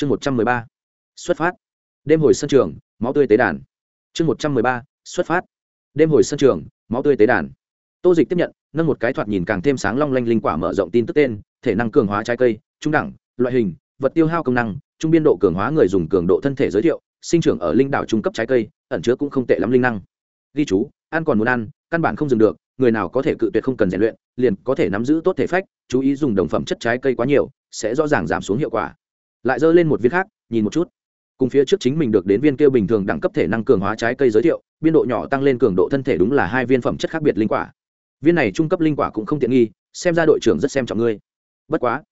chương một trăm mười ba, xuất phát. Đêm hồi sân trường, máu tươi tế đàn. Chương một trăm mười ba, xuất phát. Đêm hồi sân trường, máu tươi tế đàn. Tô dịch tiếp nhận, nâng một cái thoạt nhìn càng thêm sáng long lanh linh quả mở rộng tin tức tên, thể năng cường hóa trái cây, trung đẳng, loại hình, vật tiêu hao công năng, trung biên độ cường hóa người dùng cường độ thân thể giới thiệu, sinh trưởng ở linh đảo trung cấp trái cây, ẩn chứa cũng không tệ lắm linh năng. Ghi chú, ăn còn muốn ăn, căn bản không dừng được, người nào có thể cự tuyệt không cần rèn luyện, liền có thể nắm giữ tốt thể phách, chú ý dùng đồng phẩm chất trái cây quá nhiều, sẽ rõ ràng giảm xuống hiệu quả lại giơ lên một viên khác, nhìn một chút. Cùng phía trước chính mình được đến viên kia bình thường đẳng cấp thể năng cường hóa trái cây giới thiệu, biên độ nhỏ tăng lên cường độ thân thể đúng là hai viên phẩm chất khác biệt linh quả. Viên này trung cấp linh quả cũng không tiện nghi, xem ra đội trưởng rất xem trọng ngươi. Bất quá,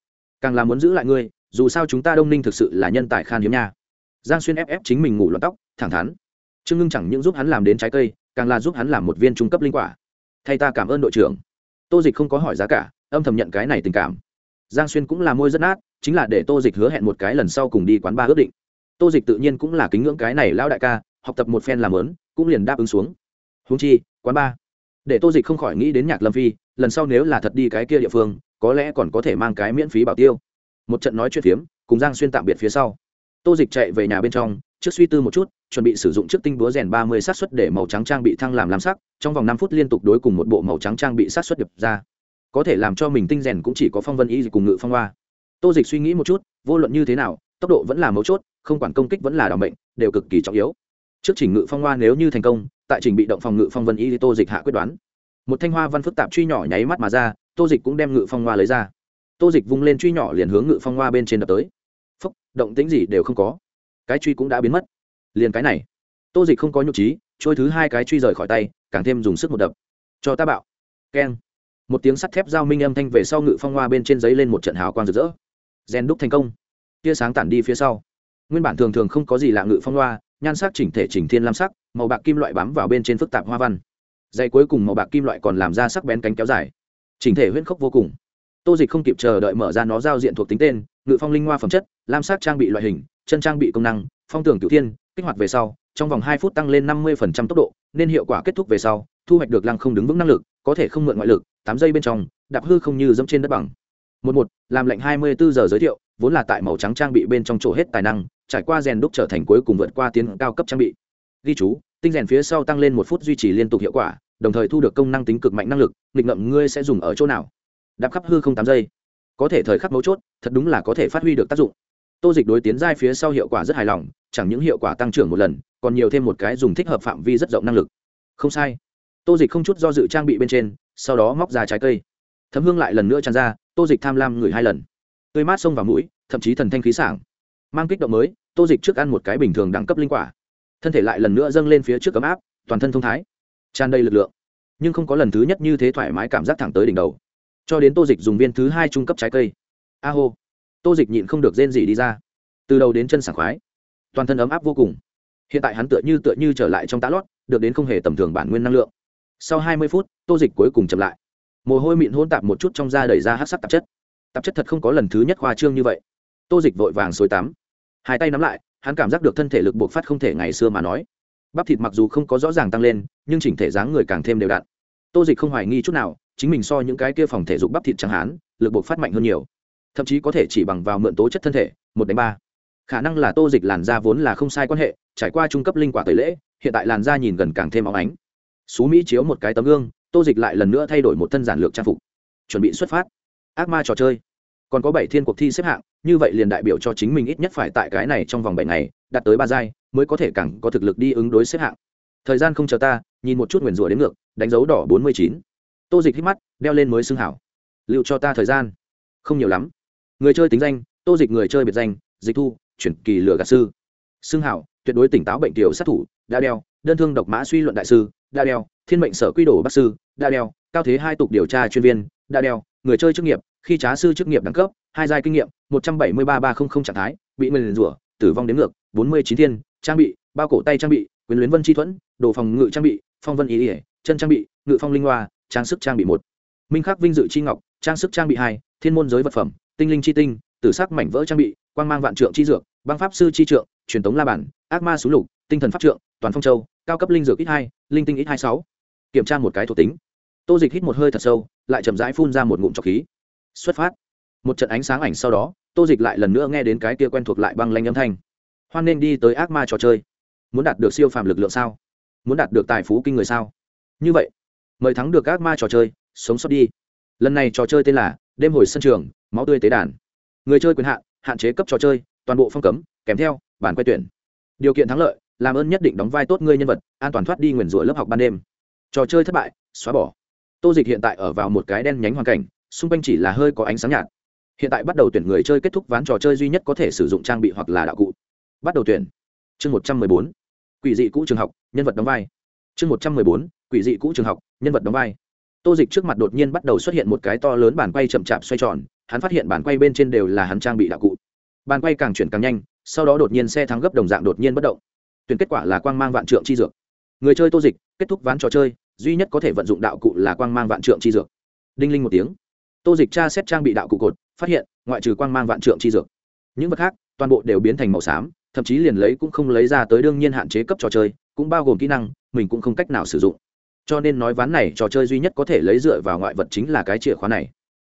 càng là muốn giữ lại ngươi, dù sao chúng ta đông ninh thực sự là nhân tài khan hiếm nha. Giang xuyên ép ép chính mình ngủ lọt tóc, thẳng thắn. Trương ngưng chẳng những giúp hắn làm đến trái cây, càng là giúp hắn làm một viên trung cấp linh quả. Thay ta cảm ơn đội trưởng. Tô dịch không có hỏi giá cả, âm thầm nhận cái này tình cảm. Giang xuyên cũng là môi rất nát chính là để tô dịch hứa hẹn một cái lần sau cùng đi quán ba ước định. Tô dịch tự nhiên cũng là kính ngưỡng cái này lão đại ca, học tập một phen làm lớn, cũng liền đáp ứng xuống. Húng chi, quán ba để tô dịch không khỏi nghĩ đến nhạc lâm phi, lần sau nếu là thật đi cái kia địa phương, có lẽ còn có thể mang cái miễn phí bảo tiêu. Một trận nói chuyện phiếm, cùng giang xuyên tạm biệt phía sau. Tô dịch chạy về nhà bên trong, trước suy tư một chút, chuẩn bị sử dụng chiếc tinh búa rèn ba mươi sát xuất để màu trắng trang bị thăng làm làm sắc, trong vòng năm phút liên tục đối cùng một bộ màu trắng trang bị sát xuất đập ra. Có thể làm cho mình tinh rèn cũng chỉ có phong vân y cùng ngự phong hoa tô dịch suy nghĩ một chút vô luận như thế nào tốc độ vẫn là mấu chốt không quản công kích vẫn là đ mệnh, bệnh đều cực kỳ trọng yếu. Trước chỉnh ngự phong hoa nếu như thành công tại trình bị động phòng ngự phong vân y tô dịch hạ quyết đoán. Một thanh hoa văn phức tạp truy nhỏ nháy mắt mà ra tô dịch cũng đem ngự phong hoa lấy ra. Tô dịch vung lên truy nhỏ liền hướng ngự phong hoa bên trên đập tới. Phúc động tính gì đều không có. Cái truy cũng đã biến mất. Liền cái này. Tô dịch không có nhục trí trôi thứ hai cái truy rời khỏi tay càng thêm dùng sức một đập. Cho ta bạo. Keng. Một tiếng sắt thép giao minh âm thanh về sau ngự phong hoa bên trên giấy lên một trận hào quang rực rỡ gen đúc thành công. Tia sáng tản đi phía sau. Nguyên bản thường thường không có gì lạ ngự phong hoa, nhan sắc chỉnh thể chỉnh thiên lam sắc, màu bạc kim loại bám vào bên trên phức tạp hoa văn. Dây cuối cùng màu bạc kim loại còn làm ra sắc bén cánh kéo dài. Chỉnh thể huyễn khốc vô cùng. Tô dịch không kịp chờ đợi mở ra nó giao diện thuộc tính tên, ngự phong linh hoa phẩm chất, lam sắc trang bị loại hình, chân trang bị công năng, phong tưởng cửu thiên, kích hoạt về sau, trong vòng hai phút tăng lên năm mươi tốc độ, nên hiệu quả kết thúc về sau, thu hoạch được lăng không đứng vững năng lực, có thể không mượn ngoại lực, tám giây bên trong, đạp hư không như dẫm trên đất bằng một một, làm lệnh hai mươi bốn giờ giới thiệu, vốn là tại màu trắng trang bị bên trong chỗ hết tài năng, trải qua rèn đúc trở thành cuối cùng vượt qua tiến cao cấp trang bị. Ghi chú, tinh rèn phía sau tăng lên một phút duy trì liên tục hiệu quả, đồng thời thu được công năng tính cực mạnh năng lực, nghịch ngậm ngươi sẽ dùng ở chỗ nào? Đạp khắp hư không tám giây. Có thể thời khắc mấu chốt, thật đúng là có thể phát huy được tác dụng. Tô dịch đối tiến giai phía sau hiệu quả rất hài lòng, chẳng những hiệu quả tăng trưởng một lần, còn nhiều thêm một cái dùng thích hợp phạm vi rất rộng năng lực. Không sai. Tô dịch không chút do dự trang bị bên trên, sau đó móc ra trái cây thấm hương lại lần nữa tràn ra, tô dịch tham lam ngửi hai lần. Tươi mát sông vào mũi, thậm chí thần thanh khí sảng. Mang kích động mới, tô dịch trước ăn một cái bình thường đẳng cấp linh quả. Thân thể lại lần nữa dâng lên phía trước ấm áp, toàn thân thông thái. Tràn đầy lực lượng. Nhưng không có lần thứ nhất như thế thoải mái cảm giác thẳng tới đỉnh đầu. Cho đến tô dịch dùng viên thứ hai trung cấp trái cây. A hô. Tô dịch nhịn không được rên gì đi ra. Từ đầu đến chân sảng khoái. Toàn thân ấm áp vô cùng. Hiện tại hắn tựa như tựa như trở lại trong tá lót, được đến không hề tầm thường bản nguyên năng lượng. Sau hai mươi phút, tô dịch cuối cùng chậm lại mồ hôi mịn hôn tạp một chút trong da đẩy ra hát sắc tạp chất. Tạp chất thật không có lần thứ nhất khoa trương như vậy. Tô dịch vội vàng xối tắm. Hai tay nắm lại hắn cảm giác được thân thể lực buộc phát không thể ngày xưa mà nói. Bắp thịt mặc dù không có rõ ràng tăng lên nhưng chỉnh thể dáng người càng thêm đều đặn. Tô dịch không hoài nghi chút nào chính mình so những cái kia phòng thể dục bắp thịt chẳng hạn, lực buộc phát mạnh hơn nhiều. Thậm chí có thể chỉ bằng vào mượn tố chất thân thể một đánh ba. Khả năng là tô dịch làn da vốn là không sai quan hệ trải qua trung cấp linh quả tẩy lễ hiện tại làn da nhìn gần càng thêm óng ánh. Xú mỹ chiếu một cái tấm gương tô dịch lại lần nữa thay đổi một thân giản lược trang phục. Chuẩn bị xuất phát. Ác ma trò chơi. Còn có bảy thiên cuộc thi xếp hạng, như vậy liền đại biểu cho chính mình ít nhất phải tại cái này trong vòng bảy ngày, đạt tới ba giai, mới có thể càng có thực lực đi ứng đối xếp hạng. Thời gian không chờ ta, nhìn một chút nguyền rủa đến ngược, đánh dấu đỏ bốn mươi chín. Tô dịch hít mắt, đeo lên mới xưng hảo. Lưu cho ta thời gian. Không nhiều lắm. Người chơi tính danh, tô dịch người chơi biệt danh, dịch thu, chuyển kỳ lửa gạt sư. Xưng hảo, tuyệt đối tỉnh táo bệnh tiểu sát thủ đa đeo, đơn thương độc mã suy luận đại sư đa đeo thiên mệnh sở quy đổ bác sư, đa đeo, cao thế hai tục điều tra chuyên viên, đa đeo, người chơi chức nghiệp, khi trá sư chức nghiệp đẳng cấp, hai giai kinh nghiệm, một trăm bảy mươi ba ba trăm linh trạng thái, bị nguyền rủa, tử vong đến ngược, bốn mươi chín thiên, trang bị, bao cổ tay trang bị, quyền luyến vân chi thuẫn, đồ phòng ngự trang bị, phong vân ý ỉa, chân trang bị, ngự phong linh hoa, trang sức trang bị một. Minh khắc vinh dự chi ngọc, trang sức trang bị hai, thiên môn giới vật phẩm, tinh linh chi tinh, tử sắc mảnh vỡ trang bị, quang mang vạn trượng chi dược, băng pháp sư chi trượng, truyền tống la bản, ác ma xú lục, tinh thần pháp trượng, toàn phong châu, cao cấp linh dược ít hai, linh tinh ít hai sáu kiểm tra một cái thuộc tính. Tô dịch hít một hơi thật sâu, lại chậm rãi phun ra một ngụm trọc khí. Xuất phát. Một trận ánh sáng ảnh sau đó, tô dịch lại lần nữa nghe đến cái kia quen thuộc lại băng lanh âm thanh. Hoan nên đi tới ác ma trò chơi. Muốn đạt được siêu phàm lực lượng sao? Muốn đạt được tài phú kinh người sao? Như vậy, mời thắng được ác ma trò chơi, sống sót đi. Lần này trò chơi tên là đêm hồi sân trường, máu tươi tế đàn. Người chơi quyền hạn hạn chế cấp trò chơi, toàn bộ phong cấm, kèm theo, bản quay tuyển. Điều kiện thắng lợi, làm ơn nhất định đóng vai tốt ngươi nhân vật, an toàn thoát đi nguyền rủa lớp học ban đêm trò chơi thất bại, xóa bỏ. Tô dịch hiện tại ở vào một cái đen nhánh hoàn cảnh, xung quanh chỉ là hơi có ánh sáng nhạt. Hiện tại bắt đầu tuyển người chơi kết thúc ván trò chơi duy nhất có thể sử dụng trang bị hoặc là đạo cụ. Bắt đầu tuyển. Chương một trăm mười bốn. Quỷ dị cũ trường học, nhân vật đóng vai. Chương một trăm mười bốn. Quỷ dị cũ trường học, nhân vật đóng vai. Tô dịch trước mặt đột nhiên bắt đầu xuất hiện một cái to lớn bàn quay chậm chạp xoay tròn, hắn phát hiện bàn quay bên trên đều là hắn trang bị đạo cụ. Bàn quay càng chuyển càng nhanh, sau đó đột nhiên xe thắng gấp đồng dạng đột nhiên bất động. Tuyển kết quả là quang mang vạn trượng chi dược. Người chơi tô dịch, kết thúc ván trò chơi duy nhất có thể vận dụng đạo cụ là quang mang vạn trượng chi dược. Đinh linh một tiếng. Tô dịch tra xét trang bị đạo cụ cột, phát hiện, ngoại trừ quang mang vạn trượng chi dược, những vật khác, toàn bộ đều biến thành màu xám, thậm chí liền lấy cũng không lấy ra tới đương nhiên hạn chế cấp trò chơi, cũng bao gồm kỹ năng, mình cũng không cách nào sử dụng. Cho nên nói ván này trò chơi duy nhất có thể lấy dựa vào ngoại vật chính là cái chìa khóa này.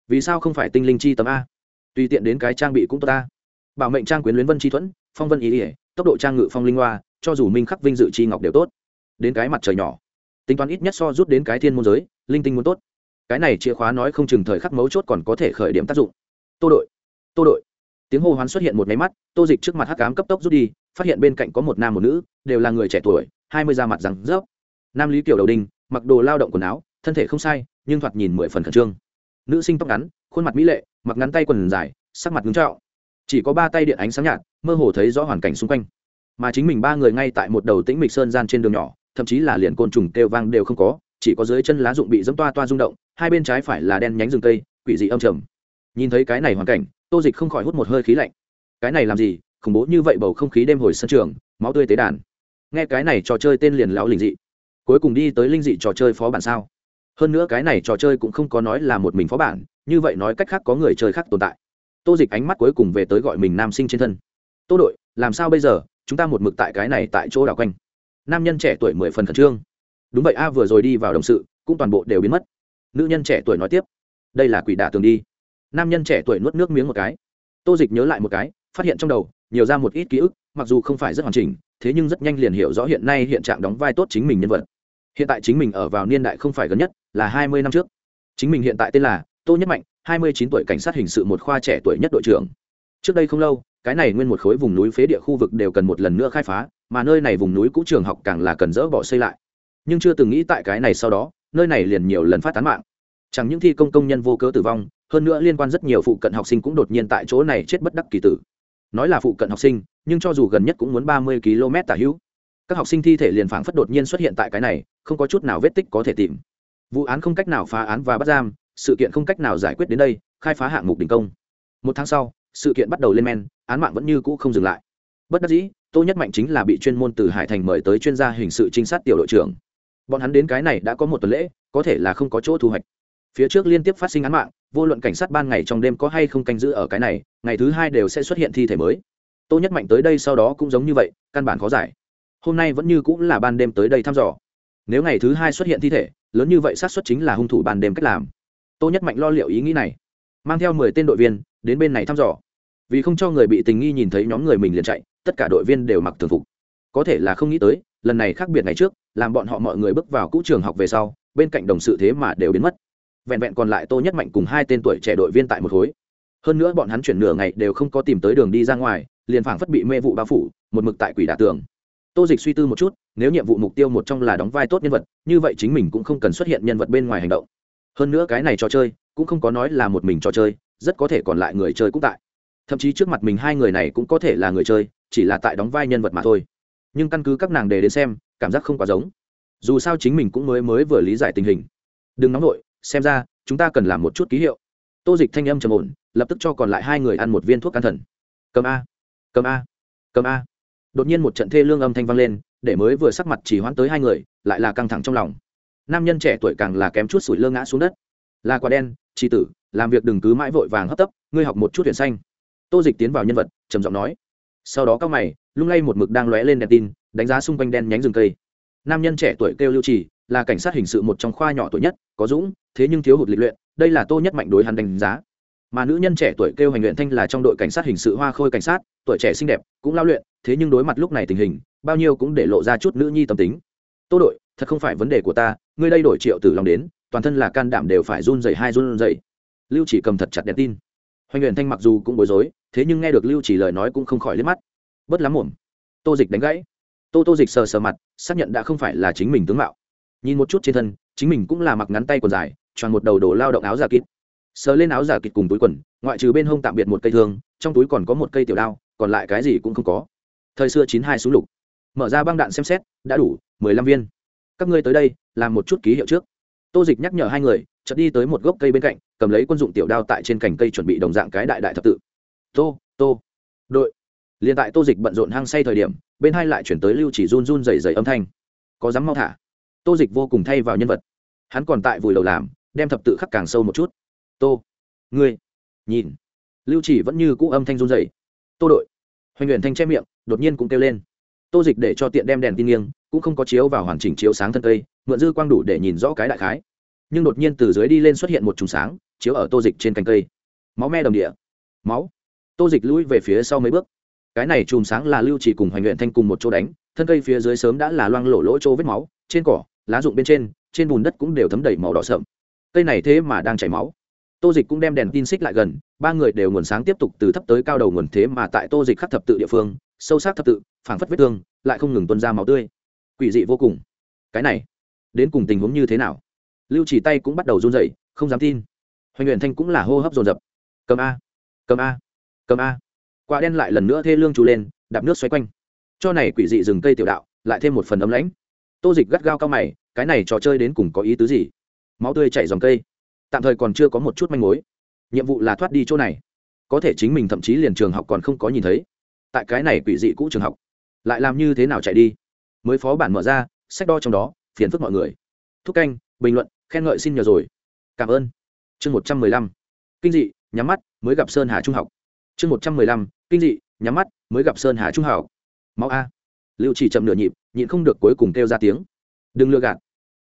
Vì sao không phải tinh linh chi tấm a? Tùy tiện đến cái trang bị cũng tốt ta. Bảo mệnh trang quyến luyến vân chi thuẫn, phong vân ý ỉa tốc độ trang ngự phong linh hoa, cho dù minh khắc vinh dự chi ngọc đều tốt. Đến cái mặt trời nhỏ tính toán ít nhất so rút đến cái thiên môn giới, linh tinh muốn tốt. Cái này chìa khóa nói không chừng thời khắc mấu chốt còn có thể khởi điểm tác dụng. Tô đội tô đội. Tiếng hô hoán xuất hiện một máy mắt, tô dịch trước mặt hắc cám cấp tốc rút đi, phát hiện bên cạnh có một nam một nữ, đều là người trẻ tuổi, hai mươi da mặt rằng rớp. Nam lý kiểu đầu đinh, mặc đồ lao động quần áo, thân thể không sai, nhưng thoạt nhìn mười phần khẩn trương. Nữ sinh tóc ngắn, khuôn mặt mỹ lệ, mặc ngắn tay quần dài, sắc mặt ngưng trạo chỉ có ba tay điện ánh sáng nhạt, mơ hồ thấy rõ hoàn cảnh xung quanh. Mà chính mình ba người ngay tại một đầu tĩnh mịch sơn gian trên đường nhỏ thậm chí là liền côn trùng kêu vang đều không có, chỉ có dưới chân lá rụng bị dẫm toa toa rung động, hai bên trái phải là đen nhánh rừng cây, quỷ dị âm trầm. Nhìn thấy cái này hoàn cảnh, tô dịch không khỏi hút một hơi khí lạnh. Cái này làm gì? Khủng bố như vậy bầu không khí đêm hồi sân trường, máu tươi tế đàn. Nghe cái này trò chơi tên liền lão linh dị. Cuối cùng đi tới linh dị trò chơi phó bản sao. Hơn nữa cái này trò chơi cũng không có nói là một mình phó bản, như vậy nói cách khác có người chơi khác tồn tại. Tô dịch ánh mắt cuối cùng về tới gọi mình nam sinh trên thân. Tô đội, làm sao bây giờ? Chúng ta một mực tại cái này tại chỗ đảo quanh nam nhân trẻ tuổi mười phần khẩn trương. Đúng vậy, a vừa rồi đi vào đồng sự, cũng toàn bộ đều biến mất. Nữ nhân trẻ tuổi nói tiếp, đây là quỷ đả tường đi. Nam nhân trẻ tuổi nuốt nước miếng một cái. Tô dịch nhớ lại một cái, phát hiện trong đầu, nhiều ra một ít ký ức, mặc dù không phải rất hoàn chỉnh, thế nhưng rất nhanh liền hiểu rõ hiện nay hiện trạng đóng vai tốt chính mình nhân vật. Hiện tại chính mình ở vào niên đại không phải gần nhất, là hai mươi năm trước. Chính mình hiện tại tên là tô nhất mạnh, hai mươi chín tuổi cảnh sát hình sự một khoa trẻ tuổi nhất đội trưởng. Trước đây không lâu, cái này nguyên một khối vùng núi phế địa khu vực đều cần một lần nữa khai phá mà nơi này vùng núi cũ trường học càng là cần dỡ bỏ xây lại. Nhưng chưa từng nghĩ tại cái này sau đó, nơi này liền nhiều lần phát tán mạng. Chẳng những thi công công nhân vô cớ tử vong, hơn nữa liên quan rất nhiều phụ cận học sinh cũng đột nhiên tại chỗ này chết bất đắc kỳ tử. Nói là phụ cận học sinh, nhưng cho dù gần nhất cũng muốn ba mươi km tả hữu. Các học sinh thi thể liền phảng phất đột nhiên xuất hiện tại cái này, không có chút nào vết tích có thể tìm. Vụ án không cách nào phá án và bắt giam, sự kiện không cách nào giải quyết đến đây, khai phá hạng mục đình công. Một tháng sau, sự kiện bắt đầu lên men, án mạng vẫn như cũ không dừng lại. Bất đắc dĩ tô nhất mạnh chính là bị chuyên môn từ hải thành mời tới chuyên gia hình sự trinh sát tiểu đội trưởng. Bọn hắn đến cái này đã có một tuần lễ, có thể là không có chỗ thu hoạch. Phía trước liên tiếp phát sinh án mạng, vô luận cảnh sát ban ngày trong đêm có hay không canh giữ ở cái này, ngày thứ hai đều sẽ xuất hiện thi thể mới. Tô nhất mạnh tới đây sau đó cũng giống như vậy, căn bản khó giải. Hôm nay vẫn như cũng là ban đêm tới đây thăm dò. Nếu ngày thứ hai xuất hiện thi thể, lớn như vậy xác suất chính là hung thủ ban đêm cách làm. Tô nhất mạnh lo liệu ý nghĩ này. Mang theo mười tên đội viên, đến bên này thăm dò. Vì không cho người bị tình nghi nhìn thấy nhóm người mình liền chạy tất cả đội viên đều mặc thường phục. Có thể là không nghĩ tới, lần này khác biệt ngày trước, làm bọn họ mọi người bước vào cũ trường học về sau, bên cạnh đồng sự thế mà đều biến mất. Vẹn vẹn còn lại tô nhất mạnh cùng hai tên tuổi trẻ đội viên tại một khối. Hơn nữa bọn hắn chuyển nửa ngày đều không có tìm tới đường đi ra ngoài, liền phảng phất bị mê vụ bao phủ, một mực tại quỷ đả tường. Tô dịch suy tư một chút, nếu nhiệm vụ mục tiêu một trong là đóng vai tốt nhân vật, như vậy chính mình cũng không cần xuất hiện nhân vật bên ngoài hành động. Hơn nữa cái này trò chơi, cũng không có nói là một mình trò chơi, rất có thể còn lại người chơi cũng tại. Thậm chí trước mặt mình hai người này cũng có thể là người chơi chỉ là tại đóng vai nhân vật mà thôi. Nhưng căn cứ các nàng đề đến xem, cảm giác không quá giống. Dù sao chính mình cũng mới mới vừa lý giải tình hình. Đừng nóng nổi xem ra, chúng ta cần làm một chút ký hiệu. Tô dịch thanh âm trầm ổn, lập tức cho còn lại hai người ăn một viên thuốc can thần. Cầm a cầm a cầm a. Đột nhiên một trận thê lương âm thanh vang lên, để mới vừa sắc mặt chỉ hoãn tới hai người, lại là căng thẳng trong lòng. Nam nhân trẻ tuổi càng là kém chút sủi lơ ngã xuống đất. Là quả đen tri tử, làm việc đừng cứ mãi vội vàng hấp tấp, ngươi học một chút huyền xanh. Tô dịch tiến vào nhân vật, trầm giọng nói sau đó các mày, lung lay một mực đang lóe lên đèn tin, đánh giá xung quanh đen nhánh rừng cây. Nam nhân trẻ tuổi kêu lưu trì, là cảnh sát hình sự một trong khoa nhỏ tuổi nhất, có dũng, thế nhưng thiếu hụt lịch luyện, đây là tô nhất mạnh đối hắn đánh giá. Mà nữ nhân trẻ tuổi kêu hành luyện thanh là trong đội cảnh sát hình sự hoa khôi cảnh sát, tuổi trẻ xinh đẹp, cũng lao luyện, thế nhưng đối mặt lúc này tình hình, bao nhiêu cũng để lộ ra chút nữ nhi tâm tính. Tô đội, thật không phải vấn đề của ta, ngươi đây đổi triệu tử lòng đến, toàn thân là can đảm đều phải run dày hai run dày lưu chỉ cầm thật chặt đèn tin. Hoành luyện thanh mặc dù cũng bối rối thế nhưng nghe được lưu chỉ lời nói cũng không khỏi liếc mắt. Bớt lắm mồm. Tô dịch đánh gãy. Tô tô dịch sờ sờ mặt, xác nhận đã không phải là chính mình tướng mạo. Nhìn một chút trên thân, chính mình cũng là mặc ngắn tay quần dài tròn một đầu đồ lao động áo giả kít sờ lên áo giả kít cùng túi quần, ngoại trừ bên hông tạm biệt một cây thương, trong túi còn có một cây tiểu đao, còn lại cái gì cũng không có. Thời xưa chín hai súng lục. Mở ra băng đạn xem xét, đã đủ, mười lăm viên. Các ngươi tới đây, làm một chút ký hiệu trước. Tô dịch nhắc nhở hai người, chợt đi tới một gốc cây bên cạnh, cầm lấy quân dụng tiểu đao tại trên cành cây chuẩn bị đồng dạng cái đại đại thập tự tô tô. Đội. Liền tại tô dịch bận rộn hăng say thời điểm, bên hai lại chuyển tới lưu chỉ run run dày dày âm thanh. Có dám mau thả? Tô dịch vô cùng thay vào nhân vật. Hắn còn tại vùi đầu làm, đem thập tự khắc càng sâu một chút. Tô. Ngươi. Nhìn. Lưu chỉ vẫn như cũ âm thanh run dày tô đội. Hoành nguyện thanh che miệng, đột nhiên cũng kêu lên. Tô dịch để cho tiện đem đèn tin nghiêng, cũng không có chiếu vào hoàn chỉnh chiếu sáng thân cây, mượn dư quang đủ để nhìn rõ cái đại khái. Nhưng đột nhiên từ dưới đi lên xuất hiện một trùng sáng, chiếu ở tô dịch trên cành cây. Máu me đồng địa. Máu tô dịch lũi về phía sau mấy bước. Cái này chùm sáng là lưu chỉ cùng hoành luyện thanh cùng một chỗ đánh, thân cây phía dưới sớm đã là loang lổ lỗ chỗ vết máu, trên cỏ, lá rụng bên trên trên bùn đất cũng đều thấm đầy màu đỏ sậm. Cây này thế mà đang chảy máu. Tô dịch cũng đem đèn tin xích lại gần, ba người đều nguồn sáng tiếp tục từ thấp tới cao đầu nguồn thế mà tại tô dịch khắc thập tự địa phương, sâu sắc thập tự, phảng phất vết thương, lại không ngừng tuân ra máu tươi. Quỷ dị vô cùng. Cái này, đến cùng tình huống như thế nào? Lưu chỉ tay cũng bắt đầu run rẩy, không dám tin. Hoành luyện thanh cũng là hô hấp dồn dập. Cầm a. Cầm a cầm a. Quả đen lại lần nữa thê lương trù lên, đạp nước xoay quanh. Cho này quỷ dị rừng cây tiểu đạo, lại thêm một phần ấm lãnh. Tô dịch gắt gao cao mày, cái này trò chơi đến cùng có ý tứ gì? Máu tươi chảy dòng cây. Tạm thời còn chưa có một chút manh mối. Nhiệm vụ là thoát đi chỗ này. Có thể chính mình thậm chí liền trường học còn không có nhìn thấy. Tại cái này quỷ dị cũ trường học, lại làm như thế nào chạy đi? Mới phó bản mở ra, sách đo trong đó, phiền phức mọi người. Thúc canh, bình luận, khen ngợi xin nhờ rồi. Cảm ơn. Chương một trăm mười lăm. Kinh dị, nhắm mắt, mới gặp sơn hà trung học chương một trăm mười lăm, kinh dị, nhắm mắt, mới gặp sơn hà trung hảo. Máu a. Lưu chỉ chậm nửa nhịp, nhịn không được cuối cùng kêu ra tiếng. Đừng lừa gạt.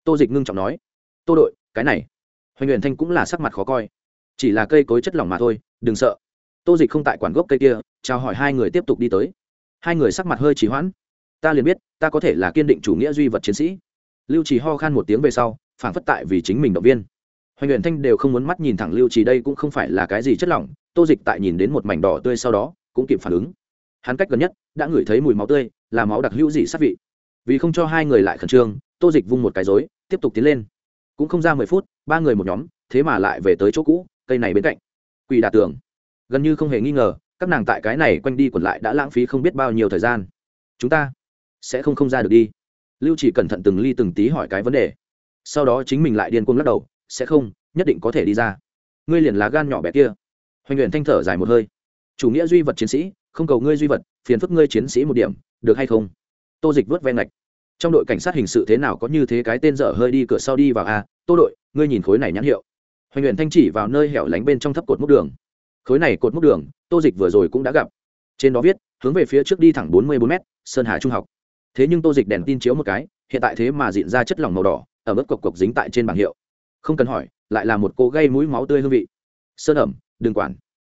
Tô dịch ngưng trọng nói. Tô đội, cái này. Hoành nguyện thanh cũng là sắc mặt khó coi. Chỉ là cây cối chất lỏng mà thôi, đừng sợ. Tô dịch không tại quản gốc cây kia, chào hỏi hai người tiếp tục đi tới. Hai người sắc mặt hơi trì hoãn. Ta liền biết, ta có thể là kiên định chủ nghĩa duy vật chiến sĩ. Lưu trì ho khan một tiếng về sau, phản phất tại vì chính mình động viên. Hoành nguyện thanh đều không muốn mắt nhìn thẳng lưu trì đây cũng không phải là cái gì chất lỏng tô dịch tại nhìn đến một mảnh đỏ tươi sau đó, cũng kịp phản ứng. Hắn cách gần nhất, đã ngửi thấy mùi máu tươi, là máu đặc hữu dị sát vị. Vì không cho hai người lại khẩn trương, tô dịch vung một cái dối tiếp tục tiến lên. Cũng không ra mười phút, ba người một nhóm, thế mà lại về tới chỗ cũ, cây này bên cạnh. Quỷ đà tường. Gần như không hề nghi ngờ, các nàng tại cái này quanh đi quẩn lại đã lãng phí không biết bao nhiêu thời gian. Chúng ta sẽ không không ra được đi. Lưu chỉ cẩn thận từng ly từng tí hỏi cái vấn đề. Sau đó chính mình lại điên cuồng lắc đầu, sẽ không, nhất định có thể đi ra. Ngươi liền lá gan nhỏ bé kia hoành nguyện thanh thở dài một hơi. Chủ nghĩa duy vật chiến sĩ, không cầu ngươi duy vật, phiền phức ngươi chiến sĩ một điểm, được hay không? Tô dịch vớt ven lạch trong đội cảnh sát hình sự thế nào có như thế cái tên dở hơi đi cửa sau đi vào a? Tô đội, ngươi nhìn khối này nhãn hiệu. Hoành nguyện thanh chỉ vào nơi hẻo lánh bên trong thấp cột múc đường. Khối này cột múc đường, tô dịch vừa rồi cũng đã gặp. Trên đó viết, hướng về phía trước đi thẳng bốn mươi bốn m sơn hà trung học. Thế nhưng tô dịch đèn tin chiếu một cái, hiện tại thế mà diện ra chất lỏng màu đỏ, ở mức cộc cộc dính tại trên bảng hiệu. Không cần hỏi, lại là một cô gây mũi máu tươi hương vị. Sơn ẩm đừng quản.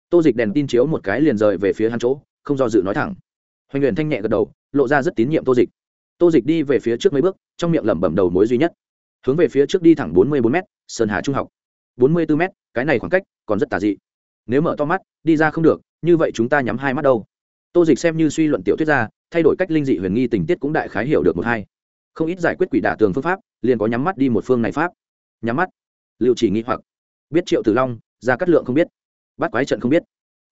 Tô dịch đèn tin chiếu một cái liền rời về phía hắn chỗ, không do dự nói thẳng. Hoành huyền thanh nhẹ gật đầu, lộ ra rất tín nhiệm tô dịch. Tô dịch đi về phía trước mấy bước, trong miệng lẩm bẩm đầu mối duy nhất. Hướng về phía trước đi thẳng bốn mươi bốn m sơn hà trung học. bốn mươi bốn m cái này khoảng cách còn rất tà dị. Nếu mở to mắt, đi ra không được, như vậy chúng ta nhắm hai mắt đâu. Tô dịch xem như suy luận tiểu thuyết ra, thay đổi cách linh dị huyền nghi tình tiết cũng đại khái hiểu được một hai. Không ít giải quyết quỷ đả tường phương pháp, liền có nhắm mắt đi một phương này pháp. Nhắm mắt. Liệu chỉ nghĩ hoặc. Biết triệu tử long ra cắt lượng không biết bắt quái trận không biết.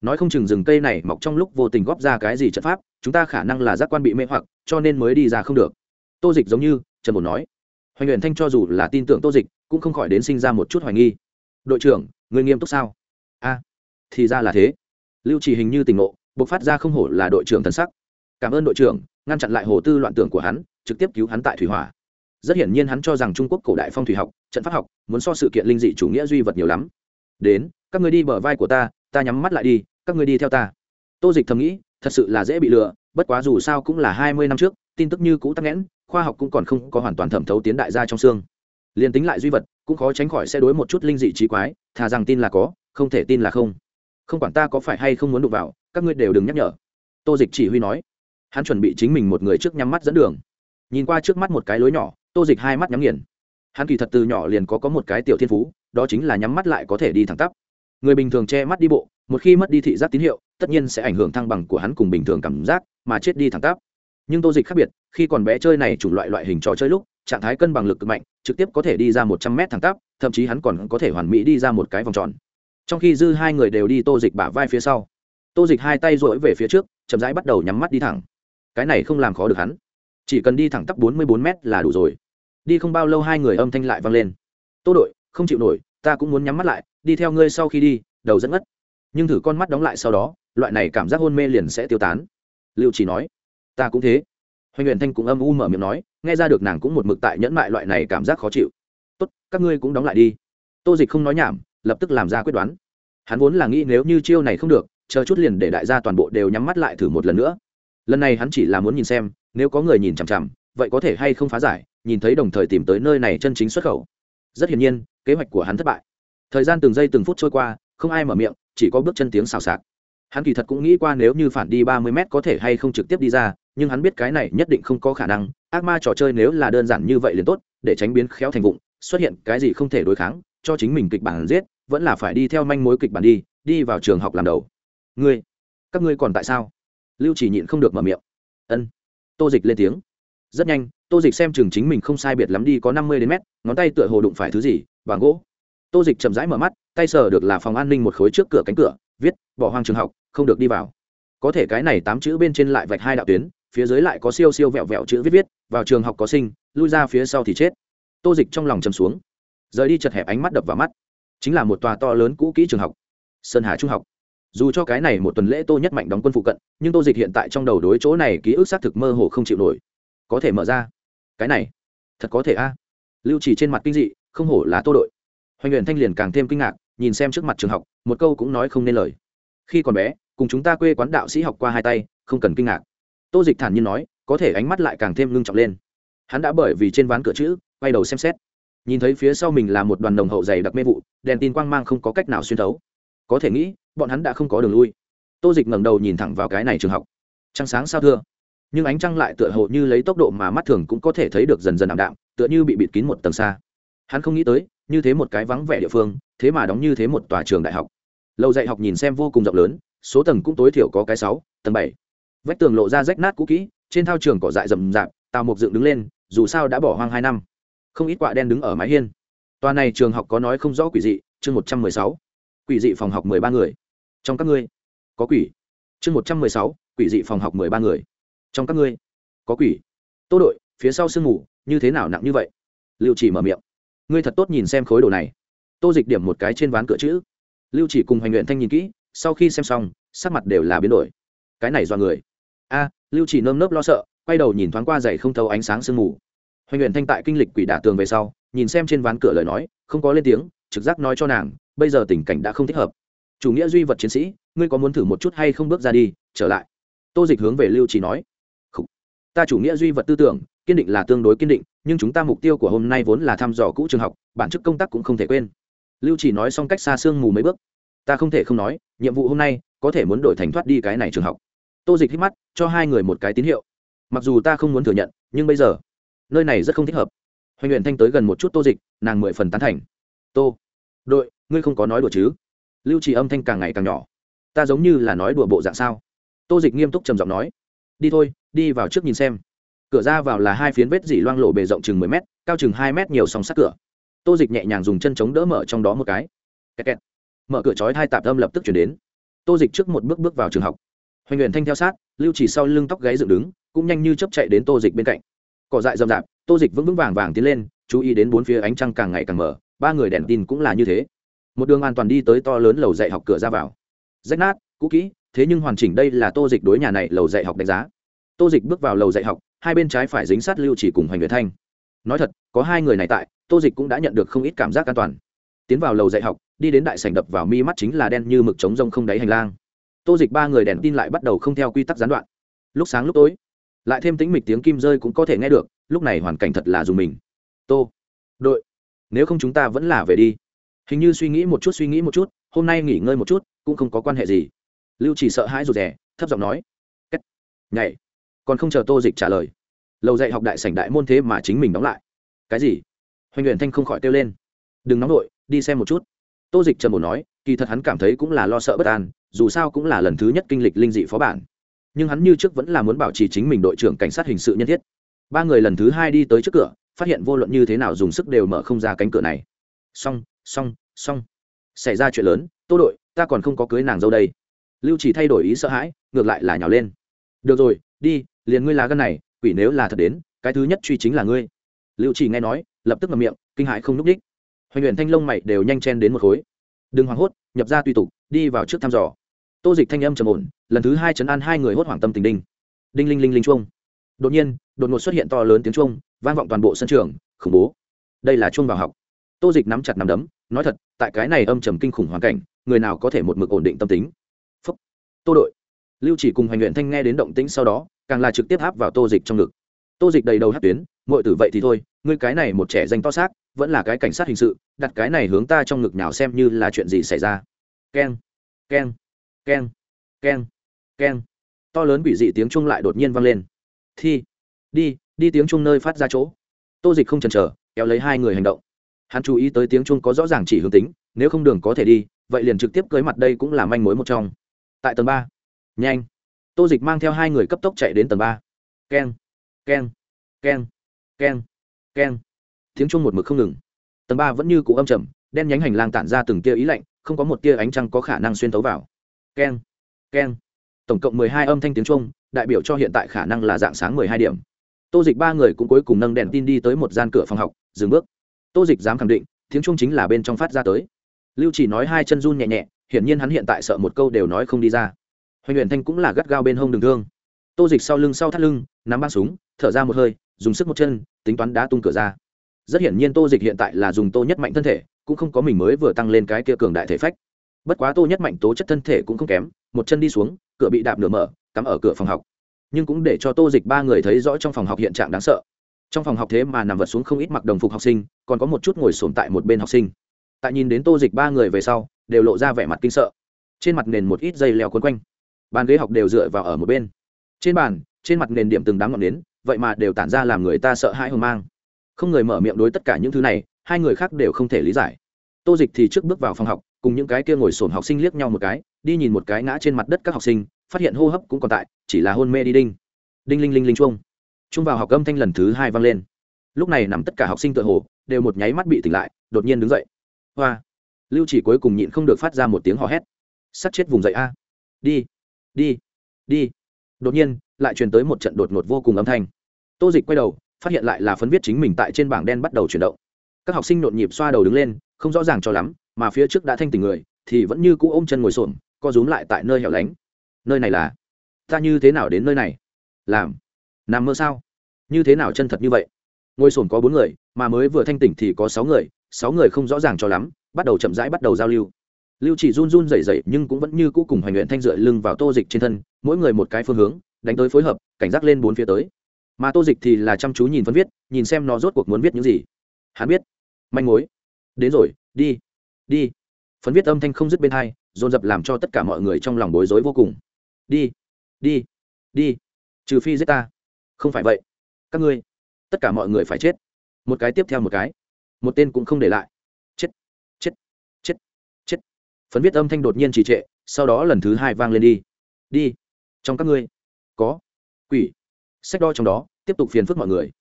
Nói không chừng rừng cây này mọc trong lúc vô tình góp ra cái gì trận pháp, chúng ta khả năng là giác quan bị mê hoặc, cho nên mới đi ra không được. Tô dịch giống như trần bồn nói. Hoành luyện thanh cho dù là tin tưởng tô dịch, cũng không khỏi đến sinh ra một chút hoài nghi. Đội trưởng, người nghiêm túc sao? A, thì ra là thế. Lưu chỉ hình như tình ngộ buộc phát ra không hổ là đội trưởng thần sắc. Cảm ơn đội trưởng, ngăn chặn lại hồ tư loạn tưởng của hắn, trực tiếp cứu hắn tại thủy hỏa. Rất hiển nhiên hắn cho rằng trung quốc cổ đại phong thủy học, trận pháp học, muốn so sự kiện linh dị chủ nghĩa duy vật nhiều lắm đến, các người đi bờ vai của ta ta nhắm mắt lại đi, các người đi theo ta. Tô dịch thầm nghĩ, thật sự là dễ bị lừa, bất quá dù sao cũng là hai mươi năm trước, tin tức như cũ tắc nghẽn, khoa học cũng còn không có hoàn toàn thẩm thấu tiến đại gia trong xương. Liền tính lại duy vật, cũng khó tránh khỏi sẽ đối một chút linh dị trí quái, thà rằng tin là có, không thể tin là không. Không quản ta có phải hay không muốn đụng vào, các ngươi đều đừng nhắc nhở. Tô dịch chỉ huy nói. Hắn chuẩn bị chính mình một người trước nhắm mắt dẫn đường. Nhìn qua trước mắt một cái lối nhỏ, tô dịch hai mắt nhắm nghiền. Hắn kỳ thật từ nhỏ liền có có một cái tiểu thiên phú đó chính là nhắm mắt lại có thể đi thẳng tắp. Người bình thường che mắt đi bộ, một khi mất đi thị giác tín hiệu, tất nhiên sẽ ảnh hưởng thăng bằng của hắn cùng bình thường cảm giác, mà chết đi thẳng tắp. Nhưng tô dịch khác biệt, khi còn bé chơi này chủng loại loại hình trò chơi lúc, trạng thái cân bằng lực cực mạnh, trực tiếp có thể đi ra một trăm mét thẳng tắp, thậm chí hắn còn có thể hoàn mỹ đi ra một cái vòng tròn. Trong khi dư hai người đều đi tô dịch bả vai phía sau, tô dịch hai tay rỗi về phía trước, chậm rãi bắt đầu nhắm mắt đi thẳng. Cái này không làm khó được hắn. Chỉ cần đi thẳng tắp bốn mươi bốn mét là đủ rồi. Đi không bao lâu hai người âm thanh lại vang lên. Tô đội không chịu nổi, ta cũng muốn nhắm mắt lại, đi theo ngươi sau khi đi, đầu dẫn ngất. Nhưng thử con mắt đóng lại sau đó, loại này cảm giác hôn mê liền sẽ tiêu tán. Liệu chỉ nói, ta cũng thế. Hoành nguyện thanh cũng âm u mở miệng nói, nghe ra được nàng cũng một mực tại nhẫn mại loại này cảm giác khó chịu. Tốt, các ngươi cũng đóng lại đi. Tô dịch không nói nhảm, lập tức làm ra quyết đoán. Hắn vốn là nghĩ nếu như chiêu này không được, chờ chút liền để đại gia toàn bộ đều nhắm mắt lại thử một lần nữa. Lần này hắn chỉ là muốn nhìn xem, nếu có người nhìn chằm chằm, vậy có thể hay không phá giải, nhìn thấy đồng thời tìm tới nơi này chân chính xuất khẩu. Rất hiển nhiên kế hoạch của hắn thất bại. Thời gian từng giây từng phút trôi qua, không ai mở miệng, chỉ có bước chân tiếng xào xạc. Hắn kỳ thật cũng nghĩ qua nếu như phản đi ba mươi m có thể hay không trực tiếp đi ra, nhưng hắn biết cái này nhất định không có khả năng. Ác ma trò chơi nếu là đơn giản như vậy liền tốt, để tránh biến khéo thành vụng, xuất hiện cái gì không thể đối kháng, cho chính mình kịch bản giết, vẫn là phải đi theo manh mối kịch bản đi đi vào trường học làm đầu. Ngươi, các ngươi còn tại sao? Lưu chỉ nhịn không được mở miệng. Ân. Tô dịch lên tiếng. Rất nhanh, tô dịch xem chừng chính mình không sai biệt lắm đi có năm mươi đến mét, ngón tay tựa hồ đụng phải thứ gì vàng gỗ. Tô dịch chậm rãi mở mắt, tay sờ được là phòng an ninh một khối trước cửa cánh cửa, viết, bỏ hoang trường học, không được đi vào. Có thể cái này tám chữ bên trên lại vạch hai đạo tuyến, phía dưới lại có siêu siêu vẹo vẹo chữ viết viết, vào trường học có sinh, lui ra phía sau thì chết. Tô dịch trong lòng chầm xuống. Rời đi chật hẹp ánh mắt đập vào mắt. Chính là một tòa to lớn cũ kỹ trường học, sơn hà trung học. Dù cho cái này một tuần lễ tô nhất mạnh đóng quân phụ cận, nhưng tô dịch hiện tại trong đầu đối chỗ này ký ức xác thực mơ hồ không chịu nổi. Có thể mở ra. Cái này, thật có thể a. Lưu chỉ trên mặt kinh dị không hổ là tô đội. Hoành nguyện thanh liền càng thêm kinh ngạc, nhìn xem trước mặt trường học, một câu cũng nói không nên lời. Khi còn bé, cùng chúng ta quê quán đạo sĩ học qua hai tay, không cần kinh ngạc. Tô dịch thản nhiên nói, có thể ánh mắt lại càng thêm ngưng trọng lên. Hắn đã bởi vì trên ván cửa chữ, quay đầu xem xét. Nhìn thấy phía sau mình là một đoàn đồng hậu dày đặc mê vụ, đèn tin quang mang không có cách nào xuyên thấu. Có thể nghĩ, bọn hắn đã không có đường lui. Tô dịch ngẩng đầu nhìn thẳng vào cái này trường học. Trăng sáng sao thưa? Nhưng ánh trăng lại tựa hồ như lấy tốc độ mà mắt thường cũng có thể thấy được dần dần ảm đạm, tựa như bị bịt kín một tầng xa hắn không nghĩ tới, như thế một cái vắng vẻ địa phương, thế mà đóng như thế một tòa trường đại học. Lâu dạy học nhìn xem vô cùng rộng lớn, số tầng cũng tối thiểu có cái sáu, tầng bảy. Vách tường lộ ra rách nát cũ kỹ, trên thao trường cỏ dại rậm rạp tàu mục dựng đứng lên, dù sao đã bỏ hoang hai năm. Không ít quạ đen đứng ở mái hiên. Tòa này trường học có nói không rõ quỷ dị, chương một trăm mười sáu. Quỷ dị phòng học mười ba người. Trong các ngươi, có quỷ. Chương một trăm mười sáu, quỷ dị phòng học mười ba người. Trong các ngươi, có quỷ. Tô đội, phía sau sương mù, như thế nào nặng như vậy? Liệu chỉ mở miệng ngươi thật tốt nhìn xem khối đồ này. Tô dịch điểm một cái trên ván cửa chữ. Lưu chỉ cùng hoành luyện thanh nhìn kỹ, sau khi xem xong, sắc mặt đều là biến đổi. Cái này do người. A, lưu chỉ nơm nớp lo sợ, quay đầu nhìn thoáng qua dày không thấu ánh sáng sương mù. Hoành luyện thanh tại kinh lịch quỷ đả tường về sau, nhìn xem trên ván cửa lời nói, không có lên tiếng, trực giác nói cho nàng, bây giờ tình cảnh đã không thích hợp. Chủ nghĩa duy vật chiến sĩ, ngươi có muốn thử một chút hay không bước ra đi, trở lại. Tô dịch hướng về lưu chỉ nói. Ta chủ nghĩa duy vật tư tưởng, kiên định là tương đối kiên định nhưng chúng ta mục tiêu của hôm nay vốn là thăm dò cũ trường học, bản chức công tác cũng không thể quên. Lưu chỉ nói xong cách xa sương mù mấy bước. Ta không thể không nói, nhiệm vụ hôm nay có thể muốn đổi thành thoát đi cái này trường học. Tô dịch hít mắt, cho hai người một cái tín hiệu. Mặc dù ta không muốn thừa nhận, nhưng bây giờ, nơi này rất không thích hợp. Hoành nguyện thanh tới gần một chút tô dịch, nàng mười phần tán thành. Tô, đội, ngươi không có nói đùa chứ? Lưu trì âm thanh càng ngày càng nhỏ. Ta giống như là nói đùa bộ dạng sao? Tô dịch nghiêm túc trầm giọng nói. Đi thôi, đi vào trước nhìn xem cửa ra vào là hai phiến vết dỉ loang lộ bề rộng chừng mười m cao chừng hai m nhiều song sắt cửa. Tô dịch nhẹ nhàng dùng chân chống đỡ mở trong đó một cái. Kẹt kẹt. mở cửa chói hai tạp âm lập tức chuyển đến. Tô dịch trước một bước bước vào trường học. Hoành nguyện thanh theo sát, lưu chỉ sau lưng tóc gáy dựng đứng, cũng nhanh như chấp chạy đến tô dịch bên cạnh. Cỏ dại rậm rạp, tô dịch vững vững vàng vàng tiến lên, chú ý đến bốn phía ánh trăng càng ngày càng mở ba người đèn tin cũng là như thế. Một đường an toàn đi tới to lớn lầu dạy học cửa ra vào. Rách nát, cũ kỹ, thế nhưng hoàn chỉnh đây là tô dịch đối nhà này lầu dạy học đánh giá. Tô dịch bước vào lầu dạy học hai bên trái phải dính sát lưu chỉ cùng hoành nguyệt thanh. Nói thật, có hai người này tại, tô dịch cũng đã nhận được không ít cảm giác an toàn. Tiến vào lầu dạy học, đi đến đại sảnh đập vào mi mắt chính là đen như mực trống rông không đáy hành lang. Tô dịch ba người đèn tin lại bắt đầu không theo quy tắc gián đoạn. Lúc sáng lúc tối, lại thêm tính mịch tiếng kim rơi cũng có thể nghe được, lúc này hoàn cảnh thật là dùng mình. Tô, đội, nếu không chúng ta vẫn là về đi. Hình như suy nghĩ một chút, suy nghĩ một chút, hôm nay nghỉ ngơi một chút, cũng không có quan hệ gì. Lưu chỉ sợ hãi rụt rè, thấp giọng nói. Kết. nhảy còn không chờ tô dịch trả lời, lầu dạy học đại sảnh đại môn thế mà chính mình đóng lại. Cái gì? Hoành luyện thanh không khỏi kêu lên. Đừng nóng nổi đi xem một chút. Tô dịch trầm bổ nói, kỳ thật hắn cảm thấy cũng là lo sợ bất an, dù sao cũng là lần thứ nhất kinh lịch linh dị phó bản. Nhưng hắn như trước vẫn là muốn bảo trì chính mình đội trưởng cảnh sát hình sự nhân thiết. Ba người lần thứ hai đi tới trước cửa, phát hiện vô luận như thế nào dùng sức đều mở không ra cánh cửa này. Xong xong xong. Xảy ra chuyện lớn, tô đội, ta còn không có cưới nàng dâu đây. Lưu chỉ thay đổi ý sợ hãi, ngược lại là nhào lên. Được rồi, đi liền ngươi là gân này, quỷ nếu là thật đến, cái thứ nhất truy chính là ngươi. Lưu chỉ nghe nói, lập tức ngậm miệng, kinh hãi không núp đích hoành luyện thanh lông mày đều nhanh chen đến một khối. Đừng hoảng hốt, nhập ra tùy tục, đi vào trước thăm dò. Tô dịch thanh âm trầm ổn, lần thứ hai chấn an hai người hốt hoảng tâm tình đinh. Đinh linh linh linh chuông. Đột nhiên, đột ngột xuất hiện to lớn tiếng chuông, vang vọng toàn bộ sân trường, khủng bố. Đây là chuông vào học. Tô dịch nắm chặt nắm đấm, nói thật, tại cái này âm trầm kinh khủng hoàn cảnh, người nào có thể một mực ổn định tâm tính? Phúc. Tô đội. Lưu chỉ cùng hoành luyện thanh nghe đến động tĩnh sau đó càng là trực tiếp áp vào tô dịch trong ngực. Tô dịch đầy đầu hát tuyến ngồi tử vậy thì thôi, ngươi cái này một trẻ danh to xác, vẫn là cái cảnh sát hình sự, đặt cái này hướng ta trong ngực nào xem như là chuyện gì xảy ra. Keng keng keng keng keng. To lớn quỷ dị tiếng chung lại đột nhiên vang lên. Thi, đi đi tiếng chung nơi phát ra chỗ. Tô dịch không chần chờ, kéo lấy hai người hành động. Hắn chú ý tới tiếng chung có rõ ràng chỉ hướng tính, nếu không đường có thể đi, vậy liền trực tiếp cưới mặt đây cũng là manh mối một trong. Tại tầng ba, nhanh tô dịch mang theo hai người cấp tốc chạy đến tầng ba. Keng keng keng keng keng. Tiếng chuông một mực không ngừng. Tầng ba vẫn như cụ âm trầm, đen nhánh hành lang tản ra từng tia ý lạnh, không có một tia ánh trăng có khả năng xuyên tấu vào. Keng keng. Tổng cộng mười hai âm thanh tiếng chuông, đại biểu cho hiện tại khả năng là dạng sáng mười hai điểm. Tô dịch ba người cũng cuối cùng nâng đèn tin đi tới một gian cửa phòng học, dừng bước. Tô dịch dám khẳng định, tiếng chuông chính là bên trong phát ra tới. Lưu chỉ nói hai chân run nhẹ nhẹ, hiển nhiên hắn hiện tại sợ một câu đều nói không đi ra hoành luyện thanh cũng là gắt gao bên hông đường thương. Tô dịch sau lưng sau thắt lưng, nắm băng súng, thở ra một hơi, dùng sức một chân, tính toán đá tung cửa ra. Rất hiển nhiên tô dịch hiện tại là dùng tô nhất mạnh thân thể, cũng không có mình mới vừa tăng lên cái kia cường đại thể phách. Bất quá tô nhất mạnh tố chất thân thể cũng không kém, một chân đi xuống, cửa bị đạp nửa mở, cắm ở cửa phòng học. Nhưng cũng để cho tô dịch ba người thấy rõ trong phòng học hiện trạng đáng sợ. Trong phòng học thế mà nằm vật xuống không ít mặc đồng phục học sinh, còn có một chút ngồi sồn tại một bên học sinh. Tại nhìn đến tô dịch ba người về sau, đều lộ ra vẻ mặt kinh sợ. Trên mặt nền một ít dây leo quấn quanh bàn ghế học đều dựa vào ở một bên. Trên bàn, trên mặt nền điểm từng đám ngọn nến, vậy mà đều tản ra làm người ta sợ hãi hoang mang. Không người mở miệng đối tất cả những thứ này, hai người khác đều không thể lý giải. Tô dịch thì trước bước vào phòng học, cùng những cái kia ngồi sổn học sinh liếc nhau một cái, đi nhìn một cái ngã trên mặt đất các học sinh, phát hiện hô hấp cũng còn tại, chỉ là hôn mê đi đinh. Đinh linh linh linh chuông. Chung vào học âm thanh lần thứ hai vang lên. Lúc này nằm tất cả học sinh tự hồ, đều một nháy mắt bị tỉnh lại, đột nhiên đứng dậy. Hoa. Lưu chỉ cuối cùng nhịn không được phát ra một tiếng hò hét. Sắt chết vùng dậy a. Đi đi đi. Đột nhiên, lại truyền tới một trận đột ngột vô cùng âm thanh. Tô dịch quay đầu, phát hiện lại là phấn viết chính mình tại trên bảng đen bắt đầu chuyển động. Các học sinh nhộn nhịp xoa đầu đứng lên, không rõ ràng cho lắm, mà phía trước đã thanh tình người, thì vẫn như cũ ôm chân ngồi xổm, co rúm lại tại nơi hẻo lánh. Nơi này là? Ta như thế nào đến nơi này? Làm? Nằm mơ sao? Như thế nào chân thật như vậy? Ngồi xổm có bốn người, mà mới vừa thanh tỉnh thì có sáu người sáu người không rõ ràng cho lắm, bắt đầu chậm rãi bắt đầu giao lưu lưu chỉ run run rẩy rẩy nhưng cũng vẫn như cũ cùng hoành luyện thanh dựa lưng vào tô dịch trên thân, mỗi người một cái phương hướng, đánh tới phối hợp, cảnh giác lên bốn phía tới. Mà tô dịch thì là chăm chú nhìn phân viết, nhìn xem nó rốt cuộc muốn viết những gì. Hắn biết. Manh mối. Đến rồi, đi. Đi. Phấn viết âm thanh không dứt bên hai, dồn dập làm cho tất cả mọi người trong lòng bối rối vô cùng. Đi. Đi. Đi. Trừ phi giết ta. Không phải vậy. Các ngươi. Tất cả mọi người phải chết. Một cái tiếp theo một cái. Một tên cũng không để lại chết chết chết chết phấn viết âm thanh đột nhiên trì trệ, sau đó lần thứ hai vang lên đi. Đi. Trong các ngươi. Có. Quỷ. Sách đo trong đó, tiếp tục phiền phức mọi người.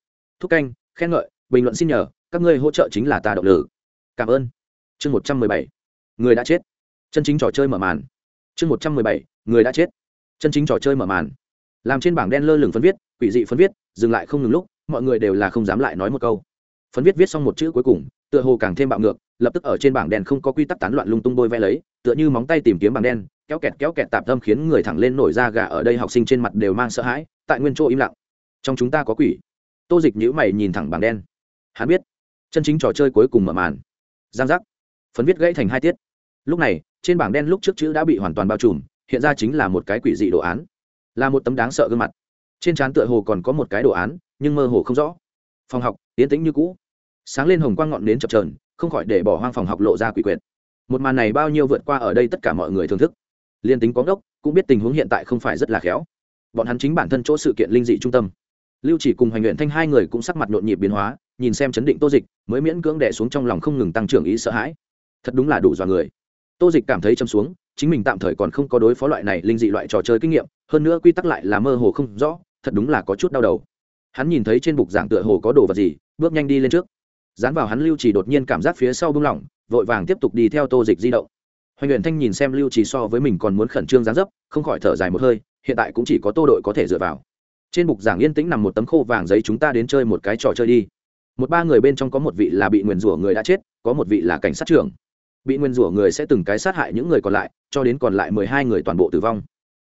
Thúc canh, khen ngợi, bình luận xin nhờ, các ngươi hỗ trợ chính là ta động lực. Cảm ơn. Chương một trăm mười bảy. Người đã chết. Chân chính trò chơi mở màn. Chương một trăm mười bảy. Người đã chết. Chân chính trò chơi mở màn. Làm trên bảng đen lơ lửng phấn viết, quỷ dị phấn viết, dừng lại không ngừng lúc, mọi người đều là không dám lại nói một câu. Phấn viết viết xong một chữ cuối cùng, tựa hồ càng thêm bạo ngược lập tức ở trên bảng đen không có quy tắc tán loạn lung tung bôi vẽ lấy, tựa như móng tay tìm kiếm bảng đen, kéo kẹt kéo kẹt tạp tâm khiến người thẳng lên nổi da gà ở đây học sinh trên mặt đều mang sợ hãi, tại nguyên chỗ im lặng. Trong chúng ta có quỷ. Tô dịch nhữ mày nhìn thẳng bảng đen. Hắn biết, chân chính trò chơi cuối cùng mở màn. Giang giác. Phấn viết gãy thành hai tiết. Lúc này, trên bảng đen lúc trước chữ đã bị hoàn toàn bao trùm, hiện ra chính là một cái quỷ dị đồ án. Là một tấm đáng sợ gương mặt. Trên trán tựa hồ còn có một cái đồ án, nhưng mơ hồ không rõ. Phòng học, tiến tĩnh như cũ. Sáng lên hồng quang ngọn đến chập trờn không khỏi để bỏ hoang phòng học lộ ra quỷ quyệt. Một màn này bao nhiêu vượt qua ở đây tất cả mọi người thưởng thức. Liên tính có gốc cũng biết tình huống hiện tại không phải rất là khéo. Bọn hắn chính bản thân chỗ sự kiện linh dị trung tâm. Lưu chỉ cùng hoành luyện thanh hai người cũng sắc mặt nhộn nhịp biến hóa, nhìn xem chấn định tô dịch, mới miễn cưỡng đẻ xuống trong lòng không ngừng tăng trưởng ý sợ hãi. Thật đúng là đủ dọa người. Tô dịch cảm thấy châm xuống, chính mình tạm thời còn không có đối phó loại này linh dị loại trò chơi kinh nghiệm, hơn nữa quy tắc lại là mơ hồ không rõ, thật đúng là có chút đau đầu. Hắn nhìn thấy trên bục giảng tựa hồ có đồ vật gì, bước nhanh đi lên trước dán vào hắn lưu trì đột nhiên cảm giác phía sau bung lỏng, vội vàng tiếp tục đi theo tô dịch di động. Hoành nguyện thanh nhìn xem lưu trì so với mình còn muốn khẩn trương gián dấp, không khỏi thở dài một hơi, hiện tại cũng chỉ có tô đội có thể dựa vào. Trên bục giảng yên tĩnh nằm một tấm khô vàng giấy chúng ta đến chơi một cái trò chơi đi. Một ba người bên trong có một vị là bị nguyền rủa người đã chết, có một vị là cảnh sát trưởng. Bị nguyền rủa người sẽ từng cái sát hại những người còn lại, cho đến còn lại mười hai người toàn bộ tử vong.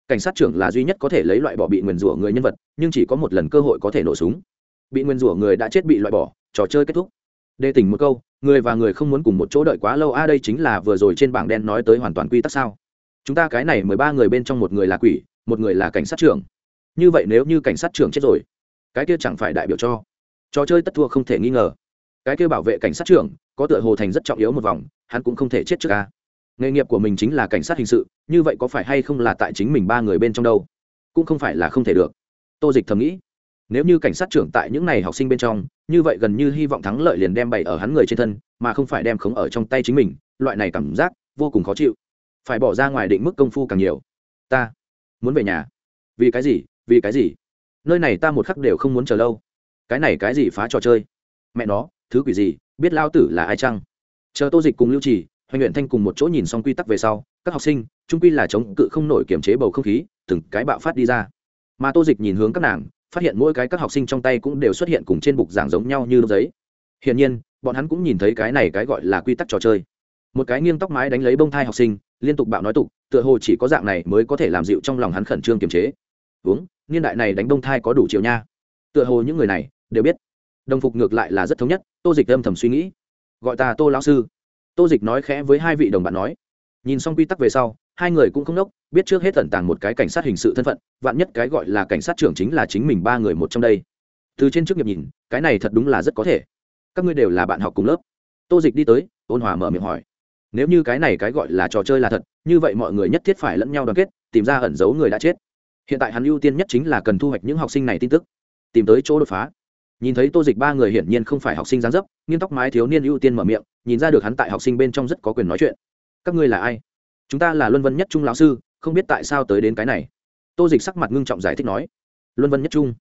Cảnh sát trưởng là duy nhất có thể lấy loại bỏ bị nguyền rủa người nhân vật, nhưng chỉ có một lần cơ hội có thể nổ súng. Bị nguyền rủa người đã chết bị loại bỏ, trò chơi kết thúc đề tỉnh một câu, người và người không muốn cùng một chỗ đợi quá lâu. A, đây chính là vừa rồi trên bảng đen nói tới hoàn toàn quy tắc sao? Chúng ta cái này mười ba người bên trong một người là quỷ, một người là cảnh sát trưởng. Như vậy nếu như cảnh sát trưởng chết rồi, cái kia chẳng phải đại biểu cho, trò chơi tất thua không thể nghi ngờ. Cái kia bảo vệ cảnh sát trưởng, có tựa hồ thành rất trọng yếu một vòng, hắn cũng không thể chết trước ca nghề nghiệp của mình chính là cảnh sát hình sự, như vậy có phải hay không là tại chính mình ba người bên trong đâu? Cũng không phải là không thể được. Tô dịch thầm nghĩ nếu như cảnh sát trưởng tại những này học sinh bên trong, như vậy gần như hy vọng thắng lợi liền đem bày ở hắn người trên thân, mà không phải đem khống ở trong tay chính mình, loại này cảm giác vô cùng khó chịu. Phải bỏ ra ngoài định mức công phu càng nhiều. Ta muốn về nhà. Vì cái gì? Vì cái gì? Nơi này ta một khắc đều không muốn chờ lâu. Cái này cái gì phá trò chơi? Mẹ nó, thứ quỷ gì? Biết lao tử là ai chăng? Chờ tô dịch cùng lưu trì, hoành luyện thanh cùng một chỗ nhìn xong quy tắc về sau, các học sinh trung quy là chống cự không nổi kiềm chế bầu không khí, từng cái bạo phát đi ra. Mà tô dịch nhìn hướng các nàng phát hiện mỗi cái các học sinh trong tay cũng đều xuất hiện cùng trên bục giảng giống nhau như giấy. Hiển nhiên, bọn hắn cũng nhìn thấy cái này cái gọi là quy tắc trò chơi. Một cái nghiêng tóc mái đánh lấy bông thai học sinh, liên tục bạo nói tục, tựa hồ chỉ có dạng này mới có thể làm dịu trong lòng hắn khẩn trương kiềm chế. Uống, niên đại này đánh bông thai có đủ chiều nha. Tựa hồ những người này đều biết. Đồng phục ngược lại là rất thống nhất, tô dịch âm thầm suy nghĩ. Gọi ta tô lão sư. Tô dịch nói khẽ với hai vị đồng bạn nói nhìn xong quy tắc về sau, hai người cũng không nốc, biết trước hết tận tàng một cái cảnh sát hình sự thân phận, vạn nhất cái gọi là cảnh sát trưởng chính là chính mình ba người một trong đây. Từ trên trước nghiệp nhìn, cái này thật đúng là rất có thể. Các ngươi đều là bạn học cùng lớp. Tô dịch đi tới, ôn hòa mở miệng hỏi. Nếu như cái này cái gọi là trò chơi là thật, như vậy mọi người nhất thiết phải lẫn nhau đoàn kết, tìm ra ẩn giấu người đã chết. Hiện tại hắn ưu tiên nhất chính là cần thu hoạch những học sinh này tin tức. Tìm tới chỗ đột phá. Nhìn thấy tô dịch ba người hiển nhiên không phải học sinh gián dấp, nghiêng tóc mái thiếu niên ưu tiên mở miệng, nhìn ra được hắn tại học sinh bên trong rất có quyền nói chuyện các ngươi là ai? Chúng ta là luân vân nhất trung lão sư, không biết tại sao tới đến cái này. Tô dịch sắc mặt ngưng trọng giải thích nói. Luân vân nhất trung.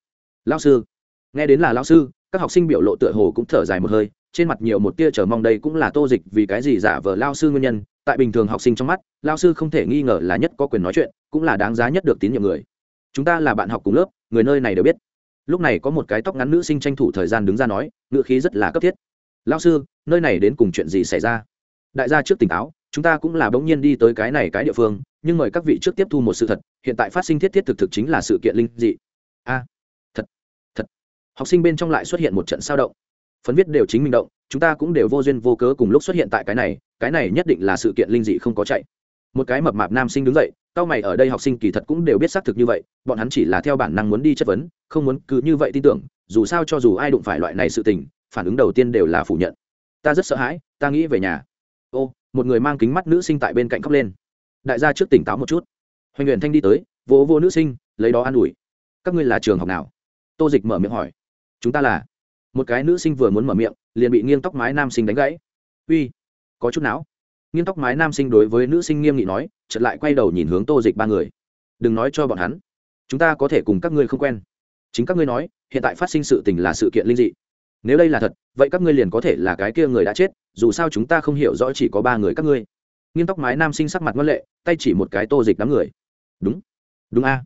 Lão sư. Nghe đến là lão sư, các học sinh biểu lộ tựa hồ cũng thở dài một hơi, trên mặt nhiều một tia chờ mong đây cũng là tô dịch vì cái gì giả vờ lao sư nguyên nhân. Tại bình thường học sinh trong mắt lao sư không thể nghi ngờ là nhất có quyền nói chuyện, cũng là đáng giá nhất được tín nhiệm người. Chúng ta là bạn học cùng lớp, người nơi này đều biết. Lúc này có một cái tóc ngắn nữ sinh tranh thủ thời gian đứng ra nói, ngữ khí rất là cấp thiết. Lao sư, nơi này đến cùng chuyện gì xảy ra? Đại gia trước tỉnh táo chúng ta cũng là bỗng nhiên đi tới cái này cái địa phương, nhưng mời các vị trước tiếp thu một sự thật, hiện tại phát sinh thiết thiết thực thực chính là sự kiện linh dị. A, thật thật. Học sinh bên trong lại xuất hiện một trận sao động. Phấn viết đều chính mình động, chúng ta cũng đều vô duyên vô cớ cùng lúc xuất hiện tại cái này cái này nhất định là sự kiện linh dị không có chạy. Một cái mập mạp nam sinh đứng dậy cao mày ở đây học sinh kỳ thật cũng đều biết xác thực như vậy, bọn hắn chỉ là theo bản năng muốn đi chất vấn, không muốn cứ như vậy tin tưởng, dù sao cho dù ai đụng phải loại này sự tình, phản ứng đầu tiên đều là phủ nhận. Ta rất sợ hãi, ta nghĩ về nhà. Ô một người mang kính mắt nữ sinh tại bên cạnh khóc lên. Đại gia trước tỉnh táo một chút. Hoành nguyện thanh đi tới vỗ vô nữ sinh, lấy đó an ủi. Các ngươi là trường học nào? Tô dịch mở miệng hỏi. Chúng ta là. Một cái nữ sinh vừa muốn mở miệng, liền bị nghiêng tóc mái nam sinh đánh gãy. Uy, có chút não. Nghiêng tóc mái nam sinh đối với nữ sinh nghiêm nghị nói, chợt lại quay đầu nhìn hướng tô dịch ba người. Đừng nói cho bọn hắn. Chúng ta có thể cùng các ngươi không quen. Chính các ngươi nói, hiện tại phát sinh sự tình là sự kiện linh dị nếu đây là thật, vậy các ngươi liền có thể là cái kia người đã chết, dù sao chúng ta không hiểu rõ chỉ có ba người các ngươi. Nghiêng tóc mái nam sinh sắc mặt ngân lệ, tay chỉ một cái tô dịch đám người. Đúng. Đúng a.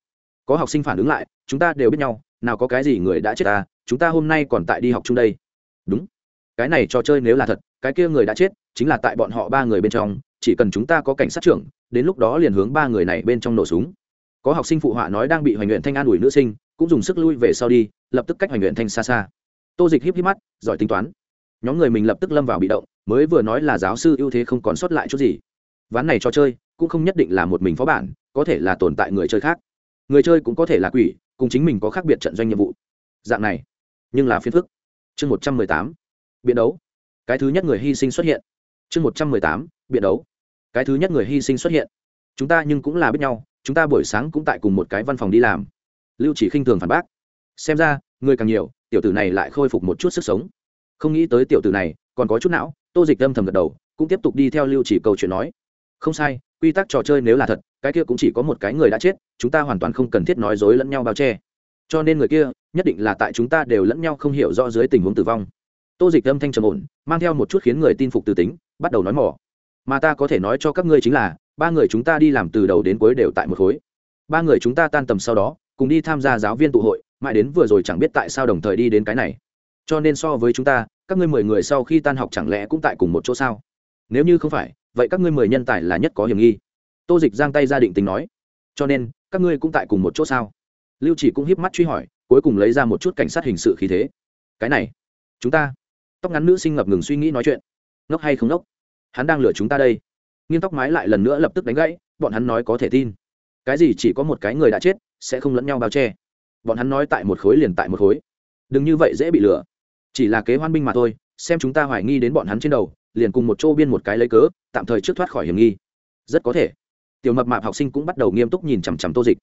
Có học sinh phản ứng lại, chúng ta đều biết nhau, nào có cái gì người đã chết ta chúng ta hôm nay còn tại đi học chung đây. Đúng. Cái này trò chơi nếu là thật, cái kia người đã chết, chính là tại bọn họ ba người bên trong, chỉ cần chúng ta có cảnh sát trưởng, đến lúc đó liền hướng ba người này bên trong nổ súng. Có học sinh phụ họa nói đang bị hoành nguyện thanh an ủi nữ sinh, cũng dùng sức lui về sau đi, lập tức cách hoành nguyện thanh xa xa tô dịch híp híp mắt, giỏi tính toán. Nhóm người mình lập tức lâm vào bị động, mới vừa nói là giáo sư ưu thế không còn sót lại chút gì. Ván này cho chơi, cũng không nhất định là một mình phó bản, có thể là tồn tại người chơi khác. Người chơi cũng có thể là quỷ, cùng chính mình có khác biệt trận doanh nhiệm vụ. Dạng này. Nhưng là phiền phức. Chương một trăm mười tám. Biện đấu. Cái thứ nhất người hy sinh xuất hiện. Chương một trăm mười tám. Biện đấu. Cái thứ nhất người hy sinh xuất hiện. Chúng ta nhưng cũng là biết nhau, chúng ta buổi sáng cũng tại cùng một cái văn phòng đi làm. Lưu chỉ khinh thường phản bác. Xem ra, người càng nhiều tiểu tử này lại khôi phục một chút sức sống. Không nghĩ tới tiểu tử này, còn có chút não, tô dịch âm thầm gật đầu, cũng tiếp tục đi theo lưu chỉ câu chuyện nói. Không sai, quy tắc trò chơi nếu là thật, cái kia cũng chỉ có một cái người đã chết, chúng ta hoàn toàn không cần thiết nói dối lẫn nhau bao che. Cho nên người kia, nhất định là tại chúng ta đều lẫn nhau không hiểu rõ dưới tình huống tử vong. Tô dịch âm thanh trầm ổn, mang theo một chút khiến người tin phục từ tính, bắt đầu nói mỏ. Mà ta có thể nói cho các ngươi chính là, ba người chúng ta đi làm từ đầu đến cuối đều tại một khối. Ba người chúng ta tan tầm sau đó, cùng đi tham gia giáo viên tụ hội mãi đến vừa rồi chẳng biết tại sao đồng thời đi đến cái này. Cho nên so với chúng ta, các ngươi mười người sau khi tan học chẳng lẽ cũng tại cùng một chỗ sao? Nếu như không phải, vậy các ngươi mười nhân tài là nhất có hiểm nghi. Tô dịch giang tay ra định tính nói. Cho nên, các ngươi cũng tại cùng một chỗ sao? Lưu chỉ cũng hiếp mắt truy hỏi, cuối cùng lấy ra một chút cảnh sát hình sự khí thế. Cái này, chúng ta. Tóc ngắn nữ sinh ngập ngừng suy nghĩ nói chuyện. Ngốc hay không ngốc? Hắn đang lừa chúng ta đây. Nghiêng tóc mái lại lần nữa lập tức đánh gãy, bọn hắn nói có thể tin. Cái gì chỉ có một cái người đã chết, sẽ không lẫn nhau bao che bọn hắn nói tại một khối liền tại một khối. Đừng như vậy dễ bị lừa. Chỉ là kế hoan binh mà thôi, xem chúng ta hoài nghi đến bọn hắn trên đầu, liền cùng một chỗ biên một cái lấy cớ, tạm thời trước thoát khỏi hiểm nghi. Rất có thể. Tiểu mập mạp học sinh cũng bắt đầu nghiêm túc nhìn chằm chằm tô dịch.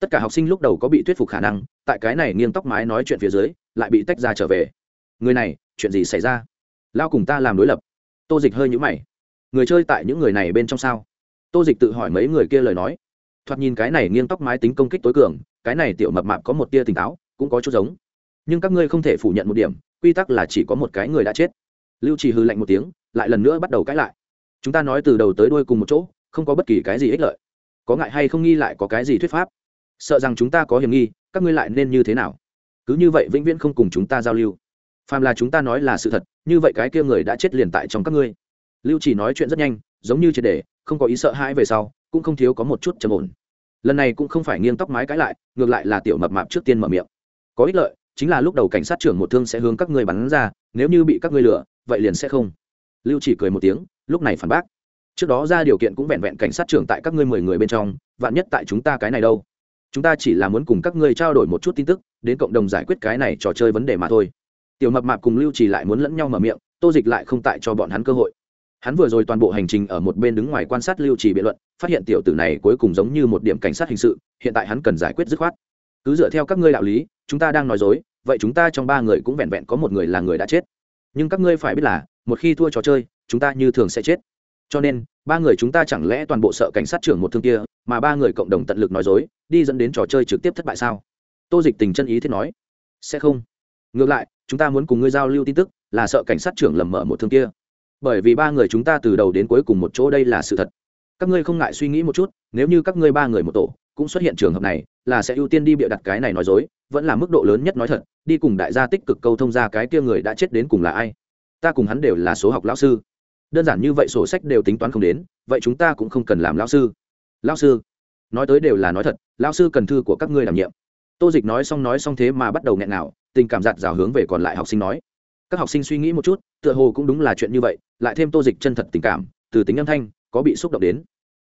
Tất cả học sinh lúc đầu có bị thuyết phục khả năng, tại cái này nghiêng tóc mái nói chuyện phía dưới, lại bị tách ra trở về. Người này, chuyện gì xảy ra? Lao cùng ta làm đối lập. Tô dịch hơi nhũ mày. Người chơi tại những người này bên trong sao? Tô dịch tự hỏi mấy người kia lời nói thoạt nhìn cái này nghiêng tóc mái tính công kích tối cường, cái này tiểu mập mạp có một tia tỉnh táo, cũng có chút giống. Nhưng các ngươi không thể phủ nhận một điểm, quy tắc là chỉ có một cái người đã chết. Lưu trì hư lạnh một tiếng, lại lần nữa bắt đầu cãi lại. Chúng ta nói từ đầu tới đuôi cùng một chỗ, không có bất kỳ cái gì ích lợi. Có ngại hay không nghi lại có cái gì thuyết pháp? Sợ rằng chúng ta có hiểm nghi, các ngươi lại nên như thế nào? Cứ như vậy vĩnh viễn không cùng chúng ta giao lưu. Phàm là chúng ta nói là sự thật, như vậy cái kia người đã chết liền tại trong các ngươi. Lưu chỉ nói chuyện rất nhanh, giống như triệt để, không có ý sợ hãi về sau, cũng không thiếu có một chút trầm ổn lần này cũng không phải nghiêng tóc mái cãi lại, ngược lại là tiểu mập mạp trước tiên mở miệng. Có ích lợi, chính là lúc đầu cảnh sát trưởng một thương sẽ hướng các ngươi bắn ra, nếu như bị các ngươi lừa, vậy liền sẽ không. Lưu chỉ cười một tiếng, lúc này phản bác. Trước đó ra điều kiện cũng vẹn vẹn cảnh sát trưởng tại các ngươi mười người bên trong, vạn nhất tại chúng ta cái này đâu. Chúng ta chỉ là muốn cùng các ngươi trao đổi một chút tin tức, đến cộng đồng giải quyết cái này trò chơi vấn đề mà thôi. Tiểu mập mạp cùng lưu chỉ lại muốn lẫn nhau mở miệng, tô dịch lại không tại cho bọn hắn cơ hội hắn vừa rồi toàn bộ hành trình ở một bên đứng ngoài quan sát lưu trì biện luận, phát hiện tiểu tử này cuối cùng giống như một điểm cảnh sát hình sự, hiện tại hắn cần giải quyết dứt khoát. Cứ dựa theo các ngươi đạo lý, chúng ta đang nói dối, vậy chúng ta trong ba người cũng vẹn vẹn có một người là người đã chết. Nhưng các ngươi phải biết là, một khi thua trò chơi, chúng ta như thường sẽ chết. Cho nên, ba người chúng ta chẳng lẽ toàn bộ sợ cảnh sát trưởng một thương kia, mà ba người cộng đồng tận lực nói dối, đi dẫn đến trò chơi trực tiếp thất bại sao? Tô dịch tình chân ý thiết nói. Sẽ không. Ngược lại, chúng ta muốn cùng ngươi giao lưu tin tức, là sợ cảnh sát trưởng lầm mở một thương kia bởi vì ba người chúng ta từ đầu đến cuối cùng một chỗ đây là sự thật. Các ngươi không ngại suy nghĩ một chút, nếu như các ngươi ba người một tổ cũng xuất hiện trường hợp này, là sẽ ưu tiên đi bịa đặt cái này nói dối, vẫn là mức độ lớn nhất nói thật, đi cùng đại gia tích cực câu thông ra cái kia người đã chết đến cùng là ai. Ta cùng hắn đều là số học lão sư. Đơn giản như vậy sổ sách đều tính toán không đến, vậy chúng ta cũng không cần làm lão sư. Lão sư, nói tới đều là nói thật, lão sư cần thư của các ngươi đảm nhiệm. Tô dịch nói xong nói xong thế mà bắt đầu nghẹn nào tình cảm giặt rào hướng về còn lại học sinh nói các học sinh suy nghĩ một chút, tựa hồ cũng đúng là chuyện như vậy, lại thêm tô dịch chân thật tình cảm, từ tính âm thanh, có bị xúc động đến.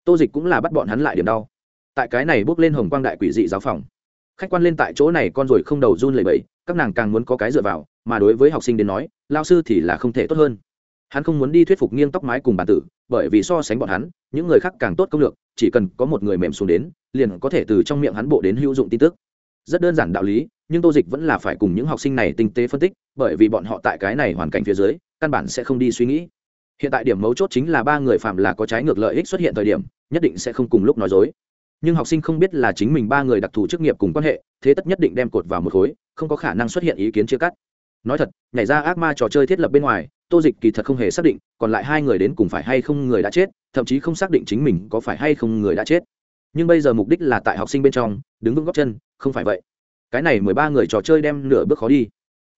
Tô dịch cũng là bắt bọn hắn lại điểm đau. Tại cái này bước lên hồng quang đại quỷ dị giáo phòng, khách quan lên tại chỗ này con rồi không đầu run lẩy bẩy, các nàng càng muốn có cái dựa vào, mà đối với học sinh đến nói, lao sư thì là không thể tốt hơn. Hắn không muốn đi thuyết phục nghiêng tóc mái cùng bản tử, bởi vì so sánh bọn hắn, những người khác càng tốt công lược, chỉ cần có một người mềm xuống đến, liền có thể từ trong miệng hắn bộ đến hữu dụng tin tức. Rất đơn giản đạo lý nhưng tô dịch vẫn là phải cùng những học sinh này tinh tế phân tích, bởi vì bọn họ tại cái này hoàn cảnh phía dưới, căn bản sẽ không đi suy nghĩ. Hiện tại điểm mấu chốt chính là ba người phạm là có trái ngược lợi ích xuất hiện thời điểm, nhất định sẽ không cùng lúc nói dối. Nhưng học sinh không biết là chính mình ba người đặc thù chức nghiệp cùng quan hệ, thế tất nhất định đem cột vào một khối, không có khả năng xuất hiện ý kiến chia cắt. Nói thật, nhảy ra ác ma trò chơi thiết lập bên ngoài, tô dịch kỳ thật không hề xác định còn lại hai người đến cùng phải hay không người đã chết, thậm chí không xác định chính mình có phải hay không người đã chết. Nhưng bây giờ mục đích là tại học sinh bên trong, đứng vững góc chân, không phải vậy cái này mười ba người trò chơi đem nửa bước khó đi.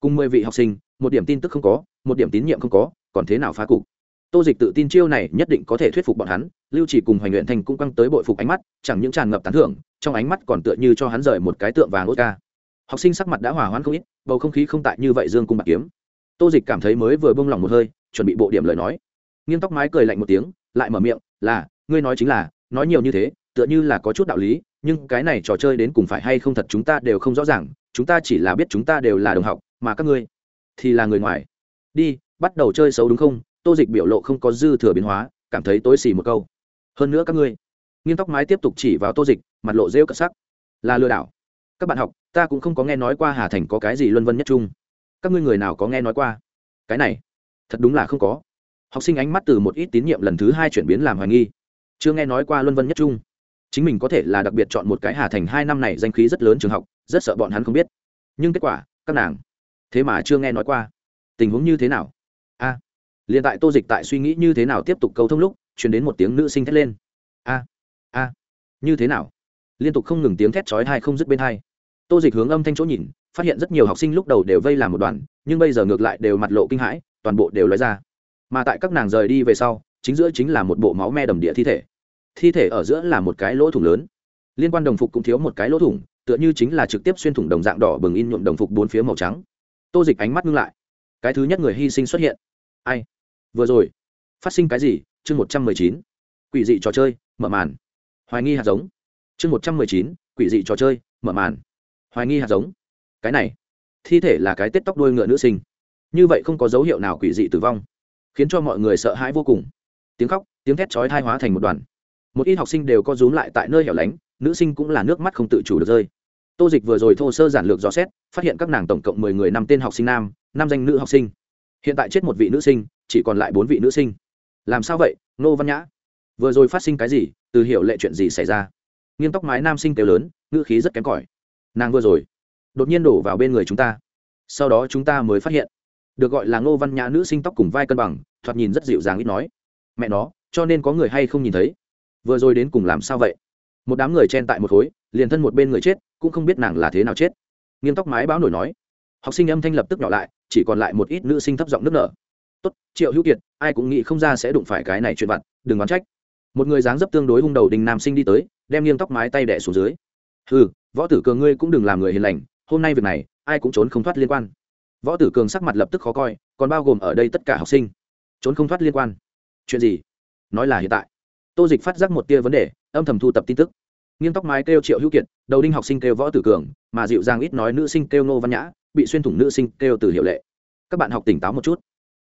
Cùng mười vị học sinh, một điểm tin tức không có, một điểm tín nhiệm không có, còn thế nào phá cục? Tô dịch tự tin chiêu này nhất định có thể thuyết phục bọn hắn, lưu chỉ cùng hoành nguyện thành cũng căng tới bội phục ánh mắt, chẳng những tràn ngập tán thưởng, trong ánh mắt còn tựa như cho hắn rời một cái tượng vàng ốt ca. Học sinh sắc mặt đã hỏa hoãn không ít, bầu không khí không tại như vậy dương cung bạc kiếm. Tô dịch cảm thấy mới vừa bông lòng một hơi, chuẩn bị bộ điểm lời nói. Nghiêng tóc mái cười lạnh một tiếng, lại mở miệng, là, ngươi nói chính là, nói nhiều như thế tựa như là có chút đạo lý, nhưng cái này trò chơi đến cùng phải hay không thật chúng ta đều không rõ ràng, chúng ta chỉ là biết chúng ta đều là đồng học, mà các ngươi thì là người ngoài. Đi, bắt đầu chơi xấu đúng không? Tô dịch biểu lộ không có dư thừa biến hóa, cảm thấy tối xì một câu. Hơn nữa các ngươi, nghiêng tóc mái tiếp tục chỉ vào tô dịch, mặt lộ rêu cất sắc. Là lừa đảo. Các bạn học, ta cũng không có nghe nói qua hà thành có cái gì luân vân nhất trung. Các ngươi người nào có nghe nói qua? Cái này, thật đúng là không có. Học sinh ánh mắt từ một ít tín nhiệm lần thứ hai chuyển biến làm hoài nghi. Chưa nghe nói qua luân vân nhất trung chính mình có thể là đặc biệt chọn một cái hà thành hai năm này danh khí rất lớn trường học rất sợ bọn hắn không biết. Nhưng kết quả các nàng thế mà chưa nghe nói qua. Tình huống như thế nào? A à, liền tại tô dịch tại suy nghĩ như thế nào tiếp tục câu thông lúc chuyển đến một tiếng nữ sinh thét lên. A a như thế nào? Liên tục không ngừng tiếng thét chói hai không dứt bên hai tô dịch hướng âm thanh chỗ nhìn phát hiện rất nhiều học sinh lúc đầu đều vây làm một đoàn nhưng bây giờ ngược lại đều mặt lộ kinh hãi toàn bộ đều lói ra. Mà tại các nàng rời đi về sau chính giữa chính là một bộ máu me đầm địa thi thể thi thể ở giữa là một cái lỗ thủng lớn. Liên quan đồng phục cũng thiếu một cái lỗ thủng, tựa như chính là trực tiếp xuyên thủng đồng dạng đỏ bừng in nhuộm đồng phục bốn phía màu trắng. Tô dịch ánh mắt ngưng lại. Cái thứ nhất người hy sinh xuất hiện. Ai? Vừa rồi. Phát sinh cái gì? Chương một trăm mười chín. Quỷ dị trò chơi, mở màn. Hoài nghi hạt giống. Chương một trăm mười chín. Quỷ dị trò chơi, mở màn. Hoài nghi hạt giống. Cái này. Thi thể là cái tết tóc đôi ngựa nữ sinh. Như vậy không có dấu hiệu nào quỷ dị tử vong, khiến cho mọi người sợ hãi vô cùng. Tiếng khóc, tiếng thét chói thai hóa thành một đoàn một ít học sinh đều có rúm lại tại nơi hẻo lánh, nữ sinh cũng là nước mắt không tự chủ được rơi. Tô dịch vừa rồi thô sơ giản lược dò xét, phát hiện các nàng tổng cộng mười người năm tên học sinh nam, năm danh nữ học sinh. Hiện tại chết một vị nữ sinh, chỉ còn lại bốn vị nữ sinh. Làm sao vậy nô văn nhã? Vừa rồi phát sinh cái gì, từ hiểu lệ chuyện gì xảy ra? Nghiêng tóc mái nam sinh kêu lớn, ngữ khí rất kém cỏi. Nàng vừa rồi, đột nhiên đổ vào bên người chúng ta. Sau đó chúng ta mới phát hiện, được gọi là ngô văn nhã nữ sinh tóc cùng vai cân bằng, thoạt nhìn rất dịu dàng ít nói. Mẹ nó, cho nên có người hay không nhìn thấy? Vừa rồi đến cùng làm sao vậy? Một đám người chen tại một khối, liền thân một bên người chết, cũng không biết nàng là thế nào chết. Nghiêng tóc mái báo nổi nói. Học sinh âm thanh lập tức nhỏ lại, chỉ còn lại một ít nữ sinh thấp giọng nước nở. Tốt, triệu hữu kiệt, ai cũng nghĩ không ra sẽ đụng phải cái này chuyện vặt, đừng đoán trách. Một người dáng dấp tương đối hung đầu đình nam sinh đi tới, đem nghiêng tóc mái tay đẻ xuống dưới. Ừ võ tử cường ngươi cũng đừng làm người hiền lành, hôm nay việc này, ai cũng trốn không thoát liên quan. Võ tử cường sắc mặt lập tức khó coi, còn bao gồm ở đây tất cả học sinh. Trốn không thoát liên quan. Chuyện gì? Nói là hiện tại tô dịch phát giác một tia vấn đề, âm thầm thu tập tin tức. Nghiêng tóc mái kêu triệu hữu kiệt, đầu đinh học sinh kêu võ tử cường, mà dịu dàng ít nói nữ sinh kêu nô văn nhã, bị xuyên thủng nữ sinh kêu từ hiệu lệ. Các bạn học tỉnh táo một chút.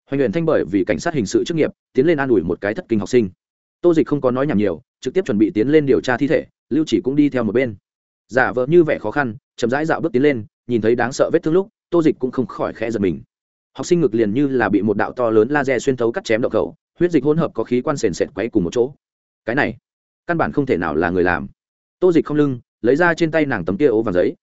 Hoành nguyện thanh bởi vì cảnh sát hình sự chức nghiệp, tiến lên an ủi một cái thất kinh học sinh. Tô dịch không có nói nhảm nhiều, trực tiếp chuẩn bị tiến lên điều tra thi thể, lưu chỉ cũng đi theo một bên. Giả vờ như vẻ khó khăn, chậm rãi dạo bước tiến lên, nhìn thấy đáng sợ vết thương lúc, tô dịch cũng không khỏi khẽ giật mình. Học sinh ngực liền như là bị một đạo to lớn laser xuyên thấu cắt chém đậu khẩu, huyết dịch hỗn hợp có khí quan sền sệt quấy cùng một chỗ cái này căn bản không thể nào là người làm. Tô dịch không lưng, lấy ra trên tay nàng tấm kia ố vàng giấy.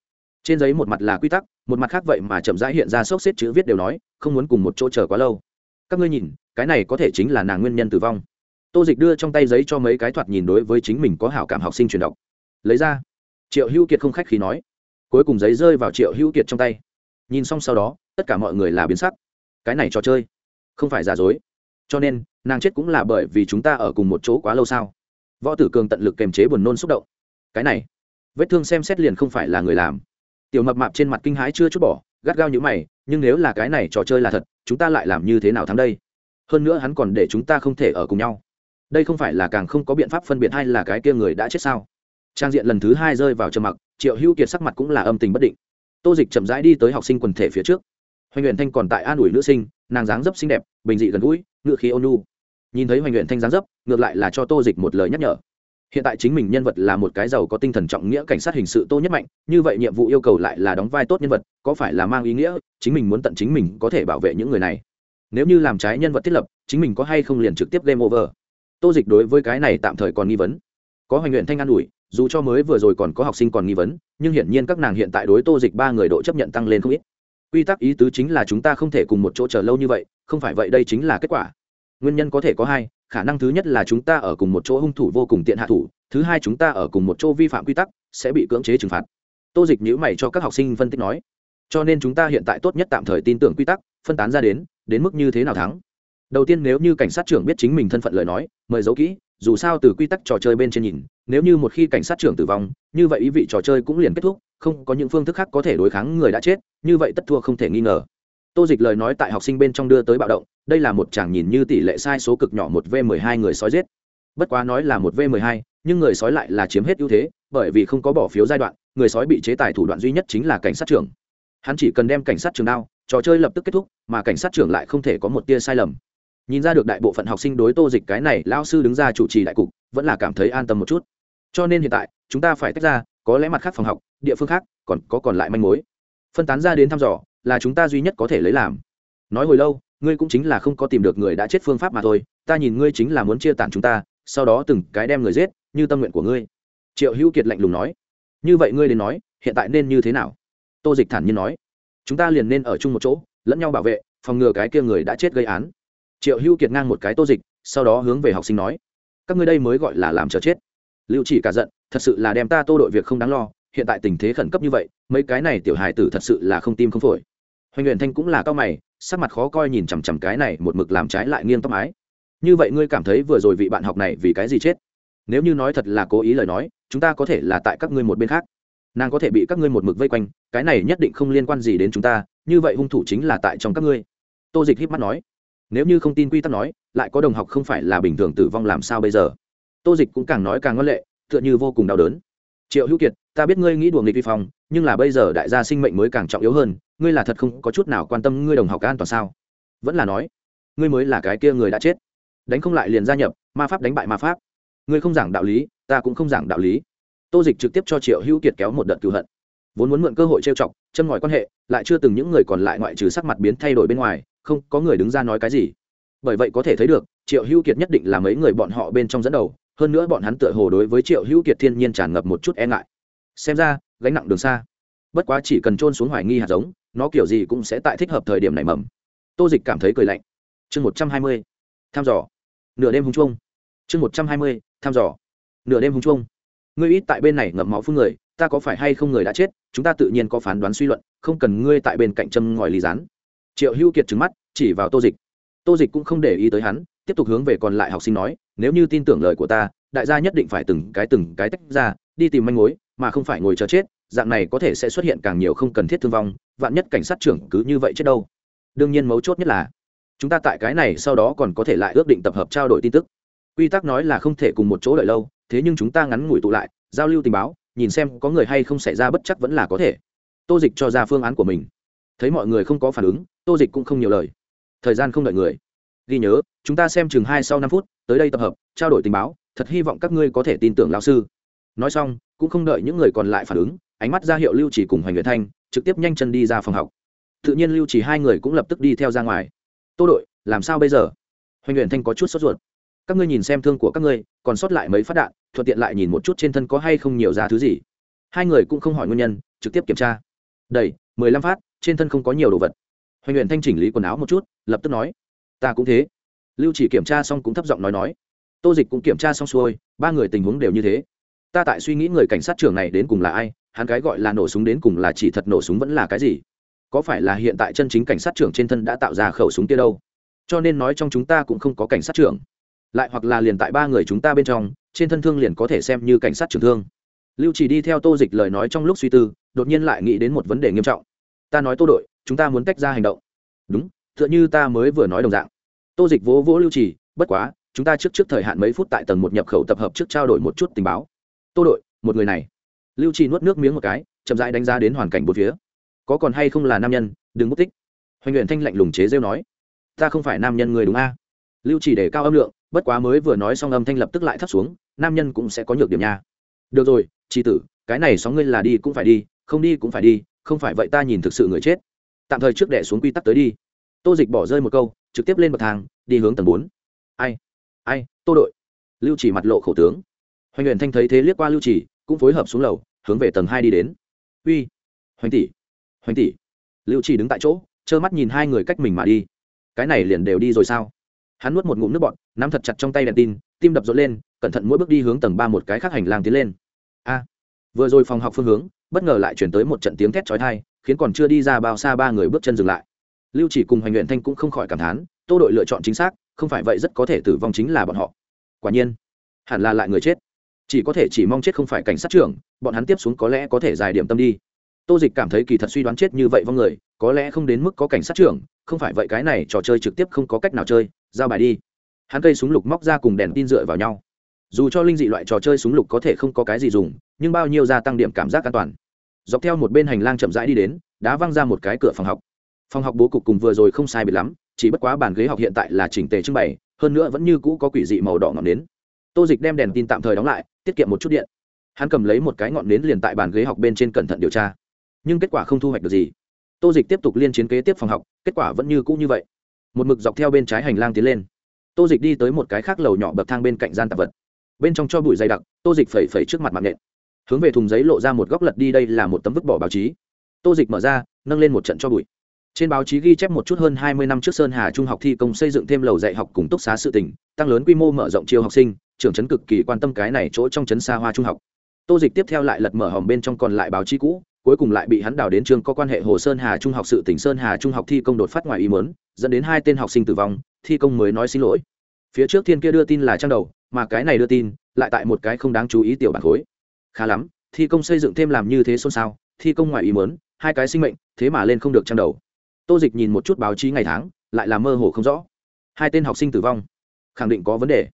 Trên giấy một mặt là quy tắc, một mặt khác vậy mà chậm rãi hiện ra sốc xếp chữ viết đều nói, không muốn cùng một chỗ chờ quá lâu. Các ngươi nhìn, cái này có thể chính là nàng nguyên nhân tử vong. Tô dịch đưa trong tay giấy cho mấy cái thoạt nhìn đối với chính mình có hảo cảm học sinh truyền đọc. Lấy ra. Triệu hữu kiệt không khách khí nói. Cuối cùng giấy rơi vào triệu hữu kiệt trong tay. Nhìn xong sau đó, tất cả mọi người là biến sắc. Cái này trò chơi, không phải giả dối. Cho nên nàng chết cũng là bởi vì chúng ta ở cùng một chỗ quá lâu sao? Võ tử cường tận lực kềm chế buồn nôn xúc động. Cái này, vết thương xem xét liền không phải là người làm. Tiểu mập mạp trên mặt kinh hãi chưa chút bỏ, gắt gao như mày, nhưng nếu là cái này trò chơi là thật, chúng ta lại làm như thế nào thắng đây? Hơn nữa hắn còn để chúng ta không thể ở cùng nhau. Đây không phải là càng không có biện pháp phân biệt hay là cái kia người đã chết sao? Trang diện lần thứ hai rơi vào trầm mặc, triệu hữu kiệt sắc mặt cũng là âm tình bất định. Tô dịch chậm rãi đi tới học sinh quần thể phía trước. Hoành nguyện thanh còn tại an ủi nữ sinh, nàng dáng dấp xinh đẹp, bình dị gần gũi ngự khí ôn nhìn thấy hoành nguyện thanh dáng dấp, ngược lại là cho tô dịch một lời nhắc nhở. Hiện tại chính mình nhân vật là một cái giàu có tinh thần trọng nghĩa cảnh sát hình sự tô nhất mạnh, như vậy nhiệm vụ yêu cầu lại là đóng vai tốt nhân vật, có phải là mang ý nghĩa, chính mình muốn tận chính mình có thể bảo vệ những người này. Nếu như làm trái nhân vật thiết lập, chính mình có hay không liền trực tiếp game over. Tô dịch đối với cái này tạm thời còn nghi vấn. Có hoành nguyện thanh an ủi, dù cho mới vừa rồi còn có học sinh còn nghi vấn, nhưng hiển nhiên các nàng hiện tại đối tô dịch ba người độ chấp nhận tăng lên không ít. Quy tắc ý tứ chính là chúng ta không thể cùng một chỗ chờ lâu như vậy, không phải vậy đây chính là kết quả nguyên nhân có thể có hai, khả năng thứ nhất là chúng ta ở cùng một chỗ hung thủ vô cùng tiện hạ thủ, thứ hai chúng ta ở cùng một chỗ vi phạm quy tắc, sẽ bị cưỡng chế trừng phạt. Tô dịch nhữ mày cho các học sinh phân tích nói. Cho nên chúng ta hiện tại tốt nhất tạm thời tin tưởng quy tắc, phân tán ra đến đến mức như thế nào thắng? Đầu tiên nếu như cảnh sát trưởng biết chính mình thân phận lời nói, mời giấu kỹ, dù sao từ quy tắc trò chơi bên trên nhìn, nếu như một khi cảnh sát trưởng tử vong, như vậy ý vị trò chơi cũng liền kết thúc, không có những phương thức khác có thể đối kháng người đã chết, như vậy tất thua không thể nghi ngờ tô dịch lời nói tại học sinh bên trong đưa tới bạo động, đây là một chàng nhìn như tỷ lệ sai số cực nhỏ một v mười hai người sói giết. Bất quá nói là một v mười hai, nhưng người sói lại là chiếm hết ưu thế, bởi vì không có bỏ phiếu giai đoạn, người sói bị chế tài thủ đoạn duy nhất chính là cảnh sát trưởng. Hắn chỉ cần đem cảnh sát trưởng đao, trò chơi lập tức kết thúc, mà cảnh sát trưởng lại không thể có một tia sai lầm. Nhìn ra được đại bộ phận học sinh đối tô dịch cái này lao sư đứng ra chủ trì đại cục, vẫn là cảm thấy an tâm một chút. Cho nên hiện tại, chúng ta phải tách ra, có lẽ mặt khác phòng học, địa phương khác, còn có còn lại manh mối. Phân tán ra đến thăm dò là chúng ta duy nhất có thể lấy làm. Nói hồi lâu, ngươi cũng chính là không có tìm được người đã chết phương pháp mà thôi, ta nhìn ngươi chính là muốn chia tản chúng ta, sau đó từng cái đem người giết, như tâm nguyện của ngươi. Triệu hữu kiệt lạnh lùng nói. Như vậy ngươi đến nói, hiện tại nên như thế nào? Tô dịch thản nhiên nói. Chúng ta liền nên ở chung một chỗ, lẫn nhau bảo vệ, phòng ngừa cái kia người đã chết gây án. Triệu hữu kiệt ngang một cái tô dịch, sau đó hướng về học sinh nói. Các ngươi đây mới gọi là làm chờ chết. Lưu chỉ cả giận, thật sự là đem ta tô đội việc không đáng lo hiện tại tình thế khẩn cấp như vậy, mấy cái này tiểu hài tử thật sự là không tim không phổi. Hoành Huyền thanh cũng là cao mày, sắc mặt khó coi nhìn chằm chằm cái này một mực làm trái lại nghiêng tóc mái. Như vậy ngươi cảm thấy vừa rồi vị bạn học này vì cái gì chết? Nếu như nói thật là cố ý lời nói, chúng ta có thể là tại các ngươi một bên khác. Nàng có thể bị các ngươi một mực vây quanh, cái này nhất định không liên quan gì đến chúng ta, như vậy hung thủ chính là tại trong các ngươi. Tô dịch híp mắt nói. Nếu như không tin quy tắc nói, lại có đồng học không phải là bình thường tử vong làm sao bây giờ? Tô dịch cũng càng nói càng ngân lệ, tựa như vô cùng đau đớn. Triệu hữu kiệt ta biết ngươi nghĩ đùa nghịch vi phong, nhưng là bây giờ đại gia sinh mệnh mới càng trọng yếu hơn, ngươi là thật không có chút nào quan tâm ngươi đồng học an toàn sao? Vẫn là nói, ngươi mới là cái kia người đã chết. Đánh không lại liền gia nhập, ma pháp đánh bại ma pháp. Ngươi không giảng đạo lý, ta cũng không giảng đạo lý. Tô dịch trực tiếp cho triệu hữu kiệt kéo một đợt cựu hận. Vốn muốn mượn cơ hội trêu chọc chân ngòi quan hệ, lại chưa từng những người còn lại ngoại trừ sắc mặt biến thay đổi bên ngoài, không có người đứng ra nói cái gì. Bởi vậy có thể thấy được, triệu hữu kiệt nhất định là mấy người bọn họ bên trong dẫn đầu, hơn nữa bọn hắn tựa hồ đối với triệu hữu kiệt thiên nhiên tràn ngập một chút e ngại xem ra, gánh nặng đường xa. Bất quá chỉ cần trôn xuống hoài nghi hạt giống, nó kiểu gì cũng sẽ tại thích hợp thời điểm này mầm. Tô dịch cảm thấy cười lạnh. Chương một trăm hai mươi thăm dò. Nửa đêm hùng chuông. Chương một trăm hai mươi thăm dò. Nửa đêm hùng chuông. Ngươi ít tại bên này ngậm máu phương người, ta có phải hay không người đã chết, chúng ta tự nhiên có phán đoán suy luận, không cần ngươi tại bên cạnh châm ngòi lý rán. Triệu hữu kiệt trứng mắt, chỉ vào tô dịch. Tô dịch cũng không để ý tới hắn, tiếp tục hướng về còn lại học sinh nói, nếu như tin tưởng lời của ta, đại gia nhất định phải từng cái từng cái tách ra, đi tìm manh mối mà không phải ngồi chờ chết, dạng này có thể sẽ xuất hiện càng nhiều không cần thiết thương vong, vạn nhất cảnh sát trưởng cứ như vậy chết đâu. Đương nhiên mấu chốt nhất là, chúng ta tại cái này sau đó còn có thể lại ước định tập hợp trao đổi tin tức. Quy tắc nói là không thể cùng một chỗ đợi lâu, thế nhưng chúng ta ngắn ngủi tụ lại, giao lưu tình báo, nhìn xem có người hay không xảy ra bất chắc vẫn là có thể. Tô dịch cho ra phương án của mình. Thấy mọi người không có phản ứng, tô dịch cũng không nhiều lời. Thời gian không đợi người. Ghi nhớ, chúng ta xem chừng hai sau năm phút, tới đây tập hợp, trao đổi tình báo, thật hy vọng các ngươi có thể tin tưởng lao sư nói xong, cũng không đợi những người còn lại phản ứng, ánh mắt ra hiệu lưu chỉ cùng hoành nguyện thanh, trực tiếp nhanh chân đi ra phòng học. Tự nhiên lưu chỉ hai người cũng lập tức đi theo ra ngoài. Tô đội, làm sao bây giờ? Hoành nguyện thanh có chút sốt ruột. Các ngươi nhìn xem thương của các ngươi, còn sót lại mấy phát đạn, thuận tiện lại nhìn một chút trên thân có hay không nhiều giá thứ gì. Hai người cũng không hỏi nguyên nhân, trực tiếp kiểm tra. Đầy, mười lăm phát, trên thân không có nhiều đồ vật. Hoành nguyện thanh chỉnh lý quần áo một chút, lập tức nói, ta cũng thế. Lưu chỉ kiểm tra xong cũng thấp giọng nói nói, tô dịch cũng kiểm tra xong xuôi, ba người tình huống đều như thế ta tại suy nghĩ người cảnh sát trưởng này đến cùng là ai, hắn cái gọi là nổ súng đến cùng là chỉ thật nổ súng vẫn là cái gì? Có phải là hiện tại chân chính cảnh sát trưởng trên thân đã tạo ra khẩu súng kia đâu? Cho nên nói trong chúng ta cũng không có cảnh sát trưởng. Lại hoặc là liền tại ba người chúng ta bên trong, trên thân thương liền có thể xem như cảnh sát trưởng thương. Lưu chỉ đi theo tô dịch lời nói trong lúc suy tư, đột nhiên lại nghĩ đến một vấn đề nghiêm trọng. Ta nói tô đội, chúng ta muốn tách ra hành động. Đúng t h ư ợ n h ư ta mới vừa nói đồng dạng. Tô dịch vỗ vỗ lưu chỉ, bất quá, chúng ta trước trước thời hạn mấy phút tại tầng một nhập khẩu tập hợp trước trao đổi một chút tình báo tô đội, một người này. Lưu chỉ nuốt nước miếng một cái, chậm rãi đánh giá đến hoàn cảnh bốn phía. Có còn hay không là nam nhân, đừng mất tích. Hoành nguyện thanh lạnh lùng chế rêu nói, ta không phải nam nhân người đúng a? Lưu chỉ để cao âm lượng, bất quá mới vừa nói xong âm thanh lập tức lại thấp xuống, nam nhân cũng sẽ có nhược điểm nha. Được rồi, trì tử, cái này sóng ngươi là đi cũng phải đi, không đi cũng phải đi, không phải vậy ta nhìn thực sự người chết. Tạm thời trước đẻ xuống quy tắc tới đi. Tô dịch bỏ rơi một câu, trực tiếp lên bậc thang, đi hướng tầng bốn. Ai ai, tô đội. Lưu chỉ mặt lộ khẩu tướng hoành huyền thanh thấy thế liếc qua lưu chỉ, cũng phối hợp xuống lầu, hướng về tầng hai đi đến. Uy, hoành tỷ hoành tỷ. Lưu chỉ đứng tại chỗ, trơ mắt nhìn hai người cách mình mà đi. Cái này liền đều đi rồi sao? Hắn nuốt một ngụm nước bọt, nắm thật chặt trong tay đèn tin, tim đập rộn lên, cẩn thận mỗi bước đi hướng tầng ba một cái khác hành lang tiến lên. A, vừa rồi phòng học phương hướng, bất ngờ lại chuyển tới một trận tiếng thét trói thai khiến còn chưa đi ra bao xa ba người bước chân dừng lại. Lưu chỉ cùng Hoành nguyện thanh cũng không khỏi cảm thán, tô đội lựa chọn chính xác, không phải vậy rất có thể tử vong chính là bọn họ. Quả nhiên, hẳn là lại người chết chỉ có thể chỉ mong chết không phải cảnh sát trưởng, bọn hắn tiếp xuống có lẽ có thể dài điểm tâm đi. Tô dịch cảm thấy kỳ thật suy đoán chết như vậy vong người, có lẽ không đến mức có cảnh sát trưởng, không phải vậy cái này trò chơi trực tiếp không có cách nào chơi, giao bài đi. Hắn cây súng lục móc ra cùng đèn tin dựa vào nhau. Dù cho linh dị loại trò chơi súng lục có thể không có cái gì dùng, nhưng bao nhiêu gia tăng điểm cảm giác an toàn. Dọc theo một bên hành lang chậm rãi đi đến đã văng ra một cái cửa phòng học. Phòng học bố cục cùng vừa rồi không sai biệt lắm, chỉ bất quá bàn ghế học hiện tại là chỉnh tề trưng bày, hơn nữa vẫn như cũ có quỷ dị màu đỏ ngọn nến tô dịch đem đèn tin tạm thời đóng lại, tiết kiệm một chút điện. Hắn cầm lấy một cái ngọn nến liền tại bàn ghế học bên trên cẩn thận điều tra. Nhưng kết quả không thu hoạch được gì. Tô dịch tiếp tục liên chiến kế tiếp phòng học, kết quả vẫn như cũ như vậy. Một mực dọc theo bên trái hành lang tiến lên. Tô dịch đi tới một cái khác lầu nhỏ bậc thang bên cạnh gian tạp vật. Bên trong cho bụi dày đặc, tô dịch phẩy phẩy trước mặt mạng nện. Hướng về thùng giấy lộ ra một góc lật đi đây là một tấm vứt bỏ báo chí. Tô dịch mở ra, nâng lên một trận cho bụi. Trên báo chí ghi chép một chút hơn hai mươi năm trước sơn hà trung học thi công xây dựng thêm lầu dạy học cùng túc xá sự tỉnh, tăng lớn quy mô mở rộng chiêu học sinh trưởng trấn cực kỳ quan tâm cái này chỗ trong trấn xa hoa trung học. Tô dịch tiếp theo lại lật mở hòm bên trong còn lại báo chí cũ, cuối cùng lại bị hắn đào đến trường có quan hệ hồ sơn hà trung học sự tỉnh sơn hà trung học thi công đột phát ngoài ý mớn dẫn đến hai tên học sinh tử vong, thi công mới nói xin lỗi. Phía trước thiên kia đưa tin là trang đầu, mà cái này đưa tin lại tại một cái không đáng chú ý tiểu bản khối. Khá lắm, thi công xây dựng thêm làm như thế xôn xao, thi công ngoài ý mớn hai cái sinh mệnh, thế mà lên không được trang đầu. Tô dịch nhìn một chút báo chí ngày tháng, lại là mơ hồ không rõ. Hai tên học sinh tử vong, khẳng định có vấn đề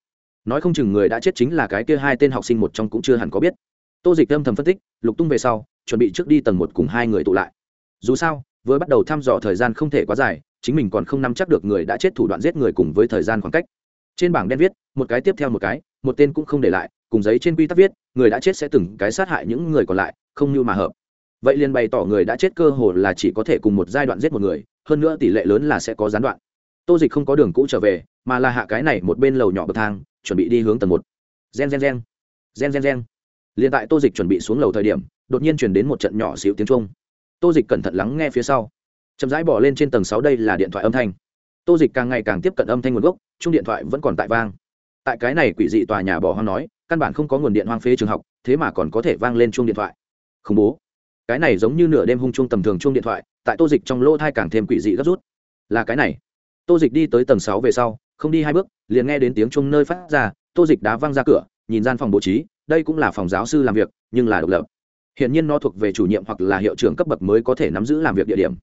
nói không chừng người đã chết chính là cái kia hai tên học sinh một trong cũng chưa hẳn có biết. Tô dịch âm thầm phân tích, lục tung về sau, chuẩn bị trước đi tầng một cùng hai người tụ lại. Dù sao với bắt đầu thăm dò thời gian không thể quá dài, chính mình còn không nắm chắc được người đã chết thủ đoạn giết người cùng với thời gian khoảng cách. Trên bảng đen viết, một cái tiếp theo một cái, một tên cũng không để lại, cùng giấy trên quy tắc viết, người đã chết sẽ từng cái sát hại những người còn lại, không như mà hợp. Vậy liền bày tỏ người đã chết cơ hồ là chỉ có thể cùng một giai đoạn giết một người, hơn nữa tỷ lệ lớn là sẽ có gián đoạn tô dịch không có đường cũ trở về, mà là hạ cái này một bên lầu nhỏ bậc thang, chuẩn bị đi hướng tầng một. Gen gen gen. Gen gen gen. Liền tại tô dịch chuẩn bị xuống lầu thời điểm, đột nhiên chuyển đến một trận nhỏ xíu tiếng trung tô dịch cẩn thận lắng nghe phía sau. Chậm rãi bỏ lên trên tầng sáu đây là điện thoại âm thanh. Tô dịch càng ngày càng tiếp cận âm thanh nguồn gốc, chung điện thoại vẫn còn tại vang. Tại cái này quỷ dị tòa nhà bỏ hoang nói, căn bản không có nguồn điện hoang phế trường học, thế mà còn có thể vang lên chung điện thoại. Khủng bố. Cái này giống như nửa đêm hung chung tầm thường chung điện thoại, tại tô dịch trong lỗ thai càng thêm quỷ dị gấp rút. Là cái này tô dịch đi tới tầng sáu về sau, không đi hai bước, liền nghe đến tiếng chung nơi phát ra, tô dịch đá văng ra cửa, nhìn gian phòng bố trí, đây cũng là phòng giáo sư làm việc, nhưng là độc lập. Hiện nhiên nó thuộc về chủ nhiệm hoặc là hiệu trưởng cấp bậc mới có thể nắm giữ làm việc địa điểm.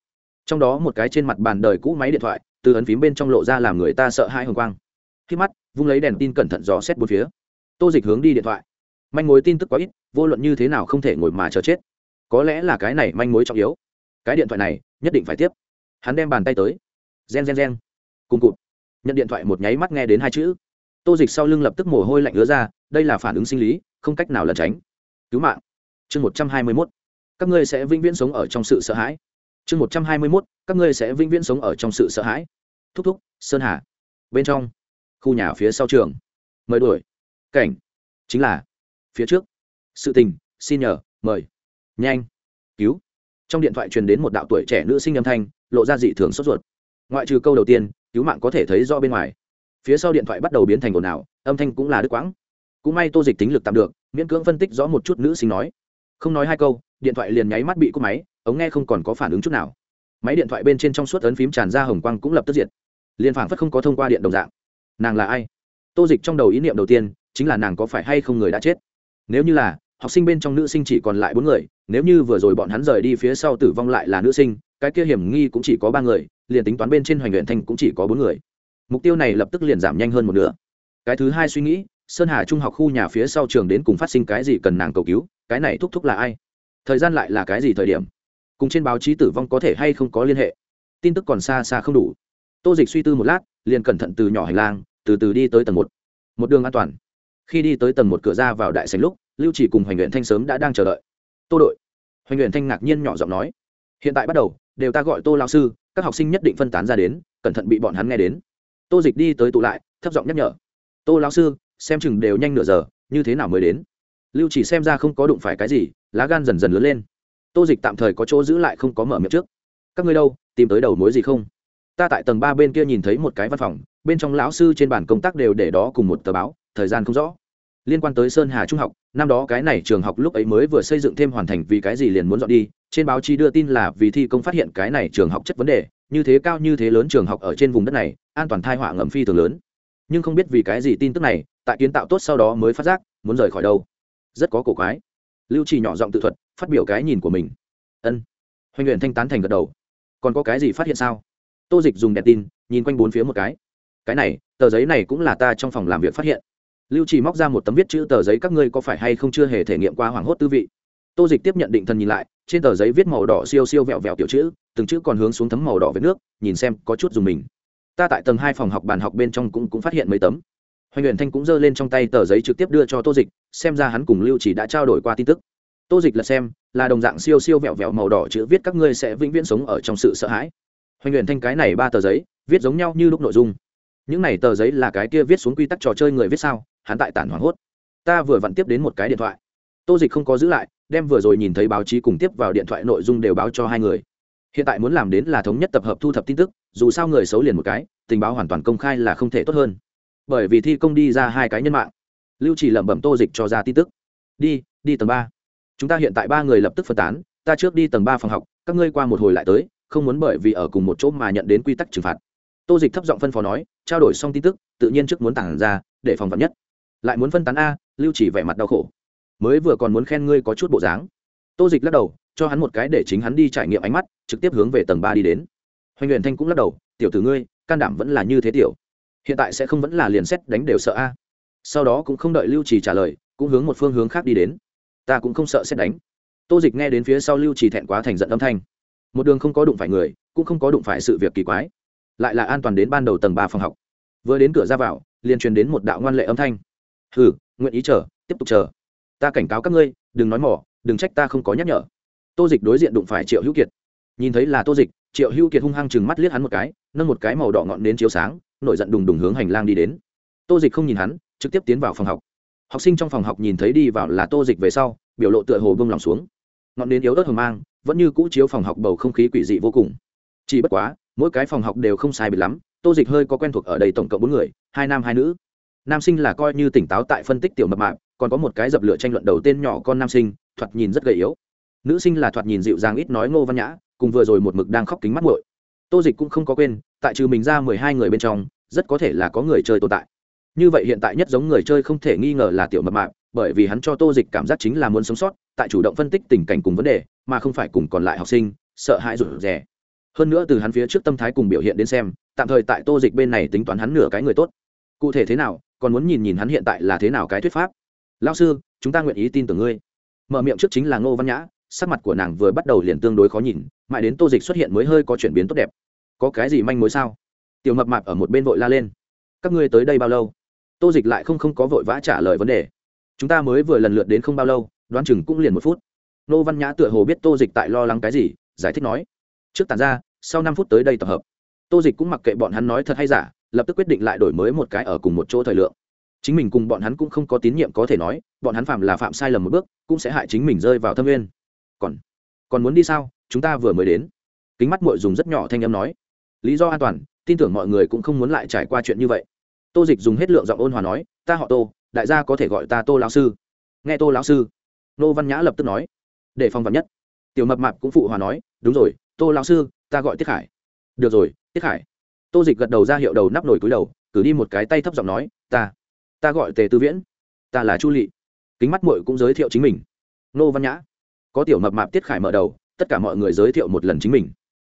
Trong đó một cái trên mặt bàn đời cũ máy điện thoại, từ ấn phím bên trong lộ ra làm người ta sợ hãi hồng quang. Khi mắt, vung lấy đèn tin cẩn thận dò xét bốn phía. Tô dịch hướng đi điện thoại. Manh mối tin tức quá ít, vô luận như thế nào không thể ngồi mà chờ chết. Có lẽ là cái này manh mối trọng yếu. Cái điện thoại này, nhất định phải tiếp. Hắn đem bàn tay tới. Gen gen gen cùng cụt. Nhận điện thoại một nháy mắt nghe đến hai chữ. Tô dịch sau lưng lập tức mồ hôi lạnh ứa ra, đây là phản ứng sinh lý, không cách nào lẩn tránh. Cứu mạng. Chương một trăm hai mươi mốt. Các ngươi sẽ vĩnh viễn sống ở trong sự sợ hãi. Chương một trăm hai mươi mốt. Các ngươi sẽ vĩnh viễn sống ở trong sự sợ hãi. Thúc thúc, sơn hà. Bên trong. Khu nhà phía sau trường. Mời đuổi. Cảnh. Chính là. Phía trước. Sự tình. Xin nhờ. Mời. Nhanh. Cứu. Trong điện thoại truyền đến một đạo tuổi trẻ nữ sinh âm thanh, lộ ra dị thường sốt ruột. Ngoại trừ câu đầu tiên cứu mạng có thể thấy do bên ngoài. Phía sau điện thoại bắt đầu biến thành ồn ào, âm thanh cũng là đứt quãng. Cũng may tô dịch tính lực tạm được, miễn cưỡng phân tích rõ một chút nữ sinh nói. Không nói hai câu, điện thoại liền nháy mắt bị cúp máy, ống nghe không còn có phản ứng chút nào. Máy điện thoại bên trên trong suốt ấn phím tràn ra hồng quang cũng lập tức diệt. Liền phảng phất không có thông qua điện đồng dạng. Nàng là ai? Tô dịch trong đầu ý niệm đầu tiên, chính là nàng có phải hay không người đã chết? Nếu như là, học sinh bên trong nữ sinh chỉ còn lại bốn người, nếu như vừa rồi bọn hắn rời đi phía sau tử vong lại là nữ sinh cái kia hiểm nghi cũng chỉ có ba người, liền tính toán bên trên hoành luyện thanh cũng chỉ có bốn người. Mục tiêu này lập tức liền giảm nhanh hơn một nửa. Cái thứ hai suy nghĩ, sơn hà trung học khu nhà phía sau trường đến cùng phát sinh cái gì cần nàng cầu cứu, cái này thúc thúc là ai? Thời gian lại là cái gì thời điểm? Cùng trên báo chí tử vong có thể hay không có liên hệ? Tin tức còn xa xa không đủ. Tô dịch suy tư một lát, liền cẩn thận từ nhỏ hành lang, từ từ đi tới tầng một. Một đường an toàn. Khi đi tới tầng một cửa ra vào đại sành lúc, lưu chỉ cùng hoành nguyện thanh sớm đã đang chờ đợi. Tô đội. Hoành nguyện thanh ngạc nhiên nhỏ giọng nói. Hiện tại bắt đầu đều ta gọi tô lao sư, các học sinh nhất định phân tán ra đến, cẩn thận bị bọn hắn nghe đến. Tô dịch đi tới tụ lại, thấp giọng nhắc nhở. Tô lao sư, xem chừng đều nhanh nửa giờ, như thế nào mới đến? Lưu chỉ xem ra không có đụng phải cái gì, lá gan dần dần lớn lên. Tô dịch tạm thời có chỗ giữ lại không có mở miệng trước. Các ngươi đâu, tìm tới đầu mối gì không? Ta tại tầng ba bên kia nhìn thấy một cái văn phòng, bên trong lão sư trên bản công tác đều để đó cùng một tờ báo, thời gian không rõ. Liên quan tới sơn hà trung học năm đó cái này trường học lúc ấy mới vừa xây dựng thêm hoàn thành vì cái gì liền muốn dọn đi, trên báo chí đưa tin là vì thi công phát hiện cái này trường học chất vấn đề, như thế cao như thế lớn trường học ở trên vùng đất này, an toàn thai họa ngầm phi thường lớn. Nhưng không biết vì cái gì tin tức này, tại kiến tạo tốt sau đó mới phát giác, muốn rời khỏi đâu. Rất có cổ quái. Lưu trì nhỏ giọng tự thuật, phát biểu cái nhìn của mình. Ân. Hoành luyện thanh tán thành gật đầu. Còn có cái gì phát hiện sao? Tô dịch dùng đèn tin, nhìn quanh bốn phía một cái. Cái này, tờ giấy này cũng là ta trong phòng làm việc phát hiện lưu trì móc ra một tấm viết chữ tờ giấy, các ngươi có phải hay không chưa hề thể nghiệm qua hoảng hốt tư vị? Tô dịch tiếp nhận định thần nhìn lại, trên tờ giấy viết màu đỏ siêu siêu vẹo vẹo tiểu chữ, từng chữ còn hướng xuống thấm màu đỏ với nước, nhìn xem có chút dùng mình. Ta tại tầng hai phòng học bàn học bên trong cũng cũng phát hiện mấy tấm. Hoành Huyền thanh cũng giơ lên trong tay tờ giấy trực tiếp đưa cho tô dịch, xem ra hắn cùng lưu chỉ đã trao đổi qua tin tức. Tô dịch là xem, là đồng dạng siêu siêu vẹo vẹo màu đỏ chữ viết, các ngươi sẽ vĩnh viễn sống ở trong sự sợ hãi. Hoành Huyền thanh cái này ba tờ giấy, viết giống nhau như lúc nội dung. Những này tờ giấy là cái kia viết xuống quy tắc trò chơi người viết sao? Hắn tại tản hoảng hốt. Ta vừa vặn tiếp đến một cái điện thoại. Tô dịch không có giữ lại, đem vừa rồi nhìn thấy báo chí cùng tiếp vào điện thoại nội dung đều báo cho hai người. Hiện tại muốn làm đến là thống nhất tập hợp thu thập tin tức, dù sao người xấu liền một cái, tình báo hoàn toàn công khai là không thể tốt hơn. Bởi vì thi công đi ra hai cái nhân mạng. Lưu chỉ lẩm bẩm tô dịch cho ra tin tức. Đi đi tầng ba. Chúng ta hiện tại ba người lập tức phân tán, ta trước đi tầng ba phòng học, các ngươi qua một hồi lại tới, không muốn bởi vì ở cùng một chỗ mà nhận đến quy tắc trừng phạt. Tô dịch thấp giọng phân phó nói, trao đổi xong tin tức, tự nhiên trước muốn tản ra, để phòng vật nhất lại muốn phân tán a, lưu chỉ vẻ mặt đau khổ. Mới vừa còn muốn khen ngươi có chút bộ dáng. Tô dịch lắc đầu, cho hắn một cái để chính hắn đi trải nghiệm ánh mắt, trực tiếp hướng về tầng ba đi đến. Hoành luyện thanh cũng lắc đầu, tiểu tử ngươi, can đảm vẫn là như thế tiểu. Hiện tại sẽ không vẫn là liền xét đánh đều sợ a. Sau đó cũng không đợi lưu trì trả lời, cũng hướng một phương hướng khác đi đến. Ta cũng không sợ xét đánh. Tô dịch nghe đến phía sau lưu trì thẹn quá thành giận âm thanh. Một đường không có đụng phải người, cũng không có đụng phải sự việc kỳ quái. Lại là an toàn đến ban đầu tầng ba phòng học. Vừa đến cửa ra vào, liền truyền đến một đạo ngoan lệ âm thanh hừ, nguyện ý chờ, tiếp tục chờ. Ta cảnh cáo các ngươi, đừng nói mỏ, đừng trách ta không có nhắc nhở. Tô dịch đối diện đụng phải triệu hữu kiệt. Nhìn thấy là tô dịch, triệu hữu kiệt hung hăng chừng mắt liếc hắn một cái, nâng một cái màu đỏ ngọn đến chiếu sáng, nổi giận đùng đùng hướng hành lang đi đến. Tô dịch không nhìn hắn, trực tiếp tiến vào phòng học. Học sinh trong phòng học nhìn thấy đi vào là tô dịch về sau, biểu lộ tựa hồ bông lòng xuống. Ngọn đến yếu ớt hờ mang, vẫn như cũ chiếu phòng học bầu không khí quỷ dị vô cùng. Chỉ bất quá, mỗi cái phòng học đều không sai bị lắm, tô dịch hơi có quen thuộc ở đây tổng cộng bốn người, hai nam hai nữ nam sinh là coi như tỉnh táo tại phân tích tiểu mập mạp, còn có một cái dập lửa tranh luận đầu tên nhỏ con nam sinh, thoạt nhìn rất gầy yếu. Nữ sinh là thoạt nhìn dịu dàng ít nói ngô văn nhã, cùng vừa rồi một mực đang khóc kính mắt muội. Tô dịch cũng không có quên, tại trừ mình ra mười hai người bên trong, rất có thể là có người chơi tồn tại. Như vậy hiện tại nhất giống người chơi không thể nghi ngờ là tiểu mập mạp, bởi vì hắn cho tô dịch cảm giác chính là muốn sống sót, tại chủ động phân tích tình cảnh cùng vấn đề, mà không phải cùng còn lại học sinh, sợ hãi rụt rè. Hơn nữa từ hắn phía trước tâm thái cùng biểu hiện đến xem, tạm thời tại tô dịch bên này tính toán hắn nửa cái người tốt. Cụ thể thế nào còn muốn nhìn nhìn hắn hiện tại là thế nào cái thuyết pháp. Lao sư, chúng ta nguyện ý tin tưởng ngươi. Mở miệng trước chính là ngô văn nhã, sắc mặt của nàng vừa bắt đầu liền tương đối khó nhìn, mãi đến tô dịch xuất hiện mới hơi có chuyển biến tốt đẹp. Có cái gì manh mối sao? Tiểu mập mạp ở một bên vội la lên. Các ngươi tới đây bao lâu? Tô dịch lại không không có vội vã trả lời vấn đề. Chúng ta mới vừa lần lượt đến không bao lâu, đoán chừng cũng liền một phút. Nô văn nhã tựa hồ biết tô dịch tại lo lắng cái gì, giải thích nói. Trước tàn ra, sau năm phút tới đây tập hợp. Tô dịch cũng mặc kệ bọn hắn nói thật hay giả lập tức quyết định lại đổi mới một cái ở cùng một chỗ thời lượng. Chính mình cùng bọn hắn cũng không có tín nhiệm có thể nói, bọn hắn phạm là phạm sai lầm một bước, cũng sẽ hại chính mình rơi vào thâm nguyên. Còn còn muốn đi sao? Chúng ta vừa mới đến. Kính mắt mội dùng rất nhỏ thanh âm nói. Lý do an toàn, tin tưởng mọi người cũng không muốn lại trải qua chuyện như vậy. Tô dịch dùng hết lượng giọng ôn hòa nói, ta họ tô, đại gia có thể gọi ta tô lão sư. Nghe tô lão sư, nô văn nhã lập tức nói, để phong vật nhất. Tiểu mập mạp cũng phụ hòa nói, đúng rồi, tô lão sư, ta gọi tiết khải. Được rồi, tiết khải tô dịch gật đầu ra hiệu đầu nắp nổi cúi đầu, cử đi một cái tay thấp giọng nói, ta ta gọi tề tư viễn, ta là chu lị. Kính mắt mội cũng giới thiệu chính mình. Nô văn nhã. Có tiểu mập mạp tiết khải mở đầu, tất cả mọi người giới thiệu một lần chính mình.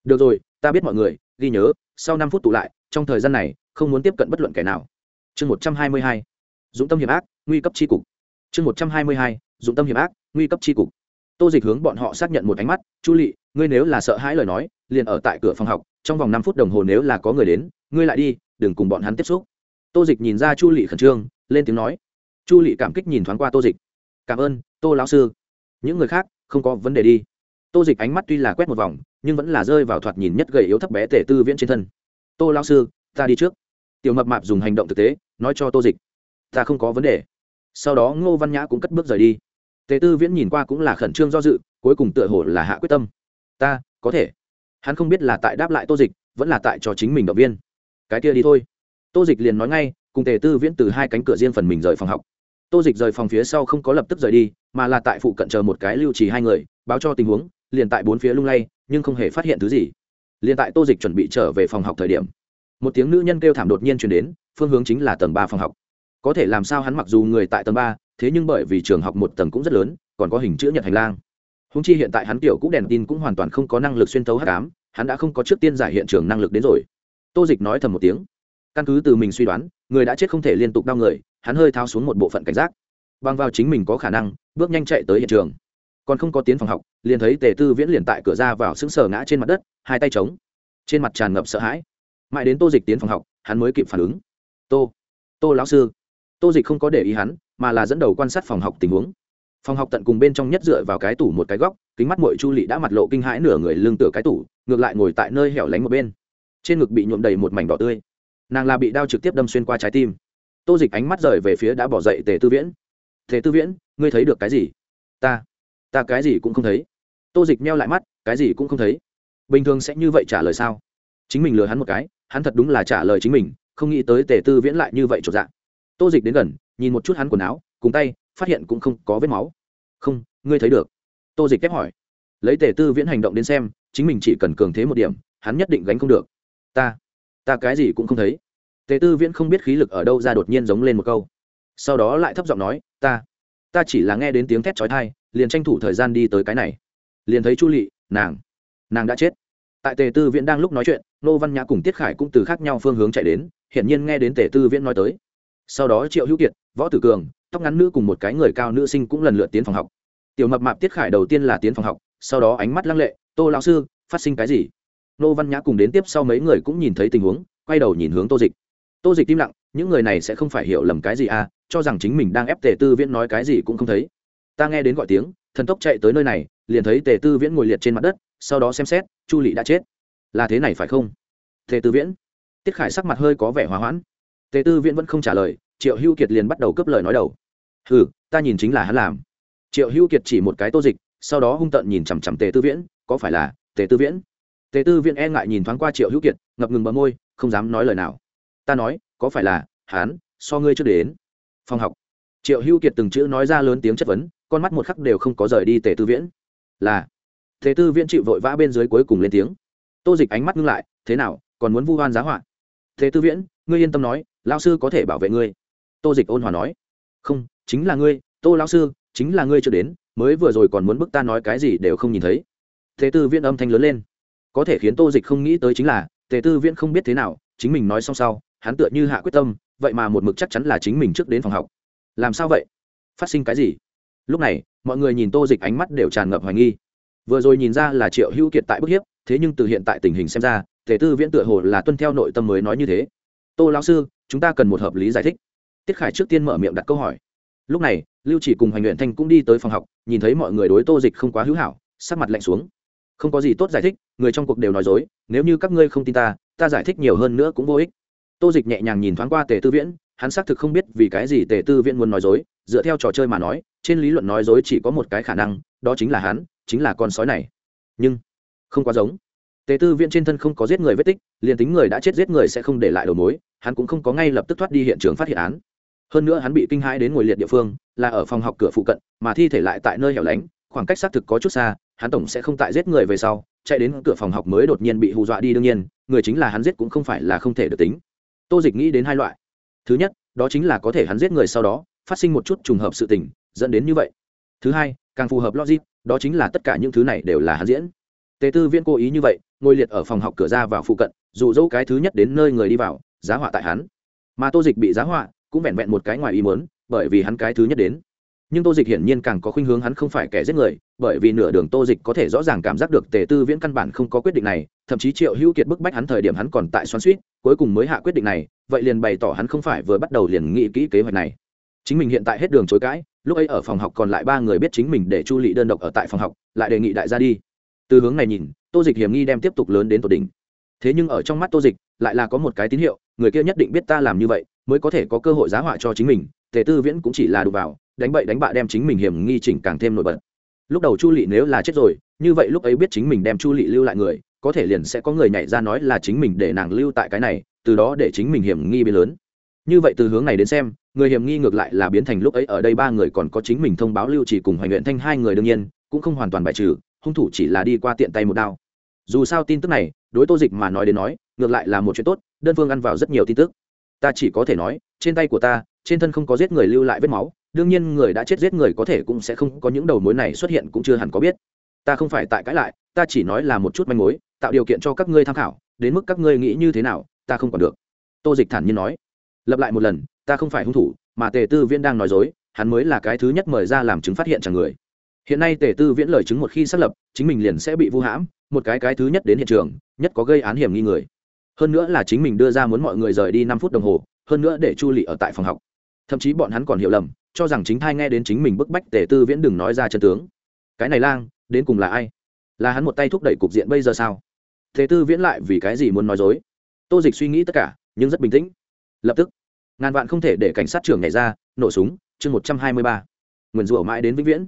Được rồi, ta biết mọi người, ghi nhớ, sau năm phút tụ lại, trong thời gian này, không muốn tiếp cận bất luận kẻ nào. Chương một trăm hai mươi hai. Dũng tâm hiểm ác, nguy cấp tri cục. Chương một trăm hai mươi hai. Dũng tâm hiểm ác, nguy cấp tri cục. Tô dịch hướng bọn họ xác nhận một ánh mắt, chu lị, ngươi nếu là sợ hãi lời nói, liền ở tại cửa phòng học trong vòng năm phút đồng hồ nếu là có người đến, ngươi lại đi, đừng cùng bọn hắn tiếp xúc. Tô dịch nhìn ra chu lị khẩn trương, lên tiếng nói. Chu lị cảm kích nhìn thoáng qua tô dịch. Cảm ơn, tô lão sư. Những người khác, không có vấn đề đi. Tô dịch ánh mắt tuy là quét một vòng, nhưng vẫn là rơi vào thoạt nhìn nhất gầy yếu thấp bé tể tư viễn trên thân. Tô lão sư, ta đi trước. Tiểu mập mạp dùng hành động thực tế, nói cho tô dịch. Ta không có vấn đề. Sau đó ngô văn nhã cũng cất bước rời đi. Tề tư viễn nhìn qua cũng là khẩn trương do dự, cuối cùng tựa hồ là hạ quyết tâm. Ta, có thể hắn không biết là tại đáp lại tô dịch, vẫn là tại cho chính mình động viên. Cái kia đi thôi. Tô dịch liền nói ngay, cùng tề tư viễn từ hai cánh cửa riêng phần mình rời phòng học. Tô dịch rời phòng phía sau không có lập tức rời đi, mà là tại phụ cận chờ một cái lưu trì hai người, báo cho tình huống, liền tại bốn phía lung lay, nhưng không hề phát hiện thứ gì. Liền tại tô dịch chuẩn bị trở về phòng học thời điểm, một tiếng nữ nhân kêu thảm đột nhiên chuyển đến, phương hướng chính là tầng ba phòng học. Có thể làm sao hắn mặc dù người tại tầng ba, thế nhưng bởi vì trường học một tầng cũng rất lớn, còn có hình chữ nhật hành lang húng chi hiện tại hắn kiểu cũng đèn tin cũng hoàn toàn không có năng lực xuyên tấu hát cám hắn đã không có trước tiên giải hiện trường năng lực đến rồi. Tô dịch nói thầm một tiếng. Căn cứ từ mình suy đoán, người đã chết không thể liên tục đau người, hắn hơi thao xuống một bộ phận cảnh giác. Băng vào chính mình có khả năng, bước nhanh chạy tới hiện trường. Còn không có tiến phòng học, liền thấy tề tư viễn liền tại cửa ra vào sững sờ ngã trên mặt đất, hai tay trống trên mặt tràn ngập sợ hãi. Mãi đến tô dịch tiến phòng học, hắn mới kịp phản ứng. Tô tô lão sư. Tô dịch không có để ý hắn, mà là dẫn đầu quan sát phòng học tình huống phòng học tận cùng bên trong nhất dựa vào cái tủ một cái góc, kính mắt mội chu lị đã mặt lộ kinh hãi nửa người lưng tựa cái tủ, ngược lại ngồi tại nơi hẻo lánh một bên. Trên ngực bị nhuộm đầy một mảnh đỏ tươi. Nàng là bị đao trực tiếp đâm xuyên qua trái tim. Tô dịch ánh mắt rời về phía đã bỏ dậy tề tư viễn. Tề tư viễn, ngươi thấy được cái gì? Ta ta cái gì cũng không thấy. Tô dịch meo lại mắt, cái gì cũng không thấy. Bình thường sẽ như vậy trả lời sao? Chính mình lừa hắn một cái, hắn thật đúng là trả lời chính mình, không nghĩ tới tề tư viễn lại như vậy trọn dạng tô dịch đến gần, nhìn một chút hắn quần áo, cùng tay phát hiện cũng không có vết máu. Không, ngươi thấy được. Tô dịch kép hỏi. Lấy tề tư viễn hành động đến xem, chính mình chỉ cần cường thế một điểm, hắn nhất định gánh không được. Ta ta cái gì cũng không thấy. Tề tư viễn không biết khí lực ở đâu ra đột nhiên giống lên một câu. Sau đó lại thấp giọng nói, ta ta chỉ là nghe đến tiếng thét trói thai liền tranh thủ thời gian đi tới cái này. Liền thấy chu lị, nàng nàng đã chết. Tại tề tư viễn đang lúc nói chuyện, nô văn nhã cùng tiết khải cũng từ khác nhau phương hướng chạy đến, hiển nhiên nghe đến tề tư viễn nói tới. Sau đó triệu hữu kiệt, võ tử cường tóc ngắn nữ cùng một cái người cao nữ sinh cũng lần lượt tiến phòng học. Tiểu mập mạp tiết khải đầu tiên là tiến phòng học, sau đó ánh mắt lăng lệ, tô lão sư, phát sinh cái gì? Nô văn nhã cùng đến tiếp sau mấy người cũng nhìn thấy tình huống, quay đầu nhìn hướng tô dịch. Tô dịch im lặng, những người này sẽ không phải hiểu lầm cái gì à cho rằng chính mình đang ép tề tư viễn nói cái gì cũng không thấy. Ta nghe đến gọi tiếng, thần tốc chạy tới nơi này, liền thấy tề tư viễn ngồi liệt trên mặt đất, sau đó xem xét, chu lị đã chết. Là thế này phải không? Tề tư viễn. Tiết khải sắc mặt hơi có vẻ hòa hoãn. Tề tư viễn vẫn không trả lời, triệu hưu kiệt liền bắt đầu cướp lời nói đầu ừ ta nhìn chính là hắn làm. Triệu hữu kiệt chỉ một cái tô dịch, sau đó hung tợn nhìn chằm chằm tề tư viễn, có phải là tề tư viễn? Tề tư viễn e ngại nhìn thoáng qua triệu hữu kiệt, ngập ngừng bờ môi, không dám nói lời nào. Ta nói, có phải là hán so ngươi chưa đến? Phòng học. Triệu hữu kiệt từng chữ nói ra lớn tiếng chất vấn, con mắt một khắc đều không có rời đi tề tư viễn. Là. Tề tư viễn chịu vội vã bên dưới cuối cùng lên tiếng. Tô dịch ánh mắt ngưng lại, thế nào, còn muốn vu hoan giá họa? Tề tư viễn, ngươi yên tâm nói lao sư có thể bảo vệ ngươi. Tô dịch ôn hòa nói. Không chính là ngươi, tô lão sư, chính là ngươi chưa đến, mới vừa rồi còn muốn bức ta nói cái gì đều không nhìn thấy. Tề tư viễn âm thanh lớn lên. Có thể khiến tô dịch không nghĩ tới chính là, tề tư viễn không biết thế nào, chính mình nói xong sau, hắn tựa như hạ quyết tâm, vậy mà một mực chắc chắn là chính mình trước đến phòng học. Làm sao vậy? Phát sinh cái gì? Lúc này, mọi người nhìn tô dịch ánh mắt đều tràn ngập hoài nghi. Vừa rồi nhìn ra là triệu hữu kiệt tại bức hiếp, thế nhưng từ hiện tại tình hình xem ra, tề tư viễn tựa hồ là tuân theo nội tâm mới nói như thế. Tô lão sư, chúng ta cần một hợp lý giải thích. Tiết khải trước tiên mở miệng đặt câu hỏi lúc này, lưu chỉ cùng hoành luyện thanh cũng đi tới phòng học, nhìn thấy mọi người đối tô dịch không quá hữu hảo, sắc mặt lạnh xuống. Không có gì tốt giải thích, người trong cuộc đều nói dối, nếu như các ngươi không tin ta ta giải thích nhiều hơn nữa cũng vô ích. Tô dịch nhẹ nhàng nhìn thoáng qua tề tư viễn, hắn xác thực không biết vì cái gì tề tư viễn muốn nói dối, dựa theo trò chơi mà nói, trên lý luận nói dối chỉ có một cái khả năng, đó chính là hắn, chính là con sói này. Nhưng, không quá giống. Tề tư viễn trên thân không có giết người vết tích, liền tính người đã chết giết người sẽ không để lại đầu mối, hắn cũng không có ngay lập tức thoát đi hiện trường phát hiện án hơn nữa hắn bị kinh hãi đến ngồi liệt địa phương, là ở phòng học cửa phụ cận, mà thi thể lại tại nơi hẻo lánh, khoảng cách xác thực có chút xa, hắn tổng sẽ không tại giết người về sau, chạy đến cửa phòng học mới đột nhiên bị hù dọa đi đương nhiên, người chính là hắn giết cũng không phải là không thể được tính. Tô dịch nghĩ đến hai loại. Thứ nhất, đó chính là có thể hắn giết người sau đó, phát sinh một chút trùng hợp sự tình, dẫn đến như vậy. Thứ hai, càng phù hợp logic, đó chính là tất cả những thứ này đều là hắn diễn. Tề tư viên cố ý như vậy, ngồi liệt ở phòng học cửa ra vào phụ cận dù dẫu cái thứ nhất đến nơi người đi vào, giá họa tại hắn. Mà tô dịch bị giá họa cũng vẹn vẹn một cái ngoài ý muốn bởi vì hắn cái thứ nhất đến. Nhưng tô dịch hiển nhiên càng có khuynh hướng hắn không phải kẻ giết người bởi vì nửa đường tô dịch có thể rõ ràng cảm giác được tề tư viễn căn bản không có quyết định này thậm chí triệu hữu kiệt bức bách hắn thời điểm hắn còn tại xoắn xuýt, cuối cùng mới hạ quyết định này vậy liền bày tỏ hắn không phải vừa bắt đầu liền nghĩ kỹ kế hoạch này. Chính mình hiện tại hết đường chối cãi lúc ấy ở phòng học còn lại ba người biết chính mình để chu lị đơn độc ở tại phòng học lại đề nghị đại gia đi. Từ hướng này nhìn tô dịch hiểm nghi đem tiếp tục lớn đến tột đỉnh. Thế nhưng ở trong mắt tô dịch lại là có một cái tín hiệu người kia nhất định biết ta làm như vậy mới có thể có cơ hội giá họa cho chính mình, tề tư viễn cũng chỉ là đụng vào, đánh bậy đánh bạ đem chính mình hiểm nghi chỉnh càng thêm nổi bật. Lúc đầu chu lị nếu là chết rồi, như vậy lúc ấy biết chính mình đem chu lị lưu lại người, có thể liền sẽ có người nhảy ra nói là chính mình để nàng lưu tại cái này, từ đó để chính mình hiểm nghi biến lớn. Như vậy từ hướng này đến xem, người hiểm nghi ngược lại là biến thành lúc ấy ở đây ba người còn có chính mình thông báo lưu chỉ cùng hoành nguyện thanh hai người đương nhiên, cũng không hoàn toàn bài trừ, hung thủ chỉ là đi qua tiện tay một đao. Dù sao tin tức này, đối tô dịch mà nói đến nói, ngược lại là một chuyện tốt, đơn phương ăn vào rất nhiều tin tức ta chỉ có thể nói, trên tay của ta, trên thân không có giết người lưu lại vết máu, đương nhiên người đã chết giết người có thể cũng sẽ không có những đầu mối này xuất hiện cũng chưa hẳn có biết. Ta không phải tại cãi lại, ta chỉ nói là một chút manh mối, tạo điều kiện cho các ngươi tham khảo, đến mức các ngươi nghĩ như thế nào, ta không còn được. Tô dịch thản nhiên nói. Lập lại một lần, ta không phải hung thủ, mà tề tư viễn đang nói dối, hắn mới là cái thứ nhất mời ra làm chứng phát hiện chẳng người. Hiện nay tề tư viễn lời chứng một khi xác lập, chính mình liền sẽ bị vu hãm, một cái cái thứ nhất đến hiện trường, nhất có gây án hiểm nghi người hơn nữa là chính mình đưa ra muốn mọi người rời đi năm phút đồng hồ, hơn nữa để chu lị ở tại phòng học. Thậm chí bọn hắn còn hiểu lầm, cho rằng chính thai nghe đến chính mình bức bách tề tư viễn đừng nói ra chân tướng. Cái này lang, đến cùng là ai? Là hắn một tay thúc đẩy cục diện bây giờ sao? Thế tư viễn lại vì cái gì muốn nói dối? Tô dịch suy nghĩ tất cả, nhưng rất bình tĩnh. Lập tức, ngàn vạn không thể để cảnh sát trưởng nhảy ra, nổ súng, chương một trăm hai mươi ba. Nguyền rủa mãi đến vĩnh viễn.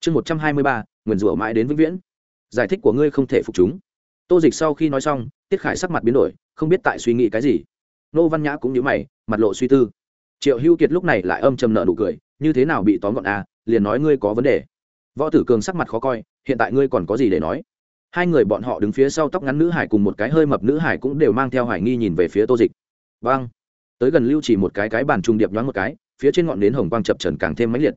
Chương một trăm hai mươi ba, nguyền rủa mãi đến vĩnh viễn. Giải thích của ngươi không thể phục chúng tô dịch sau khi nói xong, tiết khải sắc mặt biến đổi, không biết tại suy nghĩ cái gì. Nô văn nhã cũng nhớ mày, mặt lộ suy tư. Triệu hưu kiệt lúc này lại âm trầm nợ nụ cười, như thế nào bị tóm gọn à? Liền nói ngươi có vấn đề. Võ tử cường sắc mặt khó coi, hiện tại ngươi còn có gì để nói? Hai người bọn họ đứng phía sau tóc ngắn nữ hải cùng một cái hơi mập nữ hải cũng đều mang theo hải nghi nhìn về phía tô dịch. Vâng. Tới gần lưu chỉ một cái cái bàn trung điệp nhoáng một cái, phía trên ngọn nến hồng quang chập trần càng thêm mãnh liệt.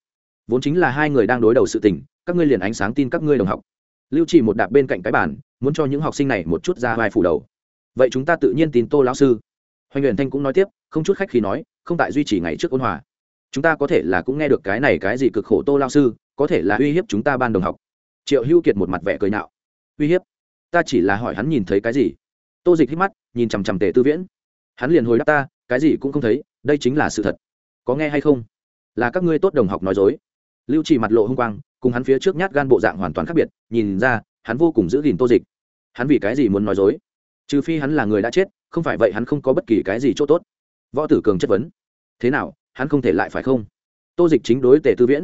Vốn chính là hai người đang đối đầu sự tình, các ngươi liền ánh sáng tin các ngươi đồng học lưu chỉ một đạp bên cạnh cái bàn, muốn cho những học sinh này một chút ra vai phủ đầu. Vậy chúng ta tự nhiên tin tô lão sư. Hoành huyền thanh cũng nói tiếp, không chút khách khi nói, không tại duy trì ngày trước ôn hòa. Chúng ta có thể là cũng nghe được cái này cái gì cực khổ tô lao sư, có thể là uy hiếp chúng ta ban đồng học. Triệu hưu kiệt một mặt vẻ cười nạo. Uy hiếp? Ta chỉ là hỏi hắn nhìn thấy cái gì? Tô dịch hít mắt, nhìn chằm chằm tề tư viễn. Hắn liền hồi đáp ta, cái gì cũng không thấy, đây chính là sự thật. Có nghe hay không? Là các ngươi tốt đồng học nói dối. Lưu chỉ mặt lộ h ư n g quang cùng hắn phía trước nhát gan bộ dạng hoàn toàn khác biệt, nhìn ra, hắn vô cùng giữ gìn tô dịch. Hắn vì cái gì muốn nói dối? Trừ phi hắn là người đã chết, không phải vậy hắn không có bất kỳ cái gì c h ỗ t ố t võ tử cường chất vấn. Thế nào, hắn không thể lại phải không? Tô dịch chính đối tề tư viễn.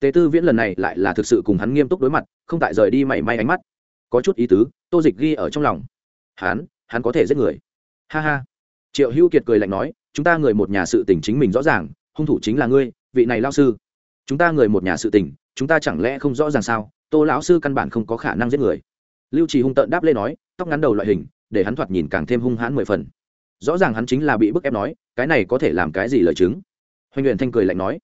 Tề tư viễn lần này lại là thực sự cùng hắn nghiêm túc đối mặt, không tại rời đi mảy may ánh mắt. Có chút ý tứ, tô dịch ghi ở trong lòng. Hắn hắn có thể giết người. Ha ha. Triệu hữu kiệt cười lạnh nói, chúng ta người một nhà sự tình chính mình rõ ràng, hung thủ chính là ngươi, vị này lao sư chúng ta người một nhà sự tình, chúng ta chẳng lẽ không rõ ràng sao? Tô lão sư căn bản không có khả năng giết người. Lưu trì hung tợn đáp lên nói, tóc ngắn đầu loại hình, để hắn thoạt nhìn càng thêm hung hãn mười phần. Rõ ràng hắn chính là bị bức ép nói, cái này có thể làm cái gì lời chứng? Hoành luyện thanh cười lạnh nói,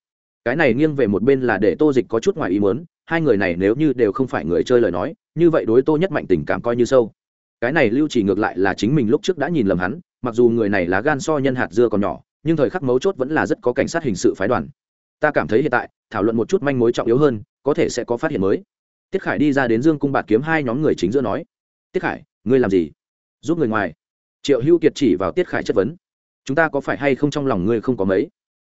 cái này nghiêng về một bên là để tô dịch có chút ngoài ý muốn, hai người này nếu như đều không phải người chơi lời nói, như vậy đối tô nhất mạnh tình cảm coi như sâu. Cái này lưu chỉ ngược lại là chính mình lúc trước đã nhìn lầm hắn, mặc dù người này là gan so nhân hạt dưa còn nhỏ, nhưng thời khắc mấu chốt vẫn là rất có cảnh sát hình sự phái đoàn ta cảm thấy hiện tại, thảo luận một chút manh mối trọng yếu hơn, có thể sẽ có phát hiện mới. Tiết khải đi ra đến dương cung bạt kiếm hai nhóm người chính giữa nói, tiết khải, ngươi làm gì? Giúp người ngoài. Triệu hữu kiệt chỉ vào tiết khải chất vấn, chúng ta có phải hay không trong lòng ngươi không có mấy?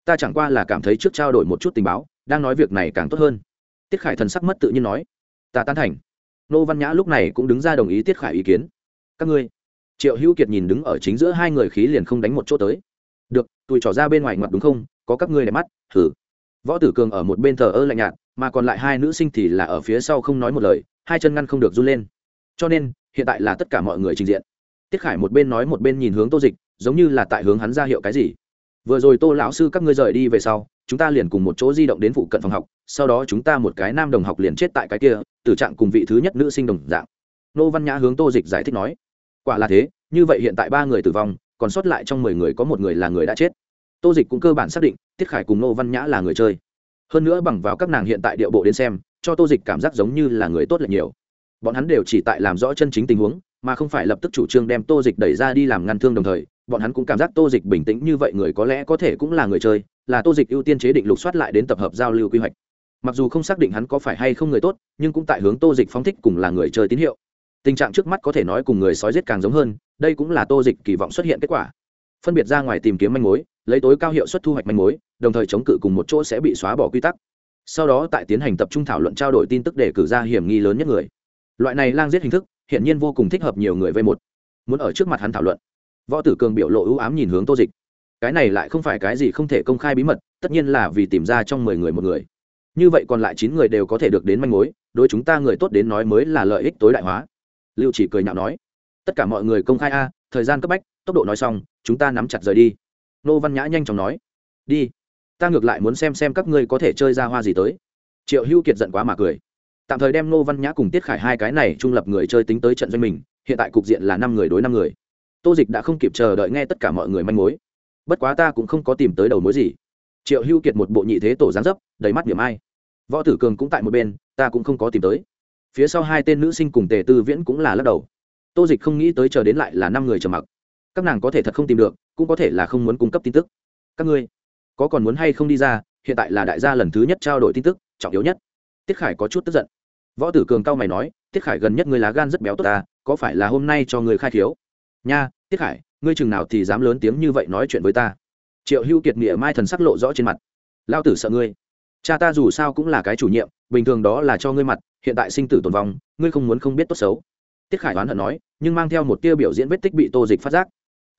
Ta chẳng qua là cảm thấy trước trao đổi một chút tình báo, đang nói việc này càng tốt hơn. Tiết khải thần sắc mất tự nhiên nói, ta tán thành. Nô văn nhã lúc này cũng đứng ra đồng ý tiết khải ý kiến. Các ngươi. Triệu hữu kiệt nhìn đứng ở chính giữa hai người khí liền không đánh một chỗ tới. Được, tụi trỏ ra bên ngoài ngoặt đúng không? Có các ngươi đẹp mắt. Thử võ tử cường ở một bên thờ ơ lạnh nhạt, mà còn lại hai nữ sinh thì là ở phía sau không nói một lời, hai chân ngăn không được run lên. Cho nên, hiện tại là tất cả mọi người trình diện. Tiết khải một bên nói một bên nhìn hướng tô dịch, giống như là tại hướng hắn ra hiệu cái gì. Vừa rồi tô lão sư các ngươi rời đi về sau, chúng ta liền cùng một chỗ di động đến phụ cận phòng học, sau đó chúng ta một cái nam đồng học liền chết tại cái kia, tử trạng cùng vị thứ nhất nữ sinh đồng dạng. Nô văn nhã hướng tô dịch giải thích nói, quả là thế, như vậy hiện tại ba người tử vong, còn sót lại trong mười người có một người là người đã chết tô dịch cũng cơ bản xác định, tiết khải cùng nô văn nhã là người chơi. Hơn nữa bằng vào các nàng hiện tại điệu bộ đến xem, cho tô dịch cảm giác giống như là người tốt lệch nhiều. Bọn hắn đều chỉ tại làm rõ chân chính tình huống, mà không phải lập tức chủ trương đem tô dịch đẩy ra đi làm ngăn thương đồng thời, bọn hắn cũng cảm giác tô dịch bình tĩnh như vậy người có lẽ có thể cũng là người chơi, là tô dịch ưu tiên chế định lục soát lại đến tập hợp giao lưu quy hoạch. Mặc dù không xác định hắn có phải hay không người tốt, nhưng cũng tại hướng tô dịch phóng thích cùng là người chơi tín hiệu. Tình trạng trước mắt có thể nói cùng người sói giết càng giống hơn, đây cũng là tô dịch kỳ vọng xuất hiện kết quả. Phân biệt ra ngoài tìm kiếm manh mối lấy tối cao hiệu suất thu hoạch manh mối, đồng thời chống cự cùng một chỗ sẽ bị xóa bỏ quy tắc. Sau đó tại tiến hành tập trung thảo luận trao đổi tin tức để cử ra hiểm nghi lớn nhất người. Loại này lang giết hình thức hiện nhiên vô cùng thích hợp nhiều người vây một. Muốn ở trước mặt hắn thảo luận. Võ tử cường biểu lộ ưu ám nhìn hướng tô dịch. Cái này lại không phải cái gì không thể công khai bí mật, tất nhiên là vì tìm ra trong mười người một người. Như vậy còn lại chín người đều có thể được đến manh mối, đối chúng ta người tốt đến nói mới là lợi ích tối đại hóa. Lưu chỉ cười nhạo nói. Tất cả mọi người công khai a, thời gian cấp bách, tốc độ nói xong, chúng ta nắm chặt rời đi nô văn nhã nhanh chóng nói, đi, ta ngược lại muốn xem xem các ngươi có thể chơi ra hoa gì tới. Triệu hữu kiệt giận quá mà cười. Tạm thời đem nô văn nhã cùng tiết khải hai cái này trung lập người chơi tính tới trận doanh mình, hiện tại cục diện là năm người đối năm người. Tô dịch đã không kịp chờ đợi nghe tất cả mọi người manh mối. Bất quá ta cũng không có tìm tới đầu mối gì. Triệu hữu kiệt một bộ nhị thế tổ gián dấp, đầy mắt điểm ai. Võ tử cường cũng tại một bên, ta cũng không có tìm tới. Phía sau hai tên nữ sinh cùng tề tư viễn cũng là lắc đầu. Tô dịch không nghĩ tới chờ đến lại là năm người trầm mặc. Các nàng có thể thật không tìm được cũng có thể là không muốn cung cấp tin tức. Các ngươi, có còn muốn hay không đi ra? Hiện tại là đại gia lần thứ nhất trao đổi tin tức, trọng yếu nhất. Tiết khải có chút tức giận. Võ tử cường cao mày nói, tiết khải gần nhất người lá gan rất béo tốt ta có phải là hôm nay cho người khai thiếu nha, tiết khải, ngươi chừng nào thì dám lớn tiếng như vậy nói chuyện với ta? Triệu hưu kiệt nghĩa mai thần sắc lộ rõ trên mặt. Lao tử sợ ngươi. Cha ta dù sao cũng là cái chủ nhiệm, bình thường đó là cho ngươi mặt, hiện tại sinh tử tồn vong, ngươi không muốn không biết tốt xấu. Tiết khải oán hận nói, nhưng mang theo một tia biểu diễn vết tích bị tô dịch phát giác.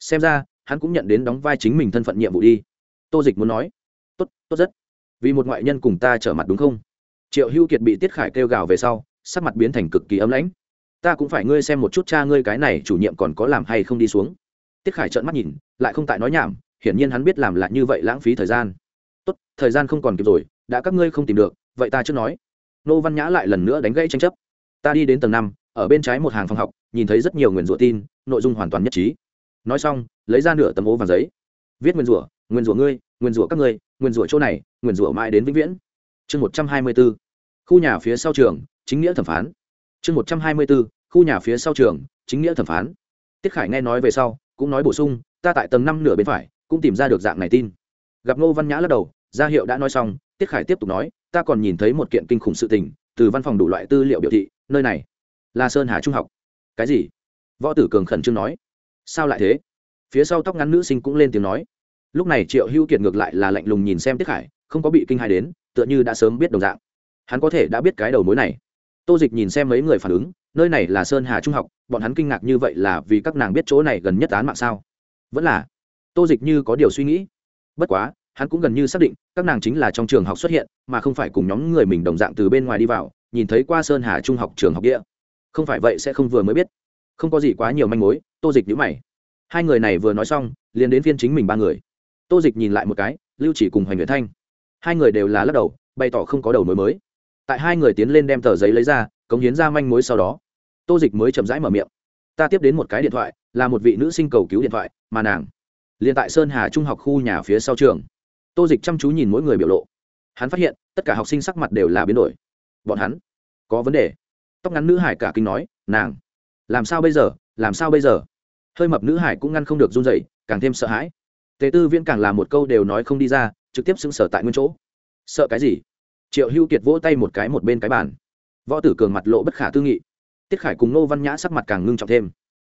Xem ra hắn cũng nhận đến đóng vai chính mình thân phận nhiệm vụ đi. Tô dịch muốn nói, tốt tốt rất. Vì một ngoại nhân cùng ta trở mặt đúng không? Triệu hữu kiệt bị tiết khải kêu gào về sau, sắc mặt biến thành cực kỳ ấm lãnh. Ta cũng phải ngươi xem một chút cha ngươi cái này chủ nhiệm còn có làm hay không đi xuống. Tiết khải trợn mắt nhìn, lại không tại nói nhảm, hiển nhiên hắn biết làm lại như vậy lãng phí thời gian. Tốt, thời gian không còn kịp rồi, đã các ngươi không tìm được, vậy ta chưa nói. Nô văn nhã lại lần nữa đánh gãy tranh chấp. Ta đi đến tầng năm, ở bên trái một hàng phòng học, nhìn thấy rất nhiều nguyền rủa tin, nội dung hoàn toàn nhất trí nói xong, lấy ra nửa tấm ố vàng giấy. Viết nguyên rủa nguyên rủa ngươi, nguyên rủa các ngươi, nguyên rủa chỗ này, nguyên rủa mãi đến vĩnh viễn. Chương một trăm hai mươi b ố khu nhà phía sau trường, chính nghĩa thẩm phán. Chương một trăm hai mươi b ố khu nhà phía sau trường, chính nghĩa thẩm phán. Tiết khải nghe nói về sau, cũng nói bổ sung, ta tại tầng năm nửa bên phải, cũng tìm ra được dạng này tin. Gặp ngô văn nhã lắc đầu gia hiệu đã nói xong, tiết khải tiếp tục nói, ta còn nhìn thấy một kiện kinh khủng sự tình, từ văn phòng đủ loại tư liệu biểu thị, nơi này là sơn hà trung học. Cái gì? Võ tử cường khẩn trương nói sao lại thế? Phía sau tóc ngắn nữ sinh cũng lên tiếng nói. Lúc này triệu hữu kiệt ngược lại là lạnh lùng nhìn xem tiết khải, không có bị kinh hai đến, tựa như đã sớm biết đồng dạng. Hắn có thể đã biết cái đầu mối này. Tô dịch nhìn xem mấy người phản ứng, nơi này là sơn hà trung học, bọn hắn kinh ngạc như vậy là vì các nàng biết chỗ này gần nhất án mạng sao? Vẫn là. Tô dịch như có điều suy nghĩ. Bất quá, hắn cũng gần như xác định, các nàng chính là trong trường học xuất hiện, mà không phải cùng nhóm người mình đồng dạng từ bên ngoài đi vào, nhìn thấy qua sơn hà trung học trường học địa. Không phải vậy sẽ không vừa mới biết không có gì quá nhiều manh mối, tô dịch nhữ mày. Hai người này vừa nói xong, liền đến phiên chính mình ba người. Tô dịch nhìn lại một cái, lưu chỉ cùng hoành nguyễn thanh. Hai người đều là lắc đầu, bày tỏ không có đầu mối mới. Tại hai người tiến lên đem tờ giấy lấy ra, cống hiến ra manh mối sau đó, tô dịch mới chậm rãi mở miệng. Ta tiếp đến một cái điện thoại, là một vị nữ sinh cầu cứu điện thoại, mà nàng liền tại sơn hà trung học khu nhà phía sau trường. Tô dịch chăm chú nhìn mỗi người biểu lộ. Hắn phát hiện, tất cả học sinh sắc mặt đều là biến đổi. Bọn hắn có vấn đề. Tóc ngắn nữ hải cả kinh nói, nàng làm sao bây giờ, làm sao bây giờ? Hơi mập nữ hải cũng ngăn không được run dậy càng thêm sợ hãi. Tề tư viễn càng là một câu đều nói không đi ra, trực tiếp xứng sở tại nguyên chỗ. Sợ cái gì? Triệu hưu kiệt vỗ tay một cái một bên cái bàn. Võ tử cường mặt lộ bất khả tư nghị. Tiết khải cùng nô văn nhã sắc mặt càng ngưng trọng thêm.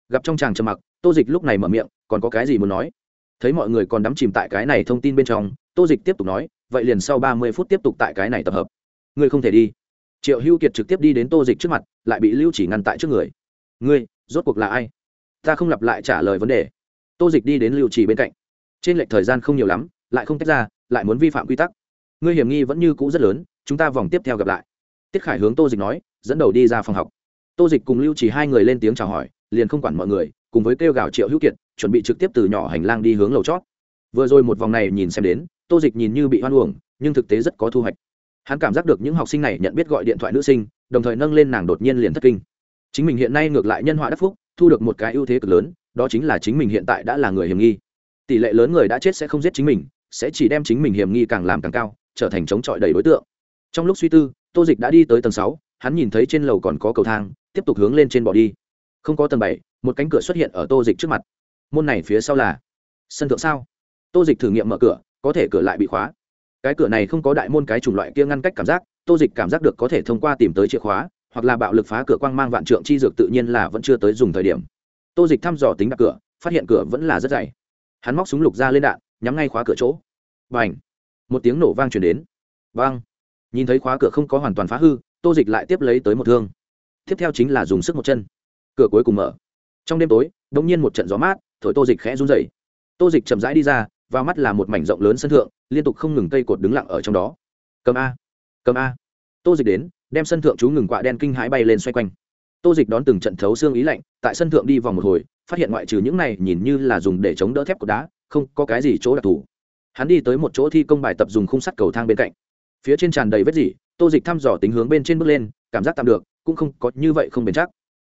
Gặp trong chàng trầm mặc, tô dịch lúc này mở miệng, còn có cái gì muốn nói? Thấy mọi người còn đắm chìm tại cái này thông tin bên trong, tô dịch tiếp tục nói, vậy liền sau ba mươi phút tiếp tục tại cái này tập hợp. Ngươi không thể đi. Triệu hưu kiệt trực tiếp đi đến tô dịch trước mặt, lại bị lưu chỉ ngăn tại trước người ngươi, rốt cuộc là ai? Ta không lặp lại trả lời vấn đề. Tô dịch đi đến lưu chỉ bên cạnh. Trên lệch thời gian không nhiều lắm, lại không tách ra, lại muốn vi phạm quy tắc. Ngươi hiểm nghi vẫn như cũ rất lớn, chúng ta vòng tiếp theo gặp lại. Tiết khải hướng tô dịch nói, dẫn đầu đi ra phòng học. Tô dịch cùng lưu chỉ hai người lên tiếng chào hỏi, liền không quản mọi người, cùng với kêu gào triệu hữu kiệt, chuẩn bị trực tiếp từ nhỏ hành lang đi hướng lầu chót. Vừa rồi một vòng này nhìn xem đến, tô dịch nhìn như bị hoan uổng, nhưng thực tế rất có thu hoạch. Hắn cảm giác được những học sinh này nhận biết gọi điện thoại nữ sinh, đồng thời nâng lên nàng đột nhiên liền thất kinh chính mình hiện nay ngược lại nhân họa đắc phúc, thu được một cái ưu thế cực lớn, đó chính là chính mình hiện tại đã là người hiểm nghi. Tỷ lệ lớn người đã chết sẽ không giết chính mình, sẽ chỉ đem chính mình hiểm nghi càng làm càng cao, trở thành chống chọi đầy đối tượng. Trong lúc suy tư, tô dịch đã đi tới tầng sáu, hắn nhìn thấy trên lầu còn có cầu thang, tiếp tục hướng lên trên bỏ đi. Không có tầng bảy, một cánh cửa xuất hiện ở tô dịch trước mặt. Môn này phía sau là sân thượng sao? Tô dịch thử nghiệm mở cửa, có thể cửa lại bị khóa. Cái cửa này không có đại môn cái chủng loại kia ngăn cách cảm giác, tô dịch cảm giác được có thể thông qua tìm tới chìa khóa hoặc là bạo lực phá cửa quang mang vạn trượng chi dược tự nhiên là vẫn chưa tới dùng thời điểm. Tô dịch thăm dò tính đặt cửa, phát hiện cửa vẫn là rất dày. Hắn móc súng lục ra lên đạn, nhắm ngay khóa cửa chỗ. B à n h một tiếng nổ vang chuyển đến. Vang! Nhìn thấy khóa cửa không có hoàn toàn phá hư, tô dịch lại tiếp lấy tới một thương. Tiếp theo chính là dùng sức một chân. Cửa cuối cùng mở. Trong đêm tối đ ỗ n g nhiên một trận gió mát, thổi tô dịch khẽ run dày tô dịch chậm rãi đi ra, vào mắt là một mảnh rộng lớn sân thượng, liên tục không ngừng cây cột đứng lặng ở trong đó. Cầm a! Cầm a! Tô dịch đến đem sân thượng chú ngừng quạ đen kinh hãi bay lên xoay quanh. Tô dịch đón từng trận thấu xương ý lạnh, tại sân thượng đi vòng một hồi, phát hiện ngoại trừ những này nhìn như là dùng để chống đỡ thép của đá, không có cái gì chỗ đặc thù. Hắn đi tới một chỗ thi công bài tập dùng khung sắt cầu thang bên cạnh. Phía trên tràn đầy vết dỉ, tô dịch thăm dò tính hướng bên trên bước lên, cảm giác tạm được, cũng không có như vậy không bền chắc.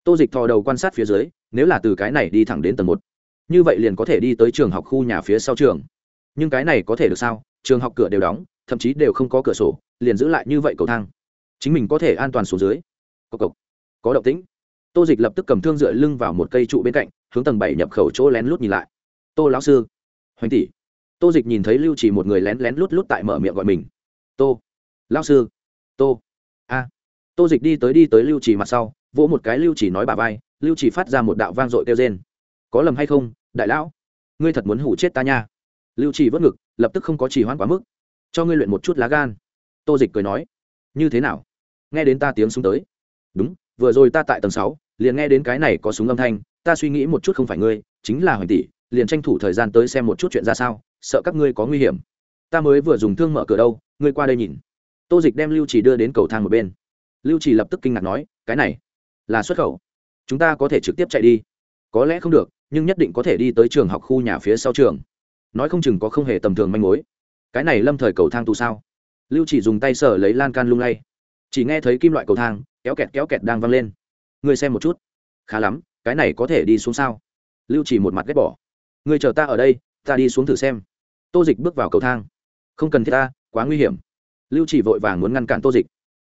Tô dịch thò đầu quan sát phía dưới, nếu là từ cái này đi thẳng đến tầng một, như vậy liền có thể đi tới trường học khu nhà phía sau trường. Nhưng cái này có thể được sao? Trường học cửa đều đóng, thậm chí đều không có cửa sổ, liền giữ lại như vậy cầu thang chính mình có thể an toàn xuống dưới. Cộc cộc. Có động tĩnh. Tô dịch lập tức cầm thương dựa lưng vào một cây trụ bên cạnh, hướng tầng bảy nhập khẩu chỗ lén lút nhìn lại. Tô lão sư. Hoành tỷ. Tô dịch nhìn thấy lưu chỉ một người lén lén lút lút tại mở miệng gọi mình. Tô. Lão sư. Tô. A. Tô dịch đi tới đi tới lưu chỉ mặt sau, vỗ một cái lưu chỉ nói bà vai, lưu chỉ phát ra một đạo vang dội kêu trên có lầm hay không, đại lão? Ngươi thật muốn hủ chết ta nha. Lưu trì vớt ngực, lập tức không có trì hoãn quá mức. Cho ngươi luyện một chút lá gan. Tô dịch cười nói như thế nào? Nghe đến ta tiếng súng tới. Đúng, vừa rồi ta tại tầng sáu, liền nghe đến cái này có súng âm thanh, ta suy nghĩ một chút không phải ngươi, chính là hoành tỷ, liền tranh thủ thời gian tới xem một chút chuyện ra sao, sợ các ngươi có nguy hiểm. Ta mới vừa dùng thương mở cửa đâu, ngươi qua đây nhìn. Tô dịch đem lưu chỉ đưa đến cầu thang một bên. Lưu chỉ lập tức kinh ngạc nói, cái này là xuất khẩu. Chúng ta có thể trực tiếp chạy đi. Có lẽ không được, nhưng nhất định có thể đi tới trường học khu nhà phía sau trường. Nói không chừng có không hề tầm thường manh mối. Cái này lâm thời cầu thang tù sao? Lưu chỉ dùng tay sở lấy lan can lung lay. Chỉ nghe thấy kim loại cầu thang, kéo kẹt kéo kẹt đang văng lên. Ngươi xem một chút. Khá lắm, cái này có thể đi xuống sao? Lưu chỉ một mặt ghét bỏ. Ngươi chờ ta ở đây, ta đi xuống thử xem. Tô dịch bước vào cầu thang. Không cần thiết ta, quá nguy hiểm. Lưu chỉ vội vàng muốn ngăn cản tô dịch.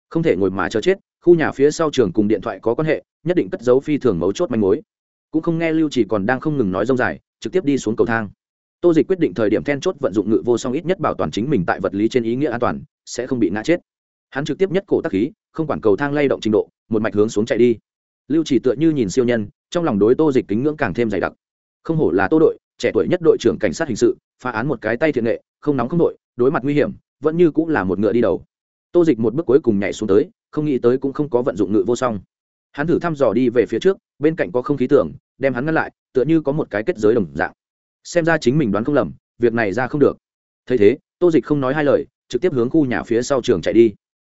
Không thể ngồi mà chờ chết, khu nhà phía sau trường cùng điện thoại có quan hệ, nhất định cất dấu phi thường mấu chốt manh mối. Cũng không nghe lưu chỉ còn đang không ngừng nói rông dài, trực tiếp đi xuống cầu thang tô dịch quyết định thời điểm then chốt vận dụng ngự vô song ít nhất bảo toàn chính mình tại vật lý trên ý nghĩa an toàn, sẽ không bị ngã chết. Hắn trực tiếp nhất cổ tắc khí, không quản cầu thang lay động trình độ, một mạch hướng xuống chạy đi. Lưu chỉ tựa như nhìn siêu nhân, trong lòng đối tô dịch kính ngưỡng càng thêm dày đặc. Không hổ là tô đội, trẻ tuổi nhất đội trưởng cảnh sát hình sự, phá án một cái tay thiện nghệ, không nóng không đội, đối mặt nguy hiểm, vẫn như cũng là một ngựa đi đầu. Tô dịch một bước cuối cùng nhảy xuống tới, không nghĩ tới cũng không có vận dụng ngự vô song. Hắn thử thăm dò đi về phía trước, bên cạnh có không khí tưởng, đem hắn ngăn lại, tựa như có một cái kết giới đồng dạng xem ra chính mình đoán không lầm, việc này ra không được. Thấy thế, tô dịch không nói hai lời, trực tiếp hướng khu nhà phía sau trường chạy đi.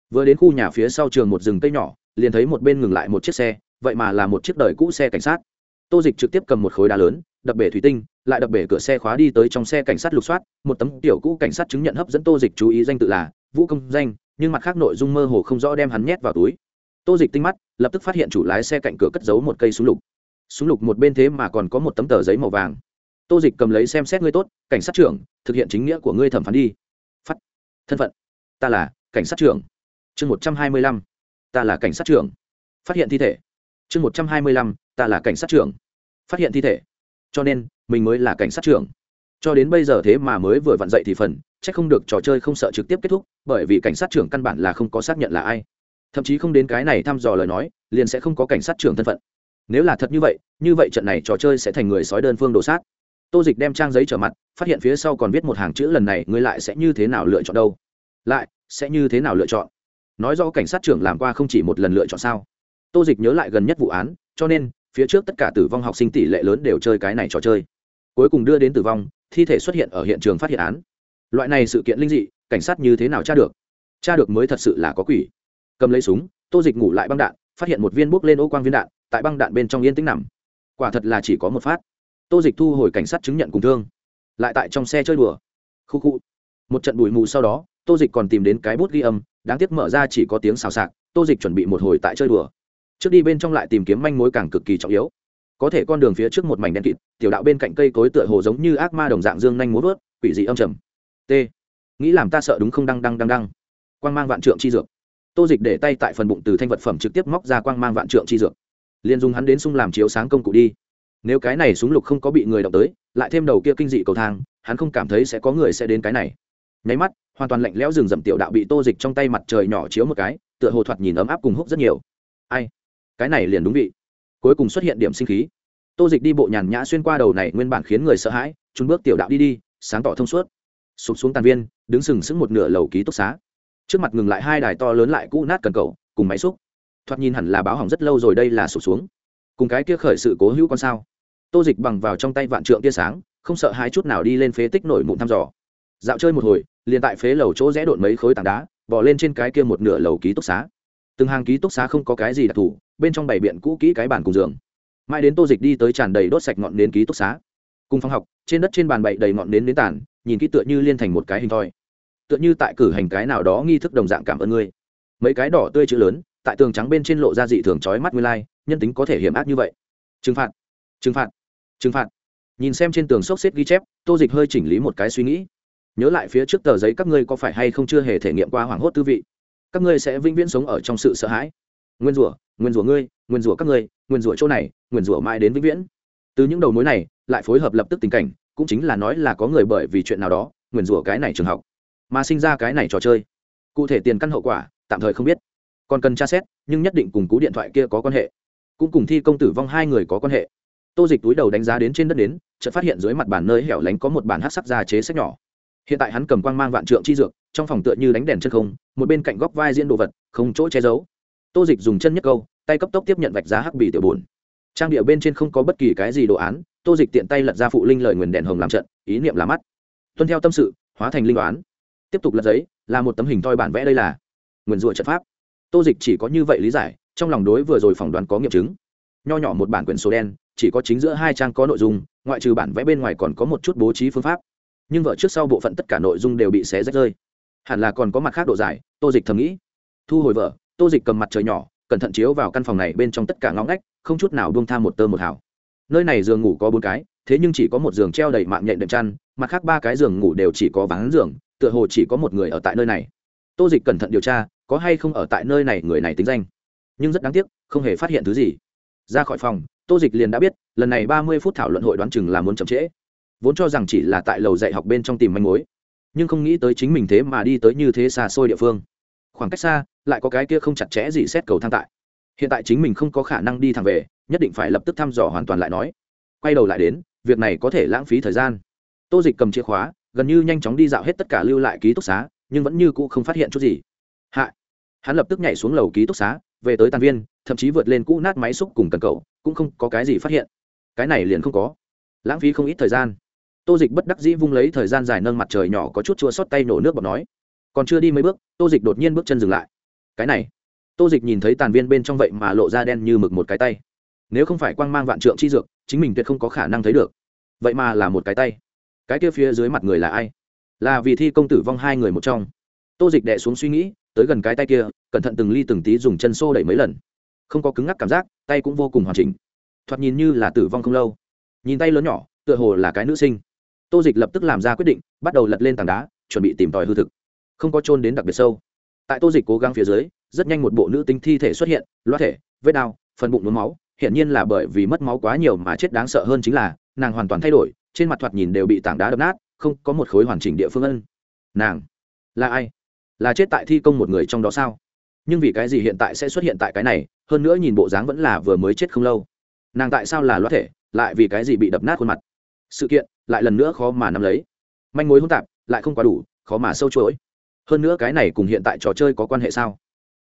Vừa đến khu nhà phía sau trường một rừng cây nhỏ, liền thấy một bên ngừng lại một chiếc xe, vậy mà là một chiếc đời cũ xe cảnh sát. Tô dịch trực tiếp cầm một khối đá lớn, đập bể thủy tinh, lại đập bể cửa xe khóa đi tới trong xe cảnh sát lục soát, một tấm tiểu cũ cảnh sát chứng nhận hấp dẫn tô dịch chú ý danh tự là vũ công danh, nhưng mặt khác nội dung mơ hồ không rõ đem hắn nhét vào túi. Tô dịch tinh mắt, lập tức phát hiện chủ lái xe cạnh cửa cất giấu một cây súng lục. Súng lục một bên thế mà còn có một tấm tờ giấy màu vàng tô dịch cầm lấy xem xét ngươi tốt, cảnh sát trưởng, thực hiện chính nghĩa của ngươi thẩm phán đi. Phát. Thân phận. Ta là cảnh sát trưởng. Chương một trăm hai mươi lăm. Ta là cảnh sát trưởng. Phát hiện thi thể. Chương một trăm hai mươi lăm. Ta là cảnh sát trưởng. Phát hiện thi thể. Cho nên, mình mới là cảnh sát trưởng. Cho đến bây giờ thế mà mới vừa vặn dậy thì phần c h ắ c không được trò chơi không sợ trực tiếp kết thúc, bởi vì cảnh sát trưởng căn bản là không có xác nhận là ai. Thậm chí không đến cái này thăm dò lời nói, liền sẽ không có cảnh sát trưởng thân phận. Nếu là thật như vậy như vậy trận này trò chơi sẽ thành người sói đơn phương đồ sát tô dịch đem trang giấy trở mặt, phát hiện phía sau còn viết một hàng chữ lần này, ngươi lại sẽ như thế nào lựa chọn đâu? Lại, sẽ như thế nào lựa chọn? Nói do cảnh sát trưởng làm qua không chỉ một lần lựa chọn sao? Tô dịch nhớ lại gần nhất vụ án, cho nên, phía trước tất cả tử vong học sinh tỷ lệ lớn đều chơi cái này trò chơi. Cuối cùng đưa đến tử vong, thi thể xuất hiện ở hiện trường phát hiện án. Loại này sự kiện linh dị, cảnh sát như thế nào tra được? Tra được mới thật sự là có quỷ. Cầm lấy súng, tô dịch ngủ lại băng đạn, phát hiện một viên bốc lên ô quang viên đạn, tại băng đạn bên trong yên tĩnh nằm. Quả thật là chỉ có một phát tô dịch thu hồi cảnh sát chứng nhận cùng thương. Lại tại trong xe chơi đùa. Khu khu. Một trận bụi mù sau đó, tô dịch còn tìm đến cái bút ghi âm, đáng tiếc mở ra chỉ có tiếng xào xạc, tô dịch chuẩn bị một hồi tại chơi đùa. Trước đi bên trong lại tìm kiếm manh mối càng cực kỳ trọng yếu. Có thể con đường phía trước một mảnh đen kịt, tiểu đạo bên cạnh cây cối tựa hồ giống như ác ma đồng dạng dương nhanh muốn vớt, quỷ dị âm trầm. T. Nghĩ làm ta sợ đúng không? Đăng đăng đăng đăng. Quang mang vạn trượng chi dược. Tô dịch để tay tại phần bụng từ thanh vật phẩm trực tiếp móc ra quang mang vạn trượng chi dược. Liền dùng hắn đến sung làm chiếu sáng công cụ đi nếu cái này súng lục không có bị người động tới, lại thêm đầu kia kinh dị cầu thang, hắn không cảm thấy sẽ có người sẽ đến cái này. Nháy mắt, hoàn toàn lạnh lẽo rừng rậm tiểu đạo bị tô dịch trong tay mặt trời nhỏ chiếu một cái, tựa hồ thoạt nhìn ấm áp cùng húc rất nhiều. Ai? Cái này liền đúng vị. Cuối cùng xuất hiện điểm sinh khí. Tô dịch đi bộ nhàn nhã xuyên qua đầu này nguyên bản khiến người sợ hãi chúng bước tiểu đạo đi đi, sáng tỏ thông suốt. Sụp xuống tàn viên, đứng sừng sững một nửa lầu ký túc xá. Trước mặt ngừng lại hai đài to lớn lại cũ nát cần cầu, cùng máy xúc. Thoạt nhìn hẳn là báo hỏng rất lâu rồi, đây là sụp xuống. Cùng cái kia khởi sự cố hữu con sao? Tô dịch bằng vào trong tay vạn trượng tia sáng, không sợ hai chút nào đi lên phế tích nổi mụn thăm dò. Dạo chơi một hồi, liền tại phế lầu chỗ rẽ đột mấy khối tảng đá bỏ lên trên cái kia một nửa lầu ký túc xá. Từng hàng ký túc xá không có cái gì đặc thù, bên trong bảy biện cũ kỹ cái bàn cùng giường. Mãi đến tô dịch đi tới tràn đầy đốt sạch ngọn nến ký túc xá. Cùng phòng học, trên đất trên bàn bậy đầy ngọn nến nến tàn, nhìn kỹ tựa như liên thành một cái hình thoi. Tựa như tại cử hành cái nào đó nghi thức đồng dạng cảm ơn ngươi. Mấy cái đỏ tươi chữ lớn, tại tường trắng bên trên lộ ra dị thường trói mắt nguyên lai, nhân tính có thể hiểm ác như vậy. Trừng phạt trừng phạt trừng phạt. Nhìn xem trên tường sốc xếp ghi chép, tô dịch hơi chỉnh lý một cái suy nghĩ. Nhớ lại phía trước tờ giấy các ngươi có phải hay không chưa hề thể nghiệm qua hoảng hốt tư vị? Các ngươi sẽ vĩnh viễn sống ở trong sự sợ hãi. Nguyên rủa nguyên rủa ngươi, nguyên rủa các ngươi, nguyên rủa chỗ này, nguyên rủa mãi đến vĩnh viễn. Từ những đầu mối này, lại phối hợp lập tức tình cảnh, cũng chính là nói là có người bởi vì chuyện nào đó, nguyên rủa cái này trường học, mà sinh ra cái này trò chơi. Cụ thể tiền căn hậu quả, tạm thời không biết. Còn cần tra xét, nhưng nhất định cùng cú điện thoại kia có quan hệ. Cũng cùng thi công tử vong hai người có quan hệ tô dịch túi đầu đánh giá đến trên đất đến, chợt phát hiện dưới mặt bàn nơi hẻo lánh có một bản hát sắc da chế sách nhỏ. Hiện tại hắn cầm quang mang vạn trượng chi dược, trong phòng tựa như đánh đèn chân không, một bên cạnh góc vai diễn đồ vật, không chỗ che giấu. Tô dịch dùng chân nhất câu, tay cấp tốc tiếp nhận vạch giá hắc bì tiểu bùn trang địa bên trên không có bất kỳ cái gì đồ án, tô dịch tiện tay lật ra phụ linh lời nguyền đèn hồng làm trận, ý niệm làm mắt. Tuân theo tâm sự, hóa thành linh đoán. Tiếp tục lật giấy, là một tấm hình toi bản vẽ đây là nguyền rủa trận pháp. Tô dịch chỉ có như vậy lý giải, trong lòng đối vừa rồi phỏng đoán có nghiệm chứng. Nho nhỏ một bản quyển số đen chỉ có chính giữa hai trang có nội dung, ngoại trừ bản vẽ bên ngoài còn có một chút bố trí phương pháp. Nhưng vợ trước sau bộ phận tất cả nội dung đều bị xé rách rơi. Hẳn là còn có mặt khác độ dài, tô dịch thầm nghĩ. Thu hồi vợ, tô dịch cầm mặt trời nhỏ, cẩn thận chiếu vào căn phòng này bên trong tất cả ngõ ngách, không chút nào buông tham một tơ một hào. Nơi này giường ngủ có bốn cái, thế nhưng chỉ có một giường treo đầy mạng nhện đệm chăn, mặt khác ba cái giường ngủ đều chỉ có vắng giường, tựa hồ chỉ có một người ở tại nơi này. Tô dịch cẩn thận điều tra, có hay không ở tại nơi này người này tính danh. Nhưng rất đáng tiếc, không hề phát hiện thứ gì. Ra khỏi phòng tô dịch liền đã biết, lần này ba mươi phút thảo luận hội đoán chừng là muốn chậm trễ. Vốn cho rằng chỉ là tại lầu dạy học bên trong tìm manh mối, nhưng không nghĩ tới chính mình thế mà đi tới như thế xa xôi địa phương. Khoảng cách xa, lại có cái kia không chặt chẽ gì xét cầu thang tại. Hiện tại chính mình không có khả năng đi thẳng về, nhất định phải lập tức thăm dò hoàn toàn lại nói. Quay đầu lại đến, việc này có thể lãng phí thời gian. Tô dịch cầm chìa khóa, gần như nhanh chóng đi dạo hết tất cả lưu lại ký túc xá, nhưng vẫn như cũ không phát hiện chút gì. Hạ, hắn lập tức nhảy xuống lầu ký túc xá, về tới tàn viên thậm chí vượt lên cũ nát máy xúc cùng cần cầu cũng không có cái gì phát hiện. Cái này liền không có. Lãng phí không ít thời gian. Tô dịch bất đắc dĩ vung lấy thời gian dài nâng mặt trời nhỏ có chút chua xót tay nổ nước bọc nói. Còn chưa đi mấy bước, tô dịch đột nhiên bước chân dừng lại. Cái này. Tô dịch nhìn thấy tàn viên bên trong vậy mà lộ ra đen như mực một cái tay. Nếu không phải quang mang vạn trượng chi dược, chính mình tuyệt không có khả năng thấy được. Vậy mà là một cái tay. Cái kia phía dưới mặt người là ai? Là vì thi công tử vong hai người một trong. Tô dịch đẻ xuống suy nghĩ, tới gần cái tay kia, cẩn thận từng ly từng tí dùng chân xô đẩy mấy lần không có cứng ngắc cảm giác, tay cũng vô cùng hoàn chỉnh. Thoạt nhìn như là tử vong không lâu. Nhìn tay lớn nhỏ, tựa hồ là cái nữ sinh. Tô dịch lập tức làm ra quyết định, bắt đầu lật lên tảng đá, chuẩn bị tìm tòi hư thực. Không có trôn đến đặc biệt sâu. Tại tô dịch cố gắng phía dưới, rất nhanh một bộ nữ tinh thi thể xuất hiện loát thể, vết đau, phần bụng nhuốm máu, hiển nhiên là bởi vì mất máu quá nhiều mà chết đáng sợ hơn chính là, nàng hoàn toàn thay đổi, trên mặt thoạt nhìn đều bị tảng đá đập nát, không có một khối hoàn chỉnh địa phương ân. Nàng là ai? Là chết tại thi công một người trong đó sao? Nhưng vì cái gì hiện tại sẽ xuất hiện tại cái này, hơn nữa nhìn bộ dáng vẫn là vừa mới chết không lâu. Nàng tại sao là loát thể, lại vì cái gì bị đập nát khuôn mặt? Sự kiện, lại lần nữa khó mà nắm lấy. Manh mối hỗn tạp, lại không quá đủ, khó mà sâu chuỗi. Hơn nữa cái này cùng hiện tại trò chơi có quan hệ sao?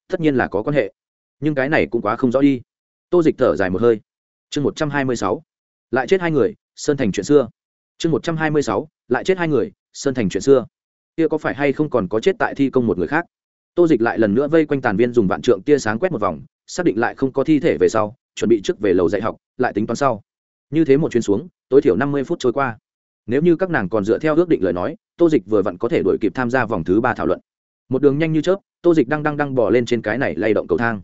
Tất nhiên là có quan hệ. Nhưng cái này cũng quá không rõ đi. Tô dịch thở dài một hơi. Chương một trăm hai mươi sáu. Lại chết hai người, sơn thành chuyện xưa. Chương một trăm hai mươi sáu. Lại chết hai người, sơn thành chuyện xưa. Kia có phải hay không còn có chết tại thi công một người khác? Tô dịch lại lần nữa vây quanh tàn viên dùng vạn trượng tia sáng quét một vòng, xác định lại không có thi thể về sau, chuẩn bị trước về lầu dạy học, lại tính toán sau. Như thế một chuyến xuống, tối thiểu năm mươi phút trôi qua. Nếu như các nàng còn dựa theo ước định lời nói, tô dịch vừa vặn có thể đổi kịp tham gia vòng thứ ba thảo luận. Một đường nhanh như chớp, tô dịch đang đang đang bỏ lên trên cái này lay động cầu thang.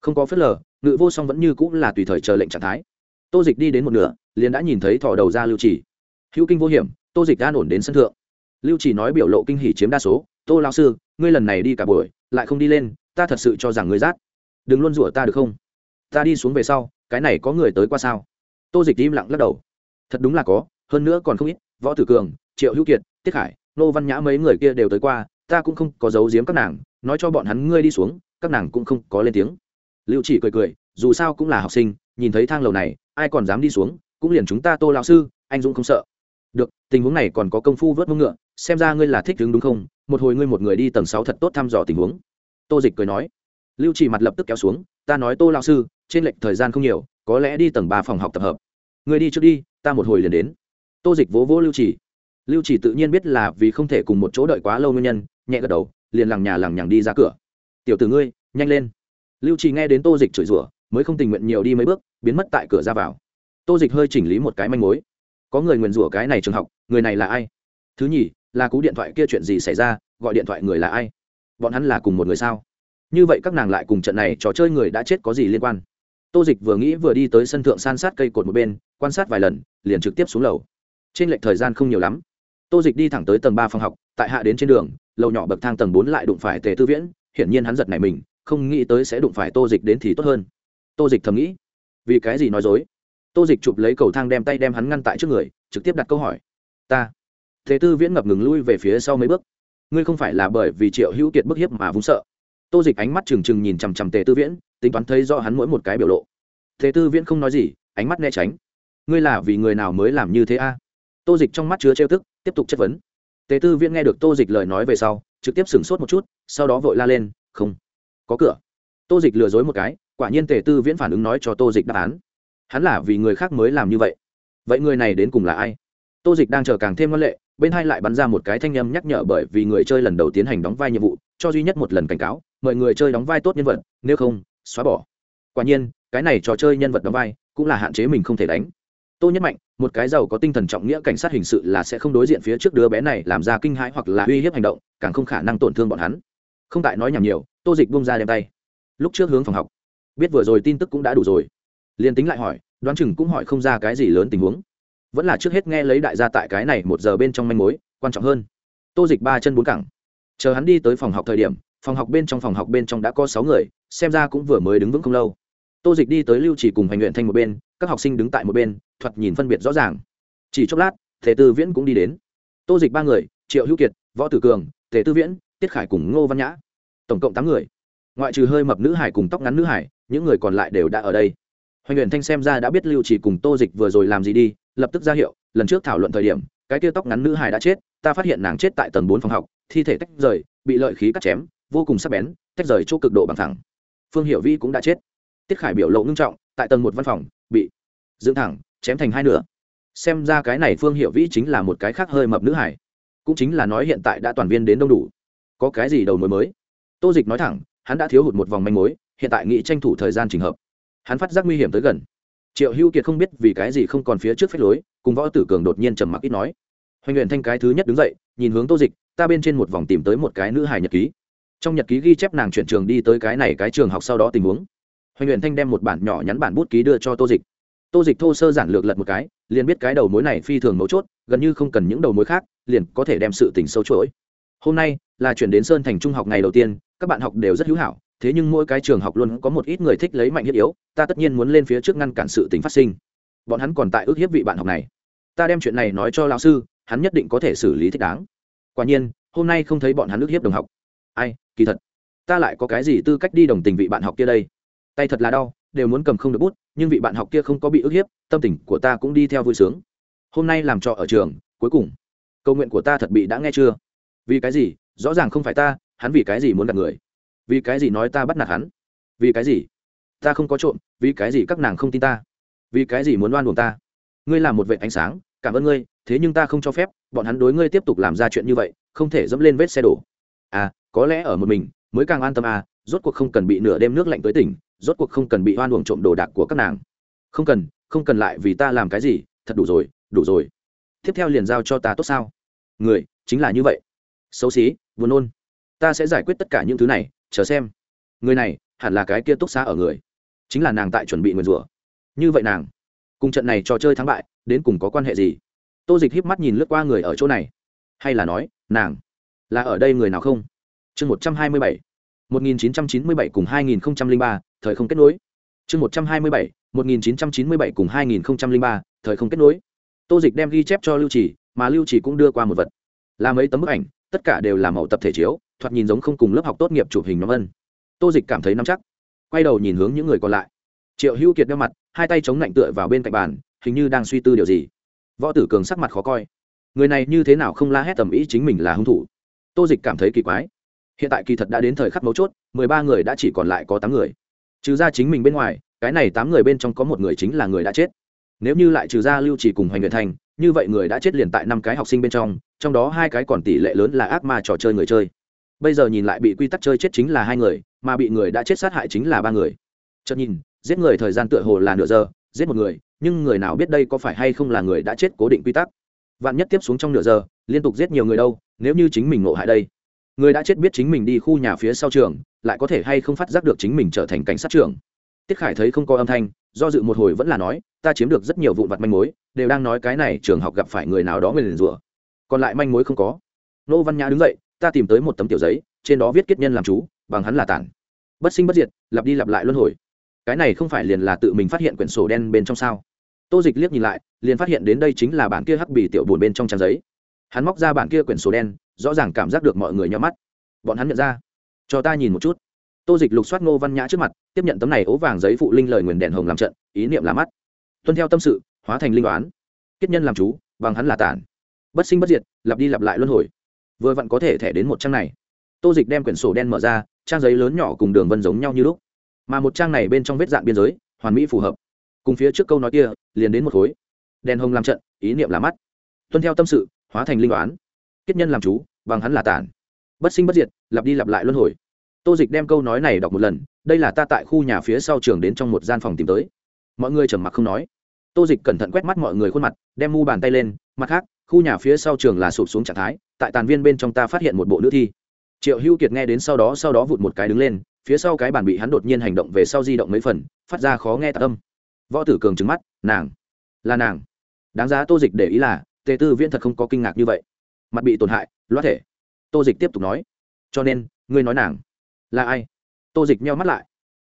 Không có phớt lờ, ngự vô song vẫn như cũng là tùy thời chờ lệnh trạng thái. Tô dịch đi đến một nửa, liền đã nhìn thấy thỏ đầu ra lưu chỉ hữu kinh vô hiểm, tô dịch an ổn đến sân thượng. Lưu chỉ nói biểu lộ kinh hỉ chiếm đa số tô lao sư, ngươi lần này đi cả buổi, lại không đi lên, ta thật sự cho rằng ngươi rát. Đừng luôn rủa ta được không? Ta đi xuống về sau, cái này có người tới qua sao? Tô dịch im lặng lắc đầu. Thật đúng là có, hơn nữa còn không ít, võ tử cường, triệu hữu kiệt, tiết khải, nô văn nhã mấy người kia đều tới qua, ta cũng không có giấu giếm các nàng, nói cho bọn hắn ngươi đi xuống, các nàng cũng không có lên tiếng. Lưu chỉ cười cười, dù sao cũng là học sinh, nhìn thấy thang lầu này, ai còn dám đi xuống, cũng liền chúng ta tô lão sư, anh dũng không sợ. Được, tình huống này còn có công phu vớt mông ngựa, xem ra ngươi là thích đứng đúng không một hồi ngươi một người đi tầng sáu thật tốt thăm dò tình huống. Tô dịch cười nói. Lưu chỉ mặt lập tức kéo xuống, ta nói tô lão sư, trên lệch thời gian không nhiều, có lẽ đi tầng ba phòng học tập hợp. Ngươi đi trước đi, ta một hồi liền đến. Tô dịch vỗ vỗ lưu chỉ. Lưu chỉ tự nhiên biết là vì không thể cùng một chỗ đợi quá lâu nguyên nhân, nhẹ gật đầu, liền lằng nhà lằng nhằng đi ra cửa. Tiểu tử ngươi, nhanh lên. Lưu chỉ nghe đến tô dịch chửi rủa, mới không tình nguyện nhiều đi mấy bước, biến mất tại cửa ra vào. Tô dịch hơi chỉnh lý một cái manh mối. Có người nguyền rủa cái này trường học, người này là ai? Thứ nhì là cú điện thoại kia chuyện gì xảy ra, gọi điện thoại người là ai? Bọn hắn là cùng một người sao? Như vậy các nàng lại cùng trận này trò chơi người đã chết có gì liên quan? Tô dịch vừa nghĩ vừa đi tới sân thượng san sát cây cột một bên, quan sát vài lần, liền trực tiếp xuống lầu. Trên lệch thời gian không nhiều lắm. Tô dịch đi thẳng tới tầng ba phòng học, tại hạ đến trên đường, lầu nhỏ bậc thang tầng bốn lại đụng phải tề tư viễn, hiển nhiên hắn giật này mình, không nghĩ tới sẽ đụng phải tô dịch đến thì tốt hơn. Tô dịch thầm nghĩ, vì cái gì nói dối? Tô dịch chụp lấy cầu thang đem tay đem hắn ngăn tại trước người, trực tiếp đặt câu hỏi. Ta thế tư viễn ngập ngừng lui về phía sau mấy bước. Ngươi không phải là bởi vì triệu hữu kiệt bức hiếp mà vúng sợ. Tô dịch ánh mắt trừng trừng nhìn chằm chằm tề tư viễn, tính toán thấy do hắn mỗi một cái biểu lộ. Thế tư viễn không nói gì, ánh mắt né tránh. Ngươi là vì người nào mới làm như thế a? Tô dịch trong mắt chứa trêu tức, tiếp tục chất vấn. Tề tư viễn nghe được tô dịch lời nói về sau, trực tiếp sửng sốt một chút, sau đó vội la lên, không, có cửa. Tô dịch lừa dối một cái, quả nhiên tề tư viễn phản ứng nói cho tô dịch đáp án. Hắn là vì người khác mới làm như vậy. Vậy người này đến cùng là ai? Tô dịch đang chờ càng thêm ngân lệ bên hai lại bắn ra một cái thanh âm nhắc nhở bởi vì người chơi lần đầu tiến hành đóng vai nhiệm vụ, cho duy nhất một lần cảnh cáo, mời người chơi đóng vai tốt nhân vật, nếu không, xóa bỏ. Quả nhiên, cái này trò chơi nhân vật đóng vai cũng là hạn chế mình không thể đánh. Tô nhất mạnh, một cái giàu có tinh thần trọng nghĩa cảnh sát hình sự là sẽ không đối diện phía trước đứa bé này làm ra kinh hãi hoặc là uy hiếp hành động, càng không khả năng tổn thương bọn hắn. Không tại nói nhảm nhiều, tô dịch bung ra đem tay. Lúc trước hướng phòng học, biết vừa rồi tin tức cũng đã đủ rồi. Liền tính lại hỏi, đoán chừng cũng hỏi không ra cái gì lớn tình huống vẫn là trước hết nghe lấy đại gia tại cái này một giờ bên trong manh mối, quan trọng hơn. Tô dịch ba chân bốn cẳng. Chờ hắn đi tới phòng học thời điểm, phòng học bên trong phòng học bên trong đã có sáu người, xem ra cũng vừa mới đứng vững không lâu. Tô dịch đi tới lưu chỉ cùng hành luyện thanh một bên, các học sinh đứng tại một bên, thoạt nhìn phân biệt rõ ràng. Chỉ chốc lát thể tư viễn cũng đi đến. Tô dịch ba người, triệu hữu kiệt, võ tử cường thể tư viễn, tiết khải cùng ngô văn nhã. Tổng cộng tám người. Ngoại trừ hơi mập nữ hải cùng tóc ngắn nữ hải, những người còn lại đều đã ở đây. Hoành luyện thanh xem ra đã biết lưu chỉ cùng tô dịch vừa rồi làm gì đi lập tức ra hiệu, lần trước thảo luận thời điểm, cái tia tóc ngắn nữ hài đã chết, ta phát hiện nàng chết tại tầng bốn phòng học, thi thể tách rời, bị lợi khí cắt chém, vô cùng sắc bén, tách rời chỗ cực độ bằng thẳng. Phương hiệu vi cũng đã chết. Tiết khải biểu lộ ngưng trọng, tại tầng một văn phòng, bị dựng thẳng, chém thành hai nửa. Xem ra cái này phương hiệu vĩ chính là một cái khác hơi mập nữ hải cũng chính là nói hiện tại đã toàn viên đến đông đủ. Có cái gì đầu mối mới? Tô dịch nói thẳng, hắn đã thiếu hụt một vòng manh mối, hiện tại nghĩ tranh thủ thời gian trình hợp. Hắn phát giác nguy hiểm tới gần triệu hữu kiệt không biết vì cái gì không còn phía trước phép lối, cùng võ tử cường đột nhiên trầm mặc ít nói. Hoành luyện thanh cái thứ nhất đứng dậy, nhìn hướng tô dịch, ta bên trên một vòng tìm tới một cái nữ hài nhật ký. Trong nhật ký ghi chép nàng chuyển trường đi tới cái này cái trường học sau đó tình huống. Hoành luyện thanh đem một bản nhỏ nhắn bản bút ký đưa cho tô dịch. Tô dịch thô sơ giản lược lật một cái, liền biết cái đầu mối này phi thường mấu chốt, gần như không cần những đầu mối khác, liền có thể đem sự tình sâu chuỗi. Hôm nay là chuyển đến sơn thành trung học ngày đầu tiên, các bạn học đều rất hữu hảo thế nhưng mỗi cái trường học luôn có một ít người thích lấy mạnh hiếp yếu, ta tất nhiên muốn lên phía trước ngăn cản sự tình phát sinh. Bọn hắn còn tại ước hiếp vị bạn học này. Ta đem chuyện này nói cho lão sư, hắn nhất định có thể xử lý thích đáng. Quả nhiên, hôm nay không thấy bọn hắn ước hiếp đồng học. Ai, kỳ thật, ta lại có cái gì tư cách đi đồng tình vị bạn học kia đây? Tay thật là đau, đều muốn cầm không được bút, nhưng vị bạn học kia không có bị ức hiếp, tâm tình của ta cũng đi theo vui sướng. Hôm nay làm trò ở trường, cuối cùng, câu nguyện của ta thật bị đã nghe chưa? Vì cái gì? Rõ ràng không phải ta, hắn vì cái gì muốn gặp người? Vì cái gì nói ta bắt nạt hắn? Vì cái gì? Ta không có trộm, vì cái gì các nàng không tin ta? Vì cái gì muốn đoan buồn ta? Ngươi là một vệ ánh sáng, cảm ơn ngươi, thế nhưng ta không cho phép, bọn hắn đối ngươi tiếp tục làm ra chuyện như vậy, không thể dẫm lên vết xe đổ. À có lẽ ở một mình, mới càng an tâm à rốt cuộc không cần bị nửa đêm nước lạnh tới tỉnh, rốt cuộc không cần bị oan uổng trộm đồ đạc của các nàng. Không cần không cần lại vì ta làm cái gì, thật đủ rồi đủ rồi. Tiếp theo liền giao cho ta tốt sao? Người, chính là như vậy. Xấu xí, buồn nôn. Ta sẽ giải quyết tất cả những thứ này chờ xem. Người này hẳn là cái kia túc xá ở người. Chính là nàng tại chuẩn bị nguyền rủa. Như vậy nàng, cùng trận này trò chơi thắng bại, đến cùng có quan hệ gì? Tô dịch híp mắt nhìn lướt qua người ở chỗ này. Hay là nói, nàng là ở đây người nào không? Chương một trăm hai mươi bảy, một nghìn chín trăm chín mươi bảy cùng hai nghìn ba, thời không kết nối. Chương một trăm hai mươi bảy, một nghìn chín trăm chín mươi bảy cùng hai nghìn ba, thời không kết nối. Tô dịch đem ghi chép cho lưu trì mà lưu trì cũng đưa qua một vật. Là mấy tấm bức ảnh, tất cả đều là mẫu tập thể chiếu thoạt nhìn giống không cùng lớp học tốt nghiệp chụp hình nhóm ân tô dịch cảm thấy nắm chắc. Quay đầu nhìn hướng những người còn lại. Triệu hữu kiệt đeo mặt, hai tay chống lạnh tựa vào bên cạnh bàn, hình như đang suy tư điều gì. Võ tử cường sắc mặt khó coi. Người này như thế nào không la hét tầm ý chính mình là hung thủ? Tô dịch cảm thấy kỳ quái. Hiện tại kỳ thật đã đến thời khắc mấu chốt, mười ba người đã chỉ còn lại có tám người. Trừ ra chính mình bên ngoài, cái này tám người bên trong có một người chính là người đã chết. Nếu như lại trừ ra lưu chỉ cùng hoành nguyện thành, như vậy người đã chết liền tại năm cái học sinh bên trong trong đó hai cái còn tỷ lệ lớn là ác ma trò chơi người chơi bây giờ nhìn lại bị quy tắc chơi chết chính là hai người, mà bị người đã chết sát hại chính là ba người. Chợt nhìn, giết người thời gian tựa hồ là nửa giờ, giết một người, nhưng người nào biết đây có phải hay không là người đã chết cố định quy tắc. Vạn nhất tiếp xuống trong nửa giờ, liên tục giết nhiều người đâu, nếu như chính mình ngộ hại đây. Người đã chết biết chính mình đi khu nhà phía sau trường, lại có thể hay không phát giác được chính mình trở thành cảnh sát trưởng tiết khải thấy không có âm thanh, do dự một hồi vẫn là nói, ta chiếm được rất nhiều vụn vặt manh mối, đều đang nói cái này trường học gặp phải người nào đó người liền rủa. Còn lại manh mối không có. Nô văn nhã đứng dậy ta tìm tới một tấm tiểu giấy, trên đó viết kết nhân làm chú, bằng hắn là tản. Bất sinh bất diệt, lặp đi lặp lại luân hồi. Cái này không phải liền là tự mình phát hiện quyển sổ đen bên trong sao? Tô dịch liếc nhìn lại, liền phát hiện đến đây chính là bản kia hắc bì tiểu buồn bên trong trang giấy. Hắn móc ra bản kia quyển sổ đen, rõ ràng cảm giác được mọi người nhắm mắt. Bọn hắn nhận ra. Cho ta nhìn một chút. Tô dịch lục soát ngô văn nhã trước mặt, tiếp nhận tấm này ố vàng giấy phụ linh lời nguyền đèn hồng làm trận, ý niệm là mắt. Tuân theo tâm sự, hóa thành linh đoán. Kết nhân làm chú, bằng hắn là tản. Bất sinh bất diệt, lặp đi lặp lại luân hồi vừa vặn có thể thẻ đến một trang này. Tô dịch đem quyển sổ đen mở ra, trang giấy lớn nhỏ cùng đường vân giống nhau như lúc. Mà một trang này bên trong vết dạng biên giới, hoàn mỹ phù hợp. Cùng phía trước câu nói kia, liền đến một khối. Đèn hồng làm trận, ý niệm là mắt. Tuân theo tâm sự, hóa thành linh đoán kết nhân làm chú, bằng hắn là tản. Bất sinh bất diệt, lặp đi lặp lại luân hồi. Tô dịch đem câu nói này đọc một lần, đây là ta tại khu nhà phía sau trường đến trong một gian phòng tìm tới. Mọi người trầm mặc không nói. Tô dịch cẩn thận quét mắt mọi người khuôn mặt, đem mu bàn tay lên, mặt khác, khu nhà phía sau trường là sụp xuống trạng thái tại tàn viên bên trong ta phát hiện một bộ nữ thi. Triệu hữu kiệt nghe đến sau đó sau đó vụt một cái đứng lên, phía sau cái bàn bị hắn đột nhiên hành động về sau di động mấy phần, phát ra khó nghe tạ tâm võ tử cường trứng mắt, nàng, là nàng. Đáng giá tô dịch để ý là, tề tư viễn thật không có kinh ngạc như vậy. Mặt bị tổn hại, loát thể. Tô dịch tiếp tục nói, cho nên, ngươi nói nàng là ai? Tô dịch meo mắt lại.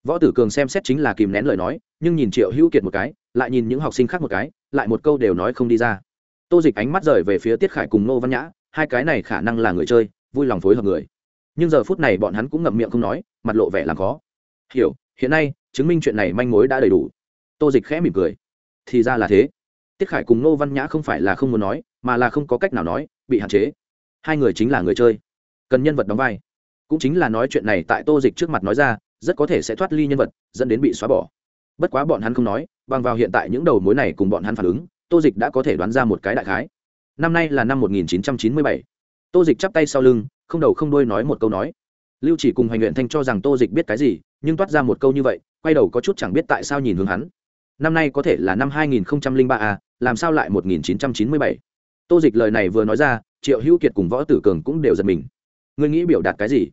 Võ tử cường xem xét chính là kìm nén lời nói, nhưng nhìn triệu hữu kiệt một cái, lại nhìn những học sinh khác một cái, lại một câu đều nói không đi ra. Tô dịch ánh mắt rời về phía tiết khải cùng nô văn nhã hai cái này khả năng là người chơi, vui lòng phối hợp người. Nhưng giờ phút này bọn hắn cũng ngậm miệng không nói, mặt lộ vẻ làm khó. Hiểu, hiện nay, chứng minh chuyện này manh mối đã đầy đủ. Tô dịch khẽ mỉm cười. Thì ra là thế. Tiết khải cùng nô văn nhã không phải là không muốn nói, mà là không có cách nào nói, bị hạn chế. Hai người chính là người chơi. Cần nhân vật đóng vai. Cũng chính là nói chuyện này tại tô dịch trước mặt nói ra, rất có thể sẽ thoát ly nhân vật, dẫn đến bị xóa bỏ. Bất quá bọn hắn không nói, bằng vào hiện tại những đầu mối này cùng bọn hắn phản ứng, tô dịch đã có thể đoán ra một cái đại khái năm nay là năm 1997. tô dịch chắp tay sau lưng không đầu không đuôi nói một câu nói lưu chỉ cùng hành nguyện thanh cho rằng tô dịch biết cái gì nhưng toát ra một câu như vậy quay đầu có chút chẳng biết tại sao nhìn hướng hắn năm nay có thể là năm 2003 à? làm sao lại 1997? tô dịch lời này vừa nói ra triệu hữu kiệt cùng võ tử cường cũng đều giật mình ngươi nghĩ biểu đạt cái gì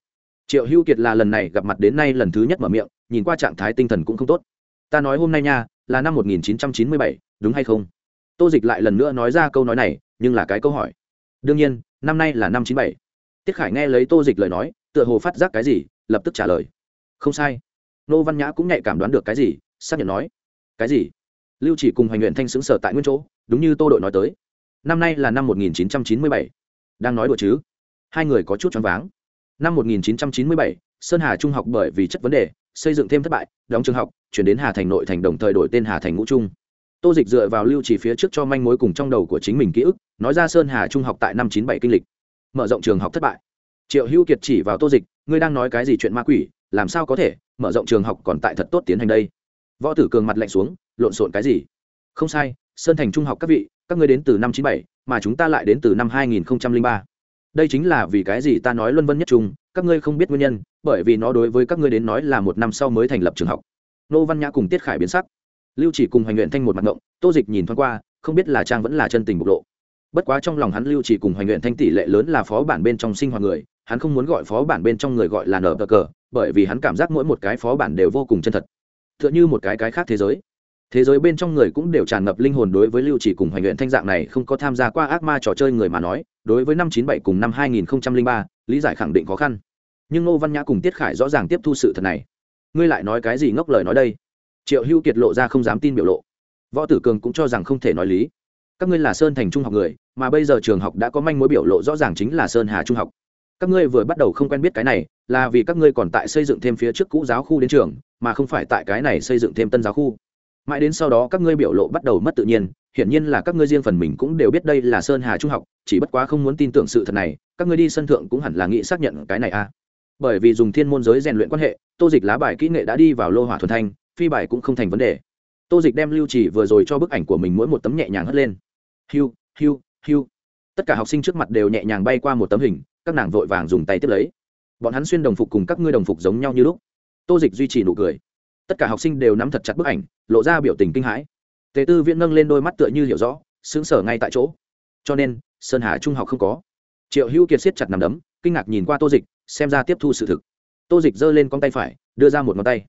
triệu hữu kiệt là lần này gặp mặt đến nay lần thứ nhất mở miệng nhìn qua trạng thái tinh thần cũng không tốt ta nói hôm nay nha là năm 1997, đúng hay không tô dịch lại lần nữa nói ra câu nói này nhưng là cái câu hỏi. Đương nhiên năm nay là năm 97. tiết khải nghe lấy tô dịch lời nói tựa hồ phát giác cái gì lập tức trả lời. Không sai. Nô văn nhã cũng nhạy cảm đoán được cái gì xác nhận nói. Cái gì? Lưu chỉ cùng hoành nguyện thanh xứng sở tại nguyên chỗ đúng như tô đội nói tới. Năm nay là năm 1997. đang nói đùa chứ? Hai người có chút choáng váng. Năm 1997, sơn hà trung học bởi vì chất vấn đề xây dựng thêm thất bại đóng trường học chuyển đến hà thành nội thành đồng thời đổi tên hà thành ngũ trung tô dịch dựa vào lưu chỉ phía trước cho manh mối cùng trong đầu của chính mình ký ức, nói ra sơn hà trung học tại năm chín bảy kinh lịch. Mở rộng trường học thất bại. Triệu hữu kiệt chỉ vào tô dịch, ngươi đang nói cái gì chuyện ma quỷ, làm sao có thể, mở rộng trường học còn tại thật tốt tiến hành đây. Võ tử cường mặt lạnh xuống, lộn xộn cái gì? Không sai, sơn thành trung học các vị, các ngươi đến từ năm chín bảy, mà chúng ta lại đến từ năm hai nghìn ba. Đây chính là vì cái gì ta nói luân vân nhất trung các ngươi không biết nguyên nhân, bởi vì nó đối với các ngươi đến nói là một năm sau mới thành lập trường học. Nô văn nhã cùng tiết khải biến sắc lưu chỉ cùng hoành luyện thanh một mặt ngộng, tô dịch nhìn thoáng qua, không biết là trang vẫn là chân tình bộc lộ. Bất quá trong lòng hắn lưu chỉ cùng hoành luyện thanh tỷ lệ lớn là phó bản bên trong sinh hoạt người, hắn không muốn gọi phó bản bên trong người gọi là nở cờ cờ, bởi vì hắn cảm giác mỗi một cái phó bản đều vô cùng chân thật. T h ư ợ n h ư một cái cái khác thế giới. Thế giới bên trong người cũng đều tràn ngập linh hồn đối với lưu chỉ cùng hoành luyện thanh dạng này không có tham gia qua ác ma trò chơi người mà nói, đối với năm chín bảy cùng năm hai nghìn ba, lý giải khẳng định khó khăn. Nhưng ngô văn nhã cùng tiết khải rõ ràng tiếp thu sự thật này. Ngươi lại nói cái gì ngốc lời nói đây? Triệu hữu kiệt lộ ra không dám tin biểu lộ. Võ tử cường cũng cho rằng không thể nói lý. Các ngươi là sơn thành trung học người, mà bây giờ trường học đã có manh mối biểu lộ rõ ràng chính là sơn hà trung học. Các ngươi vừa bắt đầu không quen biết cái này, là vì các ngươi còn tại xây dựng thêm phía trước cũ giáo khu đến trường, mà không phải tại cái này xây dựng thêm tân giáo khu. Mãi đến sau đó các ngươi biểu lộ bắt đầu mất tự nhiên, hiển nhiên là các ngươi riêng phần mình cũng đều biết đây là sơn hà trung học, chỉ bất quá không muốn tin tưởng sự thật này, các ngươi đi sân thượng cũng hẳn là nghĩ xác nhận cái này a à. bởi vì dùng thiên môn giới rèn luyện quan hệ, tô dịch lá bài kỹ nghệ đã đi vào lô hỏa thuần thanh phi bài cũng không thành vấn đề. Tô dịch đem lưu chỉ vừa rồi cho bức ảnh của mình mỗi một tấm nhẹ nhàng hất lên. Hiu hiu hiu. Tất cả học sinh trước mặt đều nhẹ nhàng bay qua một tấm hình, các nàng vội vàng dùng tay tiếp lấy. Bọn hắn xuyên đồng phục cùng các ngươi đồng phục giống nhau như lúc. Tô dịch duy trì nụ cười. Tất cả học sinh đều nắm thật chặt bức ảnh, lộ ra biểu tình kinh hãi. Tề tư viễn nâng lên đôi mắt tựa như hiểu rõ xứng sở ngay tại chỗ. Cho nên, sơn hà trung học không có. Triệu hữu kiệt siết chặt nằm đấm, kinh ngạc nhìn qua tô dịch, xem ra tiếp thu sự thực. Tô dịch giơ lên con tay phải, đưa ra một ngón tay.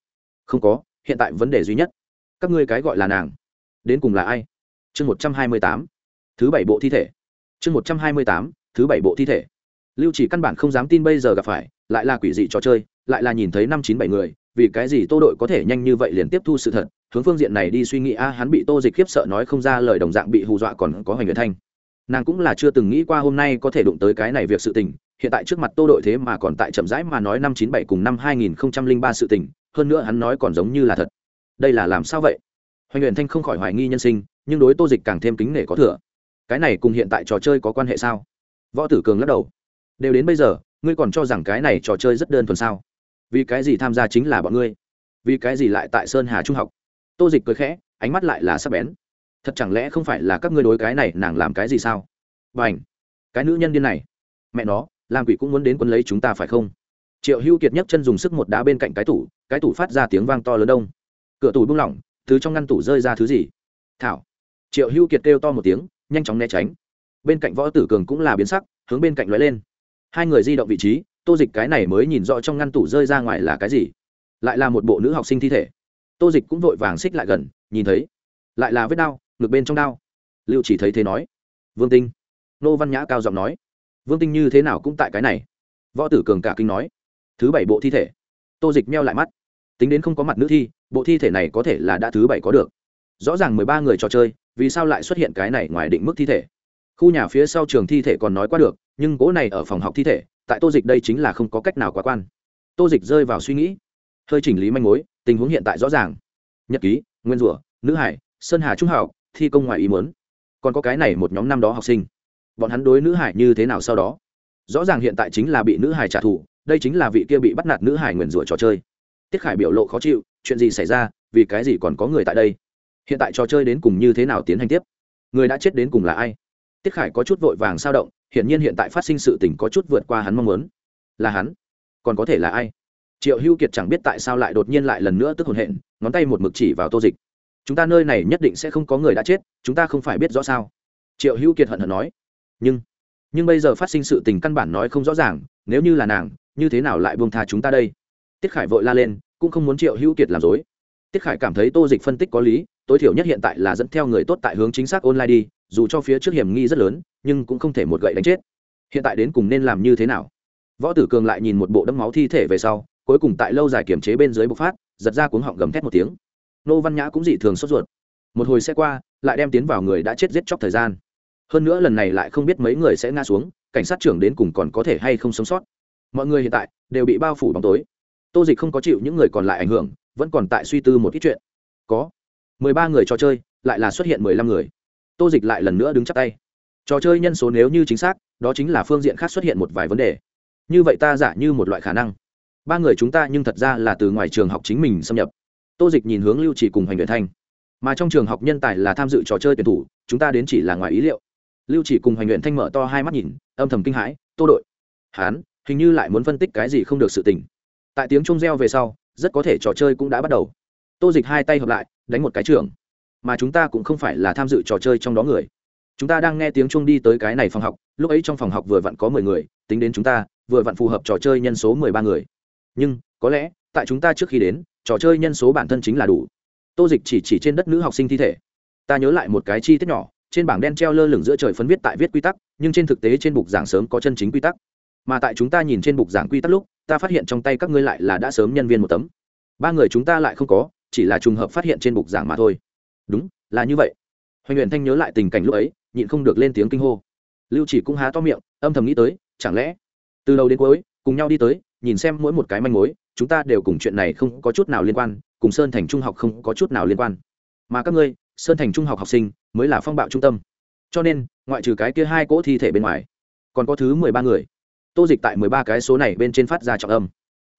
Không có hiện tại vấn đề duy nhất. Các ngươi cái gọi là nàng, đến cùng là ai? Chương một trăm hai mươi tám, thứ bảy bộ thi thể. Chương một trăm hai mươi tám, thứ bảy bộ thi thể. Lưu chỉ căn bản không dám tin bây giờ gặp phải, lại là quỷ dị trò chơi, lại là nhìn thấy năm chín bảy người, vì cái gì tô đội có thể nhanh như vậy liền tiếp thu sự thật? Hướng phương diện này đi suy nghĩ, a, hắn bị tô dịch khiếp sợ nói không ra lời đồng dạng bị hù dọa còn có hoành nguyện thanh. Nàng cũng là chưa từng nghĩ qua hôm nay có thể đụng tới cái này việc sự tình, hiện tại trước mặt tô đội thế mà còn tại chậm rãi mà nói năm chín bảy cùng năm hai nghìn ba sự tình hơn nữa hắn nói còn giống như là thật. Đây là làm sao vậy? Hoành nguyện thanh không khỏi hoài nghi nhân sinh, nhưng đối tô dịch càng thêm kính nể có thừa. Cái này cùng hiện tại trò chơi có quan hệ sao? Võ tử cường lắc đầu. Đều đến bây giờ, ngươi còn cho rằng cái này trò chơi rất đơn thuần sao? Vì cái gì tham gia chính là bọn ngươi? Vì cái gì lại tại sơn hà trung học? Tô dịch cười khẽ, ánh mắt lại là sắc bén. Thật chẳng lẽ không phải là các ngươi đối cái này, nàng làm cái gì sao? B à ảnh cái nữ nhân điên này! Mẹ nó làm quỷ cũng muốn đến quân lấy chúng ta phải không? Triệu hưu kiệt nhấc chân dùng sức một đá bên cạnh cái tủ cái tủ phát ra tiếng vang to lớn đông. Cửa tủ buông lỏng thứ trong ngăn tủ rơi ra thứ gì? Thảo. Triệu hưu kiệt kêu to một tiếng, nhanh chóng né tránh. Bên cạnh võ tử cường cũng là biến sắc, hướng bên cạnh lóe lên. Hai người di động vị trí, tô dịch cái này mới nhìn rõ trong ngăn tủ rơi ra ngoài là cái gì. Lại là một bộ nữ học sinh thi thể. Tô dịch cũng vội vàng xích lại gần, nhìn thấy. Lại là vết đau, ngực bên trong đau. Lưu chỉ thấy thế nói. Vương tinh. Nô văn nhã cao giọng nói. Vương tinh như thế nào cũng tại cái này. Võ tử cường cả kinh nói thứ bảy bộ thi thể. Tô dịch meo lại mắt. Tính đến không có mặt nữ thi, bộ thi thể này có thể là đã thứ bảy có được. Rõ ràng mười ba người trò chơi, vì sao lại xuất hiện cái này ngoài định mức thi thể? Khu nhà phía sau trường thi thể còn nói qua được, nhưng cỗ này ở phòng học thi thể, tại tô dịch đây chính là không có cách nào quá quan. Tô dịch rơi vào suy nghĩ. Hơi chỉnh lý manh mối, tình huống hiện tại rõ ràng. Nhật ký, nguyên rủa, nữ hải, sơn hà trung hảo thi công ngoài ý muốn. Còn có cái này một nhóm năm đó học sinh. Bọn hắn đối nữ hải như thế nào sau đó? Rõ ràng hiện tại chính là bị nữ hải trả thù đây chính là vị kia bị bắt nạt nữ hải nguyền rủa trò chơi. Tiết khải biểu lộ khó chịu, chuyện gì xảy ra, vì cái gì còn có người tại đây? Hiện tại trò chơi đến cùng như thế nào tiến hành tiếp? Người đã chết đến cùng là ai? Tiết khải có chút vội vàng sao động, hiển nhiên hiện tại phát sinh sự tình có chút vượt qua hắn mong muốn. Là hắn? Còn có thể là ai? Triệu hưu kiệt chẳng biết tại sao lại đột nhiên lại lần nữa tức hồn hện, ngón tay một mực chỉ vào tô dịch. Chúng ta nơi này nhất định sẽ không có người đã chết, chúng ta không phải biết rõ sao. Triệu hưu kiệt hận hận nói. Nhưng nhưng bây giờ phát sinh sự tình căn bản nói không rõ ràng, nếu như là nàng, như thế nào lại buông tha chúng ta đây? Tiết khải vội la lên, cũng không muốn triệu hữu kiệt làm dối. Tiết khải cảm thấy tô dịch phân tích có lý, tối thiểu nhất hiện tại là dẫn theo người tốt tại hướng chính xác online đi, dù cho phía trước hiểm nghi rất lớn, nhưng cũng không thể một gậy đánh chết. Hiện tại đến cùng nên làm như thế nào? Võ tử cường lại nhìn một bộ đẫm máu thi thể về sau, cuối cùng tại lâu dài kiểm chế bên dưới bộc phát, giật ra cuống họng gầm thét một tiếng. Nô văn nhã cũng dị thường sốt ruột. Một hồi xe qua, lại đem tiến vào người đã chết giết chóc thời gian hơn nữa lần này lại không biết mấy người sẽ ngã xuống, cảnh sát trưởng đến cùng còn có thể hay không sống sót. Mọi người hiện tại đều bị bao phủ bóng tối. Tô dịch không có chịu những người còn lại ảnh hưởng, vẫn còn tại suy tư một ít chuyện. Có. Mười ba người trò chơi, lại là xuất hiện mười lăm người. Tô dịch lại lần nữa đứng chắc tay. Trò chơi nhân số nếu như chính xác, đó chính là phương diện khác xuất hiện một vài vấn đề. Như vậy ta giả như một loại khả năng. Ba người chúng ta nhưng thật ra là từ ngoài trường học chính mình xâm nhập. Tô dịch nhìn hướng lưu chỉ cùng hành luyện thanh. Mà trong trường học nhân tài là tham dự trò chơi tuyển thủ, chúng ta đến chỉ là ngoài ý liệu lưu chỉ cùng hoành luyện thanh mở to hai mắt nhìn, âm thầm kinh hãi, tô đội hán hình như lại muốn phân tích cái gì không được sự tình. Tại tiếng trung reo về sau, rất có thể trò chơi cũng đã bắt đầu. Tô dịch hai tay hợp lại, đánh một cái trường mà chúng ta cũng không phải là tham dự trò chơi trong đó người. Chúng ta đang nghe tiếng trung đi tới cái này phòng học, lúc ấy trong phòng học vừa vặn có mười người, tính đến chúng ta, vừa vặn phù hợp trò chơi nhân số mười ba người. Nhưng, có lẽ, tại chúng ta trước khi đến, trò chơi nhân số bản thân chính là đủ. Tô dịch chỉ chỉ trên đất nữ học sinh thi thể. Ta nhớ lại một cái chi tiết nhỏ trên bảng đen treo lơ lửng giữa trời phấn viết tại viết quy tắc, nhưng trên thực tế trên bục giảng sớm có chân chính quy tắc. Mà tại chúng ta nhìn trên bục giảng quy tắc lúc, ta phát hiện trong tay các ngươi lại là đã sớm nhân viên một tấm. Ba người chúng ta lại không có, chỉ là trùng hợp phát hiện trên bục giảng mà thôi. Đúng, là như vậy. Hoành nguyện thanh nhớ lại tình cảnh lúc ấy, nhịn không được lên tiếng kinh hô. Lưu chỉ cũng há to miệng, âm thầm nghĩ tới, chẳng lẽ, từ đầu đến cuối, cùng nhau đi tới, nhìn xem mỗi một cái manh mối, chúng ta đều cùng chuyện này không có chút nào liên quan, cùng sơn thành trung học không có chút nào liên quan. Mà các ngươi, sơn thành trung học học sinh mới là phong bạo trung tâm. Cho nên, ngoại trừ cái kia hai cỗ thi thể bên ngoài, còn có thứ mười ba người. Tô dịch tại mười ba cái số này bên trên phát ra trọng âm.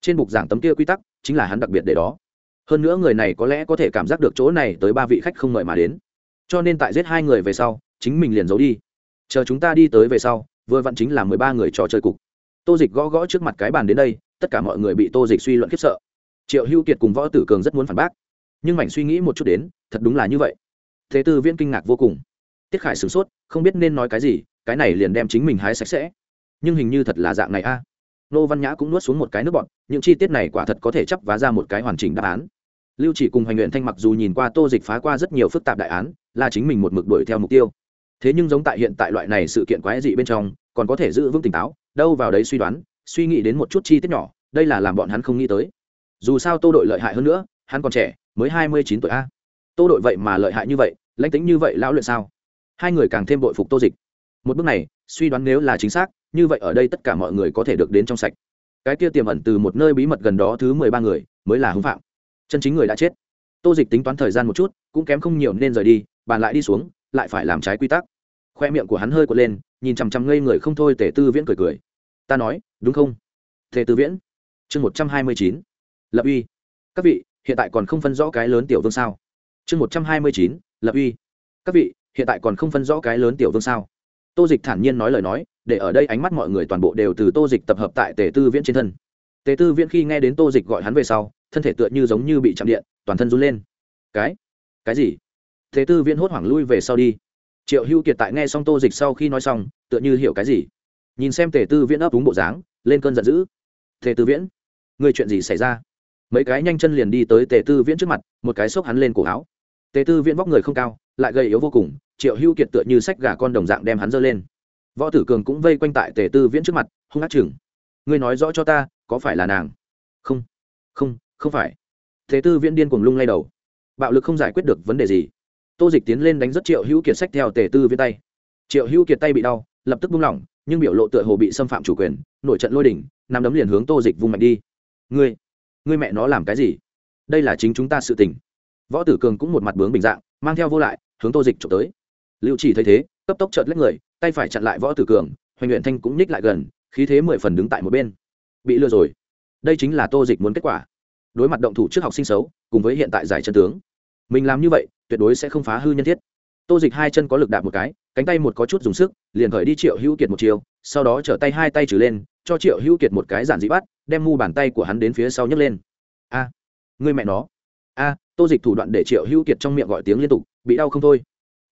Trên bục giảng tấm kia quy tắc, chính là hắn đặc biệt để đó. Hơn nữa người này có lẽ có thể cảm giác được chỗ này tới ba vị khách không mời mà đến. Cho nên tại giết hai người về sau, chính mình liền giấu đi. Chờ chúng ta đi tới về sau, vừa vặn chính là mười ba người trò chơi cục. Tô dịch gõ gõ trước mặt cái bàn đến đây, tất cả mọi người bị tô dịch suy luận khiếp sợ. Triệu hữu kiệt cùng võ tử cường rất muốn phản bác. Nhưng mảnh suy nghĩ một chút đến, thật đúng là như vậy thế tư viễn kinh ngạc vô cùng. Tiết khải sửng sốt, không biết nên nói cái gì, cái này liền đem chính mình hái sạch sẽ. Nhưng hình như thật là dạng này a. Nô văn nhã cũng nuốt xuống một cái nước bọt, những chi tiết này quả thật có thể chấp vá ra một cái hoàn chỉnh đáp án. Lưu chỉ cùng hoành luyện thanh mặc dù nhìn qua tô dịch phá qua rất nhiều phức tạp đại án, là chính mình một mực đuổi theo mục tiêu. Thế nhưng giống tại hiện tại loại này sự kiện quái dị bên trong, còn có thể giữ vững tỉnh táo, đâu vào đấy suy đoán, suy nghĩ đến một chút chi tiết nhỏ, đây là làm bọn hắn không nghĩ tới. Dù sao tô đội lợi hại hơn nữa, hắn còn trẻ, mới hai mươi chín tuổi a tô đội vậy mà lợi hại như vậy, lãnh tính như vậy lão luyện sao? Hai người càng thêm bội phục tô dịch. Một bước này, suy đoán nếu là chính xác, như vậy ở đây tất cả mọi người có thể được đến trong sạch. Cái kia tiềm ẩn từ một nơi bí mật gần đó thứ mười ba người, mới là hưng phạm. Chân chính người đã chết. Tô dịch tính toán thời gian một chút, cũng kém không nhiều nên rời đi, bàn lại đi xuống, lại phải làm trái quy tắc. Khoe miệng của hắn hơi quật lên, nhìn chằm chằm ngây người không thôi tề tư viễn cười cười. Ta nói, đúng không? Tề tư viễn. Chương một trăm hai mươi chín. Lập uy. Các vị, hiện tại còn không phân rõ cái lớn tiểu vương sao? Chương một trăm hai mươi chín, lập uy. Các vị, hiện tại còn không phân rõ cái lớn tiểu vương sao? Tô dịch thản nhiên nói lời nói, để ở đây ánh mắt mọi người toàn bộ đều từ tô dịch tập hợp tại tề tư viễn trên thân. Tề tư viễn khi nghe đến tô dịch gọi hắn về sau, thân thể tựa như giống như bị chạm điện, toàn thân run lên. Cái? Cái gì? Tề tư viễn hốt hoảng lui về sau đi. Triệu hữu kiệt tại nghe xong tô dịch sau khi nói xong, tựa như hiểu cái gì? Nhìn xem tề tư viễn ấp đúng bộ dáng, lên cơn giận dữ. Tề tư viễn, người chuyện gì xảy ra? Mấy cái nhanh chân liền đi tới tề tư viễn trước mặt, một cái xốc hắn lên cổ áo tề tư viễn vóc người không cao, lại gầy yếu vô cùng, triệu hữu kiệt tựa như sách gà con đồng dạng đem hắn dơ lên. Võ tử cường cũng vây quanh tại tề tư viễn trước mặt, hung ác chừng. Ngươi nói rõ cho ta, có phải là nàng? Không không không phải. Tề tư viễn điên cuồng lung lay đầu. Bạo lực không giải quyết được vấn đề gì. Tô dịch tiến lên đánh rất triệu hữu kiệt sách theo tề tư viễn tay. Triệu hữu kiệt tay bị đau, lập tức buông lỏng, nhưng biểu lộ tựa hồ bị xâm phạm chủ quyền, nổi trận lôi đỉnh nằm đấm liền hướng tô dịch vung mạnh đi. Ngươi ngươi mẹ nó làm cái gì? Đây là chính chúng ta sự tình võ tử cường cũng một mặt bướng bình dạng mang theo vô lại hướng tô dịch trộm tới. Lưu chỉ thấy thế cấp tốc trợt lấy người tay phải chặn lại võ tử cường hoành luyện thanh cũng nhích lại gần khí thế mười phần đứng tại một bên. Bị lừa rồi. Đây chính là tô dịch muốn kết quả. Đối mặt động thủ trước học sinh xấu cùng với hiện tại giải chân tướng. Mình làm như vậy tuyệt đối sẽ không phá hư nhân thiết. Tô dịch hai chân có lực đạp một cái cánh tay một có chút dùng sức liền khởi đi triệu hữu kiệt một chiều sau đó trở tay hai tay trừ lên cho triệu hữu kiệt một cái giản dị bắt đem mu bàn tay của hắn đến phía sau nhấc lên. A à, người mẹ nó tô dịch thủ đoạn để triệu hữu kiệt trong miệng gọi tiếng liên tục, bị đau không thôi.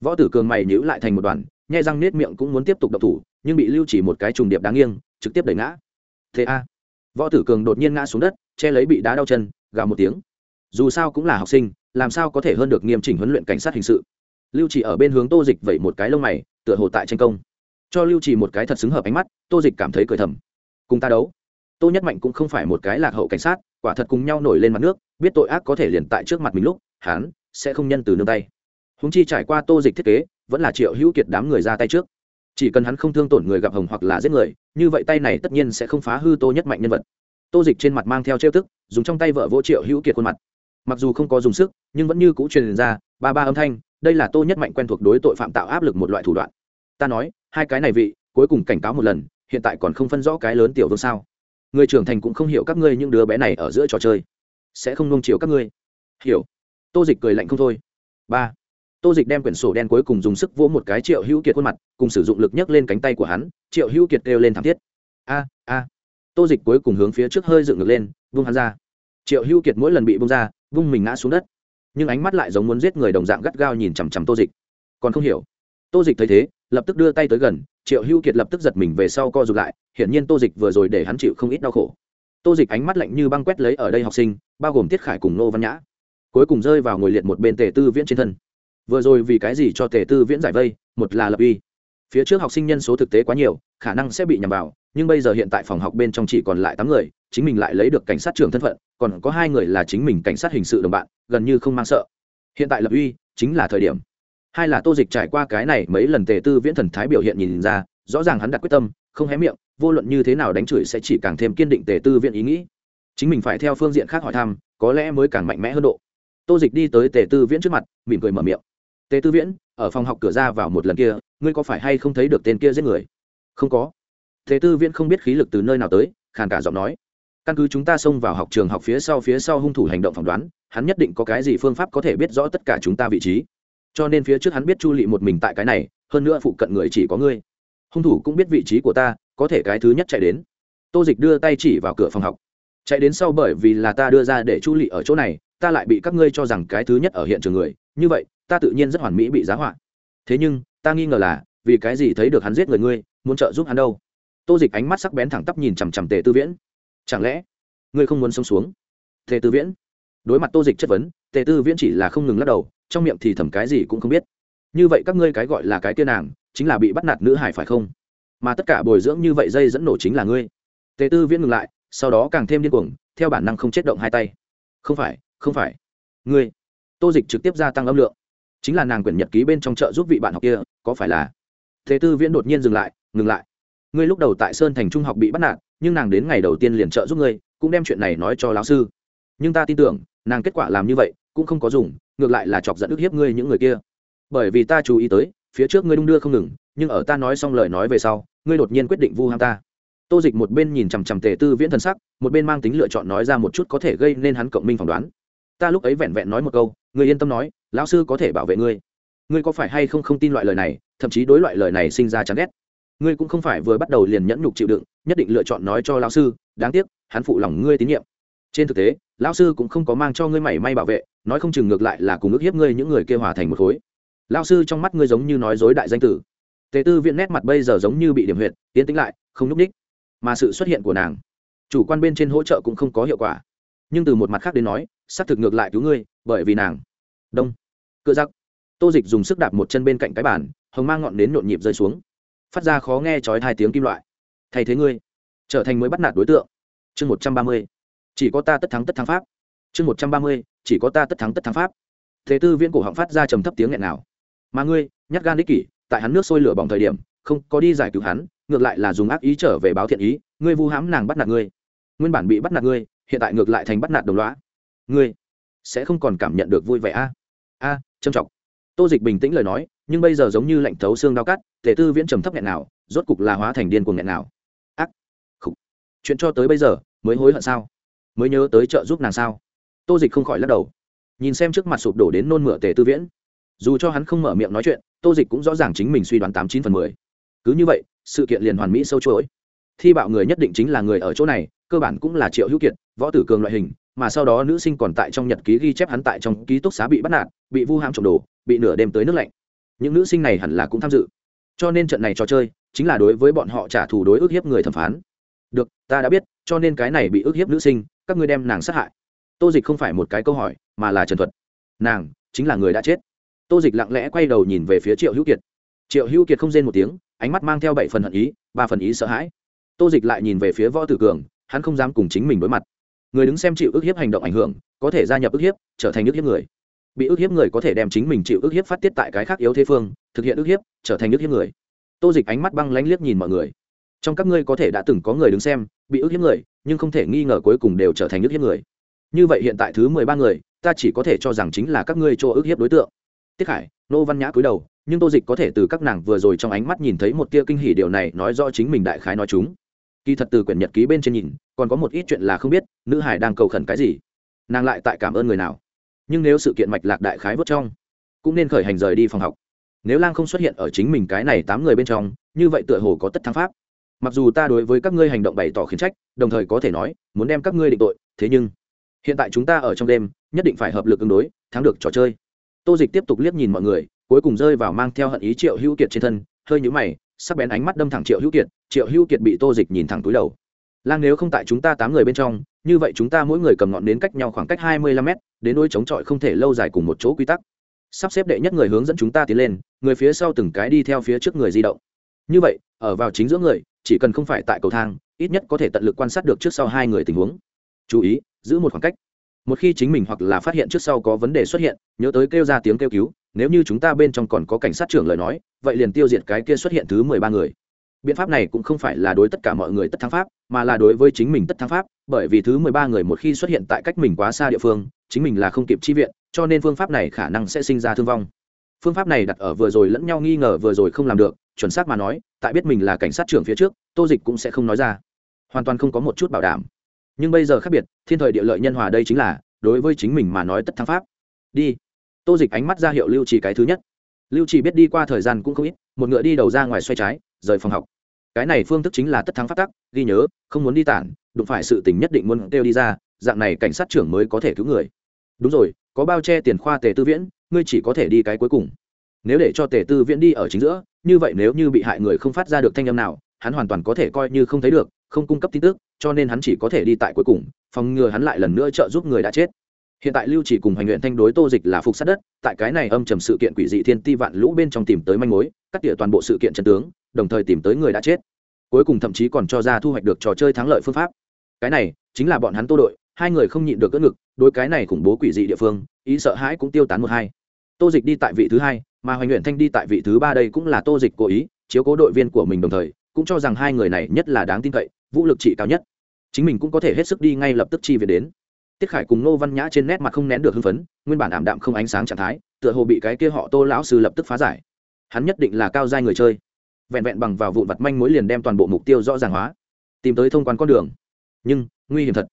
Võ tử cường mày nhữ lại thành một đoàn, nhai răng nết miệng cũng muốn tiếp tục đập thủ, nhưng bị lưu chỉ một cái trùng điệp đáng nghiêng, trực tiếp đẩy ngã. Thế a. Võ tử cường đột nhiên ngã xuống đất, che lấy bị đá đau chân, gào một tiếng. Dù sao cũng là học sinh, làm sao có thể hơn được nghiêm chỉnh huấn luyện cảnh sát hình sự? Lưu chỉ ở bên hướng tô dịch vẩy một cái lông mày, tựa hồ tại tranh công. Cho lưu chỉ một cái thật xứng hợp ánh mắt, tô dịch cảm thấy cười thầm. Cùng ta đấu. Tô nhất mạnh cũng không phải một cái lạc hậu cảnh sát quả thật cùng nhau nổi lên mặt nước, biết tội ác có thể liền tại trước mặt mình lúc, hắn sẽ không nhân từ nương tay. Húng chi trải qua tô dịch thiết kế, vẫn là triệu hữu kiệt đám người ra tay trước. Chỉ cần hắn không thương tổn người gặp hồng hoặc là giết người, như vậy tay này tất nhiên sẽ không phá hư tô nhất mạnh nhân vật. Tô dịch trên mặt mang theo trêu tức, dùng trong tay vợ vỗ triệu hữu kiệt khuôn mặt. Mặc dù không có dùng sức, nhưng vẫn như cũ truyền ra ba ba âm thanh, đây là tô nhất mạnh quen thuộc đối tội phạm tạo áp lực một loại thủ đoạn. Ta nói, hai cái này vị, cuối cùng cảnh cáo một lần, hiện tại còn không phân rõ cái lớn tiểu vương sao người trưởng thành cũng không hiểu các ngươi những đứa bé này ở giữa trò chơi. Sẽ không nông chiều các ngươi. Hiểu. Tô dịch cười lạnh không thôi. Ba. Tô dịch đem quyển sổ đen cuối cùng dùng sức vỗ một cái triệu hữu kiệt khuôn mặt, cùng sử dụng lực nhấc lên cánh tay của hắn, triệu hữu kiệt kêu lên thảm thiết. A a. Tô dịch cuối cùng hướng phía trước hơi dựng ngược lên, vung hắn ra. Triệu hữu kiệt mỗi lần bị vung ra, vung mình ngã xuống đất. Nhưng ánh mắt lại giống muốn giết người đồng dạng gắt gao nhìn chằm chằm tô dịch. Còn không hiểu. Tô dịch thấy thế, lập tức đưa tay tới gần triệu hữu kiệt lập tức giật mình về sau co r ụ t lại, hiển nhiên tô dịch vừa rồi để hắn chịu không ít đau khổ. Tô dịch ánh mắt lạnh như băng quét lấy ở đây học sinh, bao gồm tiết khải cùng nô văn nhã. Cuối cùng rơi vào ngồi liệt một bên tề tư viễn trên thân. Vừa rồi vì cái gì cho tề tư viễn giải vây, một là lập uy. Phía trước học sinh nhân số thực tế quá nhiều, khả năng sẽ bị nhầm vào, nhưng bây giờ hiện tại phòng học bên trong chỉ còn lại tám người, chính mình lại lấy được cảnh sát trưởng thân phận, còn có hai người là chính mình cảnh sát hình sự đồng bạn, gần như không mang sợ. Hiện tại lập uy chính là thời điểm hai là tô dịch trải qua cái này mấy lần tề tư viễn thần thái biểu hiện nhìn ra, rõ ràng hắn đặt quyết tâm, không hé miệng, vô luận như thế nào đánh chửi sẽ chỉ càng thêm kiên định tề tư viễn ý nghĩ. Chính mình phải theo phương diện khác hỏi thăm, có lẽ mới càng mạnh mẽ hơn độ. Tô dịch đi tới tề tư viễn trước mặt, mỉm cười mở miệng. Tề tư viễn, ở phòng học cửa ra vào một lần kia, ngươi có phải hay không thấy được tên kia giết người? Không có. Tề tư viễn không biết khí lực từ nơi nào tới, khàn cả giọng nói. Căn cứ chúng ta xông vào học trường học phía sau phía sau hung thủ hành động phỏng đoán, hắn nhất định có cái gì phương pháp có thể biết rõ tất cả chúng ta vị trí cho nên phía trước hắn biết chu lị một mình tại cái này, hơn nữa phụ cận người chỉ có ngươi. Hung thủ cũng biết vị trí của ta, có thể cái thứ nhất chạy đến. Tô dịch đưa tay chỉ vào cửa phòng học. Chạy đến sau bởi vì là ta đưa ra để chu lị ở chỗ này, ta lại bị các ngươi cho rằng cái thứ nhất ở hiện trường người. Như vậy, ta tự nhiên rất hoàn mỹ bị giá họa. Thế nhưng, ta nghi ngờ là, vì cái gì thấy được hắn giết người ngươi, muốn trợ giúp hắn đâu? Tô dịch ánh mắt sắc bén thẳng tắp nhìn chằm chằm tề tư viễn. Chẳng lẽ, ngươi không muốn sống xuống? Tề tư viễn. Đối mặt tô dịch chất vấn, tề tư viễn chỉ là không ngừng lắc đầu trong miệng thì thầm cái gì cũng không biết. Như vậy các ngươi cái gọi là cái tiên nàng, chính là bị bắt nạt nữ hải phải không? Mà tất cả bồi dưỡng như vậy dây dẫn nổ chính là ngươi. Tề tư viễn ngừng lại, sau đó càng thêm điên cuồng, theo bản năng không chết động hai tay. Không phải không phải. Ngươi. Tô dịch trực tiếp gia tăng âm lượng. Chính là nàng quyển nhật ký bên trong chợ giúp vị bạn học kia, có phải là? Thế tư viễn đột nhiên dừng lại, ngừng lại. Ngươi lúc đầu tại sơn thành trung học bị bắt nạt, nhưng nàng đến ngày đầu tiên liền trợ giúp ngươi, cũng đem chuyện này nói cho lão sư. Nhưng ta tin tưởng, nàng kết quả làm như vậy cũng không có dùng, ngược lại là chọc giận ức hiếp ngươi những người kia. Bởi vì ta chú ý tới, phía trước ngươi đung đưa không ngừng, nhưng ở ta nói xong lời nói về sau, ngươi đột nhiên quyết định vu ham ta. Tô dịch một bên nhìn chằm chằm tề tư viễn thần sắc, một bên mang tính lựa chọn nói ra một chút có thể gây nên hắn cộng minh phỏng đoán. Ta lúc ấy vẹn vẹn nói một câu, ngươi yên tâm nói, lão sư có thể bảo vệ ngươi. Ngươi có phải hay không không tin loại lời này, thậm chí đối loại lời này sinh ra chán ghét. Ngươi cũng không phải vừa bắt đầu liền nhẫn nhục chịu đựng, nhất định lựa chọn nói cho lão sư, đáng tiếc, hắn phụ lòng ngươi tín nhiệm. Trên thực tế, lão sư cũng không có mang cho ngươi mảy may bảo vệ nói không chừng ngược lại là cùng ước hiếp ngươi những người kêu hòa thành một khối. Lão sư trong mắt ngươi giống như nói dối đại danh tử. Tề tư viện nét mặt bây giờ giống như bị điểm huyệt tiến tĩnh lại, không nhúc ních. Mà sự xuất hiện của nàng, chủ quan bên trên hỗ trợ cũng không có hiệu quả. Nhưng từ một mặt khác đến nói, xác thực ngược lại cứu ngươi, bởi vì nàng. Đông. Cựa giặc tô dịch dùng sức đạp một chân bên cạnh cái bàn, hồng mang ngọn đến nhộn nhịp rơi xuống. Phát ra khó nghe trói hai tiếng kim loại. Thay thế ngươi, trở thành mới bắt nạt đối tượng. Chương một trăm ba mươi. Chỉ có ta tất thắng tất thắng pháp chương một trăm ba mươi, chỉ có ta tất thắng tất thắng pháp. Thế tư viễn cổ họng phát ra trầm thấp tiếng nghẹn nào. Mà ngươi nhắc gan đích kỷ, tại hắn nước sôi lửa bỏng thời điểm, không có đi giải cứu hắn, ngược lại là dùng ác ý trở về báo thiện ý, ngươi vu hãm nàng bắt nạt ngươi. Nguyên bản bị bắt nạt ngươi, hiện tại ngược lại thành bắt nạt đồng loá ngươi sẽ không còn cảm nhận được vui vẻ a? A, trầm trọng. Tô dịch bình tĩnh lời nói, nhưng bây giờ giống như lạnh thấu xương đau cắt, tề tư viễn trầm thấp nghẹn nào, rốt cục là hóa thành điên cuồng nghẹn nào. Ác. Khục. Chuyện cho tới bây giờ, mới hối hận sao? Mới nhớ tới trợ giúp nàng sao? Tô dịch không khỏi lắc đầu. Nhìn xem trước mặt sụp đổ đến nôn mửa tề tư viễn, dù cho hắn không mở miệng nói chuyện, tô dịch cũng rõ ràng chính mình suy đoán tám chín phần mười. Cứ như vậy, sự kiện liền hoàn mỹ sâu chuỗi. Thi bạo người nhất định chính là người ở chỗ này, cơ bản cũng là triệu hữu kiệt, võ tử cường loại hình, mà sau đó nữ sinh còn tại trong nhật ký ghi chép hắn tại trong ký túc xá bị bắt nạt, bị vu ham trộm đồ, bị nửa đêm tới nước lạnh. Những nữ sinh này hẳn là cũng tham dự. Cho nên trận này trò chơi chính là đối với bọn họ trả thù đối ức hiếp người thẩm phán. Được, ta đã biết, cho nên cái này bị ức hiếp nữ sinh, các ngươi đem nàng sát hại tô dịch không phải một cái câu hỏi, mà là trần thuật. Nàng chính là người đã chết. Tô dịch lặng lẽ quay đầu nhìn về phía triệu hữu kiệt. Triệu hữu kiệt không rên một tiếng, ánh mắt mang theo bảy phần hận ý, ba phần ý sợ hãi. Tô dịch lại nhìn về phía võ tử cường, hắn không dám cùng chính mình đối mặt. Người đứng xem chịu ức hiếp hành động ảnh hưởng, có thể gia nhập ức hiếp, trở thành ức hiếp người. Bị ức hiếp người có thể đem chính mình chịu ức hiếp phát tiết tại cái khác yếu thế phương, thực hiện ức hiếp, trở thành ức hiếp người. Tô dịch ánh mắt băng lánh liếc nhìn mọi người. Trong các ngươi có thể đã từng có người đứng xem, bị ức hiếp người, nhưng không thể nghi ngờ cuối cùng đều trở thành ức hiếp người như vậy hiện tại thứ mười ba người, ta chỉ có thể cho rằng chính là các ngươi cho ức hiếp đối tượng. Tiết khải, nô văn nhã cúi đầu, nhưng tô dịch có thể từ các nàng vừa rồi trong ánh mắt nhìn thấy một tia kinh hỉ điều này nói rõ chính mình đại khái nói chúng. Kỳ thật từ quyển nhật ký bên trên nhìn, còn có một ít chuyện là không biết, nữ hải đang cầu khẩn cái gì. Nàng lại tại cảm ơn người nào. Nhưng nếu sự kiện mạch lạc đại khái vớt trong, cũng nên khởi hành rời đi phòng học. Nếu lang không xuất hiện ở chính mình cái này tám người bên trong, như vậy tựa hồ có tất thắng pháp. Mặc dù ta đối với các ngươi hành động bày tỏ khiển trách, đồng thời có thể nói, muốn đem các ngươi định tội, thế nhưng hiện tại chúng ta ở trong đêm, nhất định phải hợp lực ứng đối, thắng được trò chơi. Tô dịch tiếp tục liếc nhìn mọi người, cuối cùng rơi vào mang theo hận ý triệu hữu kiệt trên thân, hơi nhũ mày, sắc bén ánh mắt đâm thẳng triệu hữu kiệt, triệu hữu kiệt bị tô dịch nhìn thẳng túi đầu. Lang, nếu không tại chúng ta tám người bên trong, như vậy chúng ta mỗi người cầm ngọn đến cách nhau khoảng cách hai mươi lăm mét, đến nỗi chống chọi không thể lâu dài cùng một chỗ quy tắc. Sắp xếp đệ nhất người hướng dẫn chúng ta tiến lên, người phía sau từng cái đi theo phía trước người di động. Như vậy, ở vào chính giữa người, chỉ cần không phải tại cầu thang, ít nhất có thể tận lực quan sát được trước sau hai người tình huống. Chú ý giữ một khoảng cách. Một khi chính mình hoặc là phát hiện trước sau có vấn đề xuất hiện, nhớ tới kêu ra tiếng kêu cứu, nếu như chúng ta bên trong còn có cảnh sát trưởng lời nói, vậy liền tiêu diệt cái kia xuất hiện thứ mười ba người. Biện pháp này cũng không phải là đối tất cả mọi người tất thắng pháp, mà là đối với chính mình tất thắng pháp, bởi vì thứ mười ba người một khi xuất hiện tại cách mình quá xa địa phương, chính mình là không kịp chi viện, cho nên phương pháp này khả năng sẽ sinh ra thương vong. Phương pháp này đặt ở vừa rồi lẫn nhau nghi ngờ vừa rồi không làm được, chuẩn xác mà nói, tại biết mình là cảnh sát trưởng phía trước, tô dịch cũng sẽ không nói ra. Hoàn toàn không có một chút bảo đảm nhưng bây giờ khác biệt, thiên thời địa lợi nhân hòa đây chính là, đối với chính mình mà nói tất thắng pháp. Đi. Tô dịch ánh mắt ra hiệu lưu trì cái thứ nhất. Lưu trì biết đi qua thời gian cũng không ít, một ngựa đi đầu ra ngoài xoay trái, rời phòng học. Cái này phương thức chính là tất thắng phát tắc, ghi nhớ, không muốn đi tản, đụng phải sự tình nhất định muốn kêu đi ra, dạng này cảnh sát trưởng mới có thể cứu người. Đúng rồi, có bao che tiền khoa tề tư viễn, ngươi chỉ có thể đi cái cuối cùng. Nếu để cho tề tư viễn đi ở chính giữa, như vậy nếu như bị hại người không phát ra được thanh âm nào, hắn hoàn toàn có thể coi như không thấy được không cung cấp tin tức, cho nên hắn chỉ có thể đi tại cuối cùng, phòng ngừa hắn lại lần nữa trợ giúp người đã chết. Hiện tại lưu chỉ cùng hoành nguyện thanh đối tô dịch là phục sát đất, tại cái này âm trầm sự kiện quỷ dị thiên ti vạn lũ bên trong tìm tới manh mối, cắt tỉa toàn bộ sự kiện chân tướng, đồng thời tìm tới người đã chết. Cuối cùng thậm chí còn cho ra thu hoạch được trò chơi thắng lợi phương pháp. Cái này chính là bọn hắn tô đội, hai người không nhịn được cỡ ngực đôi cái này khủng bố quỷ dị địa phương, ý sợ hãi cũng tiêu tán một hai. Tô dịch đi tại vị thứ hai, mà hoành nguyện thanh đi tại vị thứ ba đây cũng là tô dịch cố ý, chiếu cố đội viên của mình đồng thời, cũng cho rằng hai người này nhất là đáng tin cậy vũ lực trị cao nhất. Chính mình cũng có thể hết sức đi ngay lập tức chi về đến. Tiết khải cùng nô văn nhã trên nét mặt không nén được hưng phấn, nguyên bản ảm đạm không ánh sáng trạng thái, tựa hồ bị cái kia họ tô lão sư lập tức phá giải. Hắn nhất định là cao giai người chơi. Vẹn vẹn bằng vào vụn vặt manh mối liền đem toàn bộ mục tiêu rõ ràng hóa, tìm tới thông quan con đường. Nhưng, nguy hiểm thật.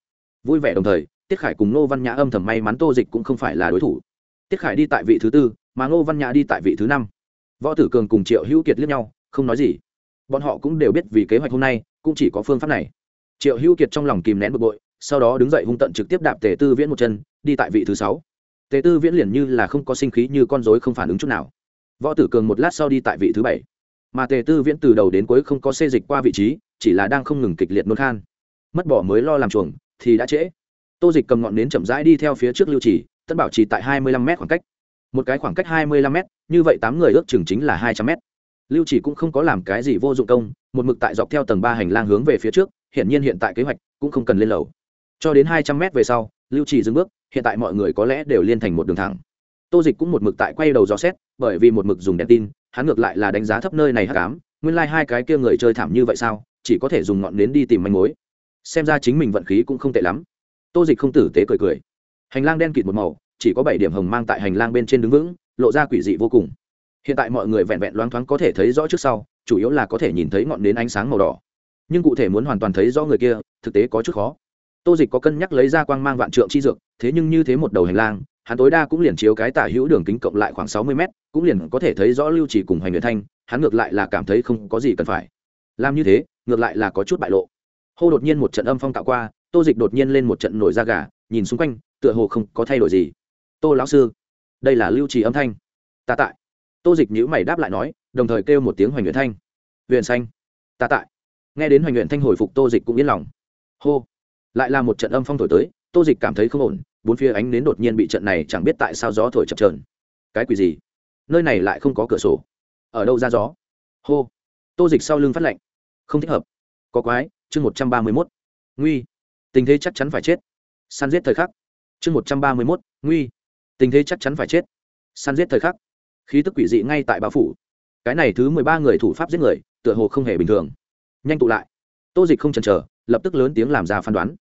Vui vẻ đồng thời, tiết khải cùng ngô văn nhã âm thầm may mắn tô dịch cũng không phải là đối thủ. Tiết khải đi tại vị thứ tư, mà ngô văn nhã đi tại vị thứ năm. Võ tử cường cùng triệu hữu kiệt liếc nhau, không nói gì. Bọn họ cũng đều biết vì kế hoạch hôm nay cũng chỉ có phương pháp này. Triệu hữu kiệt trong lòng kìm nén bực bội, sau đó đứng dậy hung tận trực tiếp đạp tề tư viễn một chân, đi tại vị thứ sáu. Tề tư viễn liền như là không có sinh khí như con dối không phản ứng chút nào. Võ tử cường một lát sau đi tại vị thứ bảy. Mà tề tư viễn từ đầu đến cuối không có xê dịch qua vị trí, chỉ là đang không ngừng kịch liệt nôn khan. Mất bỏ mới lo làm chuồng, thì đã trễ. Tô dịch cầm ngọn nến chậm rãi đi theo phía trước lưu trì, tân bảo trì tại hai mươi lăm m khoảng cách. Một cái khoảng cách hai mươi lăm m như vậy tám người ước chừng chính là hai trăm m lưu chỉ cũng không có làm cái gì vô dụng công, một mực tại dọc theo tầng ba hành lang hướng về phía trước, hiển nhiên hiện tại kế hoạch cũng không cần lên lầu. Cho đến hai trăm mét về sau, lưu chỉ dừng bước, hiện tại mọi người có lẽ đều liên thành một đường thẳng. Tô dịch cũng một mực tại quay đầu dò xét, bởi vì một mực dùng đèn tin, hắn ngược lại là đánh giá thấp nơi này hắc cám nguyên lai、like、hai cái kia người chơi thảm như vậy sao, chỉ có thể dùng ngọn nến đi tìm manh mối. Xem ra chính mình vận khí cũng không tệ lắm. Tô dịch không tử tế cười cười. Hành lang đen kịt một màu, chỉ có bảy điểm hồng mang tại hành lang bên trên đứng vững, lộ ra quỷ dị vô cùng hiện tại mọi người vẹn vẹn loáng thoáng có thể thấy rõ trước sau, chủ yếu là có thể nhìn thấy ngọn nến ánh sáng màu đỏ. Nhưng cụ thể muốn hoàn toàn thấy rõ người kia, thực tế có chút khó. Tô dịch có cân nhắc lấy ra quang mang vạn trượng chi dược, thế nhưng như thế một đầu hành lang, hắn tối đa cũng liền chiếu cái tả hữu đường kính cộng lại khoảng sáu mươi mét, cũng liền có thể thấy rõ lưu trì cùng hoành nguyện thanh, hắn ngược lại là cảm thấy không có gì cần phải. Làm như thế, ngược lại là có chút bại lộ. Hô đột nhiên một trận âm phong tạo qua, tô dịch đột nhiên lên một trận nổi da gà, nhìn xung quanh, tựa hồ không có thay đổi gì. Tô lão sư, đây là lưu trì âm thanh. Ta tại tô dịch nhữ mày đáp lại nói, đồng thời kêu một tiếng hoành nguyện thanh. Huyền xanh, ta tại. Nghe đến hoành nguyện thanh hồi phục tô dịch cũng yên lòng. Hô. Lại là một trận âm phong thổi tới, tô dịch cảm thấy không ổn, bốn phía ánh nến đột nhiên bị trận này chẳng biết tại sao gió thổi chập trờn cái quỷ gì? Nơi này lại không có cửa sổ. Ở đâu ra gió? Hô. Tô dịch sau lưng phát lạnh không thích hợp. Có quái, chương một trăm ba mươi mốt. Nguy. Tình thế chắc chắn phải chết. Săn giết thời khắc. Chương một trăm ba mươi mốt, nguy. Tình thế chắc chắn phải chết. Săn giết thời khắc khí tức quỷ dị ngay tại bao phủ. Cái này thứ mười ba người thủ pháp giết người, tựa hồ không hề bình thường. Nhanh tụ lại. Tô dịch không chần chờ, lập tức lớn tiếng làm ra phán đoán.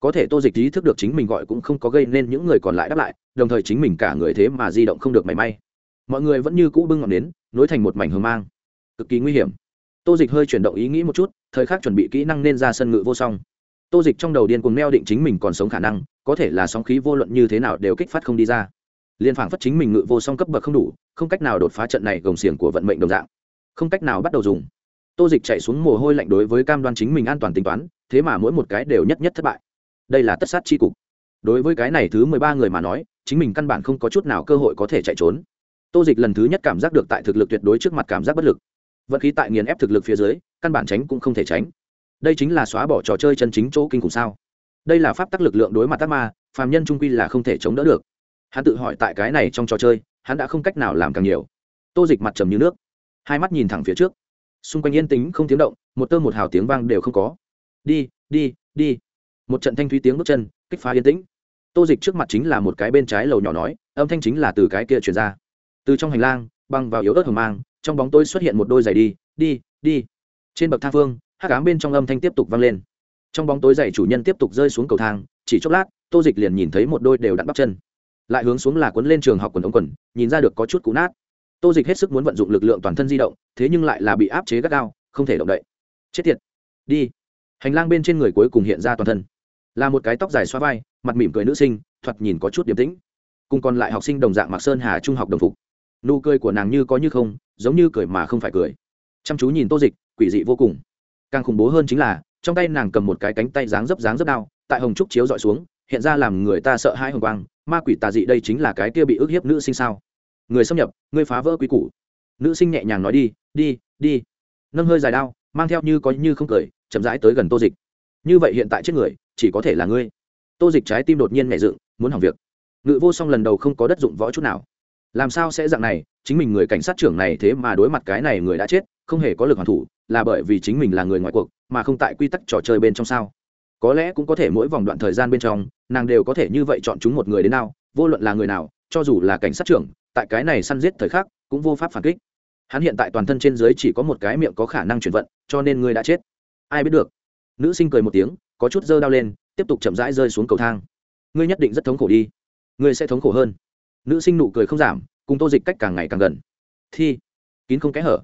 Có thể tô dịch ý thức được chính mình gọi cũng không có gây nên những người còn lại đáp lại, đồng thời chính mình cả người thế mà di động không được mảy may. Mọi người vẫn như cũ bưng ngọn nến, nối thành một mảnh hờ mang. Cực kỳ nguy hiểm. Tô dịch hơi chuyển động ý nghĩ một chút, thời khắc chuẩn bị kỹ năng nên ra sân ngự vô song. Tô dịch trong đầu điên cuồng neo định chính mình còn sống khả năng, có thể là sóng khí vô luận như thế nào đều kích phát không đi ra liên phảng phất chính mình ngự vô song cấp bậc không đủ, không cách nào đột phá trận này gồng xiềng của vận mệnh đồng dạng. Không cách nào bắt đầu dùng. Tô dịch chạy xuống mồ hôi lạnh đối với cam đoan chính mình an toàn tính toán, thế mà mỗi một cái đều nhất nhất thất bại. Đây là tất sát c h i cục. Đối với cái này thứ mười ba người mà nói, chính mình căn bản không có chút nào cơ hội có thể chạy trốn. Tô dịch lần thứ nhất cảm giác được tại thực lực tuyệt đối trước mặt cảm giác bất lực. Vận khí tại nghiền ép thực lực phía dưới, căn bản tránh cũng không thể tránh. Đây chính là xóa bỏ trò chơi chân chính chỗ kinh khủng sao? Đây là pháp tắc lực lượng đối mặt tác ma, phàm nhân trung quy là không thể chống đỡ được hắn tự hỏi tại cái này trong trò chơi, hắn đã không cách nào làm càng nhiều. Tô dịch mặt trầm như nước, hai mắt nhìn thẳng phía trước. Xung quanh yên tĩnh, không tiếng động, một tơ một hào tiếng vang đều không có. Đi đi đi. Một trận thanh thúy tiếng bước chân, kích phá yên tĩnh. Tô dịch trước mặt chính là một cái bên trái lầu nhỏ nói, âm thanh chính là từ cái kia chuyển ra. Từ trong hành lang, băng vào yếu ớt hầm mang, trong bóng tôi xuất hiện một đôi giày đi đi đi. Trên bậc thang phương hát cám bên trong âm thanh tiếp tục vang lên. Trong bóng tối giày chủ nhân tiếp tục rơi xuống cầu thang, chỉ chốc lát, tô dịch liền nhìn thấy một đôi đều đặn bắp chân lại hướng xuống là cuốn lên trường học quần ống quần, nhìn ra được có chút cũ nát. Tô dịch hết sức muốn vận dụng lực lượng toàn thân di động, thế nhưng lại là bị áp chế gắt gao, không thể động đậy. Chết tiệt. Đi. Hành lang bên trên người cuối cùng hiện ra toàn thân. Là một cái tóc dài xoa vai, mặt mỉm cười nữ sinh, thoạt nhìn có chút điềm tĩnh. Cùng còn lại học sinh đồng dạng mặc sơn hà trung học đồng phục. Nụ cười của nàng như có như không, giống như cười mà không phải cười. Chăm chú nhìn tô dịch, quỷ dị vô cùng. Càng khủng bố hơn chính là, trong tay nàng cầm một cái cánh tay dáng dấp dáng dấp đao, tại hồng trúc chiếu dọi xuống hiện ra làm người ta sợ hãi hồng quang, ma quỷ tà dị đây chính là cái kia bị ức hiếp nữ sinh sao? Người xâm nhập người phá vỡ quy củ. Nữ sinh nhẹ nhàng nói đi đi đi. Nâng hơi dài đao, mang theo như có như không cười, chậm rãi tới gần tô dịch. Như vậy hiện tại chết người, chỉ có thể là ngươi. Tô dịch trái tim đột nhiên nhẹ dựng, muốn hỏng việc. Ngự vô song lần đầu không có đất dụng võ chút nào. Làm sao sẽ dạng này, chính mình người cảnh sát trưởng này thế mà đối mặt cái này người đã chết, không hề có lực hoàn thủ, là bởi vì chính mình là người ngoại cuộc, mà không tại quy tắc trò chơi bên trong sao? Có lẽ cũng có thể mỗi vòng đoạn thời gian bên trong, nàng đều có thể như vậy chọn chúng một người đến nào, vô luận là người nào, cho dù là cảnh sát trưởng, tại cái này săn giết thời khắc, cũng vô pháp phản kích. Hắn hiện tại toàn thân trên dưới chỉ có một cái miệng có khả năng chuyển vận, cho nên ngươi đã chết. Ai biết được? Nữ sinh cười một tiếng, có chút dơ đau lên, tiếp tục chậm rãi rơi xuống cầu thang. Ngươi nhất định rất thống khổ đi. Ngươi sẽ thống khổ hơn. Nữ sinh nụ cười không giảm, cùng tô dịch cách càng ngày càng gần. Thi. Kín không kẽ hở.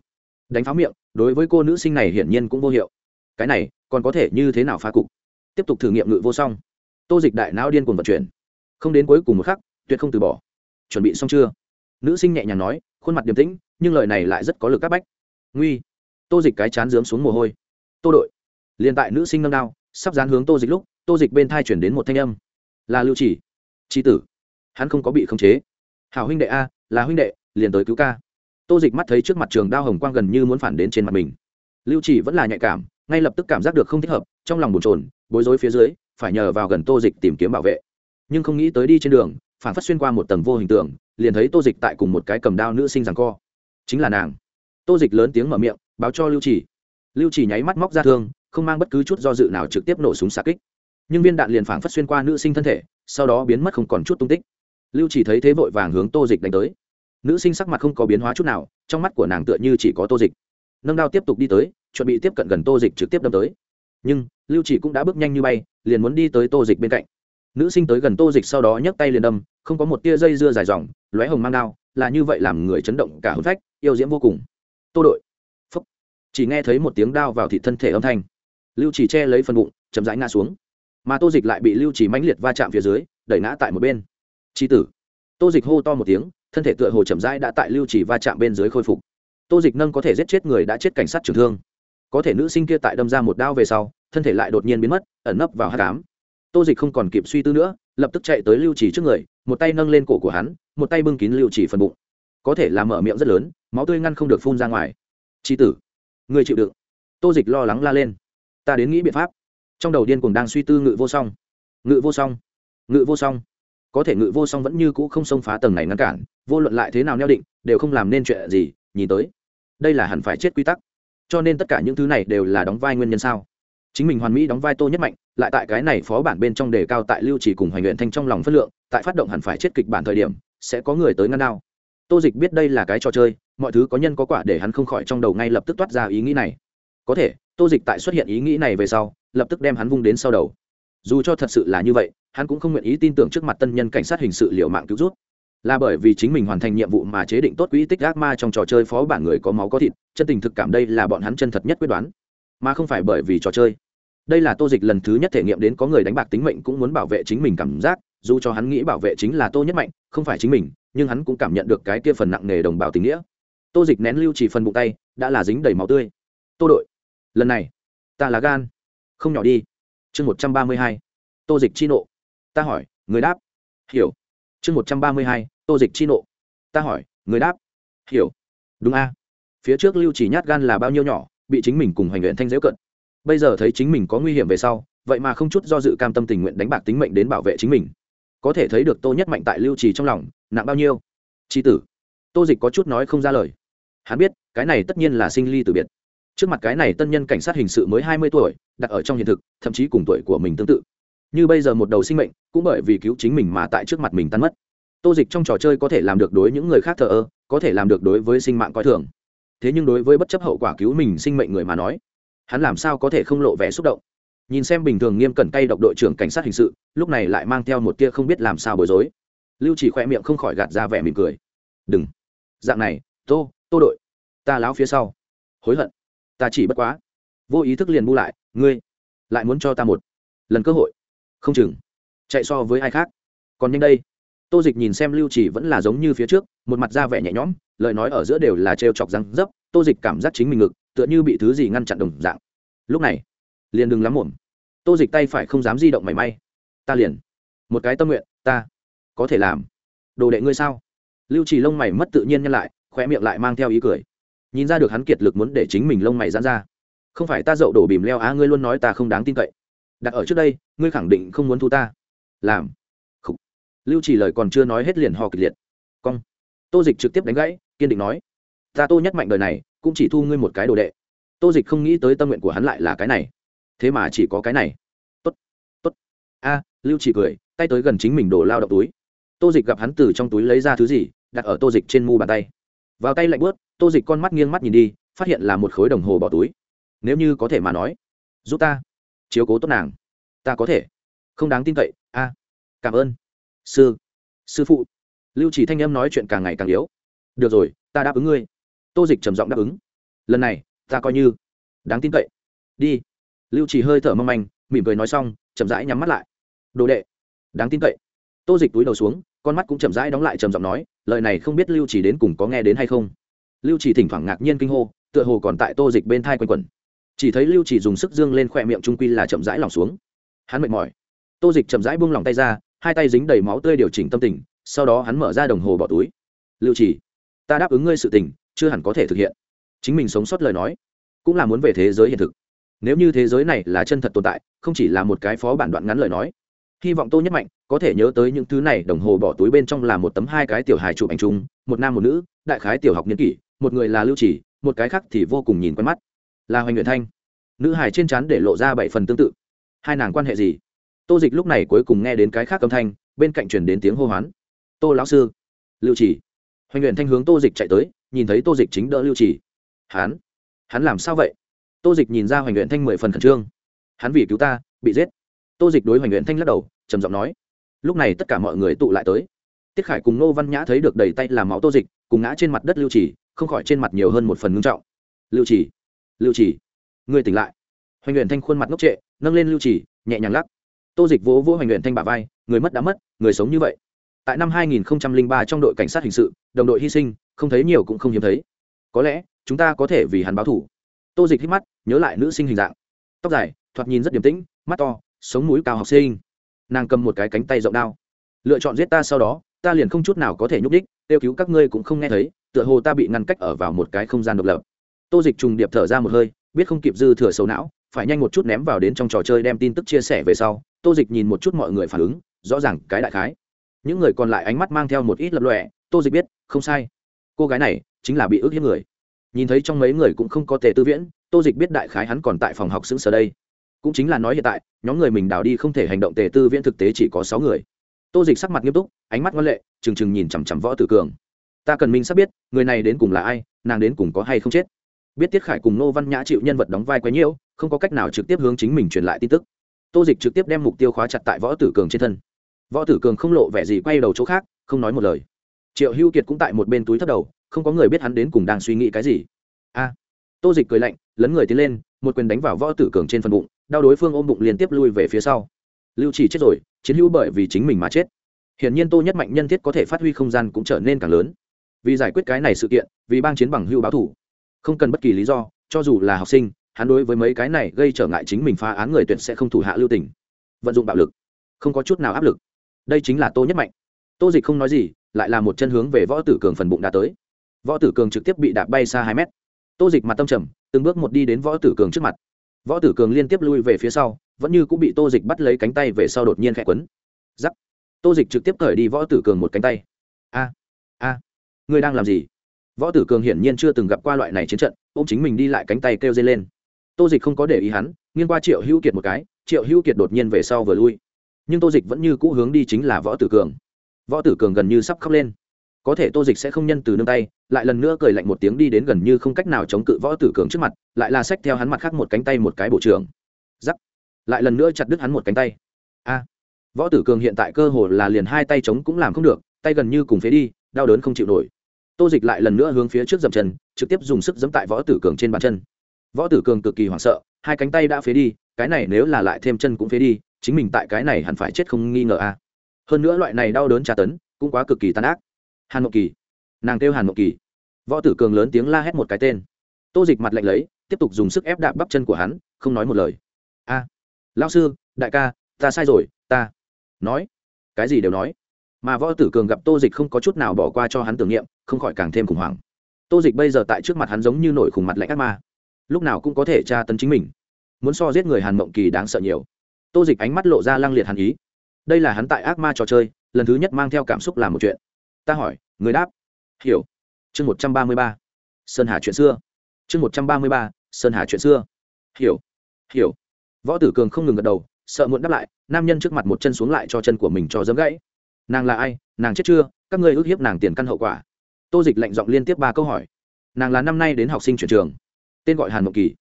Đánh pháo miệng, đối với cô nữ sinh này hiển nhiên cũng vô hiệu. Cái này, còn có thể như thế nào phá cục? Tiếp tục thử nghiệm ngự vô song. Tô dịch đại não điên cuồng vận chuyển. Không đến cuối cùng một khắc, tuyệt không từ bỏ. Chuẩn bị xong chưa? Nữ sinh nhẹ nhàng nói, khuôn mặt điềm tĩnh, nhưng lời này lại rất có lực áp bách. Nguy. Tô dịch cái chán dướng xuống mồ hôi. Tô đội. Liền tại nữ sinh nâng đao, sắp dán hướng tô dịch lúc, tô dịch bên thai chuyển đến một thanh âm. Là lưu chỉ. Tri tử. Hắn không có bị khống chế. Hảo huynh đệ a, là huynh đệ, liền tới cứu ca. Tô dịch mắt thấy trước mặt trường đao hồng quang gần như muốn phản đến trên mặt mình. Lưu chỉ vẫn là nhạy cảm, ngay lập tức cảm giác được không thích hợp, trong lòng bồn trồn bối rối phía dưới, phải nhờ vào gần tô dịch tìm kiếm bảo vệ. Nhưng không nghĩ tới đi trên đường, phản phát xuyên qua một tầng vô hình tượng, liền thấy tô dịch tại cùng một cái cầm đao nữ sinh rằng co. Chính là nàng. Tô dịch lớn tiếng mở miệng, báo cho lưu chỉ lưu chỉ nháy mắt móc ra thương, không mang bất cứ chút do dự nào trực tiếp nổ súng xạ kích. Nhưng viên đạn liền phảng phất xuyên qua nữ sinh thân thể, sau đó biến mất không còn chút tung tích. Lưu chỉ thấy thế vội vàng hướng tô dịch đánh tới. Nữ sinh sắc mặt không có biến hóa chút nào, trong mắt của nàng tựa như chỉ có tô dịch. Nâng đao tiếp tục đi tới, chuẩn bị tiếp cận gần tô dịch trực tiếp đâm tới nhưng lưu chỉ cũng đã bước nhanh như bay liền muốn đi tới tô dịch bên cạnh nữ sinh tới gần tô dịch sau đó nhấc tay liền đâm không có một tia dây dưa dài dòng lóe hồng mang đao là như vậy làm người chấn động cả hôn phách yêu diễm vô cùng tô đội phúc chỉ nghe thấy một tiếng đao vào thị thân thể âm thanh lưu chỉ che lấy phần bụng chậm rãi ngã xuống mà tô dịch lại bị lưu chỉ mãnh liệt va chạm phía dưới đẩy ngã tại một bên Chi tử tô dịch hô to một tiếng thân thể tựa hồ chậm rãi đã tại lưu chỉ va chạm bên dưới khôi phục tô dịch nâng có thể giết chết người đã chết cảnh sát trưởng thương có thể nữ sinh kia tại đâm ra một đao về sau, thân thể lại đột nhiên biến mất, ẩn nấp vào hát cám tô dịch không còn kịp suy tư nữa, lập tức chạy tới lưu chỉ trước người, một tay nâng lên cổ của hắn, một tay bưng kín lưu chỉ phần bụng. Có thể làm mở miệng rất lớn, máu tươi ngăn không được phun ra ngoài. Trí tử, người chịu đựng. Tô dịch lo lắng la lên. Ta đến nghĩ biện pháp. Trong đầu điên cùng đang suy tư ngự vô song. Ngự vô song, ngự vô song. Có thể ngự vô song vẫn như cũ không xông phá tầng này ngăn cản, vô luận lại thế nào neo định, đều không làm nên chuyện gì, nhìn tới. Đây là hẳn phải chết quy tắc cho nên tất cả những thứ này đều là đóng vai nguyên nhân sao? Chính mình hoàn mỹ đóng vai tô nhất mạnh, lại tại cái này phó bản bên trong đề cao tại lưu chỉ cùng hoành luyện thanh trong lòng phất lượng, tại phát động hẳn phải chết kịch bản thời điểm, sẽ có người tới ngăn đao. Tô dịch biết đây là cái trò chơi, mọi thứ có nhân có quả để hắn không khỏi trong đầu ngay lập tức toát ra ý nghĩ này. Có thể, tô dịch tại xuất hiện ý nghĩ này về sau, lập tức đem hắn vung đến sau đầu. Dù cho thật sự là như vậy, hắn cũng không nguyện ý tin tưởng trước mặt tân nhân cảnh sát hình sự liệu mạng cứu rút là bởi vì chính mình hoàn thành nhiệm vụ mà chế định tốt quỹ tích ác ma trong trò chơi phó bản người có máu có thịt, chân tình thực cảm đây là bọn hắn chân thật nhất quyết đoán. Mà không phải bởi vì trò chơi. Đây là tô dịch lần thứ nhất thể nghiệm đến có người đánh bạc tính mệnh cũng muốn bảo vệ chính mình cảm giác, dù cho hắn nghĩ bảo vệ chính là tô nhất mạnh, không phải chính mình, nhưng hắn cũng cảm nhận được cái kia phần nặng nề đồng bào tình nghĩa. Tô dịch nén lưu chỉ phần bụng tay, đã là dính đầy máu tươi. Tô đội, lần này, ta là gan. Không nhỏ đi. Chương một trăm ba mươi hai. Tô dịch chi nộ. Ta hỏi, người đáp. Hiểu chương một trăm ba mươi hai, tô dịch chi nộ. Ta hỏi, người đáp. Hiểu. Đúng a. Phía trước lưu chỉ nhát gan là bao nhiêu nhỏ, bị chính mình cùng hoành luyện thanh dễu cận. Bây giờ thấy chính mình có nguy hiểm về sau, vậy mà không chút do dự cam tâm tình nguyện đánh bạc tính mệnh đến bảo vệ chính mình. Có thể thấy được tô nhất mạnh tại lưu trì trong lòng, nặng bao nhiêu. Tri tử. Tô dịch có chút nói không ra lời. Hắn biết, cái này tất nhiên là sinh ly từ biệt. Trước mặt cái này tân nhân cảnh sát hình sự mới hai mươi tuổi, đặt ở trong hiện thực, thậm chí cùng tuổi của mình tương tự như bây giờ một đầu sinh mệnh, cũng bởi vì cứu chính mình mà tại trước mặt mình tan mất. Tô dịch trong trò chơi có thể làm được đối những người khác thờ ơ, có thể làm được đối với sinh mạng coi thường. Thế nhưng đối với bất chấp hậu quả cứu mình sinh mệnh người mà nói, hắn làm sao có thể không lộ vẻ xúc động? Nhìn xem bình thường nghiêm cẩn tay độc đội trưởng cảnh sát hình sự, lúc này lại mang theo một tia không biết làm sao bối rối. Lưu chỉ khoe miệng không khỏi gạt ra vẻ mỉm cười. Đừng. Dạng này, tô tô đội, ta láo phía sau. Hối hận. Ta chỉ bất quá. Vô ý thức liền bu lại, ngươi lại muốn cho ta một lần cơ hội không chừng. Chạy so với ai khác? Còn nhanh đây. Tô dịch nhìn xem lưu chỉ vẫn là giống như phía trước, một mặt da vẻ nhẹ nhõm, lời nói ở giữa đều là trêu chọc răng dấp, tô dịch cảm giác chính mình ngực, tựa như bị thứ gì ngăn chặn đồng dạng. Lúc này, liền đừng lắm muộn. Tô dịch tay phải không dám di động mảy may. Ta liền. Một cái tâm nguyện, ta có thể làm. Đồ đệ ngươi sao? Lưu trì lông mày mất tự nhiên nhân lại khoe miệng lại mang theo ý cười. Nhìn ra được hắn kiệt lực muốn để chính mình lông mày dán ra. Không phải ta dậu đổ bìm leo á, ngươi luôn nói ta không đáng tin cậy đặt ở trước đây, ngươi khẳng định không muốn thu ta. Làm. Khủ. lưu chỉ lời còn chưa nói hết liền ho kịch liệt. Cong. Tô dịch trực tiếp đánh gãy, kiên định nói, ta tô nhất mạnh đời này, cũng chỉ thu ngươi một cái đồ đệ. Tô dịch không nghĩ tới tâm nguyện của hắn lại là cái này. Thế mà chỉ có cái này. Tốt. Tốt. A, lưu chỉ cười, tay tới gần chính mình đổ lao động túi. Tô dịch gặp hắn từ trong túi lấy ra thứ gì, đặt ở tô dịch trên mu bàn tay. Vào tay lạnh bớt tô dịch con mắt nghiêng mắt nhìn đi, phát hiện là một khối đồng hồ bỏ túi. Nếu như có thể mà nói, giúp ta chiếu cố tốt nàng. Ta có thể. Không đáng tin cậy. A. À, cảm ơn. Sư. Sư phụ. Lưu chỉ thanh em nói chuyện càng ngày càng yếu. Được rồi, ta đáp ứng ngươi. Tô dịch trầm giọng đáp ứng. Lần này, ta coi như. Đáng tin cậy. Đi. Lưu chỉ hơi thở mong manh, mỉm cười nói xong, chậm rãi nhắm mắt lại. Đồ đệ. Đáng tin cậy. Tô dịch túi đầu xuống, con mắt cũng chậm rãi đóng lại trầm giọng nói, lời này không biết lưu chỉ đến cùng có nghe đến hay không. Lưu chỉ thỉnh thoảng ngạc nhiên kinh hô, tựa hồ còn tại tô dịch bên thai quanh quẩn chỉ thấy lưu chỉ dùng sức dương lên khỏe miệng trung quy là chậm rãi lòng xuống. Hắn mệt mỏi. Tô dịch chậm rãi buông lòng tay ra, hai tay dính đầy máu tươi điều chỉnh tâm tình, sau đó hắn mở ra đồng hồ bỏ túi. Lưu chỉ, ta đáp ứng ngươi sự tình, chưa hẳn có thể thực hiện. Chính mình sống sót lời nói, cũng là muốn về thế giới hiện thực. Nếu như thế giới này là chân thật tồn tại, không chỉ là một cái phó bản đoạn ngắn lời nói, hy vọng tô nhất mạnh có thể nhớ tới những thứ này, đồng hồ bỏ túi bên trong là một tấm hai cái tiểu hài chụp ảnh chung, một nam một nữ, đại khái tiểu học niên kỷ, một người là lưu chỉ, một cái khác thì vô cùng nhìn quen mắt là hoành nguyện thanh. Nữ hài trên chắn để lộ ra bảy phần tương tự. Hai nàng quan hệ gì? Tô dịch lúc này cuối cùng nghe đến cái khác âm thanh, bên cạnh truyền đến tiếng hô hoán. Tô lão sư, lưu chỉ hoành nguyện thanh hướng tô dịch chạy tới, nhìn thấy tô dịch chính đỡ lưu chỉ hắn hắn làm sao vậy? Tô dịch nhìn ra hoành nguyện thanh mười phần khẩn trương. Hắn vì cứu ta, bị giết. Tô dịch đối hoành nguyện thanh lắc đầu, trầm giọng nói. Lúc này tất cả mọi người tụ lại tới. Tiết khải cùng nô văn nhã thấy được đầy tay làm máu tô dịch, cùng ngã trên mặt đất lưu chỉ không khỏi trên mặt nhiều hơn một phần ngưng trọng. Lưu chỉ lưu chỉ người tỉnh lại. Hoành luyện thanh khuôn mặt ngốc trệ, nâng lên lưu chỉ nhẹ nhàng lắc. Tô dịch vỗ vỗ hoành luyện thanh bả vai, người mất đã mất, người sống như vậy. Tại năm 2003 trong đội cảnh sát hình sự, đồng đội hy sinh, không thấy nhiều cũng không hiếm thấy. Có lẽ, chúng ta có thể vì hắn báo thủ. Tô dịch hít mắt, nhớ lại nữ sinh hình dạng. Tóc dài, thoạt nhìn rất điềm tĩnh, mắt to, sống mũi cao học sinh. Nàng cầm một cái cánh tay rộng đao. Lựa chọn giết ta sau đó, ta liền không chút nào có thể nhúc đích kêu cứu các ngươi cũng không nghe thấy, tựa hồ ta bị ngăn cách ở vào một cái không gian độc lập tô dịch trùng điệp thở ra một hơi, biết không kịp dư thừa sầu não, phải nhanh một chút ném vào đến trong trò chơi đem tin tức chia sẻ về sau, tô dịch nhìn một chút mọi người phản ứng, rõ ràng cái đại khái. Những người còn lại ánh mắt mang theo một ít lập lọe tô dịch biết, không sai. Cô gái này chính là bị ước hiếp người. Nhìn thấy trong mấy người cũng không có tề tư viễn, tô dịch biết đại khái hắn còn tại phòng học xứng sở đây. Cũng chính là nói hiện tại, nhóm người mình đào đi không thể hành động tề tư viễn thực tế chỉ có sáu người. Tô dịch sắc mặt nghiêm túc, ánh mắt ngoan lệ, trừng trừng nhìn chằm chằm võ tử cường. Ta cần minh sắp biết, người này đến cùng là ai, nàng đến cùng có hay không chết? Biết tiết khải cùng nô văn nhã chịu nhân vật đóng vai quấy nhiễu, không có cách nào trực tiếp hướng chính mình truyền lại tin tức. Tô dịch trực tiếp đem mục tiêu khóa chặt tại võ tử cường trên thân. Võ tử cường không lộ vẻ gì quay đầu chỗ khác, không nói một lời. Triệu hữu kiệt cũng tại một bên túi thấp đầu, không có người biết hắn đến cùng đang suy nghĩ cái gì. A! Tô dịch cười lạnh, lấn người tiến lên, một quyền đánh vào võ tử cường trên phần bụng, đau đối phương ôm bụng liên tiếp lui về phía sau. Lưu chỉ chết rồi, chiến hữu bởi vì chính mình mà chết. Hiển nhiên tô nhất mạnh nhân thiết có thể phát huy không gian cũng trở nên càng lớn. Vì giải quyết cái này sự kiện, vì bang chiến bằng hưu báo thủ không cần bất kỳ lý do, cho dù là học sinh, hắn đối với mấy cái này gây trở ngại chính mình phá án người tuyệt sẽ không thủ hạ lưu tình. Vận dụng bạo lực, không có chút nào áp lực. Đây chính là tô nhất mạnh. Tô dịch không nói gì, lại là một chân hướng về võ tử cường phần bụng đã tới. Võ tử cường trực tiếp bị đạp bay xa hai mét. Tô dịch mặt tâm trầm, từng bước một đi đến võ tử cường trước mặt. Võ tử cường liên tiếp lui về phía sau, vẫn như cũng bị tô dịch bắt lấy cánh tay về sau đột nhiên khẽ quấn. Giắc. Tô dịch trực tiếp cởi đi võ tử cường một cánh tay. A a. Ngươi đang làm gì? Võ tử cường hiển nhiên chưa từng gặp qua loại này chiến trận ô m chính mình đi lại cánh tay kêu dây lên. Tô dịch không có để ý hắn, nghiêng qua triệu hữu kiệt một cái, triệu hữu kiệt đột nhiên về sau vừa lui. Nhưng tô dịch vẫn như cũ hướng đi chính là võ tử cường. Võ tử cường gần như sắp khóc lên. Có thể tô dịch sẽ không nhân từ nương tay, lại lần nữa cười lạnh một tiếng đi đến gần như không cách nào chống cự võ tử cường trước mặt, lại là xách theo hắn mặt khác một cánh tay một cái bộ trưởng. Giắc. Lại lần nữa chặt đứt hắn một cánh tay. A. Võ tử cường hiện tại cơ hồ là liền hai tay chống cũng làm không được, tay gần như cùng phế đi, đau đớn không chịu nổi tô dịch lại lần nữa hướng phía trước dậm chân trực tiếp dùng sức dẫm tại võ tử cường trên bàn chân. Võ tử cường cực kỳ hoảng sợ hai cánh tay đã phế đi cái này nếu là lại thêm chân cũng phế đi chính mình tại cái này hẳn phải chết không nghi ngờ a hơn nữa loại này đau đớn tra tấn cũng quá cực kỳ tàn ác. Hàn mộng kỳ. Nàng kêu hàn mộng kỳ. Võ tử cường lớn tiếng la hét một cái tên. Tô dịch mặt lạnh lấy tiếp tục dùng sức ép đạp bắp chân của hắn không nói một lời. A. À, lao sư đại ca ta sai rồi ta. Nói. Cái gì đều nói mà võ tử cường gặp tô dịch không có chút nào bỏ qua cho hắn tưởng niệm, không khỏi càng thêm khủng hoảng. Tô dịch bây giờ tại trước mặt hắn giống như nổi khủng mặt lạnh ác ma. Lúc nào cũng có thể tra tấn chính mình. Muốn so giết người hàn mộng kỳ đáng sợ nhiều. Tô dịch ánh mắt lộ ra lăng liệt hàn ý. Đây là hắn tại ác ma trò chơi, lần thứ nhất mang theo cảm xúc làm một chuyện. Ta hỏi, người đáp. Hiểu. Chương một trăm ba mươi ba. Sơn hà chuyện xưa. Chương một trăm ba mươi ba. Sơn hà chuyện xưa. Hiểu. Hiểu. Võ tử cường không ngừng gật đầu, sợ muộn đáp lại, nam nhân trước mặt một chân xuống lại cho chân của mình cho dấm gãy nàng là ai? Nàng chết chưa? Các ngươi ước hiếp nàng tiền căn hậu quả. Tô dịch lệnh giọng liên tiếp ba câu hỏi. Nàng là năm nay đến học sinh chuyển trường. Tên gọi hàn mộng kỳ.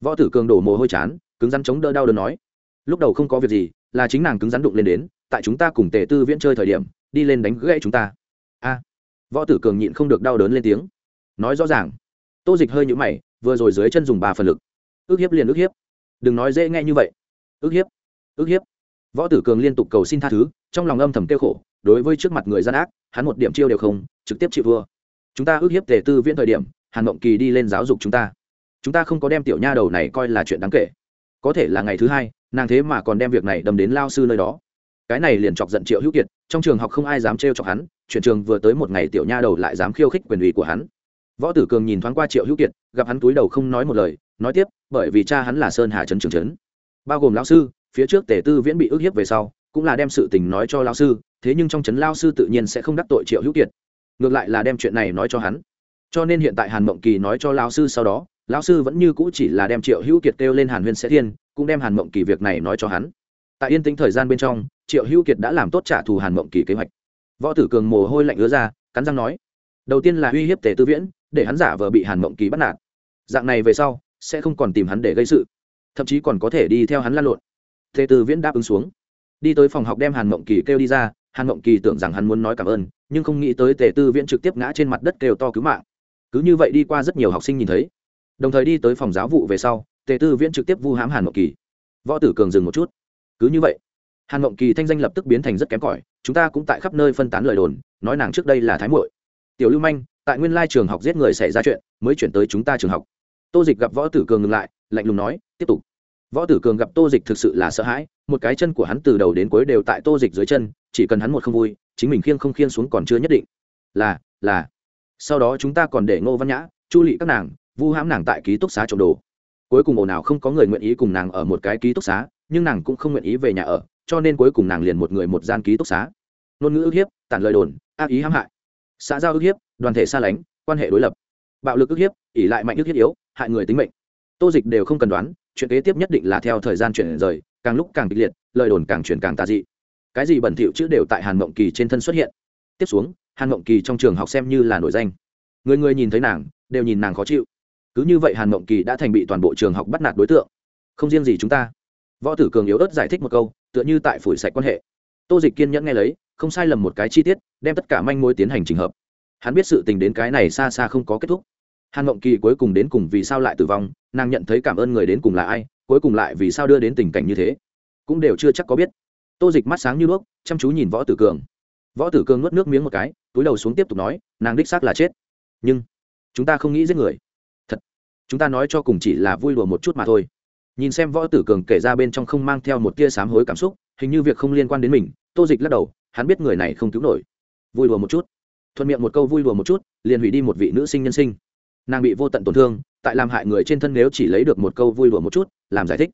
Võ tử cường đổ mồ hôi chán, cứng rắn chống đỡ đau đớn nói. Lúc đầu không có việc gì, là chính nàng cứng rắn đụng lên đến, tại chúng ta cùng tề tư viễn chơi thời điểm, đi lên đánh gãy chúng ta. A. Võ tử cường nhịn không được đau đớn lên tiếng. Nói rõ ràng. Tô dịch hơi nhũ mày, vừa rồi dưới chân dùng ba phần lực. Ước hiếp liền ước hiếp. Đừng nói dễ nghe như vậy. Ước hiếp. Ước hiếp. Võ tử cường liên tục cầu xin tha thứ, trong lòng âm thầm kêu khổ đối với trước mặt người gian ác, hắn một điểm chiêu đều không, trực tiếp chịu vua chúng ta ước hiếp tề tư viễn thời điểm, hàn mộng kỳ đi lên giáo dục chúng ta. Chúng ta không có đem tiểu nha đầu này coi là chuyện đáng kể. Có thể là ngày thứ hai, nàng thế mà còn đem việc này đâm đến lao sư nơi đó. Cái này liền chọc giận triệu hữu kiệt, trong trường học không ai dám trêu chọc hắn chuyển trường vừa tới một ngày tiểu nha đầu lại dám khiêu khích quyền ủy của hắn. Võ tử cường nhìn thoáng qua triệu hữu kiệt, gặp hắn túi đầu không nói một lời, nói tiếp, bởi vì cha hắn là sơn hà trấn trường trấn. Bao gồm lão sư, phía trước tể tư viễn bị ức hiếp về sau, cũng là đem sự tình nói cho lão sư thế nhưng trong trấn lao sư tự nhiên sẽ không đắc tội triệu hữu kiệt. Ngược lại là đem chuyện này nói cho hắn. Cho nên hiện tại hàn mộng kỳ nói cho lao sư sau đó lão sư vẫn như cũ chỉ là đem triệu hữu kiệt kêu lên hàn huyên sẽ thiên, cũng đem hàn mộng kỳ việc này nói cho hắn. Tại yên tĩnh thời gian bên trong, triệu hữu kiệt đã làm tốt trả thù hàn mộng kỳ kế hoạch. Võ tử cường mồ hôi lạnh ứa ra, cắn răng nói, đầu tiên là uy hiếp tề tư viễn, để hắn giả vờ bị hàn mộng kỳ bắt nạt. Dạng này về sau, sẽ không còn tìm hắn để gây sự, thậm chí còn có thể đi theo hắn lan lộn. Tề tư viễn đáp ứng xuống. Đi tới phòng học đem hàn mộng kỳ kêu đi ra hàn mộng kỳ tưởng rằng hắn muốn nói cảm ơn, nhưng không nghĩ tới tề tư viễn trực tiếp ngã trên mặt đất kêu to cứu mạng. Cứ như vậy đi qua rất nhiều học sinh nhìn thấy. Đồng thời đi tới phòng giáo vụ về sau, tề tư viễn trực tiếp vu hãm hàn mộng kỳ. Võ tử cường dừng một chút. Cứ như vậy, hàn mộng kỳ thanh danh lập tức biến thành rất kém cỏi, chúng ta cũng tại khắp nơi phân tán lời đồn, nói nàng trước đây là thái muội. Tiểu lưu manh, tại nguyên lai trường học giết người xảy ra chuyện, mới chuyển tới chúng ta trường học. Tô dịch gặp võ tử cường ngừng lại, lạnh lùng nói, tiếp tục. Võ tử cường gặp tô dịch thực sự là sợ hãi, một cái chân của hắn từ đầu đến cuối đều tại tô dịch dưới chân chỉ cần hắn một không vui, chính mình khiêng không khiêng xuống còn chưa nhất định. Là là. Sau đó chúng ta còn để ngô văn nhã, chu lị các nàng, vu hãm nàng tại ký túc xá trộm đồ. Cuối cùng ổ nào không có người nguyện ý cùng nàng ở một cái ký túc xá, nhưng nàng cũng không nguyện ý về nhà ở, cho nên cuối cùng nàng liền một người một gian ký túc xá. Ngôn ngữ ức hiếp, tản lời đồn, ác ý hãm hại. Xã giao ức hiếp, đoàn thể xa lánh, quan hệ đối lập. Bạo lực ức hiếp ỉ lại mạnh ức hiếp yếu, hại người tính mệnh. Tô dịch đều không cần đoán, chuyện kế tiếp nhất định là theo thời gian chuyển rời, càng lúc càng kịch liệt, lời đồn càng chuyển càng tà dị cái gì bẩn thỉu chữ đều tại hàn mộng kỳ trên thân xuất hiện. Tiếp xuống, hàn mộng kỳ trong trường học xem như là nổi danh. Người người nhìn thấy nàng, đều nhìn nàng khó chịu. Cứ như vậy hàn mộng kỳ đã thành bị toàn bộ trường học bắt nạt đối tượng. Không riêng gì chúng ta. Võ tử cường yếu ớt giải thích một câu, tựa như tại phủi sạch quan hệ. Tô dịch kiên nhẫn nghe lấy, không sai lầm một cái chi tiết, đem tất cả manh mối tiến hành trình hợp. Hắn biết sự tình đến cái này xa xa không có kết thúc. Hàn mộng kỳ cuối cùng đến cùng vì sao lại tử vong, nàng nhận thấy cảm ơn người đến cùng là ai, cuối cùng lại vì sao đưa đến tình cảnh như thế. Cũng đều chưa chắc có biết tô dịch mắt sáng như đuốc, chăm chú nhìn võ tử cường. Võ tử cường nuốt nước miếng một cái, túi đầu xuống tiếp tục nói, nàng đích xác là chết. Nhưng, chúng ta không nghĩ giết người. Thật, chúng ta nói cho cùng chỉ là vui đùa một chút mà thôi. Nhìn xem võ tử cường kể ra bên trong không mang theo một tia sám hối cảm xúc, hình như việc không liên quan đến mình, tô dịch lắc đầu, hắn biết người này không cứu nổi. Vui đùa một chút. Thuận miệng một câu vui đùa một chút, liền hủy đi một vị nữ sinh nhân sinh. Nàng bị vô tận tổn thương, tại làm hại người trên thân nếu chỉ lấy được một câu vui đùa một chút, làm giải thích.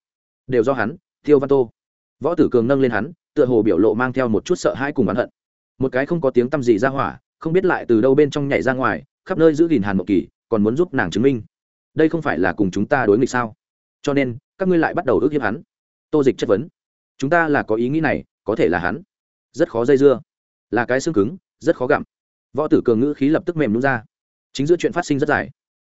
Đều do hắn, tiêu văn tô võ tử cường nâng lên hắn, tựa hồ biểu lộ mang theo một chút sợ hãi cùng oán hận. Một cái không có tiếng tăm gì ra hỏa, không biết lại từ đâu bên trong nhảy ra ngoài, khắp nơi giữ gìn hàn mộng kỳ, còn muốn giúp nàng chứng minh. Đây không phải là cùng chúng ta đối nghịch sao? Cho nên, các ngươi lại bắt đầu ước hiếp hắn. Tô dịch chất vấn. Chúng ta là có ý nghĩ này, có thể là hắn. Rất khó dây dưa. Là cái xương cứng, rất khó gặm. Võ tử cường ngữ khí lập tức mềm nút ra. Chính giữa chuyện phát sinh rất dài.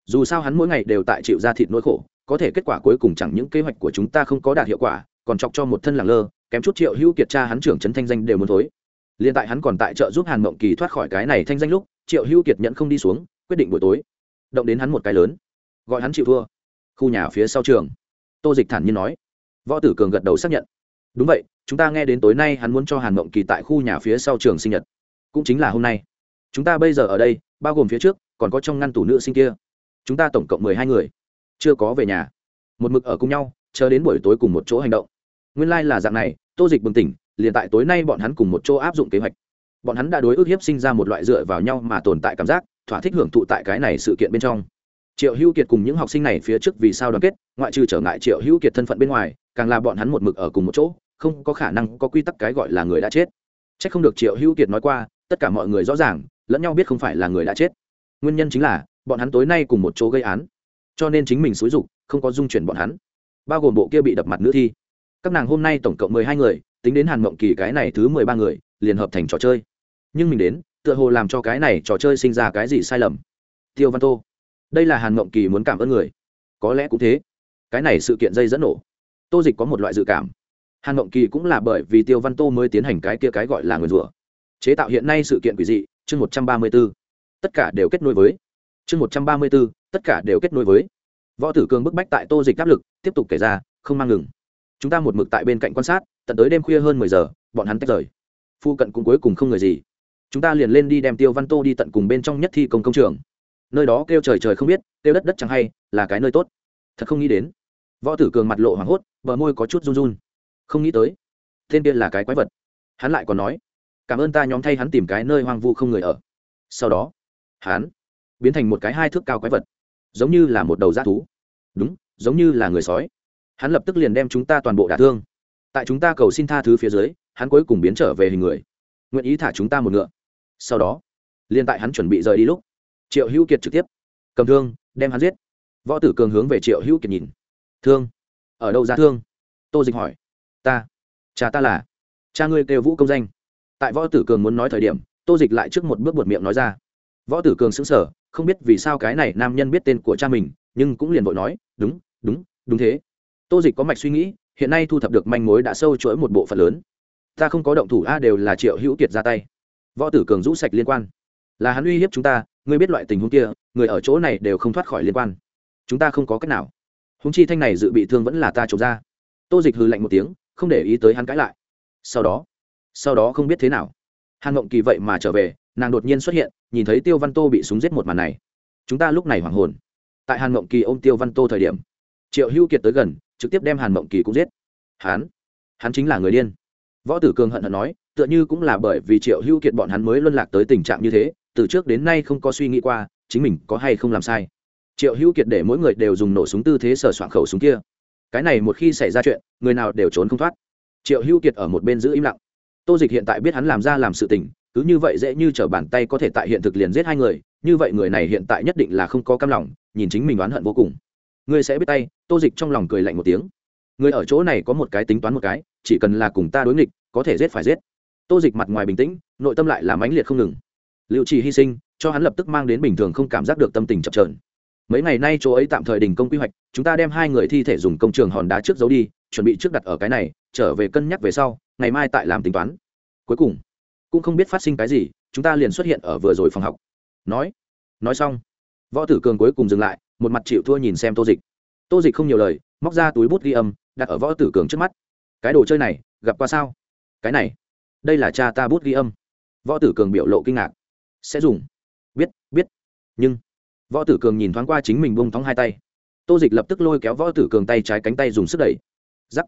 Dù sao hắn mỗi ngày đều tại chịu ra thịt nỗi khổ, có thể kết quả cuối cùng chẳng những kế hoạch của chúng ta không có đạt hiệu quả còn chọc cho một thân làng lơ, kém chút triệu hữu kiệt cha hắn trưởng trấn thanh danh đều muốn thối. Liền tại hắn còn tại chợ giúp hàn mộng kỳ thoát khỏi cái này thanh danh lúc, triệu hữu kiệt nhận không đi xuống, quyết định buổi tối, động đến hắn một cái lớn. Gọi hắn chịu thua. Khu nhà phía sau trường. Tô dịch thản nhiên nói. Võ tử cường gật đầu xác nhận. Đúng vậy, chúng ta nghe đến tối nay hắn muốn cho hàn mộng kỳ tại khu nhà phía sau trường sinh nhật. Cũng chính là hôm nay. Chúng ta bây giờ ở đây, bao gồm phía trước, còn có trong ngăn tủ nữ sinh kia. Chúng ta tổng cộng mười hai người. Chưa có về nhà. Một mực ở cùng nhau, chờ đến buổi tối cùng một chỗ hành động nguyên lai、like、là dạng này, tô dịch bừng tỉnh, liền tại tối nay bọn hắn cùng một chỗ áp dụng kế hoạch. Bọn hắn đã đối ước hiếp sinh ra một loại dựa vào nhau mà tồn tại cảm giác, thỏa thích hưởng thụ tại cái này sự kiện bên trong. Triệu hữu kiệt cùng những học sinh này phía trước vì sao đoàn kết, ngoại trừ trở ngại triệu hữu kiệt thân phận bên ngoài, càng là bọn hắn một mực ở cùng một chỗ, không có khả năng có quy tắc cái gọi là người đã chết. C h ắ c không được triệu hữu kiệt nói qua, tất cả mọi người rõ ràng, lẫn nhau biết không phải là người đã chết. Nguyên nhân chính là, bọn hắn tối nay cùng một chỗ gây án. Cho nên chính mình xúi dục, không có dung chuyển bọn hắn. Bao gồm bộ kia bị đập mặt nữ thi các nàng hôm nay tổng cộng mười hai người, tính đến hàn mộng kỳ cái này thứ mười ba người, liền hợp thành trò chơi. Nhưng mình đến, tựa hồ làm cho cái này trò chơi sinh ra cái gì sai lầm. Tiêu văn tô, đây là hàn mộng kỳ muốn cảm ơn người. Có lẽ cũng thế. Cái này sự kiện dây dẫn nổ. Tô dịch có một loại dự cảm. Hàn mộng kỳ cũng là bởi vì tiêu văn tô mới tiến hành cái kia cái gọi là người rủa. Chế tạo hiện nay sự kiện quỷ dị, chương một trăm ba mươi b ố tất cả đều kết nối với. Chương một trăm ba mươi b ố tất cả đều kết nối với. Võ tử cường bức bách tại tô dịch áp lực, tiếp tục kể ra, không mang ngừng chúng ta một mực tại bên cạnh quan sát, tận tới đêm khuya hơn mười giờ, bọn hắn tách rời. Phu cận cũng cuối cùng không người gì. Chúng ta liền lên đi đem tiêu văn tô đi tận cùng bên trong nhất thi công công trường. Nơi đó kêu trời trời không biết, kêu đất đất chẳng hay, là cái nơi tốt. Thật không nghĩ đến. Võ tử cường mặt lộ hoảng hốt, bờ môi có chút run run. Không nghĩ tới, tên kia là cái quái vật. Hắn lại còn nói, cảm ơn ta nhóm thay hắn tìm cái nơi hoang vu không người ở. Sau đó, hắn biến thành một cái hai thước cao quái vật, giống như là một đầu g thú. Đúng, giống như là người sói hắn lập tức liền đem chúng ta toàn bộ đả thương. Tại chúng ta cầu xin tha thứ phía dưới, hắn cuối cùng biến trở về hình người. Nguyện ý thả chúng ta một ngựa. Sau đó, liền tại hắn chuẩn bị rời đi lúc, triệu hữu kiệt trực tiếp cầm thương, đem hắn giết. Võ tử cường hướng về triệu hữu kiệt nhìn. Thương? Ở đâu ra thương? Tô dịch hỏi. Ta, cha ta là, cha ngươi kêu vũ công danh. Tại võ tử cường muốn nói thời điểm, tô dịch lại trước một bước buột miệng nói ra. Võ tử cường xứng sở không biết vì sao cái này nam nhân biết tên của cha mình, nhưng cũng liền vội nói, đúng đúng đúng thế tô dịch có mạch suy nghĩ, hiện nay thu thập được manh mối đã sâu chuỗi một bộ phận lớn. Ta không có động thủ, a, đều là triệu hữu kiệt ra tay. Võ tử cường rũ sạch liên quan. Là hắn uy hiếp chúng ta, ngươi biết loại tình huống kia, người ở chỗ này đều không thoát khỏi liên quan. Chúng ta không có cách nào. Húng chi thanh này dự bị thương vẫn là ta trộm ra. Tô dịch hừ lạnh một tiếng, không để ý tới hắn cãi lại. Sau đó sau đó không biết thế nào. Hàn ngộng kỳ vậy mà trở về, nàng đột nhiên xuất hiện, nhìn thấy tiêu văn tô bị súng giết một màn này. Chúng ta lúc này hoảng hồn. Tại hàn ngộng kỳ ôm tiêu văn tô thời điểm, triệu hữu kiệt tới gần trực tiếp đem hàn Mộng kỳ cũng giết. Hắn hắn chính là người điên. Võ tử cường hận hận nói, tựa như cũng là bởi vì triệu hữu kiệt bọn hắn mới luân lạc tới tình trạng như thế, từ trước đến nay không có suy nghĩ qua, chính mình có hay không làm sai. Triệu hữu kiệt để mỗi người đều dùng nổ súng tư thế sờ soạn khẩu súng kia. Cái này một khi xảy ra chuyện, người nào đều trốn không thoát. Triệu hữu kiệt ở một bên giữ im lặng. Tô dịch hiện tại biết hắn làm ra làm sự tình, cứ như vậy dễ như t r ở bàn tay có thể tại hiện thực liền giết hai người, như vậy người này hiện tại nhất định là không có cam lòng, nhìn chính mình oán hận vô cùng ngươi sẽ biết tay, tô dịch trong lòng cười lạnh một tiếng. Người ở chỗ này có một cái tính toán một cái, chỉ cần là cùng ta đối nghịch, có thể giết phải giết. Tô dịch mặt ngoài bình tĩnh, nội tâm lại là mãnh liệt không ngừng. Liệu Chỉ hy sinh, cho hắn lập tức mang đến bình thường không cảm giác được tâm tình chập trờn mấy ngày nay chỗ ấy tạm thời đình công quy hoạch, chúng ta đem hai người thi thể dùng công trường hòn đá trước giấu đi, chuẩn bị trước đặt ở cái này, trở về cân nhắc về sau, ngày mai tại làm tính toán. Cuối cùng, cũng không biết phát sinh cái gì, chúng ta liền xuất hiện ở vừa rồi phòng học. Nói nói xong, võ tử cường cuối cùng dừng lại một mặt chịu thua nhìn xem tô dịch. Tô dịch không nhiều lời, móc ra túi bút ghi âm, đặt ở võ tử cường trước mắt. Cái đồ chơi này, gặp qua sao? Cái này, đây là cha ta bút ghi âm. Võ tử cường biểu lộ kinh ngạc. Sẽ dùng. Biết biết. Nhưng, võ tử cường nhìn thoáng qua chính mình bông thóng hai tay. Tô dịch lập tức lôi kéo võ tử cường tay trái cánh tay dùng sức đẩy. Giắc.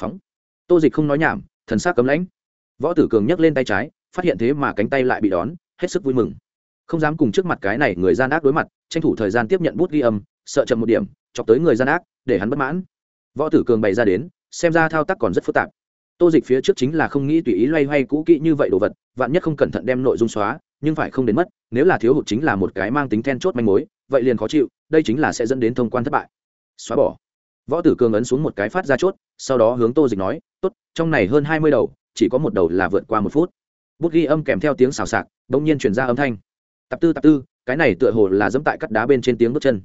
Phóng. Tô dịch không nói nhảm, thần s á c cấm lãnh. Võ tử cường nhấc lên tay trái, phát hiện thế mà cánh tay lại bị đón, hết sức vui mừng không dám cùng trước mặt cái này người gian ác đối mặt, tranh thủ thời gian tiếp nhận bút ghi âm, sợ chậm một điểm, chọc tới người gian ác, để hắn bất mãn. Võ tử cường bày ra đến, xem ra thao tác còn rất phức tạp. Tô dịch phía trước chính là không nghĩ tùy ý loay hoay cũ kỹ như vậy đồ vật, vạn nhất không cẩn thận đem nội dung xóa, nhưng phải không đến mất, nếu là thiếu hụt chính là một cái mang tính then chốt manh mối, vậy liền khó chịu, đây chính là sẽ dẫn đến thông quan thất bại. Xóa bỏ. Võ tử cường ấn xuống một cái phát ra chốt, sau đó hướng tô dịch nói, tốt, trong này hơn hai mươi đầu, chỉ có một đầu là vượt qua một phút. Bút ghi âm kèm theo tiếng xào xạc đ ỗ n g nhiên chuyển ra âm thanh tập tư tập tư, cái này tựa hồ là dẫm tại cắt đá bên trên tiếng bước chân.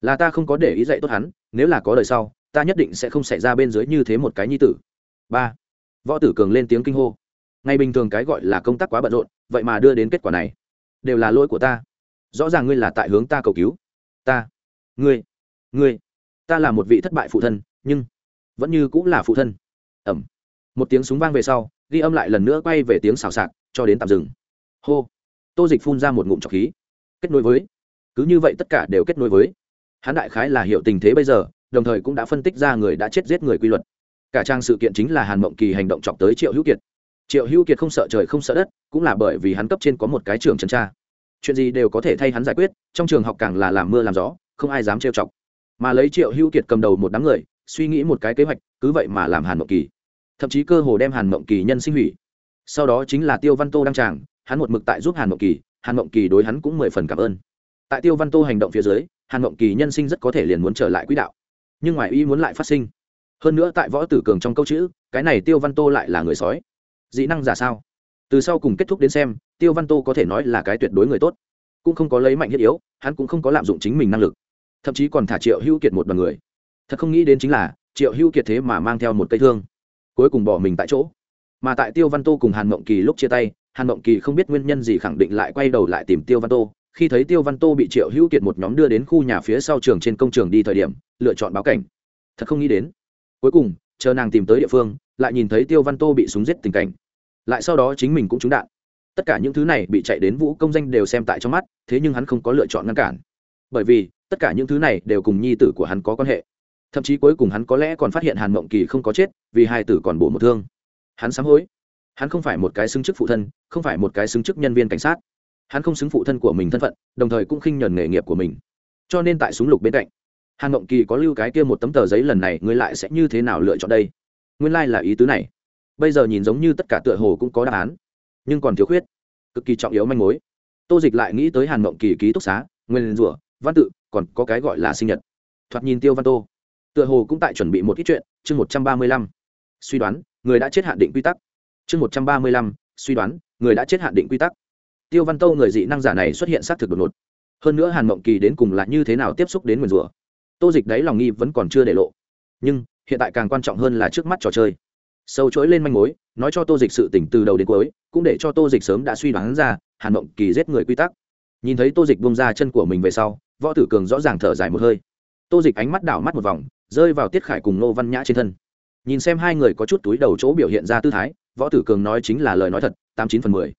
Là ta không có để ý dạy tốt hắn, nếu là có đời sau, ta nhất định sẽ không xảy ra bên dưới như thế một cái nhi tử. Ba. Võ tử cường lên tiếng kinh hô. Ngày bình thường cái gọi là công tác quá bận rộn, vậy mà đưa đến kết quả này. Đều là lỗi của ta. Rõ ràng ngươi là tại hướng ta cầu cứu. Ta. Ngươi. Ngươi. Ta là một vị thất bại phụ thân, nhưng vẫn như cũng là phụ thân. Ẩm. Một tiếng súng vang về sau, ghi âm lại lần nữa quay về tiếng xào xạc, cho đến tạm dừng. Hô tô dịch phun ra một ngụm trọc khí. Kết nối với. Cứ như vậy tất cả đều kết nối với. Hắn đại khái là hiểu tình thế bây giờ, đồng thời cũng đã phân tích ra người đã chết giết người quy luật. Cả trang sự kiện chính là hàn mộng kỳ hành động chọc tới triệu hữu kiệt. Triệu hữu kiệt không sợ trời không sợ đất, cũng là bởi vì hắn cấp trên có một cái trường trần tra. Chuyện gì đều có thể thay hắn giải quyết, trong trường học càng là làm mưa làm gió, không ai dám trêu chọc. Mà lấy triệu hữu kiệt cầm đầu một đám người, suy nghĩ một cái kế hoạch, cứ vậy mà làm hàn mộng kỳ. Thậm chí cơ hồ đem hàn mộng kỳ nhân sinh hủy. Sau đó chính là tiêu văn tô đăng tràng hắn một mực tại giúp hàn mộng kỳ, hàn mộng kỳ đối hắn cũng mười phần cảm ơn. Tại tiêu văn tô hành động phía dưới, hàn mộng kỳ nhân sinh rất có thể liền muốn trở lại quỹ đạo. Nhưng ngoài ý muốn lại phát sinh. Hơn nữa tại võ tử cường trong câu chữ, cái này tiêu văn tô lại là người sói. Dị năng giả sao? Từ sau cùng kết thúc đến xem, tiêu văn tô có thể nói là cái tuyệt đối người tốt. Cũng không có lấy mạnh thiết yếu, hắn cũng không có lạm dụng chính mình năng lực. Thậm chí còn thả triệu hữu kiệt một đ o n người. Thật không nghĩ đến chính là, triệu hữu kiệt thế mà mang theo một cây thương, cuối cùng bỏ mình tại chỗ. Mà tại tiêu văn tô cùng hàn mộng kỳ lúc chia tay hàn mộng kỳ không biết nguyên nhân gì khẳng định lại quay đầu lại tìm tiêu văn tô. Khi thấy tiêu văn tô bị triệu hữu kiệt một nhóm đưa đến khu nhà phía sau trường trên công trường đi thời điểm, lựa chọn báo cảnh. Thật không nghĩ đến. Cuối cùng, chờ nàng tìm tới địa phương, lại nhìn thấy tiêu văn tô bị súng giết tình cảnh. Lại sau đó chính mình cũng trúng đạn. Tất cả những thứ này bị chạy đến vũ công danh đều xem tại trong mắt, thế nhưng hắn không có lựa chọn ngăn cản. Bởi vì, tất cả những thứ này đều cùng nhi tử của hắn có quan hệ. Thậm chí cuối cùng hắn có lẽ còn phát hiện hàn mộng kỳ không có chết, vì hai tử còn bổ một thương. Hắn sám hối hắn không phải một cái xứng chức phụ thân, không phải một cái xứng chức nhân viên cảnh sát. Hắn không xứng phụ thân của mình thân phận, đồng thời cũng khinh nhuần nghề nghiệp của mình. Cho nên tại súng lục bên cạnh, hàn ngộng kỳ có lưu cái kia một tấm tờ giấy lần này ngươi lại sẽ như thế nào lựa chọn đây? Nguyên lai、like、là ý tứ này. Bây giờ nhìn giống như tất cả tựa hồ cũng có đáp án. Nhưng còn thiếu khuyết. Cực kỳ trọng yếu manh mối. Tô dịch lại nghĩ tới hàn mộng kỳ ký túc xá, nguyên rủa, văn tự, còn có cái gọi là sinh nhật. Thoạt nhìn tiêu văn tô, tựa hồ cũng tại chuẩn bị một ít chuyện, chương một trăm ba mươi lăm. Suy đoán, người đã chết hạn định quy tắc chương một trăm ba mươi lăm, suy đoán, người đã chết hạn định quy tắc. Tiêu văn tô người dị năng giả này xuất hiện xác thực đột ngột. Hơn nữa hàn mộng kỳ đến cùng là như thế nào tiếp xúc đến nguyền rủa? Tô dịch đấy lòng nghi vẫn còn chưa để lộ. Nhưng, hiện tại càng quan trọng hơn là trước mắt trò chơi. Sâu chối lên manh mối, nói cho tô dịch sự tỉnh từ đầu đến cuối, cũng để cho tô dịch sớm đã suy đoán ra, hàn mộng kỳ giết người quy tắc. Nhìn thấy tô dịch bông ra chân của mình về sau, võ tử cường rõ ràng thở dài một hơi. Tô dịch ánh mắt đảo mắt một vòng, rơi vào tiết khải cùng nô văn nhã trên thân. Nhìn xem hai người có chút túi đầu chỗ biểu hiện ra tư thái võ tử cường nói chính là lời nói thật, tám chín phần mười.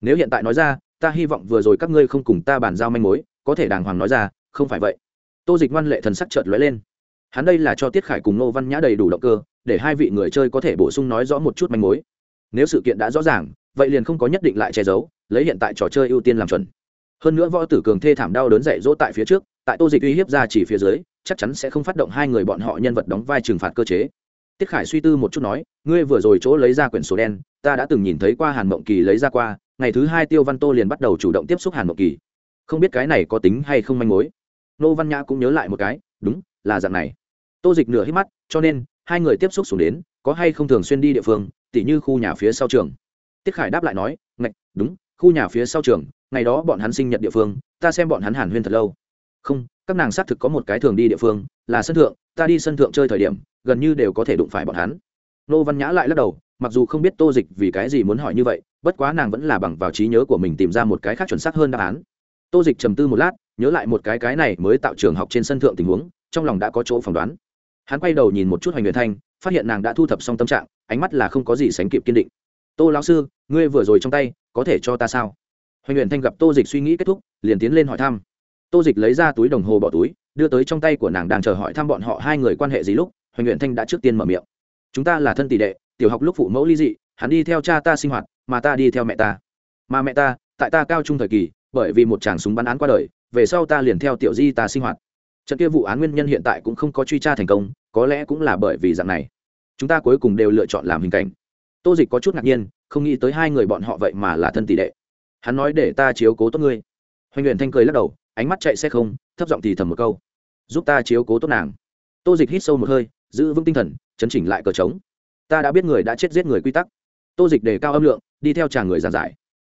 Nếu hiện tại nói ra, ta hy vọng vừa rồi các ngươi không cùng ta bàn giao manh mối, có thể đàng hoàng nói ra, không phải vậy. Tô dịch ngoan lệ thần sắc chợt lóe lên. Hắn đây là cho tiết khải cùng nô văn nhã đầy đủ động cơ, để hai vị người chơi có thể bổ sung nói rõ một chút manh mối. Nếu sự kiện đã rõ ràng, vậy liền không có nhất định lại che giấu, lấy hiện tại trò chơi ưu tiên làm chuẩn. Hơn nữa võ tử cường thê thảm đau đớn dạy dỗ tại phía trước, tại tô dịch uy hiếp ra chỉ phía dưới, chắc chắn sẽ không phát động hai người bọn họ nhân vật đóng vai trừng phạt cơ chế tiết khải suy tư một chút nói, ngươi vừa rồi chỗ lấy ra quyển sổ đen, ta đã từng nhìn thấy qua hàn mộng kỳ lấy ra qua, ngày thứ hai tiêu văn tô liền bắt đầu chủ động tiếp xúc hàn mộng kỳ. Không biết cái này có tính hay không manh mối? Nô văn nhã cũng nhớ lại một cái, đúng, là dạng này. Tô dịch nửa hít mắt, cho nên, hai người tiếp xúc xuống đến, có hay không thường xuyên đi địa phương, tỉ như khu nhà phía sau trường. Tiết khải đáp lại nói, ngạch, đúng, khu nhà phía sau trường, ngày đó bọn hắn sinh nhật địa phương, ta xem bọn hắn hàn huyên thật lâu. Không, các nàng xác thực có một cái thường đi địa phương, là sân thượng, ta đi sân thượng chơi thời điểm gần như đều có thể đụng phải bọn hắn. Nô văn nhã lại lắc đầu, mặc dù không biết tô dịch vì cái gì muốn hỏi như vậy, bất quá nàng vẫn là bằng vào trí nhớ của mình tìm ra một cái khác chuẩn xác hơn đáp án. Tô dịch trầm tư một lát, nhớ lại một cái cái này mới tạo trường học trên sân thượng tình huống, trong lòng đã có chỗ phỏng đoán. Hắn quay đầu nhìn một chút hoành nguyện thanh, phát hiện nàng đã thu thập xong tâm trạng, ánh mắt là không có gì sánh kịp kiên định. Tô lão sư, ngươi vừa rồi trong tay, có thể cho ta sao? Hoành nguyện thanh gặp tô dịch suy nghĩ kết thúc, liền tiến lên hỏi thăm. Tô dịch lấy ra túi đồng hồ bỏ túi, đưa tới trong tay của nàng đang chờ hỏi thăm bọn họ hai người quan hệ gì lúc hoành nguyện thanh đã trước tiên mở miệng. Chúng ta là thân tỷ đệ, tiểu học lúc phụ mẫu ly dị, hắn đi theo cha ta sinh hoạt, mà ta đi theo mẹ ta. Mà mẹ ta, tại ta cao trung thời kỳ, bởi vì một chàng súng bắn án qua đời, về sau ta liền theo tiểu di ta sinh hoạt. Trận kia vụ án nguyên nhân hiện tại cũng không có truy tra thành công, có lẽ cũng là bởi vì dạng này. Chúng ta cuối cùng đều lựa chọn làm hình cảnh. Tô dịch có chút ngạc nhiên, không nghĩ tới hai người bọn họ vậy mà là thân tỷ đệ. Hắn nói để ta chiếu cố tốt ngươi. Hoành nguyện thanh cười lắc đầu, ánh mắt chạy xe không, thấp giọng thì thầm một câu. Giúp ta chiếu cố tốt nàng. Tô dịch hít sâu một hơi giữ vững tinh thần, chấn chỉnh lại cờ trống. Ta đã biết người đã chết giết người quy tắc. Tô dịch đề cao âm lượng, đi theo chàng người giàn giải.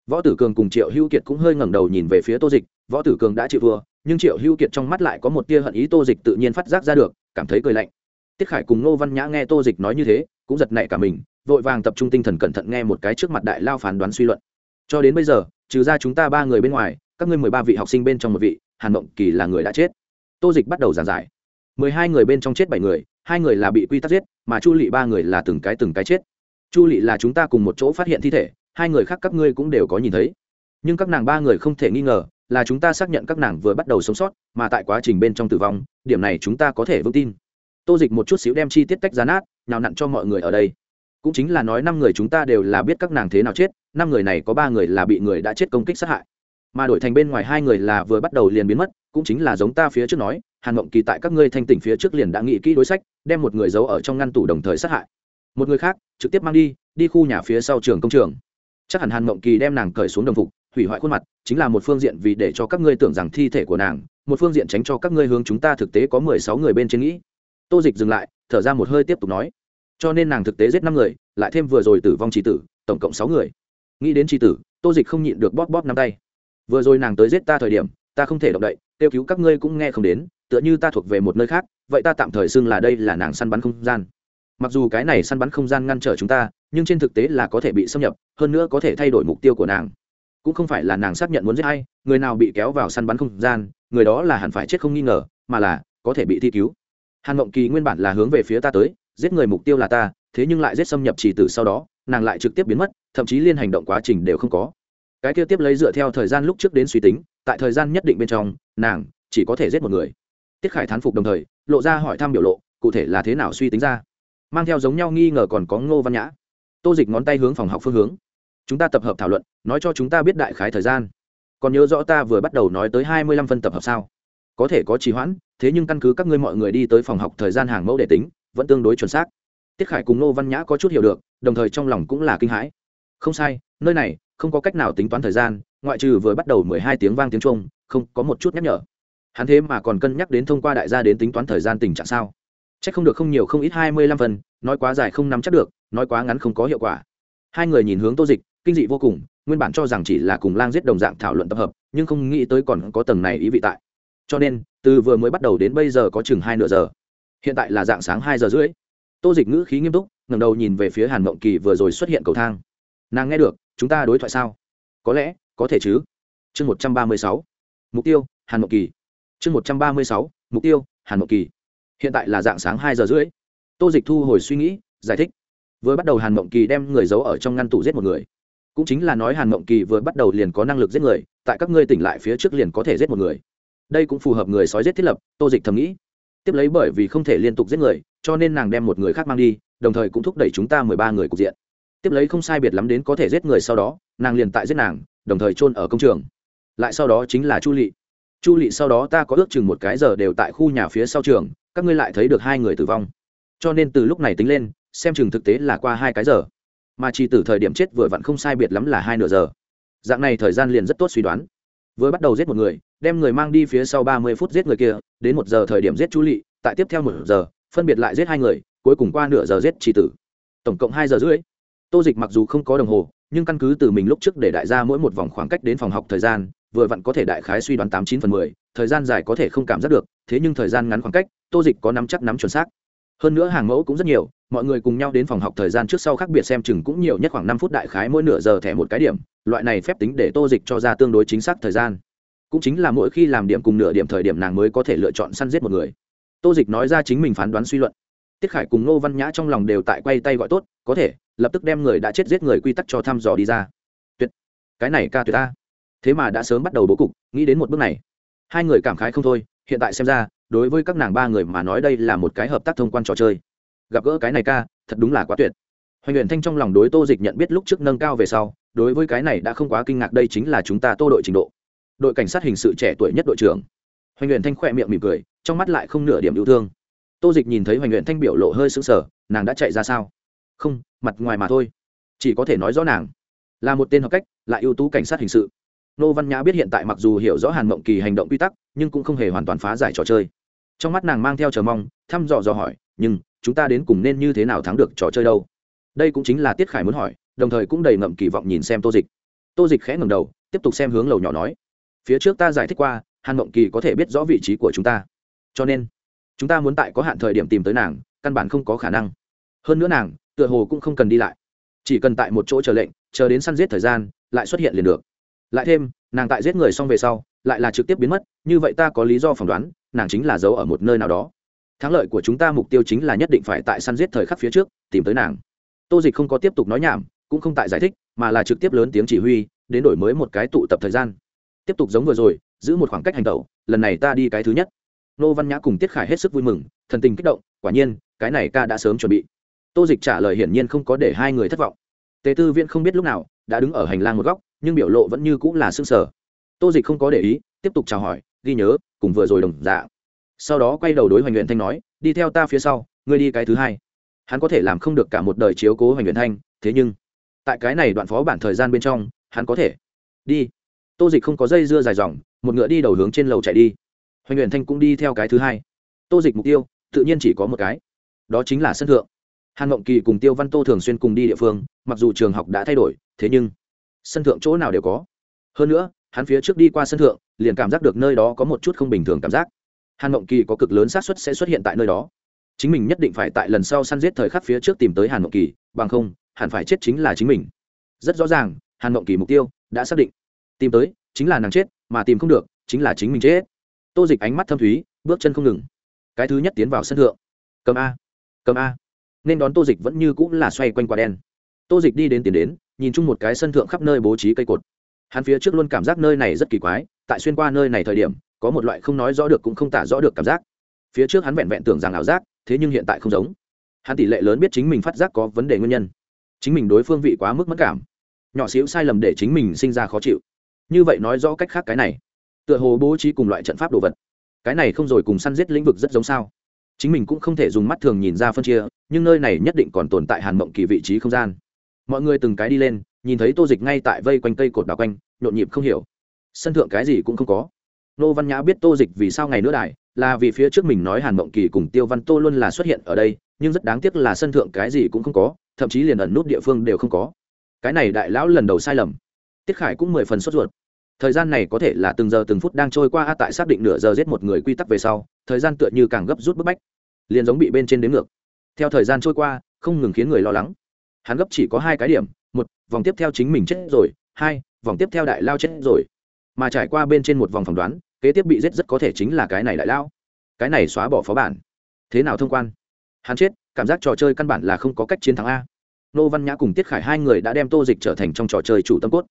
Võ tử cường cùng triệu hữu kiệt cũng hơi ngẩng đầu nhìn về phía tô dịch. Võ tử cường đã chịu vừa nhưng triệu hữu kiệt trong mắt lại có một tia hận ý tô dịch tự nhiên phát giác ra được, cảm thấy cười lạnh. Tiết khải cùng ngô văn nhã nghe tô dịch nói như thế, cũng giật nảy cả mình, vội vàng tập trung tinh thần cẩn thận nghe một cái trước mặt đại lao phán đoán suy luận. Cho đến bây giờ, trừ ra chúng ta ba người bên ngoài, các ngươi mười ba vị học sinh bên trong một vị, hàn mộng kỳ là người đã chết. Tô dịch bắt đầu giảng giải. mười hai người bên trong chết bảy người hai người là bị quy tắc giết, mà chu lị ba người là từng cái từng cái chết. Chu lị là chúng ta cùng một chỗ phát hiện thi thể, hai người khác các ngươi cũng đều có nhìn thấy. Nhưng các nàng ba người không thể nghi ngờ là chúng ta xác nhận các nàng vừa bắt đầu sống sót, mà tại quá trình bên trong tử vong, điểm này chúng ta có thể vững tin. Tô dịch một chút xíu đem chi tiết tách ra nát nào nặn cho mọi người ở đây. Cũng chính là nói năm người chúng ta đều là biết các nàng thế nào chết, năm người này có ba người là bị người đã chết công kích sát hại mà đổi thành bên ngoài hai người là vừa bắt đầu liền biến mất, cũng chính là giống ta phía trước nói, hàn mộng kỳ tại các ngươi thanh tỉnh phía trước liền đã nghĩ kỹ đối sách, đem một người giấu ở trong ngăn tủ đồng thời sát hại. Một người khác, trực tiếp mang đi đi khu nhà phía sau trường công trường. Chắc hẳn hàn mộng kỳ đem nàng cởi xuống đồng phục, hủy hoại khuôn mặt, chính là một phương diện vì để cho các ngươi tưởng rằng thi thể của nàng, một phương diện tránh cho các ngươi hướng chúng ta thực tế có mười sáu người bên trên nghĩ. Tô dịch dừng lại, thở ra một hơi tiếp tục nói. Cho nên nàng thực tế giết năm người, lại thêm vừa rồi tử vong trí tử, tổng cộng sáu người. Nghĩ đến trí tử, tô dịch không nhịn được bóp bóp năm tay vừa rồi nàng tới giết ta thời điểm, ta không thể động đậy, kêu cứu các ngươi cũng nghe không đến, tựa như ta thuộc về một nơi khác, vậy ta tạm thời xưng là đây là nàng săn bắn không gian. Mặc dù cái này săn bắn không gian ngăn trở chúng ta, nhưng trên thực tế là có thể bị xâm nhập, hơn nữa có thể thay đổi mục tiêu của nàng. Cũng không phải là nàng xác nhận muốn giết hay người nào bị kéo vào săn bắn không gian, người đó là hẳn phải chết không nghi ngờ, mà là có thể bị thi cứu. Hàn mộng kỳ nguyên bản là hướng về phía ta tới, giết người mục tiêu là ta, thế nhưng lại giết xâm nhập chỉ từ sau đó, nàng lại trực tiếp biến mất, thậm chí liên hành động quá trình đều không có cái kia tiếp lấy dựa theo thời gian lúc trước đến suy tính, tại thời gian nhất định bên trong, nàng chỉ có thể giết một người. Tiết khải thán phục đồng thời, lộ ra hỏi thăm biểu lộ, cụ thể là thế nào suy tính ra. Mang theo giống nhau nghi ngờ còn có ngô văn nhã. Tô dịch ngón tay hướng phòng học phương hướng. Chúng ta tập hợp thảo luận, nói cho chúng ta biết đại khái thời gian. Còn nhớ rõ ta vừa bắt đầu nói tới hai mươi lăm phân tập hợp sao? Có thể có trì hoãn, thế nhưng căn cứ các ngươi mọi người đi tới phòng học thời gian hàng mẫu để tính, vẫn tương đối chuẩn xác. Tiết khải cùng Ngô văn nhã có chút hiểu được, đồng thời trong lòng cũng là kinh hãi. Không sai, nơi này không có cách nào tính toán thời gian, ngoại trừ vừa bắt đầu mười hai tiếng vang tiếng trung không có một chút nhắc nhở. Hắn thế mà còn cân nhắc đến thông qua đại gia đến tính toán thời gian tình trạng sao? C h ắ c không được không nhiều không ít hai mươi lăm phần, nói quá dài không nắm chắc được, nói quá ngắn không có hiệu quả. Hai người nhìn hướng tô dịch, kinh dị vô cùng, nguyên bản cho rằng chỉ là cùng lang giết đồng dạng thảo luận tập hợp, nhưng không nghĩ tới còn có tầng này ý vị tại. Cho nên, từ vừa mới bắt đầu đến bây giờ có chừng hai nửa giờ. Hiện tại là dạng sáng hai giờ rưỡi. Tô dịch ngữ khí nghiêm túc, ngẩng đầu nhìn về phía hàn mộng kỳ vừa rồi xuất hiện cầu thang. Nàng nghe được chúng ta đối thoại sao? Có lẽ, có thể chứ. Chương một trăm ba mươi sáu. Mục tiêu, hàn mộng kỳ. Chương một trăm ba mươi sáu. Mục tiêu, hàn mộng kỳ. Hiện tại là dạng sáng hai giờ rưỡi. Tô dịch thu hồi suy nghĩ, giải thích. Vừa bắt đầu hàn mộng kỳ đem người giấu ở trong ngăn tủ giết một người. Cũng chính là nói hàn mộng kỳ vừa bắt đầu liền có năng lực giết người, tại các ngươi tỉnh lại phía trước liền có thể giết một người. Đây cũng phù hợp người sói giết thiết lập, tô dịch thầm nghĩ. Tiếp lấy bởi vì không thể liên tục giết người, cho nên nàng đem một người khác mang đi, đồng thời cũng thúc đẩy chúng ta mười ba người cục diện tiếp lấy không sai biệt lắm đến có thể giết người sau đó, nàng liền tại giết nàng, đồng thời chôn ở công trường. Lại sau đó chính là chu lị. Chu lị sau đó ta có ước chừng một cái giờ đều tại khu nhà phía sau trường, các ngươi lại thấy được hai người tử vong. Cho nên từ lúc này tính lên, xem chừng thực tế là qua hai cái giờ. Mà chỉ từ thời điểm chết vừa vặn không sai biệt lắm là hai nửa giờ. Dạng này thời gian liền rất tốt suy đoán. Vừa bắt đầu giết một người, đem người mang đi phía sau ba mươi phút giết người kia, đến một giờ thời điểm giết chu lị, tại tiếp theo một giờ, phân biệt lại giết hai người, cuối cùng qua nửa giờ giết chỉ tử. Tổng cộng hai giờ rưỡi tô dịch mặc dù không có đồng hồ, nhưng căn cứ từ mình lúc trước để đại gia mỗi một vòng khoảng cách đến phòng học thời gian, vừa vặn có thể đại khái suy đoán tám chín phần mười, thời gian dài có thể không cảm giác được, thế nhưng thời gian ngắn khoảng cách, tô dịch có nắm chắc nắm chuẩn xác. Hơn nữa hàng mẫu cũng rất nhiều, mọi người cùng nhau đến phòng học thời gian trước sau khác biệt xem chừng cũng nhiều nhất khoảng năm phút đại khái mỗi nửa giờ thẻ một cái điểm, loại này phép tính để tô dịch cho ra tương đối chính xác thời gian. Cũng chính là mỗi khi làm điểm cùng nửa điểm thời điểm nàng mới có thể lựa chọn săn giết một người. Tô dịch nói ra chính mình phán đoán suy luận. Tiết khải cùng nô văn nhã trong lòng đều tại quay tay gọi tốt, có thể lập tức đem người đã chết giết người quy tắc cho thăm dò đi ra. Tuyệt. Cái này ca tuyệt ta. Thế mà đã sớm bắt đầu bố cục, nghĩ đến một bước này. Hai người cảm khái không thôi, hiện tại xem ra, đối với các nàng ba người mà nói đây là một cái hợp tác thông quan trò chơi. Gặp gỡ cái này ca, thật đúng là quá tuyệt. Hoành luyện thanh trong lòng đối tô dịch nhận biết lúc trước nâng cao về sau, đối với cái này đã không quá kinh ngạc, đây chính là chúng ta tô đội trình độ. Đội cảnh sát hình sự trẻ tuổi nhất đội trưởng. Hoành luyện thanh khỏe miệng mỉm cười, trong mắt lại không nửa điểm yêu thương. Tô dịch nhìn thấy hoành luyện thanh biểu lộ hơi sững sờ, nàng đã chạy ra sao? Không, mặt ngoài mà thôi. Chỉ có thể nói rõ nàng là một tên hợp cách lại ưu tú cảnh sát hình sự. Nô văn nhã biết hiện tại mặc dù hiểu rõ hàn mộng kỳ hành động quy tắc, nhưng cũng không hề hoàn toàn phá giải trò chơi. Trong mắt nàng mang theo chờ mong, thăm dò dò hỏi, nhưng chúng ta đến cùng nên như thế nào thắng được trò chơi đâu? Đây cũng chính là tiết khải muốn hỏi, đồng thời cũng đầy ngậm kỳ vọng nhìn xem tô dịch. Tô dịch khẽ ngầm đầu, tiếp tục xem hướng lầu nhỏ nói, phía trước ta giải thích qua, hàn mộng kỳ có thể biết rõ vị trí của chúng ta. Cho nên, chúng ta muốn tại có hạn thời điểm tìm tới nàng, căn bản không có khả năng. Hơn nữa nàng tựa hồ cũng không cần đi lại. Chỉ cần tại một chỗ chờ lệnh, chờ đến săn giết thời gian, lại xuất hiện liền được. Lại thêm, nàng tại giết người xong về sau, lại là trực tiếp biến mất, như vậy ta có lý do phỏng đoán, nàng chính là giấu ở một nơi nào đó. Thắng lợi của chúng ta mục tiêu chính là nhất định phải tại săn giết thời khắc phía trước, tìm tới nàng. Tô dịch không có tiếp tục nói nhảm, cũng không tại giải thích, mà là trực tiếp lớn tiếng chỉ huy, đến đổi mới một cái tụ tập thời gian. Tiếp tục giống vừa rồi, giữ một khoảng cách hành tẩu, lần này ta đi cái thứ nhất. Nô văn nhã cùng tiết khải hết sức vui mừng, thần tình kích động, quả nhiên, cái này ca đã sớm chuẩn bị tô dịch trả lời hiển nhiên không có để hai người thất vọng. Tề tư viễn không biết lúc nào đã đứng ở hành lang một góc, nhưng biểu lộ vẫn như cũng là s ư ơ n g sở tô dịch không có để ý, tiếp tục chào hỏi, ghi nhớ, cùng vừa rồi đồng dạ sau đó quay đầu đối hoành luyện thanh nói, đi theo ta phía sau, ngươi đi cái thứ hai. Hắn có thể làm không được cả một đời chiếu cố hoành luyện thanh, thế nhưng, tại cái này đoạn phó bản thời gian bên trong, hắn có thể đi. Tô dịch không có dây dưa dài dòng, một ngựa đi đầu hướng trên lầu chạy đi. Hoành luyện thanh cũng đi theo cái thứ hai. Tô dịch mục tiêu, tự nhiên chỉ có một cái. Đó chính là sân thượng hàn mộng kỳ cùng tiêu văn tô thường xuyên cùng đi địa phương, mặc dù trường học đã thay đổi, thế nhưng sân thượng chỗ nào đều có. Hơn nữa, hắn phía trước đi qua sân thượng, liền cảm giác được nơi đó có một chút không bình thường cảm giác. Hàn mộng kỳ có cực lớn xác suất sẽ xuất hiện tại nơi đó. Chính mình nhất định phải tại lần sau săn giết thời khắc phía trước tìm tới hàn mộng kỳ, bằng không, hẳn phải chết chính là chính mình. Rất rõ ràng, hàn mộng kỳ mục tiêu đã xác định. Tìm tới, chính là nàng chết, mà tìm không được, chính là chính mình chết. Tô dịch ánh mắt thâm thúy, bước chân không ngừng. Cái thứ nhất tiến vào sân thượng. Cầm a. Cầm a nên đón tô dịch vẫn như cũng là xoay quanh quả đen. Tô dịch đi đến tiền đến, nhìn chung một cái sân thượng khắp nơi bố trí cây cột. Hắn phía trước luôn cảm giác nơi này rất kỳ quái, tại xuyên qua nơi này thời điểm, có một loại không nói rõ được cũng không tả rõ được cảm giác. Phía trước hắn vẹn vẹn tưởng rằng ảo giác, thế nhưng hiện tại không giống. Hắn tỷ lệ lớn biết chính mình phát giác có vấn đề nguyên nhân. Chính mình đối phương vị quá mức mất cảm. Nhỏ xíu sai lầm để chính mình sinh ra khó chịu. Như vậy nói rõ cách khác cái này. Tựa hồ bố trí cùng loại trận pháp đồ vật. Cái này không rồi cùng săn giết lĩnh vực rất giống sao chính mình cũng không thể dùng mắt thường nhìn ra phân chia, nhưng nơi này nhất định còn tồn tại hàn mộng kỳ vị trí không gian. Mọi người từng cái đi lên, nhìn thấy tô dịch ngay tại vây quanh cây cột đào quanh, nhộn nhịp không hiểu. Sân thượng cái gì cũng không có. Nô văn nhã biết tô dịch vì sao ngày nữa đại là vì phía trước mình nói hàn mộng kỳ cùng tiêu văn tô luôn là xuất hiện ở đây, nhưng rất đáng tiếc là sân thượng cái gì cũng không có, thậm chí liền ẩn nút địa phương đều không có. Cái này đại lão lần đầu sai lầm. Tiết khải cũng mười phần sốt ruột thời gian này có thể là từng giờ từng phút đang trôi qua, tại xác định nửa giờ giết một người quy tắc về sau, thời gian tựa như càng gấp rút bức bách, liền giống bị bên trên đến ngược. Theo thời gian trôi qua, không ngừng khiến người lo lắng. Hắn gấp chỉ có hai cái điểm, một, vòng tiếp theo chính mình chết rồi, hai, vòng tiếp theo đại lao chết rồi. Mà trải qua bên trên một vòng phỏng đoán, kế tiếp bị giết rất có thể chính là cái này đại lao. Cái này xóa bỏ phó bản. Thế nào thông quan? Hắn chết, cảm giác trò chơi căn bản là không có cách chiến thắng a. Nô văn nhã cùng tiết khải hai người đã đem tô dịch trở thành trong trò chơi chủ tâm cốt.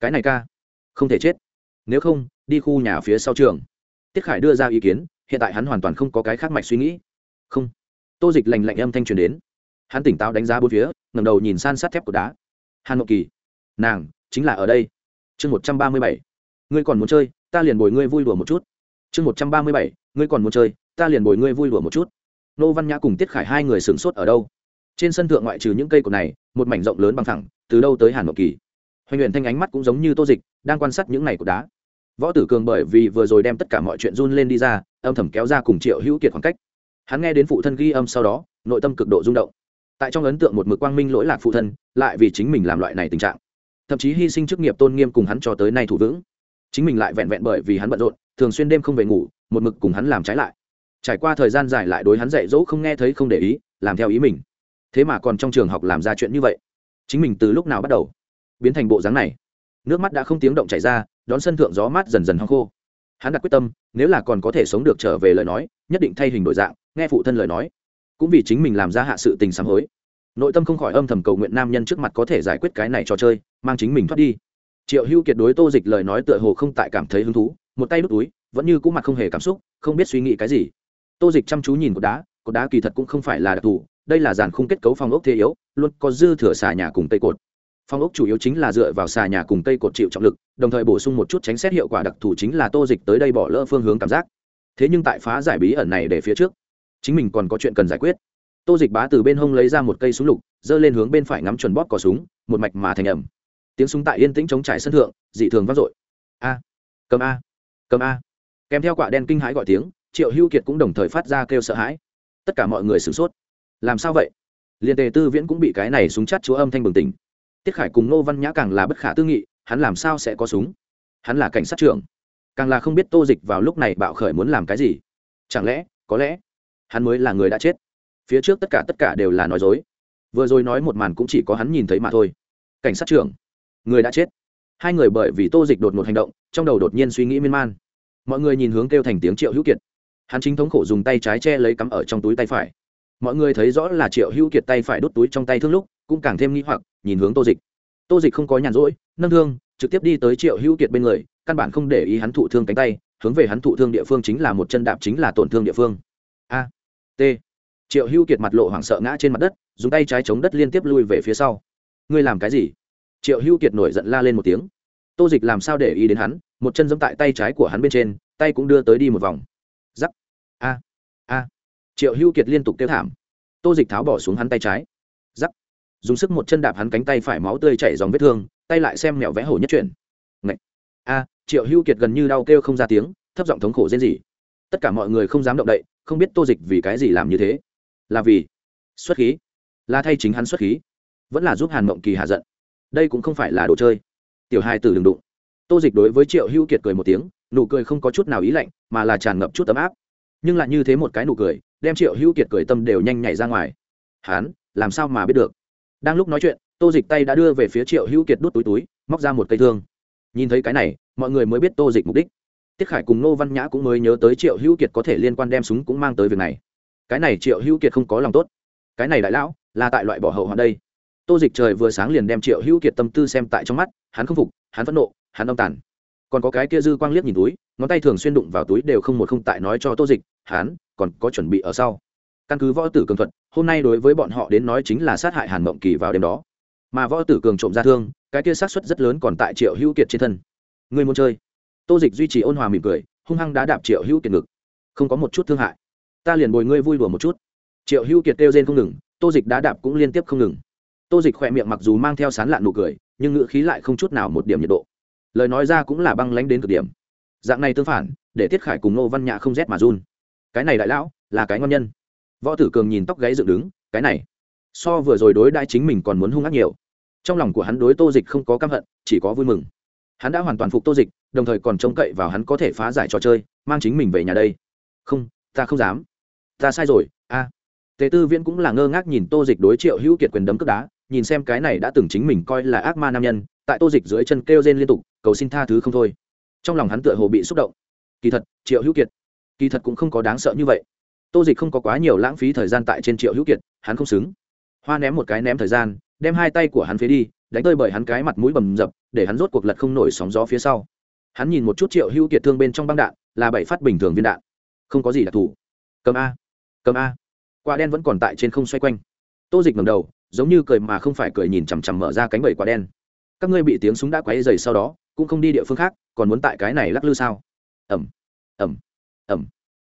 Cái này ca không thể chết. Nếu không, đi khu nhà phía sau trường. Tiết khải đưa ra ý kiến, hiện tại hắn hoàn toàn không có cái khác mạch suy nghĩ. Không. Tô dịch lành lạnh âm thanh truyền đến. Hắn tỉnh táo đánh giá bốn phía ngầm đầu nhìn san sát thép của đá. Hàn ngọc kỳ. Nàng, chính là ở đây. Chương một trăm ba mươi bảy. Ngươi còn muốn chơi, ta liền bồi ngươi vui đùa một chút. Chương một trăm ba mươi bảy. Ngươi còn muốn chơi, ta liền bồi ngươi vui đùa một chút. Nô văn nhã cùng tiết khải hai người sửng sốt ở đâu? Trên sân thượng ngoại trừ những cây cột này, một mảnh rộng lớn bằng thẳng, từ đâu tới hàn ngọc kỳ? Hoành luyện thanh ánh mắt cũng giống như tô dịch, đang quan sát những này cột đá. Võ tử cường bởi vì vừa rồi đem tất cả mọi chuyện run lên đi ra, âm thầm kéo ra cùng triệu hữu kiệt khoảng cách. Hắn nghe đến phụ thân ghi âm sau đó, nội tâm cực độ rung động. Tại trong ấn tượng một mực quang minh lỗi lạc phụ thân, lại vì chính mình làm loại này tình trạng. Thậm chí hy sinh chức nghiệp tôn nghiêm cùng hắn cho tới nay thủ vững. Chính mình lại vẹn vẹn bởi vì hắn bận rộn, thường xuyên đêm không về ngủ, một mực cùng hắn làm trái lại. Trải qua thời gian dài lại đối hắn dạy dỗ không nghe thấy không để ý, làm theo ý mình. Thế mà còn trong trường học làm ra chuyện như vậy. Chính mình từ lúc nào bắt đầu? Biến thành bộ dáng này. Nước mắt đã không tiếng động chảy ra, đón sân thượng gió mát dần dần hong khô. Hắn đặt quyết tâm, nếu là còn có thể sống được trở về lời nói, nhất định thay hình đổi dạng, nghe phụ thân lời nói. Cũng vì chính mình làm ra hạ sự tình sám hối. Nội tâm không khỏi âm thầm cầu nguyện nam nhân trước mặt có thể giải quyết cái này trò chơi, mang chính mình thoát đi. Triệu hưu kiệt đối tô dịch lời nói tựa hồ không tại cảm thấy hứng thú, một tay đút túi, vẫn như cũ mặt không hề cảm xúc, không biết suy nghĩ cái gì. Tô dịch chăm chú nhìn cột đá cột đá kỳ thật cũng không phải là đặc thù, đây là dàn khung kết cấu phong ốc thế yếu, luôn có dư thừa xà nhà cùng tây cột phong ốc chủ yếu chính là dựa vào xà nhà cùng cây cột chịu trọng lực, đồng thời bổ sung một chút tránh xét hiệu quả đặc thù chính là tô dịch tới đây bỏ lỡ phương hướng cảm giác. Thế nhưng tại phá giải bí ẩn này để phía trước, chính mình còn có chuyện cần giải quyết. Tô dịch bá từ bên hông lấy ra một cây súng lục, giơ lên hướng bên phải ngắm chuẩn bóp cò súng, một mạch mà thành ẩm. Tiếng súng tại yên tĩnh chống trải sân thượng, dị thường vang dội. A, cầm a cầm a. Kèm theo quả đen kinh hãi gọi tiếng, triệu hưu kiệt cũng đồng thời phát ra kêu sợ hãi. Tất cả mọi người sửng sốt. Làm sao vậy? Liền tề tư viễn cũng bị cái này súng chắt chúa âm thanh bừng tỉnh tiết khải cùng nô văn nhã càng là bất khả tư nghị, hắn làm sao sẽ có súng? Hắn là cảnh sát trưởng. Càng là không biết tô dịch vào lúc này bạo khởi muốn làm cái gì. Chẳng lẽ, có lẽ, hắn mới là người đã chết? Phía trước tất cả tất cả đều là nói dối. Vừa rồi nói một màn cũng chỉ có hắn nhìn thấy mà thôi. Cảnh sát trưởng, người đã chết. Hai người bởi vì tô dịch đột một hành động, trong đầu đột nhiên suy nghĩ miên man. Mọi người nhìn hướng kêu thành tiếng triệu hữu kiệt. Hắn chính thống khổ dùng tay trái che lấy cắm ở trong túi tay phải. Mọi người thấy rõ là triệu hữu kiệt tay phải đốt túi trong tay thương lúc cũng càng thêm nghĩ hoặc, nhìn hướng tô dịch. Tô dịch không có nhàn rỗi, nâng thương trực tiếp đi tới triệu hữu kiệt bên người, căn bản không để ý hắn thụ thương cánh tay, hướng về hắn thụ thương địa phương chính là một chân đạp chính là tổn thương địa phương. A, t. Triệu hữu kiệt mặt lộ hoảng sợ ngã trên mặt đất, dùng tay trái chống đất liên tiếp lui về phía sau. Ngươi làm cái gì? Triệu hữu kiệt nổi giận la lên một tiếng. Tô dịch làm sao để ý đến hắn, một chân giẫm tại tay trái của hắn bên trên, tay cũng đưa tới đi một vòng. Giắc. A a. Triệu hữu kiệt liên tục kêu thảm. Tô dịch tháo bỏ xuống hắn tay trái. Giắc dùng sức một chân đạp hắn cánh tay phải máu tươi chảy dòng vết thương, tay lại xem mẹo vẽ hổ nhất chuyển. Ngậy. a, triệu hữu kiệt gần như đau kêu không ra tiếng, thấp giọng thống khổ dễ gì tất cả mọi người không dám động đậy, không biết tô dịch vì cái gì làm như thế. Là vì xuất khí. Là thay chính hắn xuất khí. Vẫn là giúp hàn mộng kỳ hạ giận. Đây cũng không phải là đồ chơi. Tiểu hai từ đừng đụng. Tô dịch đối với triệu hữu kiệt cười một tiếng, nụ cười không có chút nào ý lạnh, mà là tràn ngập chút ấm áp. Nhưng lại như thế một cái nụ cười, đem triệu hữu kiệt cười tâm đều nhanh nhảy ra ngoài. Hán làm sao mà biết được? Đang lúc nói chuyện, tô dịch tay đã đưa về phía triệu hữu kiệt đút túi túi, móc ra một cây thương. Nhìn thấy cái này, mọi người mới biết tô dịch mục đích. Tiết khải cùng nô văn nhã cũng mới nhớ tới triệu hữu kiệt có thể liên quan đem súng cũng mang tới việc này. Cái này triệu hữu kiệt không có lòng tốt. Cái này đại lão, là tại loại bỏ hậu hoạn đây. Tô dịch trời vừa sáng liền đem triệu hữu kiệt tâm tư xem tại trong mắt, hắn không phục, hắn phẫn nộ, hắn âm tàn. Còn có cái kia dư quang liếc nhìn túi, ngón tay thường xuyên đụng vào túi đều không một không tại nói cho tô dịch, hắn còn có chuẩn bị ở sau. Căn cứ võ tử cường thuật hôm nay đối với bọn họ đến nói chính là sát hại hàn mộng kỳ vào đêm đó. Mà võ tử cường trộm ra thương, cái kia sát xuất rất lớn còn tại triệu hữu kiệt trên thân. Người muốn chơi? Tô dịch duy trì ôn hòa mỉm cười, hung hăng đã đạp triệu hữu kiệt ngực. Không có một chút thương hại. Ta liền bồi ngươi vui đùa một chút. Triệu hữu kiệt kêu rên không ngừng, tô dịch đã đạp cũng liên tiếp không ngừng. Tô dịch khỏe miệng mặc dù mang theo sán lạn nụ cười, nhưng ngữ khí lại không chút nào một điểm nhiệt độ. Lời nói ra cũng là băng lánh đến cực điểm. Dạng này tương phản, để tiết khải cùng nô văn nhã không rét mà run. Cái này đại lão, là cái ngon nhân võ tử cường nhìn tóc gáy dựng đứng, cái này, so vừa rồi đối đãi chính mình còn muốn hung ác nhiều. Trong lòng của hắn đối tô dịch không có căm hận, chỉ có vui mừng. Hắn đã hoàn toàn phục tô dịch, đồng thời còn trông cậy vào hắn có thể phá giải trò chơi, mang chính mình về nhà đây. Không, ta không dám. Ta sai rồi, a. À. tề tư viễn cũng là ngơ ngác nhìn tô dịch đối triệu hữu kiệt quyền đấm cướp đá, nhìn xem cái này đã từng chính mình coi là ác ma nam nhân, tại tô dịch dưới chân kêu rên liên tục, cầu xin tha thứ không thôi. Trong lòng hắn tựa hồ bị xúc động. Kỳ thật, triệu hữu kiệt, kỳ thật cũng không có đáng sợ như vậy tô dịch không có quá nhiều lãng phí thời gian tại trên triệu hữu kiệt, hắn không xứng. Hoa ném một cái ném thời gian, đem hai tay của hắn phế đi, đánh tơi bởi hắn cái mặt mũi bầm dập, để hắn rốt cuộc lật không nổi sóng gió phía sau. Hắn nhìn một chút triệu hữu kiệt thương bên trong băng đạn, là bảy phát bình thường viên đạn. Không có gì đặc thù. Cầm a. Cầm a. Quả đen vẫn còn tại trên không xoay quanh. Tô dịch ngầm đầu, giống như cười mà không phải cười nhìn chằm chằm mở ra cánh bầy quả đen. Các ngươi bị tiếng súng đã quáy dày sau đó, cũng không đi địa phương khác, còn muốn tại cái này lắc lư sao? Ẩm ẩm ẩm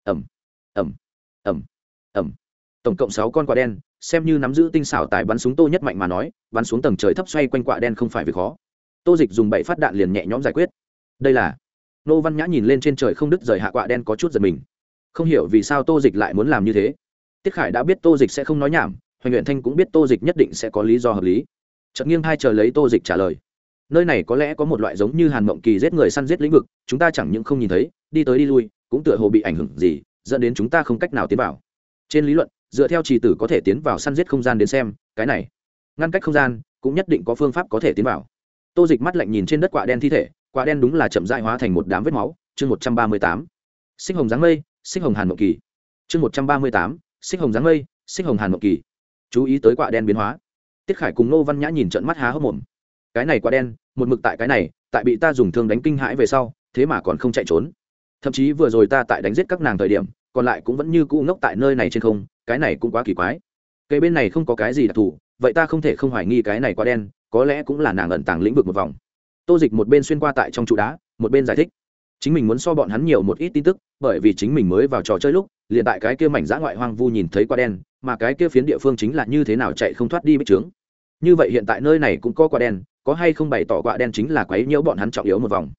ẩm ẩm ẩm. Ẩm. Tổng cộng sáu con quả đen, xem như nắm giữ tinh xảo tại bắn súng tô nhất mạnh mà nói, bắn xuống tầng trời thấp xoay quanh quả đen không phải việc khó. Tô dịch dùng bảy phát đạn liền nhẹ nhõm giải quyết. Đây là nô văn nhã nhìn lên trên trời không đứt rời hạ quả đen có chút giật mình. Không hiểu vì sao tô dịch lại muốn làm như thế. Tiết khải đã biết tô dịch sẽ không nói nhảm, hoành nguyện thanh cũng biết tô dịch nhất định sẽ có lý do hợp lý. Chợt nghiêng hai chờ lấy tô dịch trả lời. Nơi này có lẽ có một loại giống như hàn mộng kỳ giết người săn giết lĩnh vực, chúng ta chẳng những không nhìn thấy, đi tới đi lui, cũng tựa hồ bị ảnh hưởng gì dẫn đến chúng ta không cách nào tiến vào. Trên lý luận, dựa theo trì tử có thể tiến vào săn giết không gian đến xem, cái này, ngăn cách không gian, cũng nhất định có phương pháp có thể tiến vào. Tô dịch mắt lạnh nhìn trên đất quả đen thi thể, quả đen đúng là chậm dại hóa thành một đám vết máu. Chương một trăm ba mươi tám, sinh hồng giáng mây, sinh hồng hàn mộng kỳ. Chương một trăm ba mươi tám, sinh hồng giáng mây, sinh hồng hàn mộng kỳ. Chú ý tới quả đen biến hóa. Tiết khải cùng nô văn nhã nhìn trận mắt há hốc mồm. Cái này quả đen, một mực tại cái này, tại bị ta dùng thương đánh kinh hãi về sau, thế mà còn không chạy trốn thậm chí vừa rồi ta tại đánh giết các nàng thời điểm, còn lại cũng vẫn như cũ ngốc tại nơi này trên không, cái này cũng quá kỳ quái. Cây bên này không có cái gì đặc thù, vậy ta không thể không hoài nghi cái này quá đen, có lẽ cũng là nàng ẩn tàng lĩnh vực một vòng. Tô dịch một bên xuyên qua tại trong trụ đá, một bên giải thích. Chính mình muốn so bọn hắn nhiều một ít tin tức, bởi vì chính mình mới vào trò chơi lúc, liền tại cái kia mảnh giã ngoại hoang vu nhìn thấy quả đen, mà cái kia phiến địa phương chính là như thế nào chạy không thoát đi bích trướng. Như vậy hiện tại nơi này cũng có quả đen, có hay không bày tỏ quả đen chính là quấy nhiễu bọn hắn trọng yếu một vòng.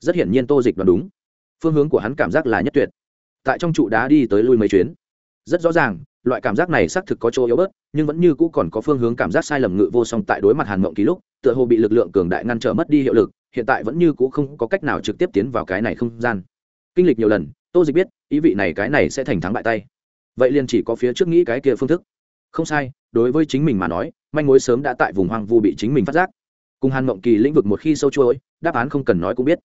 Rất hiển nhiên tô dịch đoán đúng phương hướng của hắn cảm giác là nhất tuyệt. Tại trong trụ đá đi tới lui mấy chuyến. Rất rõ ràng, loại cảm giác này xác thực có chỗ yếu bớt, nhưng vẫn như cũ còn có phương hướng cảm giác sai lầm ngự vô song tại đối mặt hàn mộng ký lúc, tựa hồ bị lực lượng cường đại ngăn trở mất đi hiệu lực, hiện tại vẫn như cũ không có cách nào trực tiếp tiến vào cái này không gian. Kinh lịch nhiều lần, tô dịch biết, ý vị này cái này sẽ thành thắng bại tay. Vậy liền chỉ có phía trước nghĩ cái kia phương thức. Không sai, đối với chính mình mà nói, manh mối sớm đã tại vùng hoang vu bị chính mình phát giác. Cùng hàn mộng kỳ lĩnh vực một khi sâu chuỗi, đáp án không cần nói cũng biết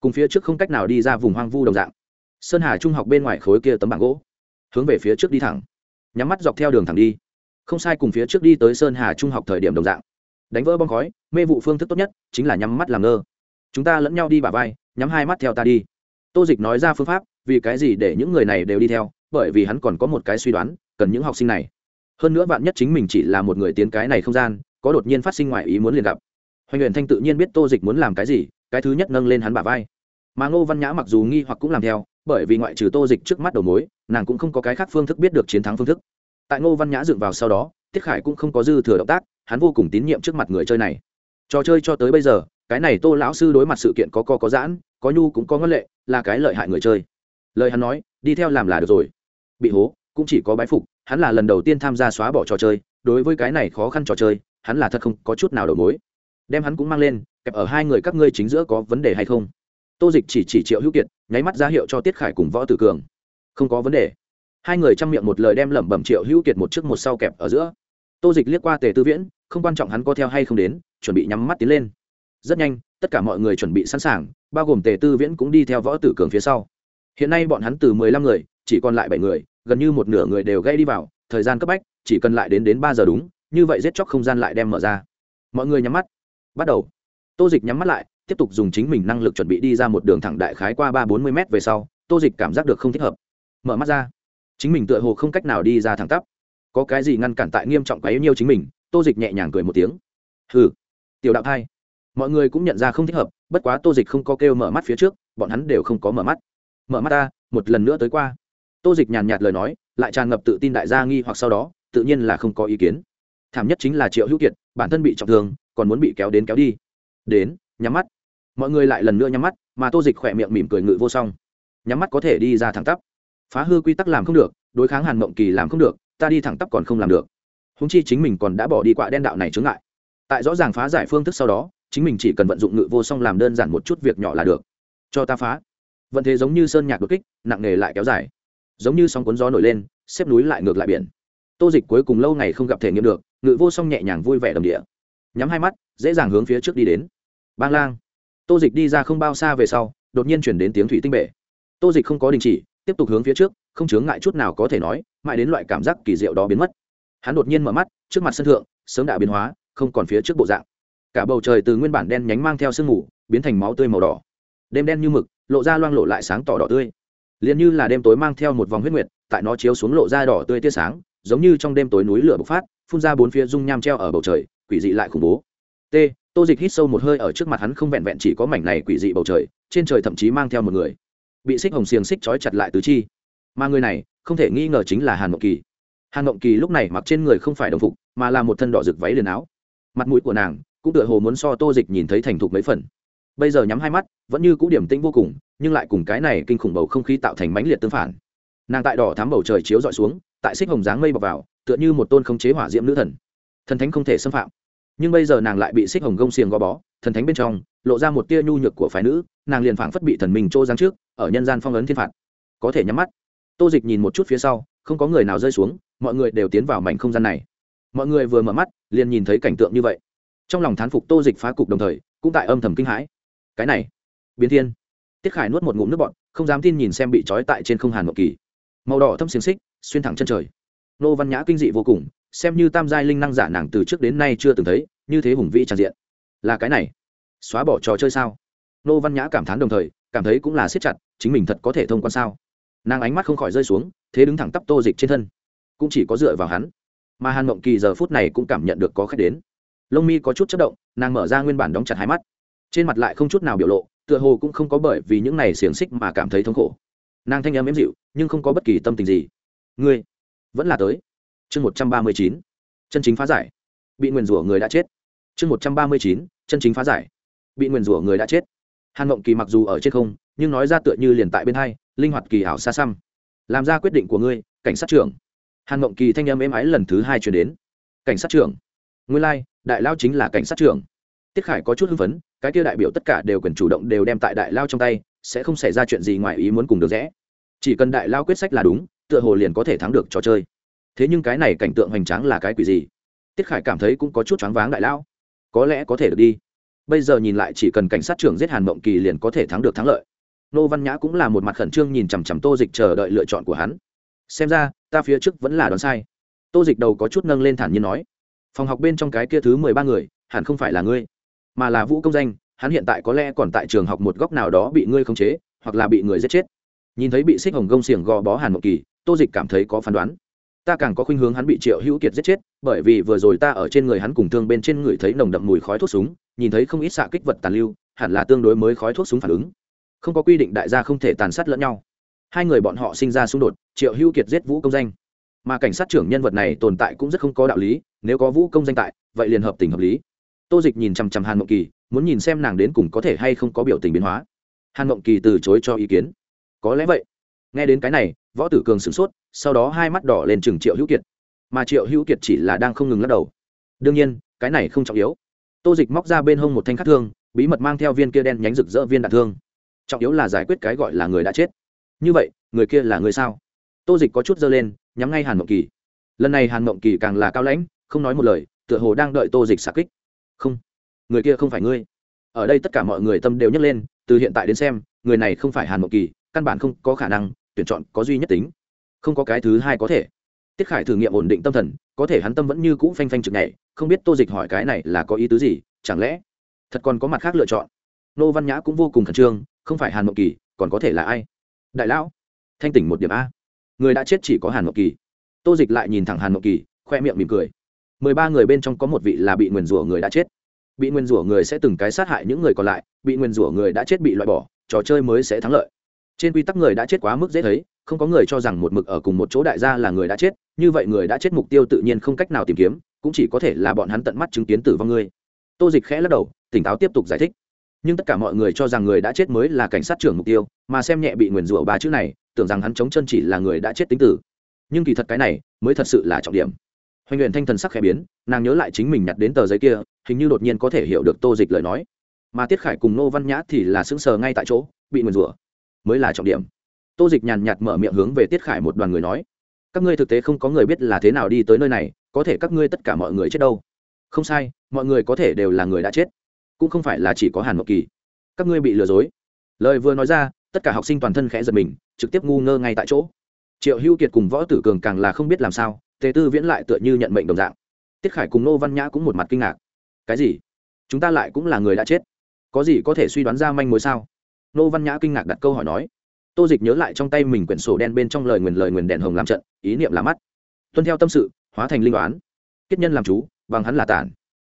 cùng phía trước không cách nào đi ra vùng hoang vu đồng dạng. Sơn hà trung học bên ngoài khối kia tấm bảng gỗ, hướng về phía trước đi thẳng, nhắm mắt dọc theo đường thẳng đi. Không sai cùng phía trước đi tới sơn hà trung học thời điểm đồng dạng. Đánh vỡ bong khói, mê vụ phương thức tốt nhất chính là nhắm mắt làm ngơ. Chúng ta lẫn nhau đi bà vai, nhắm hai mắt theo ta đi. Tô dịch nói ra phương pháp, vì cái gì để những người này đều đi theo, bởi vì hắn còn có một cái suy đoán, cần những học sinh này. Hơn nữa bạn nhất chính mình chỉ là một người tiến cái này không gian, có đột nhiên phát sinh ngoài ý muốn liền gặp. Hoành huyền thanh tự nhiên biết tô dịch muốn làm cái gì cái thứ nhất nâng lên hắn bả vai. Mà ngô văn nhã mặc dù nghi hoặc cũng làm theo, bởi vì ngoại trừ tô dịch trước mắt đầu mối, nàng cũng không có cái khác phương thức biết được chiến thắng phương thức. Tại ngô văn nhã dựng vào sau đó tiết khải cũng không có dư thừa động tác, hắn vô cùng tín nhiệm trước mặt người chơi này. Trò chơi cho tới bây giờ, cái này tô lão sư đối mặt sự kiện có co có giãn, có nhu cũng có ngân lệ, là cái lợi hại người chơi. Lời hắn nói, đi theo làm là được rồi. Bị hố, cũng chỉ có bái phục, hắn là lần đầu tiên tham gia xóa bỏ trò chơi, đối với cái này khó khăn trò chơi, hắn là thật không có chút nào đầu mối. Đem hắn cũng mang lên kẹp ở hai người các ngươi chính giữa có vấn đề hay không? Tô dịch chỉ chỉ triệu hữu kiệt, nháy mắt ra hiệu cho tiết khải cùng võ tử cường. Không có vấn đề. Hai người chăm miệng một lời đem lẩm bẩm triệu hữu kiệt một trước một sau kẹp ở giữa. Tô dịch liếc qua tề tư viễn, không quan trọng hắn có theo hay không đến, chuẩn bị nhắm mắt tiến lên. Rất nhanh, tất cả mọi người chuẩn bị sẵn sàng, bao gồm tề tư viễn cũng đi theo võ tử cường phía sau. Hiện nay bọn hắn từ mười lăm người, chỉ còn lại bảy người, gần như một nửa người đều gây đi vào, thời gian cấp bách, chỉ cần lại đến đến ba giờ đúng, như vậy giết chóc không gian lại đem mở ra. Mọi người nhắm mắt. Bắt đầu tô dịch nhắm mắt lại, tiếp tục dùng chính mình năng lực chuẩn bị đi ra một đường thẳng đại khái qua ba bốn mươi m về sau, tô dịch cảm giác được không thích hợp. Mở mắt ra. Chính mình tựa hồ không cách nào đi ra thẳng tắp. Có cái gì ngăn cản tại nghiêm trọng quá yếu nhiêu chính mình, tô dịch nhẹ nhàng cười một tiếng. Hừ. Tiểu đạo thai. Mọi người cũng nhận ra không thích hợp, bất quá tô dịch không có kêu mở mắt phía trước, bọn hắn đều không có mở mắt. Mở mắt ta một lần nữa tới qua. Tô dịch nhàn nhạt lời nói, lại tràn ngập tự tin đại gia nghi hoặc sau đó, tự nhiên là không có ý kiến. Thảm nhất chính là triệu hữu kiệt, bản thân bị trọng thương, còn muốn bị kéo đến kéo đi đến nhắm mắt. Mọi người lại lần nữa nhắm mắt mà tô dịch khỏe miệng mỉm cười ngự vô song. Nhắm mắt có thể đi ra thẳng tắp. Phá hư quy tắc làm không được đối kháng hàn mộng kỳ làm không được ta đi thẳng tắp còn không làm được. Húng chi chính mình còn đã bỏ đi quạ đen đạo này chướng lại, tại rõ ràng phá giải phương thức sau đó chính mình chỉ cần vận dụng ngự vô song làm đơn giản một chút việc nhỏ là được. Cho ta phá. Vận thế giống như sơn nhạc đột kích nặng nề lại kéo dài. Giống như sóng cuốn gió nổi lên xếp núi lại ngược lại biển. Tô dịch cuối cùng lâu ngày không gặp thể nghiệm được ngự vô song nhẹ nhàng vui vẻ đầm địa nhắm hai mắt, dễ dàng hướng phía trước đi đến. Bang lang. Tô dịch đi ra không bao xa về sau, đột nhiên chuyển đến tiếng thủy tinh bể. Tô dịch không có đình chỉ, tiếp tục hướng phía trước, không chướng ngại chút nào có thể nói, mãi đến loại cảm giác kỳ diệu đó biến mất. Hắn đột nhiên mở mắt, trước mặt sân thượng, sớm đã biến hóa, không còn phía trước bộ dạng. Cả bầu trời từ nguyên bản đen nhánh mang theo sương mù, biến thành máu tươi màu đỏ. Đêm đen như mực, lộ ra loang lộ lại sáng tỏ đỏ tươi. Liền như là đêm tối mang theo một vòng huyết nguyệt, tại nó chiếu xuống lộ ra đỏ tươi tia sáng, giống như trong đêm tối núi lửa bộc phát, phun ra bốn phía dung nham treo ở bầu trời quỷ dị lại khủng bố. T, tô dịch hít sâu một hơi ở trước mặt hắn không vẹn vẹn chỉ có mảnh này quỷ dị bầu trời, trên trời thậm chí mang theo một người. Bị xích hồng xiềng xích trói chặt lại tứ chi. Mà người này, không thể nghi ngờ chính là hàn mộng kỳ. Hàn mộng kỳ lúc này mặc trên người không phải đồng phục, mà là một thân đỏ rực váy liền áo. Mặt mũi của nàng cũng tựa hồ muốn so tô dịch nhìn thấy thành thục mấy phần. Bây giờ nhắm hai mắt, vẫn như c ũ điểm tĩnh vô cùng, nhưng lại cùng cái này kinh khủng bầu không khí tạo thành mãnh liệt tương phản. Nàng tại đỏ thám bầu trời chiếu d ọ i xuống, tại xích hồng dáng mây bọc vào, tựa như một tôn khống chế hỏa diễm nữ thần. Thần thánh không thể xâm phạm nhưng bây giờ nàng lại bị xích hồng gông xiềng gò bó, thần thánh bên trong, lộ ra một tia nhu nhược của phái nữ, nàng liền phảng phất bị thần mình trô giáng trước, ở nhân gian phong ấn thiên phạt. Có thể nhắm mắt. Tô dịch nhìn một chút phía sau, không có người nào rơi xuống, mọi người đều tiến vào mảnh không gian này. Mọi người vừa mở mắt, liền nhìn thấy cảnh tượng như vậy. Trong lòng thán phục tô dịch phá cục đồng thời, cũng tại âm thầm kinh hãi. Cái này, biến thiên. Tiết khải nuốt một ngụm nước bọn không dám tin nhìn xem bị trói tại trên không hàn mộng kỳ. Màu đỏ thâm xiềng xích, xuyên thẳng chân trời. Nô văn nhã kinh dị vô cùng xem như tam giai linh năng giả nàng từ trước đến nay chưa từng thấy, như thế hùng vĩ tràn diện. Là cái này. Xóa bỏ trò chơi sao? Nô văn nhã cảm thán đồng thời, cảm thấy cũng là siết chặt, chính mình thật có thể thông quan sao? Nàng ánh mắt không khỏi rơi xuống, thế đứng thẳng tắp tô dịch trên thân. Cũng chỉ có dựa vào hắn. Mà hàn mộng kỳ giờ phút này cũng cảm nhận được có khách đến. Lông mi có chút chất động, nàng mở ra nguyên bản đóng chặt hai mắt. Trên mặt lại không chút nào biểu lộ, tựa hồ cũng không có bởi vì những này xiềng xích mà cảm thấy thống khổ. Nàng thanh em ếm dịu, nhưng không có bất kỳ tâm tình gì. Ngươi vẫn là tới chương một trăm ba mươi chín chân chính phá giải. Bị nguyền rủa người đã chết. Chương một trăm ba mươi chín chân chính phá giải. Bị nguyền rủa người đã chết. Hàn ngộng kỳ mặc dù ở trên không nhưng nói ra tựa như liền tại bên hai linh hoạt kỳ ảo xa xăm. Làm ra quyết định của ngươi cảnh sát trưởng. Hàn ngộng kỳ thanh âm êm ái lần thứ hai chuyển đến. Cảnh sát trưởng. Nguyên lai、like, đại lao chính là cảnh sát trưởng. Tiết khải có chút hưng phấn cái kia đại biểu tất cả đều quyền chủ động đều đem tại đại lao trong tay sẽ không xảy ra chuyện gì ngoài ý muốn cùng được rẽ. Chỉ cần đại lao quyết sách là đúng tựa hồ liền có thể thắng được trò chơi thế nhưng cái này cảnh tượng hoành tráng là cái quỷ gì? Tiết khải cảm thấy cũng có chút choáng váng đại lão, có lẽ có thể được đi. Bây giờ nhìn lại chỉ cần cảnh sát trưởng giết hàn mộng kỳ liền có thể thắng được thắng lợi. Nô văn nhã cũng là một mặt khẩn trương nhìn chằm chằm tô dịch chờ đợi lựa chọn của hắn. Xem ra ta phía trước vẫn là đoán sai. Tô dịch đầu có chút nâng lên thản nhiên nói. Phòng học bên trong cái kia thứ mười ba người hẳn không phải là ngươi mà là vũ công danh. Hắn hiện tại có lẽ còn tại trường học một góc nào đó bị ngươi khống chế hoặc là bị người giết chết. Nhìn thấy bị xích hồng gông xiềng gò bó hàn mộng kỳ tô dịch cảm thấy có phán đoán ta càng có khuynh hướng hắn bị triệu hữu kiệt giết chết, bởi vì vừa rồi ta ở trên người hắn cùng thương bên trên người thấy nồng đậm mùi khói thuốc súng, nhìn thấy không ít xạ kích vật tàn lưu, hẳn là tương đối mới khói thuốc súng phản ứng. Không có quy định đại gia không thể tàn sát lẫn nhau. Hai người bọn họ sinh ra xung đột, triệu hữu kiệt giết vũ công danh. Mà cảnh sát trưởng nhân vật này tồn tại cũng rất không có đạo lý, nếu có vũ công danh tại, vậy liền hợp tình hợp lý. Tô dịch nhìn chằm chằm hàn mộng kỳ, muốn nhìn xem nàng đến cùng có thể hay không có biểu tình biến hóa. Hàn mộng kỳ từ chối cho ý kiến. Có lẽ vậy nghe đến cái này, võ tử cường sửng sốt, sau đó hai mắt đỏ lên chừng triệu hữu kiệt. Mà triệu hữu kiệt chỉ là đang không ngừng lắc đầu. Đương nhiên, cái này không trọng yếu. Tô dịch móc ra bên hông một thanh khắc thương, bí mật mang theo viên kia đen nhánh rực rỡ viên đạn thương. Trọng yếu là giải quyết cái gọi là người đã chết. Như vậy, người kia là người sao? Tô dịch có chút dơ lên, nhắm ngay hàn mộng kỳ. Lần này hàn mộng kỳ càng là cao lãnh, không nói một lời, tựa hồ đang đợi tô dịch xạ kích. Không, người kia không phải ngươi. Ở đây tất cả mọi người tâm đều nhấc lên, từ hiện tại đến xem, người này không phải hàn mộng kỳ, căn bản không có khả năng tuyển chọn có duy nhất tính. Không có cái thứ hai có thể. Tiết khải thử nghiệm ổn định tâm thần, có thể hắn tâm vẫn như cũ phanh phanh chực này không biết tô dịch hỏi cái này là có ý tứ gì, chẳng lẽ thật còn có mặt khác lựa chọn? Nô văn nhã cũng vô cùng khẩn trương, không phải hàn mộng kỳ, còn có thể là ai? Đại lão, thanh tỉnh một điểm a. Người đã chết chỉ có hàn mộng kỳ. Tô dịch lại nhìn thẳng hàn mộng kỳ, khoe miệng mỉm cười. Mười ba người bên trong có một vị là bị nguyền rủa người đã chết. Bị nguyền rủa người sẽ từng cái sát hại những người còn lại, bị nguyền rủa người đã chết bị loại bỏ, trò chơi mới sẽ thắng lợi trên quy tắc người đã chết quá mức dễ thấy, không có người cho rằng một mực ở cùng một chỗ đại gia là người đã chết, như vậy người đã chết mục tiêu tự nhiên không cách nào tìm kiếm, cũng chỉ có thể là bọn hắn tận mắt chứng kiến tử vong người. Tô dịch khẽ lắc đầu, tỉnh táo tiếp tục giải thích. Nhưng tất cả mọi người cho rằng người đã chết mới là cảnh sát trưởng mục tiêu, mà xem nhẹ bị nguyền rủa ba chữ này, tưởng rằng hắn chống chân chỉ là người đã chết tính tử. Nhưng kỳ thật cái này mới thật sự là trọng điểm. Hoành nguyện thanh thần sắc khẽ biến, nàng nhớ lại chính mình nhặt đến tờ giấy kia, hình như đột nhiên có thể hiểu được tô dịch lời nói. Mà tiết khải cùng nô văn nhã thì là sững sờ ngay tại chỗ, bị nguyền rủa mới là trọng điểm. Tô dịch nhàn nhạt mở miệng hướng về tiết khải một đoàn người nói, các ngươi thực tế không có người biết là thế nào đi tới nơi này, có thể các ngươi tất cả mọi người chết đâu? Không sai, mọi người có thể đều là người đã chết, cũng không phải là chỉ có hàn mộc kỳ. Các ngươi bị lừa dối. Lời vừa nói ra, tất cả học sinh toàn thân khẽ giật mình, trực tiếp ngu ngơ ngay tại chỗ. Triệu hữu kiệt cùng võ tử cường càng là không biết làm sao, tề tư viễn lại tựa như nhận mệnh đồng dạng. Tiết khải cùng nô văn nhã cũng một mặt kinh ngạc. Cái gì? Chúng ta lại cũng là người đã chết. Có gì có thể suy đoán ra manh mối sao? Nô văn nhã kinh ngạc đặt câu hỏi nói tô dịch nhớ lại trong tay mình quyển sổ đen bên trong lời nguyền lời nguyền đèn hồng làm trận ý niệm là mắt. Tuân theo tâm sự hóa thành linh đoán. Kết nhân làm chú bằng hắn là tản.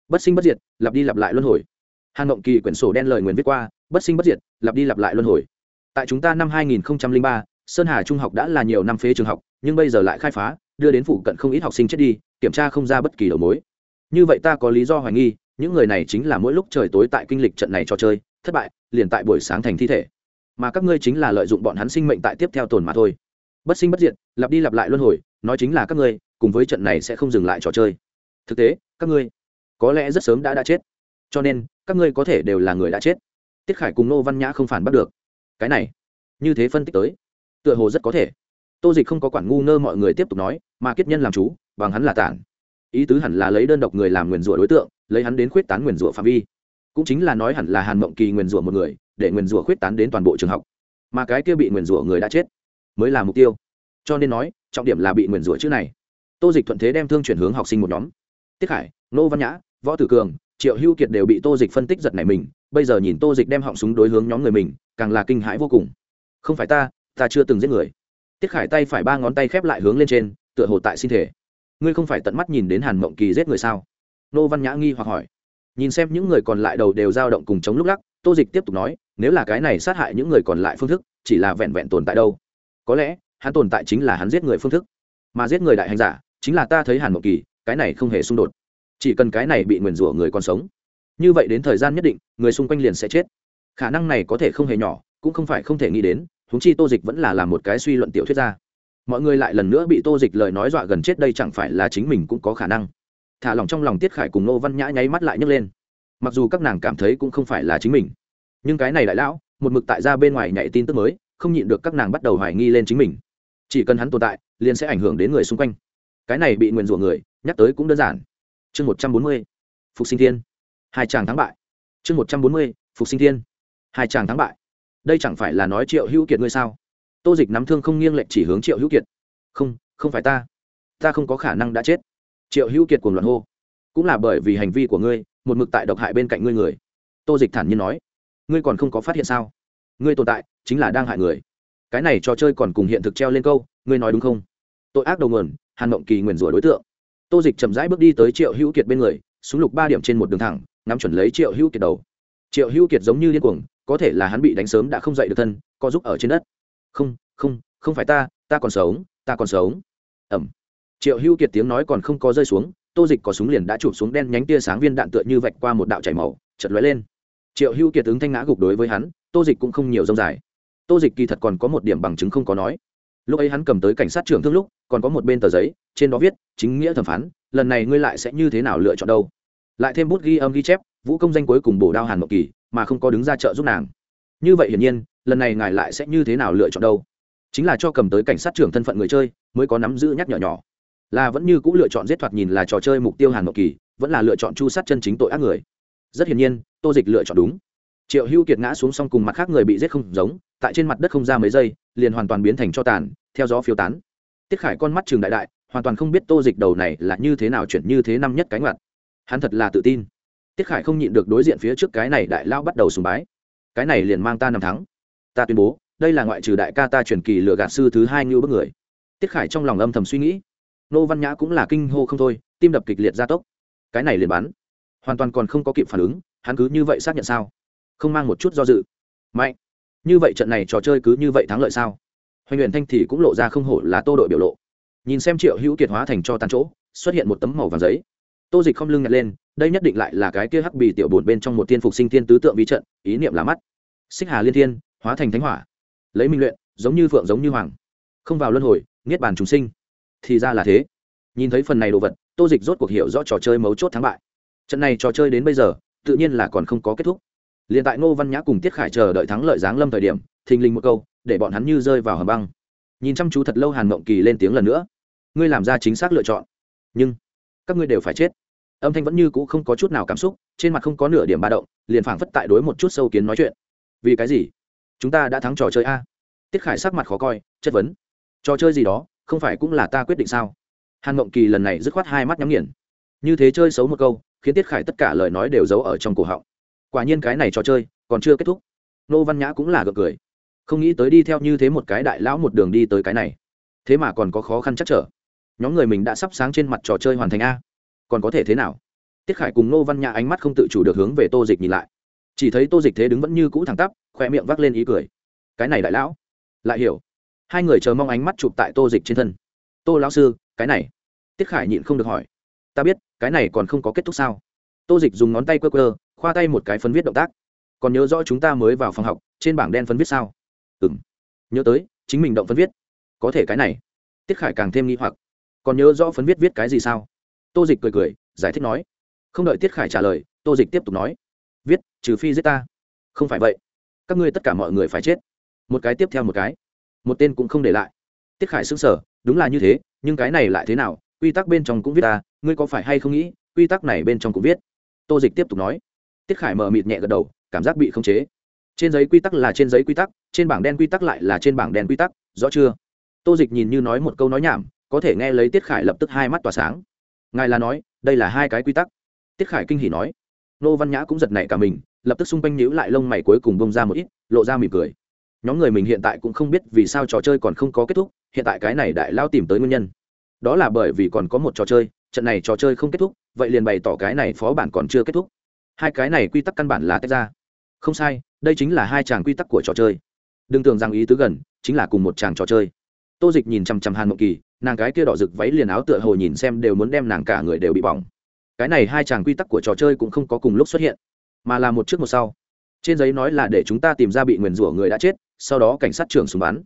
Bất sinh bất diệt lặp đi lặp lại luân hồi. Hàn ngộng kỳ quyển sổ đen lời nguyền viết qua bất sinh bất diệt lặp đi lặp lại luân hồi. Tại chúng ta năm 2003, sơn hà trung học đã là nhiều năm phế trường học nhưng bây giờ lại khai phá đưa đến phụ cận không ít học sinh chết đi kiểm tra không ra bất kỳ đầu mối. Như vậy ta có lý do hoài nghi những người này chính là mỗi lúc trời tối tại kinh lịch trận này cho chơi thất bại, liền tại buổi sáng thành thi thể. Mà các ngươi chính là lợi dụng bọn hắn sinh mệnh tại tiếp theo tồn mà thôi. Bất sinh bất diệt, lặp đi lặp lại luân hồi, nói chính là các ngươi, cùng với trận này sẽ không dừng lại trò chơi. Thực tế, các ngươi có lẽ rất sớm đã đã chết. Cho nên, các ngươi có thể đều là người đã chết. Tiết khải cùng nô văn nhã không phản bắt được. Cái này, như thế phân tích tới, tựa hồ rất có thể. Tô dịch không có quản ngu ngơ mọi người tiếp tục nói, mà kết nhân làm chú, bằng hắn là tản. Ý tứ hẳn là lấy đơn độc người làm nguyền rủa đối tượng, lấy hắn đến khuyết tán nguyền rủa phạm vi cũng chính là nói hẳn là hàn mộng kỳ nguyền rủa một người, để nguyền rủa khuyết tán đến toàn bộ trường học. Mà cái kia bị nguyền rủa người đã chết, mới là mục tiêu. Cho nên nói, trọng điểm là bị nguyền rủa chữ này. Tô dịch thuận thế đem thương chuyển hướng học sinh một nhóm. Tiết khải nô văn nhã, võ tử cường, triệu Hưu kiệt đều bị tô dịch phân tích giật này mình. Bây giờ nhìn tô dịch đem họng súng đối hướng nhóm người mình, càng là kinh hãi vô cùng. Không phải ta ta chưa từng giết người. Tiết khải tay phải ba ngón tay khép lại hướng lên trên, tựa hồ tại sinh thể. Ngươi không phải tận mắt nhìn đến hàn mộng kỳ giết người sao? Nô văn nhã nghi hoặc hỏi nhìn xem những người còn lại đầu đều dao động cùng chống lúc lắc, tô dịch tiếp tục nói, nếu là cái này sát hại những người còn lại phương thức, chỉ là vẹn vẹn tồn tại đâu. Có lẽ, hắn tồn tại chính là hắn giết người phương thức. Mà giết người đại hành giả, chính là ta thấy hàn mộng kỳ, cái này không hề xung đột. Chỉ cần cái này bị nguyền rủa người còn sống. Như vậy đến thời gian nhất định, người xung quanh liền sẽ chết. Khả năng này có thể không hề nhỏ, cũng không phải không thể nghĩ đến, huống chi tô dịch vẫn là làm một cái suy luận tiểu thuyết ra mọi người lại lần nữa bị tô dịch lời nói dọa gần chết đây chẳng phải là chính mình cũng có khả năng thả lòng trong lòng tiết khải cùng nô văn nhã nháy mắt lại nhấc lên. Mặc dù các nàng cảm thấy cũng không phải là chính mình, nhưng cái này đại lão, một mực tại ra bên ngoài nhảy tin tức mới, không nhịn được các nàng bắt đầu hoài nghi lên chính mình. Chỉ cần hắn tồn tại, liền sẽ ảnh hưởng đến người xung quanh. Cái này bị nguyền rủa người, nhắc tới cũng đơn giản. Chương một trăm bốn mươi, phục sinh thiên. Hai chàng thắng bại. Chương một trăm bốn mươi, phục sinh thiên. Hai chàng thắng bại. Đây chẳng phải là nói triệu hữu kiệt ngươi sao? Tô dịch nắm thương không nghiêng lệnh chỉ hướng triệu hữu kiệt. Không không phải ta. Ta không có khả năng đã chết triệu hữu kiệt cùng loạn hô. Cũng là bởi vì hành vi của ngươi, một mực tại độc hại bên cạnh ngươi người. Tô dịch thản nhiên nói. Ngươi còn không có phát hiện sao? Ngươi tồn tại, chính là đang hại người. Cái này trò chơi còn cùng hiện thực treo lên câu, ngươi nói đúng không? Tội ác đầu nguồn, hàn mộng kỳ nguyền rủa đối tượng. Tô dịch chậm rãi bước đi tới triệu hữu kiệt bên người, súng lục ba điểm trên một đường thẳng, ngắm chuẩn lấy triệu hữu kiệt đầu. Triệu hữu kiệt giống như điên cuồng, có thể là hắn bị đánh sớm đã không dậy được thân, co giúp ở trên đất. Không không không phải ta ta còn sống, ta còn sống. Ẩm triệu hữu kiệt tiếng nói còn không có rơi xuống, tô dịch có súng liền đã chụp xuống đen nhánh tia sáng viên đạn tựa như vạch qua một đạo chảy màu chật lóe lên. Triệu hữu kiệt ứng thanh ngã gục đối với hắn, tô dịch cũng không nhiều rông dài. Tô dịch kỳ thật còn có một điểm bằng chứng không có nói. Lúc ấy hắn cầm tới cảnh sát trưởng thương lúc, còn có một bên tờ giấy, trên đó viết, chính nghĩa thẩm phán, lần này ngươi lại sẽ như thế nào lựa chọn đâu? Lại thêm bút ghi âm ghi chép, vũ công danh cuối cùng bổ đao hàn mộc kỳ, mà không có đứng ra chợ giúp nàng. Như vậy hiển nhiên, lần này ngài lại sẽ như thế nào lựa chọn đâu? Chính là cho cầm tới cảnh sát trưởng thân phận người chơi, mới có nắm giữ nhắc nhở nhỏ là vẫn như c ũ lựa chọn giết thoạt nhìn là trò chơi mục tiêu hàn ngọc kỳ, vẫn là lựa chọn chu sát chân chính tội ác người. Rất hiển nhiên, tô dịch lựa chọn đúng. Triệu hữu kiệt ngã xuống xong cùng mặt khác người bị giết không giống, tại trên mặt đất không ra mấy giây, liền hoàn toàn biến thành cho tàn, theo gió phiêu tán. Tiết khải con mắt trường đại đại, hoàn toàn không biết tô dịch đầu này là như thế nào chuyển như thế năm nhất cánh mặt hắn thật là tự tin. Tiết khải không nhịn được đối diện phía trước cái này đại lao bắt đầu sùng bái. Cái này liền mang ta năm thắng. Ta tuyên bố, đây là ngoại trừ đại ca ta truyền kỳ lựa gạt sư thứ hai như bức người. Tiết khải trong lòng âm thầm suy nghĩ nô văn nhã cũng là kinh hô không thôi, tim đập kịch liệt gia tốc. Cái này liền bắn. Hoàn toàn còn không có kịp phản ứng, hắn cứ như vậy xác nhận sao? Không mang một chút do dự. Mạnh. Như vậy trận này trò chơi cứ như vậy thắng lợi sao? Hoành nguyện thanh thì cũng lộ ra không hổ là tô đội biểu lộ. Nhìn xem triệu hữu kiệt hóa thành cho tàn chỗ, xuất hiện một tấm màu vàng giấy. Tô dịch không lưng nhặt lên, đây nhất định lại là cái kia hắc bì tiểu bồn bên trong một tiên phục sinh tiên tứ tượng vi trận, ý niệm là mắt. Xích hà liên thiên, hóa thành thánh hỏa. Lấy minh luyện, giống như phượng giống như hoàng. Không vào luân hồi, niết bàn chúng sinh thì ra là thế. Nhìn thấy phần này đồ vật, tô dịch rốt cuộc hiểu rõ trò chơi mấu chốt thắng bại. Trận này trò chơi đến bây giờ, tự nhiên là còn không có kết thúc. Liền tại ngô văn nhã cùng tiết khải chờ đợi thắng lợi giáng lâm thời điểm, thình lình một câu, để bọn hắn như rơi vào hầm băng. Nhìn chăm chú thật lâu hàn mộng kỳ lên tiếng lần nữa. Ngươi làm ra chính xác lựa chọn. Nhưng, các ngươi đều phải chết. Âm thanh vẫn như cũ không có chút nào cảm xúc, trên mặt không có nửa điểm ba động, liền phảng phất tại đối một chút sâu kiến nói chuyện. Vì cái gì? Chúng ta đã thắng trò chơi a. Tiết khải sắc mặt khó coi, chất vấn. Trò chơi gì đó? Không phải cũng là ta quyết định sao? Hàn mộng kỳ lần này dứt khoát hai mắt nhắm nghiền. Như thế chơi xấu một câu, khiến tiết khải tất cả lời nói đều giấu ở trong cổ họng. Quả nhiên cái này trò chơi còn chưa kết thúc. Nô văn nhã cũng là gật cười. Không nghĩ tới đi theo như thế một cái đại lão một đường đi tới cái này. Thế mà còn có khó khăn chắc trở. Nhóm người mình đã sắp sáng trên mặt trò chơi hoàn thành a. Còn có thể thế nào? Tiết khải cùng nô văn nhã ánh mắt không tự chủ được hướng về tô dịch nhìn lại. Chỉ thấy tô dịch thế đứng vẫn như cũ thẳng tắp, khoe miệng vác lên ý cười. Cái này đại lão? Lại hiểu hai người chờ mong ánh mắt chụp tại tô dịch trên thân. Tô lão sư, cái này. Tiết khải nhịn không được hỏi. Ta biết, cái này còn không có kết thúc sao? Tô dịch dùng ngón tay quơ quơ, khoa tay một cái phấn viết động tác. Còn nhớ rõ chúng ta mới vào phòng học, trên bảng đen phấn viết sao? Ừ m nhớ tới, chính mình động phấn viết. Có thể cái này. Tiết khải càng thêm nghi hoặc. Còn nhớ rõ phấn viết viết cái gì sao? Tô dịch cười cười, giải thích nói. Không đợi tiết khải trả lời, tô dịch tiếp tục nói. Viết, trừ phi giết ta. Không phải vậy. Các ngươi tất cả mọi người phải chết. Một cái tiếp theo một cái một tên cũng không để lại. Tiết khải xứng sở đúng là như thế, nhưng cái này lại thế nào? Quy tắc bên trong cũng viết ta ngươi có phải hay không nghĩ, quy tắc này bên trong cũng viết? Tô dịch tiếp tục nói. Tiết khải mờ mịt nhẹ gật đầu, cảm giác bị khống chế. Trên giấy quy tắc là trên giấy quy tắc, trên bảng đen quy tắc lại là trên bảng đen quy tắc, rõ chưa? Tô dịch nhìn như nói một câu nói nhảm, có thể nghe lấy tiết khải lập tức hai mắt tỏa sáng. Ngài là nói, đây là hai cái quy tắc. Tiết khải kinh hỉ nói. Nô văn nhã cũng giật nảy cả mình, lập tức xung quanh nhíu lại lông mày cuối cùng bông ra một ít, lộ ra mỉm cười nhóm người mình hiện tại cũng không biết vì sao trò chơi còn không có kết thúc, hiện tại cái này đại lao tìm tới nguyên nhân. Đó là bởi vì còn có một trò chơi, trận này trò chơi không kết thúc, vậy liền bày tỏ cái này phó bản còn chưa kết thúc. Hai cái này quy tắc căn bản là tách ra. Không sai, đây chính là hai chàng quy tắc của trò chơi. Đừng tưởng rằng ý tứ gần, chính là cùng một chàng trò chơi. Tô dịch nhìn chằm chằm hàn mộng kỳ, nàng cái kia đỏ rực váy liền áo tựa hồ nhìn xem đều muốn đem nàng cả người đều bị bỏng. Cái này hai chàng quy tắc của trò chơi cũng không có cùng lúc xuất hiện, mà là một trước một sau. Trên giấy nói là để chúng ta tìm ra bị nguyền rủa người đã chết sau đó cảnh sát trưởng súng bắn.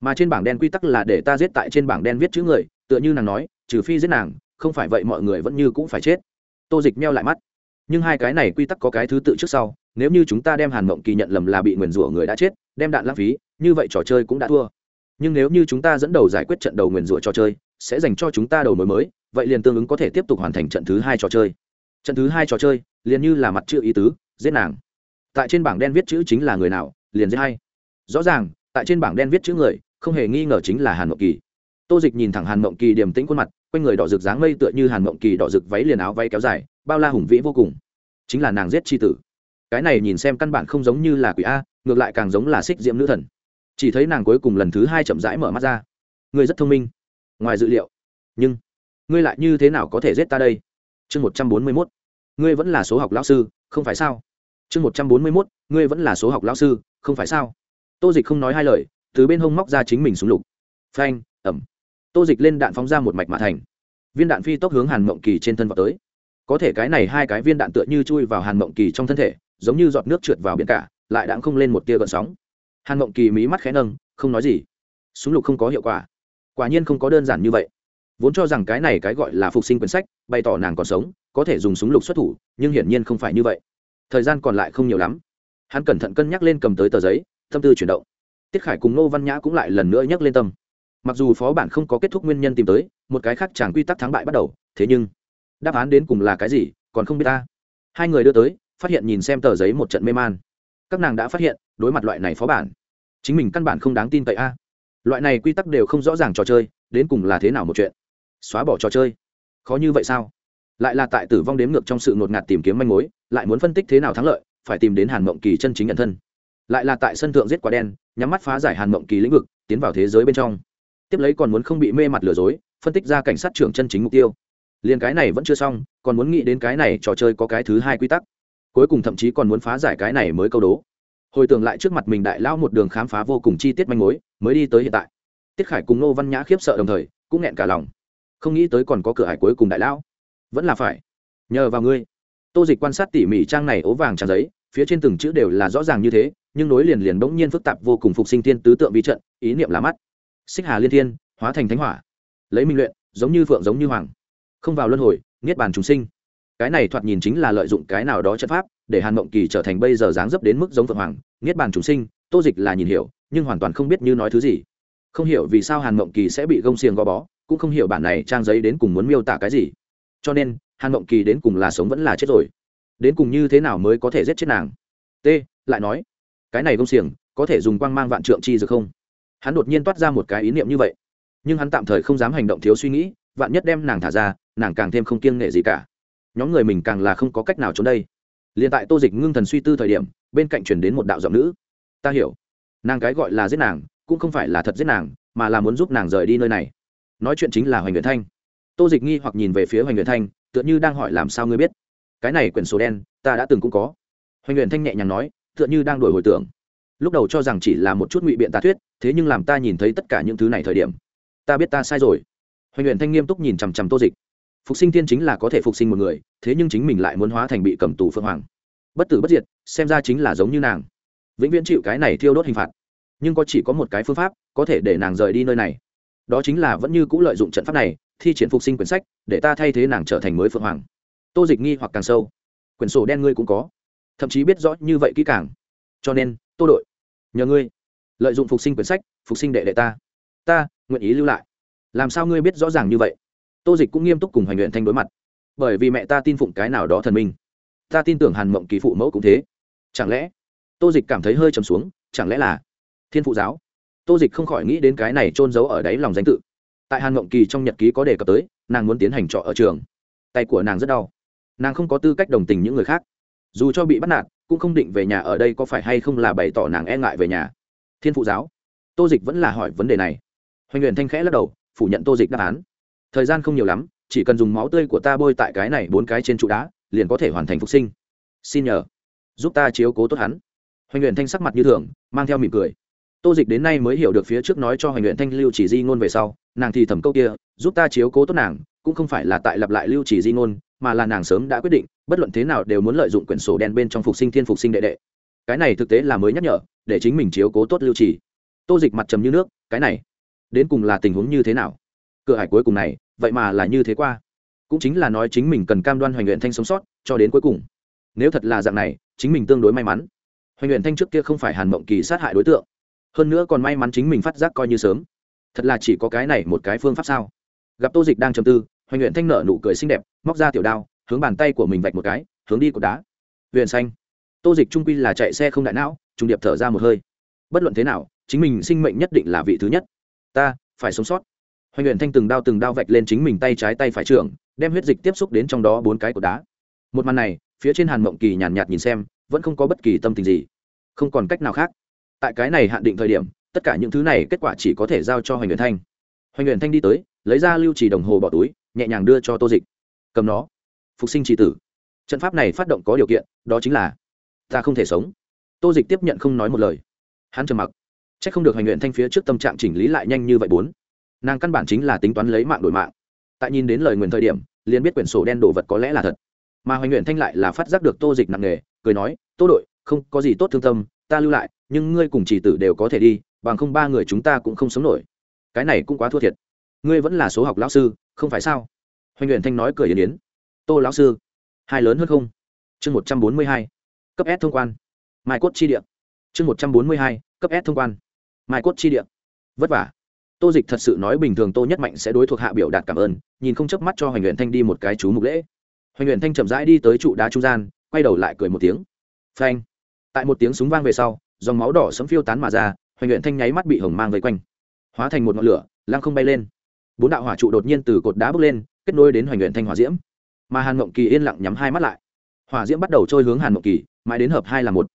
Mà trên bảng đen quy tắc là để ta giết tại trên bảng đen viết chữ người, tựa như nàng nói, trừ phi giết nàng, không phải vậy mọi người vẫn như cũng phải chết. Tô dịch meo lại mắt. Nhưng hai cái này quy tắc có cái thứ tự trước sau, nếu như chúng ta đem hàn mộng kỳ nhận lầm là bị nguyền rủa người đã chết, đem đạn lãng phí, như vậy trò chơi cũng đã thua. Nhưng nếu như chúng ta dẫn đầu giải quyết trận đầu nguyền rủa trò chơi, sẽ dành cho chúng ta đầu mối mới, vậy liền tương ứng có thể tiếp tục hoàn thành trận thứ hai trò chơi. Trận thứ hai trò chơi, liền như là mặt chữ ý tứ, giết nàng. Tại trên bảng đen viết chữ chính là người nào, liền giết hay rõ ràng, tại trên bảng đen viết chữ người, không hề nghi ngờ chính là hàn mộng kỳ. Tô dịch nhìn thẳng hàn mộng kỳ điềm tĩnh khuôn mặt, quanh người đỏ rực dáng mây tựa như hàn mộng kỳ đỏ rực váy liền áo váy kéo dài, bao la hùng vĩ vô cùng. Chính là nàng giết c h i tử. Cái này nhìn xem căn bản không giống như là quỷ a, ngược lại càng giống là xích diễm nữ thần. Chỉ thấy nàng cuối cùng lần thứ hai chậm rãi mở mắt ra. Ngươi rất thông minh. Ngoài dự liệu. Nhưng, ngươi lại như thế nào có thể giết ta đây? Chương một trăm bốn mươi mốt. Ngươi vẫn là số học lão sư, không phải sao? Chương một trăm bốn mươi mốt, ngươi vẫn là số học lão sư, không phải sao? Tô dịch không nói hai lời, từ bên hông móc ra chính mình súng lục. Phanh, ẩm. Tô dịch lên đạn phóng ra một mạch mã thành. Viên đạn phi tốc hướng hàn mộng kỳ trên thân vào tới. Có thể cái này hai cái viên đạn tựa như chui vào hàn mộng kỳ trong thân thể, giống như giọt nước trượt vào biển cả, lại đạn không lên một tia gợn sóng. Hàn mộng kỳ mí mắt khẽ nâng, không nói gì. Súng lục không có hiệu quả. Quả nhiên không có đơn giản như vậy. Vốn cho rằng cái này cái gọi là phục sinh quyển sách, bày tỏ nàng còn sống, có thể dùng súng lục xuất thủ, nhưng hiển nhiên không phải như vậy. Thời gian còn lại không nhiều lắm. Hắn cẩn thận cân nhắc lên cầm tới tờ giấy tâm tư chuyển động. Tiết khải cùng nô văn nhã cũng lại lần nữa nhắc lên tâm. Mặc dù phó bản không có kết thúc nguyên nhân tìm tới, một cái khác chẳng quy tắc thắng bại bắt đầu, thế nhưng, đáp án đến cùng là cái gì, còn không biết ta. Hai người đưa tới, phát hiện nhìn xem tờ giấy một trận mê man. Các nàng đã phát hiện, đối mặt loại này phó bản, chính mình căn bản không đáng tin cậy a. Loại này quy tắc đều không rõ ràng trò chơi, đến cùng là thế nào một chuyện? Xóa bỏ trò chơi. Khó như vậy sao? Lại là tại tử vong đếm ngược trong sự ngột ngạt tìm kiếm manh mối, lại muốn phân tích thế nào thắng lợi, phải tìm đến hàn mộng kỳ chân chính nhận thân lại là tại sân thượng giết quả đen, nhắm mắt phá giải hàn mộng kỳ lĩnh vực, tiến vào thế giới bên trong. Tiếp lấy còn muốn không bị mê mặt lừa dối, phân tích ra cảnh sát trưởng chân chính mục tiêu. Liền cái này vẫn chưa xong, còn muốn nghĩ đến cái này trò chơi có cái thứ hai quy tắc. Cuối cùng thậm chí còn muốn phá giải cái này mới câu đố. Hồi tưởng lại trước mặt mình đại lão một đường khám phá vô cùng chi tiết manh mối, mới đi tới hiện tại. Tiết khải cùng nô văn nhã khiếp sợ đồng thời, cũng nghẹn cả lòng. Không nghĩ tới còn có cửa hải cuối cùng đại lão. Vẫn là phải. Nhờ vào ngươi. Tô dịch quan sát tỉ mỉ trang này ố vàng trang giấy phía trên từng chữ đều là rõ ràng như thế, nhưng nối liền liền bỗng nhiên phức tạp vô cùng phục sinh thiên tứ tượng vi trận, ý niệm là mắt. Xích hà liên thiên, hóa thành thánh hỏa. Lấy minh luyện, giống như phượng giống như hoàng. Không vào luân hồi, niết bàn chúng sinh. Cái này thoạt nhìn chính là lợi dụng cái nào đó trận pháp, để hàn mộng kỳ trở thành bây giờ dáng dấp đến mức giống phượng hoàng, niết bàn chúng sinh, tô dịch là nhìn hiểu, nhưng hoàn toàn không biết như nói thứ gì. Không hiểu vì sao hàn mộng kỳ sẽ bị gông xiềng gò bó, cũng không hiểu bản này trang giấy đến cùng muốn miêu tả cái gì. Cho nên, hàn mộng kỳ đến cùng là sống vẫn là chết rồi đến cùng như thế nào mới có thể giết chết nàng? T, lại nói, cái này gông xiềng có thể dùng quang mang vạn trượng chi được không? Hắn đột nhiên toát ra một cái ý niệm như vậy. Nhưng hắn tạm thời không dám hành động thiếu suy nghĩ, vạn nhất đem nàng thả ra, nàng càng thêm không kiêng nghệ gì cả. Nhóm người mình càng là không có cách nào trốn đây. Liền tại tô dịch ngưng thần suy tư thời điểm, bên cạnh chuyển đến một đạo giọng nữ. Ta hiểu. Nàng cái gọi là giết nàng, cũng không phải là thật giết nàng, mà là muốn giúp nàng rời đi nơi này. Nói chuyện chính là hoành nguyện thanh. Tô dịch nghi hoặc nhìn về phía hoành nguyện thanh, tựa như đang hỏi làm sao ngươi biết cái này quyển sổ đen, ta đã từng cũng có. Hoành luyện thanh nhẹ nhàng nói, tựa như đang đổi hồi tưởng. Lúc đầu cho rằng chỉ là một chút ngụy biện tà thuyết, thế nhưng làm ta nhìn thấy tất cả những thứ này thời điểm. Ta biết ta sai rồi. Hoành luyện thanh nghiêm túc nhìn chằm chằm tô dịch. Phục sinh tiên chính là có thể phục sinh một người, thế nhưng chính mình lại muốn hóa thành bị cầm tù phương hoàng. Bất tử bất diệt, xem ra chính là giống như nàng. Vĩnh viễn chịu cái này thiêu đốt hình phạt. Nhưng có chỉ có một cái phương pháp, có thể để nàng rời đi nơi này. Đó chính là vẫn như c ũ lợi dụng trận pháp này, thi triển phục sinh quyển sách, để ta thay thế nàng trở thành mới phượng hoàng tô dịch nghi hoặc càng sâu. Quyển sổ đen ngươi cũng có. Thậm chí biết rõ như vậy kỹ càng. Cho nên, tô đội, nhờ ngươi, lợi dụng phục sinh quyển sách, phục sinh đệ đệ ta. Ta, nguyện ý lưu lại. Làm sao ngươi biết rõ ràng như vậy? Tô dịch cũng nghiêm túc cùng hoành luyện thanh đối mặt. Bởi vì mẹ ta tin phụng cái nào đó thần minh. Ta tin tưởng hàn mộng kỳ phụ mẫu cũng thế. Chẳng lẽ, tô dịch cảm thấy hơi trầm xuống, chẳng lẽ là thiên phụ giáo? Tô dịch không khỏi nghĩ đến cái này trôn giấu ở đáy lòng danh tự. Tại hàn mộng kỳ trong nhật ký có đề cập tới, nàng muốn tiến hành trọ ở trường. Tay của nàng rất đau nàng không có tư cách đồng tình những người khác. Dù cho bị bắt nạt, cũng không định về nhà ở đây có phải hay không là bày tỏ nàng e ngại về nhà. Thiên phụ giáo. Tô dịch vẫn là hỏi vấn đề này. Hoành luyện thanh khẽ lắc đầu, phủ nhận tô dịch đáp án. Thời gian không nhiều lắm, chỉ cần dùng máu tươi của ta bôi tại cái này bốn cái trên trụ đá, liền có thể hoàn thành phục sinh. Xin nhờ. Giúp ta chiếu cố tốt hắn. Hoành luyện thanh sắc mặt như thường, mang theo mỉm cười. Tô dịch đến nay mới hiểu được phía trước nói cho hoành luyện thanh lưu chỉ di ngôn về sau, nàng thì thầm câu kia, giúp ta chiếu cố tốt nàng, cũng không phải là tại lặp lại lưu chỉ di ngôn mà là nàng sớm đã quyết định, bất luận thế nào đều muốn lợi dụng quyển sổ đen bên trong phục sinh thiên phục sinh đệ đệ. Cái này thực tế là mới nhắc nhở, để chính mình chiếu cố tốt lưu trì. tô dịch mặt trầm như nước, cái này, đến cùng là tình huống như thế nào? Cửa hải cuối cùng này, vậy mà là như thế qua. Cũng chính là nói chính mình cần cam đoan hoành luyện thanh sống sót, cho đến cuối cùng. Nếu thật là dạng này, chính mình tương đối may mắn. Hoành luyện thanh trước kia không phải hàn mộng kỳ sát hại đối tượng. Hơn nữa còn may mắn chính mình phát giác coi như sớm. Thật là chỉ có cái này một cái phương pháp sao? Gặp tô dịch đang trầm tư, hoành luyện thanh nở nụ cười xinh đẹp móc ra tiểu đao hướng bàn tay của mình vạch một cái hướng đi cột đá. Huyền xanh. Tô dịch trung quy là chạy xe không đại não trùng điệp thở ra một hơi. Bất luận thế nào chính mình sinh mệnh nhất định là vị thứ nhất. Ta phải sống sót. Hoành huyền thanh từng đao từng đao vạch lên chính mình tay trái tay phải trưởng đem huyết dịch tiếp xúc đến trong đó bốn cái cột đá. Một màn này phía trên hàn mộng kỳ nhàn nhạt, nhạt nhìn xem vẫn không có bất kỳ tâm tình gì. Không còn cách nào khác. Tại cái này hạn định thời điểm tất cả những thứ này kết quả chỉ có thể giao cho hoành huyền thanh. Hoành huyền thanh đi tới lấy ra lưu trì đồng hồ bỏ túi nhẹ nhàng đưa cho tô dịch cầm nó. Phục sinh chỉ tử. Trận pháp này phát động có điều kiện, đó chính là ta không thể sống. Tô dịch tiếp nhận không nói một lời. Hắn trầm mặc. C h ắ c không được hành nguyện thanh phía trước tâm trạng chỉnh lý lại nhanh như vậy bốn. Nàng căn bản chính là tính toán lấy mạng đổi mạng. Tại nhìn đến lời nguyền thời điểm, liền biết quyển sổ đen đồ vật có lẽ là thật. Mà hoành nguyện thanh lại là phát giác được tô dịch nặng nề, cười nói, tô đội, không có gì tốt thương tâm, ta lưu lại, nhưng ngươi cùng chỉ tử đều có thể đi, bằng không ba người chúng ta cũng không sống nổi. Cái này cũng quá thua thiệt. Ngươi vẫn là số học lão sư, không phải sao? Hoành nguyện thanh nói cười yến yến. Tô lão sư, hai lớn hơn không? Chương một trăm bốn mươi hai, cấp s thông quan. Mai cốt chi địa. Chương một trăm bốn mươi hai, cấp s thông quan. Mai cốt chi địa. Vất vả. Tô dịch thật sự nói bình thường tô nhất mạnh sẽ đối thuộc hạ biểu đạt cảm ơn, nhìn không chớp mắt cho hoành nguyện thanh đi một cái chú mục lễ. Hoành nguyện thanh chậm rãi đi tới trụ đá trung gian, quay đầu lại cười một tiếng. Phanh. Tại một tiếng súng vang về sau, dòng máu đỏ sấm phiêu tán mà ra, hoành nguyện thanh nháy mắt bị hồng mang vây quanh. Hóa thành một ngọn lửa, lăng không bay lên. Bốn đạo hỏa trụ đột nhiên từ cột đá bước lên kết nối đến hoành luyện thanh hỏa diễm. Mà hàn mộng kỳ yên lặng nhắm hai mắt lại. Hỏa diễm bắt đầu trôi hướng hàn mộng kỳ, mãi đến hợp hai là một.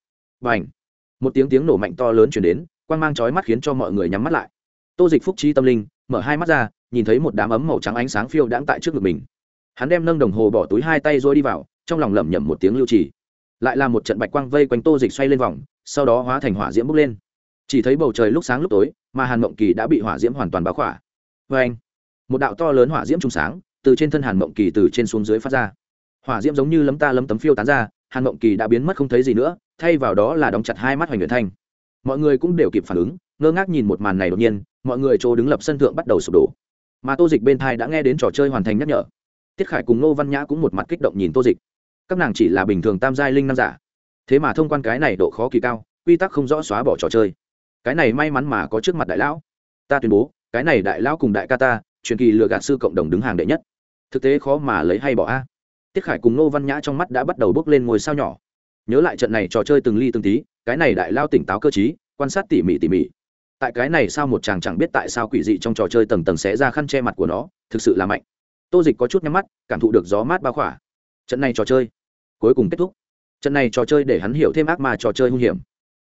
Và h một tiếng tiếng nổ mạnh to lớn chuyển đến quan g mang trói mắt khiến cho mọi người nhắm mắt lại. Tô dịch phúc trí tâm linh, mở hai mắt ra, nhìn thấy một đám ấm màu trắng ánh sáng phiêu đãng tại trước ngực mình. Hắn đem nâng đồng hồ bỏ túi hai tay rồi đi vào, trong lòng lẩm nhẩm một tiếng lưu trì. Lại là một trận bạch quang vây quanh tô dịch xoay lên vòng, sau đó hóa thành hỏa diễm bốc lên. Chỉ thấy bầu trời lúc sáng lúc tối, mà hàn mộng kỳ đã bị hỏa diễm hoàn toàn báo khỏa. Vê anh một đạo to lớn hỏa diễm trùng sáng từ trên thân hàn mộng kỳ từ trên xuống dưới phát ra. Hỏa diễm giống như lấm ta lấm tấm phiêu tán ra, hàn mộng kỳ đã biến mất không thấy gì nữa, thay vào đó là đóng chặt hai mắt hoành nguyện thanh. Mọi người cũng đều kịp phản ứng, ngơ ngác nhìn một màn này đột nhiên, mọi người chỗ đứng lập sân thượng bắt đầu sụp đổ. Mà tô dịch bên thai đã nghe đến trò chơi hoàn thành nhắc nhở. Tiết khải cùng nô văn nhã cũng một mặt kích động nhìn tô dịch. Các nàng chỉ là bình thường tam giai linh nam giả. Thế mà thông quan cái này độ khó kỳ cao, quy tắc không rõ xóa bỏ trò chơi. Cái này may mắn mà có trước mặt đại lão. Ta tuyên bố, cái này đại lão cùng đại ca ta, truyền kỳ lừa gạt sư cộng đồng đứng hàng đệ nhất thực tế khó mà lấy hay bỏ a. Tiết khải cùng nô văn nhã trong mắt đã bắt đầu bước lên ngôi sao nhỏ. Nhớ lại trận này trò chơi từng ly từng tí, cái này đại lao tỉnh táo cơ t quan sát tỉ mỉ tỉ mỉ. Tại cái này sao một chàng chẳng biết tại sao quỷ dị trong trò chơi tầng tầng sẽ ra khăn che mặt của nó, thực sự là mạnh. Tô dịch có chút nhắm mắt, cảm thụ được gió mát bao khỏa. Trận này trò chơi cuối cùng kết thúc. Trận này trò chơi để hắn hiểu thêm ác mà trò chơi hung hiểm.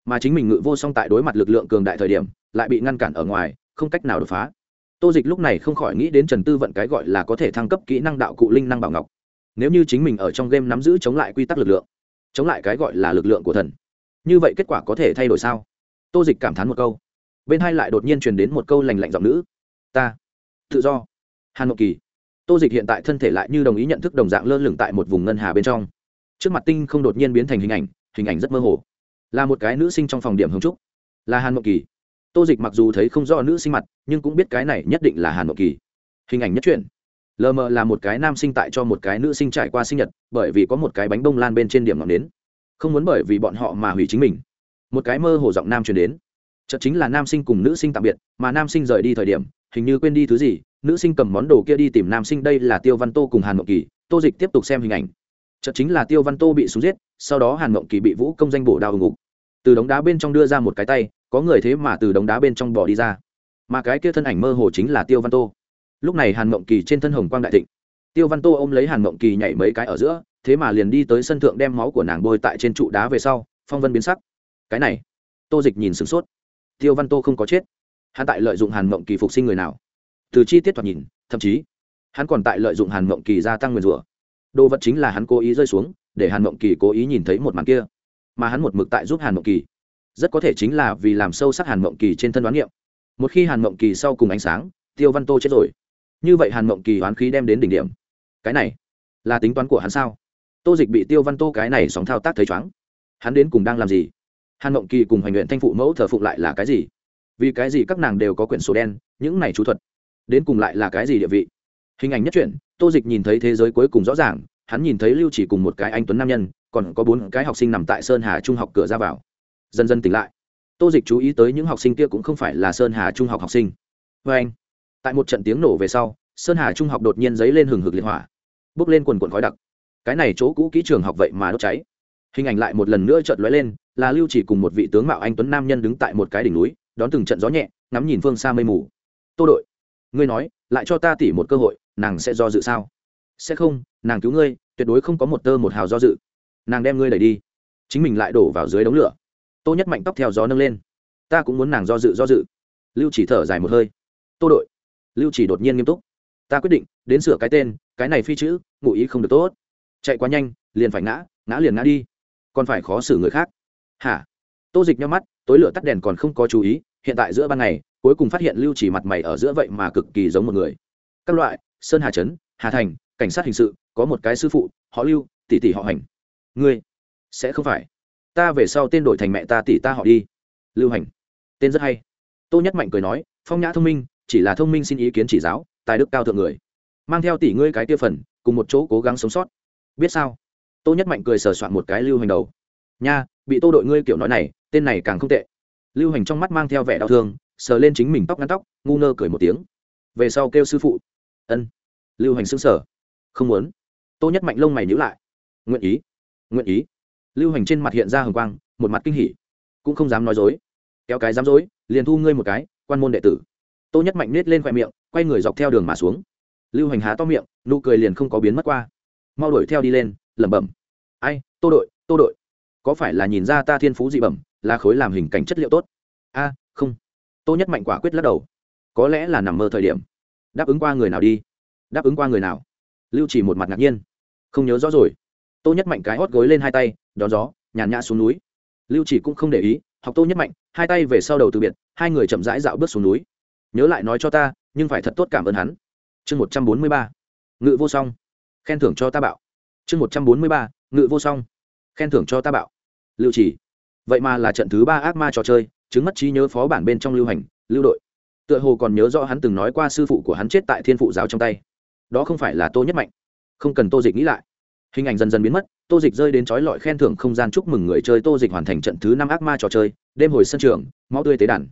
Mà chính mình ngự vô song tại đối mặt lực lượng cường đại thời điểm, lại bị ngăn cản ở ngoài, không cách nào đột phá tô dịch lúc này không khỏi nghĩ đến trần tư vận cái gọi là có thể thăng cấp kỹ năng đạo cụ linh năng bảo ngọc. Nếu như chính mình ở trong game nắm giữ chống lại quy tắc lực lượng, chống lại cái gọi là lực lượng của thần, như vậy kết quả có thể thay đổi sao? Tô dịch cảm thán một câu. Bên hai lại đột nhiên truyền đến một câu lành lạnh giọng nữ. Ta, tự do. Hàn ngọc kỳ. Tô dịch hiện tại thân thể lại như đồng ý nhận thức đồng dạng lơ lửng tại một vùng ngân hà bên trong. Trước mặt tinh không đột nhiên biến thành hình ảnh hình ảnh rất mơ hồ. Là một cái nữ sinh trong phòng điểm hồng trúc. Là hàn ngọc kỳ tô dịch mặc dù thấy không rõ nữ sinh mặt, nhưng cũng biết cái này nhất định là hàn mộng kỳ. Hình ảnh nhất truyện. Lờ mờ là một cái nam sinh tại cho một cái nữ sinh trải qua sinh nhật, bởi vì có một cái bánh bông lan bên trên điểm ngọn nến. Không muốn bởi vì bọn họ mà hủy chính mình. Một cái mơ hồ giọng nam truyền đến. Chợt chính là nam sinh cùng nữ sinh tạm biệt, mà nam sinh rời đi thời điểm, hình như quên đi thứ gì, nữ sinh cầm món đồ kia đi tìm nam sinh đây là tiêu văn tô cùng hàn mộng kỳ. Tô dịch tiếp tục xem hình ảnh. Chợt chính là tiêu văn tô bị súng giết, sau đó hàn mộng kỳ bị vũ công danh bổ đào ngục từ đống đá bên trong đưa ra một cái tay, có người thế mà từ đống đá bên trong bỏ đi ra. Mà cái kia thân ảnh mơ hồ chính là tiêu văn tô. Lúc này hàn mộng kỳ trên thân hồng quang đại thịnh. Tiêu văn tô ôm lấy hàn mộng kỳ nhảy mấy cái ở giữa, thế mà liền đi tới sân thượng đem máu của nàng bôi tại trên trụ đá về sau, phong vân biến sắc. Cái này, tô dịch nhìn sửng sốt. Tiêu văn tô không có chết. Hắn tại lợi dụng hàn mộng kỳ phục sinh người nào? Từ chi tiết thoạt nhìn, thậm chí, hắn còn tại lợi dụng hàn mộng kỳ gia tăng nguyền rủa. Đồ vật chính là hắn cố ý rơi xuống, để hàn mộng kỳ cố ý nhìn thấy một màn kia mà hắn một mực tại giúp hàn mộng kỳ. Rất có thể chính là vì làm sâu sắc hàn mộng kỳ trên thân đoán nghiệm một khi hàn mộng kỳ sau cùng ánh sáng, tiêu văn tô chết rồi. Như vậy hàn mộng kỳ oán khí đem đến đỉnh điểm. Cái này là tính toán của hắn sao? Tô dịch bị tiêu văn tô cái này sóng thao tác thấy chóng hắn đến cùng đang làm gì? Hàn mộng kỳ cùng hoành nguyện thanh phụ mẫu thờ phụng lại là cái gì? Vì cái gì các nàng đều có quyển sổ đen, những này chú thuật, đến cùng lại là cái gì địa vị? Hình ảnh nhất truyện, tô dịch nhìn thấy thế giới cuối cùng rõ ràng, hắn nhìn thấy lưu chỉ cùng một cái anh tuấn nam nhân còn có bốn cái học sinh nằm tại sơn hà trung học cửa ra vào. Dần dần tỉnh lại. Tô dịch chú ý tới những học sinh kia cũng không phải là sơn hà trung học học sinh. Vê anh, tại một trận tiếng nổ về sau, sơn hà trung học đột nhiên dấy lên hừng hực liệt hỏa, bốc lên quần quần khói đặc. Cái này chỗ cũ kỹ trường học vậy mà đốt cháy. Hình ảnh lại một lần nữa chợt lóe lên, là lưu chỉ cùng một vị tướng mạo anh tuấn nam nhân đứng tại một cái đỉnh núi, đón từng trận gió nhẹ, ngắm nhìn phương xa mây mù. Tô đội, ngươi nói, lại cho ta tỉ một cơ hội, nàng sẽ do dự sao? Sẽ không, nàng cứu ngươi, tuyệt đối không có một tơ một hào do dự nàng đem ngươi đẩy đi. Chính mình lại đổ vào dưới đống lửa. Tô nhất mạnh tóc theo gió nâng lên. Ta cũng muốn nàng do dự do dự. Lưu chỉ thở dài một hơi. Tô đội. Lưu chỉ đột nhiên nghiêm túc. Ta quyết định, đến sửa cái tên, cái này phi chữ, ngụ ý không được tốt. Chạy quá nhanh, liền phải ngã ngã liền ngã đi. Còn phải khó xử người khác. Hả? Tô dịch nhau mắt, tối lửa tắt đèn còn không có chú ý, hiện tại giữa ban ngày, cuối cùng phát hiện lưu chỉ mặt mày ở giữa vậy mà cực kỳ giống một người. Các loại, sơn hà trấn, hà thành, cảnh sát hình sự, có một cái sư phụ, họ lưu, tỷ tỷ họ hành ngươi, sẽ không phải. Ta về sau tên đổi thành mẹ ta tỷ ta họ đi. Lưu hành, tên rất hay. Tô nhất mạnh cười nói, phong nhã thông minh, chỉ là thông minh xin ý kiến chỉ giáo, tài đức cao thượng người. Mang theo tỷ ngươi cái tiêu phần, cùng một chỗ cố gắng sống sót. Biết sao? Tô nhất mạnh cười sờ soạn một cái lưu hành đầu. Nha, bị tô đội ngươi kiểu nói này, tên này càng không tệ. Lưu hành trong mắt mang theo vẻ đau thương, sờ lên chính mình tóc ngắn tóc, ngu ngơ cười một tiếng. Về sau kêu sư phụ. Ân. Lưu hành xứng sở không muốn. Tô nhất mạnh lông mày nhữ lại. Nguyện ý nguyện ý. Lưu hành trên mặt hiện ra hồng quang, một mặt kinh hỉ. Cũng không dám nói dối. Kéo cái dám dối, liền thu ngươi một cái, quan môn đệ tử. Tô nhất mạnh nết lên khoe miệng, quay người dọc theo đường mà xuống. Lưu hành há to miệng, nụ cười liền không có biến mất qua. Mau đuổi theo đi lên, lẩm bẩm. Ai, tô đội tô đội. Có phải là nhìn ra ta thiên phú dị bẩm, là khối làm hình cảnh chất liệu tốt? A, không. Tô nhất mạnh quả quyết lắc đầu. Có lẽ là nằm mơ thời điểm. Đáp ứng qua người nào đi? Đáp ứng qua người nào? Lưu chỉ một mặt ngạc nhiên. Không nhớ rõ rồi tô nhất mạnh cái hót gối lên hai tay, đón gió, nhàn nhã xuống núi. Lưu chỉ cũng không để ý, học tô nhất mạnh, hai tay về sau đầu từ biệt, hai người chậm rãi dạo bước xuống núi. Nhớ lại nói cho ta, nhưng phải thật tốt cảm ơn hắn. Chương một trăm bốn mươi ba. Ngự vô song. Khen thưởng cho ta bảo. chương một trăm bốn mươi ba. Ngự vô song. Khen thưởng cho ta bảo. lưu chỉ. Vậy mà là trận thứ ba ác ma trò chơi, chứng mất trí nhớ phó bản bên trong lưu hành, lưu đội. Tựa hồ còn nhớ rõ hắn từng nói qua sư phụ của hắn chết tại thiên phụ giáo trong tay. Đó không phải là tô nhất mạnh. Không cần tô dịch nghĩ lại hình ảnh dần dần biến mất, tô dịch rơi đến trói lọi khen thưởng không gian chúc mừng người chơi tô dịch hoàn thành trận thứ năm ác ma trò chơi, đêm hồi sân trường, máu tươi tế đàn.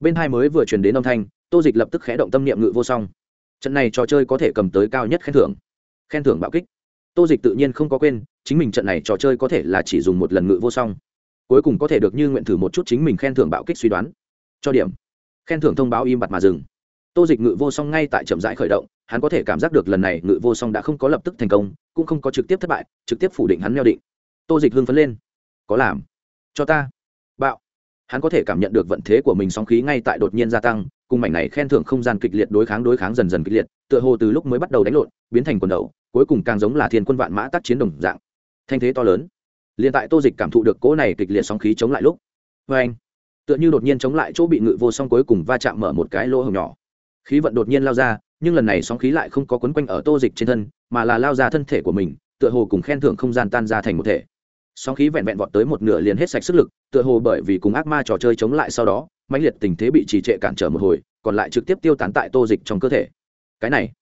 Bên hai mới vừa truyền đến âm thanh, tô dịch lập tức khẽ động tâm niệm ngự vô song. Trận này trò chơi có thể cầm tới cao nhất khen thưởng. Khen thưởng bạo kích. Tô dịch tự nhiên không có quên, chính mình trận này trò chơi có thể là chỉ dùng một lần ngự vô song. Cuối cùng có thể được như nguyện thử một chút chính mình khen thưởng bạo kích suy đoán. Cho điểm. Khen thưởng thông báo im bặt mà dừng. Tô dịch ngự vô song ngay tại chậm rãi khởi động hắn có thể cảm giác được lần này ngự vô song đã không có lập tức thành công, cũng không có trực tiếp thất bại, trực tiếp phủ định hắn neo định. Tô dịch hưng phấn lên. Có làm. Cho ta. Bạo. Hắn có thể cảm nhận được vận thế của mình sóng khí ngay tại đột nhiên gia tăng, cùng mảnh này khen thưởng không gian kịch liệt đối kháng đối kháng dần dần kịch liệt, tựa hồ từ lúc mới bắt đầu đánh lộn, biến thành quần đầu, cuối cùng càng giống là thiên quân vạn mã tác chiến đồng dạng. Thanh thế to lớn. Liền tại tô dịch cảm thụ được cỗ này kịch liệt sóng khí chống lại lúc. Vê anh tựa như đột nhiên chống lại chỗ bị ngự vô song cuối cùng va chạm mở một cái lỗ hồng nhỏ khí vận đột nhiên lao ra, nhưng lần này sóng khí lại không có quấn quanh ở tô dịch trên thân, mà là lao ra thân thể của mình, tựa hồ cùng khen thưởng không gian tan ra thành một thể. Sóng khí vẹn vẹn vọt tới một nửa liền hết sạch sức lực, tựa hồ bởi vì cùng ác ma trò chơi chống lại sau đó, mãnh liệt tình thế bị trì trệ cản trở một hồi, còn lại trực tiếp tiêu tán tại tô dịch trong cơ thể. Cái này,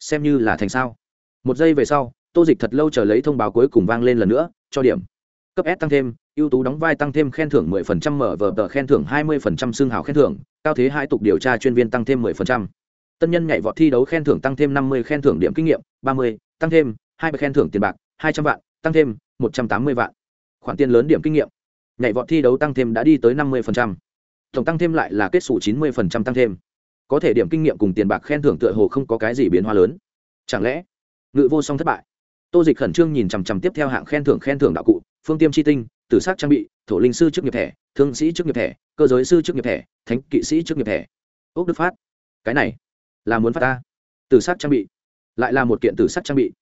xem như là thành sao. Một giây về sau, tô dịch thật lâu chờ lấy thông báo cuối cùng vang lên lần nữa, cho điểm cấp s tăng thêm ưu tú đóng vai tăng thêm khen thưởng 10% mở vở tờ khen thưởng 20% xương hào khen thưởng cao thế hai tục điều tra chuyên viên tăng thêm 10%. tân nhân nhảy vọt thi đấu khen thưởng tăng thêm 50 khen thưởng điểm kinh nghiệm 30, tăng thêm hai khen thưởng tiền bạc 200 vạn tăng thêm 180 vạn khoản tiền lớn điểm kinh nghiệm nhảy vọt thi đấu tăng thêm đã đi tới 50%. tổng tăng thêm lại là kết sủ 90% tăng thêm có thể điểm kinh nghiệm cùng tiền bạc khen thưởng tựa hồ không có cái gì biến hóa lớn chẳng lẽ ngự vô song thất bại tô dịch khẩn trương nhìn chằm chằm tiếp theo hạng khen thưởng khen thưởng đạo cụ phương tiêm chi tinh, tử sắc trang bị, thổ linh sư chức nghiệp thẻ, thương sĩ chức nghiệp thẻ, cơ giới sư chức nghiệp thẻ, thánh kỵ sĩ chức nghiệp thẻ. Ốc đức phát, cái này là muốn phát ta. Tử sắc trang bị, lại là một kiện tử sắc trang bị.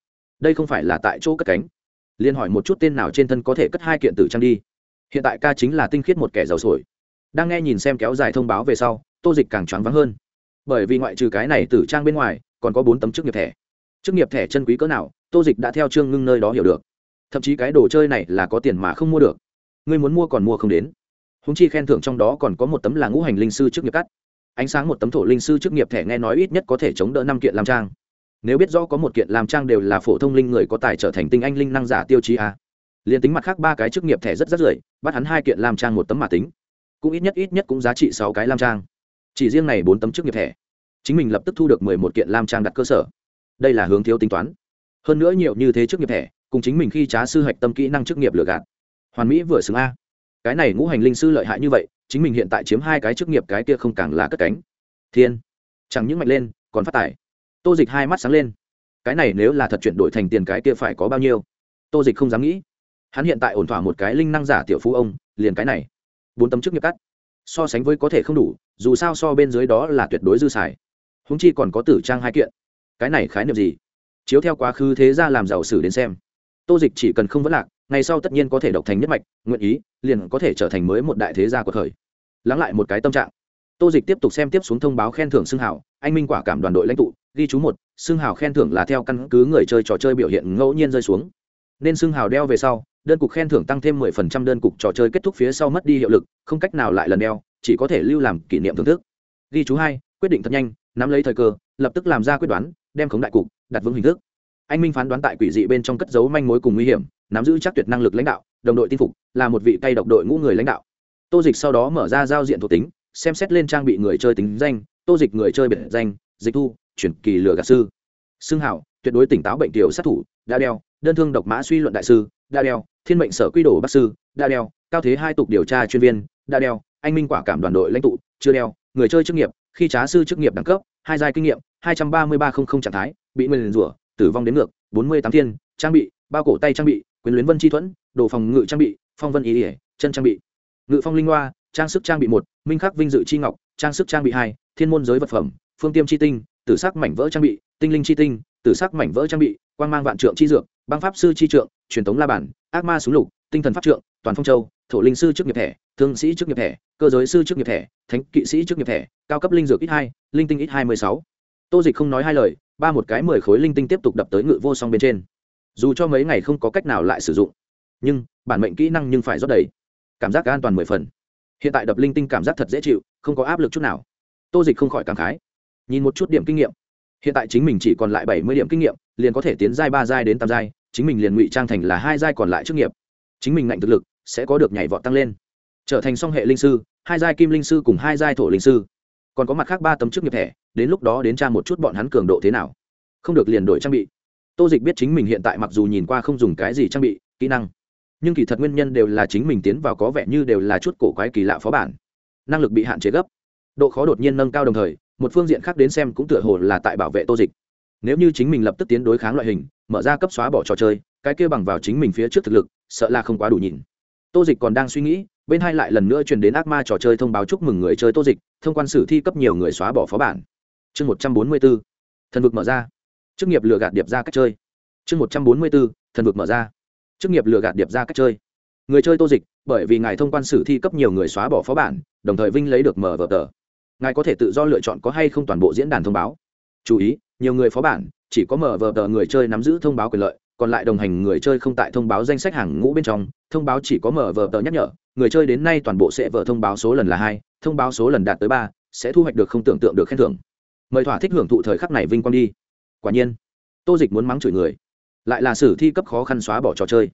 Đây không phải là tại chỗ cất cánh. Liên hỏi một chút tên nào trên thân có thể cất hai kiện tử trang đi. Hiện tại ca chính là tinh khiết một kẻ giàu sổi. Đang nghe nhìn xem kéo dài thông báo về sau, tô dịch càng choáng vắng hơn. Bởi vì ngoại trừ cái này tử trang bên ngoài, còn có bốn tấm chức nghiệp thẻ. Chức nghiệp thẻ chân quý cỡ nào, tô dịch đã theo trương ngưng nơi đó hiểu được thậm chí cái đồ chơi này là có tiền mà không mua được. Ngươi muốn mua còn mua không đến. Húng chi khen thưởng trong đó còn có một tấm là ngũ hành linh sư chức nghiệp cắt. Ánh sáng một tấm thổ linh sư chức nghiệp thẻ nghe nói ít nhất có thể chống đỡ năm kiện làm trang. Nếu biết rõ có một kiện làm trang đều là phổ thông linh người có tài trở thành tinh anh linh năng giả tiêu chí a. Liền tính mặt khác ba cái chức nghiệp thẻ rất rất rưỡi bắt hắn hai kiện làm trang một tấm mà tính. Cũng ít nhất ít nhất cũng giá trị sáu cái làm trang. Chỉ riêng này bốn tấm chức nghiệp thẻ. Chính mình lập tức thu được mười một kiện làm trang đặt cơ sở. Đây là hướng thiếu tính toán. Hơn nữa nhiều như thế chức nghiệp thẻ cùng chính mình khi trá sư hạch tâm kỹ năng chức nghiệp lừa gạt. Hoàn mỹ vừa xứng a. Cái này ngũ hành linh sư lợi hại như vậy, chính mình hiện tại chiếm hai cái chức nghiệp cái kia không càng là cất cánh. Thiên. Chẳng những mạnh lên, còn phát tài. Tô dịch hai mắt sáng lên. Cái này nếu là thật chuyển đổi thành tiền cái kia phải có bao nhiêu? Tô dịch không dám nghĩ. Hắn hiện tại ổn thỏa một cái linh năng giả tiểu phú ông, liền cái này. Bốn tấm chức nghiệp cắt. So sánh với có thể không đủ, dù sao so bên dưới đó là tuyệt đối dư xài. Húng chi còn có tử trang hai kiện. Cái này khái niệm gì? Chiếu theo quá khứ thế ra làm giàu sử đến xem tô dịch chỉ cần không vấn lạc, ngày sau tất nhiên có thể độc thành nhất mạch, nguyện ý, liền có thể trở thành mới một đại thế gia của thời. Lắng lại một cái tâm trạng. Tô dịch tiếp tục xem tiếp xuống thông báo khen thưởng xưng hảo anh minh quả cảm đoàn đội lãnh tụ, ghi chú một xưng Hảo khen thưởng là theo căn cứ người chơi trò chơi biểu hiện ngẫu nhiên rơi xuống. Nên xưng hào đeo về sau, đơn cục khen thưởng tăng thêm mười phần trăm đơn cục trò chơi kết thúc phía sau mất đi hiệu lực, không cách nào lại lần đeo, chỉ có thể lưu làm kỷ niệm thưởng thức. Ghi chú hai, quyết định thật nhanh, nắm lấy thời cơ, lập tức làm ra quyết đoán, đem khống đại cục, đặt vững hình thức anh minh phán đoán tại quỷ dị bên trong cất giấu manh mối cùng nguy hiểm, nắm giữ chắc tuyệt năng lực lãnh đạo, đồng đội tin phục, là một vị tay độc đội ngũ người lãnh đạo. Tô dịch sau đó mở ra giao diện thuộc tính, xem xét lên trang bị người chơi tính danh, tô dịch người chơi biệt danh, dịch thu, chuyển kỳ lừa gạt sư. Xưng hảo, tuyệt đối tỉnh táo bệnh tiểu sát thủ, đa đeo, đơn thương độc mã suy luận đại sư, đa đeo, thiên mệnh sở quy đồ bác sư, đa đeo, cao thế hai tục điều tra chuyên viên, đa đeo, anh minh quả cảm đoàn đội lãnh tụ, chưa đeo, người chơi chức nghiệp, khi trá sư chức nghiệp đẳng cấp, hai giai kinh nghiệm, hai trăm ba mươi ba không không trạng thái, bị nguyên rủa tử vong đến ngược, bốn mươi tám thiên, trang bị, bao cổ tay trang bị, quyền luyến vân chi thuẫn, đồ phòng ngự trang bị, phong vân ý ỉa, chân trang bị. Ngự phong linh hoa, trang sức trang bị một, minh khắc vinh dự chi ngọc, trang sức trang bị hai, thiên môn giới vật phẩm, phương tiêm chi tinh, tử sắc mảnh vỡ trang bị, tinh linh chi tinh, tử sắc mảnh vỡ trang bị, quang mang vạn trượng chi dược, băng pháp sư chi trượng, truyền thống la bản ác ma súng lục, tinh thần pháp trượng, toàn phong châu, thổ linh sư chức nghiệp thẻ, thương sĩ chức nghiệp thẻ, cơ giới sư chức nghiệp thẻ, thánh kỵ sĩ chức nghiệp thẻ, cao cấp linh dược ít hai, linh tinh ít hai mươi sáu. Tô dịch không nói hai lời ba một cái mười khối linh tinh tiếp tục đập tới ngự vô song bên trên. Dù cho mấy ngày không có cách nào lại sử dụng, nhưng bản mệnh kỹ năng nhưng phải rót đầy, cảm giác an toàn mười phần. Hiện tại đập linh tinh cảm giác thật dễ chịu, không có áp lực chút nào. Tô dịch không khỏi cảm khái. Nhìn một chút điểm kinh nghiệm. Hiện tại chính mình chỉ còn lại bảy mươi điểm kinh nghiệm, liền có thể tiến giai ba giai đến tam giai, chính mình liền ngụy trang thành là hai giai còn lại trước nghiệp. Chính mình ngạnh thực lực sẽ có được nhảy vọt tăng lên. Trở thành song hệ linh sư, hai giai kim linh sư cùng hai giai thổ linh sư còn có mặt khác ba tấm chức nghiệp thẻ, đến lúc đó đến tra một chút bọn hắn cường độ thế nào. Không được liền đổi trang bị. Tô dịch biết chính mình hiện tại mặc dù nhìn qua không dùng cái gì trang bị, kỹ năng, nhưng kỳ thật nguyên nhân đều là chính mình tiến vào có vẻ như đều là chút cổ quái kỳ lạ phó bản. Năng lực bị hạn chế gấp. Độ khó đột nhiên nâng cao đồng thời, một phương diện khác đến xem cũng tựa hồ là tại bảo vệ tô dịch. Nếu như chính mình lập tức tiến đối kháng loại hình, mở ra cấp xóa bỏ trò chơi, cái kia bằng vào chính mình phía trước thực lực, sợ là không quá đủ nhìn. Tô dịch còn đang suy nghĩ bên hai lại lần nữa truyền đến ác ma trò chơi thông báo chúc mừng người chơi tô dịch, thông quan sử thi cấp nhiều người xóa bỏ phó bản. Chương một trăm bốn mươi b ố thần vực mở ra. Chức nghiệp lừa gạt điệp ra cách chơi. Chương một trăm bốn mươi b ố thần vực mở ra. Chức nghiệp lừa gạt điệp ra cách chơi. Người chơi tô dịch, bởi vì ngài thông quan sử thi cấp nhiều người xóa bỏ phó bản, đồng thời vinh lấy được mở vở tờ. Ngài có thể tự do lựa chọn có hay không toàn bộ diễn đàn thông báo. Chú ý, nhiều người phó bản, chỉ có mở vở tờ người chơi nắm giữ thông báo quyền lợi, còn lại đồng hành người chơi không tại thông báo danh sách hàng ngũ bên trong, thông báo chỉ có mở vở tờ nhắc nhở người chơi đến nay toàn bộ sẽ vở thông báo số lần là hai, thông báo số lần đạt tới ba, sẽ thu hoạch được không tưởng tượng được khen thưởng. Mời thỏa thích hưởng thụ thời khắc này vinh quang đi. Quả nhiên, tô dịch muốn mắng chửi người, lại là sử thi cấp khó khăn xóa bỏ trò chơi.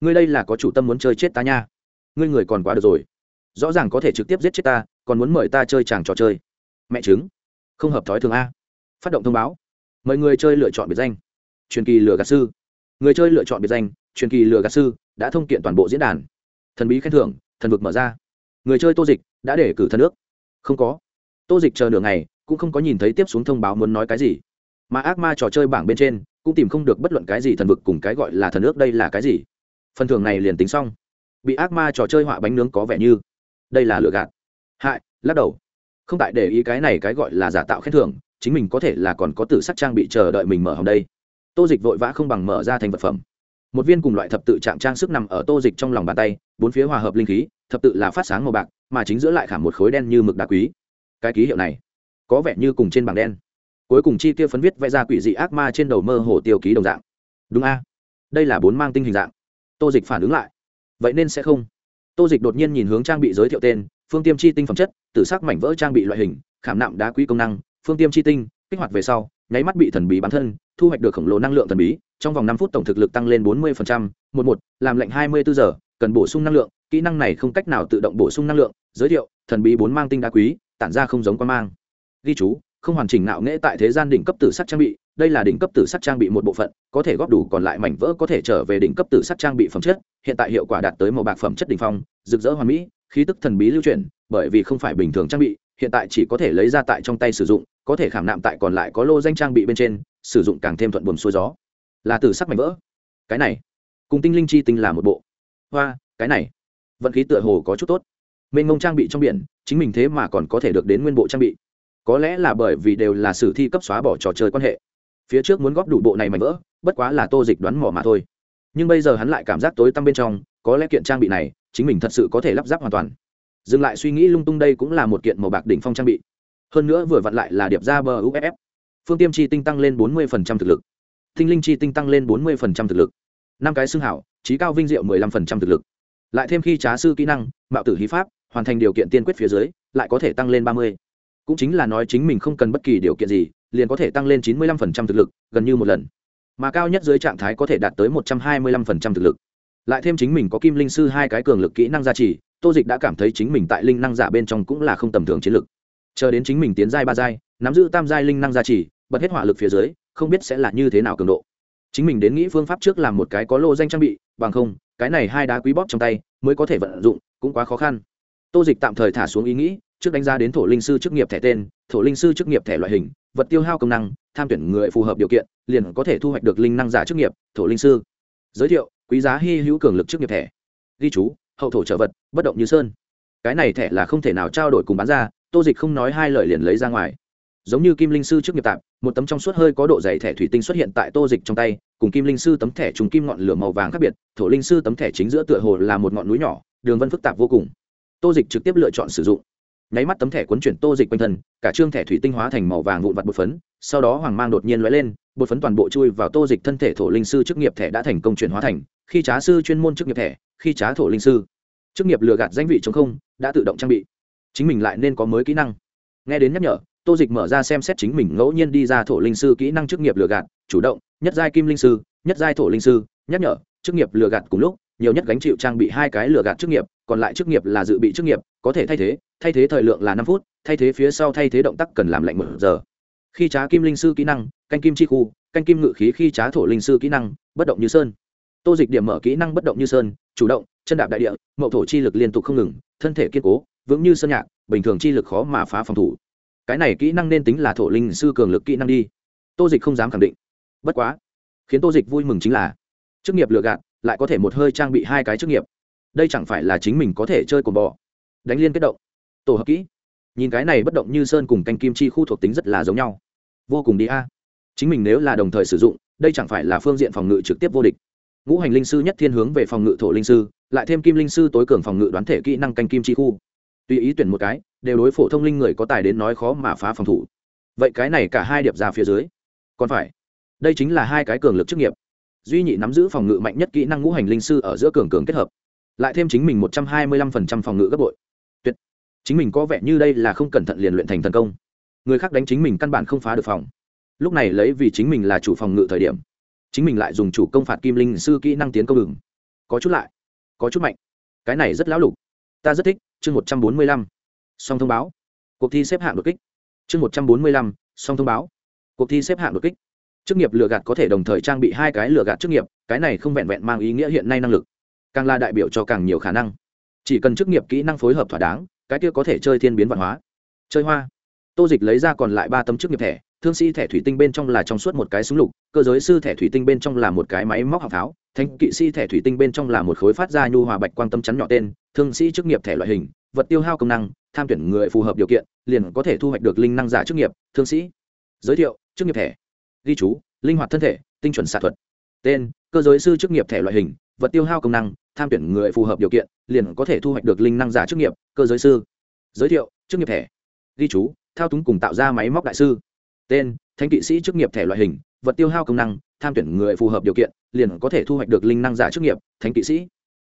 Ngươi đây là có chủ tâm muốn chơi chết ta nha. Ngươi người còn quá được rồi. Rõ ràng có thể trực tiếp giết chết ta, còn muốn mời ta chơi chàng trò chơi. Mẹ chứng không hợp thói thường a. Phát động thông báo. Mời người chơi lựa chọn biệt danh. Truyền kỳ lừa gạt sư. Người chơi lựa chọn biệt danh, truyền kỳ lừa gạt sư, đã thông kiện toàn bộ diễn đàn. Thần bí khen thưởng thần vực mở ra. Người chơi tô dịch đã để cử thần ước không có. Tô dịch chờ nửa ngày, cũng không có nhìn thấy tiếp xuống thông báo muốn nói cái gì. Mà ác ma trò chơi bảng bên trên, cũng tìm không được bất luận cái gì thần vực cùng cái gọi là thần ước đây là cái gì. Phần thưởng này liền tính xong. Bị ác ma trò chơi họa bánh nướng có vẻ như, đây là lựa gạt. Hại, lắc đầu. Không tại để ý cái này cái gọi là giả tạo khen thưởng, chính mình có thể là còn có tử sắc trang bị chờ đợi mình mở hồng đây. Tô dịch vội vã không bằng mở ra thành vật phẩm một viên cùng loại thập tự trạng trang sức nằm ở tô dịch trong lòng bàn tay, bốn phía hòa hợp linh khí, thập tự là phát sáng màu bạc, mà chính giữa lại khảm một khối đen như mực đá quý. Cái ký hiệu này, có vẻ như cùng trên bảng đen. Cuối cùng chi tiêu phấn viết vẽ ra quỷ dị ác ma trên đầu mơ hồ tiêu ký đồng dạng. Đúng a. Đây là bốn mang tinh hình dạng. Tô dịch phản ứng lại. Vậy nên sẽ không. Tô dịch đột nhiên nhìn hướng trang bị giới thiệu tên, phương tiêm chi tinh phẩm chất tự sắc mảnh vỡ trang bị loại hình, khảm nạm đá quý công năng, phương tiêm chi tinh, kích hoạt về sau, nháy mắt bị thần bí bản thân, thu hoạch được khổng lồ năng lượng thần bí trong vòng năm phút tổng thực lực tăng lên bốn mươi một một, làm lệnh hai mươi bốn giờ, cần bổ sung năng lượng, kỹ năng này không cách nào tự động bổ sung năng lượng, giới thiệu, thần bí bốn mang tinh đá quý, tản ra không giống quan mang. Ghi chú, không hoàn chỉnh nạo nghệ tại thế gian đỉnh cấp tử sắc trang bị, đây là đỉnh cấp tử sắc trang bị một bộ phận, có thể góp đủ còn lại mảnh vỡ có thể trở về đỉnh cấp tử sắc trang bị phẩm chất, hiện tại hiệu quả đạt tới màu bạc phẩm chất đỉnh phong, rực rỡ hoàn mỹ, khí tức thần bí lưu chuyển, bởi vì không phải bình thường trang bị, hiện tại chỉ có thể lấy ra tại trong tay sử dụng, có thể khảm nạm tại còn lại có lô danh trang bị bên trên, sử dụng càng thêm thuận buồm xuôi gió là tử sắc mảnh vỡ. Cái này, cùng tinh linh chi tinh là một bộ. Hoa, cái này, vận khí tựa hồ có chút tốt. Mênh ngông trang bị trong biển, chính mình thế mà còn có thể được đến nguyên bộ trang bị. Có lẽ là bởi vì đều là sử thi cấp xóa bỏ trò chơi quan hệ. Phía trước muốn góp đủ bộ này mảnh vỡ, bất quá là tô dịch đoán mỏ mà thôi. Nhưng bây giờ hắn lại cảm giác tối tăm bên trong, có lẽ kiện trang bị này, chính mình thật sự có thể lắp ráp hoàn toàn. Dừng lại suy nghĩ lung tung đây cũng là một kiện màu bạc đỉnh phong trang bị. Hơn nữa vừa vặn lại là điệp ra bờ uff phương tiêm chi tinh tăng lên bốn mươi thực lực tinh linh chi tinh tăng lên bốn mươi thực lực. Năm cái xương hảo, trí cao vinh diệu mười lăm thực lực. Lại thêm khi trá sư kỹ năng, mạo tử hí pháp, hoàn thành điều kiện tiên quyết phía dưới, lại có thể tăng lên ba mươi. Cũng chính là nói chính mình không cần bất kỳ điều kiện gì, liền có thể tăng lên chín mươi lăm thực lực, gần như một lần. Mà cao nhất dưới trạng thái có thể đạt tới một trăm hai mươi lăm thực lực. Lại thêm chính mình có kim linh sư hai cái cường lực kỹ năng gia trì, tô dịch đã cảm thấy chính mình tại linh năng giả bên trong cũng là không tầm thường chiến lực. Chờ đến chính mình tiến giai ba giai, nắm giữ tam giai linh năng gia trì, bật hết hỏa lực phía dưới không biết sẽ là như thế nào cường độ. Chính mình đến nghĩ phương pháp trước làm một cái có lô danh trang bị, bằng không, cái này hai đá quý bóp trong tay, mới có thể vận dụng, cũng quá khó khăn. Tô dịch tạm thời thả xuống ý nghĩ, trước đánh giá đến thổ linh sư chức nghiệp thẻ tên, thổ linh sư chức nghiệp thẻ loại hình, vật tiêu hao công năng, tham tuyển người phù hợp điều kiện, liền có thể thu hoạch được linh năng giả chức nghiệp, thổ linh sư. Giới thiệu, quý giá hy hữu cường lực chức nghiệp thẻ. Ghi chú, hậu thổ trợ vật, bất động như sơn. Cái này thẻ là không thể nào trao đổi cùng bán ra, tô dịch không nói hai lời liền lấy ra ngoài giống như kim linh sư trước nghiệp tạp, một tấm trong suốt hơi có độ dày thẻ thủy tinh xuất hiện tại tô dịch trong tay, cùng kim linh sư tấm thẻ trùng kim ngọn lửa màu vàng khác biệt, thổ linh sư tấm thẻ chính giữa tựa hồ là một ngọn núi nhỏ, đường vân phức tạp vô cùng. Tô dịch trực tiếp lựa chọn sử dụng. Nháy mắt tấm thẻ cuốn chuyển tô dịch quanh thân, cả trương thẻ thủy tinh hóa thành màu vàng vụn vặt bột phấn, sau đó hoàng mang đột nhiên lóe lên, bột phấn toàn bộ chui vào tô dịch thân thể thổ linh sư chức nghiệp thẻ đã thành công chuyển hóa thành, khi trá sư chuyên môn chức nghiệp thẻ, khi trá thổ linh sư chức nghiệp lừa gạt danh vị chống không, đã tự động trang bị. Chính mình lại nên có mới kỹ năng. Nghe đến nhắc nhở tô dịch mở ra xem xét chính mình ngẫu nhiên đi ra thổ linh sư kỹ năng chức nghiệp lừa gạt, chủ động, nhất giai kim linh sư, nhất giai thổ linh sư, nhắc nhở, chức nghiệp lừa gạt cùng lúc, nhiều nhất gánh chịu trang bị hai cái lừa gạt chức nghiệp, còn lại chức nghiệp là dự bị chức nghiệp, có thể thay thế thay thế thời lượng là năm phút, thay thế phía sau thay thế động tác cần làm lạnh một giờ. Khi trá kim linh sư kỹ năng, canh kim chi khu, canh kim ngự khí khi trá thổ linh sư kỹ năng, bất động như sơn. Tô dịch điểm mở kỹ năng bất động như sơn, chủ động, chân đạp đại địa, mậu thổ chi lực liên tục không ngừng, thân thể kiên cố, vững như sơn nhạc, bình thường chi lực khó mà phá phòng thủ cái này kỹ năng nên tính là thổ linh sư cường lực kỹ năng đi. Tô dịch không dám khẳng định. Bất quá, khiến tô dịch vui mừng chính là, chức nghiệp lừa gạt lại có thể một hơi trang bị hai cái chức nghiệp. Đây chẳng phải là chính mình có thể chơi cồn bò. Đánh liên kết động. Tổ hợp kỹ. Nhìn cái này bất động như sơn cùng canh kim chi khu thuộc tính rất là giống nhau. Vô cùng đi a. Chính mình nếu là đồng thời sử dụng, đây chẳng phải là phương diện phòng ngự trực tiếp vô địch. Ngũ hành linh sư nhất thiên hướng về phòng ngự thổ linh sư, lại thêm kim linh sư tối cường phòng ngự đoán thể kỹ năng canh kim chi khu. Tùy ý tuyển một cái đều đối phổ thông linh người có tài đến nói khó mà phá phòng thủ. Vậy cái này cả hai điệp ra phía dưới, còn phải, đây chính là hai cái cường lực chức nghiệp. Duy nhị nắm giữ phòng ngự mạnh nhất kỹ năng ngũ hành linh sư ở giữa cường cường kết hợp, lại thêm chính mình một trăm hai mươi lăm phần trăm phòng ngự gấp bội. Tuyệt. Chính mình có vẻ như đây là không cẩn thận liền luyện thành thần công. Người khác đánh chính mình căn bản không phá được phòng. Lúc này lấy vì chính mình là chủ phòng ngự thời điểm, chính mình lại dùng chủ công phạt kim linh sư kỹ năng tiến công ngừng có chút lại, có chút mạnh. Cái này rất lão lục. Ta rất thích chương một trăm bốn mươi lăm song thông báo. Cuộc thi xếp hạng đột kích. Chương một trăm bốn mươi lăm, song thông báo. Cuộc thi xếp hạng đột kích. Chức nghiệp lừa gạt có thể đồng thời trang bị hai cái lừa gạt chức nghiệp, cái này không vẹn vẹn mang ý nghĩa hiện nay năng lực, càng là đại biểu cho càng nhiều khả năng. Chỉ cần chức nghiệp kỹ năng phối hợp thỏa đáng, cái kia có thể chơi thiên biến văn hóa. Chơi hoa. Tô dịch lấy ra còn lại ba tấm chức nghiệp thẻ, thương sĩ thẻ thủy tinh bên trong là trong suốt một cái súng lục, cơ giới sư thẻ thủy tinh bên trong là một cái máy móc học pháo thánh kỵ sĩ thẻ thủy tinh bên trong là một khối phát ra nhu hòa bạch quang tâm chắn nhỏ tên, thương sĩ chức nghiệp thẻ loại hình, vật tiêu hao công năng tham tuyển người phù hợp điều kiện, liền có thể thu hoạch được linh năng giả chức nghiệp, thương sĩ. Giới thiệu, chức nghiệp thẻ. Ghi chú, linh hoạt thân thể, tinh chuẩn xạ thuật. Tên, cơ giới sư chức nghiệp thẻ loại hình, vật tiêu hao công năng, tham tuyển người phù hợp điều kiện, liền có thể thu hoạch được linh năng giả chức nghiệp, cơ giới sư. Giới thiệu, chức nghiệp thẻ. Ghi chú, thao túng cùng tạo ra máy móc đại sư. Tên thanh kỵ sĩ chức nghiệp thẻ loại hình, vật tiêu hao công năng, tham tuyển người phù hợp điều kiện, liền có thể thu hoạch được linh năng giả chức nghiệp, thánh kỵ sĩ.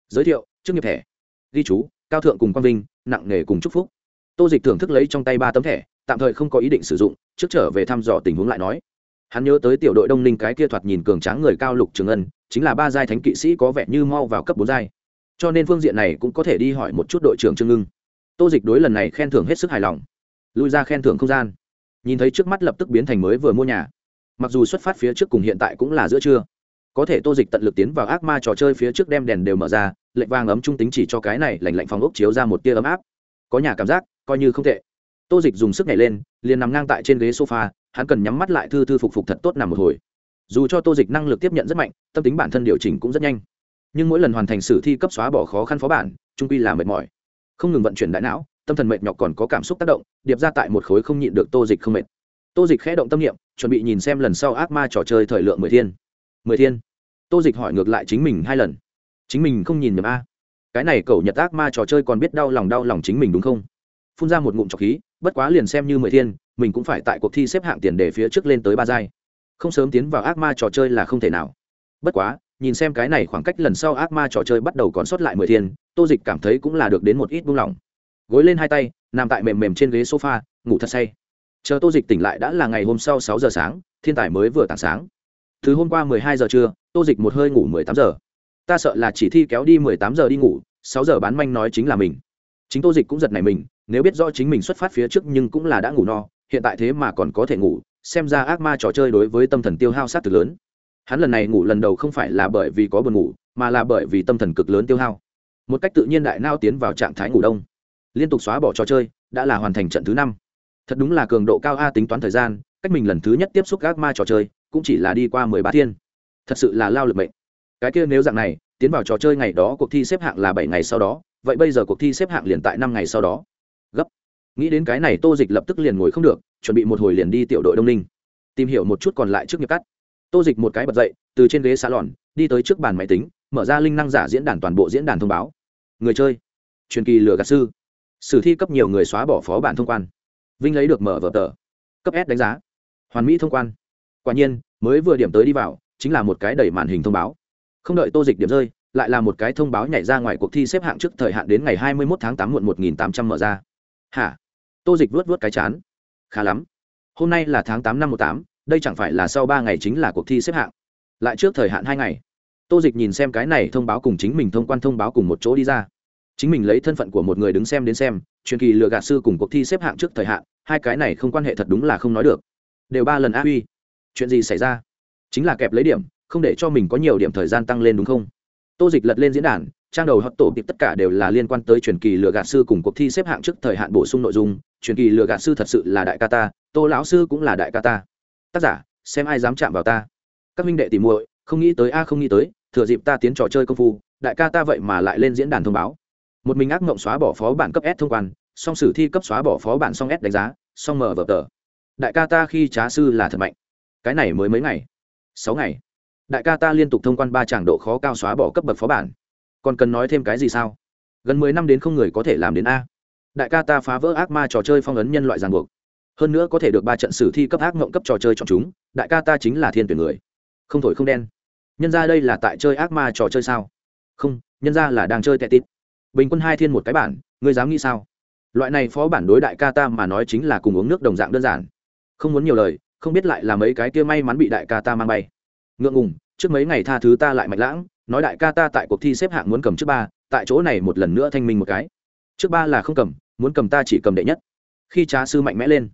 Giới thiệu, chức nghiệp thẻ. Ghi chú cao thượng cùng quang vinh, nặng nề cùng chúc phúc. Tô dịch thưởng thức lấy trong tay ba tấm thẻ, tạm thời không có ý định sử dụng, trước trở về thăm dò tình huống lại nói. Hắn nhớ tới tiểu đội đông ninh cái kia thoạt nhìn cường tráng người cao lục trường ân, chính là ba giai thánh kỵ sĩ có vẻ như mau vào cấp bốn giai. Cho nên phương diện này cũng có thể đi hỏi một chút đội trưởng trương ngưng. Tô dịch đối lần này khen thưởng hết sức hài lòng. Lui ra khen thưởng không gian. Nhìn thấy trước mắt lập tức biến thành mới vừa mua nhà. Mặc dù xuất phát phía trước cùng hiện tại cũng là giữa trưa. Có thể tô dịch tận lực tiến vào ác ma trò chơi phía trước đem đèn đều mở ra lệnh vàng ấm trung tính chỉ cho cái này lạnh lạnh phòng ốc chiếu ra một tia ấm áp. Có nhà cảm giác, coi như không tệ. Tô dịch dùng sức nhảy lên, liền nằm ngang tại trên ghế sofa, hắn cần nhắm mắt lại thư thư phục phục thật tốt nằm một hồi. Dù cho tô dịch năng lực tiếp nhận rất mạnh, tâm tính bản thân điều chỉnh cũng rất nhanh. Nhưng mỗi lần hoàn thành sử thi cấp xóa bỏ khó khăn phó bản, trung quy là mệt mỏi. Không ngừng vận chuyển đại não, tâm thần mệt nhọc còn có cảm xúc tác động, điệp ra tại một khối không nhịn được tô dịch không mệt. Tô dịch khẽ động tâm niệm, chuẩn bị nhìn xem lần sau ác ma trò chơi thời lượng mười thiên. Mười thiên. Tô dịch hỏi ngược lại chính mình hai lần chính mình không nhìn nhầm a. Cái này cậu nhật ác ma trò chơi còn biết đau lòng đau lòng chính mình đúng không? Phun ra một ngụm trọc khí, bất quá liền xem như mười thiên, mình cũng phải tại cuộc thi xếp hạng tiền để phía trước lên tới ba giai. Không sớm tiến vào ác ma trò chơi là không thể nào. Bất quá, nhìn xem cái này khoảng cách lần sau ác ma trò chơi bắt đầu còn sót lại mười thiên, tô dịch cảm thấy cũng là được đến một ít buông lỏng. Gối lên hai tay, nằm tại mềm mềm trên ghế sofa, ngủ thật say. Chờ tô dịch tỉnh lại đã là ngày hôm sau sáu giờ sáng, thiên tài mới vừa tảng sáng. Thứ hôm qua mười hai giờ trưa, tô dịch một hơi ngủ mười tám giờ ta sợ là chỉ thi kéo đi mười tám giờ đi ngủ, sáu giờ bán manh nói chính là mình. Chính tô dịch cũng giật này mình, nếu biết rõ chính mình xuất phát phía trước nhưng cũng là đã ngủ no, hiện tại thế mà còn có thể ngủ, xem ra ác ma trò chơi đối với tâm thần tiêu hao sát thực lớn. Hắn lần này ngủ lần đầu không phải là bởi vì có buồn ngủ, mà là bởi vì tâm thần cực lớn tiêu hao. Một cách tự nhiên đại nao tiến vào trạng thái ngủ đông. Liên tục xóa bỏ trò chơi, đã là hoàn thành trận thứ năm. Thật đúng là cường độ cao a tính toán thời gian, cách mình lần thứ nhất tiếp xúc ác ma trò chơi, cũng chỉ là đi qua mười ba thiên. Thật sự là lao lực mệnh cái kia nếu dạng này, tiến vào trò chơi ngày đó cuộc thi xếp hạng là bảy ngày sau đó, vậy bây giờ cuộc thi xếp hạng liền tại năm ngày sau đó. Gấp. Nghĩ đến cái này, tô dịch lập tức liền ngồi không được, chuẩn bị một hồi liền đi tiểu đội đông ninh. Tìm hiểu một chút còn lại trước nghiệp cắt. Tô dịch một cái bật dậy, từ trên ghế xà lòn đi tới trước bàn máy tính, mở ra linh năng giả diễn đàn toàn bộ diễn đàn thông báo. Người chơi. Truyền kỳ lừa gạt sư. Sử thi cấp nhiều người xóa bỏ phó bản thông quan. Vinh lấy được mở vở tờ. Cấp s đánh giá. Hoàn mỹ thông quan. Quả nhiên, mới vừa điểm tới đi vào, chính là một cái đẩy màn hình thông báo không đợi tô dịch điểm rơi, lại là một cái thông báo nhảy ra ngoài cuộc thi xếp hạng trước thời hạn đến ngày hai mươi một tháng tám muộn một nghìn tám trăm mở ra. Hả? Tô dịch vớt vớt cái chán. Khá lắm. Hôm nay là tháng tám năm một tám, đây chẳng phải là sau ba ngày chính là cuộc thi xếp hạng. Lại trước thời hạn hai ngày. Tô dịch nhìn xem cái này thông báo cùng chính mình thông quan thông báo cùng một chỗ đi ra. Chính mình lấy thân phận của một người đứng xem đến xem, truyền kỳ lừa gạt sư cùng cuộc thi xếp hạng trước thời hạn, hai cái này không quan hệ thật đúng là không nói được. Đều ba lần a uy chuyện gì xảy ra? Chính là kẹp lấy điểm không để cho mình có nhiều điểm thời gian tăng lên đúng không? Tô dịch lật lên diễn đàn, trang đầu hoặc tổ kịp tất cả đều là liên quan tới truyền kỳ lừa gạt sư cùng cuộc thi xếp hạng trước thời hạn bổ sung nội dung. Truyền kỳ lừa gạt sư thật sự là đại ca ta, tô lão sư cũng là đại ca ta. Tác giả, xem ai dám chạm vào ta. Các minh đệ tìm muội, không nghĩ tới a, không nghĩ tới, thừa dịp ta tiến trò chơi công phu, đại ca ta vậy mà lại lên diễn đàn thông báo. Một mình ác mộng xóa bỏ phó bản cấp s thông quan, song sử thi cấp xóa bỏ phó bản song s đánh giá, song mở vở tờ. Đại ca ta khi trá sư là thật mạnh. Cái này mới mấy ngày? Sáu ngày đại ca ta liên tục thông quan ba tràng độ khó cao xóa bỏ cấp bậc phó bản. Còn cần nói thêm cái gì sao? Gần mười năm đến không người có thể làm đến a. Đại ca ta phá vỡ ác ma trò chơi phong ấn nhân loại ràng buộc. Hơn nữa có thể được ba trận sử thi cấp ác mộng cấp trò chơi chọn chúng, đại ca ta chính là thiên tuyển người. Không thổi không đen. Nhân ra đây là tại chơi ác ma trò chơi sao? Không, nhân ra là đang chơi tệ tít. Bình quân hai thiên một cái bản, ngươi dám nghĩ sao? Loại này phó bản đối đại ca ta mà nói chính là cùng uống nước đồng dạng đơn giản. Không muốn nhiều lời, không biết lại là mấy cái kia may mắn bị đại ca ta mang bay ngượng ngùng, trước mấy ngày tha thứ ta lại mạnh lãng, nói đại ca ta tại cuộc thi xếp hạng muốn cầm trước ba, tại chỗ này một lần nữa thanh minh một cái. Trước ba là không cầm, muốn cầm ta chỉ cầm đệ nhất. Khi trá sư mạnh mẽ lên.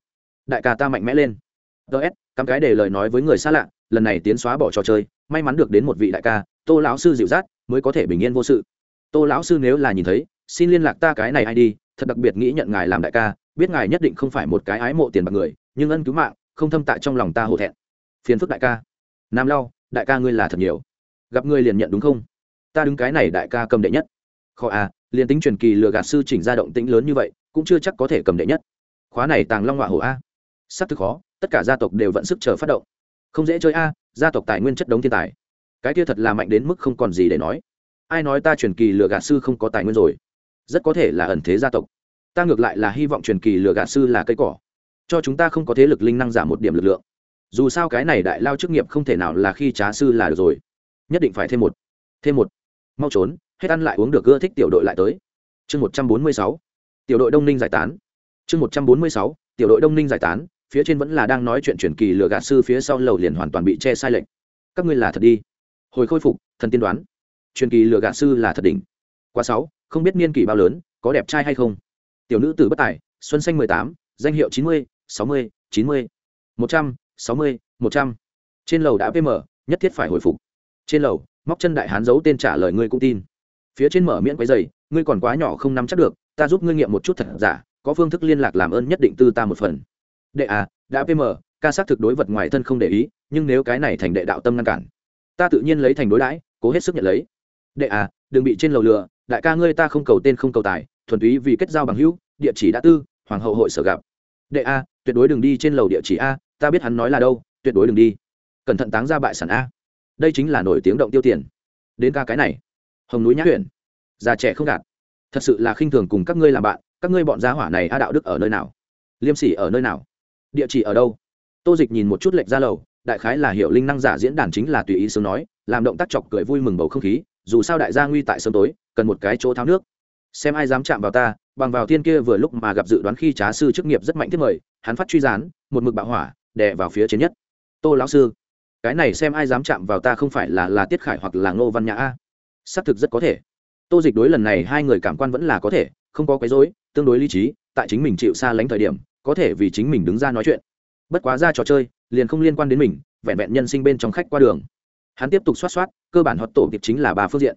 Đại ca ta mạnh mẽ lên. Ts cắm cái để lời nói với người xa lạ, lần này tiến xóa bỏ trò chơi, may mắn được đến một vị đại ca, tô lão sư dịu dắt, mới có thể bình yên vô sự. Tô lão sư nếu là nhìn thấy, xin liên lạc ta cái này ai đi, thật đặc biệt nghĩ nhận ngài làm đại ca, biết ngài nhất định không phải một cái ái mộ tiền bạc người, nhưng ân cứu mạng, không thâm tại trong lòng ta hổ thẹn. Phiền phức đại ca nam lau đại ca ngươi là thật nhiều. Gặp ngươi liền nhận đúng không? Ta đứng cái này đại ca cầm đệ nhất. Khó à liền tính truyền kỳ lừa gạt sư chỉnh ra động tĩnh lớn như vậy, cũng chưa chắc có thể cầm đệ nhất. Khóa này tàng long họa hổ a. Sắp thực khó, tất cả gia tộc đều vận sức chờ phát động. Không dễ chơi a, gia tộc tài nguyên chất đống thiên tài. Cái kia thật là mạnh đến mức không còn gì để nói. Ai nói ta truyền kỳ lừa gạt sư không có tài nguyên rồi? Rất có thể là ẩn thế gia tộc. Ta ngược lại là hy vọng truyền kỳ lừa gạt sư là cây cỏ. Cho chúng ta không có thế lực linh năng giảm một điểm lực lượng dù sao cái này đại lao chức nghiệp không thể nào là khi trá sư là được rồi. Nhất định phải thêm một thêm một. Mau trốn, hết ăn lại uống được ưa thích tiểu đội lại tới. Chương một trăm bốn mươi sáu. Tiểu đội đông ninh giải tán. Chương một trăm bốn mươi sáu. Tiểu đội đông ninh giải tán, phía trên vẫn là đang nói chuyện truyền kỳ lừa gạt sư phía sau lầu liền hoàn toàn bị che sai lệch các ngươi là thật đi. Hồi khôi phục, thần tiên đoán. Truyền kỳ lừa gạt sư là thật đỉnh. Quá sáu, không biết niên kỷ bao lớn, có đẹp trai hay không? Tiểu nữ tử bất tài, xuân xanh mười tám, danh hiệu chín mươi, sáu mươi, chín mươi. Một trăm sáu mươi, một trăm. Trên lầu đã pm, nhất thiết phải hồi phục. Trên lầu, móc chân đại hán giấu tên trả lời ngươi cũng tin. Phía trên mở miễn quấy dày ngươi còn quá nhỏ không nắm chắc được, ta giúp ngươi nghiệm một chút thật giả, có phương thức liên lạc làm ơn nhất định tư ta một phần. Đệ à đã pm, ca sát thực đối vật ngoài thân không để ý, nhưng nếu cái này thành đệ đạo tâm ngăn cản, ta tự nhiên lấy thành đối đãi, cố hết sức nhận lấy. Đệ à đừng bị trên lầu lừa, đại ca ngươi ta không cầu tên không cầu tài, thuần túy vì kết giao bằng hữu, địa chỉ đã tư, hoàng hậu hội sở gặp. Đệ a tuyệt đối đừng đi trên lầu địa chỉ a ta biết hắn nói là đâu, tuyệt đối đừng đi. Cẩn thận táng ra bại sản a. Đây chính là nổi tiếng động tiêu tiền. Đến ca cái này. Hồng núi nhã huyện già trẻ không gạt. Thật sự là khinh thường cùng các ngươi làm bạn, các ngươi bọn gia hỏa này a đạo đức ở nơi nào? Liêm sỉ ở nơi nào? Địa chỉ ở đâu? Tô dịch nhìn một chút lệnh ra lầu, đại khái là hiệu linh năng giả diễn đàn chính là tùy ý sướng nói, làm động tác chọc cười vui mừng bầu không khí, dù sao đại gia nguy tại sớm tối, cần một cái chỗ tháo nước. Xem ai dám chạm vào ta, bằng vào thiên kia vừa lúc mà gặp dự đoán khi trá sư chức nghiệp rất mạnh thiết mời, hắn phát truy gián, một mực bạo hỏa đè vào phía trên nhất. Tô lão sư, cái này xem ai dám chạm vào ta không phải là là tiết khải hoặc là ngô văn nhã a? Xác thực rất có thể. Tô dịch đối lần này hai người cảm quan vẫn là có thể, không có quấy rối, tương đối lý trí, tại chính mình chịu xa lánh thời điểm, có thể vì chính mình đứng ra nói chuyện. Bất quá ra trò chơi, liền không liên quan đến mình, vẹn vẹn nhân sinh bên trong khách qua đường. Hắn tiếp tục xoát xoát, cơ bản họ tổ kịp chính là ba phương diện.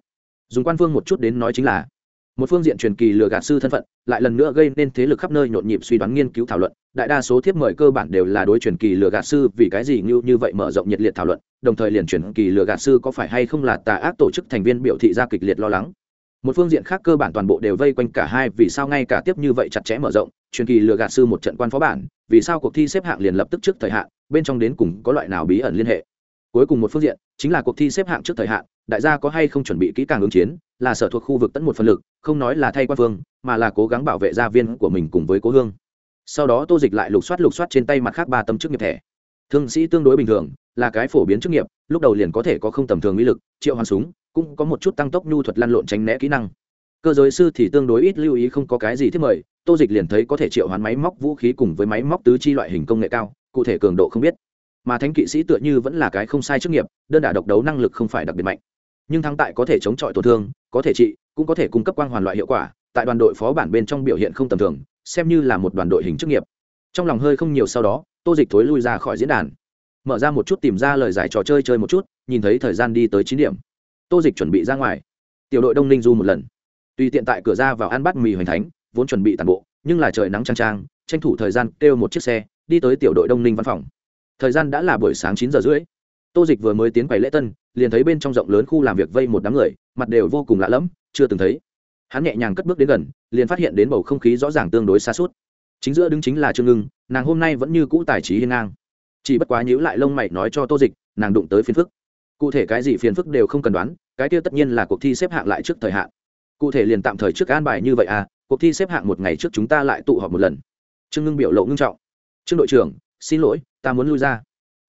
Dùng quan phương một chút đến nói chính là, một phương diện truyền kỳ lừa gạt sư thân phận, lại lần nữa gây nên thế lực khắp nơi nhộn nhịp suy đoán nghiên cứu thảo luận đại đa số thiếp mời cơ bản đều là đối truyền kỳ lừa gạt sư, vì cái gì như như vậy mở rộng nhiệt liệt thảo luận, đồng thời liền truyền kỳ lừa gạt sư có phải hay không là tà ác tổ chức thành viên biểu thị ra kịch liệt lo lắng. Một phương diện khác cơ bản toàn bộ đều vây quanh cả hai, vì sao ngay cả tiếp như vậy chặt chẽ mở rộng, truyền kỳ lừa gạt sư một trận quan phó bản, vì sao cuộc thi xếp hạng liền lập tức trước thời hạn, bên trong đến cùng có loại nào bí ẩn liên hệ. Cuối cùng một phương diện, chính là cuộc thi xếp hạng trước thời hạn, đại gia có hay không chuẩn bị kỹ càng ứng chiến, là sở thuộc khu vực tận một phần lực, không nói là thay quan phương, mà là cố gắng bảo vệ gia viên của mình cùng với cố hương sau đó tô dịch lại lục soát lục soát trên tay mặt khác ba tấm chức nghiệp thẻ. Thương sĩ tương đối bình thường, là cái phổ biến chức nghiệp, lúc đầu liền có thể có không tầm thường uy lực, triệu hoàn súng, cũng có một chút tăng tốc nhu thuật lăn lộn tránh né kỹ năng. Cơ giới sư thì tương đối ít lưu ý không có cái gì thiết mời, tô dịch liền thấy có thể triệu hoán máy móc vũ khí cùng với máy móc tứ chi loại hình công nghệ cao, cụ thể cường độ không biết. Mà thánh kỵ sĩ tựa như vẫn là cái không sai chức nghiệp, đơn đả độc đấu năng lực không phải đặc biệt mạnh. Nhưng thắng tại có thể chống chọi tổn thương, có thể trị, cũng có thể cung cấp quang hoàn loại hiệu quả, tại đoàn đội phó bản bên trong biểu hiện không tầm thường xem như là một đoàn đội hình chức nghiệp. Trong lòng hơi không nhiều sau đó, tô dịch thối lui ra khỏi diễn đàn. Mở ra một chút tìm ra lời giải trò chơi chơi một chút, nhìn thấy thời gian đi tới chín điểm. Tô dịch chuẩn bị ra ngoài. Tiểu đội đông ninh du một lần. Tùy tiện tại cửa ra vào ăn bát mì hoành thánh, vốn chuẩn bị tàn bộ, nhưng là trời nắng trang trang tranh thủ thời gian kêu một chiếc xe, đi tới tiểu đội đông ninh văn phòng. Thời gian đã là buổi sáng chín giờ rưỡi. Tô dịch vừa mới tiến quầy lễ tân, liền thấy bên trong rộng lớn khu làm việc vây một đám người, mặt đều vô cùng lạ lẫm, chưa từng thấy hắn nhẹ nhàng cất bước đến gần, liền phát hiện đến bầu không khí rõ ràng tương đối xa suốt. Chính giữa đứng chính là trương ngưng, nàng hôm nay vẫn như cũ tài trí hiên ngang. Chỉ bất quá nhíu lại lông mày nói cho tô dịch, nàng đụng tới phiền phức. Cụ thể cái gì phiền phức đều không cần đoán, cái kia tất nhiên là cuộc thi xếp hạng lại trước thời hạn. Cụ thể liền tạm thời trước an bài như vậy à cuộc thi xếp hạng một ngày trước chúng ta lại tụ họp một lần. Trương ngưng biểu lộ ngưng trọng. Trương đội trưởng, xin lỗi, ta muốn lui ra.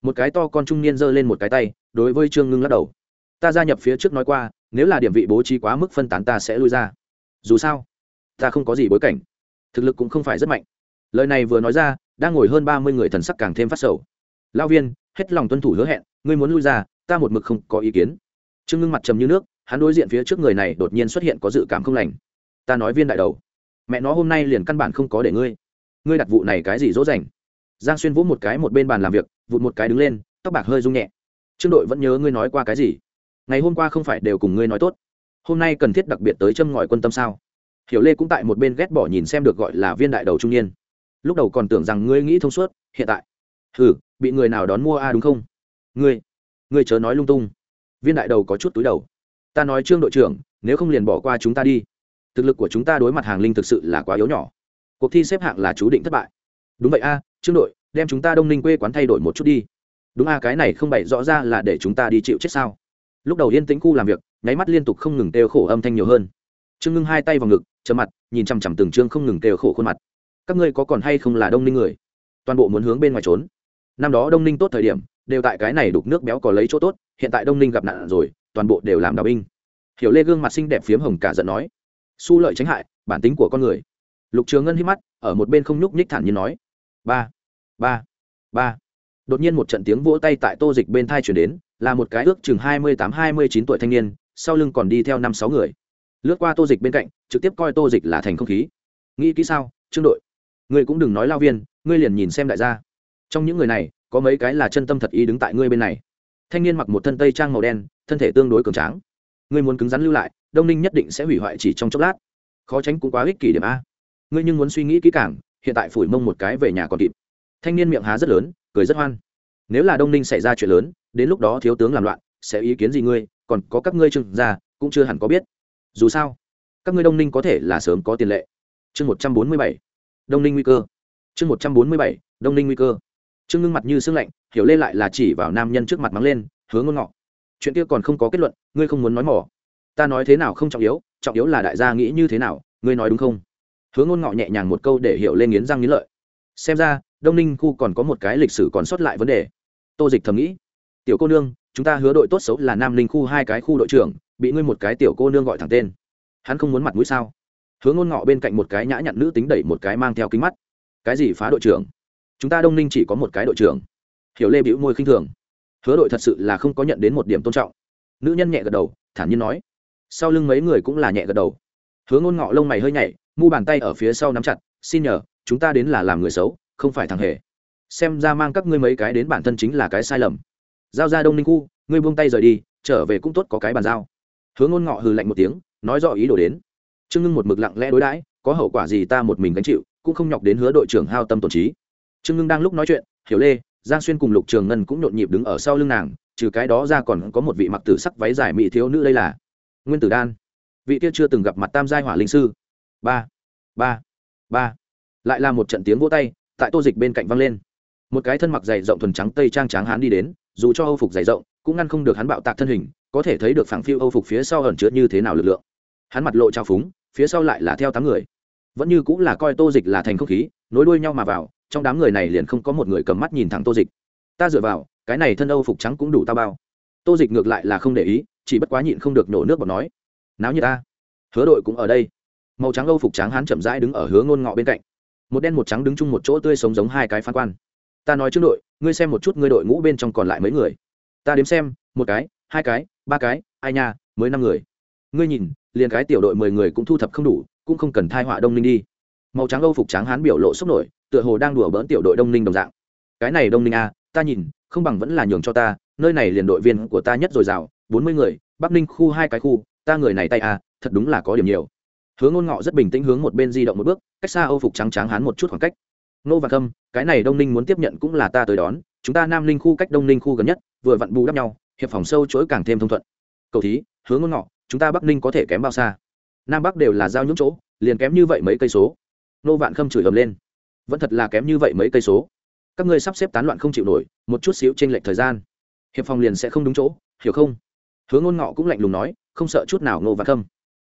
Một cái to con trung niên giơ lên một cái tay, đối với trương ngưng lắc đầu. Ta gia nhập phía trước nói qua, nếu là điểm vị bố trí quá mức phân tán ta sẽ lui ra dù sao, ta không có gì bối cảnh, thực lực cũng không phải rất mạnh. Lời này vừa nói ra, đang ngồi hơn ba mươi người thần sắc càng thêm phát sầu. Lao viên, hết lòng tuân thủ hứa hẹn, ngươi muốn lui ra, ta một mực không có ý kiến. Trương ngưng mặt trầm như nước, hắn đối diện phía trước người này đột nhiên xuất hiện có dự cảm không lành. Ta nói viên đại đầu, mẹ nó hôm nay liền căn bản không có để ngươi. Ngươi đặt vụ này cái gì dỗ dành? Giang xuyên vỗ một cái một bên bàn làm việc, vụt một cái đứng lên, tóc bạc hơi rung nhẹ. Trương đội vẫn nhớ ngươi nói qua cái gì? Ngày hôm qua không phải đều cùng ngươi nói tốt hôm nay cần thiết đặc biệt tới châm ngòi quân tâm sao? Hiểu lê cũng tại một bên ghét bỏ nhìn xem được gọi là viên đại đầu trung niên. Lúc đầu còn tưởng rằng ngươi nghĩ thông suốt, hiện tại. Ừ bị người nào đón mua a, đúng không? Ngươi ngươi chớ nói lung tung. Viên đại đầu có chút túi đầu. Ta nói trương đội trưởng, nếu không liền bỏ qua chúng ta đi. Thực lực của chúng ta đối mặt hàng linh thực sự là quá yếu nhỏ. Cuộc thi xếp hạng là chú định thất bại. Đúng vậy a, trương đội, đem chúng ta đông ninh quê quán thay đổi một chút đi. Đúng a, cái này không bày rõ ra là để chúng ta đi chịu chết sao? Lúc đầu yên tĩnh khu làm việc nháy mắt liên tục không ngừng kêu khổ âm thanh nhiều hơn. Trương ngưng hai tay vào ngực chấm mặt, nhìn chằm chằm từng trương không ngừng kêu khổ khuôn mặt. Các ngươi có còn hay không là đông ninh người? Toàn bộ muốn hướng bên ngoài trốn. Năm đó đông ninh tốt thời điểm, đều tại cái này đục nước béo có lấy chỗ tốt, hiện tại đông ninh gặp nạn rồi, toàn bộ đều làm đào binh. Hiểu lê gương mặt xinh đẹp phiếm hồng cả giận nói, su lợi tránh hại, bản tính của con người. Lục trường ngân hít mắt, ở một bên không nhúc nhích thản nhiên nói, ba ba ba. Đột nhiên một trận tiếng vỗ tay tại tô dịch bên thai chuyển đến, là một cái ước chừng hai mươi tám, hai mươi chín tuổi thanh niên sau lưng còn đi theo năm sáu người. Lướt qua tô dịch bên cạnh, trực tiếp coi tô dịch là thành không khí. Nghĩ kỹ sao, trương đội? Ngươi cũng đừng nói lao viên, ngươi liền nhìn xem đại gia. Trong những người này, có mấy cái là chân tâm thật ý đứng tại ngươi bên này. Thanh niên mặc một thân tây trang màu đen, thân thể tương đối cường tráng. Ngươi muốn cứng rắn lưu lại, đông ninh nhất định sẽ hủy hoại chỉ trong chốc lát. Khó tránh cũng quá ích kỷ điểm a. Ngươi nhưng muốn suy nghĩ kỹ càng, hiện tại phủi mông một cái về nhà còn kịp. Thanh niên miệng há rất lớn, cười rất hoan. Nếu là đông ninh xảy ra chuyện lớn, đến lúc đó thiếu tướng làm loạn, sẽ ý kiến gì ngươi? Còn có các ngươi trừng ra cũng chưa hẳn có biết. Dù sao, các ngươi đông ninh có thể là sớm có tiền lệ. Chương một trăm bốn mươi bảy, đông ninh nguy cơ. Chương một trăm bốn mươi bảy, đông ninh nguy cơ. Trương ngưng mặt như sương lạnh, hiểu lên lại là chỉ vào nam nhân trước mặt mắng lên hướng ngôn ngọ, chuyện kia còn không có kết luận, ngươi không muốn nói mỏ. Ta nói thế nào không trọng yếu trọng yếu là đại gia nghĩ như thế nào, ngươi nói đúng không? Hướng ngôn ngọ nhẹ nhàng một câu để hiểu lên nghiến răng nghiến lợi. Xem ra, đông ninh khu còn có một cái lịch sử còn sót lại vấn đề. Tô dịch thầm nghĩ tiểu cô nương, chúng ta hứa đội tốt xấu là nam Linh khu hai cái khu đội trưởng, bị ngươi một cái tiểu cô nương gọi thẳng tên. Hắn không muốn mặt mũi sao? Hứa ngôn ngọ bên cạnh một cái nhã nhặn nữ tính đẩy một cái mang theo kính mắt. Cái gì phá đội trưởng? Chúng ta đông ninh chỉ có một cái đội trưởng. Hiểu lê bĩu môi khinh thường. Hứa đội thật sự là không có nhận đến một điểm tôn trọng. Nữ nhân nhẹ gật đầu, thản nhiên nói. Sau lưng mấy người cũng là nhẹ gật đầu. Hứa ngôn ngọ lông mày hơi nhảy, mu bàn tay ở phía sau nắm chặt, xin nhờ, chúng ta đến là làm người xấu, không phải thằng hề. Xem ra mang các ngươi mấy cái đến bản thân chính là cái sai lầm giao ra đông ninh khu, ngươi buông tay rời đi, trở về cũng tốt có cái bàn giao. Hướng ngôn ngọ hừ lạnh một tiếng, nói rõ ý đồ đến. Trương ngưng một mực lặng lẽ đối đãi, có hậu quả gì ta một mình gánh chịu, cũng không nhọc đến hứa đội trưởng hao tâm tổn trí. Trương ngưng đang lúc nói chuyện, hiểu lê, giang xuyên cùng lục trường ngân cũng nhộn nhịp đứng ở sau lưng nàng, trừ cái đó ra còn có một vị mặc tử sắc váy dài mỹ thiếu nữ đây là nguyên tử đan. Vị kia chưa từng gặp mặt tam giai hỏa linh sư. Ba ba ba. Lại là một trận tiếng vỗ tay, tại tô dịch bên cạnh văng lên. Một cái thân mặc dày rộng thuần trắng tây trang tráng hán đi đến dù cho âu phục dày rộng, cũng ngăn không được hắn bạo tạc thân hình, có thể thấy được phảng phiu âu phục phía sau ẩn chứa như thế nào lực lượng. Hắn mặt lộ trao phúng, phía sau lại là theo tám người. Vẫn như cũng là coi tô dịch là thành không khí, nối đuôi nhau mà vào, trong đám người này liền không có một người cầm mắt nhìn thẳng tô dịch. Ta dựa vào, cái này thân âu phục trắng cũng đủ ta bao. Tô dịch ngược lại là không để ý, chỉ bất quá nhịn không được nổ nước bọt nói, náo như ta. Hứa đội cũng ở đây. Màu trắng âu phục trắng hắn chậm rãi đứng ở hướng ngôn ngọ bên cạnh. Một đen một trắng đứng chung một chỗ tươi sống giống hai cái phán quan. Ta nói trước đội ngươi xem một chút ngươi đội ngũ bên trong còn lại mấy người. Ta đếm xem, một cái, hai cái, ba cái, ai nha, mới năm người. Ngươi nhìn, liền cái tiểu đội mười người cũng thu thập không đủ, cũng không cần thai họa đông ninh đi. Màu trắng âu phục trắng hán biểu lộ sốc nổi, tựa hồ đang đùa bỡn tiểu đội đông ninh đồng dạng. Cái này đông ninh a ta nhìn, không bằng vẫn là nhường cho ta, nơi này liền đội viên của ta nhất dồi dào, bốn mươi người, bắc ninh khu hai cái khu, ta người này tay a thật đúng là có điểm nhiều. Hướng ngôn ngọ rất bình tĩnh hướng một bên di động một bước, cách xa âu phục trắng trắng hán một chút khoảng cách nô và khâm, cái này đông ninh muốn tiếp nhận cũng là ta tới đón, chúng ta nam ninh khu cách đông ninh khu gần nhất, vừa vặn bù đắp nhau, hiệp phòng sâu chuỗi càng thêm thông thuận. Cầu thí hướng ngôn ngọ, chúng ta bắc ninh có thể kém bao xa. Nam bắc đều là giao những chỗ, liền kém như vậy mấy cây số. Nô vạn khâm chửi ầm lên. Vẫn thật là kém như vậy mấy cây số. Các ngươi sắp xếp tán loạn không chịu nổi, một chút xíu trên lệch thời gian. Hiệp phòng liền sẽ không đúng chỗ, hiểu không? Hướng ngôn ngọ cũng lạnh lùng nói, không sợ chút nào nô vạn khâm.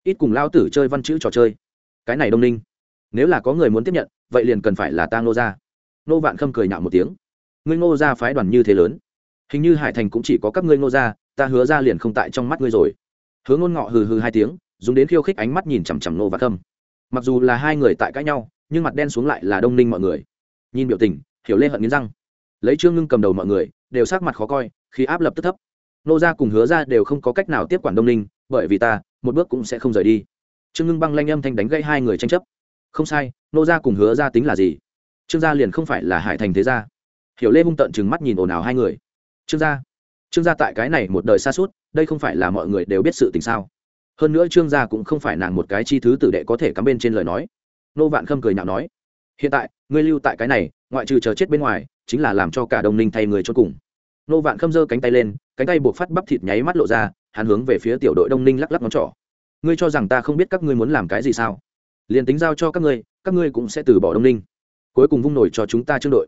Ít cùng lao tử chơi văn chữ trò chơi. Cái này đông ninh nếu là có người muốn tiếp nhận, vậy liền cần phải là ta ngô gia. Ngô vạn khâm cười nhạo một tiếng. Ngươi ngô gia phái đoàn như thế lớn. Hình như hải thành cũng chỉ có các ngươi ngô gia, ta hứa ra liền không tại trong mắt ngươi rồi. Hứa ngôn ngọ hừ hừ hai tiếng, dùng đến khiêu khích ánh mắt nhìn chằm chằm Ngô vạn khâm. Mặc dù là hai người tại cãi nhau, nhưng mặt đen xuống lại là đông ninh mọi người. Nhìn biểu tình, hiểu lê hận nghiến răng. Lấy trương ngưng cầm đầu mọi người, đều sắc mặt khó coi khi áp lập tức thấp. Nô gia cùng hứa ra đều không có cách nào tiếp quản đông ninh, bởi vì ta, một bước cũng sẽ không rời đi. Trương ngưng băng lanh âm thanh đánh gây hai người tranh chấp không sai, nô gia cùng hứa gia tính là gì? Trương gia liền không phải là hải thành thế gia. Hiểu lê hung tận chừng mắt nhìn ồn ào hai người. Trương gia? Trương gia tại cái này một đời xa suốt, đây không phải là mọi người đều biết sự tình sao? Hơn nữa trương gia cũng không phải nàng một cái chi thứ tử đệ có thể cắm bên trên lời nói. Nô vạn khâm cười nhạo nói, hiện tại, ngươi lưu tại cái này, ngoại trừ chờ chết bên ngoài, chính là làm cho cả đồng ninh thay người cho cùng. Nô vạn khâm giơ cánh tay lên, cánh tay buộc phát bắp thịt nháy mắt lộ ra, hắn hướng về phía tiểu đội đông ninh lắc lắc ngón trỏ. Ngươi cho rằng ta không biết các ngươi muốn làm cái gì sao? Liền tính giao cho các ngươi các ngươi cũng sẽ từ bỏ đông ninh. Cuối cùng vung nổi cho chúng ta trương đội.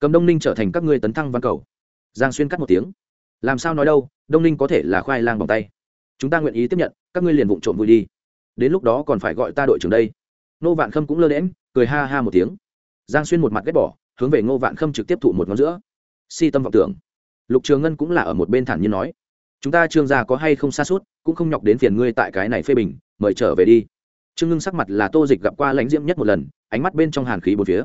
Cầm đông ninh trở thành các ngươi tấn thăng văn cầu. Giang xuyên cắt một tiếng. Làm sao nói đâu, đông ninh có thể là khoai lang bằng tay. Chúng ta nguyện ý tiếp nhận, các ngươi liền vụng trộm vui đi. Đến lúc đó còn phải gọi ta đội trưởng đây. Nô vạn khâm cũng lơ đễm cười ha ha một tiếng. Giang xuyên một mặt ghét bỏ, hướng về ngô vạn khâm trực tiếp thụ một ngón giữa. Si tâm vọng tưởng. Lục trường ngân cũng là ở một bên thản nhiên nói. Chúng ta trương gia có hay không xa suốt, cũng không nhọc đến phiền ngươi tại cái này phê bình, mời trở về đi trương ngưng sắc mặt là tô dịch gặp qua lãnh diễm nhất một lần, ánh mắt bên trong hàn khí bốn phía.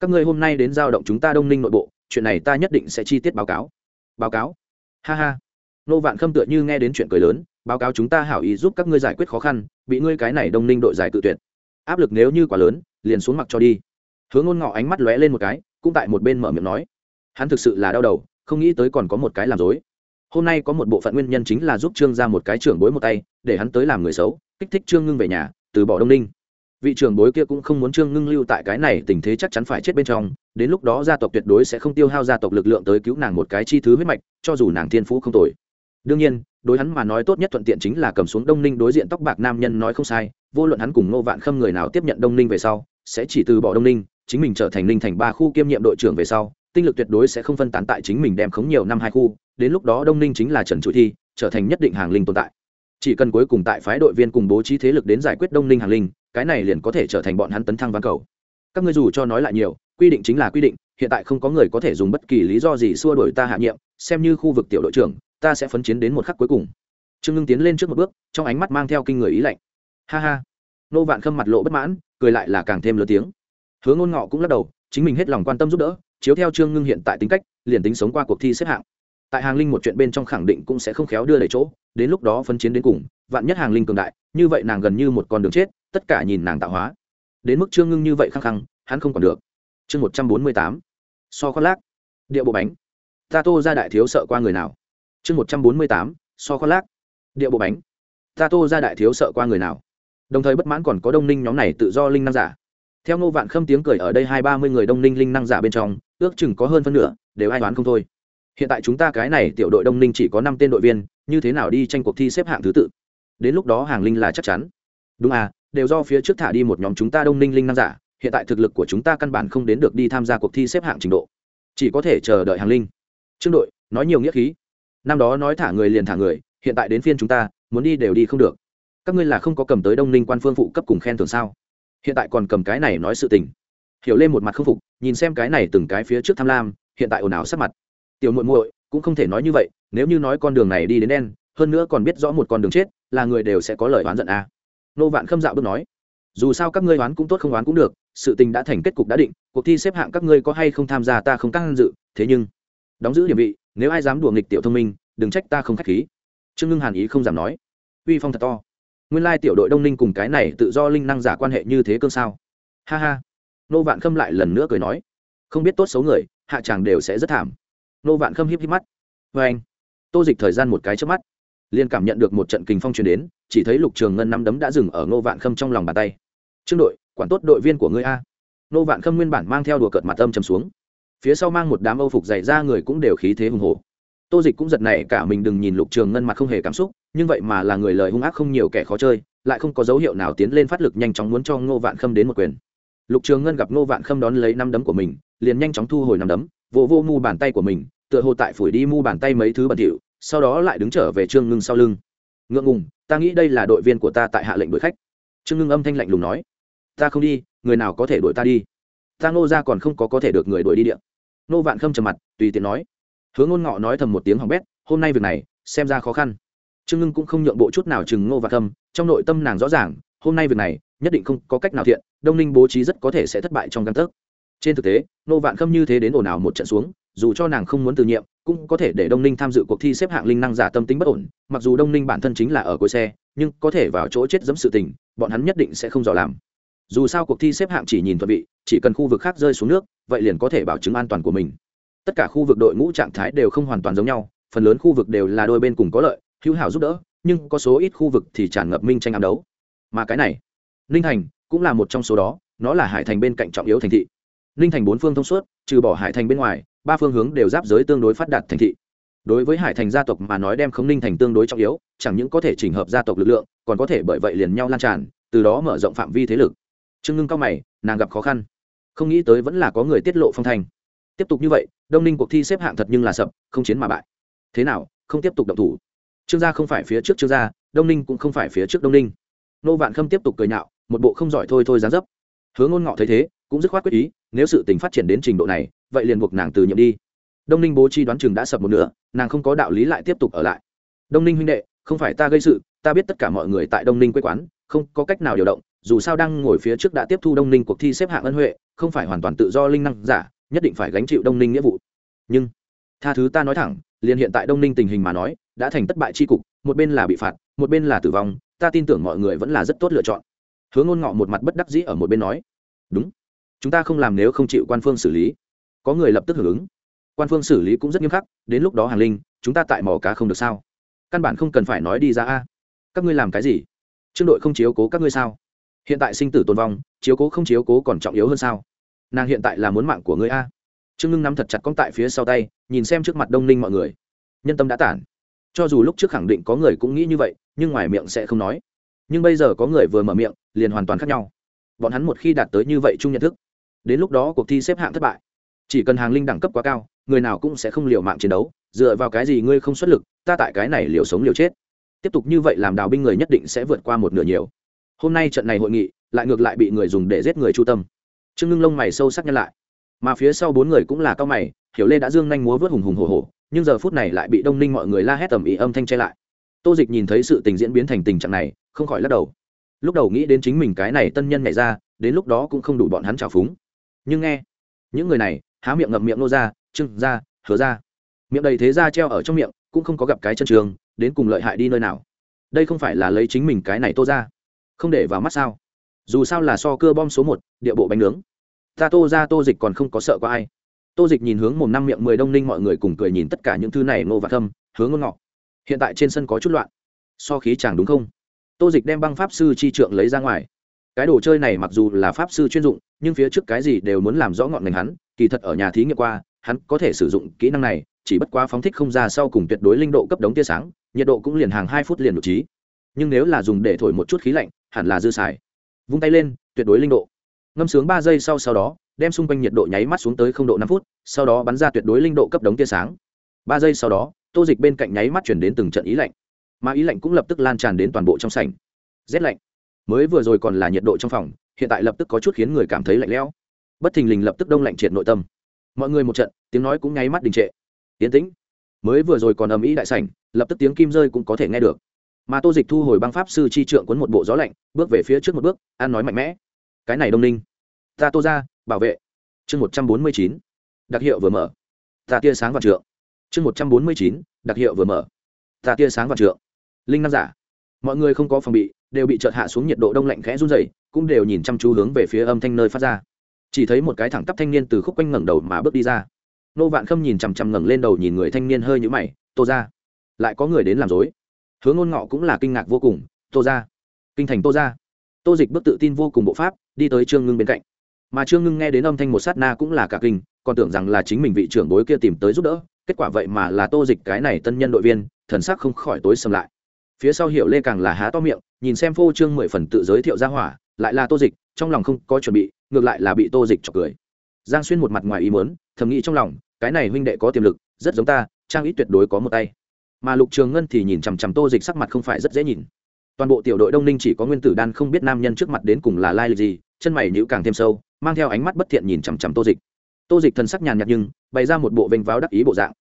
Các ngươi hôm nay đến giao động chúng ta đông ninh nội bộ, chuyện này ta nhất định sẽ chi tiết báo cáo. Báo cáo? Ha ha. Nô vạn khâm tựa như nghe đến chuyện cười lớn, báo cáo chúng ta hảo ý giúp các ngươi giải quyết khó khăn, bị ngươi cái này đông ninh đội giải tự tuyệt. Áp lực nếu như quá lớn, liền xuống mặc cho đi. Hướng ngôn ngọ ánh mắt lóe lên một cái, cũng tại một bên mở miệng nói. Hắn thực sự là đau đầu, không nghĩ tới còn có một cái làm dối. Hôm nay có một bộ phận nguyên nhân chính là giúp trương ra một cái trưởng bối một tay, để hắn tới làm người xấu, kích thích trương ngưng về nhà từ bỏ đông ninh. Vị trưởng bối kia cũng không muốn trương ngưng lưu tại cái này, tình thế chắc chắn phải chết bên trong, đến lúc đó gia tộc tuyệt đối sẽ không tiêu hao gia tộc lực lượng tới cứu nàng một cái chi thứ huyết mạch, cho dù nàng thiên phú không tồi. Đương nhiên, đối hắn mà nói tốt nhất thuận tiện chính là cầm xuống đông ninh đối diện tóc bạc nam nhân nói không sai, vô luận hắn cùng ngô vạn khâm người nào tiếp nhận đông ninh về sau, sẽ chỉ từ bỏ đông ninh, chính mình trở thành ninh thành ba khu kiêm nhiệm đội trưởng về sau, tinh lực tuyệt đối sẽ không phân tán tại chính mình đem khống nhiều năm hai khu, đến lúc đó đông ninh chính là trần trụi thi, trở thành nhất định hàng linh tồn tại chỉ cần cuối cùng tại phái đội viên cùng bố trí thế lực đến giải quyết đông ninh hàng linh, cái này liền có thể trở thành bọn hắn tấn thăng ván cầu. Các ngươi dù cho nói lại nhiều, quy định chính là quy định, hiện tại không có người có thể dùng bất kỳ lý do gì xua đổi ta hạ nhiệm, xem như khu vực tiểu đội trưởng, ta sẽ phấn chiến đến một khắc cuối cùng. Trương ngưng tiến lên trước một bước, trong ánh mắt mang theo kinh người ý lạnh. Ha ha. Nô vạn khâm mặt lộ bất mãn, cười lại là càng thêm lớn tiếng. Hứa ngôn ngọ cũng lắc đầu, chính mình hết lòng quan tâm giúp đỡ, chiếu theo trương ngưng hiện tại tính cách, liền tính sống qua cuộc thi xếp hạng tại hàng linh một chuyện bên trong khẳng định cũng sẽ không khéo đưa đẩy chỗ, đến lúc đó phân chiến đến cùng, vạn nhất hàng linh cường đại, như vậy nàng gần như một con đường chết, tất cả nhìn nàng tạo hóa. Đến mức trương ngưng như vậy khăng khăng, hắn không còn được. Chương một trăm bốn mươi tám. So khoác lác. Địa bộ bánh. Ta tô ra đại thiếu sợ qua người nào? Chương một trăm bốn mươi tám. So khoác lác. Địa bộ bánh. Ta tô ra đại thiếu sợ qua người nào? Đồng thời bất mãn còn có đông ninh nhóm này tự do linh năng giả. Theo ngô vạn khâm tiếng cười ở đây hai ba mươi người đông ninh linh năng giả bên trong, ước chừng có hơn phân nửa, đều ai đoán không thôi hiện tại chúng ta cái này tiểu đội đông ninh chỉ có năm tên đội viên, như thế nào đi tranh cuộc thi xếp hạng thứ tự? Đến lúc đó hàng linh là chắc chắn. Đúng à đều do phía trước thả đi một nhóm chúng ta đông ninh linh năng giả, hiện tại thực lực của chúng ta căn bản không đến được đi tham gia cuộc thi xếp hạng trình độ. Chỉ có thể chờ đợi hàng linh. Trương đội, nói nhiều nghĩa khí. Năm đó nói thả người liền thả người, hiện tại đến phiên chúng ta, muốn đi đều đi không được. Các ngươi là không có cầm tới đông ninh quan phương phụ cấp cùng khen thưởng sao? Hiện tại còn cầm cái này nói sự tình. Hiểu lên một mặt không phục, nhìn xem cái này từng cái phía trước tham lam, hiện tại ồn ào sắc mặt tiểu muội muội, cũng không thể nói như vậy, nếu như nói con đường này đi đến đen, hơn nữa còn biết rõ một con đường chết, là người đều sẽ có lời oán giận à. nô vạn khâm dạo bước nói, dù sao các ngươi oán cũng tốt không oán cũng được, sự tình đã thành kết cục đã định, cuộc thi xếp hạng các ngươi có hay không tham gia ta không căng dự, thế nhưng, đóng giữ địa vị, nếu ai dám đùa nghịch tiểu thông minh, đừng trách ta không khách khí. Trương ngưng hàn ý không dám nói. Uy phong thật to. Nguyên lai tiểu đội đông ninh cùng cái này tự do linh năng giả quan hệ như thế cương sao? Ha ha. Nô vạn khâm lại lần nữa cười nói, không biết tốt xấu người, hạ chàng đều sẽ rất thảm nô vạn khâm híp híp mắt. Vê anh, tô dịch thời gian một cái trước mắt. Liên cảm nhận được một trận kình phong truyền đến, chỉ thấy lục trường ngân năm đấm đã dừng ở nô vạn khâm trong lòng bàn tay. Trương đội, quản tốt đội viên của ngươi a. Nô vạn khâm nguyên bản mang theo đùa cợt mặt âm chầm xuống. Phía sau mang một đám âu phục dày ra người cũng đều khí thế hùng hồ tô dịch cũng giật này cả mình đừng nhìn lục trường ngân mặt không hề cảm xúc, nhưng vậy mà là người lời hung ác không nhiều kẻ khó chơi, lại không có dấu hiệu nào tiến lên phát lực nhanh chóng muốn cho ngô vạn khâm đến một quyền. Lục trường ngân gặp ngô vạn khâm đón lấy năm đấm của mình, liền nhanh chóng thu hồi năm đấm vô vô mu bàn tay của mình tựa hồ tại phủi đi mu bàn tay mấy thứ bẩn thỉu, sau đó lại đứng trở về trương ngưng sau lưng. Ngượng ngùng, ta nghĩ đây là đội viên của ta tại hạ lệnh đuổi khách. Trương ngưng âm thanh lạnh lùng nói. Ta không đi, người nào có thể đuổi ta đi? Ta ngô ra còn không có có thể được người đuổi đi điện nô vạn khâm trầm mặt, tùy tiện nói. Hướng ngôn ngọ nói thầm một tiếng hỏng bét, hôm nay việc này, xem ra khó khăn. Trương ngưng cũng không nhượng bộ chút nào chừng ngô vạn khâm, trong nội tâm nàng rõ ràng, hôm nay việc này, nhất định không có cách nào thiện, đông ninh bố trí rất có thể sẽ thất bại trong căn tấc. Trên thực tế, nô vạn khâm như thế đến ồn ào một trận xuống dù cho nàng không muốn từ nhiệm, cũng có thể để đông ninh tham dự cuộc thi xếp hạng linh năng giả tâm tính bất ổn, mặc dù đông ninh bản thân chính là ở cuối xe, nhưng có thể vào chỗ chết dẫm sự tình, bọn hắn nhất định sẽ không dò làm. Dù sao cuộc thi xếp hạng chỉ nhìn thuận vị, chỉ cần khu vực khác rơi xuống nước, vậy liền có thể bảo chứng an toàn của mình. Tất cả khu vực đội ngũ trạng thái đều không hoàn toàn giống nhau, phần lớn khu vực đều là đôi bên cùng có lợi, hữu hảo giúp đỡ, nhưng có số ít khu vực thì tràn ngập minh tranh ám đấu. Mà cái này, ninh thành cũng là một trong số đó, nó là hải thành bên cạnh trọng yếu thành thị. Ninh thành bốn phương thông suốt, trừ bỏ hải thành bên ngoài ba phương hướng đều giáp giới tương đối phát đạt thành thị. Đối với hải thành gia tộc mà nói đem khống ninh thành tương đối trọng yếu, chẳng những có thể chỉnh hợp gia tộc lực lượng, còn có thể bởi vậy liền nhau lan tràn, từ đó mở rộng phạm vi thế lực. Trương ngưng cao mày, nàng gặp khó khăn. Không nghĩ tới vẫn là có người tiết lộ phong thanh. Tiếp tục như vậy, đông ninh cuộc thi xếp hạng thật nhưng là sập, không chiến mà bại. Thế nào, không tiếp tục động thủ? Trương gia không phải phía trước trương gia, đông ninh cũng không phải phía trước đông ninh. Nô vạn khâm tiếp tục cười nhạo, một bộ không giỏi thôi thôi dán dấp. Hướng ngôn ngọ thấy thế, cũng dứt khoát quyết ý nếu sự tình phát triển đến trình độ này, vậy liền buộc nàng từ nhiệm đi. Đông ninh bố chi đoán chừng đã sập một nửa, nàng không có đạo lý lại tiếp tục ở lại. Đông ninh huynh đệ, không phải ta gây sự, ta biết tất cả mọi người tại đông ninh quê quán, không có cách nào điều động, dù sao đang ngồi phía trước đã tiếp thu đông ninh cuộc thi xếp hạng ân huệ, không phải hoàn toàn tự do linh năng giả, nhất định phải gánh chịu đông ninh nghĩa vụ. Nhưng, tha thứ ta nói thẳng, liền hiện tại đông ninh tình hình mà nói, đã thành thất bại tri cục, một bên là bị phạt, một bên là tử vong, ta tin tưởng mọi người vẫn là rất tốt lựa chọn. Hướng ngôn ngọ một mặt bất đắc dĩ ở một bên nói. Đúng chúng ta không làm nếu không chịu quan phương xử lý. Có người lập tức hưởng ứng. Quan phương xử lý cũng rất nghiêm khắc, đến lúc đó hàng linh, chúng ta tại mỏ cá không được sao? Căn bản không cần phải nói đi ra a. Các ngươi làm cái gì? Trương đội không chiếu cố các ngươi sao? Hiện tại sinh tử tồn vong, chiếu cố không chiếu cố còn trọng yếu hơn sao? Nàng hiện tại là muốn mạng của ngươi a. Trương ngưng nắm thật chặt con tại phía sau tay, nhìn xem trước mặt đông ninh mọi người. Nhân tâm đã tản. Cho dù lúc trước khẳng định có người cũng nghĩ như vậy, nhưng ngoài miệng sẽ không nói. Nhưng bây giờ có người vừa mở miệng, liền hoàn toàn khác nhau. Bọn hắn một khi đạt tới như vậy chung nhận thức đến lúc đó cuộc thi xếp hạng thất bại. Chỉ cần hàng linh đẳng cấp quá cao, người nào cũng sẽ không liều mạng chiến đấu, dựa vào cái gì ngươi không xuất lực, ta tại cái này liều sống liều chết. Tiếp tục như vậy làm đào binh người nhất định sẽ vượt qua một nửa nhiều. Hôm nay trận này hội nghị, lại ngược lại bị người dùng để giết người chu tâm. Trương ngưng lông mày sâu sắc nhân lại. Mà phía sau bốn người cũng là cao mày, hiểu lê đã dương nhanh múa vớt hùng hùng hồ hồ nhưng giờ phút này lại bị đông ninh mọi người la hét tầm ý âm thanh che lại. Tô dịch nhìn thấy sự tình diễn biến thành tình trạng này, không khỏi lắc đầu. Lúc đầu nghĩ đến chính mình cái này tân nhân nhảy ra, đến lúc đó cũng không đủ bọn hắn trào phúng nhưng nghe, những người này, há miệng ngậm miệng nô ra, trưng ra, hứa ra. Miệng đầy thế ra treo ở trong miệng, cũng không có gặp cái chân trường, đến cùng lợi hại đi nơi nào. Đây không phải là lấy chính mình cái này tô ra. Không để vào mắt sao? Dù sao là so cơ bom số một, địa bộ bánh nướng. Ta tô ra tô dịch còn không có sợ có ai. Tô dịch nhìn hướng mồm năm miệng mười đông ninh mọi người cùng cười nhìn tất cả những thứ này ngô và thâm, hướng ngôn ngọ. Hiện tại trên sân có chút loạn. So khí chàng đúng không? Tô dịch đem băng pháp sư chi trượng lấy ra ngoài cái đồ chơi này mặc dù là pháp sư chuyên dụng, nhưng phía trước cái gì đều muốn làm rõ ngọn ngành hắn, kỳ thật ở nhà thí nghiệm qua, hắn có thể sử dụng kỹ năng này, chỉ bất quá phóng thích không ra sau cùng tuyệt đối linh độ cấp đống tia sáng, nhiệt độ cũng liền hàng hai phút liền đủ trí. Nhưng nếu là dùng để thổi một chút khí lạnh, hẳn là dư xài. Vung tay lên, tuyệt đối linh độ. Ngâm sướng ba giây sau sau đó, đem xung quanh nhiệt độ nháy mắt xuống tới không độ năm phút, sau đó bắn ra tuyệt đối linh độ cấp đống tia sáng. Ba giây sau đó, tô dịch bên cạnh nháy mắt chuyển đến từng trận ý lạnh. Mà ý lạnh cũng lập tức lan tràn đến toàn bộ trong sảnh. Rét lạnh mới vừa rồi còn là nhiệt độ trong phòng, hiện tại lập tức có chút khiến người cảm thấy lạnh lẽo. Bất thình lình lập tức đông lạnh triệt nội tâm. Mọi người một trận, tiếng nói cũng nháy mắt đình trệ. Tiến tĩnh. Mới vừa rồi còn ầm ĩ đại sảnh, lập tức tiếng kim rơi cũng có thể nghe được. Mà tô dịch thu hồi băng pháp sư chi trượng quấn một bộ gió lạnh, bước về phía trước một bước, an nói mạnh mẽ. Cái này đông ninh. Ta tô ra bảo vệ. Chương một trăm bốn mươi chín. Đặc hiệu vừa mở. Ta tia sáng vào trượng. Chương một trăm bốn mươi chín. Đặc hiệu vừa mở. Ta tia sáng vào trượng. Linh năng giả. Mọi người không có phòng bị đều bị chợt hạ xuống nhiệt độ đông lạnh khẽ run rẩy, cũng đều nhìn chăm chú hướng về phía âm thanh nơi phát ra. Chỉ thấy một cái thẳng tắp thanh niên từ khúc quanh ngẩng đầu mà bước đi ra. Nô vạn khâm nhìn chằm chằm ngẩng lên đầu nhìn người thanh niên hơi nhũ mày tô gia, lại có người đến làm rối, hướng ngôn ngọ cũng là kinh ngạc vô cùng tô gia, kinh thành tô gia, tô dịch bước tự tin vô cùng bộ pháp đi tới trương ngưng bên cạnh. Mà trương ngưng nghe đến âm thanh một sát na cũng là cả kinh còn tưởng rằng là chính mình vị trưởng bối kia tìm tới giúp đỡ kết quả vậy mà là tô dịch cái này tân nhân đội viên thần sắc không khỏi tối sầm lại. Phía sau hiểu lê càng là há to miệng nhìn xem phô trương mười phần tự giới thiệu ra hỏa, lại là tô dịch, trong lòng không có chuẩn bị, ngược lại là bị tô dịch chọc cười. Giang xuyên một mặt ngoài ý muốn, thầm nghĩ trong lòng, cái này huynh đệ có tiềm lực, rất giống ta, trang ít tuyệt đối có một tay. Mà lục trường ngân thì nhìn chằm chằm tô dịch sắc mặt không phải rất dễ nhìn. Toàn bộ tiểu đội đông ninh chỉ có nguyên tử đan không biết nam nhân trước mặt đến cùng là lai lịch gì, chân mày nhữ càng thêm sâu, mang theo ánh mắt bất thiện nhìn chằm chằm tô dịch. Tô dịch thần sắc nhàn nhạt nhưng, bày ra một bộ vênh váo đắc ý bộ dạng.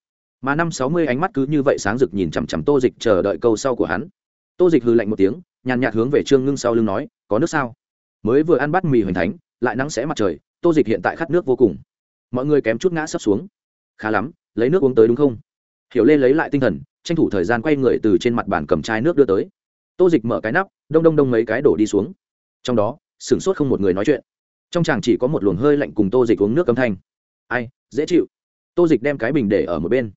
Mà năm sáu mươi ánh mắt cứ như vậy sáng rực nhìn chằm chằm tô dịch chờ đợi câu sau của hắn tô dịch hư lạnh một tiếng, nhàn nhạt hướng về trương ngưng sau lưng nói, có nước sao? Mới vừa ăn bát mì hoành thánh, lại nắng sẽ mặt trời, tô dịch hiện tại khát nước vô cùng. Mọi người kém chút ngã sấp xuống. Khá lắm, lấy nước uống tới đúng không? Hiểu lê lấy lại tinh thần, tranh thủ thời gian quay người từ trên mặt bàn cầm chai nước đưa tới. Tô dịch mở cái nắp, đông đông đông mấy cái đổ đi xuống. Trong đó, sửng sốt không một người nói chuyện. Trong chàng chỉ có một luồng hơi lạnh cùng tô dịch uống nước cấm thanh. Ai, dễ chịu. Tô dịch đem cái bình để ở một bên.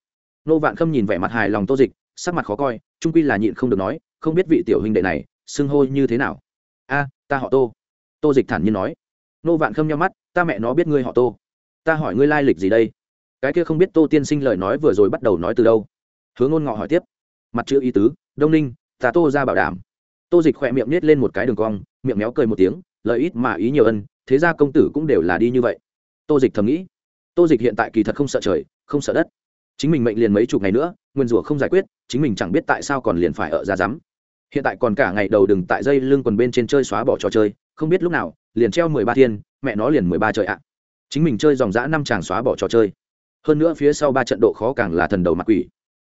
Nô vạn khâm nhìn vẻ mặt hài lòng tô dịch, sắc mặt khó coi, trung quy là nhịn không được nói không biết vị tiểu huynh đệ này xưng hô như thế nào. A, ta họ tô. Tô dịch thản nhiên nói. Nô vạn khâm nhau mắt, ta mẹ nó biết ngươi họ tô. Ta hỏi ngươi lai lịch gì đây? Cái kia không biết tô tiên sinh lời nói vừa rồi bắt đầu nói từ đâu? Hướng ngôn ngọ hỏi tiếp. Mặt chữ ý tứ, đông ninh, ta tô ra bảo đảm. Tô dịch khỏe miệng nết lên một cái đường cong, miệng méo cười một tiếng lợi ít mà ý nhiều ân, thế ra công tử cũng đều là đi như vậy. Tô dịch thầm nghĩ. Tô dịch hiện tại kỳ thật không sợ trời, không sợ đất chính mình mệnh liền mấy chục ngày nữa, nguyên rủa không giải quyết, chính mình chẳng biết tại sao còn liền phải ở ra rắm. Hiện tại còn cả ngày đầu đừng tại dây lưng quần bên trên chơi xóa bỏ trò chơi, không biết lúc nào, liền treo mười ba thiên, mẹ nó liền mười ba trời ạ. Chính mình chơi dòng dã năm chàng xóa bỏ trò chơi. Hơn nữa phía sau ba trận độ khó càng là thần đầu mặt quỷ.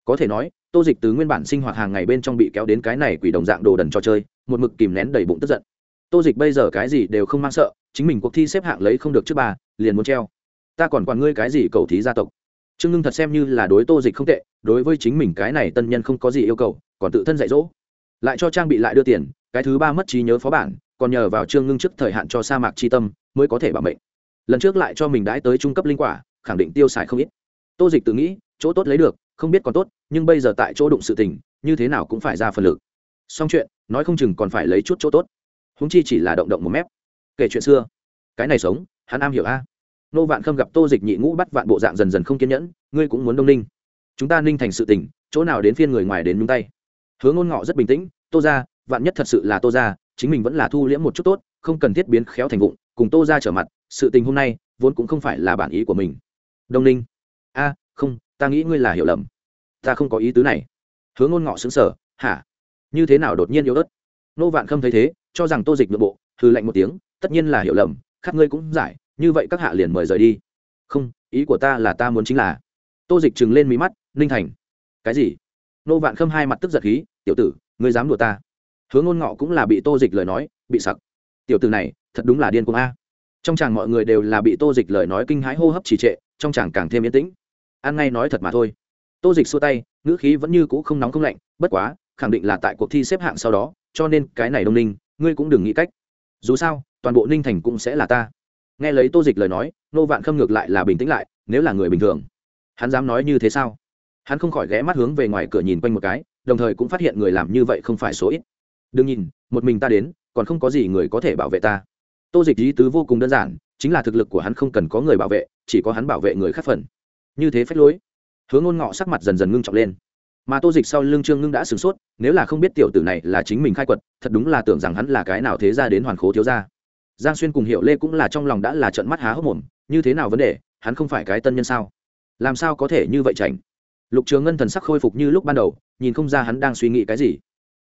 Có thể nói, tô dịch từ nguyên bản sinh hoạt hàng ngày bên trong bị kéo đến cái này quỷ đồng dạng đồ đần trò chơi, một mực kìm nén đầy bụng tức giận. Tô dịch bây giờ cái gì đều không mang sợ, chính mình cuộc thi xếp hạng lấy không được trước ba, liền muốn treo. Ta còn quản ngươi cái gì cầu thí gia tộc trương ngưng thật xem như là đối tô dịch không tệ, đối với chính mình cái này tân nhân không có gì yêu cầu, còn tự thân dạy dỗ. Lại cho trang bị lại đưa tiền, cái thứ ba mất trí nhớ phó bản, còn nhờ vào trương ngưng trước thời hạn cho sa mạc c tâm, mới có thể bảo mệnh. Lần trước lại cho mình đãi tới trung cấp linh quả, khẳng định tiêu xài không ít. Tô dịch tự nghĩ, chỗ tốt lấy được, không biết còn tốt, nhưng bây giờ tại chỗ đụng sự tình, như thế nào cũng phải ra phần lực. Xong chuyện, nói không chừng còn phải lấy chút chỗ tốt. Húng chi chỉ là động động một mép. Kể chuyện xưa. Cái này sống, hắn am hiểu a nô vạn khâm gặp tô dịch nhị ngũ bắt vạn bộ dạng dần dần không kiên nhẫn, ngươi cũng muốn đông ninh. Chúng ta ninh thành sự tình chỗ nào đến phiên người ngoài đến nhúng tay. Hứa ngôn ngọ rất bình tĩnh, tô ra vạn nhất thật sự là tô ra chính mình vẫn là thu liễm một chút tốt, không cần thiết biến khéo thành vụng, cùng tô ra trở mặt, sự tình hôm nay vốn cũng không phải là bản ý của mình. Đông ninh? A, không, ta nghĩ ngươi là hiểu lầm. Ta không có ý tứ này. Hứa ngôn ngọ xứng sở hả? Như thế nào đột nhiên yếu ớt? Nô vạn khâm thấy thế, cho rằng tô dịch nội bộ hư lạnh một tiếng, tất nhiên là hiểu lầm khát ngươi cũng giải như vậy các hạ liền mời rời đi. Không, ý của ta là ta muốn chính là. Tô dịch trừng lên mí mắt, ninh thành. Cái gì? Nô vạn khâm hai mặt tức giật khí, tiểu tử, ngươi dám đùa ta? Hứa ngôn ngọ cũng là bị tô dịch lời nói, bị sặc. Tiểu tử này, thật đúng là điên cuồng a. Trong chàng mọi người đều là bị tô dịch lời nói kinh hãi hô hấp trì trệ, trong chàng càng thêm yên tĩnh. Ăn ngay nói thật mà thôi. Tô dịch xua tay, ngữ khí vẫn như cũ không nóng không lạnh, bất quá, khẳng định là tại cuộc thi xếp hạng sau đó, cho nên cái này đông ninh, ngươi cũng đừng nghĩ cách. Dù sao, toàn bộ ninh thành cũng sẽ là ta nghe lấy tô dịch lời nói nô vạn khâm ngược lại là bình tĩnh lại, nếu là người bình thường, hắn dám nói như thế sao? Hắn không khỏi ghé mắt hướng về ngoài cửa nhìn quanh một cái, đồng thời cũng phát hiện người làm như vậy không phải số ít. Đừng nhìn, một mình ta đến, còn không có gì người có thể bảo vệ ta. Tô dịch ý tứ vô cùng đơn giản, chính là thực lực của hắn không cần có người bảo vệ, chỉ có hắn bảo vệ người khác phần. Như thế phách lối. Hướng ngôn ngọ sắc mặt dần dần ngưng trọng lên. Mà tô dịch sau lưng trương ngưng đã sửng sốt, nếu là không biết tiểu tử này là chính mình khai quật, thật đúng là tưởng rằng hắn là cái nào thế ra đến hoàn khố thiếu ra giang xuyên cùng hiệu lê cũng là trong lòng đã là trận mắt há hốc mồm, như thế nào vấn đề, hắn không phải cái tân nhân sao? Làm sao có thể như vậy chảnh? Lục trường ngân thần sắc khôi phục như lúc ban đầu, nhìn không ra hắn đang suy nghĩ cái gì.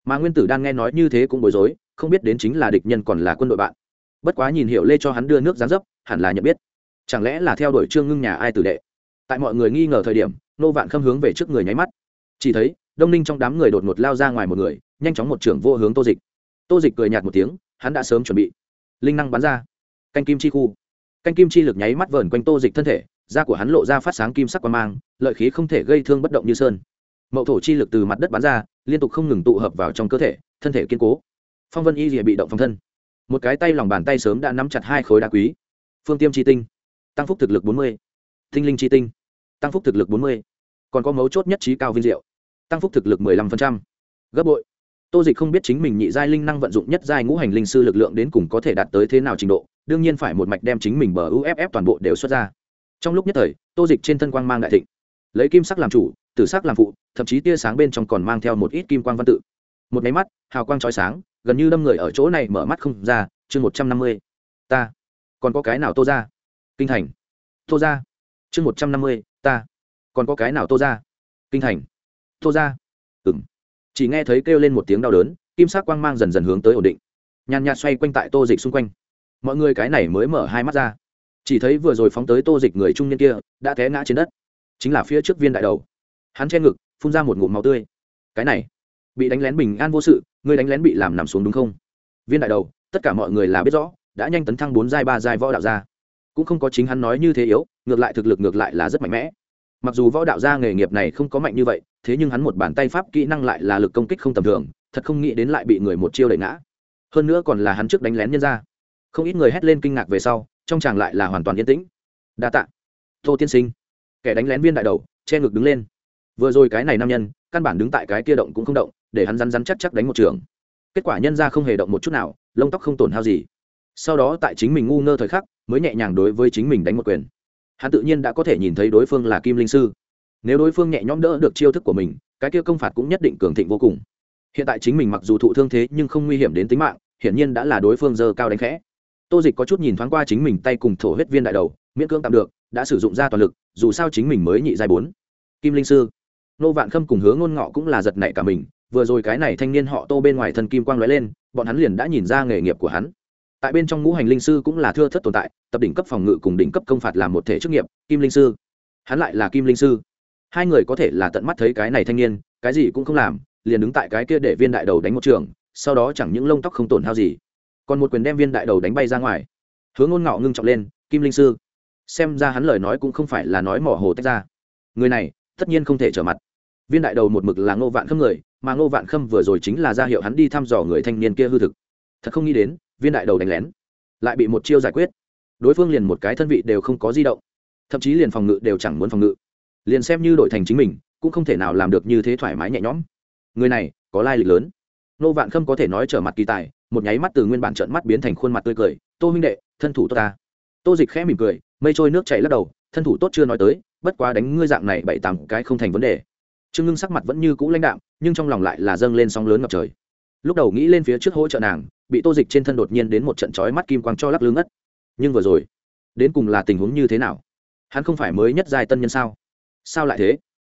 Mà nguyên tử đang nghe nói như thế cũng bối rối, không biết đến chính là địch nhân còn là quân đội bạn. Bất quá nhìn hiệu lê cho hắn đưa nước gián dấp, hẳn là nhận biết. Chẳng lẽ là theo đuổi trương ngưng nhà ai tử đệ? Tại mọi người nghi ngờ thời điểm, nô vạn khâm hướng về trước người nháy mắt. Chỉ thấy, đông ninh trong đám người đột ngột lao ra ngoài một người, nhanh chóng một trưởng vô hướng tô dịch. Tô dịch cười nhạt một tiếng, hắn đã sớm chuẩn bị linh năng bắn ra. Canh kim chi khu. Canh kim chi lực nháy mắt vờn quanh tô dịch thân thể, da của hắn lộ ra phát sáng kim sắc qua mang, lợi khí không thể gây thương bất động như sơn. Mậu thổ chi lực từ mặt đất bắn ra, liên tục không ngừng tụ hợp vào trong cơ thể, thân thể kiên cố. Phong vân y rìa bị động phòng thân. Một cái tay lòng bàn tay sớm đã nắm chặt hai khối đá quý. Phương tiêm chi tinh. Tăng phúc thực lực bốn mươi. Tinh linh chi tinh. Tăng phúc thực lực bốn mươi. Còn có mấu chốt nhất trí cao vinh diệu. Tăng phúc thực lực mười lăm phần trăm. Gấp bội tô dịch không biết chính mình nhị giai linh năng vận dụng nhất giai ngũ hành linh sư lực lượng đến cùng có thể đạt tới thế nào trình độ, đương nhiên phải một mạch đem chính mình bờ uff toàn bộ đều xuất ra. Trong lúc nhất thời, tô dịch trên thân quang mang đại thịnh. Lấy kim sắc làm chủ, tử sắc làm phụ, thậm chí tia sáng bên trong còn mang theo một ít kim quang văn tự. Một máy mắt, hào quang trói sáng, gần như đâm người ở chỗ này mở mắt không ra, chương một trăm năm mươi. Ta. Còn có cái nào tô ra? Kinh thành. Tô ra. Chương một trăm năm mươi, ta. Còn có cái nào tô ra? Kinh thành. Tô ra. Ừ chỉ nghe thấy kêu lên một tiếng đau đớn kim sắc quang mang dần dần hướng tới ổn định. Nhàn nhạt xoay quanh tại tô dịch xung quanh. Mọi người cái này mới mở hai mắt ra. Chỉ thấy vừa rồi phóng tới tô dịch người trung niên kia đã té ngã trên đất. Chính là phía trước viên đại đầu. Hắn che ngực phun ra một ngụm máu tươi. Cái này bị đánh lén bình an vô sự người đánh lén bị làm nằm xuống đúng không? Viên đại đầu tất cả mọi người là biết rõ đã nhanh tấn thăng bốn giai ba giai võ đạo ra, cũng không có chính hắn nói như thế yếu ngược lại thực lực ngược lại là rất mạnh mẽ mặc dù võ đạo gia nghề nghiệp này không có mạnh như vậy, thế nhưng hắn một bàn tay pháp kỹ năng lại là lực công kích không tầm thường, thật không nghĩ đến lại bị người một chiêu đẩy ngã. Hơn nữa còn là hắn trước đánh lén nhân ra không ít người hét lên kinh ngạc về sau, trong chàng lại là hoàn toàn yên tĩnh. Đa tạ. Tô tiên sinh. Kẻ đánh lén viên đại đầu, che ngực đứng lên. Vừa rồi cái này nam nhân, căn bản đứng tại cái kia động cũng không động, để hắn rắn rắn chắc chắc đánh một trường. Kết quả nhân ra không hề động một chút nào, lông tóc không tổn hao gì. Sau đó tại chính mình ngu ngơ thời khắc, mới nhẹ nhàng đối với chính mình đánh một quyền hắn tự nhiên đã có thể nhìn thấy đối phương là kim linh sư. Nếu đối phương nhẹ nhõm đỡ được chiêu thức của mình, cái kia công phạt cũng nhất định cường thịnh vô cùng. Hiện tại chính mình mặc dù thụ thương thế nhưng không nguy hiểm đến tính mạng, hiển nhiên đã là đối phương giờ cao đánh khẽ. Tô dịch có chút nhìn thoáng qua chính mình tay cùng thổ huyết viên đại đầu, miễn cưỡng tạm được, đã sử dụng ra toàn lực, dù sao chính mình mới nhị giai bốn. Kim linh sư. Nô vạn khâm cùng hướng ngôn ngọ cũng là giật nảy cả mình, vừa rồi cái này thanh niên họ tô bên ngoài thân kim quang lóe lên, bọn hắn liền đã nhìn ra nghề nghiệp của hắn tại bên trong ngũ hành linh sư cũng là thưa thất tồn tại, tập đỉnh cấp phòng ngự cùng đỉnh cấp công phạt làm một thể chức nghiệp, kim linh sư. Hắn lại là kim linh sư. Hai người có thể là tận mắt thấy cái này thanh niên, cái gì cũng không làm, liền đứng tại cái kia để viên đại đầu đánh một trường, sau đó chẳng những lông tóc không tổn hao gì, còn một quyền đem viên đại đầu đánh bay ra ngoài. Hướng ngôn ngọ ngưng trọng lên, kim linh sư. Xem ra hắn lời nói cũng không phải là nói mỏ hồ tách ra. Người này, tất nhiên không thể trở mặt. Viên đại đầu một mực là ngô vạn khâm người, mà ngô vạn khâm vừa rồi chính là ra hiệu hắn đi thăm dò người thanh niên kia hư thực. Thật không nghĩ đến viên đại đầu đánh lén, lại bị một chiêu giải quyết. Đối phương liền một cái thân vị đều không có di động, thậm chí liền phòng ngự đều chẳng muốn phòng ngự. Liền xem như đổi thành chính mình, cũng không thể nào làm được như thế thoải mái nhẹ nhõm. Người này, có lai lịch lớn. Nô vạn khâm có thể nói trở mặt kỳ tài, một nháy mắt từ nguyên bản trợn mắt biến thành khuôn mặt tươi cười, tô huynh đệ, thân thủ tốt ta. Tô dịch khẽ mỉm cười, mây trôi nước chảy lắc đầu, thân thủ tốt chưa nói tới, bất quá đánh ngươi dạng này bảy tám cái không thành vấn đề. Trương ngưng sắc mặt vẫn như cũ lãnh đạm, nhưng trong lòng lại là dâng lên sóng lớn ngập trời. Lúc đầu nghĩ lên phía trước hỗ trợ nàng bị tô dịch trên thân đột nhiên đến một trận chói mắt kim quang cho lắc lưng ngất. Nhưng vừa rồi, đến cùng là tình huống như thế nào? Hắn không phải mới nhất giai tân nhân sao? Sao lại thế?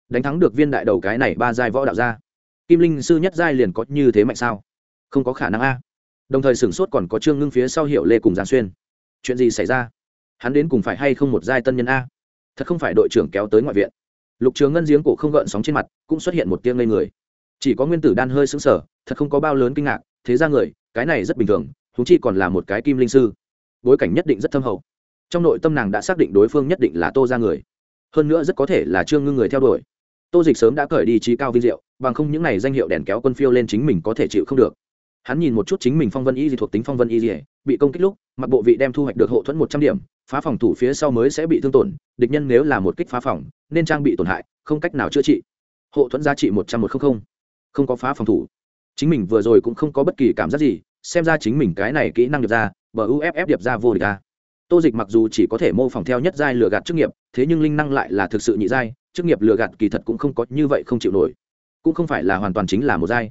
Đánh thắng được viên đại đầu cái này ba giai võ đạo gia, kim linh sư nhất giai liền có như thế mạnh sao? Không có khả năng a. Đồng thời sửng sốt còn có trương ngưng phía sau hiệu lê cùng giang xuyên. Chuyện gì xảy ra? Hắn đến cùng phải hay không một giai tân nhân a? Thật không phải đội trưởng kéo tới ngoại viện. Lục trường ngân giếng cổ không gợn sóng trên mặt, cũng xuất hiện một tiếng ngây người. Chỉ có nguyên tử đan hơi xứng sở thật không có bao lớn kinh ngạc, thế ra người cái này rất bình thường thú chi còn là một cái kim linh sư. Bối cảnh nhất định rất thâm hậu. Trong nội tâm nàng đã xác định đối phương nhất định là tô ra người. Hơn nữa rất có thể là trương ngưng người theo đuổi. Tô dịch sớm đã cởi đi trí cao vinh diệu bằng không những n à y danh hiệu đèn kéo quân phiêu lên chính mình có thể chịu không được. Hắn nhìn một chút chính mình phong vân y gì thuộc tính phong vân y gì bị công kích lúc mặc bộ vị đem thu hoạch được hộ thuẫn một trăm điểm phá phòng thủ phía sau mới sẽ bị thương tổn địch nhân nếu là một kích phá phòng nên trang bị tổn hại không cách nào chữa trị. Hộ thuẫn giá trị một trăm một không không, không có phá phòng thủ chính mình vừa rồi cũng không có bất kỳ cảm giác gì, xem ra chính mình cái này kỹ năng điệp ra, bờ uff điệp ra vô địch a tô dịch mặc dù chỉ có thể mô phỏng theo nhất giai lừa gạt chức nghiệp, thế nhưng linh năng lại là thực sự nhị giai, chức nghiệp lừa gạt kỳ thật cũng không có như vậy không chịu nổi. Cũng không phải là hoàn toàn chính là một giai.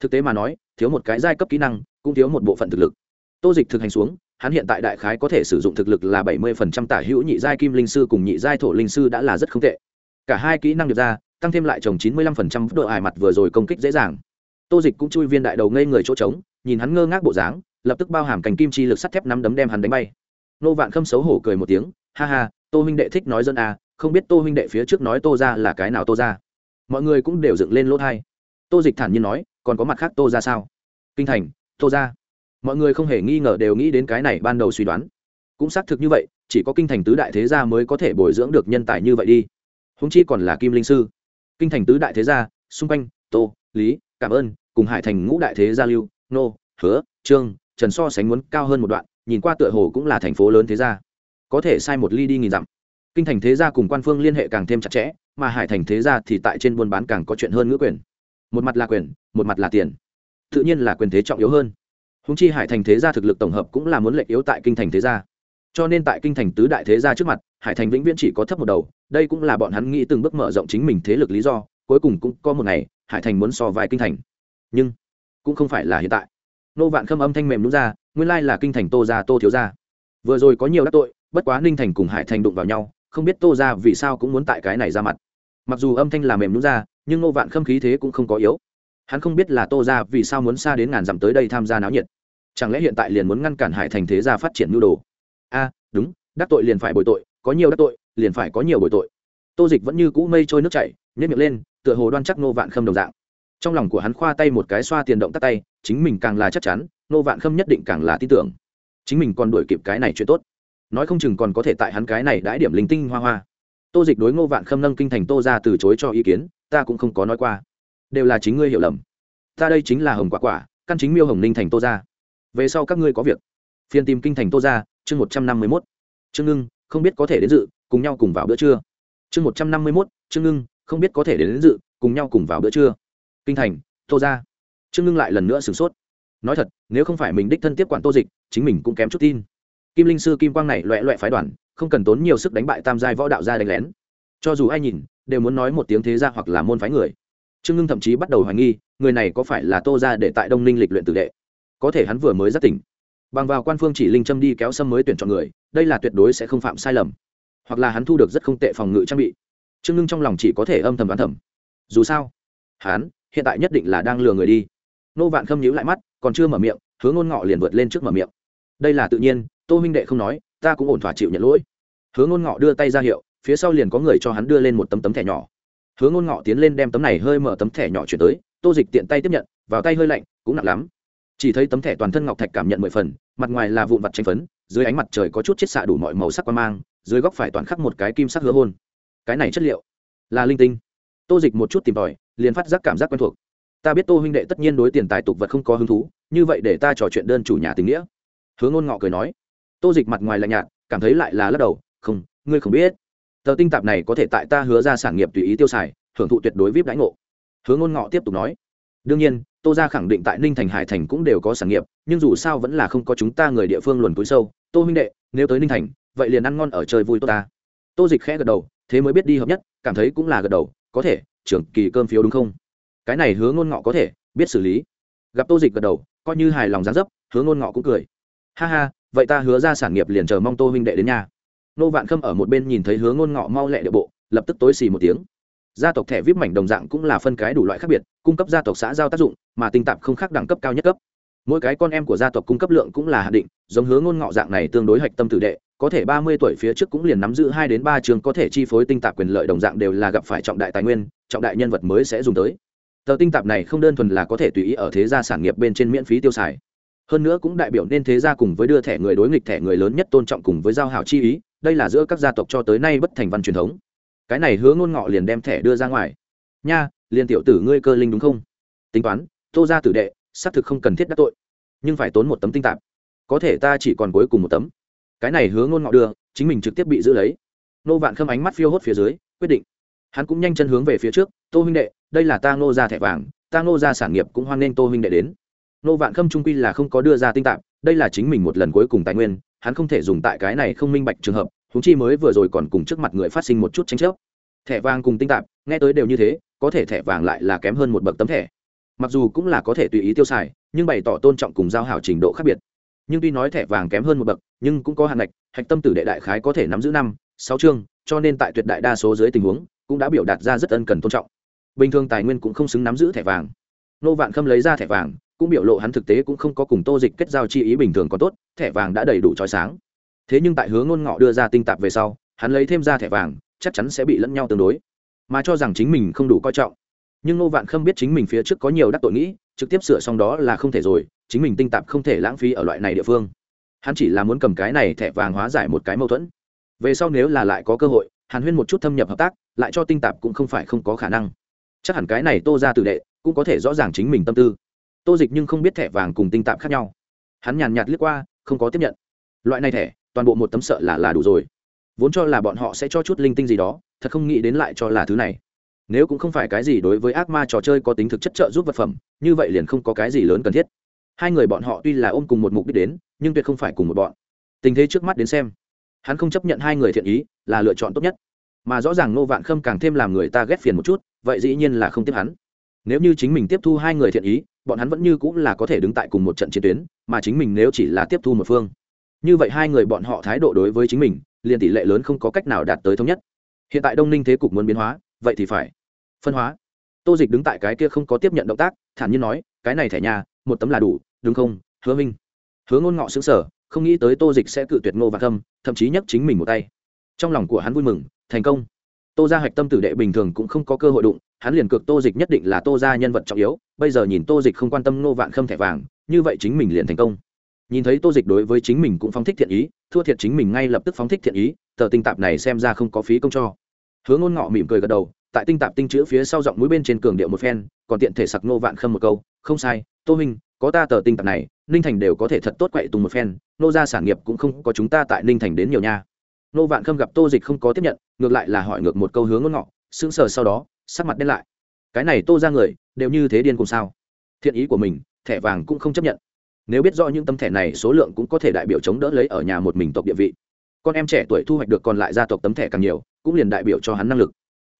Thực tế mà nói, thiếu một cái giai cấp kỹ năng, cũng thiếu một bộ phận thực lực. Tô dịch thực hành xuống, hắn hiện tại đại khái có thể sử dụng thực lực là bảy mươi phần trăm tả hữu nhị giai kim linh sư cùng nhị giai thổ linh sư đã là rất không tệ. Cả hai kỹ năng được ra, tăng thêm lại trồng chín mươi lăm phần trăm độ ải mặt vừa rồi công kích dễ dàng tô dịch cũng chui viên đại đầu ngây người chỗ trống, nhìn hắn ngơ ngác bộ dáng, lập tức bao hàm cành kim chi lực sắt thép nắm đấm đem hắn đánh bay. Nô vạn khâm xấu hổ cười một tiếng, ha ha, tô huynh đệ thích nói dân à không biết tô huynh đệ phía trước nói tô ra là cái nào tô ra? Mọi người cũng đều dựng lên lỗ thai tô dịch thản nhiên nói, còn có mặt khác tô ra sao? Kinh thành, tô ra. Mọi người không hề nghi ngờ đều nghĩ đến cái này ban đầu suy đoán. Cũng xác thực như vậy, chỉ có kinh thành tứ đại thế gia mới có thể bồi dưỡng được nhân tài như vậy đi. Húng chi còn là kim linh sư. Kinh thành tứ đại thế gia, xung quanh, tô, lý, cảm ơn cùng hải thành ngũ đại thế gia lưu, nô, hứa, trương, trần so sánh muốn cao hơn một đoạn, nhìn qua tựa hồ cũng là thành phố lớn thế gia. Có thể sai một ly đi nghìn dặm. Kinh thành thế gia cùng quan phương liên hệ càng thêm chặt chẽ, mà hải thành thế gia thì tại trên buôn bán càng có chuyện hơn ngữ quyền. Một mặt là quyền, một mặt là tiền. Tự nhiên là quyền thế trọng yếu hơn. Húng chi hải thành thế gia thực lực tổng hợp cũng là muốn lệnh yếu tại kinh thành thế gia. Cho nên tại kinh thành tứ đại thế gia trước mặt, hải thành vĩnh viễn chỉ có thấp một đầu, đây cũng là bọn hắn nghĩ từng bước mở rộng chính mình thế lực lý do, cuối cùng cũng có một ngày, hải thành muốn so vài kinh thành nhưng cũng không phải là hiện tại. Nô vạn khâm âm thanh mềm đúng ra, nguyên lai là kinh thành tô gia tô thiếu gia. Vừa rồi có nhiều đắc tội, bất quá ninh thành cùng hải thành đụng vào nhau, không biết tô gia vì sao cũng muốn tại cái này ra mặt. Mặc dù âm thanh là mềm đúng ra, nhưng nô vạn khâm khí thế cũng không có yếu. Hắn không biết là tô gia vì sao muốn xa đến ngàn dặm tới đây tham gia náo nhiệt. Chẳng lẽ hiện tại liền muốn ngăn cản hải thành thế gia phát triển nhu đồ? A, đúng, đắc tội liền phải bồi tội, có nhiều đắc tội, liền phải có nhiều bồi tội. Tô dịch vẫn như cũ mây trôi nước chảy nhét miệng lên, tựa hồ đoan chắc nô vạn khâm đồng dạng trong lòng của hắn khoa tay một cái xoa tiền động tắt tay chính mình càng là chắc chắn nô vạn khâm nhất định càng là tin tưởng. Chính mình còn đuổi kịp cái này chuyện tốt. Nói không chừng còn có thể tại hắn cái này đãi điểm linh tinh hoa hoa. Tô dịch đối ngô vạn khâm nâng kinh thành tô ra từ chối cho ý kiến ta cũng không có nói qua. Đều là chính ngươi hiểu lầm. Ta đây chính là hồng quả quả căn chính miêu hồng ninh thành tô ra về sau các ngươi có việc. Phiên tìm kinh thành tô ra chương một trăm năm mươi mốt. Trương ngưng không biết có thể đến dự cùng nhau cùng vào bữa trưa. Chương một trăm năm mươi mốt trương ngưng không biết có thể đến, đến dự cùng nhau cùng vào bữa trưa kinh thành, tô ra trương ngưng lại lần nữa sửng sốt. Nói thật, nếu không phải mình đích thân tiếp quản tô dịch, chính mình cũng kém chút tin. Kim linh sư kim quang này loẹ loẹ phái đoàn, không cần tốn nhiều sức đánh bại tam giai võ đạo gia đánh lén. Cho dù ai nhìn, đều muốn nói một tiếng thế gia hoặc là môn phái người. Trương ngưng thậm chí bắt đầu hoài nghi, người này có phải là tô ra để tại đông ninh lịch luyện tử đệ? Có thể hắn vừa mới giác tỉnh. Bằng vào quan phương chỉ linh châm đi kéo xâm mới tuyển chọn người, đây là tuyệt đối sẽ không phạm sai lầm. Hoặc là hắn thu được rất không tệ phòng ngự trang bị. Trương ngưng trong lòng chỉ có thể âm thầm đoán thầm. Dù sao, hắn hiện tại nhất định là đang lừa người đi. Nô vạn khâm nhíu lại mắt, còn chưa mở miệng, Hứa ngôn ngọ liền vượt lên trước mở miệng. Đây là tự nhiên, tô huynh đệ không nói, ta cũng ổn thỏa chịu nhận lỗi. Hứa ngôn ngọ đưa tay ra hiệu, phía sau liền có người cho hắn đưa lên một tấm tấm thẻ nhỏ. Hứa ngôn ngọ tiến lên đem tấm này hơi mở tấm thẻ nhỏ chuyển tới, tô dịch tiện tay tiếp nhận, vào tay hơi lạnh, cũng nặng lắm. Chỉ thấy tấm thẻ toàn thân ngọc thạch cảm nhận mười phần, mặt ngoài là vụn vặt tranh phấn, dưới ánh mặt trời có chút chiết xạ đủ mọi màu sắc qua mang, dưới góc phải toàn khắc một cái kim sắc hứa hôn. Cái này chất liệu là linh tinh. Tô dịch một chút tìm tòi liền phát giác cảm giác quen thuộc. Ta biết tô huynh đệ tất nhiên đối tiền tài tục vật không có hứng thú, như vậy để ta trò chuyện đơn chủ nhà tình nghĩa. Hứa ngôn ngọ cười nói. Tô dịch mặt ngoài lạnh nhạt, cảm thấy lại là lắc đầu, không, ngươi không biết. Tờ tinh tạp này có thể tại ta hứa ra sản nghiệp tùy ý tiêu xài, hưởng thụ tuyệt đối vip đãi ngộ. Hứa ngôn ngọ tiếp tục nói. Đương nhiên, tô ra khẳng định tại ninh thành, hải thành cũng đều có sản nghiệp, nhưng dù sao vẫn là không có chúng ta người địa phương luồn túi sâu. Tô huynh đệ, nếu tới ninh thành, vậy liền ăn ngon ở chơi vui tốt ta. Tô dịch khẽ gật đầu, thế mới biết đi hợp nhất, cảm thấy cũng là gật đầu, có thể trưởng kỳ cơm phiếu đúng không? Cái này hứa ngôn ngọ có thể, biết xử lý. Gặp tô dịch gật đầu, coi như hài lòng gián dấp, hứa ngôn ngọ cũng cười. Ha ha, vậy ta hứa ra sản nghiệp liền chờ mong tô huynh đệ đến nhà. Nô vạn khâm ở một bên nhìn thấy hứa ngôn ngọ mau lẹ địa bộ, lập tức tối xì một tiếng. Gia tộc thẻ vip mảnh đồng dạng cũng là phân cái đủ loại khác biệt, cung cấp gia tộc xã giao tác dụng, mà tinh tạp không khác đẳng cấp cao nhất cấp. Mỗi cái con em của gia tộc cung cấp lượng cũng là hạn định, giống Hứa ngôn ngọ dạng này tương đối hạch tâm tử đệ có thể ba mươi tuổi phía trước cũng liền nắm giữ hai đến ba trường có thể chi phối tinh tạp quyền lợi đồng dạng đều là gặp phải trọng đại tài nguyên, trọng đại nhân vật mới sẽ dùng tới. Tờ tinh tạp này không đơn thuần là có thể tùy ý ở thế gia sản nghiệp bên trên miễn phí tiêu xài. Hơn nữa cũng đại biểu nên thế gia cùng với đưa thẻ người đối nghịch thẻ người lớn nhất tôn trọng cùng với giao hảo chi ý, đây là giữa các gia tộc cho tới nay bất thành văn truyền thống. Cái này hứa ngôn ngọ liền đem thẻ đưa ra ngoài. Nha, liền tiểu tử ngươi cơ linh đúng không? Tính toán, tô gia tử đệ, xác thực không cần thiết đắc tội, nhưng phải tốn một tấm tinh tạp. Có thể ta chỉ còn cuối cùng một tấm cái này hứa ngôn ngọ đưa, chính mình trực tiếp bị giữ lấy. Nô vạn khâm ánh mắt phiêu hốt phía dưới, quyết định. Hắn cũng nhanh chân hướng về phía trước, tô huynh đệ, đây là ta ngô ra thẻ vàng, ta ngô ra sản nghiệp cũng hoan nghênh tô huynh đệ đến. Nô vạn khâm trung quy là không có đưa ra tinh tạp đây là chính mình một lần cuối cùng tài nguyên, hắn không thể dùng tại cái này không minh bạch trường hợp húng chi mới vừa rồi còn cùng trước mặt người phát sinh một chút tranh chấp. Thẻ vàng cùng tinh tạp nghe tới đều như thế, có thể thẻ vàng lại là kém hơn một bậc tấm thẻ. Mặc dù cũng là có thể tùy ý tiêu xài, nhưng bày tỏ tôn trọng cùng giao hảo trình độ khác biệt nhưng tuy nói thẻ vàng kém hơn một bậc, nhưng cũng có hạn ngạch, hạch tâm tử đệ đại khái có thể nắm giữ năm, sáu chương, cho nên tại tuyệt đại đa số dưới tình huống, cũng đã biểu đạt ra rất ân cần tôn trọng. Bình thường tài nguyên cũng không xứng nắm giữ thẻ vàng. Nô vạn khâm lấy ra thẻ vàng, cũng biểu lộ hắn thực tế cũng không có cùng tô dịch kết giao chi ý bình thường còn tốt, thẻ vàng đã đầy đủ trói sáng. Thế nhưng tại hướng ngôn ngọ đưa ra tinh tạp về sau, hắn lấy thêm ra thẻ vàng, chắc chắn sẽ bị lẫn nhau tương đối. Mà cho rằng chính mình không đủ coi trọng nhưng nô vạn khâm biết chính mình phía trước có nhiều đắc tội nghĩ, trực tiếp sửa xong đó là không thể rồi, chính mình tinh tạp không thể lãng phí ở loại này địa phương. Hắn chỉ là muốn cầm cái này thẻ vàng hóa giải một cái mâu thuẫn. Về sau nếu là lại có cơ hội, hàn huyên một chút thâm nhập hợp tác, lại cho tinh tạp cũng không phải không có khả năng. Chắc hẳn cái này tô ra tự đệ cũng có thể rõ ràng chính mình tâm tư. Tô dịch nhưng không biết thẻ vàng cùng tinh tạp khác nhau. Hắn nhàn nhạt liếc qua, không có tiếp nhận. Loại này thẻ, toàn bộ một tấm sợ là là đủ rồi. Vốn cho là bọn họ sẽ cho chút linh tinh gì đó, thật không nghĩ đến lại cho là thứ này nếu cũng không phải cái gì đối với ác ma trò chơi có tính thực chất trợ giúp vật phẩm, như vậy liền không có cái gì lớn cần thiết. Hai người bọn họ tuy là ôm cùng một mục đích đến, nhưng tuyệt không phải cùng một bọn. Tình thế trước mắt đến xem, hắn không chấp nhận hai người thiện ý là lựa chọn tốt nhất. Mà rõ ràng nô vạn khâm càng thêm làm người ta ghét phiền một chút, vậy dĩ nhiên là không tiếp hắn. Nếu như chính mình tiếp thu hai người thiện ý, bọn hắn vẫn như cũng là có thể đứng tại cùng một trận chiến tuyến, mà chính mình nếu chỉ là tiếp thu một phương. Như vậy hai người bọn họ thái độ đối với chính mình, liền tỷ lệ lớn không có cách nào đạt tới thống nhất. Hiện tại đông ninh thế cục muốn biến hóa, vậy thì phải phân hóa. Tô dịch đứng tại cái kia không có tiếp nhận động tác, thản nhiên nói, cái này thẻ nhà, một tấm là đủ, đúng không, hứa minh? Hứa ngôn ngọ xứng sở không nghĩ tới tô dịch sẽ cự tuyệt ngô và khâm, thậm chí nhấc chính mình một tay. Trong lòng của hắn vui mừng, thành công. Tô ra hạch tâm tử đệ bình thường cũng không có cơ hội đụng, hắn liền cược tô dịch nhất định là tô ra nhân vật trọng yếu, bây giờ nhìn tô dịch không quan tâm ngô vạn khâm thẻ vàng, như vậy chính mình liền thành công. Nhìn thấy tô dịch đối với chính mình cũng phóng thích thiện ý, thua thiệt chính mình ngay lập tức phóng thích thiện ý, tờ tinh tạp này xem ra không có phí công cho hứa ngôn ngọ mỉm cười gật đầu, tại tinh tạp tinh chữ phía sau giọng mũi bên trên cường điệu một phen, còn tiện thể sặc ngô vạn khâm một câu, không sai, tô minh có ta tờ tinh tạp này, ninh thành đều có thể thật tốt quậy tùng một phen nô ra sản nghiệp cũng không có chúng ta tại ninh thành đến nhiều nha. Nô vạn khâm gặp tô dịch không có tiếp nhận, ngược lại là hỏi ngược một câu hướng ngôn ngọ, sững sờ sau đó, sắc mặt đen lại. Cái này tô ra người, đều như thế điên cùng sao? Thiện ý của mình, thẻ vàng cũng không chấp nhận. Nếu biết rõ những tấm thẻ này, số lượng cũng có thể đại biểu chống đỡ lấy ở nhà một mình tộc địa vị. Con em trẻ tuổi thu hoạch được còn lại gia tộc tấm thẻ càng nhiều cũng liền đại biểu cho hắn năng lực.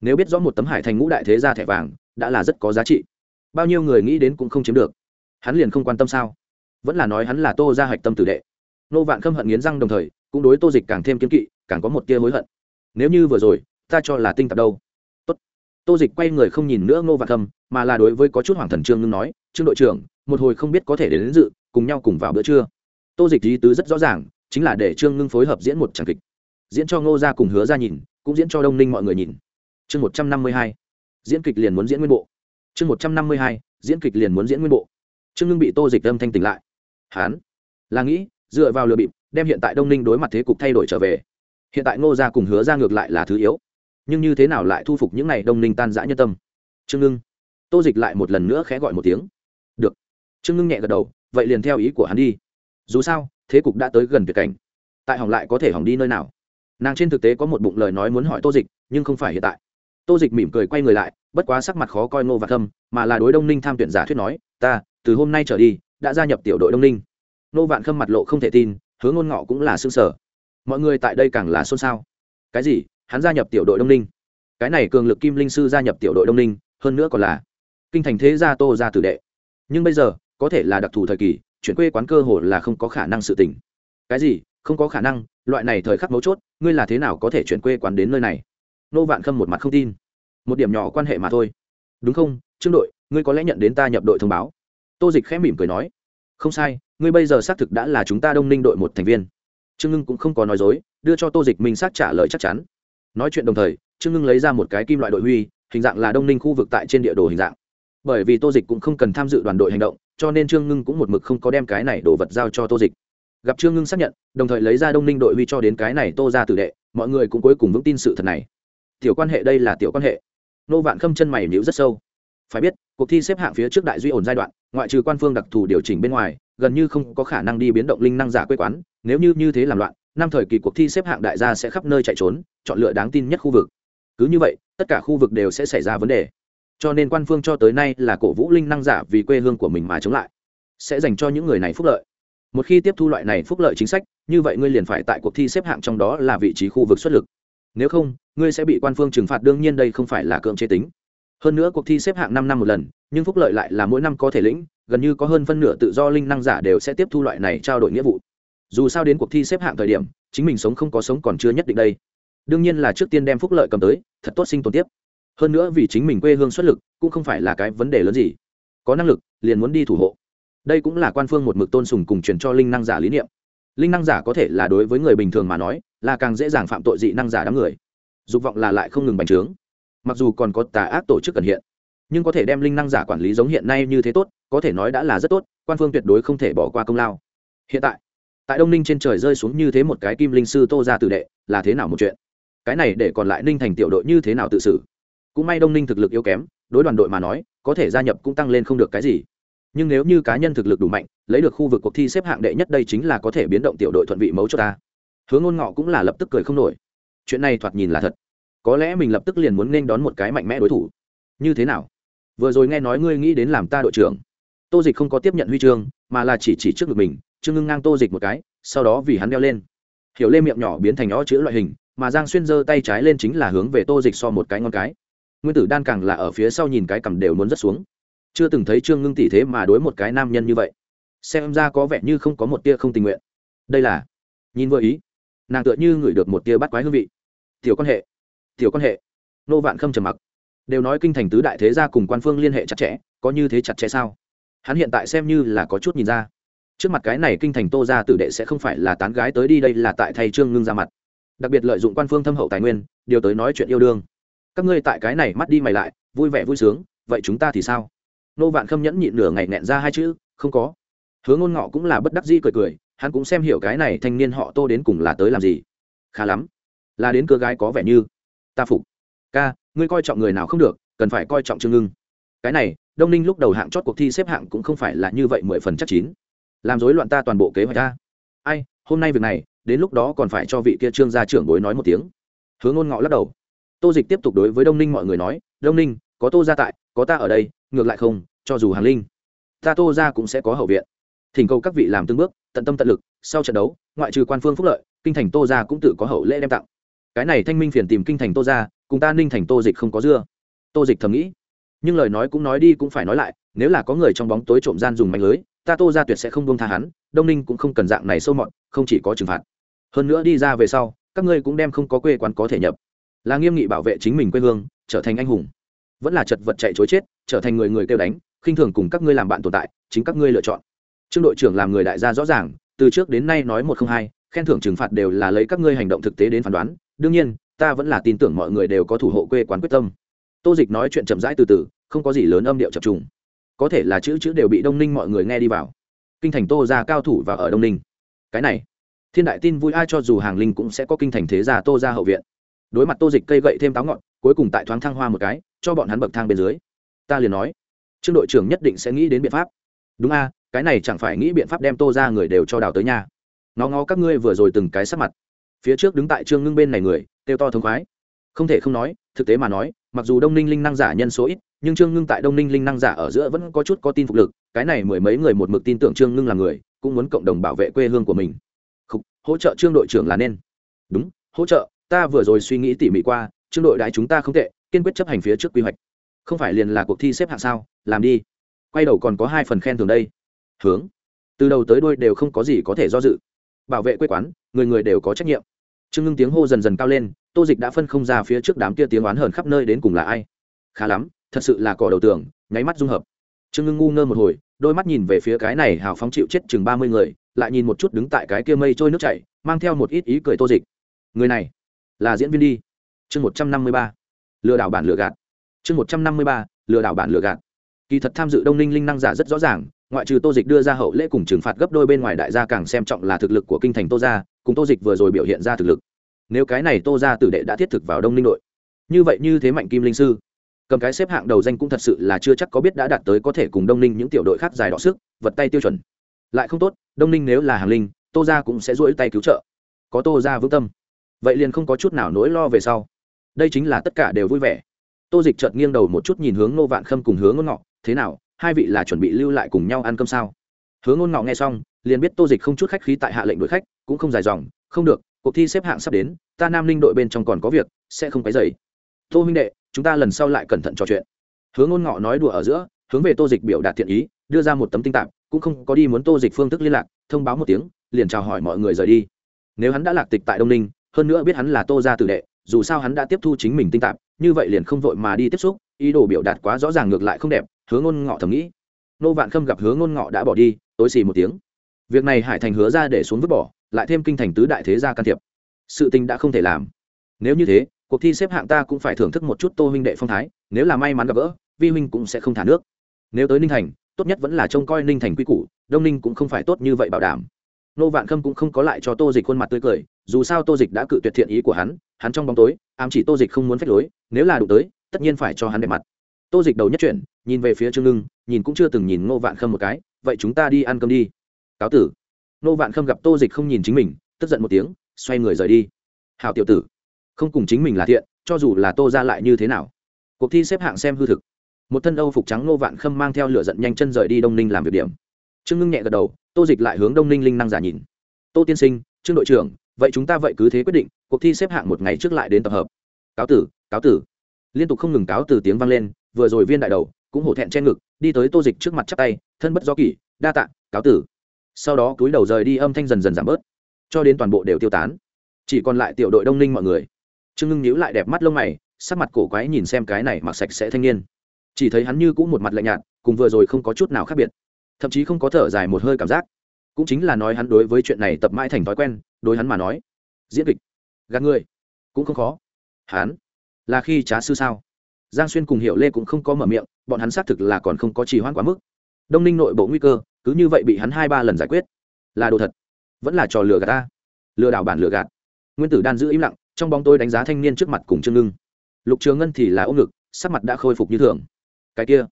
Nếu biết rõ một tấm hải thành ngũ đại thế gia thẻ vàng đã là rất có giá trị. Bao nhiêu người nghĩ đến cũng không chiếm được. Hắn liền không quan tâm sao? Vẫn là nói hắn là tô ra hạch tâm tử đệ. Nô vạn khâm hận nghiến răng đồng thời cũng đối tô dịch càng thêm kiếm kỵ càng có một tia hối hận. Nếu như vừa rồi ta cho là tinh tạp đâu? Tốt. tô dịch quay người không nhìn nữa ngô vạn khâm mà là đối với có chút hoàng thần trương ngưng nói trương đội trưởng một hồi không biết có thể đến, đến dự cùng nhau cùng vào bữa trưa. Tô dịch ý tứ rất rõ ràng chính là để trương ngưng phối hợp diễn một tràng kịch. Diễn cho ngô ra cùng hứa ra nhìn cũng diễn cho đông ninh mọi người nhìn. Chương một trăm năm mươi hai, diễn kịch liền muốn diễn nguyên bộ. Chương một trăm năm mươi hai, diễn kịch liền muốn diễn nguyên bộ. Trương ngưng bị tô dịch âm thanh tỉnh lại. Hán, là nghĩ, dựa vào lừa bịp, đem hiện tại đông ninh đối mặt thế cục thay đổi trở về. Hiện tại ngô gia cùng hứa ra ngược lại là thứ yếu. Nhưng như thế nào lại thu phục những n à y đông ninh tan giã nhân tâm? Trương ngưng, tô dịch lại một lần nữa khẽ gọi một tiếng. Được. Trương ngưng nhẹ gật đầu, vậy liền theo ý của hắn đi. Dù sao, thế cục đã tới gần tuyệt cảnh. Tại hỏng lại có thể hỏng đi nơi nào? Nàng trên thực tế có một bụng lời nói muốn hỏi tô dịch, nhưng không phải hiện tại. Tô dịch mỉm cười quay người lại, bất quá sắc mặt khó coi ngô và thâm, mà là đối đông ninh tham tuyển giả thuyết nói, ta, từ hôm nay trở đi, đã gia nhập tiểu đội đông ninh. Nô vạn khâm mặt lộ không thể tin hứa ngôn ngọ cũng là xương sở mọi người tại đây càng là xôn xao. Cái gì? Hắn gia nhập tiểu đội đông ninh? Cái này cường lực kim linh sư gia nhập tiểu đội đông ninh, hơn nữa còn là kinh thành thế gia tô gia tử đệ. Nhưng bây giờ, có thể là đặc thù thời kỳ, chuyển quê quán cơ hồ là không có khả năng sự tỉnh. cái gì? Không có khả năng, loại này thời khắc mấu chốt ngươi là thế nào có thể chuyển quê quán đến nơi này? Nô vạn khâm một mặt không tin. Một điểm nhỏ quan hệ mà thôi. Đúng không, trương đội, ngươi có lẽ nhận đến ta nhập đội thông báo. Tô dịch khẽ mỉm cười nói. Không sai, ngươi bây giờ xác thực đã là chúng ta đông ninh đội một thành viên. Trương ngưng cũng không có nói dối, đưa cho tô dịch minh xác trả lời chắc chắn. Nói chuyện đồng thời, trương ngưng lấy ra một cái kim loại đội huy, hình dạng là đông ninh khu vực tại trên địa đồ hình dạng. Bởi vì tô dịch cũng không cần tham dự đoàn đội hành động, cho nên trương ngưng cũng một mực không có đem cái này đồ vật giao cho tô dịch gặp trương ngưng xác nhận, đồng thời lấy ra đông ninh đội huy cho đến cái này tô ra tử đệ, mọi người cũng cuối cùng vững tin sự thật này. Tiểu quan hệ đây là tiểu quan hệ. Nô vạn khâm chân mày nhữ rất sâu. Phải biết, cuộc thi xếp hạng phía trước đại duy ổn giai đoạn, ngoại trừ quan phương đặc thù điều chỉnh bên ngoài, gần như không có khả năng đi biến động linh năng giả quê quán, nếu như như thế làm loạn, năm thời kỳ cuộc thi xếp hạng đại gia sẽ khắp nơi chạy trốn, chọn lựa đáng tin nhất khu vực. Cứ như vậy, tất cả khu vực đều sẽ xảy ra vấn đề. Cho nên quan phương cho tới nay là cổ vũ linh năng giả vì quê hương của mình mà chống lại. Sẽ dành cho những người này phúc lợi một khi tiếp thu loại này phúc lợi chính sách, như vậy ngươi liền phải tại cuộc thi xếp hạng trong đó là vị trí khu vực xuất lực. Nếu không, ngươi sẽ bị quan phương trừng phạt, đương nhiên đây không phải là cưỡng chế tính. Hơn nữa cuộc thi xếp hạng năm năm một lần, nhưng phúc lợi lại là mỗi năm có thể lĩnh, gần như có hơn phân nửa tự do linh năng giả đều sẽ tiếp thu loại này trao đổi nghĩa vụ. Dù sao đến cuộc thi xếp hạng thời điểm, chính mình sống không có sống còn chưa nhất định đây. Đương nhiên là trước tiên đem phúc lợi cầm tới, thật tốt sinh tồn tiếp. Hơn nữa vì chính mình quê hương xuất lực, cũng không phải là cái vấn đề lớn gì. Có năng lực, liền muốn đi thủ hộ đây cũng là quan phương một mực tôn sùng cùng truyền cho linh năng giả lý niệm. Linh năng giả có thể là đối với người bình thường mà nói, là càng dễ dàng phạm tội dị năng giả đám người. Dục vọng là lại không ngừng bành trướng. Mặc dù còn có tà ác tổ chức cần hiện, nhưng có thể đem linh năng giả quản lý giống hiện nay như thế tốt, có thể nói đã là rất tốt, quan phương tuyệt đối không thể bỏ qua công lao. Hiện tại tại đông ninh trên trời rơi xuống như thế một cái kim linh sư tô ra tự đệ, là thế nào một chuyện? Cái này để còn lại ninh thành tiểu đội như thế nào tự xử? Cũng may đông ninh thực lực yếu kém, đối đoàn đội mà nói, có thể gia nhập cũng tăng lên không được cái gì nhưng nếu như cá nhân thực lực đủ mạnh, lấy được khu vực cuộc thi xếp hạng đệ nhất đây chính là có thể biến động tiểu đội thuận vị mấu cho ta. Hướng ngôn ngọ cũng là lập tức cười không nổi. Chuyện này thoạt nhìn là thật. Có lẽ mình lập tức liền muốn nên đón một cái mạnh mẽ đối thủ. Như thế nào? Vừa rồi nghe nói ngươi nghĩ đến làm ta đội trưởng. Tô dịch không có tiếp nhận huy chương, mà là chỉ chỉ trước ngực mình chương ngưng ngang tô dịch một cái, sau đó vì hắn đeo lên. Hiểu lê miệng nhỏ biến thành nhỏ chữ loại hình, mà giang xuyên giơ tay trái lên chính là hướng về tô dịch so một cái ngon cái. Nguyên tử đan càng là ở phía sau nhìn cái cầm đều muốn rất xuống chưa từng thấy trương ngưng tỷ thế mà đối một cái nam nhân như vậy. Xem ra có vẻ như không có một tia không tình nguyện. Đây là, nhìn vừa ý. Nàng tựa như ngửi được một tia bắt quái hương vị. Tiểu quan hệ, tiểu quan hệ. Nô vạn khâm trầm mặc. Đều nói kinh thành tứ đại thế gia cùng quan phương liên hệ chặt chẽ, có như thế chặt chẽ sao? Hắn hiện tại xem như là có chút nhìn ra. Trước mặt cái này kinh thành tô ra tử đệ sẽ không phải là tán gái tới đi đây là tại thầy trương ngưng ra mặt. Đặc biệt lợi dụng quan phương thâm hậu tài nguyên, điều tới nói chuyện yêu đương. Các ngươi tại cái này mắt đi mày lại, vui vẻ vui sướng, vậy chúng ta thì sao? Nô vạn khâm nhẫn nhịn nửa ngày nghẹn ra hai chữ, không có. Hứa ngôn ngọ cũng là bất đắc dĩ cười cười, hắn cũng xem hiểu cái này thanh niên họ tô đến cùng là tới làm gì. Khá lắm, là đến cơ gái có vẻ như ta phục. Ca, ngươi coi trọng người nào không được, cần phải coi trọng trương ngưng. Cái này, đông ninh lúc đầu hạng chót cuộc thi xếp hạng cũng không phải là như vậy mười phần chắc chín. Làm rối loạn ta toàn bộ kế hoạch ta. Ai, hôm nay việc này, đến lúc đó còn phải cho vị kia trương gia trưởng bối nói một tiếng. Hướng ngôn ngọ lắc đầu. Tô dịch tiếp tục đối với đông ninh mọi người nói, đông ninh, có tô gia tại, có ta ở đây, ngược lại không cho dù hàng linh, ta tô gia cũng sẽ có hậu viện. Thỉnh cầu các vị làm từng bước, tận tâm tận lực, sau trận đấu, ngoại trừ quan phương phúc lợi, kinh thành tô gia cũng tự có hậu lễ đem tặng. Cái này thanh minh phiền tìm kinh thành tô gia cùng ta ninh thành tô dịch không có dưa. Tô dịch thầm nghĩ, nhưng lời nói cũng nói đi cũng phải nói lại, nếu là có người trong bóng tối trộm gian dùng mạnh lưới, ta tô ra tuyệt sẽ không buông tha hắn, đông ninh cũng không cần dạng này sâu mọt, không chỉ có trừng phạt. Hơn nữa đi ra về sau, các ngươi cũng đem không có quê quán có thể nhập. Là nghiêm nghị bảo vệ chính mình quê hương, trở thành anh hùng. Vẫn là chật vật chạy chối chết, trở thành người người kêu đánh khinh thường cùng các ngươi làm bạn tồn tại, chính các ngươi lựa chọn. Trương đội trưởng làm người đại gia rõ ràng, từ trước đến nay nói một không hai, khen thưởng trừng phạt đều là lấy các ngươi hành động thực tế đến phán đoán. Đương nhiên, ta vẫn là tin tưởng mọi người đều có thủ hộ quê quán quyết tâm. Tô dịch nói chuyện chậm rãi từ từ, không có gì lớn âm điệu chập trùng. Có thể là chữ chữ đều bị đông ninh mọi người nghe đi vào. Kinh thành tô ra cao thủ và ở đông ninh. Cái này, thiên đại tin vui ai cho dù hàng linh cũng sẽ có kinh thành thế gia tô ra hậu viện. Đối mặt tô dịch cây gậy thêm táo ngọn, cuối cùng tại thoáng thăng hoa một cái, cho bọn hắn bậc thang bên dưới. Ta liền nói trương đội trưởng nhất định sẽ nghĩ đến biện pháp. Đúng a cái này chẳng phải nghĩ biện pháp đem tô ra người đều cho đào tới nhà. Nó ngó các ngươi vừa rồi từng cái sắc mặt. Phía trước đứng tại trương ngưng bên này người kêu to thống khoái. Không thể không nói thực tế mà nói mặc dù đông ninh linh năng giả nhân số ít nhưng trương ngưng tại đông ninh linh năng giả ở giữa vẫn có chút có tin phục lực cái này mười mấy người một mực tin tưởng trương ngưng là người cũng muốn cộng đồng bảo vệ quê hương của mình. Khúc, hỗ trợ trương đội trưởng là nên. Đúng hỗ trợ ta vừa rồi suy nghĩ tỉ mỉ qua trương đội đại chúng ta không tệ kiên quyết chấp hành phía trước quy hoạch không phải liền là cuộc thi xếp hạng sao? Làm đi. Quay đầu còn có hai phần khen thường đây. Hướng. Từ đầu tới đuôi đều không có gì có thể do dự. Bảo vệ quê quán, người người đều có trách nhiệm. Trương ngưng tiếng hô dần dần cao lên, tô dịch đã phân không ra phía trước đám kia tiếng oán hờn khắp nơi đến cùng là ai. Khá lắm, thật sự là cỏ đầu tường, nháy mắt dung hợp. Trương ngưng ngu ngơ một hồi, đôi mắt nhìn về phía cái này hào phóng chịu chết chừng ba mươi người, lại nhìn một chút đứng tại cái kia mây trôi nước chảy, mang theo một ít ý cười tô dịch. Người này là diễn viên đi. Chương một trăm năm mươi ba. Lừa đảo bản lừa gạt chương một trăm năm mươi ba, lừa đảo bản lừa gạt. Kỳ thật tham dự đông ninh linh năng giả rất rõ ràng, ngoại trừ tô dịch đưa ra hậu lễ cùng trừng phạt gấp đôi bên ngoài đại gia càng xem trọng là thực lực của kinh thành tô gia, cùng tô dịch vừa rồi biểu hiện ra thực lực. Nếu cái này tô gia tử đệ đã thiết thực vào đông ninh đội, như vậy như thế mạnh kim linh sư, cầm cái xếp hạng đầu danh cũng thật sự là chưa chắc có biết đã đạt tới có thể cùng đông ninh những tiểu đội khác dài đọ sức, vật tay tiêu chuẩn. Lại không tốt, đông ninh nếu là hàng linh, tô Gia cũng sẽ rỗi tay cứu trợ. Có tô Gia vững tâm. Vậy liền không có chút nào nỗi lo về sau. Đây chính là tất cả đều vui vẻ tô dịch chợt nghiêng đầu một chút nhìn hướng nô vạn khâm cùng hướng ngôn ngọ, thế nào, hai vị là chuẩn bị lưu lại cùng nhau ăn cơm sao? Hướng ngôn ngọ nghe xong, liền biết tô dịch không chút khách khí tại hạ lệnh đuổi khách, cũng không dài dòng, không được, cuộc thi xếp hạng sắp đến, ta nam linh đội bên trong còn có việc, sẽ không cái dày tô huynh đệ, chúng ta lần sau lại cẩn thận trò chuyện. Hướng ngôn ngọ nói đùa ở giữa, hướng về tô dịch biểu đạt thiện ý, đưa ra một tấm tinh tạp, cũng không có đi muốn tô dịch phương thức liên lạc, thông báo một tiếng, liền chào hỏi mọi người rời đi. Nếu hắn đã lạc tịch tại đông ninh, hơn nữa biết hắn là tô gia tử đệ, dù sao hắn đã tiếp thu chính mình tinh tạp như vậy liền không vội mà đi tiếp xúc, ý đồ biểu đạt quá rõ ràng ngược lại không đẹp, hứa ngôn ngọ thầm nghĩ. Nô vạn khâm gặp hứa ngôn ngọ đã bỏ đi, tối xì một tiếng. Việc này hải thành hứa ra để xuống vứt bỏ, lại thêm kinh thành tứ đại thế gia can thiệp. Sự tình đã không thể làm. Nếu như thế, cuộc thi xếp hạng ta cũng phải thưởng thức một chút tô huynh đệ phong thái, nếu là may mắn gặp gỡ, vi huynh cũng sẽ không thả nước. Nếu tới ninh thành, tốt nhất vẫn là trông coi ninh thành quy củ, đông ninh cũng không phải tốt như vậy bảo đảm. Nô vạn khâm cũng không có lại cho tô dịch khuôn mặt tươi cười dù sao tô dịch đã cự tuyệt thiện ý của hắn hắn trong bóng tối, ám chỉ tô dịch không muốn phép lối, nếu là đủ tới, tất nhiên phải cho hắn đẹp mặt. Tô dịch đầu nhất chuyển nhìn về phía trương ngưng, nhìn cũng chưa từng nhìn ngô vạn khâm một cái, vậy chúng ta đi ăn cơm đi. Cáo tử. Ngô vạn khâm gặp tô dịch không nhìn chính mình, tức giận một tiếng, xoay người rời đi. Hảo tiểu tử, không cùng chính mình là thiện, cho dù là tô ra lại như thế nào? Cuộc thi xếp hạng xem hư thực. Một thân âu phục trắng ngô vạn khâm mang theo lửa giận nhanh chân rời đi đông ninh làm việc điểm. Trương ngưng nhẹ gật đầu, tô dịch lại hướng đông ninh linh năng giả nhìn. Tô tiên sinh, trương đội trưởng vậy chúng ta vậy cứ thế quyết định, cuộc thi xếp hạng một ngày trước lại đến tập hợp. Cáo tử cáo tử. Liên tục không ngừng cáo từ tiếng vang lên, vừa rồi viên đại đầu cũng hổ thẹn che ngực, đi tới tô dịch trước mặt chắp tay, thân bất do kỷ, đa tạ, cáo tử. Sau đó cúi đầu rời đi âm thanh dần dần giảm bớt, cho đến toàn bộ đều tiêu tán. Chỉ còn lại tiểu đội đông ninh mọi người. Trương ngưng nhíu lại đẹp mắt lông mày, sắc mặt cổ quái nhìn xem cái này mặc sạch sẽ thanh niên. Chỉ thấy hắn như cũng một mặt lạnh nhạt, cùng vừa rồi không có chút nào khác biệt. Thậm chí không có thở dài một hơi cảm giác. Cũng chính là nói hắn đối với chuyện này tập mãi thành thói quen đối hắn mà nói. Diễn kịch. Gạt người. Cũng không khó. Hắn là khi trá sư sao? Giang xuyên cùng hiệu lê cũng không có mở miệng, bọn hắn xác thực là còn không có trì hoãn quá mức. Đông ninh nội bộ nguy cơ, cứ như vậy bị hắn hai ba lần giải quyết. Là đồ thật. Vẫn là trò lừa gạt ta. Lừa đảo bản lừa gạt. Nguyên tử đan giữ im lặng, trong bóng tôi đánh giá thanh niên trước mặt cùng trương ngưng. Lục trường ngân thì là ôm ngực, sắc mặt đã khôi phục như thường. Cái kia,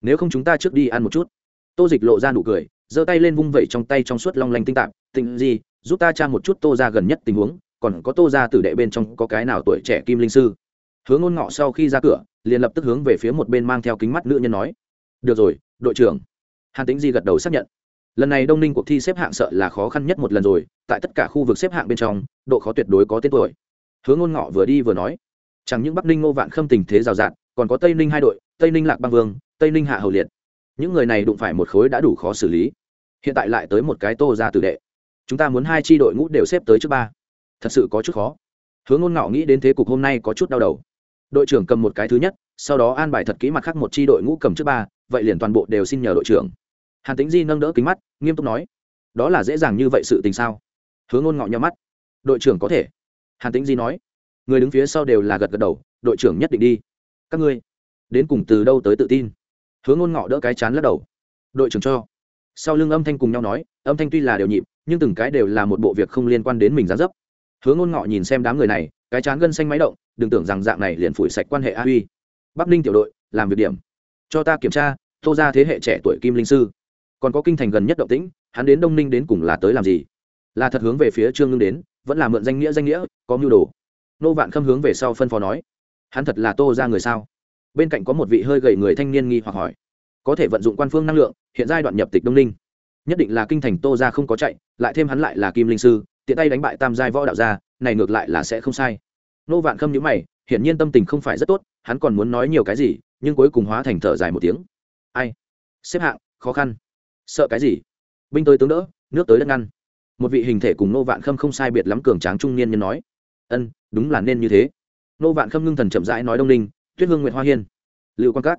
nếu không chúng ta trước đi ăn một chút. Tô dịch lộ ra nụ cười, giơ tay lên vung vẩy trong tay trong suốt long lanh tinh tạp, tịnh gì giúp ta tra một chút tô ra gần nhất tình huống, còn có tô ra tử đệ bên trong có cái nào tuổi trẻ kim linh sư? Hướng ngôn ngọ sau khi ra cửa, liền lập tức hướng về phía một bên mang theo kính mắt nữ nhân nói, được rồi, đội trưởng. Hàn tính di gật đầu xác nhận. Lần này đông ninh cuộc thi xếp hạng sợ là khó khăn nhất một lần rồi, tại tất cả khu vực xếp hạng bên trong, độ khó tuyệt đối có tên tuổi. Hướng ngôn ngọ vừa đi vừa nói, chẳng những bắc ninh ngô vạn khâm tình thế rào rạt, còn có tây ninh hai đội, tây ninh lạc băng vương, tây ninh hạ hầu liệt. Những người này đụng phải một khối đã đủ khó xử lý. Hiện tại lại tới một cái tô ra tử đệ chúng ta muốn hai tri đội ngũ đều xếp tới trước ba. Thật sự có chút khó. Hướng ngôn Ngạo nghĩ đến thế cục hôm nay có chút đau đầu. Đội trưởng cầm một cái thứ nhất, sau đó an bài thật kỹ mặt khác một tri đội ngũ cầm trước ba, vậy liền toàn bộ đều xin nhờ đội trưởng. Hàn tính di nâng đỡ kính mắt, nghiêm túc nói, đó là dễ dàng như vậy sự tình sao? Hướng ngôn Ngạo nhau mắt, đội trưởng có thể. Hàn tính di nói, người đứng phía sau đều là gật gật đầu, đội trưởng nhất định đi. Các ngươi đến cùng từ đâu tới tự tin? Hướng ngôn ngọ đỡ cái chán lắc đầu, đội trưởng cho. Sau lưng âm thanh cùng nhau nói, âm thanh tuy là đều nhịp nhưng từng cái đều là một bộ việc không liên quan đến mình gián dấp. Hướng ngôn ngọ nhìn xem đám người này, cái chán gân xanh máy động, đừng tưởng rằng dạng này liền phủi sạch quan hệ a uy bắc ninh tiểu đội, làm việc điểm. Cho ta kiểm tra, tô ra thế hệ trẻ tuổi kim linh sư. Còn có kinh thành gần nhất động tĩnh, hắn đến đông ninh đến cùng là tới làm gì? Là thật hướng về phía trương ngưng đến, vẫn là mượn danh nghĩa danh nghĩa, có mưu đồ. Nô vạn khâm hướng về sau phân phó nói, hắn thật là tô ra người sao? Bên cạnh có một vị hơi gầy người thanh niên nghi hoặc hỏi, có thể vận dụng quan phương năng lượng, hiện giai đoạn nhập tịch đông ninh nhất định là kinh thành tô ra không có chạy, lại thêm hắn lại là kim linh sư, tiện tay đánh bại tam giai võ đạo gia, này ngược lại là sẽ không sai. Nô vạn khâm nhữ mày, hiển nhiên tâm tình không phải rất tốt, hắn còn muốn nói nhiều cái gì, nhưng cuối cùng hóa thành thở dài một tiếng. Ai? Xếp hạng, khó khăn. Sợ cái gì? Binh tới tướng đỡ, nước tới đất ngăn. Một vị hình thể cùng nô vạn khâm không sai biệt lắm cường tráng trung niên nhân nói. Ân, đúng là nên như thế. Nô vạn khâm ngưng thần chậm rãi nói đông ninh, tuyết hương nguyện hoa hiên. Lưu quan cát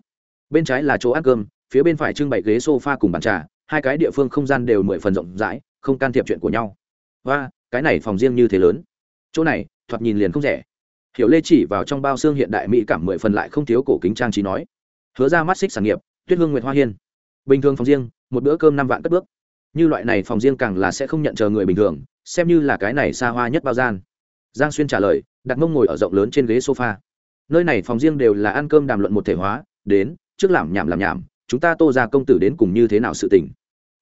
bên trái là chỗ ăn cơm, phía bên phải trưng bày ghế sofa cùng bàn trà hai cái địa phương không gian đều mười phần rộng rãi, không can thiệp chuyện của nhau. Và, cái này phòng riêng như thế lớn. Chỗ này, thoạt nhìn liền không rẻ. Hiểu lê chỉ vào trong bao xương hiện đại mỹ cảm mười phần lại không thiếu cổ kính trang trí nói. Hứa ra mắt xích sản nghiệp, tuyết hương nguyệt hoa hiên. Bình thường phòng riêng, một bữa cơm năm vạn cất bước. Như loại này phòng riêng càng là sẽ không nhận chờ người bình thường, xem như là cái này xa hoa nhất bao gian. Giang xuyên trả lời, đặt mông ngồi ở rộng lớn trên ghế sofa. Nơi này phòng riêng đều là ăn cơm đàm luận một thể hóa, đến, trước làm nhảm làm nhảm chúng ta tô ra công tử đến cùng như thế nào sự tình.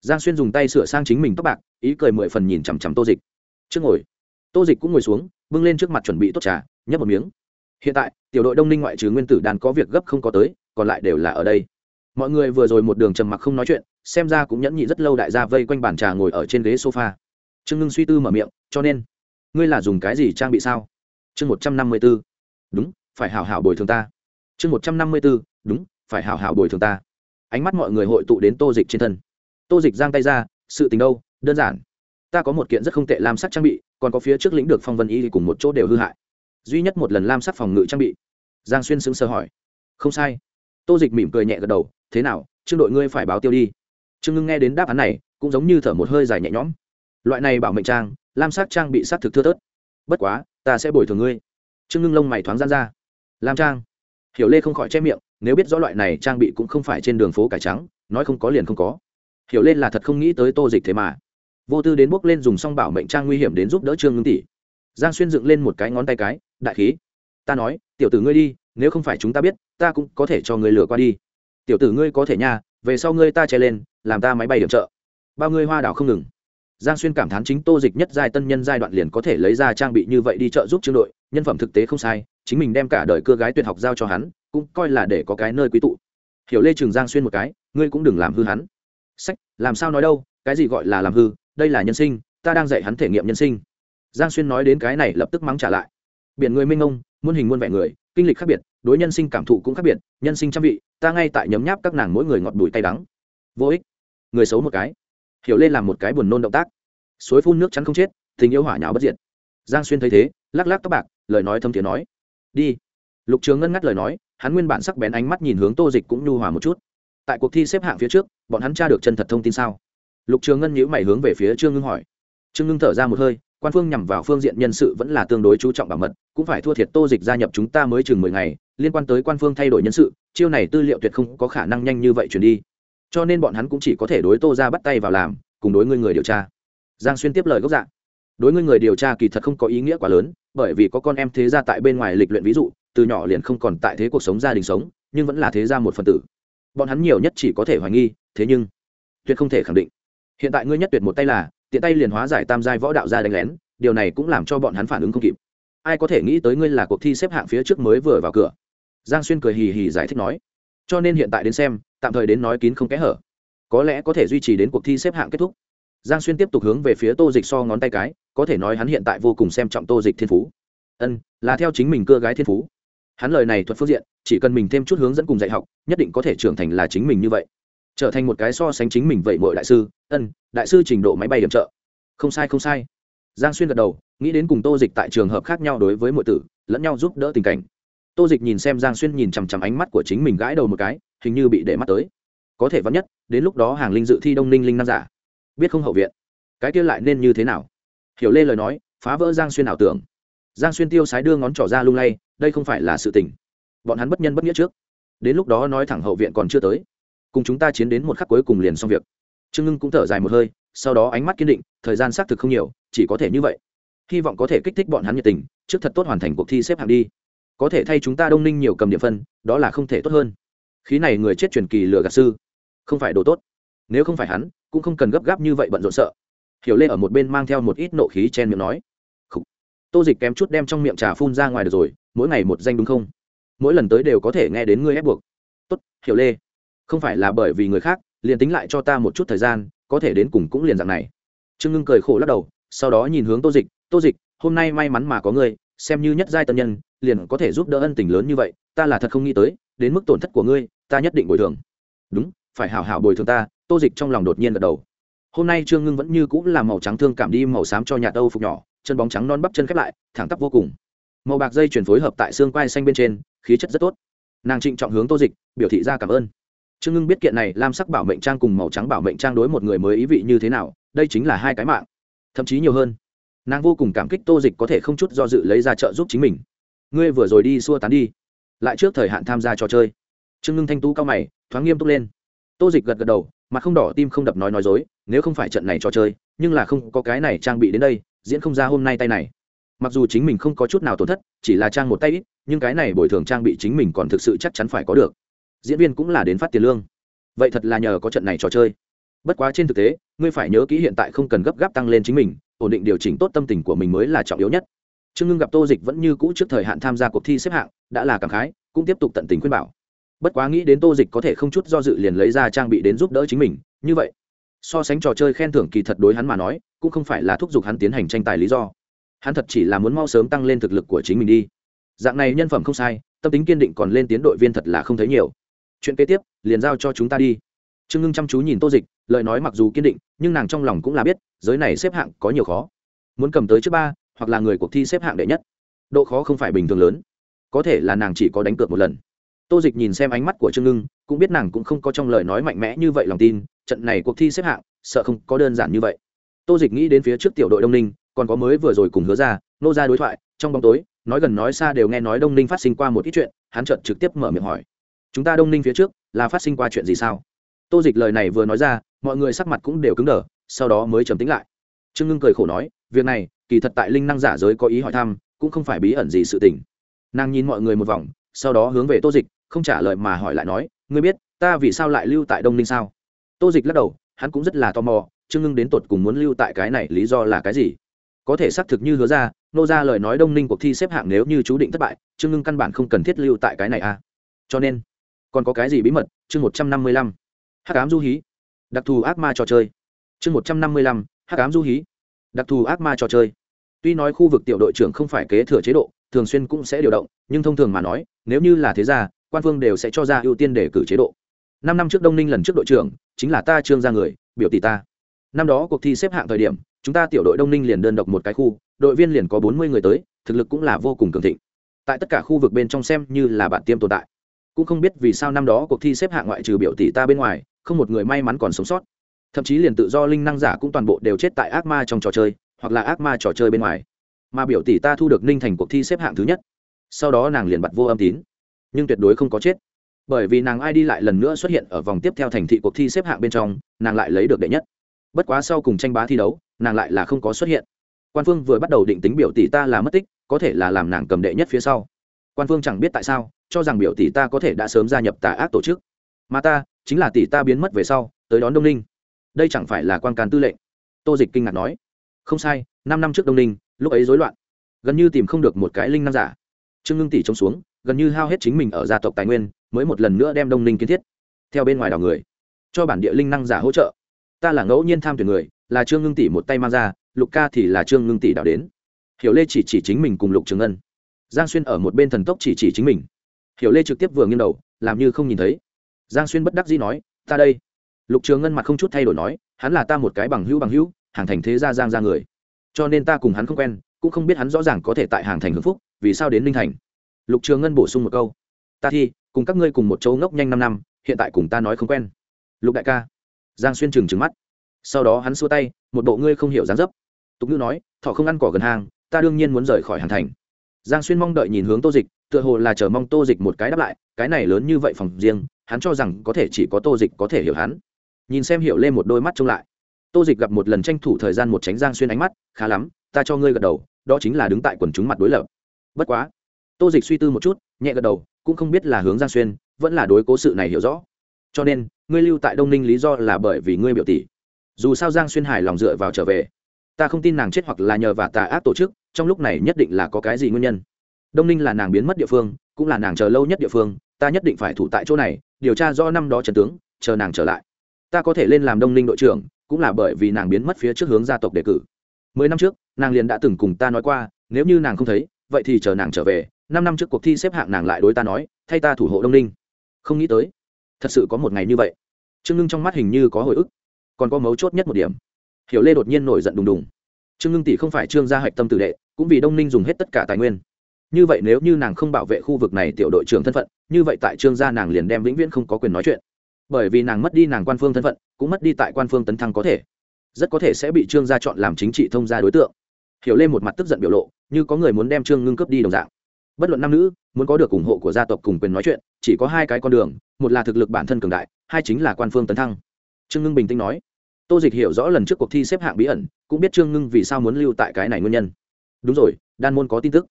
Giang xuyên dùng tay sửa sang chính mình tóc bạc, ý cười mười phần nhìn chằm chằm tô dịch. Trước ngồi. Tô dịch cũng ngồi xuống, bưng lên trước mặt chuẩn bị tốt trà, nhấp một miếng. Hiện tại, tiểu đội đông ninh ngoại trừ nguyên tử đàn có việc gấp không có tới, còn lại đều là ở đây. Mọi người vừa rồi một đường trầm mặc không nói chuyện, xem ra cũng nhẫn nhị rất lâu đại gia vây quanh bàn trà ngồi ở trên ghế sofa. Trương ngưng suy tư mở miệng, cho nên, ngươi là dùng cái gì trang bị sao? Chương một trăm năm mươi b ố đúng, phải hảo hảo bồi thường ta. Chương một trăm năm mươi b ố đúng, phải hảo hảo bồi thường ta ánh mắt mọi người hội tụ đến tô dịch trên thân. Tô dịch giang tay ra, sự tình đâu? Đơn giản. Ta có một kiện rất không tệ lam sắc trang bị, còn có phía trước lĩnh được phong vân y cùng một chỗ đều hư hại. Duy nhất một lần lam sắc phòng ngự trang bị. Giang xuyên xứng sờ hỏi. Không sai. Tô dịch mỉm cười nhẹ gật đầu, thế nào? Trương đội ngươi phải báo tiêu đi. Trương ngưng nghe đến đáp án này, cũng giống như thở một hơi dài nhẹ nhõm. Loại này bảo mệnh trang, lam sắc trang bị s á t thực thưa tớt bất quá, ta sẽ bồi thường ngươi. Trương ngưng lông mày thoáng gian ra. Lam trang? Hiểu lê không khỏi che miệng nếu biết rõ loại này trang bị cũng không phải trên đường phố cải trắng, nói không có liền không có. Hiểu lên là thật không nghĩ tới tô dịch thế mà. Vô tư đến bốc lên dùng xong bảo mệnh trang nguy hiểm đến giúp đỡ trương ngưng tỷ. Giang xuyên dựng lên một cái ngón tay cái, đại khí, ta nói, tiểu tử ngươi đi, nếu không phải chúng ta biết, ta cũng có thể cho ngươi lừa qua đi. Tiểu tử ngươi có thể nha, về sau ngươi ta che lên, làm ta máy bay điểm trợ. Bao ngươi hoa đảo không ngừng. Giang xuyên cảm thán chính tô dịch nhất giai tân nhân giai đoạn liền có thể lấy ra trang bị như vậy đi trợ giúp trương đội, nhân phẩm thực tế không sai chính mình đem cả đời cưa gái tuyệt học giao cho hắn, cũng coi là để có cái nơi quý tụ. Hiểu lê trường giang xuyên một cái, ngươi cũng đừng làm hư hắn. Sách, làm sao nói đâu, cái gì gọi là làm hư, đây là nhân sinh, ta đang dạy hắn thể nghiệm nhân sinh. Giang xuyên nói đến cái này lập tức mắng trả lại. Biển người minh ông muôn hình muôn vẻ người, kinh lịch khác biệt, đối nhân sinh cảm thụ cũng khác biệt, nhân sinh trăm vị, ta ngay tại nhấm nháp các nàng mỗi người ngọt đùi tay đắng. Vô ích. Người xấu một cái. Hiểu lê làm một cái buồn nôn động tác. Suối phun nước chắn không chết, tình yêu hỏa nháo bất diệt. Giang xuyên thấy thế, lắc lắc tóc bạc, lời nói thâm tiếng nói đi. Lục trường ngân ngắt lời nói, hắn nguyên bản sắc bén ánh mắt nhìn hướng tô dịch cũng nhu hòa một chút. Tại cuộc thi xếp hạng phía trước, bọn hắn tra được chân thật thông tin sao? Lục trường ngân nhữ mày hướng về phía trương ngưng hỏi. Trương ngưng thở ra một hơi, quan phương nhằm vào phương diện nhân sự vẫn là tương đối chú trọng bảo mật, cũng phải thua thiệt tô dịch gia nhập chúng ta mới chừng mười ngày, liên quan tới quan phương thay đổi nhân sự, chiêu này tư liệu tuyệt không có khả năng nhanh như vậy chuyển đi. Cho nên bọn hắn cũng chỉ có thể đối tô ra bắt tay vào làm, cùng đối ngươi người điều tra. Giang xuyên tiếp lời gốc dạng. Đối ngươi người điều tra kỳ thật không có ý nghĩa quá lớn bởi vì có con em thế gia tại bên ngoài lịch luyện ví dụ, từ nhỏ liền không còn tại thế cuộc sống gia đình sống, nhưng vẫn là thế gia một phần tử. Bọn hắn nhiều nhất chỉ có thể hoài nghi, thế nhưng, tuyệt không thể khẳng định. Hiện tại ngươi nhất tuyệt một tay là, tiện tay liền hóa giải tam giai võ đạo ra đánh lén, điều này cũng làm cho bọn hắn phản ứng không kịp. Ai có thể nghĩ tới ngươi là cuộc thi xếp hạng phía trước mới vừa vào cửa? Giang xuyên cười hì hì giải thích nói. Cho nên hiện tại đến xem, tạm thời đến nói kín không kẽ hở. Có lẽ có thể duy trì đến cuộc thi xếp hạng kết thúc giang xuyên tiếp tục hướng về phía tô dịch so ngón tay cái, có thể nói hắn hiện tại vô cùng xem trọng tô dịch thiên phú. Ân, là theo chính mình cưa gái thiên phú. Hắn lời này thuật phương diện, chỉ cần mình thêm chút hướng dẫn cùng dạy học, nhất định có thể trưởng thành là chính mình như vậy. Trở thành một cái so sánh chính mình vậy mọi đại sư, ân, đại sư trình độ máy bay điểm trợ. Không sai không sai. Giang xuyên gật đầu, nghĩ đến cùng tô dịch tại trường hợp khác nhau đối với mọi tử, lẫn nhau giúp đỡ tình cảnh. Tô dịch nhìn xem giang xuyên nhìn chằm chằm ánh mắt của chính mình gãi đầu một cái, hình như bị để mắt tới. Có thể vắn nhất, đến lúc đó hàng linh dự thi đông ninh linh nam giả biết không hậu viện. Cái kia lại nên như thế nào? Hiểu lê lời nói, phá vỡ giang xuyên ảo tưởng. Giang xuyên tiêu sái đưa ngón trỏ ra lung lay, đây không phải là sự tình. Bọn hắn bất nhân bất nghĩa trước. Đến lúc đó nói thẳng hậu viện còn chưa tới. Cùng chúng ta chiến đến một khắc cuối cùng liền xong việc. Trương ngưng cũng thở dài một hơi, sau đó ánh mắt kiên định, thời gian xác thực không nhiều, chỉ có thể như vậy. Hy vọng có thể kích thích bọn hắn nhiệt tình, trước thật tốt hoàn thành cuộc thi xếp hạng đi. Có thể thay chúng ta đông ninh nhiều cầm địa phân, đó là không thể tốt hơn. Khí này người chết truyền kỳ lừa gạt sư. Không phải đồ tốt. Nếu không phải hắn cũng không cần gấp gáp như vậy bận rộn sợ. Hiểu lê ở một bên mang theo một ít nộ khí chen miệng nói Khủ. tô dịch kém chút đem trong miệng trà phun ra ngoài được rồi, mỗi ngày một danh đúng không? Mỗi lần tới đều có thể nghe đến ngươi ép buộc. Tốt, hiểu lê, không phải là bởi vì người khác, liền tính lại cho ta một chút thời gian, có thể đến cùng cũng liền dạng này. Trương ngưng cười khổ lắc đầu, sau đó nhìn hướng tô dịch tô dịch, hôm nay may mắn mà có ngươi, xem như nhất giai tân nhân, liền có thể giúp đỡ ân tình lớn như vậy, ta là thật không nghĩ tới, đến mức tổn thất của ngươi, ta nhất định bồi thường. Đúng, phải hảo hảo bồi thường ta tô dịch trong lòng đột nhiên gật đầu. Hôm nay trương ngưng vẫn như cũng là màu trắng thương cảm đi màu xám cho nhà âu phục nhỏ, chân bóng trắng non bắp chân khép lại, thẳng tắp vô cùng. Màu bạc dây chuyển phối hợp tại xương quai xanh bên trên, khí chất rất tốt. Nàng trịnh trọng hướng tô dịch, biểu thị ra cảm ơn. Trương ngưng biết kiện này lam sắc bảo mệnh trang cùng màu trắng bảo mệnh trang đối một người mới ý vị như thế nào, đây chính là hai cái mạng. Thậm chí nhiều hơn, nàng vô cùng cảm kích tô dịch có thể không chút do dự lấy ra trợ giúp chính mình. Ngươi vừa rồi đi xua tán đi, lại trước thời hạn tham gia trò chơi. Trương ngưng thanh tú cao mày, thoáng nghiêm túc lên tô dịch gật gật đầu mặt không đỏ tim không đập nói nói dối, nếu không phải trận này trò chơi, nhưng là không có cái này trang bị đến đây, diễn không ra hôm nay tay này. Mặc dù chính mình không có chút nào tổn thất, chỉ là trang một tay ít, nhưng cái này bồi thường trang bị chính mình còn thực sự chắc chắn phải có được. Diễn viên cũng là đến phát tiền lương. Vậy thật là nhờ có trận này trò chơi. Bất quá trên thực tế, ngươi phải nhớ kỹ hiện tại không cần gấp gáp tăng lên chính mình, ổn định điều chỉnh tốt tâm tình của mình mới là trọng yếu nhất. Trương ngưng gặp tô dịch vẫn như cũ trước thời hạn tham gia cuộc thi xếp hạng, đã là cảm khái, cũng tiếp tục tận tình khuyên bảo bất quá nghĩ đến tô dịch có thể không chút do dự liền lấy ra trang bị đến giúp đỡ chính mình, như vậy, so sánh trò chơi khen thưởng kỳ thật đối hắn mà nói, cũng không phải là thúc giục hắn tiến hành tranh tài lý do. Hắn thật chỉ là muốn mau sớm tăng lên thực lực của chính mình đi. Dạng này nhân phẩm không sai, tâm tính kiên định còn lên tiến đội viên thật là không thấy nhiều. Chuyện kế tiếp, liền giao cho chúng ta đi. Trương ngưng chăm chú nhìn tô dịch, lời nói mặc dù kiên định, nhưng nàng trong lòng cũng là biết, giới này xếp hạng có nhiều khó. Muốn cầm tới trước ba, hoặc là người cuộc thi xếp hạng đệ nhất. Độ khó không phải bình thường lớn. Có thể là nàng chỉ có đánh cược một lần tô dịch nhìn xem ánh mắt của trương ngưng, cũng biết nàng cũng không có trong lời nói mạnh mẽ như vậy lòng tin, trận này cuộc thi xếp hạng, sợ không có đơn giản như vậy. Tô dịch nghĩ đến phía trước tiểu đội đông ninh, còn có mới vừa rồi cùng hứa ra, nô ra đối thoại, trong bóng tối, nói gần nói xa đều nghe nói đông ninh phát sinh qua một ít chuyện, hắn chợt trực tiếp mở miệng hỏi. Chúng ta đông ninh phía trước, là phát sinh qua chuyện gì sao? Tô dịch lời này vừa nói ra, mọi người sắc mặt cũng đều cứng đờ, sau đó mới trầm tính lại. Trương ngưng cười khổ nói, việc này, kỳ thật tại linh năng giả giới có ý hỏi thăm, cũng không phải bí ẩn gì sự tình. Nàng nhìn mọi người một vòng sau đó hướng về tô dịch, không trả lời mà hỏi lại nói, ngươi biết, ta vì sao lại lưu tại đông ninh sao? Tô dịch lắc đầu, hắn cũng rất là tò mò, trương ngưng đến tột cùng muốn lưu tại cái này lý do là cái gì? Có thể xác thực như hứa ra, nô ra lời nói đông ninh cuộc thi xếp hạng nếu như chú định thất bại, trương ngưng căn bản không cần thiết lưu tại cái này à? Cho nên, còn có cái gì bí mật? Chương một trăm năm mươi lăm, hắc ám du hí. Đặc thù ác ma trò chơi. Chương một trăm năm mươi lăm, hắc ám du hí. Đặc thù ác ma trò chơi. Tuy nói khu vực tiểu đội trưởng không phải kế thừa chế độ, thường xuyên cũng sẽ điều động nhưng thông thường mà nói, nếu như là thế gia, quan phương đều sẽ cho ra ưu tiên để cử chế độ. Năm năm trước đông ninh lần trước đội trưởng, chính là ta trương ra người, biểu tỷ ta. Năm đó cuộc thi xếp hạng thời điểm, chúng ta tiểu đội đông ninh liền đơn độc một cái khu, đội viên liền có bốn mươi người tới, thực lực cũng là vô cùng cường thịnh. Tại tất cả khu vực bên trong xem như là bạn tiêm tồn tại. Cũng không biết vì sao năm đó cuộc thi xếp hạng ngoại trừ biểu tỷ ta bên ngoài, không một người may mắn còn sống sót. Thậm chí liền tự do linh năng giả cũng toàn bộ đều chết tại ác ma trong trò chơi, hoặc là ác ma trò chơi bên ngoài. Mà biểu tỷ ta thu được ninh thành cuộc thi xếp hạng thứ nhất sau đó nàng liền bật vô âm tín. Nhưng tuyệt đối không có chết. Bởi vì nàng ai đi lại lần nữa xuất hiện ở vòng tiếp theo thành thị cuộc thi xếp hạng bên trong, nàng lại lấy được đệ nhất. Bất quá sau cùng tranh bá thi đấu, nàng lại là không có xuất hiện. Quan phương vừa bắt đầu định tính biểu tỷ ta là mất tích, có thể là làm nàng cầm đệ nhất phía sau. Quan phương chẳng biết tại sao, cho rằng biểu tỷ ta có thể đã sớm gia nhập tà ác tổ chức. Mà ta, chính là tỷ ta biến mất về sau, tới đón đông ninh. Đây chẳng phải là quan can tư lệnh? Tô dịch kinh ngạc nói. Không sai, năm năm trước đông ninh, lúc ấy rối loạn. Gần như tìm không được một cái linh năng giả trương ngưng tỷ trông xuống, gần như hao hết chính mình ở gia tộc tài nguyên, mới một lần nữa đem đông ninh kiến thiết. Theo bên ngoài đảo người, cho bản địa linh năng giả hỗ trợ. Ta là ngẫu nhiên tham tuyển người, là trương ngưng tỷ một tay mang ra, lục ca thì là trương ngưng tỷ đảo đến. Hiểu lê chỉ chỉ chính mình cùng lục trường ngân giang xuyên ở một bên thần tốc chỉ chỉ chính mình. Hiểu lê trực tiếp vừa nghiêng đầu, làm như không nhìn thấy. Giang xuyên bất đắc dĩ nói, ta đây. Lục trường ngân mặt không chút thay đổi nói, hắn là ta một cái bằng hữu bằng hữu, hàng thành thế gia giang ra người. Cho nên ta cùng hắn không quen, cũng không biết hắn rõ ràng có thể tại hàng thành hưng phúc vì sao đến ninh thành? Lục trường ngân bổ sung một câu. Ta thi, cùng các ngươi cùng một chỗ ngốc nhanh năm năm, hiện tại cùng ta nói không quen. Lục đại ca. Giang xuyên trừng trừng mắt. Sau đó hắn xua tay, một bộ ngươi không hiểu dán dấp. Tục ngữ nói, thọ không ăn cỏ gần hàng, ta đương nhiên muốn rời khỏi hàng thành. Giang xuyên mong đợi nhìn hướng tô dịch, tựa hồ là chờ mong tô dịch một cái đáp lại, cái này lớn như vậy phòng riêng, hắn cho rằng có thể chỉ có tô dịch có thể hiểu hắn. Nhìn xem hiểu lên một đôi mắt trông lại. Tô dịch gặp một lần tranh thủ thời gian một tránh giang xuyên ánh mắt, khá lắm, ta cho ngươi gật đầu, đó chính là đứng tại quần chúng mặt đối lập bất quá. Tô dịch suy tư một chút, nhẹ gật đầu, cũng không biết là hướng giang xuyên, vẫn là đối cố sự này hiểu rõ. Cho nên, ngươi lưu tại đông ninh lý do là bởi vì ngươi biểu tỷ. Dù sao giang xuyên hài lòng dựa vào trở về. Ta không tin nàng chết hoặc là nhờ và tà ác tổ chức, trong lúc này nhất định là có cái gì nguyên nhân. Đông ninh là nàng biến mất địa phương, cũng là nàng chờ lâu nhất địa phương, ta nhất định phải thủ tại chỗ này, điều tra do năm đó trần tướng, chờ nàng trở lại. Ta có thể lên làm đông ninh đội trưởng, cũng là bởi vì nàng biến mất phía trước hướng gia tộc đề cử. Mười năm trước, nàng liền đã từng cùng ta nói qua, nếu như nàng không thấy vậy thì chờ nàng trở về, năm năm trước cuộc thi xếp hạng nàng lại đối ta nói, thay ta thủ hộ đông ninh. Không nghĩ tới, thật sự có một ngày như vậy. Trương ngưng trong mắt hình như có hồi ức, còn có mấu chốt nhất một điểm. Hiểu lê đột nhiên nổi giận đùng đùng. Trương ngưng tỷ không phải trương gia hạch tâm tử đệ, cũng vì đông ninh dùng hết tất cả tài nguyên. Như vậy nếu như nàng không bảo vệ khu vực này tiểu đội trưởng thân phận, như vậy tại trương gia nàng liền đem vĩnh viễn không có quyền nói chuyện. Bởi vì nàng mất đi nàng quan phương thân phận, cũng mất đi tại quan phương tấn thăng có thể. Rất có thể sẽ bị trương gia chọn làm chính trị thông gia đối tượng hiểu lên một mặt tức giận biểu lộ, như có người muốn đem trương ngưng cướp đi đồng dạng. Bất luận nam nữ, muốn có được ủng hộ của gia tộc cùng quyền nói chuyện, chỉ có hai cái con đường, một là thực lực bản thân cường đại, hai chính là quan phương tấn thăng. Trương ngưng bình tĩnh nói, tô dịch hiểu rõ lần trước cuộc thi xếp hạng bí ẩn, cũng biết trương ngưng vì sao muốn lưu tại cái này nguyên nhân. Đúng rồi, đan môn có tin tức.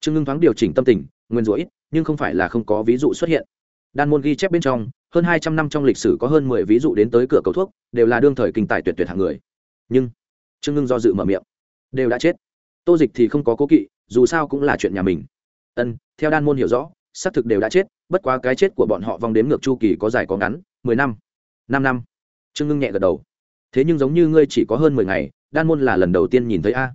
Trương ngưng thoáng điều chỉnh tâm tình, nguyên rủa nhưng không phải là không có ví dụ xuất hiện. Đan môn ghi chép bên trong, hơn hai trăm năm trong lịch sử có hơn mười ví dụ đến tới cửa cầu thuốc, đều là đương thời kinh tài tuyệt tuyệt hạng người. Nhưng, trương ngưng do dự mở miệng đều đã chết. Tô dịch thì không có cố kỵ, dù sao cũng là chuyện nhà mình. Ân, theo đan môn hiểu rõ, xác thực đều đã chết, bất quá cái chết của bọn họ vòng đếm ngược chu kỳ có dài có ngắn, mười năm năm năm. Trương ngưng nhẹ gật đầu. Thế nhưng giống như ngươi chỉ có hơn mười ngày, đan môn là lần đầu tiên nhìn thấy a.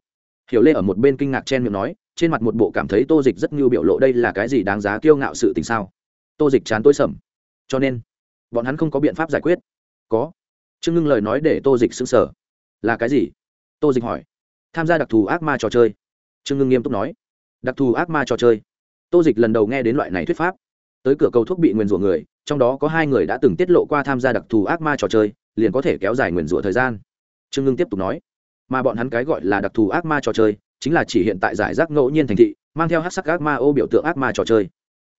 Hiểu lê ở một bên kinh ngạc chen miệng nói, trên mặt một bộ cảm thấy tô dịch rất ngưu biểu lộ đây là cái gì đáng giá kiêu ngạo sự tình sao? Tô dịch chán tối sầm. Cho nên, bọn hắn không có biện pháp giải quyết. Có. Trương ngưng lời nói để tô dịch xứng sở là cái gì? Tô dịch hỏi tham gia đặc thù ác ma trò chơi. Trương ngưng nghiêm túc nói. Đặc thù ác ma trò chơi. Tô dịch lần đầu nghe đến loại này thuyết pháp. Tới cửa cầu thuốc bị nguyền rủa người, trong đó có hai người đã từng tiết lộ qua tham gia đặc thù ác ma trò chơi, liền có thể kéo dài nguyền rủa thời gian. Trương ngưng tiếp tục nói. Mà bọn hắn cái gọi là đặc thù ác ma trò chơi, chính là chỉ hiện tại giải rác ngẫu nhiên thành thị, mang theo hát sắc ác ma ô biểu tượng ác ma trò chơi.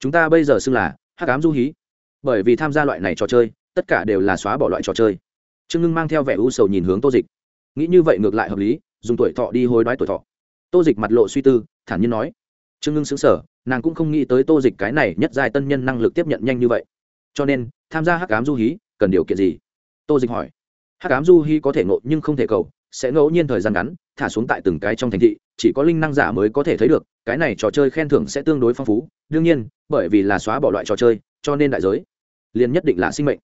Chúng ta bây giờ xưng là hắc ám du hí. Bởi vì tham gia loại này trò chơi, tất cả đều là xóa bỏ loại trò chơi. Trương ngưng mang theo vẻ u sầu nhìn hướng tô dịch. Nghĩ như vậy ngược lại hợp lý dùng tuổi thọ đi hối đoái tuổi thọ. Tô dịch mặt lộ suy tư, thản nhiên nói. Trương ngưng xứng sở nàng cũng không nghĩ tới tô dịch cái này nhất giai tân nhân năng lực tiếp nhận nhanh như vậy. Cho nên, tham gia hắc ám du hí, cần điều kiện gì? Tô dịch hỏi. Hắc ám du hí có thể ngộ nhưng không thể cầu, sẽ ngẫu nhiên thời gian ngắn, thả xuống tại từng cái trong thành thị, chỉ có linh năng giả mới có thể thấy được, cái này trò chơi khen thưởng sẽ tương đối phong phú. Đương nhiên, bởi vì là xóa bỏ loại trò chơi, cho nên đại giới liền nhất định là sinh mệnh.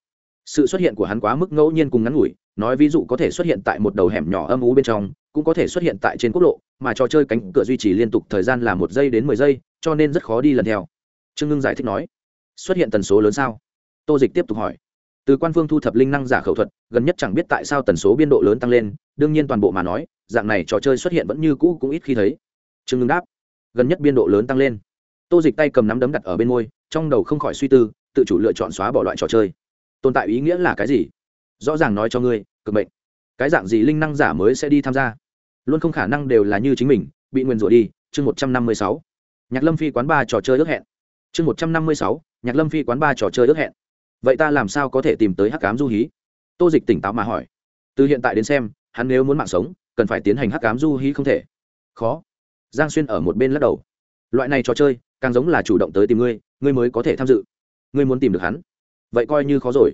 Sự xuất hiện của hắn quá mức ngẫu nhiên cùng ngắn ngủi, nói ví dụ có thể xuất hiện tại một đầu hẻm nhỏ âm ú bên trong cũng có thể xuất hiện tại trên quốc lộ, mà trò chơi cánh cửa duy trì liên tục thời gian là một giây đến mười giây, cho nên rất khó đi lần theo. Trương ngưng giải thích nói, xuất hiện tần số lớn sao? Tô dịch tiếp tục hỏi. Từ quan phương thu thập linh năng giả khẩu thuật, gần nhất chẳng biết tại sao tần số biên độ lớn tăng lên, đương nhiên toàn bộ mà nói, dạng này trò chơi xuất hiện vẫn như cũ cũng ít khi thấy. Trương ngưng đáp, gần nhất biên độ lớn tăng lên. Tô dịch tay cầm nắm đấm đặt ở bên môi, trong đầu không khỏi suy tư, tự chủ lựa chọn xóa bỏ loại trò chơi. Tồn tại ý nghĩa là cái gì? Rõ ràng nói cho ngươi, cực mệnh. Cái dạng gì linh năng giả mới sẽ đi tham gia? Luôn không khả năng đều là như chính mình, bị nguyền rủa đi, chương một trăm năm mươi sáu. Nhạc lâm phi quán ba trò chơi ước hẹn. Chương một trăm năm mươi sáu, nhạc lâm phi quán ba trò chơi ước hẹn. Vậy ta làm sao có thể tìm tới hắc cám du hí? Tô dịch tỉnh táo mà hỏi. Từ hiện tại đến xem, hắn nếu muốn mạng sống, cần phải tiến hành hắc cám du hí không thể. Khó. Giang xuyên ở một bên lắc đầu. Loại này trò chơi, càng giống là chủ động tới tìm ngươi ngươi mới có thể tham dự. Ngươi muốn tìm được hắn. Vậy coi như khó rồi.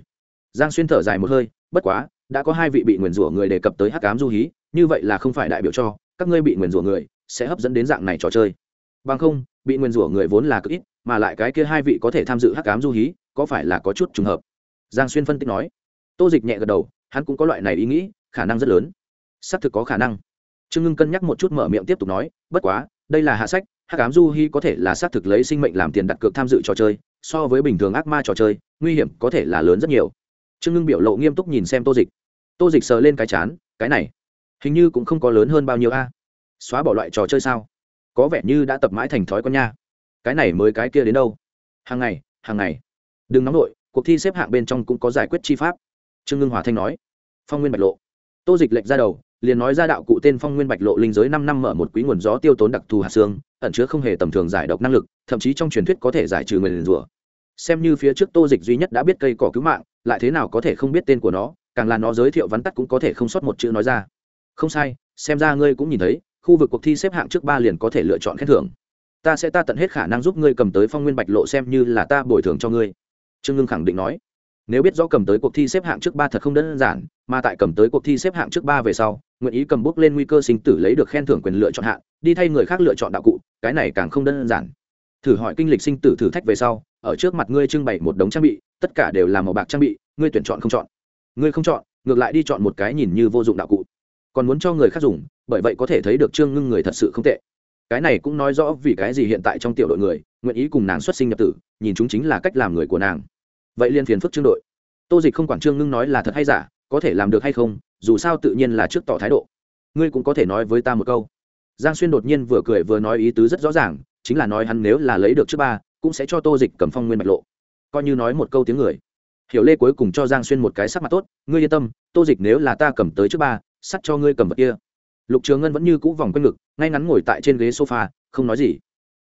Giang xuyên thở dài một hơi, bất quá, đã có hai vị bị nguyền rủa người đề cập tới hắc cám du hí như vậy là không phải đại biểu cho các ngươi bị nguyền rủa người sẽ hấp dẫn đến dạng này trò chơi. Bằng không, bị nguyền rủa người vốn là cực ít, mà lại cái kia hai vị có thể tham dự hắc cám du hí, có phải là có chút trùng hợp? Giang xuyên phân tích nói. Tô dịch nhẹ gật đầu, hắn cũng có loại này ý nghĩ, khả năng rất lớn. Xác thực có khả năng. Trương ngưng cân nhắc một chút mở miệng tiếp tục nói, bất quá, đây là hạ sách, hắc ám du hí có thể là xác thực lấy sinh mệnh làm tiền đặt cược tham dự trò chơi, so với bình thường ác ma trò chơi, nguy hiểm có thể là lớn rất nhiều. Trương ngưng biểu lộ nghiêm túc nhìn xem tô dịch. Tô dịch sờ lên cái chán, cái này hình như cũng không có lớn hơn bao nhiêu a. Xóa bỏ loại trò chơi sao? Có vẻ như đã tập mãi thành thói con nha. Cái này mới cái kia đến đâu? Hàng ngày hàng ngày. Đừng nóng nổi cuộc thi xếp hạng bên trong cũng có giải quyết chi pháp. Trương ngưng hòa thanh nói. Phong nguyên bạch lộ. Tô dịch lệnh ra đầu, liền nói ra đạo cụ tên phong nguyên bạch lộ linh giới năm năm mở một quý nguồn gió tiêu tốn đặc thù hạt xương, ẩn chứa không hề tầm thường giải độc năng lực, thậm chí trong truyền thuyết có thể giải trừ người liền rủa. Xem như phía trước tô dịch duy nhất đã biết cây cỏ cứu mạng, lại thế nào có thể không biết tên của nó, càng là nó giới thiệu vắn tắt cũng có thể không sót một chữ nói ra không sai, xem ra ngươi cũng nhìn thấy, khu vực cuộc thi xếp hạng trước ba liền có thể lựa chọn khen thưởng. Ta sẽ ta tận hết khả năng giúp ngươi cầm tới phong nguyên bạch lộ xem như là ta bồi thường cho ngươi. Trương ngưng khẳng định nói. Nếu biết rõ cầm tới cuộc thi xếp hạng trước ba thật không đơn giản, mà tại cầm tới cuộc thi xếp hạng trước ba về sau, nguyện ý cầm bút lên nguy cơ sinh tử lấy được khen thưởng quyền lựa chọn hạng, đi thay người khác lựa chọn đạo cụ, cái này càng không đơn giản. Thử hỏi kinh lịch sinh tử thử thách về sau, ở trước mặt ngươi trưng bày một đống trang bị, tất cả đều là màu bạc trang bị, ngươi tuyển chọn không chọn? Ngươi không chọn, ngược lại đi chọn một cái nhìn như vô dụng đạo cụ còn muốn cho người khác dùng, bởi vậy có thể thấy được trương ngưng người thật sự không tệ. Cái này cũng nói rõ vì cái gì hiện tại trong tiểu đội người, nguyện ý cùng nàng xuất sinh nhập tử, nhìn chúng chính là cách làm người của nàng. Vậy liên phiền phức trương đội. Tô dịch không quản trương ngưng nói là thật hay giả, có thể làm được hay không, dù sao tự nhiên là trước tỏ thái độ. Ngươi cũng có thể nói với ta một câu. Giang xuyên đột nhiên vừa cười vừa nói ý tứ rất rõ ràng, chính là nói hắn nếu là lấy được trước ba, cũng sẽ cho tô dịch cầm phong nguyên bạch lộ. Coi như nói một câu tiếng người. Hiểu lê cuối cùng cho giang xuyên một cái sắc mặt tốt, ngươi yên tâm, tô dịch nếu là ta cầm tới trước ba sắt cho ngươi cầm vật kia. Lục trường ngân vẫn như cũ vòng quanh ngực, ngay ngắn ngồi tại trên ghế sofa, không nói gì.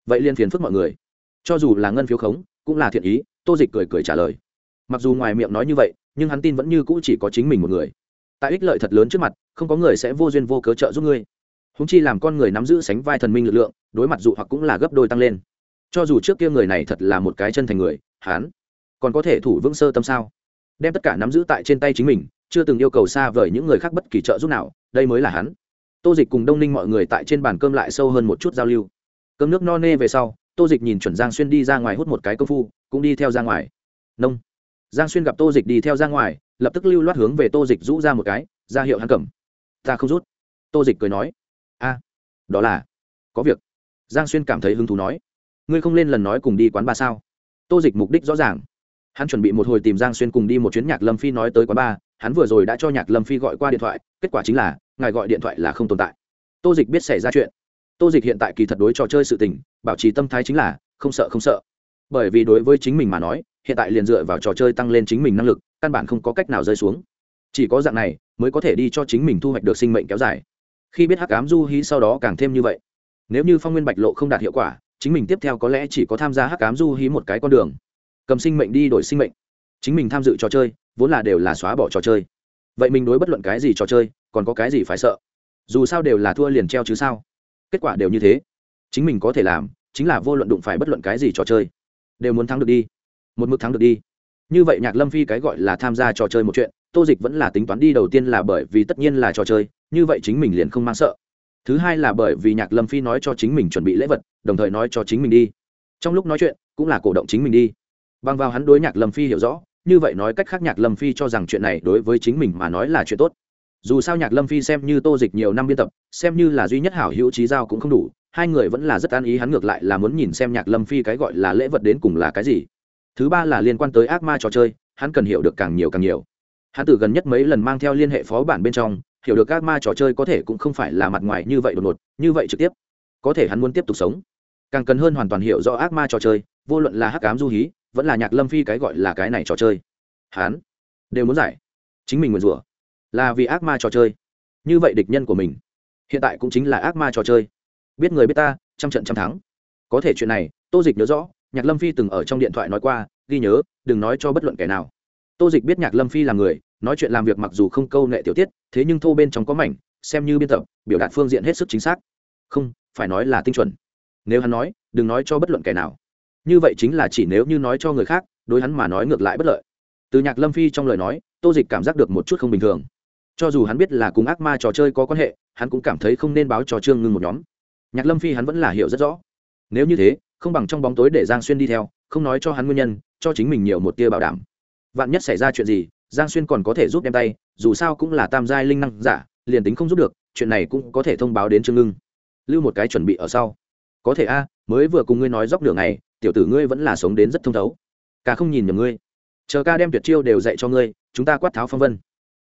Vậy liên phiền phức mọi người. Cho dù là ngân phiếu khống, cũng là thiện ý, tô dịch cười cười trả lời. Mặc dù ngoài miệng nói như vậy, nhưng hắn tin vẫn như cũ chỉ có chính mình một người. Tại ích lợi thật lớn trước mặt, không có người sẽ vô duyên vô cớ trợ giúp ngươi. Húng chi làm con người nắm giữ sánh vai thần minh lực lượng, đối mặt dụ hoặc cũng là gấp đôi tăng lên. Cho dù trước kia người này thật là một cái chân thành người hán còn có thể thủ vững sơ tâm sao? Đem tất cả nắm giữ tại trên tay chính mình chưa từng yêu cầu xa vời những người khác bất kỳ trợ giúp nào, đây mới là hắn. Tô dịch cùng đông ninh mọi người tại trên bàn cơm lại sâu hơn một chút giao lưu. Cơm nước no nê về sau, tô dịch nhìn chuẩn giang xuyên đi ra ngoài hút một cái công phu, cũng đi theo ra ngoài. Nông. Giang xuyên gặp tô dịch đi theo ra ngoài, lập tức lưu loát hướng về tô dịch rũ ra một cái, ra hiệu hắn cầm. Ta không rút. Tô dịch cười nói. A, đó là, có việc. Giang xuyên cảm thấy hứng thú nói. Ngươi không lên lần nói cùng đi quán ba sao? Tô dịch mục đích rõ ràng. Hắn chuẩn bị một hồi tìm giang xuyên cùng đi một chuyến nhạc lâm phi nói tới quán ba hắn vừa rồi đã cho nhạc lâm phi gọi qua điện thoại, kết quả chính là, ngài gọi điện thoại là không tồn tại. Tô dịch biết xảy ra chuyện. Tô dịch hiện tại kỳ thật đối trò chơi sự tình, bảo trì tâm thái chính là, không sợ không sợ. Bởi vì đối với chính mình mà nói, hiện tại liền dựa vào trò chơi tăng lên chính mình năng lực, căn bản không có cách nào rơi xuống. Chỉ có dạng này, mới có thể đi cho chính mình thu hoạch được sinh mệnh kéo dài. Khi biết hắc ám du hí sau đó càng thêm như vậy. Nếu như phong nguyên bạch lộ không đạt hiệu quả, chính mình tiếp theo có lẽ chỉ có tham gia hắc ám du hí một cái con đường. Cầm sinh mệnh đi đổi sinh mệnh. Chính mình tham dự trò chơi vốn là đều là xóa bỏ trò chơi. Vậy mình đối bất luận cái gì trò chơi, còn có cái gì phải sợ? Dù sao đều là thua liền treo chứ sao? Kết quả đều như thế. Chính mình có thể làm, chính là vô luận đụng phải bất luận cái gì trò chơi, đều muốn thắng được đi. Một mức thắng được đi. Như vậy nhạc lâm phi cái gọi là tham gia trò chơi một chuyện, tô dịch vẫn là tính toán đi đầu tiên là bởi vì tất nhiên là trò chơi, như vậy chính mình liền không mang sợ. Thứ hai là bởi vì nhạc lâm phi nói cho chính mình chuẩn bị lễ vật, đồng thời nói cho chính mình đi. Trong lúc nói chuyện, cũng là cổ động chính mình đi. Bằng vào hắn đối nhạc lâm phi hiểu rõ như vậy nói cách khác nhạc lâm phi cho rằng chuyện này đối với chính mình mà nói là chuyện tốt. Dù sao nhạc lâm phi xem như tô dịch nhiều năm biên tập, xem như là duy nhất hảo hữu trí giao cũng không đủ, hai người vẫn là rất an ý, hắn ngược lại là muốn nhìn xem nhạc lâm phi cái gọi là lễ vật đến cùng là cái gì. Thứ ba là liên quan tới ác ma trò chơi, hắn cần hiểu được càng nhiều càng nhiều. Hắn từ gần nhất mấy lần mang theo liên hệ phó bản bên trong, hiểu được ác ma trò chơi có thể cũng không phải là mặt ngoài như vậy đột ngột, như vậy trực tiếp. Có thể hắn muốn tiếp tục sống. Càng cần hơn hoàn toàn hiểu rõ ác ma trò chơi, vô luận là hắc ám du hí vẫn là nhạc lâm phi cái gọi là cái này trò chơi. Hắn đều muốn giải. Chính mình nguyền rủa. Là vì ác ma trò chơi. Như vậy địch nhân của mình, hiện tại cũng chính là ác ma trò chơi. Biết người biết ta, trăm trận trăm thắng. Có thể chuyện này, tô dịch nhớ rõ, nhạc lâm phi từng ở trong điện thoại nói qua, ghi nhớ, đừng nói cho bất luận kẻ nào. Tô dịch biết nhạc lâm phi là người, nói chuyện làm việc mặc dù không câu nệ tiểu tiết, thế nhưng thô bên trong có mảnh, xem như biên tập, biểu đạt phương diện hết sức chính xác. Không, phải nói là tinh chuẩn. Nếu hắn nói, đừng nói cho bất luận kẻ nào như vậy chính là chỉ nếu như nói cho người khác, đối hắn mà nói ngược lại bất lợi. Từ nhạc lâm phi trong lời nói, tô dịch cảm giác được một chút không bình thường. Cho dù hắn biết là cùng ác ma trò chơi có quan hệ, hắn cũng cảm thấy không nên báo cho trương ngưng một nhóm. Nhạc lâm phi hắn vẫn là hiểu rất rõ. Nếu như thế, không bằng trong bóng tối để giang xuyên đi theo, không nói cho hắn nguyên nhân, cho chính mình nhiều một tia bảo đảm. Vạn nhất xảy ra chuyện gì, giang xuyên còn có thể giúp đem tay, dù sao cũng là tam giai linh năng giả, liền tính không giúp được, chuyện này cũng có thể thông báo đến trương ngưng. Lưu một cái chuẩn bị ở sau. Có thể a, mới vừa cùng ngươi nói dốc đường này tiểu tử ngươi vẫn là sống đến rất thông thấu. Ca không nhìn nhầm ngươi. Chờ ca đem tuyệt chiêu đều dạy cho ngươi, chúng ta quát tháo phong vân.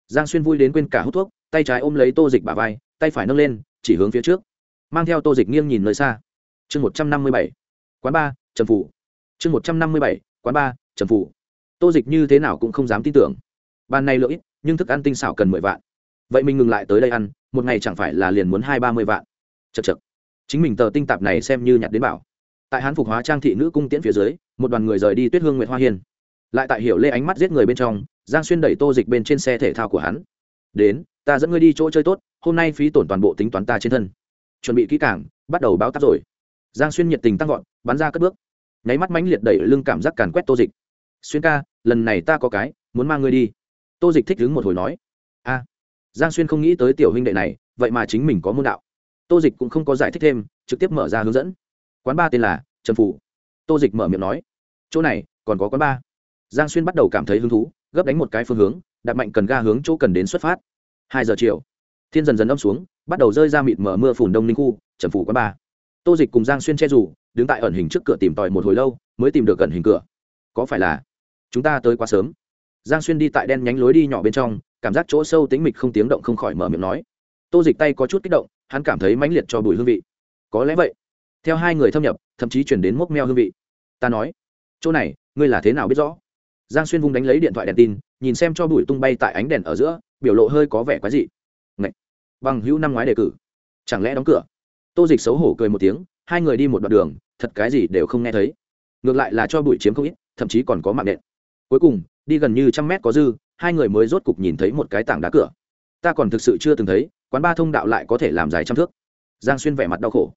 Giang xuyên vui đến quên cả hút thuốc, tay trái ôm lấy tô dịch bà vai, tay phải nâng lên, chỉ hướng phía trước. Mang theo tô dịch nghiêng nhìn nơi xa. Chương một trăm năm mươi bảy, quán ba, trầm phủ. Chương một trăm năm mươi bảy, quán ba, trầm phủ. Tô dịch như thế nào cũng không dám tin tưởng. Ban này lưỡi nhưng thức ăn tinh xảo cần mười vạn. Vậy mình ngừng lại tới đây ăn, một ngày chẳng phải là liền muốn hai ba mươi vạn. Chật chật chính mình tờ tinh tạp này xem như nhặt đến bảo tại hán phục hóa trang thị nữ cung tiễn phía dưới, một đoàn người rời đi tuyết hương nguyệt hoa hiên. Lại tại hiểu lê ánh mắt giết người bên trong, giang xuyên đẩy tô dịch bên trên xe thể thao của hắn. Đến, ta dẫn ngươi đi chỗ chơi tốt, hôm nay phí tổn toàn bộ tính toán ta trên thân. Chuẩn bị kỹ càng, bắt đầu báo tắp rồi. Giang xuyên nhiệt tình tăng vọt, bắn ra cất bước. Nháy mắt mãnh liệt đẩy lưng cảm giác càn quét tô dịch. Xuyên ca, lần này ta có cái, muốn mang ngươi đi. Tô dịch thích đứng một hồi nói. A. Giang xuyên không nghĩ tới tiểu huynh đệ này, vậy mà chính mình có môn đạo. Tô dịch cũng không có giải thích thêm, trực tiếp mở ra hướng dẫn quán ba tên là trần phủ tô dịch mở miệng nói chỗ này còn có quán ba giang xuyên bắt đầu cảm thấy hứng thú gấp đánh một cái phương hướng đạp mạnh cần ga hướng chỗ cần đến xuất phát hai giờ chiều thiên dần dần âm xuống bắt đầu rơi ra mịt mở mưa phùn đông ninh khu trần phủ quán ba tô dịch cùng giang xuyên che rủ đứng tại ẩn hình trước cửa tìm tòi một hồi lâu mới tìm được ẩn hình cửa có phải là chúng ta tới quá sớm giang xuyên đi tại đen nhánh lối đi nhỏ bên trong cảm giác chỗ sâu tính mịch không tiếng động không khỏi mở miệng nói tô dịch tay có chút kích động hắn cảm thấy mãnh liệt cho bùi hương vị có lẽ vậy theo hai người thâm nhập, thậm chí chuyển đến mốc meo hương vị. Ta nói, chỗ này, ngươi là thế nào biết rõ? Giang xuyên vung đánh lấy điện thoại đèn tin, nhìn xem cho bụi tung bay tại ánh đèn ở giữa, biểu lộ hơi có vẻ quái dị. Ngậy! bằng hữu năm ngoái đề cử, chẳng lẽ đóng cửa? Tô dịch xấu hổ cười một tiếng, hai người đi một đoạn đường, thật cái gì đều không nghe thấy. Ngược lại là cho bụi chiếm không ít, thậm chí còn có mạng đệm cuối cùng, đi gần như trăm mét có dư, hai người mới rốt cục nhìn thấy một cái tảng đá cửa. Ta còn thực sự chưa từng thấy, quán ba thông đạo lại có thể làm dài trăm thước. Giang xuyên vẻ mặt đau khổ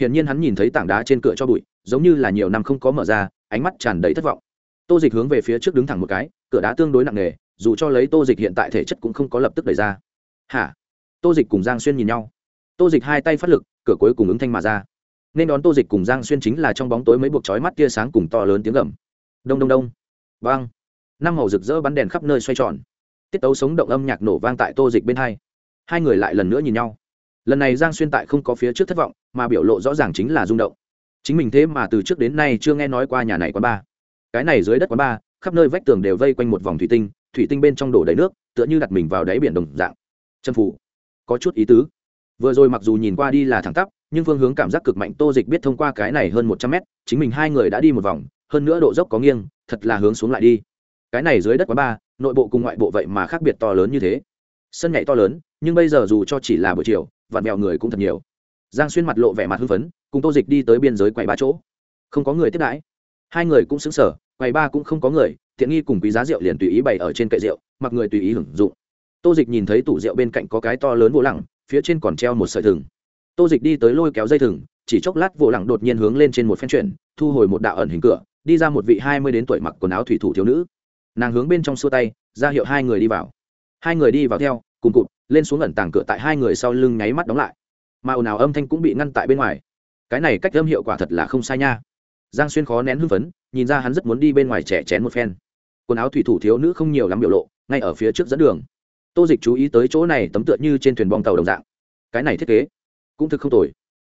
hiển nhiên hắn nhìn thấy tảng đá trên cửa cho bụi, giống như là nhiều năm không có mở ra, ánh mắt tràn đầy thất vọng. Tô dịch hướng về phía trước đứng thẳng một cái, cửa đá tương đối nặng nề, dù cho lấy tô dịch hiện tại thể chất cũng không có lập tức đẩy ra. Hả? Tô dịch cùng giang xuyên nhìn nhau. Tô dịch hai tay phát lực, cửa cuối cùng ứng thanh mà ra. Nên đón tô dịch cùng giang xuyên chính là trong bóng tối mấy buộc chói mắt tia sáng cùng to lớn tiếng gầm. Đông đông đông. Vang. Năm màu rực rỡ bắn đèn khắp nơi xoay tròn. Tiết tấu sống động âm nhạc nổ vang tại tô dịch bên hai. Hai người lại lần nữa nhìn nhau lần này giang xuyên tại không có phía trước thất vọng, mà biểu lộ rõ ràng chính là rung động. Chính mình thế mà từ trước đến nay chưa nghe nói qua nhà này quán ba. Cái này dưới đất quán ba, khắp nơi vách tường đều vây quanh một vòng thủy tinh thủy tinh bên trong đổ đầy nước, tựa như đặt mình vào đáy biển đồng dạng. Chân phủ, có chút ý tứ. Vừa rồi mặc dù nhìn qua đi là thẳng tắp, nhưng phương hướng cảm giác cực mạnh tô dịch biết thông qua cái này hơn một trăm mét, chính mình hai người đã đi một vòng, hơn nữa độ dốc có nghiêng, thật là hướng xuống lại đi. Cái này dưới đất quán ba, nội bộ cùng ngoại bộ vậy mà khác biệt to lớn như thế. Sân nhảy to lớn, nhưng bây giờ dù cho chỉ là buổi chiều vạn mèo người cũng thật nhiều. Giang xuyên mặt lộ vẻ mặt hưng phấn, cùng tô dịch đi tới biên giới quầy ba chỗ. Không có người tiếp đãi. Hai người cũng xứng sở quầy ba cũng không có người, tiện nghi cùng quý giá rượu liền tùy ý bày ở trên kệ rượu, mặc người tùy ý hưởng dụng. Tô dịch nhìn thấy tủ rượu bên cạnh có cái to lớn vô lẳng, phía trên còn treo một sợi thừng. Tô dịch đi tới lôi kéo dây thừng, chỉ chốc lát vô lẳng đột nhiên hướng lên trên một phen chuyển, thu hồi một đạo ẩn hình cửa, đi ra một vị hai mươi đến tuổi mặc quần áo thủy thủ thiếu nữ. Nàng hướng bên trong xua tay, ra hiệu hai người đi vào. Hai người đi vào theo, cùng cụt lên xuống ẩn tàng cửa tại hai người sau lưng nháy mắt đóng lại. Mà ồn ào âm thanh cũng bị ngăn tại bên ngoài. Cái này cách âm hiệu quả thật là không sai nha. Giang xuyên khó nén hưng phấn, nhìn ra hắn rất muốn đi bên ngoài trẻ chén một phen. Quần áo thủy thủ thiếu nữ không nhiều lắm biểu lộ, ngay ở phía trước dẫn đường. Tô dịch chú ý tới chỗ này tấm tựa như trên thuyền bong tàu đồng dạng. Cái này thiết kế, cũng thực không tồi.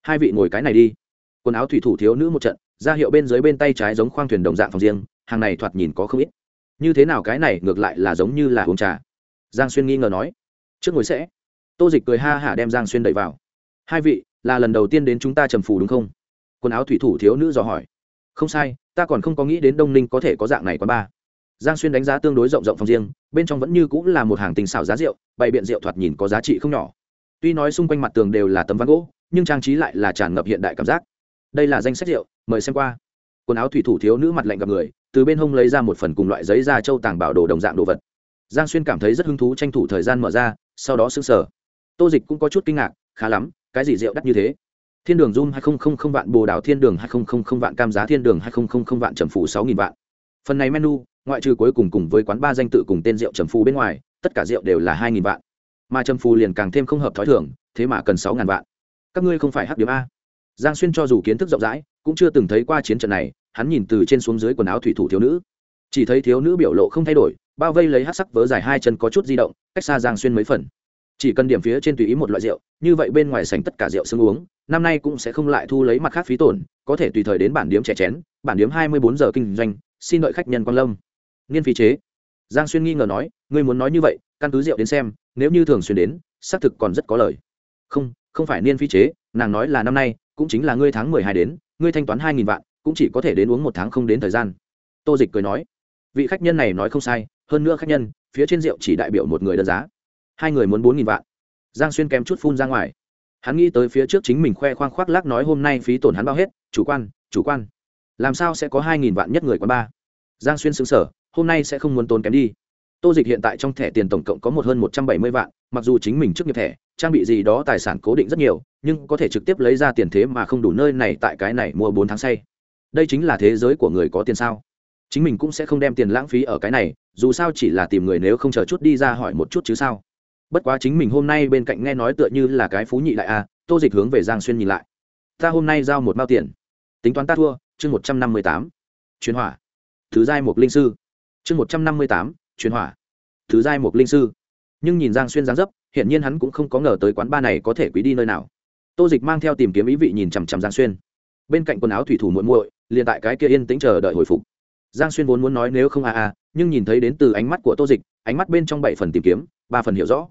Hai vị ngồi cái này đi. Quần áo thủy thủ thiếu nữ một trận, ra hiệu bên dưới bên tay trái giống khoang thuyền đồng dạng phòng riêng, hàng này thoạt nhìn có không ít. Như thế nào cái này ngược lại là giống như là uống trà. Giang xuyên nghi ngờ nói trước ngồi sẽ. Tô dịch cười ha hả đem giang xuyên đẩy vào. Hai vị, là lần đầu tiên đến chúng ta trầm phù đúng không? Quần áo thủy thủ thiếu nữ dò hỏi. Không sai, ta còn không có nghĩ đến đông ninh có thể có dạng này quá ba. Giang xuyên đánh giá tương đối rộng rộng phòng riêng, bên trong vẫn như cũng là một hàng tình xảo giá rượu, bày biện rượu thoạt nhìn có giá trị không nhỏ. Tuy nói xung quanh mặt tường đều là tấm ván gỗ, nhưng trang trí lại là tràn ngập hiện đại cảm giác. Đây là danh sách rượu, mời xem qua. Quần áo thủy thủ thiếu nữ mặt lạnh gặp người, từ bên hông lấy ra một phần cùng loại giấy da châu tàng bảo đồ đồng dạng đồ vật. Giang xuyên cảm thấy rất hứng thú tranh thủ thời gian mở ra sau đó xứng sở tô dịch cũng có chút kinh ngạc, khá lắm, cái gì rượu đắt như thế? Thiên đường zoom hai nghìn vạn, bồ đào thiên đường hai nghìn vạn, cam giá thiên đường hai nghìn vạn, trầm phủ sáu nghìn vạn. Phần này menu, ngoại trừ cuối cùng cùng với quán ba danh tự cùng tên rượu trầm phù bên ngoài, tất cả rượu đều là hai nghìn vạn. Mà trầm phù liền càng thêm không hợp thói thường, thế mà cần sáu ngàn vạn. Các ngươi không phải hấp điểm a. Giang xuyên cho dù kiến thức rộng rãi, cũng chưa từng thấy qua chiến trận này, hắn nhìn từ trên xuống dưới quần áo thủy thủ thiếu nữ chỉ thấy thiếu nữ biểu lộ không thay đổi, bao vây lấy hát sắc vớ dài hai chân có chút di động, cách xa giang xuyên mấy phần. Chỉ cần điểm phía trên tùy ý một loại rượu, như vậy bên ngoài sành tất cả rượu xương uống, năm nay cũng sẽ không lại thu lấy mặt khác phí tổn, có thể tùy thời đến bản điếm trẻ chén, bản điếm hai mươi bốn giờ kinh doanh, xin đợi khách nhân quan lâm. Niên phí chế. Giang xuyên nghi ngờ nói, ngươi muốn nói như vậy, căn cứ rượu đến xem, nếu như thường xuyên đến, xác thực còn rất có lời. Không không phải niên phí chế, nàng nói là năm nay, cũng chính là ngươi tháng mười hai đến, ngươi thanh toán hai nghìn vạn, cũng chỉ có thể đến uống một tháng không đến thời gian. Tô dịch cười nói vị khách nhân này nói không sai, hơn nữa khách nhân, phía trên rượu chỉ đại biểu một người đơn giá. Hai người muốn bốn nghìn vạn. Giang xuyên kém chút phun ra ngoài. Hắn nghĩ tới phía trước chính mình khoe khoang khoác lác nói hôm nay phí tổn hắn bao hết, chủ quan chủ quan. Làm sao sẽ có hai nghìn vạn nhất người quán ba? Giang xuyên xứng sở hôm nay sẽ không muốn tốn kém đi. Tô dịch hiện tại trong thẻ tiền tổng cộng có một hơn một trăm bảy mươi vạn, mặc dù chính mình trước nghiệp thẻ, trang bị gì đó tài sản cố định rất nhiều, nhưng có thể trực tiếp lấy ra tiền thế mà không đủ nơi này tại cái này mua bốn tháng say. Đây chính là thế giới của người có tiền sao? Chính mình cũng sẽ không đem tiền lãng phí ở cái này, dù sao chỉ là tìm người nếu không chờ chút đi ra hỏi một chút chứ sao. Bất quá chính mình hôm nay bên cạnh nghe nói tựa như là cái phú nhị đại a, tô dịch hướng về giang xuyên nhìn lại. Ta hôm nay giao một bao tiền. Tính toán ta thua, chương một trăm năm mươi tám. Chuyến hỏa. Thứ giai một linh sư. Chương một trăm năm mươi tám chuyến hỏa. Thứ giai một linh sư. Nhưng nhìn giang xuyên giáng dấp hiện nhiên hắn cũng không có ngờ tới quán ba này có thể quý đi nơi nào. Tô dịch mang theo tìm kiếm ý vị nhìn chằm chằm giang xuyên. Bên cạnh quần áo thủy thủ muộn muội, liền tại cái kia yên tĩnh chờ đợi hồi phục giang xuyên vốn muốn nói nếu không a a, nhưng nhìn thấy đến từ ánh mắt của tô dịch, ánh mắt bên trong bảy phần tìm kiếm, ba phần hiểu rõ.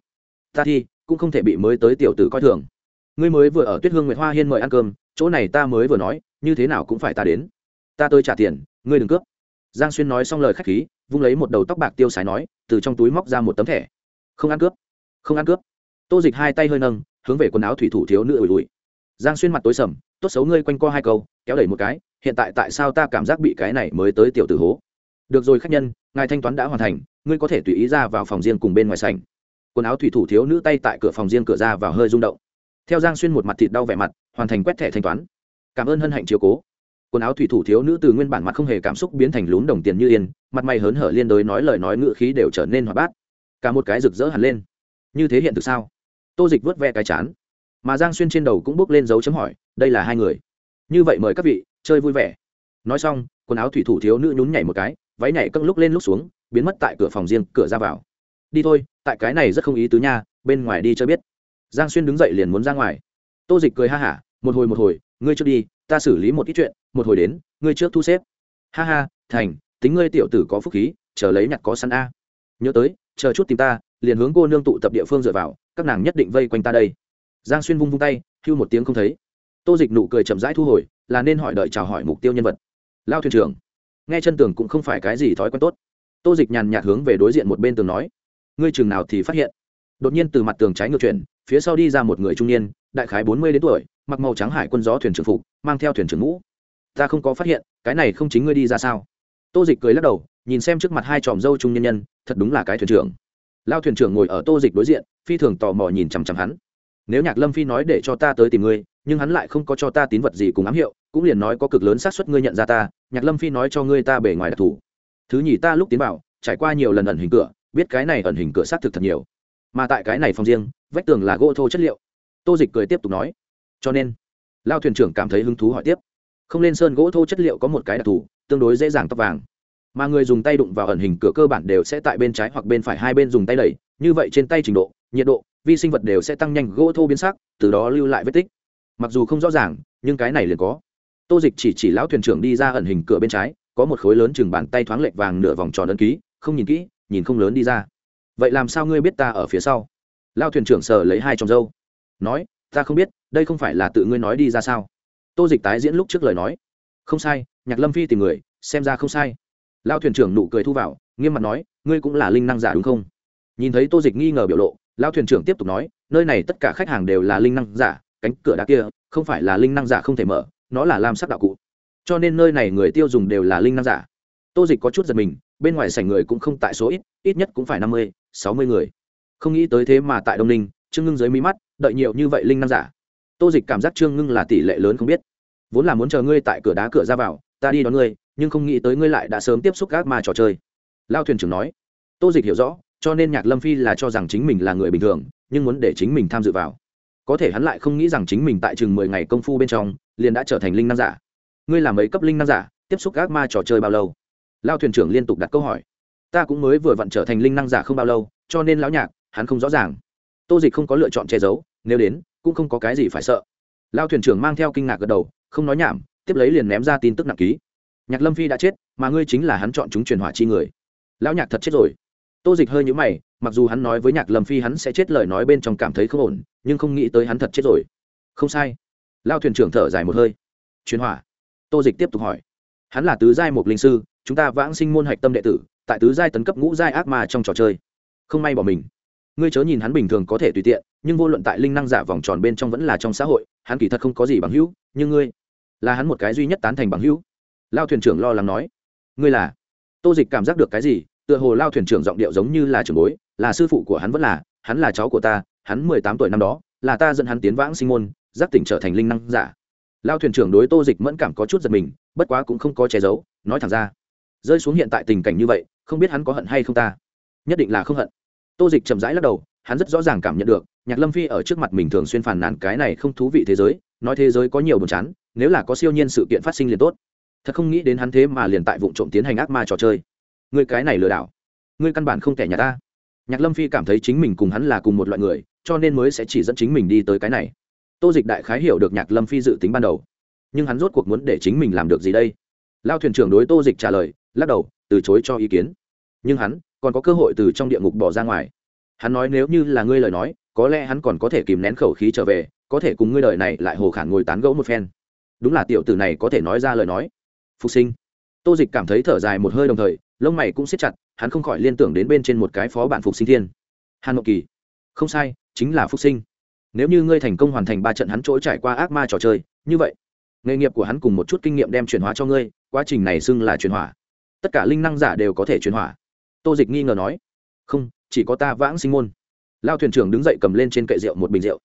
Ta thi cũng không thể bị mới tới tiểu tử coi thường. Ngươi mới vừa ở tuyết hương nguyệt hoa hiên mời ăn cơm, chỗ này ta mới vừa nói, như thế nào cũng phải ta đến. Ta tới trả tiền, ngươi đừng cướp. Giang xuyên nói xong lời k h á c h khí, vung lấy một đầu tóc bạc tiêu xài nói, từ trong túi móc ra một tấm thẻ. Không ăn cướp. Không ăn cướp. Tô dịch hai tay hơi nâng, hướng về quần áo thủy thủ thiếu nữ ủi ủi. Giang xuyên mặt tối sầm, tốt xấu ngươi quanh co hai câu, kéo đẩy một cái hiện tại tại sao ta cảm giác bị cái này mới tới tiểu tử hố? Được rồi khách nhân, ngài thanh toán đã hoàn thành, ngươi có thể tùy ý ra vào phòng riêng cùng bên ngoài sảnh. Quần áo thủy thủ thiếu nữ tay tại cửa phòng riêng cửa ra vào hơi rung động. Theo giang xuyên một mặt thịt đau vẻ mặt, hoàn thành quét thẻ thanh toán. Cảm ơn hân hạnh chiếu cố. Quần áo thủy thủ thiếu nữ từ nguyên bản mặt không hề cảm xúc biến thành lún đồng tiền như yên, mặt mày hớn hở liên đối nói lời nói ngự khí đều trở nên hoạt bát. Cả một cái rực rỡ hẳn lên. Như thế hiện thực sao? Tô dịch vớt ve cái chán. Mà giang xuyên trên đầu cũng bước lên dấu chấm hỏi, đây là hai người. Như vậy mời các vị chơi vui vẻ. Nói xong, quần áo thủy thủ thiếu nữ nhún nhảy một cái, váy nhảy câng lúc lên lúc xuống, biến mất tại cửa phòng riêng, cửa ra vào. Đi thôi, tại cái này rất không ý tứ nha, bên ngoài đi cho biết. Giang xuyên đứng dậy liền muốn ra ngoài. Tô dịch cười ha hả, một hồi một hồi, ngươi trước đi, ta xử lý một ít chuyện, một hồi đến, ngươi trước thu xếp. Ha ha, thành, tính ngươi tiểu tử có phúc khí, chờ lấy nhặt có săn a. Nhớ tới, chờ chút tìm ta, liền hướng cô nương tụ tập địa phương dựa vào, các nàng nhất định vây quanh ta đây. Giang xuyên vung vung tay, hưu một tiếng không thấy. Tô dịch nụ cười chậm rãi thu hồi là nên hỏi đợi chào hỏi mục tiêu nhân vật. Lao thuyền trưởng, nghe chân tường cũng không phải cái gì thói quen tốt. Tô dịch nhàn nhạt hướng về đối diện một bên tường nói, ngươi chừng nào thì phát hiện. Đột nhiên từ mặt tường trái ngược chuyển, phía sau đi ra một người trung niên, đại khái bốn mươi đến tuổi, mặc màu trắng hải quân gió thuyền trưởng phục, mang theo thuyền trưởng ngũ. Ta không có phát hiện, cái này không chính ngươi đi ra sao? Tô dịch cười lắc đầu, nhìn xem trước mặt hai tròm dâu trung nhân nhân, thật đúng là cái thuyền trưởng. Lao thuyền trưởng ngồi ở tô dịch đối diện, phi thường tò mò nhìn chằm chằm hắn. Nếu nhạc lâm phi nói để cho ta tới tìm ngươi nhưng hắn lại không có cho ta tín vật gì cùng ám hiệu, cũng liền nói có cực lớn xác suất ngươi nhận ra ta, nhạc lâm phi nói cho ngươi ta bề ngoài đặc thù. Thứ nhì ta lúc tiến vào, trải qua nhiều lần ẩn hình cửa, biết cái này ẩn hình cửa xác thực thật nhiều. Mà tại cái này phòng riêng, vách tường là gỗ thô chất liệu. Tô dịch cười tiếp tục nói. Cho nên, lao thuyền trưởng cảm thấy hứng thú hỏi tiếp. Không lên sơn gỗ thô chất liệu có một cái đặc thù, tương đối dễ dàng tóc vàng. Mà người dùng tay đụng vào ẩn hình cửa cơ bản đều sẽ tại bên trái hoặc bên phải hai bên dùng tay đẩy, như vậy trên tay trình độ, nhiệt độ, vi sinh vật đều sẽ tăng nhanh gỗ thô biến sắc, từ đó lưu lại vết tích mặc dù không rõ ràng, nhưng cái này liền có. Tô dịch chỉ chỉ lão thuyền trưởng đi ra ẩn hình cửa bên trái, có một khối lớn chừng bàn tay thoáng lệch vàng nửa vòng tròn ấn ký, không nhìn kỹ, nhìn không lớn đi ra. Vậy làm sao ngươi biết ta ở phía sau? Lao thuyền trưởng sờ lấy hai trong dâu nói, ta không biết, đây không phải là tự ngươi nói đi ra sao? Tô dịch tái diễn lúc trước lời nói. Không sai, nhạc lâm phi tìm người, xem ra không sai. Lao thuyền trưởng nụ cười thu vào, nghiêm mặt nói, ngươi cũng là linh năng giả đúng không? Nhìn thấy tô dịch nghi ngờ biểu lộ lao thuyền trưởng tiếp tục nói, nơi này tất cả khách hàng đều là linh năng giả cánh cửa đá kia, không phải là linh năng giả không thể mở, nó là lam sắc đạo cụ. Cho nên nơi này người tiêu dùng đều là linh năng giả. Tô dịch có chút giật mình, bên ngoài sảnh người cũng không tại số ít ít nhất cũng phải năm mươi, sáu mươi người. Không nghĩ tới thế mà tại đông ninh, trương ngưng dưới mí mắt, đợi nhiều như vậy linh năng giả. Tô dịch cảm giác trương ngưng là tỷ lệ lớn không biết. Vốn là muốn chờ ngươi tại cửa đá cửa ra vào, ta đi đón ngươi, nhưng không nghĩ tới ngươi lại đã sớm tiếp xúc các ma trò chơi. Lao thuyền trưởng nói. Tô dịch hiểu rõ, cho nên nhạc lâm phi là cho rằng chính mình là người bình thường, nhưng muốn để chính mình tham dự vào có thể hắn lại không nghĩ rằng chính mình tại chừng mười ngày công phu bên trong, liền đã trở thành linh năng giả. Ngươi làm mấy cấp linh năng giả, tiếp xúc gác ma trò chơi bao lâu? Lao thuyền trưởng liên tục đặt câu hỏi. Ta cũng mới vừa vặn trở thành linh năng giả không bao lâu, cho nên lão nhạc, hắn không rõ ràng. Tô dịch không có lựa chọn che giấu, nếu đến, cũng không có cái gì phải sợ. Lao thuyền trưởng mang theo kinh ngạc gật đầu, không nói nhảm, tiếp lấy liền ném ra tin tức nặng ký. Nhạc lâm phi đã chết, mà ngươi chính là hắn chọn chúng truyền hỏa chi người. Lão nhạc thật chết rồi. Tô dịch hơi nhũ mày mặc dù hắn nói với nhạc lâm phi hắn sẽ chết lời nói bên trong cảm thấy không ổn, nhưng không nghĩ tới hắn thật chết rồi. Không sai. Lao thuyền trưởng thở dài một hơi. Truyền hỏa. Tô dịch tiếp tục hỏi. Hắn là tứ giai một linh sư, chúng ta vãng sinh môn hạch tâm đệ tử, tại tứ giai tấn cấp ngũ giai ác ma trong trò chơi. Không may bỏ mình. Ngươi chớ nhìn hắn bình thường có thể tùy tiện, nhưng vô luận tại linh năng giả vòng tròn bên trong vẫn là trong xã hội, hắn kỳ thật không có gì bằng hữu, nhưng ngươi là hắn một cái duy nhất tán thành bằng hữu. Lao thuyền trưởng lo lắng nói. Ngươi là? Tô dịch cảm giác được cái gì? Tựa hồ lao thuyền trưởng giọng điệu giống như là trưởng bối, là sư phụ của hắn vẫn là, hắn là cháu của ta, hắn mười tám tuổi năm đó, là ta dẫn hắn tiến vãng sinh môn, giác tỉnh trở thành linh năng giả. Lao thuyền trưởng đối tô dịch mẫn cảm có chút giật mình, bất quá cũng không có che giấu, nói thẳng ra. Rơi xuống hiện tại tình cảnh như vậy, không biết hắn có hận hay không ta? Nhất định là không hận. Tô dịch chậm rãi lắc đầu, hắn rất rõ ràng cảm nhận được, nhạc lâm phi ở trước mặt mình thường xuyên phàn nàn cái này không thú vị thế giới, nói thế giới có nhiều buồn chán, nếu là có siêu nhiên sự kiện phát sinh liền tốt. Thật không nghĩ đến hắn thế mà liền tại vụ trộm tiến hành ác ma trò chơi người cái này lừa đảo. Ngươi căn bản không kẻ nhà ta. Nhạc lâm phi cảm thấy chính mình cùng hắn là cùng một loại người, cho nên mới sẽ chỉ dẫn chính mình đi tới cái này. Tô dịch đại khái hiểu được nhạc lâm phi dự tính ban đầu. Nhưng hắn rốt cuộc muốn để chính mình làm được gì đây? Lao thuyền trưởng đối tô dịch trả lời, lắc đầu, từ chối cho ý kiến. Nhưng hắn còn có cơ hội từ trong địa ngục bỏ ra ngoài. Hắn nói nếu như là ngươi lời nói, có lẽ hắn còn có thể kìm nén khẩu khí trở về, có thể cùng ngươi lời này lại hồ khản ngồi tán gẫu một phen. Đúng là tiểu tử này có thể nói ra lời nói. Phục sinh. Tô dịch cảm thấy thở dài một hơi đồng thời lông mày cũng siết chặt, hắn không khỏi liên tưởng đến bên trên một cái phó bản phục sinh thiên. Hàn mộng kỳ. Không sai, chính là phục sinh. Nếu như ngươi thành công hoàn thành ba trận hắn trỗi trải qua ác ma trò chơi, như vậy, nghề nghiệp của hắn cùng một chút kinh nghiệm đem chuyển hóa cho ngươi, quá trình này xưng là chuyển hỏa. Tất cả linh năng giả đều có thể chuyển hỏa. Tô dịch nghi ngờ nói. Không, chỉ có ta vãng sinh môn. Lao thuyền trưởng đứng dậy cầm lên trên kệ rượu một bình rượu.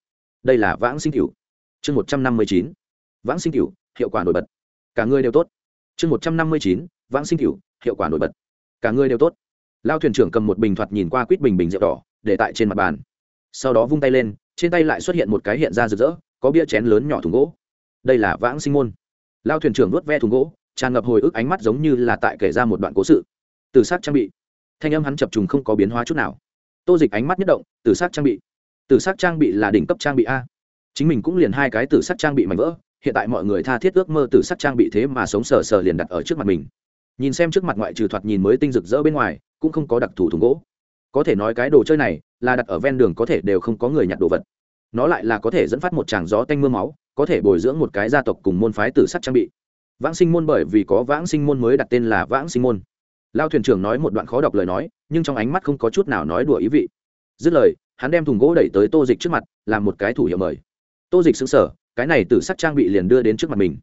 Đây là vãng sinh cửu. Chương một trăm năm mươi chín. Vãng sinh cửu, hiệu quả nổi bật. Cả người đều tốt. Chương một trăm năm mươi chín. Vãng sinh cửu hiệu quả nổi bật. Cả người đều tốt. Lao thuyền trưởng cầm một bình thoạt nhìn qua quýt bình bình rượu đỏ, để tại trên mặt bàn. Sau đó vung tay lên, trên tay lại xuất hiện một cái hiện ra rực rỡ, có bia chén lớn nhỏ thùng gỗ. Đây là vãng sinh môn. Lao thuyền trưởng nuốt ve thùng gỗ, tràn ngập hồi ức ánh mắt giống như là tại kể ra một đoạn cố sự. Từ s trang bị. Thanh âm hắn chập trùng không có biến hóa chút nào. Tô dịch ánh mắt nhất động từ s trang bị. Từ s trang bị là đỉnh cấp trang bị a. Chính mình cũng liền hai cái từ s trang bị mạnh vỡ, hiện tại mọi người tha thiết ước mơ từ s trang bị thế mà sống sờ sờ liền đặt ở trước mặt mình nhìn xem trước mặt ngoại trừ thoạt nhìn mới tinh rực rỡ bên ngoài, cũng không có đặc thù thùng gỗ. Có thể nói cái đồ chơi này là đặt ở ven đường có thể đều không có người nhặt đồ vật. Nó lại là có thể dẫn phát một tràng gió tanh m ư a máu, có thể bồi dưỡng một cái gia tộc cùng môn phái tử sắc trang bị. Vãng sinh môn bởi vì có vãng sinh môn mới đặt tên là vãng sinh môn. Lao thuyền trưởng nói một đoạn khó đọc lời nói, nhưng trong ánh mắt không có chút nào nói đùa ý vị. Dứt lời, hắn đem thùng gỗ đẩy tới tô dịch trước mặt, làm một cái thủ hiệu mời. Tô dịch xứng sở cái này tử sắc trang bị liền đưa đến trước mặt mình.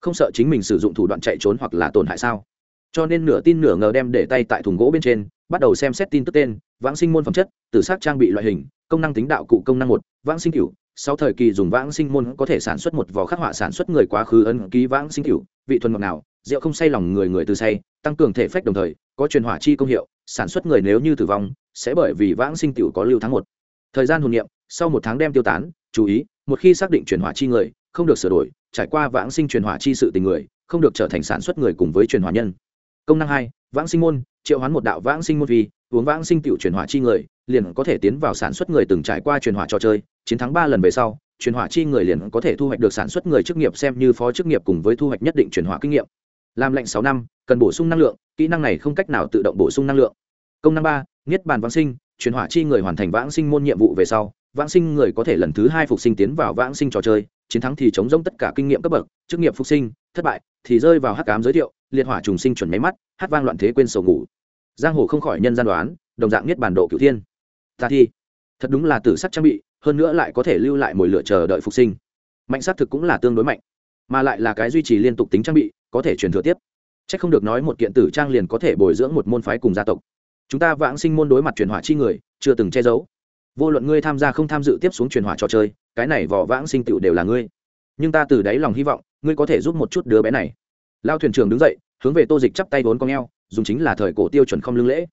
Không sợ chính mình sử dụng thủ đoạn chạy trốn hoặc là tổn hại sao? Cho nên nửa tin nửa ngờ đem để tay tại thùng gỗ bên trên, bắt đầu xem xét tin tức tên, vãng sinh môn phẩm chất, tử sắc trang bị loại hình, công năng tính đạo cụ công năng một, vãng sinh cửu. Sau thời kỳ dùng vãng sinh môn có thể sản xuất một vỏ khắc họa sản xuất người quá khứ ấn ký vãng sinh cửu, vị thuần ngọt nào rượu không say lòng người người từ say, tăng cường thể phách đồng thời, có truyền hỏa chi công hiệu, sản xuất người nếu như tử vong, sẽ bởi vì vãng sinh cửu có lưu tháng một. Thời gian hồn niệm, sau một tháng đem tiêu tán, chú ý, một khi xác định truyền hỏa chi người, không được sửa đổi, trải qua vãng sinh truyền hỏa chi sự tình người, không được trở thành sản xuất người cùng với truyền hỏa nhân công năng hai, vãng sinh môn, triệu hoán một đạo vãng sinh môn vì, uống vãng sinh tiểu truyền hỏa chi người, liền có thể tiến vào sản xuất người từng trải qua truyền hỏa trò chơi. Chiến thắng ba lần về sau truyền hỏa chi người liền có thể thu hoạch được sản xuất người chức nghiệp xem như phó chức nghiệp cùng với thu hoạch nhất định truyền hỏa kinh nghiệm. Làm lệnh sáu năm, cần bổ sung năng lượng, kỹ năng này không cách nào tự động bổ sung năng lượng. Công năng ba, niết bàn vãng sinh truyền hỏa chi người hoàn thành vãng sinh môn nhiệm vụ về sau, vãng sinh người có thể lần thứ hai phục sinh tiến vào vãng sinh trò chơi. Chiến thắng thì chống rỗng tất cả kinh nghiệm cấp bậc, chức nghiệp phục sinh thất bại, thì rơi vào hắc cám giới thiệu, liệt hỏa trùng sinh chuẩn máy mắt, hát vang loạn thế quên sầu ngủ. Giang hồ không khỏi nhân gian đoán, đồng dạng nhất bản độ cửu thiên. Ta thi. Thật đúng là tử sắc trang bị, hơn nữa lại có thể lưu lại mồi lửa chờ đợi phục sinh. Mạnh xác thực cũng là tương đối mạnh, mà lại là cái duy trì liên tục tính trang bị, có thể truyền thừa tiếp. C h ắ c không được nói một kiện tử trang liền có thể bồi dưỡng một môn phái cùng gia tộc. Chúng ta vãng sinh môn đối mặt truyền hỏa chi người, chưa từng che giấu. Vô luận ngươi tham gia không tham dự tiếp xuống truyền hỏa trò chơi, cái này vỏ vãng sinh tựu đều là ngươi. Nhưng ta từ đáy lòng hy vọng ngươi có thể giúp một chút đứa bé này. Lao thuyền trưởng đứng dậy, hướng về tô dịch chắp tay vốn con eo, dùng chính là thời cổ tiêu chuẩn không lưng lễ.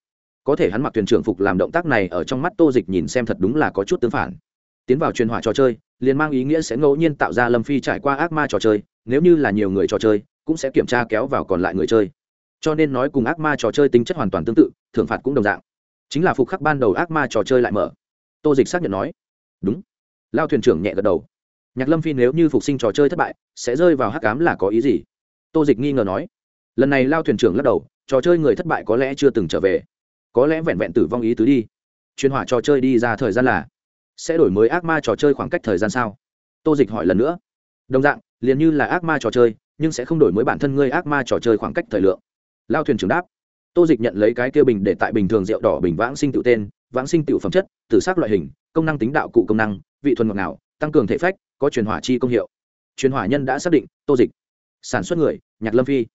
Có thể hắn mặc thuyền trưởng phục làm động tác này ở trong mắt tô dịch nhìn xem thật đúng là có chút tương phản. Tiến vào truyền hỏa trò chơi, liền mang ý nghĩa sẽ ngẫu nhiên tạo ra lâm phi trải qua ác ma trò chơi, nếu như là nhiều người trò chơi, cũng sẽ kiểm tra kéo vào còn lại người chơi. Cho nên nói cùng ác ma trò chơi tính chất hoàn toàn tương tự, thưởng phạt cũng đồng dạng. Chính là phục khắc ban đầu ác ma trò chơi lại mở. Tô dịch xác nhận nói, đúng. Lao thuyền trưởng nhẹ gật đầu nhạc lâm phi nếu như phục sinh trò chơi thất bại, sẽ rơi vào hắc cám là có ý gì? Tô dịch nghi ngờ nói. Lần này lao thuyền trưởng lắc đầu, trò chơi người thất bại có lẽ chưa từng trở về. Có lẽ vẹn vẹn tử vong ý tứ đi. Chuyên hỏa trò chơi đi ra thời gian là sẽ đổi mới ác ma trò chơi khoảng cách thời gian sao? Tô dịch hỏi lần nữa. Đồng dạng, liền như là ác ma trò chơi, nhưng sẽ không đổi mới bản thân ngươi ác ma trò chơi khoảng cách thời lượng. Lao thuyền trưởng đáp. Tô dịch nhận lấy cái kia bình để tại bình thường rượu đỏ bình vãng sinh tự tên, vãng sinh tự phẩm chất tử xác loại hình, công năng tính đạo cụ công năng, vị thuần ngọt nào tăng cường thể phách có truyền hỏa chi công hiệu. Truyền hỏa nhân đã xác định, tô dịch. Sản xuất người, nhạc lâm phi.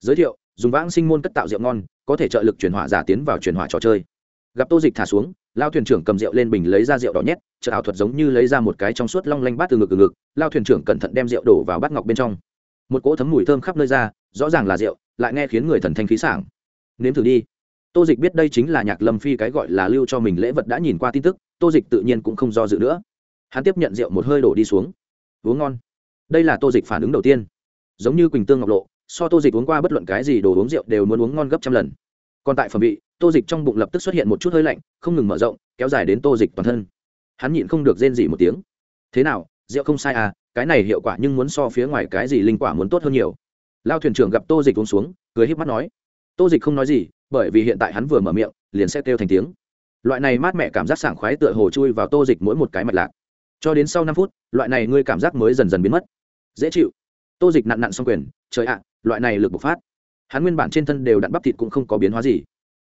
Giới thiệu, dùng vãng sinh môn cất tạo rượu ngon, có thể trợ lực truyền hỏa giả tiến vào truyền hỏa trò chơi. Gặp tô dịch thả xuống, lao thuyền trưởng cầm rượu lên bình lấy ra rượu đỏ nhét, trợ ảo thuật giống như lấy ra một cái trong suốt long lanh bát từ ngực từ ngực, lao thuyền trưởng cẩn thận đem rượu đổ vào bát ngọc bên trong. Một cỗ thấm mùi thơm khắp nơi ra, rõ ràng là rượu, lại nghe khiến người thần thanh khí sảng. Nếm thử đi. Tô dịch biết đây chính là nhạc lâm phi cái gọi là lưu cho mình lễ vật đã nhìn qua tin tức, tô dịch tự nhiên cũng không do dự nữa hắn tiếp nhận rượu một hơi đổ đi xuống. Uống ngon. Đây là tô dịch phản ứng đầu tiên. Giống như quỳnh tương ngọc lộ, so tô dịch uống qua bất luận cái gì đồ uống rượu đều muốn uống ngon gấp trăm lần. Còn tại phẩm vị, tô dịch trong bụng lập tức xuất hiện một chút hơi lạnh, không ngừng mở rộng, kéo dài đến tô dịch toàn thân. Hắn nhịn không được rên gì một tiếng. Thế nào, rượu không sai à cái này hiệu quả nhưng muốn so phía ngoài cái gì linh quả muốn tốt hơn nhiều. Lao thuyền trưởng gặp tô dịch uống xuống, cười h í p mắt nói. Tô dịch không nói gì, bởi vì hiện tại hắn vừa mở miệng, liền sẽ kêu thành tiếng. Loại này mát mẻ cảm giác sảng khoái tựa hồ chui vào tô dịch mỗi một cái mạch lạc cho đến sau năm phút, loại này ngươi cảm giác mới dần dần biến mất. Dễ chịu. Tô dịch nặn nặn xong quyền, trời ạ, loại này lực bộc phát. Hắn nguyên bản trên thân đều đặn bắp thịt cũng không có biến hóa gì.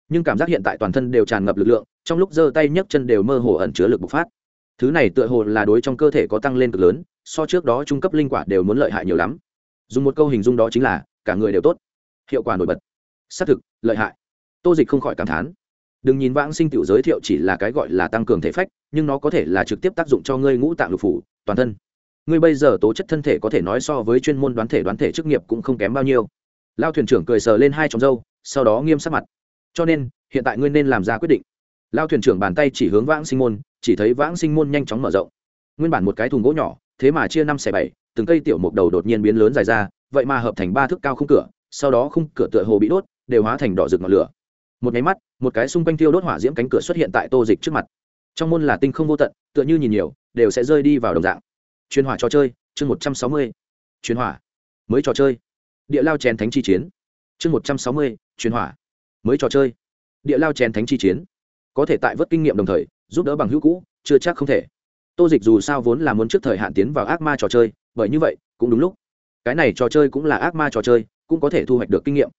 Nhưng cảm giác hiện tại toàn thân đều tràn ngập lực lượng, trong lúc giơ tay nhấc chân đều mơ hồ ẩn chứa lực bộc phát. Thứ này tựa hồ là đối trong cơ thể có tăng lên cực lớn, so trước đó trung cấp linh quả đều muốn lợi hại nhiều lắm. Dùng một câu hình dung đó chính là, cả người đều tốt. Hiệu quả nổi bật. Xác thực, lợi hại. Tô dịch không khỏi cảm thán đừng nhìn vãng sinh tiểu giới thiệu chỉ là cái gọi là tăng cường thể phách, nhưng nó có thể là trực tiếp tác dụng cho ngươi ngũ tạng lục phủ, toàn thân. Ngươi bây giờ tố chất thân thể có thể nói so với chuyên môn đoán thể đoán thể chức nghiệp cũng không kém bao nhiêu. Lao thuyền trưởng cười sờ lên hai tròng dâu sau đó nghiêm sắc mặt. Cho nên, hiện tại ngươi nên làm ra quyết định. Lao thuyền trưởng bàn tay chỉ hướng vãng sinh môn, chỉ thấy vãng sinh môn nhanh chóng mở rộng. Nguyên bản một cái thùng gỗ nhỏ, thế mà chia năm xẻ bảy, từng cây tiểu mục đầu đột nhiên biến lớn dài ra, vậy mà hợp thành ba thước cao khung cửa, sau đó khung cửa tựa hồ bị đốt, đều hóa thành đỏ rực ngọn lửa. Một nháy mắt một cái xung quanh tiêu đốt hỏa diễm cánh cửa xuất hiện tại tô dịch trước mặt. Trong môn là tinh không vô tận, tựa như nhìn nhiều, đều sẽ rơi đi vào đồng dạng. Chuyên hỏa trò chơi, chương một trăm sáu mươi. Chuyên hỏa. Mới trò chơi. Địa lao chèn thánh chi chiến. Chương một trăm sáu mươi, chuyên hỏa. Mới trò chơi. Địa lao chèn thánh chi chiến. Có thể tại vớt kinh nghiệm đồng thời, giúp đỡ bằng hữu cũ, chưa chắc không thể. Tô dịch dù sao vốn là muốn trước thời hạn tiến vào ác ma trò chơi, bởi như vậy, cũng đúng lúc. Cái này trò chơi cũng là ác ma trò chơi, cũng có thể thu hoạch được kinh nghiệm.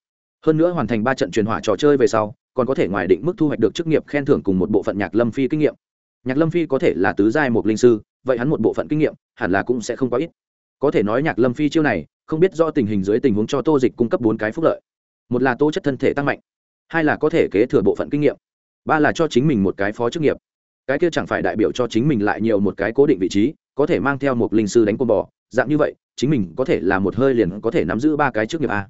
Hơn nữa hoàn thành ba trận truyền hỏa trò chơi về sau còn có thể ngoài định mức thu hoạch được chức nghiệp khen thưởng cùng một bộ phận nhạc lâm phi kinh nghiệm. Nhạc lâm phi có thể là tứ giai một linh sư, vậy hắn một bộ phận kinh nghiệm, hẳn là cũng sẽ không quá ít. Có thể nói nhạc lâm phi chiêu này, không biết do tình hình dưới tình huống cho tô dịch cung cấp bốn cái phúc lợi. Một là tô chất thân thể tăng mạnh, hai là có thể kế thừa bộ phận kinh nghiệm, ba là cho chính mình một cái phó chức nghiệp. Cái kia chẳng phải đại biểu cho chính mình lại nhiều một cái cố định vị trí, có thể mang theo một linh sư đánh côn bò, dạng như vậy, chính mình có thể là một hơi liền có thể nắm giữ ba cái chức nghiệp a.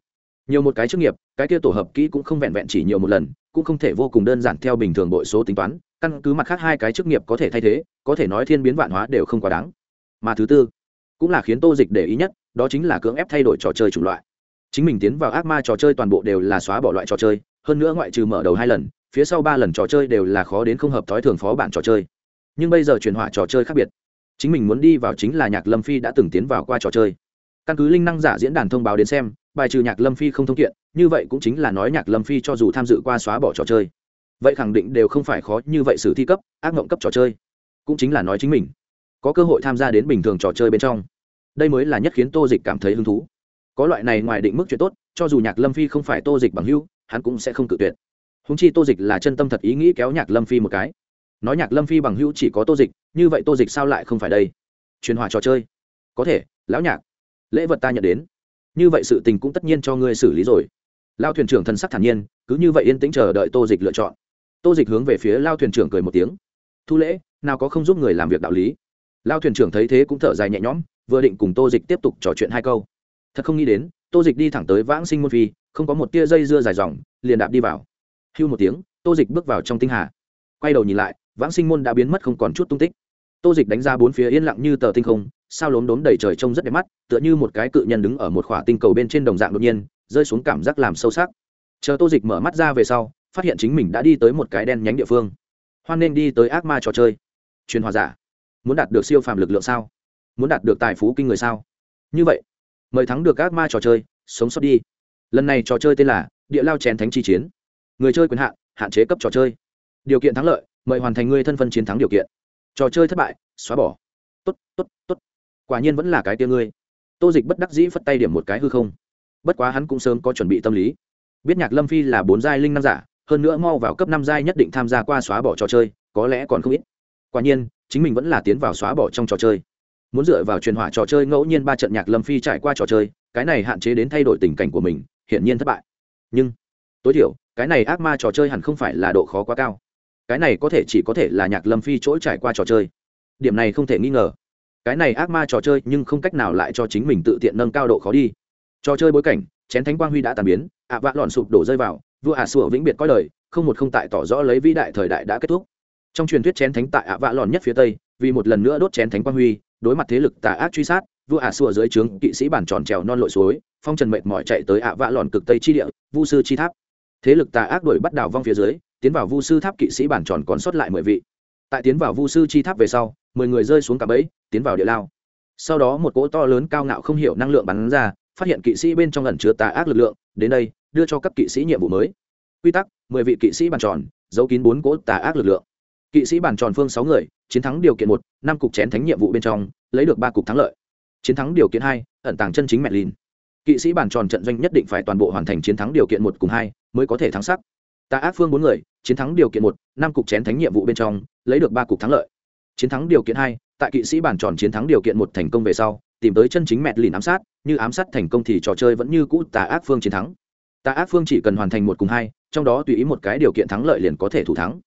Nhiều một cái chức nghiệp, cái kia tổ hợp kỹ cũng không vẹn vẹn chỉ nhiều một lần cũng không thể vô cùng đơn giản theo bình thường bội số tính toán, căn cứ mặt khác hai cái chức nghiệp có thể thay thế, có thể nói thiên biến vạn hóa đều không quá đáng. Mà thứ tư, cũng là khiến tô dịch để ý nhất, đó chính là cưỡng ép thay đổi trò chơi chủng loại. Chính mình tiến vào ác ma trò chơi toàn bộ đều là xóa bỏ loại trò chơi, hơn nữa ngoại trừ mở đầu hai lần, phía sau ba lần trò chơi đều là khó đến không hợp thói thường phó bản trò chơi. Nhưng bây giờ chuyển họa trò chơi khác biệt. Chính mình muốn đi vào chính là nhạc lâm phi đã từng tiến vào qua trò chơi. Căn cứ linh năng giả diễn đàn thông báo đến xem bài trừ nhạc lâm phi không thông kiện, như vậy cũng chính là nói nhạc lâm phi cho dù tham dự qua xóa bỏ trò chơi. Vậy khẳng định đều không phải khó như vậy xử thi cấp, ác mộng cấp trò chơi. Cũng chính là nói chính mình. Có cơ hội tham gia đến bình thường trò chơi bên trong. Đây mới là nhất khiến tô dịch cảm thấy hứng thú. Có loại này ngoài định mức chuyện tốt, cho dù nhạc lâm phi không phải tô dịch bằng hưu hắn cũng sẽ không tự tuyệt. Húng chi tô dịch là chân tâm thật ý nghĩ kéo nhạc lâm phi một cái. Nói nhạc lâm phi bằng hữu chỉ có tô dịch, như vậy tô dịch sao lại không phải đây? Truyền hòa trò chơi. Có thể, lão nhạc. Lễ vật ta nhận đến như vậy sự tình cũng tất nhiên cho ngươi xử lý rồi. Lao thuyền trưởng thần sắc thản nhiên, cứ như vậy yên tĩnh chờ đợi tô dịch lựa chọn. Tô dịch hướng về phía lao thuyền trưởng cười một tiếng. Thu lễ, nào có không giúp người làm việc đạo lý. Lao thuyền trưởng thấy thế cũng thở dài nhẹ nhõm, vừa định cùng tô dịch tiếp tục trò chuyện hai câu. Thật không nghĩ đến, tô dịch đi thẳng tới vãng sinh môn phi, không có một tia dây dưa dài dòng, liền đạp đi vào. Hưu một tiếng, tô dịch bước vào trong tinh hà. Quay đầu nhìn lại, vãng sinh môn đã biến mất không còn chút tung tích tô dịch đánh ra bốn phía yên lặng như tờ tinh không, sao lốm đốm đầy trời trông rất đẹp mắt, tựa như một cái cự nhân đứng ở một khỏa tinh cầu bên trên đồng dạng đột nhiên, rơi xuống cảm giác làm sâu sắc. Chờ tô dịch mở mắt ra về sau, phát hiện chính mình đã đi tới một cái đen nhánh địa phương. Hoan nên đi tới ác ma trò chơi. Truyền hòa giả. Muốn đạt được siêu phàm lực lượng sao? Muốn đạt được tài phú kinh người sao? Như vậy, mời thắng được ác ma trò chơi, sống sót đi. Lần này trò chơi tên là địa lao chén thánh chi chiến. Người chơi quyền hạn hạn chế cấp trò chơi. Điều kiện thắng lợi, mời hoàn thành ngươi thân phân chiến thắng điều kiện trò chơi thất bại, xóa bỏ. Tốt tốt tốt. Quả nhiên vẫn là cái tia ngươi. Tô dịch bất đắc dĩ phất tay điểm một cái hư không. Bất quá hắn cũng sớm có chuẩn bị tâm lý. Biết nhạc lâm phi là bốn giai linh năm giả, hơn nữa mau vào cấp năm giai nhất định tham gia qua xóa bỏ trò chơi, có lẽ còn không ít. Quả nhiên, chính mình vẫn là tiến vào xóa bỏ trong trò chơi. Muốn dựa vào truyền hỏa trò chơi ngẫu nhiên ba trận nhạc lâm phi trải qua trò chơi, cái này hạn chế đến thay đổi tình cảnh của mình, hiển nhiên thất bại. Nhưng, tối thiểu, cái này ác ma trò chơi hẳn không phải là độ khó quá cao cái này có thể chỉ có thể là nhạc lâm phi chỗ trải qua trò chơi. Điểm này không thể nghi ngờ. Cái này ác ma trò chơi nhưng không cách nào lại cho chính mình tự tiện nâng cao độ khó đi. Trò chơi bối cảnh, chén thánh quang huy đã tàn biến, ạ vạ lọn sụp đổ rơi vào, vua ả sủa vĩnh biệt coi lời không một không tại tỏ rõ lấy vĩ đại thời đại đã kết thúc. Trong truyền thuyết chén thánh tại ạ vạ lọn nhất phía tây, vì một lần nữa đốt chén thánh quang huy, đối mặt thế lực tà ác truy sát, vua ả sủa dưới trướng kỵ sĩ bản tròn trèo non lội suối, phong trần mệt mỏi chạy tới ạ vạ lọn cực tây chi địa, vu sư chi tháp. Thế lực tà ác đuổi bắt đảo vong phía dưới tiến vào vu sư tháp kỵ sĩ bản tròn còn sót lại mười vị. Tại tiến vào vu sư chi tháp về sau, mười người rơi xuống cả bẫy, tiến vào địa lao. Sau đó một cỗ to lớn cao ngạo không hiểu năng lượng bắn ra, phát hiện kỵ sĩ bên trong ẩn chứa tà ác lực lượng, đến đây, đưa cho các kỵ sĩ nhiệm vụ mới. Quy tắc, mười vị kỵ sĩ bàn tròn, giấu kín bốn cỗ tà ác lực lượng. Kỵ sĩ bàn tròn phương sáu người, chiến thắng điều kiện một, năm cục chén thánh nhiệm vụ bên trong, lấy được ba cục thắng lợi. Chiến thắng điều kiện hai, ẩn tàng chân chính mẹ lìn. Kỵ sĩ bàn tròn trận doanh nhất định phải toàn bộ hoàn thành chiến thắng điều kiện một cùng hai, mới có thể thắng sắc tà ác phương bốn người, chiến thắng điều kiện một, năm cục chén thánh nhiệm vụ bên trong, lấy được ba cục thắng lợi. Chiến thắng điều kiện hai, tại kỵ sĩ bản tròn chiến thắng điều kiện một thành công về sau, tìm tới chân chính mẹ lìn ám sát, như ám sát thành công thì trò chơi vẫn như cũ tà ác phương chiến thắng. Tà ác phương chỉ cần hoàn thành một cùng hai, trong đó tùy ý một cái điều kiện thắng lợi liền có thể thủ thắng.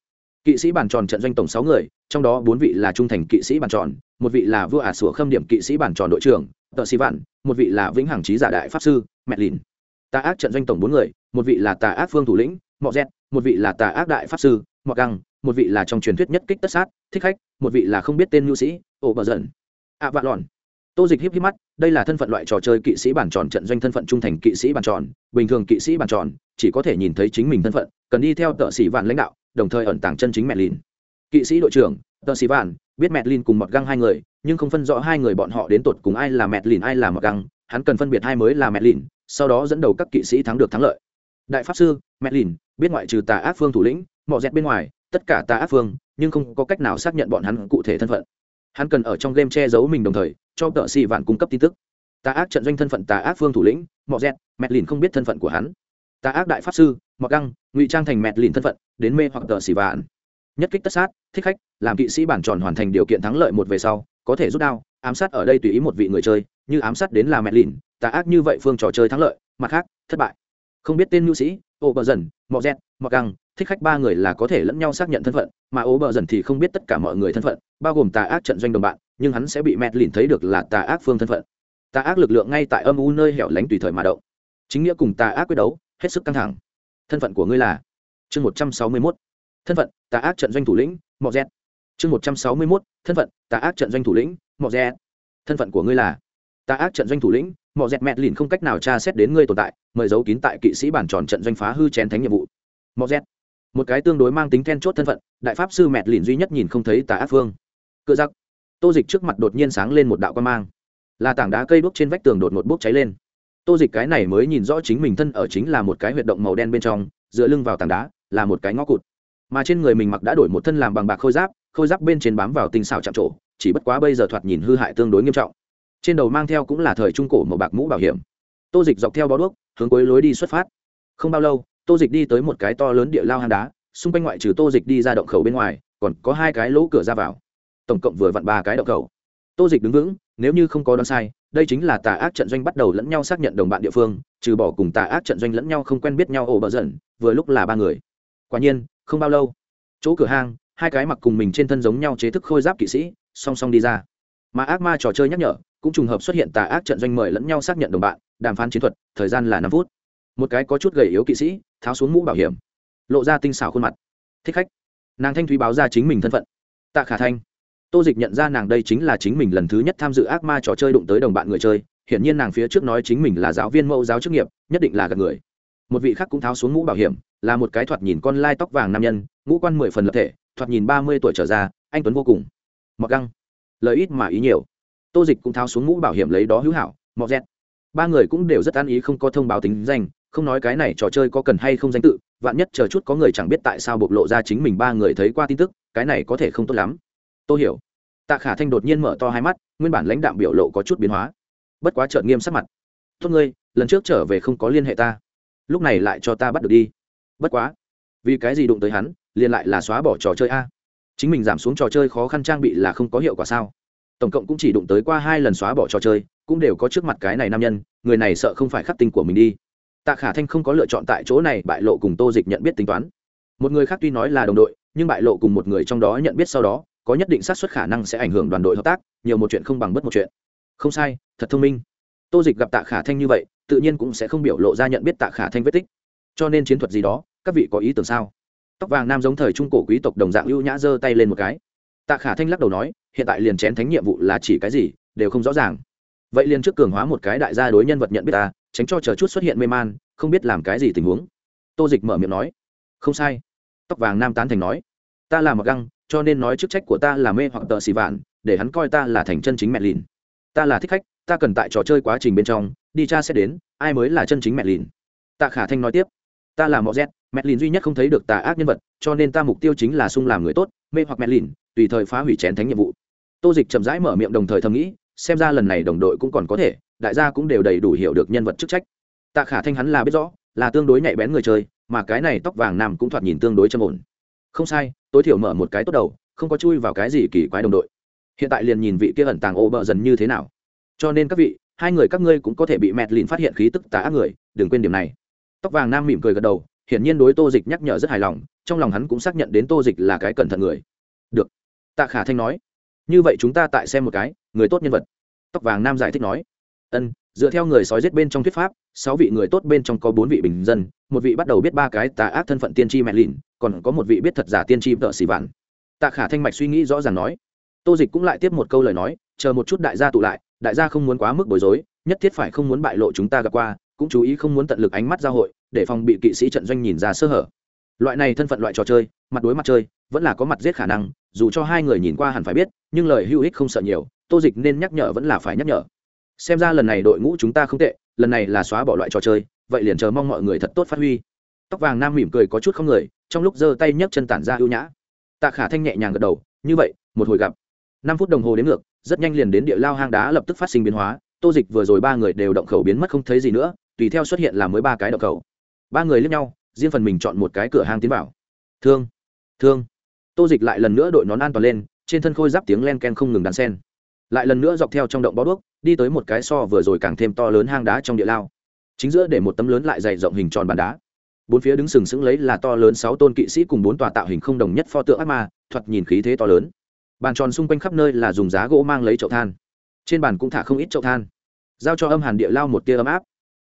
Kỵ sĩ bản tròn trận doanh tổng sáu người, trong đó bốn vị là trung thành kỵ sĩ bản tròn, một vị là vua ả sủa khâm điểm kỵ sĩ bản tròn đội trưởng, tợ sĩ vạn, một vị là vĩnh hằng trí giả đại pháp sư mẹ lìn. Tà ác trận doanh tổng bốn người, một vị là tà ác phương thủ lĩnh mọ z, một vị là tà ác đại pháp sư, mọ găng, một vị là trong truyền thuyết nhất kích tất sát, thích khách, một vị là không biết tên nhu sĩ, ổ bờ dần. À, Ạ vạn lòn. Tô dịch híp híp mắt, đây là thân phận loại trò chơi kỵ sĩ bản tròn trận doanh thân phận trung thành kỵ sĩ bản tròn, bình thường kỵ sĩ bản tròn, chỉ có thể nhìn thấy chính mình thân phận, cần đi theo tợ sĩ vạn lãnh đạo, đồng thời ẩn tàng chân chính mẹ lìn. Kỵ sĩ đội trưởng, tợ sĩ vạn, biết mẹ lìn cùng mọt găng hai người, nhưng không phân rõ hai người bọn họ đến tột cùng ai là mẹ lìn, ai là mọt găng, hắn cần phân biệt hai mới là mẹ lìn, sau đó dẫn đầu các kỵ sĩ thắng được thắng lợi đại pháp sư, mẹ lìn, biết ngoại trừ tà ác phương thủ lĩnh, mọ dẹt bên ngoài, tất cả tà ác phương, nhưng không có cách nào xác nhận bọn hắn cụ thể thân phận. Hắn cần ở trong game che giấu mình đồng thời, cho tợ xì vạn cung cấp tin tức. Tà ác trận doanh thân phận tà ác phương thủ lĩnh, mọ dẹt, mẹ lìn không biết thân phận của hắn. Tà ác đại pháp sư, mọ găng, ngụy trang thành mẹ lìn thân phận, đến mê hoặc tợ xì vạn. Nhất kích tất sát, thích khách, làm kỵ sĩ bản tròn hoàn thành điều kiện thắng lợi một về sau, có thể rút đao, ám sát ở đây tùy ý một vị người chơi, như ám sát đến là mẹ lìn, tà ác như vậy phương trò chơi thắng lợi, mặt khác, thất bại không biết tên nhu sĩ ô bờ dần mọ dẹt mọ găng, thích khách ba người là có thể lẫn nhau xác nhận thân phận, mà ố bờ dần thì không biết tất cả mọi người thân phận, bao gồm tà ác trận doanh đồng bạn, nhưng hắn sẽ bị mẹt lìn thấy được là tà ác phương thân phận. Tà ác lực lượng ngay tại âm u nơi hẻo lánh tùy thời mà động. Chính nghĩa cùng tà ác quyết đấu, hết sức căng thẳng. Thân phận của ngươi là? Chương một trăm sáu mươi mốt. Thân phận, tà ác trận doanh thủ lĩnh, mọ z chương một trăm sáu mươi mốt. Thân phận, tà ác trận doanh thủ lĩnh, mọ z thân phận của ngươi là? Tà ác trận doanh thủ lĩnh mọ dẹt mẹt lìn không cách nào tra xét đến ngươi tồn tại, mời giấu kín tại kỵ sĩ bản tròn trận doanh phá hư chén thánh nhiệm vụ. Mọ dẹt. Một cái tương đối mang tính then chốt thân phận, đại pháp sư mẹt lìn duy nhất nhìn không thấy tà ác phương. Cựa giặc. Tô dịch trước mặt đột nhiên sáng lên một đạo quan mang. Là tảng đá cây đúc trên vách tường đột một bốc cháy lên. Tô dịch cái này mới nhìn rõ chính mình thân ở chính là một cái huyệt động màu đen bên trong, dựa lưng vào tảng đá, là một cái ngõ cụt. Mà trên người mình mặc đã đổi một thân làm bằng bạc khôi giáp khôi giáp bên trên bám vào tinh xảo chạm trổ, chỉ bất quá bây giờ thoạt nhìn hư hại tương đối nghiêm trọng trên đầu mang theo cũng là thời trung cổ màu bạc mũ bảo hiểm. Tô dịch dọc theo bó đuốc, hướng cuối lối đi xuất phát. Không bao lâu, tô dịch đi tới một cái to lớn địa lao hang đá, xung quanh ngoại trừ tô dịch đi ra động khẩu bên ngoài, còn có hai cái lỗ cửa ra vào. Tổng cộng vừa vặn ba cái động khẩu. Tô dịch đứng vững, nếu như không có đoán sai, đây chính là tà ác trận doanh bắt đầu lẫn nhau xác nhận đồng bạn địa phương, trừ bỏ cùng tà ác trận doanh lẫn nhau không quen biết nhau ổ bờ dần vừa lúc là ba người. Quả nhiên, không bao lâu, chỗ cửa hang, hai cái mặc cùng mình trên thân giống nhau chế thức khôi giáp kỵ sĩ, song song đi ra mà ác ma trò chơi nhắc nhở, cũng trùng hợp xuất hiện tà ác trận doanh mời lẫn nhau xác nhận đồng bạn, đàm phán chiến thuật, thời gian là năm phút. Một cái có chút gầy yếu kỵ sĩ, tháo xuống mũ bảo hiểm, lộ ra tinh xảo khuôn mặt. Thích khách. Nàng thanh thúy báo ra chính mình thân phận. Tạ khả thanh. Tô dịch nhận ra nàng đây chính là chính mình lần thứ nhất tham dự ác ma trò chơi đụng tới đồng bạn người chơi. Hiển nhiên nàng phía trước nói chính mình là giáo viên mẫu giáo chức nghiệp, nhất định là gặp người. Một vị khác cũng tháo xuống mũ bảo hiểm, là một cái thoạt nhìn con lai tóc vàng nam nhân, ngũ quan mười phần lập thể, thoạt nhìn ba mươi tuổi trở ra, anh tuấn vô cùng. Mặc găng lời ít mà ý nhiều. Tô dịch cũng tháo xuống mũ bảo hiểm lấy đó hữu hảo, mọ rét ba người cũng đều rất an ý không có thông báo tính danh, không nói cái này trò chơi có cần hay không danh tự, vạn nhất chờ chút có người chẳng biết tại sao bộc lộ ra chính mình ba người thấy qua tin tức, cái này có thể không tốt lắm. Tôi hiểu, tạ khả thanh đột nhiên mở to hai mắt, nguyên bản lãnh đạm biểu lộ có chút biến hóa. Bất quá trợn nghiêm sắc mặt. Tốt ngươi, lần trước trở về không có liên hệ ta. Lúc này lại cho ta bắt được đi. Bất quá, vì cái gì đụng tới hắn, liền lại là xóa bỏ trò chơi a? Chính mình giảm xuống trò chơi khó khăn trang bị là không có hiệu quả sao? Tổng cộng cũng chỉ đụng tới qua hai lần xóa bỏ trò chơi, cũng đều có trước mặt cái này nam nhân, người này sợ không phải khắc tinh của mình đi. Tạ khả thanh không có lựa chọn tại chỗ này, bại lộ cùng tô dịch nhận biết tính toán. Một người khác tuy nói là đồng đội, nhưng bại lộ cùng một người trong đó nhận biết sau đó, có nhất định xác suất khả năng sẽ ảnh hưởng đoàn đội hợp tác, nhiều một chuyện không bằng bất một chuyện. Không sai, thật thông minh. Tô dịch gặp tạ khả thanh như vậy, tự nhiên cũng sẽ không biểu lộ ra nhận biết tạ khả thanh vết tích. Cho nên chiến thuật gì đó, các vị có ý tưởng sao? Tóc vàng nam giống thời trung cổ quý tộc đồng dạng ưu nhã giơ tay lên một cái. Tạ khả thanh lắc đầu nói, hiện tại liền chén thánh nhiệm vụ là chỉ cái gì, đều không rõ ràng. Vậy liền trước cường hóa một cái đại gia đối nhân vật nhận biết ta, tránh cho chờ chút xuất hiện mê man, không biết làm cái gì tình huống. Tô dịch mở miệng nói, không sai. Tóc vàng nam tán thành nói, ta là mặc găng, cho nên nói chức trách của ta là mê hoặc tợ xì vạn, để hắn coi ta là thành chân chính mẹ lìn. Ta là thích khách, ta cần tại trò chơi quá trình bên trong, đi cha sẽ đến, ai mới là chân chính mẹ lìn. Tạ khả thanh nói tiếp, ta là mọ z mẹ lìn duy nhất không thấy được tà ác nhân vật, cho nên ta mục tiêu chính là sung làm người tốt, mê hoặc mẹ lìn tùy thời phá hủy chén thánh nhiệm vụ. Tô dịch chậm rãi mở miệng đồng thời thầm nghĩ, xem ra lần này đồng đội cũng còn có thể, đại gia cũng đều đầy đủ hiểu được nhân vật chức trách. Tạ khả thanh hắn là biết rõ, là tương đối nhạy bén người chơi, mà cái này tóc vàng nam cũng thoạt nhìn tương đối châm ổn. Không sai, tối thiểu mở một cái tốt đầu, không có chui vào cái gì kỳ quái đồng đội. Hiện tại liền nhìn vị kia ẩn tàng ô bợ dần như thế nào. Cho nên các vị, hai người các ngươi cũng có thể bị mẹt lìn phát hiện khí tức tà ác người, đừng quên điểm này. Tóc vàng nam mỉm cười gật đầu hiển nhiên đối tô dịch nhắc nhở rất hài lòng, trong lòng hắn cũng xác nhận đến tô dịch là cái cẩn thận người. Được. Tạ khả thanh nói. Như vậy chúng ta tại xem một cái, người tốt nhân vật. Tóc vàng nam giải thích nói. Ân, dựa theo người sói giết bên trong thuyết pháp, sáu vị người tốt bên trong có bốn vị bình dân, một vị bắt đầu biết ba cái tà ác thân phận tiên tri mẹ lìn, còn có một vị biết thật giả tiên tri vợ xì vạn. Tạ khả thanh mạch suy nghĩ rõ ràng nói. Tô dịch cũng lại tiếp một câu lời nói, chờ một chút đại gia tụ lại, đại gia không muốn quá mức bối rối, nhất thiết phải không muốn bại lộ chúng ta gặp qua cũng chú ý không muốn tận lực ánh mắt giao hội, để phòng bị kỵ sĩ trận doanh nhìn ra sơ hở. Loại này thân phận loại trò chơi, mặt đối mặt chơi, vẫn là có mặt giết khả năng, dù cho hai người nhìn qua hẳn phải biết, nhưng lời hữu ích không sợ nhiều, tô dịch nên nhắc nhở vẫn là phải nhắc nhở. Xem ra lần này đội ngũ chúng ta không tệ, lần này là xóa bỏ loại trò chơi, vậy liền chờ mong mọi người thật tốt phát huy. Tóc vàng nam mỉm cười có chút không người, trong lúc giơ tay nhấc chân tản ra ưu nhã. Tạ khả thanh nhẹ nhàng gật đầu, như vậy, một hồi gặp. Năm phút đồng hồ đến ngược, rất nhanh liền đến địa lao hang đá lập tức phát sinh biến hóa tô dịch vừa rồi ba người đều động khẩu biến mất không thấy gì nữa, tùy theo xuất hiện là mới ba cái động khẩu. Ba người lướt nhau, riêng phần mình chọn một cái cửa hang tiến vào. Thương thương. Tô dịch lại lần nữa đội nón an toàn lên, trên thân khôi giáp tiếng len ken không ngừng đàn sen. Lại lần nữa dọc theo trong động bó đuốc đi tới một cái so vừa rồi càng thêm to lớn hang đá trong địa lao. Chính giữa để một tấm lớn lại dày rộng hình tròn bàn đá. Bốn phía đứng sừng sững lấy là to lớn sáu tôn kỵ sĩ cùng bốn tòa tạo hình không đồng nhất pho tượng ác ma, thoạt nhìn khí thế to lớn. Bàn tròn xung quanh khắp nơi là dùng giá gỗ mang lấy chậu than trên bàn cũng thả không ít chậu than. Giao cho âm hàn địa lao một tia ấm áp.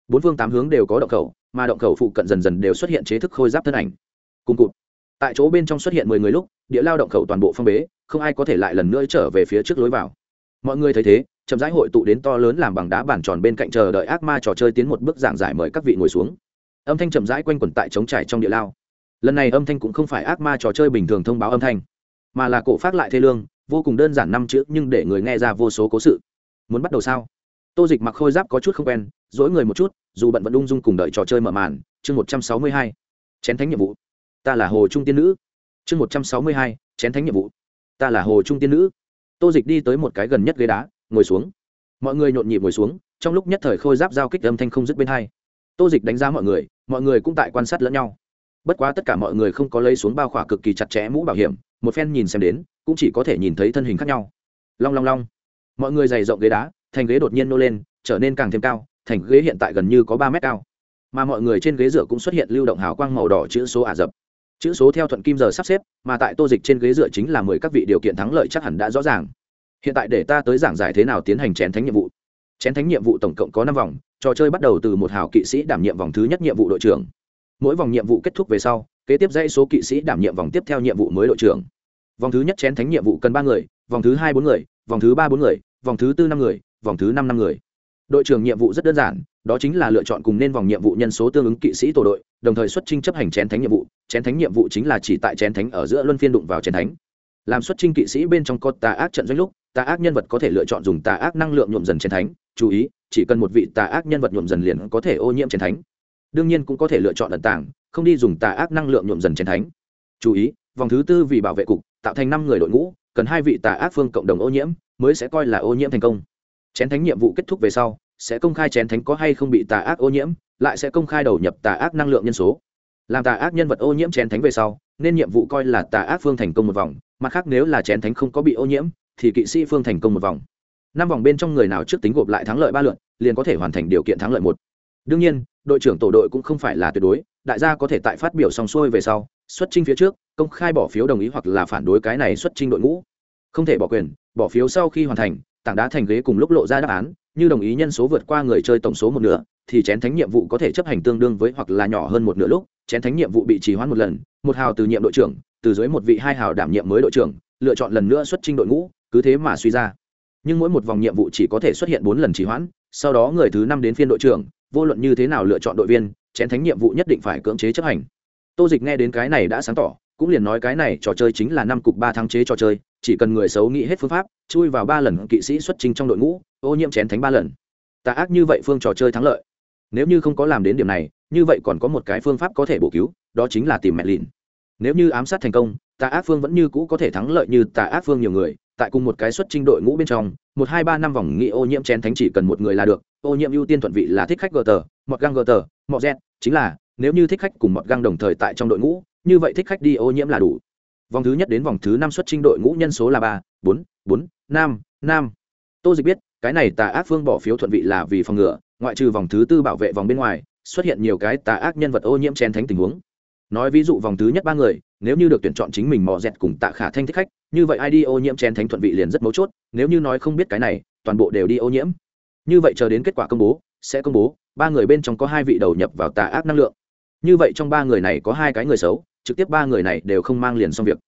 Bốn phương tám hướng đều có động khẩu, mà động khẩu phụ cận dần dần đều xuất hiện chế thức khôi giáp thân ảnh. Cùng cụt. Tại chỗ bên trong xuất hiện mười người lúc, địa lao động khẩu toàn bộ phong bế, không ai có thể lại lần nữa trở về phía trước lối vào. Mọi người thấy thế, chậm rãi hội tụ đến to lớn làm bằng đá bản tròn bên cạnh chờ đợi ác ma trò chơi tiến một bước giảng giải mời các vị ngồi xuống. Âm thanh chậm rãi quanh quẩn tại trống trải trong địa lao. Lần này âm thanh cũng không phải ác ma trò chơi bình thường thông báo âm thanh, mà là cổ phát lại thê lương, vô cùng đơn giản năm chữ nhưng để người nghe ra vô số cố sự muốn bắt đầu sao? Tô dịch mặc khôi giáp có chút không quen, dỗi người một chút, dù bận vẫn ung dung cùng đợi trò chơi mở màn. Chương một trăm sáu mươi hai, chén thánh nhiệm vụ. Ta là hồ trung tiên nữ. Chương một trăm sáu mươi hai, chén thánh nhiệm vụ. Ta là hồ trung tiên nữ. Tô dịch đi tới một cái gần nhất ghế đá, ngồi xuống. Mọi người nhộn nhịp ngồi xuống, trong lúc nhất thời khôi giáp giao kích âm thanh không dứt bên hai. Tô dịch đánh giá mọi người mọi người cũng tại quan sát lẫn nhau. Bất quá tất cả mọi người không có lấy xuống bao khỏa cực kỳ chặt chẽ mũ bảo hiểm, một phen nhìn xem đến, cũng chỉ có thể nhìn thấy thân hình khác nhau. Long long long mọi người dày rộng ghế đá, thành ghế đột nhiên nô lên, trở nên càng thêm cao, thành ghế hiện tại gần như có ba mét cao. Mà mọi người trên ghế dựa cũng xuất hiện lưu động hào quang màu đỏ chữ số ả rập. Chữ số theo thuận kim giờ sắp xếp, mà tại tô dịch trên ghế dựa chính là mười các vị điều kiện thắng lợi chắc hẳn đã rõ ràng. Hiện tại để ta tới giảng giải thế nào tiến hành chén thánh nhiệm vụ. Chén thánh nhiệm vụ tổng cộng có năm vòng, trò chơi bắt đầu từ một hào kỵ sĩ đảm nhiệm vòng thứ nhất nhiệm vụ đội trưởng. Mỗi vòng nhiệm vụ kết thúc về sau, kế tiếp dãy số kỵ sĩ đảm nhiệm vòng tiếp theo nhiệm vụ mới đội trưởng. Vòng thứ nhất chén thánh nhiệm vụ cần ba người, vòng thứ hai bốn người, vòng thứ ba bốn người vòng thứ tư năm người, vòng thứ năm năm người. Đội trưởng nhiệm vụ rất đơn giản, đó chính là lựa chọn cùng nên vòng nhiệm vụ nhân số tương ứng kỵ sĩ tổ đội, đồng thời xuất trinh chấp hành chén thánh nhiệm vụ. Chén thánh nhiệm vụ chính là chỉ tại chén thánh ở giữa luân phiên đụng vào chén thánh. Làm xuất trinh kỵ sĩ bên trong có tà ác trận doanh lúc, tà ác nhân vật có thể lựa chọn dùng tà ác năng lượng nhuộm dần chén thánh. Chú ý, chỉ cần một vị tà ác nhân vật nhuộm dần liền có thể ô nhiễm chén thánh. Đương nhiên cũng có thể lựa chọn ẩn tàng, không đi dùng tà ác năng lượng nhuộm dần chén thánh. Chú ý, vòng thứ tư vì bảo vệ cục, tạo thành năm người đội ngũ, cần hai vị tà ác phương cộng đồng ô nhiễm mới sẽ coi là ô nhiễm thành công. Chén thánh nhiệm vụ kết thúc về sau, sẽ công khai chén thánh có hay không bị tà ác ô nhiễm, lại sẽ công khai đầu nhập tà ác năng lượng nhân số. Làm tà ác nhân vật ô nhiễm chén thánh về sau, nên nhiệm vụ coi là tà ác phương thành công một vòng, mặt khác nếu là chén thánh không có bị ô nhiễm, thì kỵ sĩ phương thành công một vòng. Năm vòng bên trong người nào trước tính gộp lại thắng lợi ba lượt, liền có thể hoàn thành điều kiện thắng lợi một. Đương nhiên, đội trưởng tổ đội cũng không phải là tuyệt đối, đại gia có thể tại phát biểu xong xuôi về sau, xuất trình phía trước, công khai bỏ phiếu đồng ý hoặc là phản đối cái này xuất trình đội ngũ không thể bỏ quyền, bỏ phiếu sau khi hoàn thành, tảng đá thành ghế cùng lúc lộ ra đáp án, như đồng ý nhân số vượt qua người chơi tổng số một nửa, thì chén thánh nhiệm vụ có thể chấp hành tương đương với hoặc là nhỏ hơn một nửa lúc. Chén thánh nhiệm vụ bị trì hoãn một lần, một hào từ nhiệm đội trưởng, từ dưới một vị hai hào đảm nhiệm mới đội trưởng, lựa chọn lần nữa xuất trình đội ngũ, cứ thế mà suy ra. Nhưng mỗi một vòng nhiệm vụ chỉ có thể xuất hiện bốn lần trì hoãn, sau đó người thứ năm đến phiên đội trưởng, vô luận như thế nào lựa chọn đội viên, chén thánh nhiệm vụ nhất định phải cưỡng chế chấp hành. Tô dịch nghe đến cái này đã sáng tỏ cũng liền nói cái này trò chơi chính là năm cục ba tháng chế trò chơi, chỉ cần người xấu nghĩ hết phương pháp, chui vào ba lần kỵ sĩ xuất trình trong đội ngũ, ô nhiễm chén thánh ba lần. Tà ác như vậy phương trò chơi thắng lợi. Nếu như không có làm đến điểm này, như vậy còn có một cái phương pháp có thể bổ cứu, đó chính là tìm mẹ lìn nếu như ám sát thành công, tà ác phương vẫn như cũ có thể thắng lợi như tà ác phương nhiều người, tại cùng một cái xuất trình đội ngũ bên trong, một hai ba năm vòng nghị ô nhiễm chén thánh chỉ cần một người là được, ô nhiễm ưu tiên thuận vị là thích khách gờ tờ, mọt găng gờ tờ, mọt z, chính là, nếu như thích khách cùng mọt găng đồng thời tại trong đội ngũ như vậy thích khách đi ô nhiễm là đủ. Vòng thứ nhất đến vòng thứ năm xuất trình đội ngũ nhân số là ba, bốn bốn, năm năm. Tô dịch biết, cái này tà ác phương bỏ phiếu thuận vị là vì phòng ngừa, ngoại trừ vòng thứ tư bảo vệ vòng bên ngoài, xuất hiện nhiều cái tà ác nhân vật ô nhiễm chén thánh tình huống. Nói ví dụ vòng thứ nhất ba người, nếu như được tuyển chọn chính mình mò dẹt cùng tạ khả thanh thích khách, như vậy ai đi ô nhiễm chén thánh thuận vị liền rất mấu chốt, nếu như nói không biết cái này, toàn bộ đều đi ô nhiễm. Như vậy chờ đến kết quả công bố, sẽ công bố, ba người bên trong có hai vị đầu nhập vào tà ác năng lượng. Như vậy trong ba người này có hai cái người xấu trực tiếp ba người này đều không mang liền xong việc.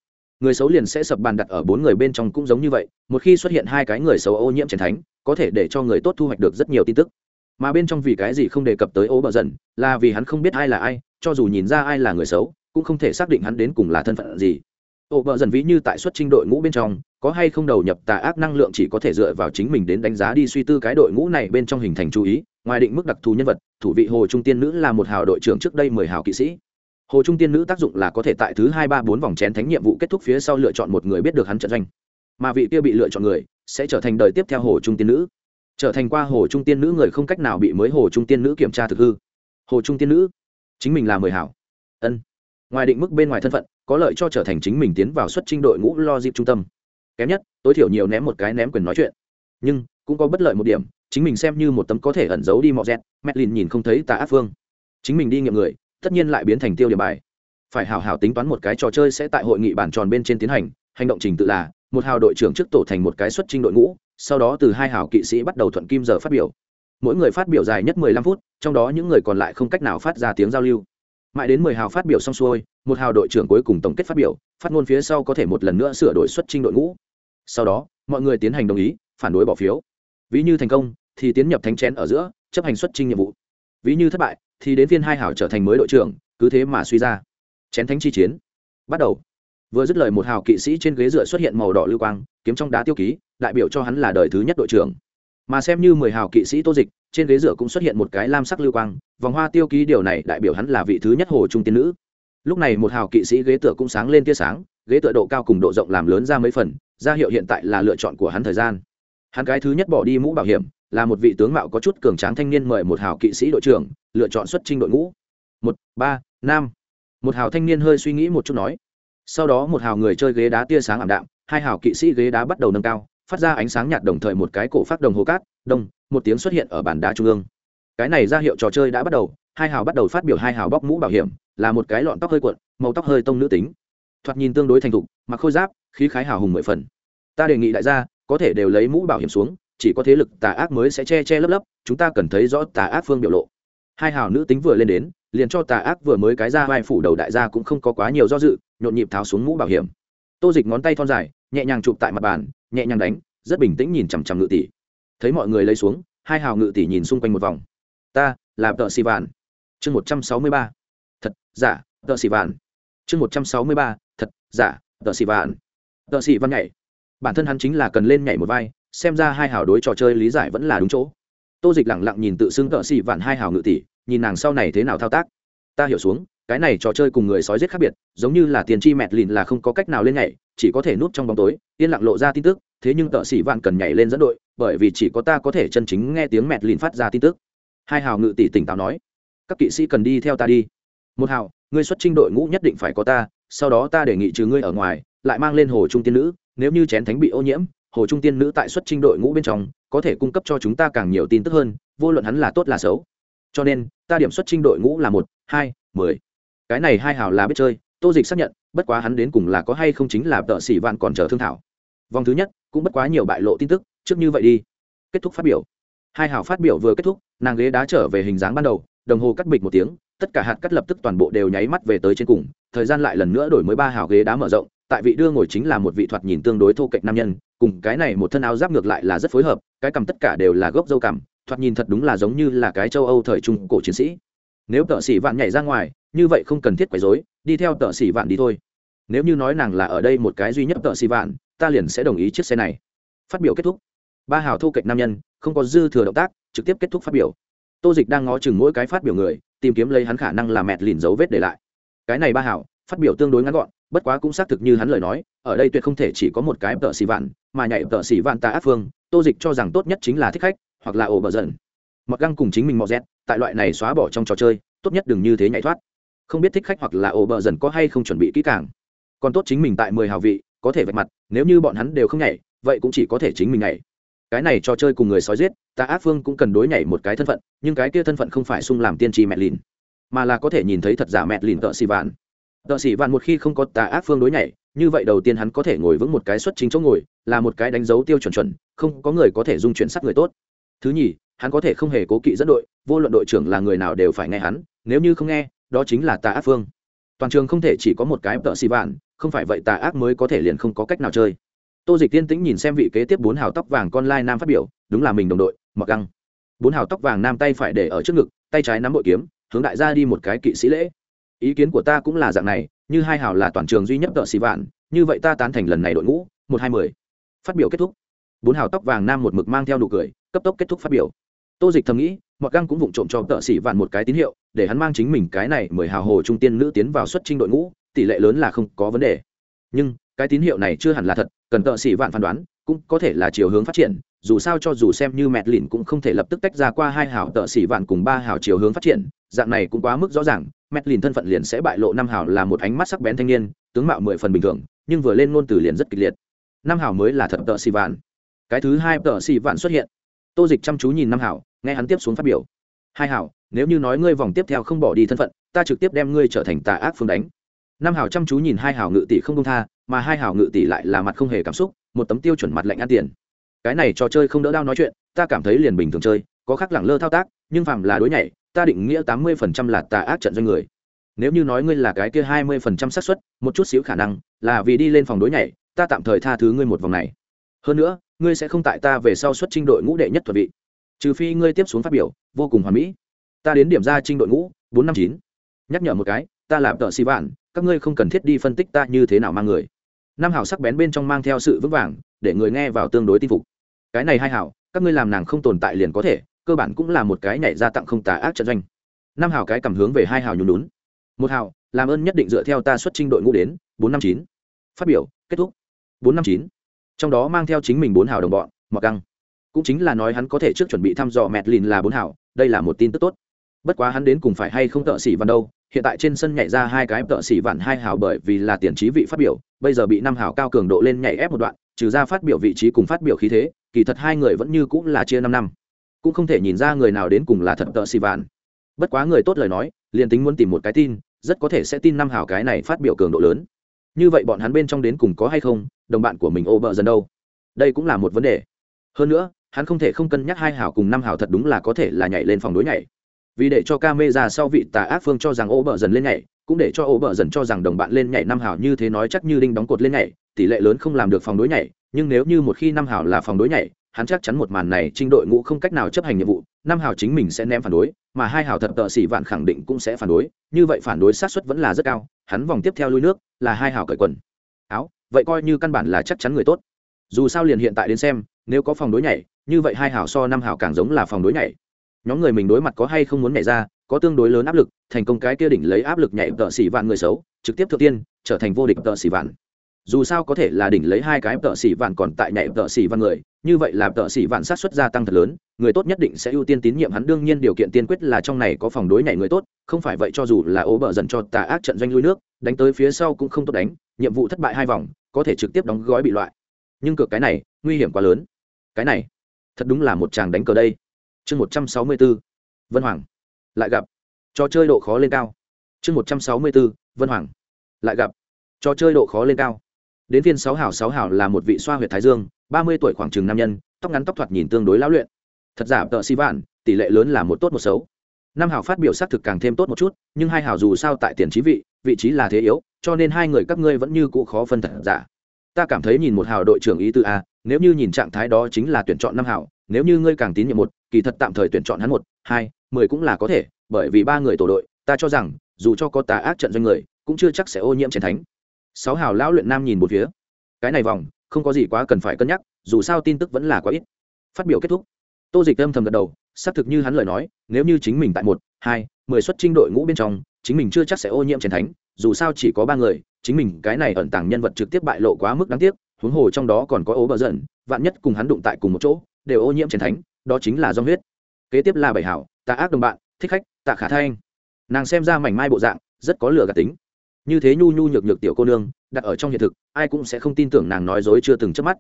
Người xấu liền sẽ sập bàn đặt ở bốn người bên trong cũng giống như vậy, một khi xuất hiện hai cái người xấu ô nhiễm chén thánh, có thể để cho người tốt thu hoạch được rất nhiều tin tức. Mà bên trong vì cái gì không đề cập tới ố bờ dần, là vì hắn không biết ai là ai, cho dù nhìn ra ai là người xấu, cũng không thể xác định hắn đến cùng là thân phận gì. Ố bờ dần ví như tại xuất trinh đội ngũ bên trong, có hay không đầu nhập tà ác năng lượng chỉ có thể dựa vào chính mình đến đánh giá đi suy tư cái đội ngũ này bên trong hình thành chú ý, ngoài định mức đặc thù nhân vật, thủ vị hồ trung tiên nữ là một hào đội trưởng trước đây mười hào kỵ sĩ hồ trung tiên nữ tác dụng là có thể tại thứ hai, ba, bốn vòng chén thánh nhiệm vụ kết thúc phía sau lựa chọn một người biết được hắn trận doanh. Mà vị kia bị lựa chọn người sẽ trở thành đời tiếp theo hồ trung tiên nữ. Trở thành qua hồ trung tiên nữ người không cách nào bị mới hồ trung tiên nữ kiểm tra thực hư. Hồ trung tiên nữ, chính mình là mười hảo. Ân. Ngoài định mức bên ngoài thân phận, có lợi cho trở thành chính mình tiến vào xuất trinh đội ngũ lo dịp trung tâm. Kém nhất, tối thiểu nhiều ném một cái ném quyền nói chuyện. Nhưng, cũng có bất lợi một điểm, chính mình xem như một tấm có thể ẩn giấu đi mọi dẹt lìn nhìn không thấy tà ác phương. Chính mình đi nghiệm người tất nhiên lại biến thành tiêu điểm bài. Phải hào hào tính toán một cái trò chơi sẽ tại hội nghị bản tròn bên trên tiến hành hành động trình tự là, một hào đội trưởng trước tổ thành một cái xuất trinh đội ngũ, sau đó từ hai hào kỵ sĩ bắt đầu thuận kim giờ phát biểu. Mỗi người phát biểu dài nhất mười lăm phút, trong đó những người còn lại không cách nào phát ra tiếng giao lưu. Mãi đến mười hào phát biểu xong xuôi, một hào đội trưởng cuối cùng tổng kết phát biểu, phát ngôn phía sau có thể một lần nữa sửa đổi xuất trinh đội ngũ. Sau đó, mọi người tiến hành đồng ý, phản đối bỏ phiếu. Ví như thành công, thì tiến nhập thánh chén ở giữa, chấp hành xuất trinh nhiệm vụ ví như thất bại, thì đến phiên hai hảo trở thành mới đội trưởng, cứ thế mà suy ra. Chén thánh chi chiến. Bắt đầu. Vừa dứt lời một hào kỵ sĩ trên ghế dựa xuất hiện màu đỏ lưu quang, kiếm trong đá tiêu ký, đại biểu cho hắn là đời thứ nhất đội trưởng. Mà xem như mười hào kỵ sĩ tô dịch, trên ghế dựa cũng xuất hiện một cái lam sắc lưu quang, vòng hoa tiêu ký điều này đại biểu hắn là vị thứ nhất hồ trung tiên nữ. Lúc này một hào kỵ sĩ ghế tựa cũng sáng lên tia sáng, ghế tựa độ cao cùng độ rộng làm lớn ra mấy phần, ra hiệu hiện tại là lựa chọn của hắn thời gian. Hắn cái thứ nhất bỏ đi mũ bảo hiểm là một vị tướng mạo có chút cường tráng thanh niên mời một hào kỵ sĩ đội trưởng, lựa chọn xuất trinh đội ngũ. Một, ba, năm. Một hào thanh niên hơi suy nghĩ một chút nói. Sau đó một hào người chơi ghế đá tia sáng ảm đạm, hai hào kỵ sĩ ghế đá bắt đầu nâng cao, phát ra ánh sáng nhạt đồng thời một cái cổ phát đồng hồ cát, đông, một tiếng xuất hiện ở bàn đá trung ương. Cái này ra hiệu trò chơi đã bắt đầu, hai hào bắt đầu phát biểu hai hào bóc mũ bảo hiểm, là một cái lọn tóc hơi cuộn, màu tóc hơi tông nữ tính. Thoạt nhìn tương đối thành thục, mặc khôi giáp, khí khái hào hùng mười phần. Ta đề nghị đại gia, có thể đều lấy mũ bảo hiểm xuống chỉ có thế lực tà ác mới sẽ che che lấp lấp, chúng ta cần thấy rõ tà ác phương biểu lộ. Hai hào nữ tính vừa lên đến, liền cho tà ác vừa mới cái ra vai phủ đầu đại gia cũng không có quá nhiều do dự, nhộn nhịp tháo xuống mũ bảo hiểm. Tô dịch ngón tay thon dài, nhẹ nhàng chụp tại mặt bàn, nhẹ nhàng đánh, rất bình tĩnh nhìn chằm chằm ngự tỷ. Thấy mọi người lấy xuống, hai hào ngự tỷ nhìn xung quanh một vòng. Ta, là tợ xì vạn. Chương một trăm sáu mươi ba. Thật, giả, tợ xì vạn. Chương một trăm sáu mươi ba. Thật, giả, tợ xì vạn. Tợ xì văn nhảy. Bản thân hắn chính là cần lên nhảy một vai xem ra hai hào đối trò chơi lý giải vẫn là đúng chỗ. Tô dịch lẳng lặng nhìn tự xưng cỡ xì vạn hai hào ngự tỷ, nhìn nàng sau này thế nào thao tác. Ta hiểu xuống, cái này trò chơi cùng người sói giết khác biệt, giống như là tiền chi mẹt lìn là không có cách nào lên nhảy, chỉ có thể núp trong bóng tối, yên lặng lộ ra tin tức, thế nhưng tợ sĩ vạn cần nhảy lên dẫn đội, bởi vì chỉ có ta có thể chân chính nghe tiếng mẹt lìn phát ra tin tức. Hai hào ngự tỷ tỉnh táo nói, các kỵ sĩ cần đi theo ta đi. Một hào, ngươi xuất trinh đội ngũ nhất định phải có ta, sau đó ta đề nghị trừ ngươi ở ngoài, lại mang lên hồ trung tiên nữ, nếu như chén thánh bị ô nhiễm hồ trung tiên nữ tại xuất trinh đội ngũ bên trong, có thể cung cấp cho chúng ta càng nhiều tin tức hơn, vô luận hắn là tốt là xấu. Cho nên, ta điểm xuất trinh đội ngũ là một, hai, mười. Cái này hai hào là biết chơi, tô dịch xác nhận, bất quá hắn đến cùng là có hay không chính là tợ sĩ vạn còn chờ thương thảo. Vòng thứ nhất, cũng bất quá nhiều bại lộ tin tức, trước như vậy đi. Kết thúc phát biểu. Hai hào phát biểu vừa kết thúc, nàng ghế đá trở về hình dáng ban đầu, đồng hồ cắt bịch một tiếng, tất cả hạt cắt lập tức toàn bộ đều nháy mắt về tới trên cùng, thời gian lại lần nữa đổi mới ba hào ghế đá mở rộng tại vị đưa ngồi chính là một vị thoạt nhìn tương đối thô kệch nam nhân, cùng cái này một thân áo giáp ngược lại là rất phối hợp, cái cầm tất cả đều là gốc dâu cằm, thoạt nhìn thật đúng là giống như là cái châu âu thời trung cổ chiến sĩ. Nếu tợ sĩ vạn nhảy ra ngoài, như vậy không cần thiết quấy rối, đi theo tợ sĩ vạn đi thôi. Nếu như nói nàng là ở đây một cái duy nhất tợ sĩ vạn, ta liền sẽ đồng ý chiếc xe này. Phát biểu kết thúc. Ba hào thu kệch nam nhân, không có dư thừa động tác, trực tiếp kết thúc phát biểu. Tô dịch đang ngó chừng mỗi cái phát biểu người, tìm kiếm lấy hắn khả năng là mẹt lìn dấu vết để lại. Cái này ba hảo phát biểu tương đối ngắn gọn, bất quá cũng xác thực như hắn lời nói, ở đây tuyệt không thể chỉ có một cái tợ xì vạn, mà nhảy tợ xì vạn ta áp phương, tô dịch cho rằng tốt nhất chính là thích khách, hoặc là ổ bờ dần mặc găng cùng chính mình mọ rét tại loại này xóa bỏ trong trò chơi, tốt nhất đừng như thế nhảy thoát. Không biết thích khách hoặc là ổ bờ dần có hay không chuẩn bị kỹ càng. Còn tốt chính mình tại mười hào vị, có thể vạch mặt, nếu như bọn hắn đều không nhảy, vậy cũng chỉ có thể chính mình nhảy. Cái này trò chơi cùng người sói giết, ta ác phương cũng cần đối nhảy một cái thân phận, nhưng cái kia thân phận không phải sung làm tiên tri mẹ lìn, mà là có thể nhìn thấy thật giả mẹ lìn tợ xì vạn tợ sĩ vạn một khi không có tà ác phương đối nhảy, như vậy đầu tiên hắn có thể ngồi vững một cái xuất chính chỗ ngồi, là một cái đánh dấu tiêu chuẩn chuẩn, không có người có thể dung chuyển sắc người tốt. Thứ nhì, hắn có thể không hề cố kỵ dẫn đội, vô luận đội trưởng là người nào đều phải nghe hắn, nếu như không nghe, đó chính là tà ác phương. Toàn trường không thể chỉ có một cái tợ xì vạn, không phải vậy tà ác mới có thể liền không có cách nào chơi. Tô dịch tiên tĩnh nhìn xem vị kế tiếp bốn hào tóc vàng con lai nam phát biểu, đúng là mình đồng đội, mặc găng. Bốn hào tóc vàng nam tay phải để ở trước ngực, tay trái nắm bội kiếm, hướng đại ra đi một cái kỵ sĩ lễ ý kiến của ta cũng là dạng này, như hai hào là toàn trường duy nhất tợ xì vạn, như vậy ta tán thành lần này đội ngũ, một hai mười. phát biểu kết thúc. Bốn hào tóc vàng nam một mực mang theo nụ cười, cấp tốc kết thúc phát biểu. Tô dịch thầm nghĩ mọi găng cũng vụng trộm cho tợ xỉ vạn một cái tín hiệu, để hắn mang chính mình cái này mời hào hồ trung tiên nữ tiến vào xuất trinh đội ngũ, tỷ lệ lớn là không có vấn đề. Nhưng, cái tín hiệu này chưa hẳn là thật, cần tợ xỉ vạn phán đoán cũng có thể là chiều hướng phát triển, dù sao cho dù xem như mẹt lìn cũng không thể lập tức tách ra qua hai hảo tợ xỉ vạn cùng ba hảo chiều hướng phát triển, dạng này cũng quá mức rõ ràng, mẹt lìn thân phận liền sẽ bại lộ năm hảo là một ánh mắt sắc bén thanh niên, tướng mạo mười phần bình thường, nhưng vừa lên ngôn từ liền rất kịch liệt. Năm hảo mới là thật tợ xỉ vạn. Cái thứ hai tợ xỉ vạn xuất hiện. Tô dịch chăm chú nhìn năm hảo, nghe hắn tiếp xuống phát biểu. Hai hảo, nếu như nói ngươi vòng tiếp theo không bỏ đi thân phận, ta trực tiếp đem ngươi trở thành tà ác phương đánh. Năm hảo chăm chú nhìn hai hảo ngự tỷ không công tha mà hai hảo ngự tỷ lại là mặt không hề cảm xúc, một tấm tiêu chuẩn mặt lạnh ăn tiền. Cái này trò chơi không đỡ đau nói chuyện, ta cảm thấy liền bình thường chơi, có khác lẳng lơ thao tác, nhưng phàm là đối nhảy, ta định nghĩa tám mươi phần trăm là tà ác trận doanh người. Nếu như nói ngươi là cái kia hai mươi phần trăm xác suất, một chút xíu khả năng là vì đi lên phòng đối nhảy, ta tạm thời tha thứ ngươi một vòng này. Hơn nữa, ngươi sẽ không tại ta về sau xuất trinh đội ngũ đệ nhất thuật vị. Trừ phi ngươi tiếp xuống phát biểu, vô cùng hoàn mỹ. Ta đến điểm ra trinh đội ngũ, bốn năm chín. Nhắc nhở một cái, ta làm tợ xì vạn, các ngươi không cần thiết đi phân tích ta như thế nào mang người năm hảo sắc bén bên trong mang theo sự vững vàng để người nghe vào tương đối tin phục. Cái này hai hảo các ngươi làm nàng không tồn tại liền có thể cơ bản cũng là một cái nhảy ra tặng không tà ác trận doanh. Năm hảo cái cầm hướng về hai hảo nhún nhún. Một hảo làm ơn nhất định dựa theo ta xuất trình đội ngũ đến bốn năm chín. Phát biểu kết thúc. Bốn năm chín. Trong đó mang theo chính mình bốn Hảo đồng bọn mặc căng. Cũng chính là nói hắn có thể trước chuẩn bị thăm dò mẹt lìn là bốn Hảo, đây là một tin tức tốt. Bất quá hắn đến cùng phải hay không tợ xỉ văn đâu hiện tại trên sân nhảy ra hai cái tợ xỉ vạn hai Hảo bởi vì là tiền trí vị phát biểu bây giờ bị năm Hảo cao cường độ lên nhảy ép một đoạn, trừ ra phát biểu vị trí cùng phát biểu khí thế, kỳ thật hai người vẫn như cũng là chia năm năm. Cũng không thể nhìn ra người nào đến cùng là thật tợ xỉ vạn. Bất quá người tốt lời nói, liền tính muốn tìm một cái tin, rất có thể sẽ tin năm Hảo cái này phát biểu cường độ lớn. Như vậy bọn hắn bên trong đến cùng có hay không, đồng bạn của mình ô bợ dần đâu? Đây cũng là một vấn đề. Hơn nữa, hắn không thể không cân nhắc hai hảo cùng năm hảo thật đúng là có thể là nhảy lên phòng đối nhảy. Vì để cho ca mê ra sau vị tà ác phương cho rằng ô bợ dần lên nhảy cũng để cho ổ bờ dần cho rằng đồng bạn lên nhảy năm hảo như thế nói chắc như đinh đóng cột lên nhảy, tỷ lệ lớn không làm được phòng đối nhảy, nhưng nếu như một khi năm hảo là phòng đối nhảy, hắn chắc chắn một màn này trinh đội ngũ không cách nào chấp hành nhiệm vụ, năm hảo chính mình sẽ ném phản đối, mà hai hảo thật tợ xỉ vạn khẳng định cũng sẽ phản đối, như vậy phản đối sát xuất vẫn là rất cao, hắn vòng tiếp theo lui nước là hai hảo cởi quần. Áo, vậy coi như căn bản là chắc chắn người tốt. Dù sao liền hiện tại đến xem, nếu có phòng đối nhảy, như vậy hai hảo so năm hảo càng giống là phòng đối nhảy. Nhóm người mình đối mặt có hay không muốn nhảy ra có tương đối lớn áp lực, thành công cái kia đỉnh lấy áp lực nhảy tợ xỉ vạn người xấu, trực tiếp thượng tiên, trở thành vô địch tợ xỉ vạn. Dù sao có thể là đỉnh lấy hai cái tợ xỉ vạn còn tại nhảy tợ xỉ vạn người, như vậy là tợ xỉ vạn sát xuất gia tăng thật lớn, người tốt nhất định sẽ ưu tiên tín nhiệm hắn, đương nhiên điều kiện tiên quyết là trong này có phòng đối nhảy người tốt, không phải vậy cho dù là ố bờ dần cho tà ác trận doanh lui nước, đánh tới phía sau cũng không tốt đánh, nhiệm vụ thất bại hai vòng, có thể trực tiếp đóng gói bị loại. Nhưng cược cái này, nguy hiểm quá lớn. Cái này, thật đúng là một chàng đánh cờ đây. Chương một trăm sáu mươi bốn vân hoàng lại gặp. Trò chơi độ khó lên cao. Chương một trăm sáu mươi bốn vân hoàng. Lại gặp. Trò chơi độ khó lên cao. Đến phiên sáu hảo sáu hảo là một vị xoa huyệt thái dương, ba mươi tuổi khoảng chừng nam nhân, tóc ngắn tóc thoạt nhìn tương đối lão luyện. Thật giả tợ si vạn, tỷ lệ lớn là một tốt một xấu. Năm hảo phát biểu xác thực càng thêm tốt một chút, nhưng hai hảo dù sao tại tiền trí vị vị trí là thế yếu, cho nên hai người các ngươi vẫn như cũ khó phân thật giả. Ta cảm thấy nhìn một hảo đội trưởng ý tư a, nếu như nhìn trạng thái đó chính là tuyển chọn năm hảo nếu như ngươi càng tín nhiệm một, kỳ thật tạm thời tuyển chọn hắn một, hai, mười cũng là có thể, bởi vì ba người tổ đội, ta cho rằng, dù cho có tà ác trận doanh người, cũng chưa chắc sẽ ô nhiễm chiến thánh. Sáu hào lão luyện nam nhìn một phía. Cái này vòng, không có gì quá cần phải cân nhắc, dù sao tin tức vẫn là quá ít. Phát biểu kết thúc. Tô dịch âm thầm gật đầu, xác thực như hắn lời nói, nếu như chính mình tại một, hai, mười xuất trinh đội ngũ bên trong, chính mình chưa chắc sẽ ô nhiễm chiến thánh, dù sao chỉ có ba người, chính mình cái này ẩn tàng nhân vật trực tiếp bại lộ quá mức đáng tiếc, huống hồ trong đó còn có ố bờ giận vạn nhất cùng hắn đụng tại cùng một chỗ đều ô nhiễm chiến thánh, đó chính là do huyết. Kế tiếp là bảy hảo, tạ ác đồng bạn, thích khách, tạ khả thanh. Nàng xem ra mảnh mai bộ dạng, rất có lửa gạt tính. Như thế nhu nhu nhược nhược tiểu cô nương, đặt ở trong hiện thực, ai cũng sẽ không tin tưởng nàng nói dối chưa từng chớp mắt.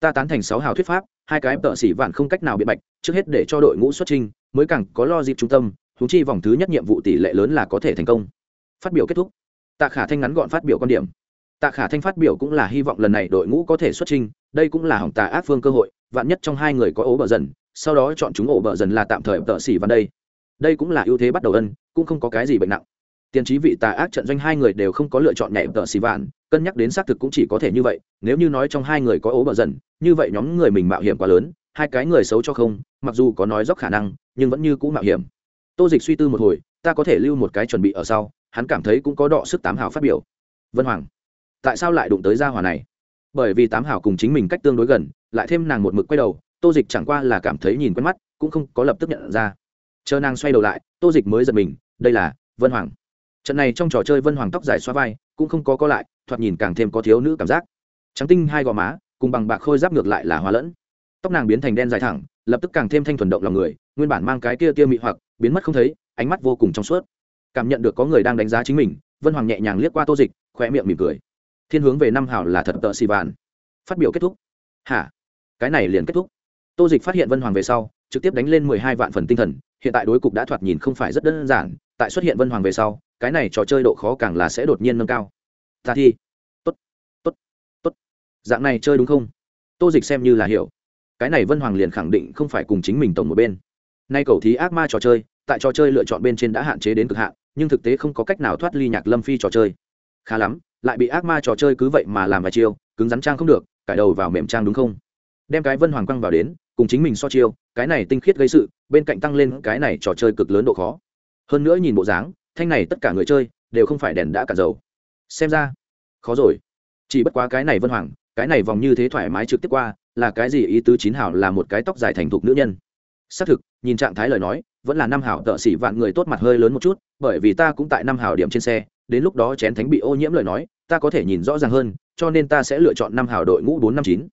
Ta tán thành sáu hào thuyết pháp, hai cái tợ xỉ vạn không cách nào biện bạch, trước hết để cho đội ngũ xuất trình mới càng có lo dịp trung tâm thú chi vòng thứ nhất nhiệm vụ tỷ lệ lớn là có thể thành công. Phát biểu kết thúc. Tạ khả thanh ngắn gọn phát biểu quan điểm tạ khả thanh phát biểu cũng là hy vọng lần này đội ngũ có thể xuất trình đây cũng là hỏng tà ác phương cơ hội, vạn nhất trong hai người có ố bờ dần, sau đó chọn chúng ổ bờ dần là tạm thời tợ xỉ vào đây. Đây cũng là ưu thế bắt đầu ân, cũng không có cái gì bệnh nặng. Tiền trí vị tà ác trận doanh hai người đều không có lựa chọn nhảy tợ xỉ vạn, cân nhắc đến xác thực cũng chỉ có thể như vậy, nếu như nói trong hai người có ố bờ dần, như vậy nhóm người mình mạo hiểm quá lớn, hai cái người xấu cho không, mặc dù có nói dốc khả năng, nhưng vẫn như cũ mạo hiểm. Tô dịch suy tư một hồi, ta có thể lưu một cái chuẩn bị ở sau, hắn cảm thấy cũng có đọ sức tám hào phát biểu. Vân hoàng tại sao lại đụng tới gia hỏa này? Bởi vì tám hào cùng chính mình cách tương đối gần, lại thêm nàng một mực quay đầu, tô dịch chẳng qua là cảm thấy nhìn quen mắt, cũng không có lập tức nhận ra. Chờ nàng xoay đầu lại, tô dịch mới giật mình, đây là vân hoàng. Trận này trong trò chơi vân hoàng tóc dài xoa vai, cũng không có có lại, thoạt nhìn càng thêm có thiếu nữ cảm giác. Trắng tinh hai gò má, cùng bằng bạc khôi giáp ngược lại là hóa lẫn. Tóc nàng biến thành đen dài thẳng, lập tức càng thêm thanh thuần động lòng người, nguyên bản mang cái kia tia mị hoặc, biến mất không thấy, ánh mắt vô cùng trong suốt. Cảm nhận được có người đang đánh giá chính mình, vân hoàng nhẹ nhàng liếc qua tô dịch khoe miệng mỉm cười thiên hướng về năm hảo là thật tợ xì vạn. Phát biểu kết thúc. Hả? Cái này liền kết thúc. Tô dịch phát hiện vân hoàng về sau, trực tiếp đánh lên mười hai vạn phần tinh thần, hiện tại đối cục đã thoạt nhìn không phải rất đơn giản, tại xuất hiện vân hoàng về sau, cái này trò chơi độ khó càng là sẽ đột nhiên nâng cao. Ta thi. Tốt. Tốt. Tốt. Dạng này chơi đúng không? Tô dịch xem như là hiểu. Cái này vân hoàng liền khẳng định không phải cùng chính mình tổng một bên. Nay cầu thí ác ma trò chơi, tại trò chơi lựa chọn bên trên đã hạn chế đến cực hạn, nhưng thực tế không có cách nào thoát ly nhạc lâm phi trò chơi. Khá lắm lại bị ác ma trò chơi cứ vậy mà làm vài chiêu, cứng rắn trang không được, cải đầu vào mềm trang đúng không? Đem cái vân hoàng quăng vào đến, cùng chính mình so chiêu, cái này tinh khiết gây sự, bên cạnh tăng lên cái này trò chơi cực lớn độ khó. Hơn nữa nhìn bộ dáng, thanh này tất cả người chơi, đều không phải đèn đã cả dầu. Xem ra, khó rồi. Chỉ bất quá cái này vân hoàng, cái này vòng như thế thoải mái trực tiếp qua, là cái gì ý tứ chín hảo là một cái tóc dài thành thục nữ nhân. Xác thực, nhìn trạng thái lời nói, vẫn là năm hảo tợ xỉ vạn người tốt mặt hơi lớn một chút, bởi vì ta cũng tại năm hảo điểm trên xe, đến lúc đó chén thánh bị ô nhiễm lời nói ta có thể nhìn rõ ràng hơn, cho nên ta sẽ lựa chọn năm hảo đội ngũ bốn năm chín.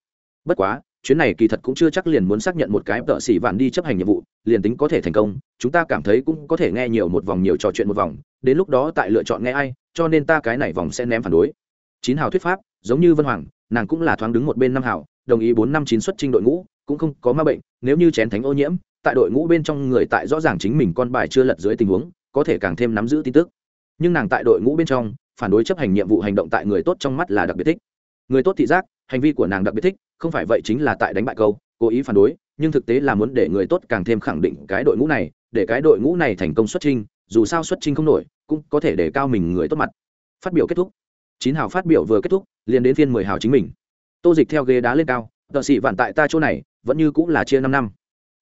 Bất quá, chuyến này kỳ thật cũng chưa chắc liền muốn xác nhận một cái tợ xỉ vạn đi chấp hành nhiệm vụ, liền tính có thể thành công, chúng ta cảm thấy cũng có thể nghe nhiều một vòng nhiều trò chuyện một vòng, đến lúc đó tại lựa chọn nghe ai, cho nên ta cái này vòng sẽ ném phản đối. Chín hào thuyết pháp, giống như vân hoàng, nàng cũng là thoáng đứng một bên năm hào, đồng ý bốn năm chín xuất trình đội ngũ, cũng không có ma bệnh, nếu như chén thánh ô nhiễm, tại đội ngũ bên trong người tại rõ ràng chính mình con bài chưa lật dưới tình huống, có thể càng thêm nắm giữ tin tức. Nhưng nàng tại đội ngũ bên trong phản đối chấp hành nhiệm vụ hành động tại người tốt trong mắt là đặc biệt thích. Người tốt thị giác, hành vi của nàng đặc biệt thích, không phải vậy chính là tại đánh bại câu, cố ý phản đối, nhưng thực tế là muốn để người tốt càng thêm khẳng định cái đội ngũ này, để cái đội ngũ này thành công xuất trinh dù sao xuất trinh không nổi, cũng có thể để cao mình người tốt mặt. Phát biểu kết thúc. Chín hào phát biểu vừa kết thúc, liền đến phiên mười hào chính mình. Tô dịch theo ghế đá lên cao, tợ sĩ vạn tại ta chỗ này, vẫn như cũng là chia năm năm.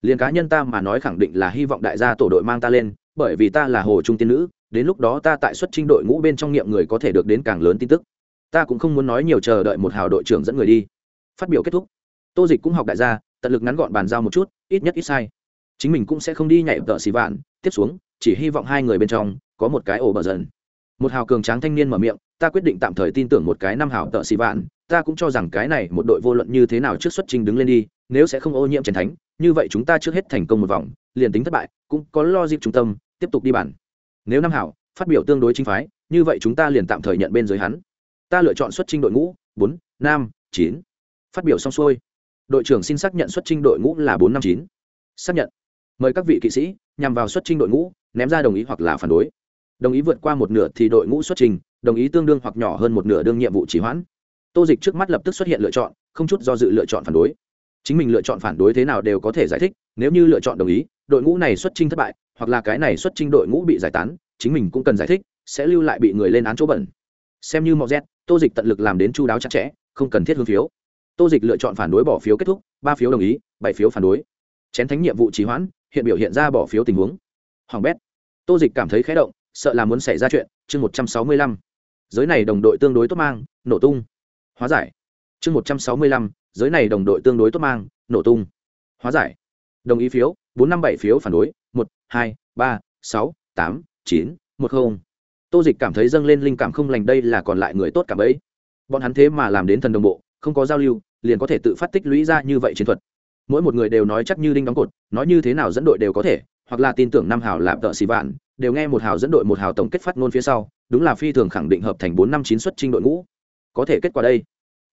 Liền cá nhân ta mà nói khẳng định là hy vọng đại gia tổ đội mang ta lên, bởi vì ta là hồ trung tiên nữ đến lúc đó ta tại xuất trinh đội ngũ bên trong nghiệm người có thể được đến càng lớn tin tức. Ta cũng không muốn nói nhiều chờ đợi một hào đội trưởng dẫn người đi. Phát biểu kết thúc. Tô dịch cũng học đại gia, tận lực ngắn gọn bàn giao một chút, ít nhất ít sai. Chính mình cũng sẽ không đi nhảy tợ xì vạn. Tiếp xuống, chỉ hy vọng hai người bên trong có một cái ổ bờ dần. Một hào cường tráng thanh niên mở miệng, ta quyết định tạm thời tin tưởng một cái năm hào tợ xì vạn. Ta cũng cho rằng cái này một đội vô luận như thế nào trước xuất trình đứng lên đi, nếu sẽ không ô nhiễm trần thánh, như vậy chúng ta trước hết thành công một vòng, liền tính thất bại, cũng có lo dịp trung tâm, tiếp tục đi bàn nếu năm hảo, phát biểu tương đối chính phái, như vậy chúng ta liền tạm thời nhận bên dưới hắn. Ta lựa chọn xuất trình đội ngũ, bốn, năm, chín. Phát biểu xong xuôi, đội trưởng xin xác nhận xuất trình đội ngũ là bốn, năm, chín. Xác nhận. Mời các vị kỵ sĩ nhằm vào xuất trình đội ngũ, ném ra đồng ý hoặc là phản đối. Đồng ý vượt qua một nửa thì đội ngũ xuất trình, đồng ý tương đương hoặc nhỏ hơn một nửa đương nhiệm vụ chỉ hoãn. Tô dịch trước mắt lập tức xuất hiện lựa chọn, không chút do dự lựa chọn phản đối. Chính mình lựa chọn phản đối thế nào đều có thể giải thích, nếu như lựa chọn đồng ý, đội ngũ này xuất trình thất bại hoặc là cái này xuất trình đội ngũ bị giải tán, chính mình cũng cần giải thích, sẽ lưu lại bị người lên án chỗ bẩn. Xem như mọi z, tô dịch tận lực làm đến chu đáo chặt chẽ, không cần thiết hướng phiếu. Tô dịch lựa chọn phản đối bỏ phiếu kết thúc, ba phiếu đồng ý, bảy phiếu phản đối. Chén thánh nhiệm vụ trì hoãn, hiện biểu hiện ra bỏ phiếu tình huống. Hoàng bét. Tô dịch cảm thấy khé động, sợ là muốn xảy ra chuyện, chương một trăm sáu mươi lăm. Giới này đồng đội tương đối tốt mang, nổ tung. Hóa giải. Chương một trăm sáu mươi lăm, giới này đồng đội tương đối tốt mang, nổ tung. Hóa giải. Đồng ý phiếu, bốn năm bảy phiếu phản đối một, hai, ba, sáu, tám, chín, một không. Tô dịch cảm thấy dâng lên linh cảm không lành đây là còn lại người tốt cảm ấy bọn hắn thế mà làm đến thần đồng bộ, không có giao lưu, liền có thể tự phát tích lũy ra như vậy chiến thuật. Mỗi một người đều nói chắc như đinh đóng cột, nói như thế nào dẫn đội đều có thể, hoặc là tin tưởng năm hào lạp tợ xì vạn, đều nghe một hào dẫn đội một hào tổng kết phát ngôn phía sau, đúng là phi thường khẳng định hợp thành bốn năm chín xuất trinh đội ngũ. Có thể kết quả đây.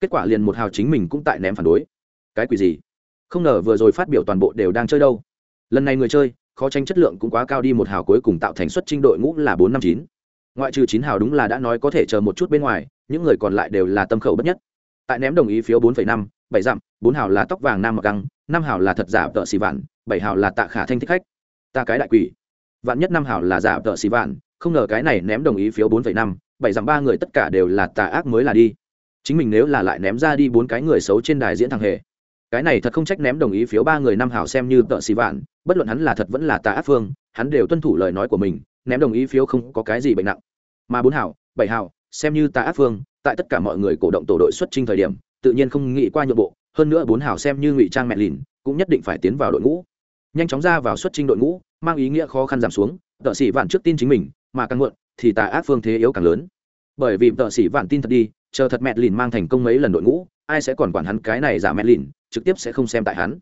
Kết quả liền một hào chính mình cũng tại ném phản đối. Cái quỷ gì? Không ngờ vừa rồi phát biểu toàn bộ đều đang chơi đâu. Lần này người chơi khó tranh chất lượng cũng quá cao đi một hào cuối cùng tạo thành xuất trinh đội ngũ là bốn năm chín. Ngoại trừ chín hào đúng là đã nói có thể chờ một chút bên ngoài, những người còn lại đều là tâm khẩu bất nhất. Tại ném đồng ý phiếu bốn năm, bảy dặm, bốn hào là tóc vàng nam mặc găng, năm hào là thật giả tợ xì vạn, bảy hào là tạ khả thanh thích khách. Ta cái đại quỷ. Vạn nhất năm hào là giả tợ xì vạn, không ngờ cái này ném đồng ý phiếu bốn năm, bảy dặm ba người tất cả đều là tà ác mới là đi. Chính mình nếu là lại ném ra đi bốn cái người xấu trên đài diễn thằng hề cái này thật không trách ném đồng ý phiếu ba người năm hảo xem như tợ xì vạn bất luận hắn là thật vẫn là tà ác phương hắn đều tuân thủ lời nói của mình ném đồng ý phiếu không có cái gì bệnh nặng. Mà bốn hảo, bảy hảo xem như tà ác phương tại tất cả mọi người cổ động tổ đội xuất trình thời điểm tự nhiên không nghĩ qua nhượng bộ hơn nữa bốn hảo xem như ngụy trang mẹ lìn cũng nhất định phải tiến vào đội ngũ. Nhanh chóng ra vào xuất trình đội ngũ mang ý nghĩa khó khăn giảm xuống tợ sĩ vạn trước tin chính mình mà càng muộn thì tà ác phương thế yếu càng lớn. Bởi vì tợ sĩ vạn tin thật đi chờ thật mẹ lìn mang thành công mấy lần đội ngũ ai sẽ còn quản hắn cái này giả mẹ lìn trực tiếp sẽ không xem tại hắn.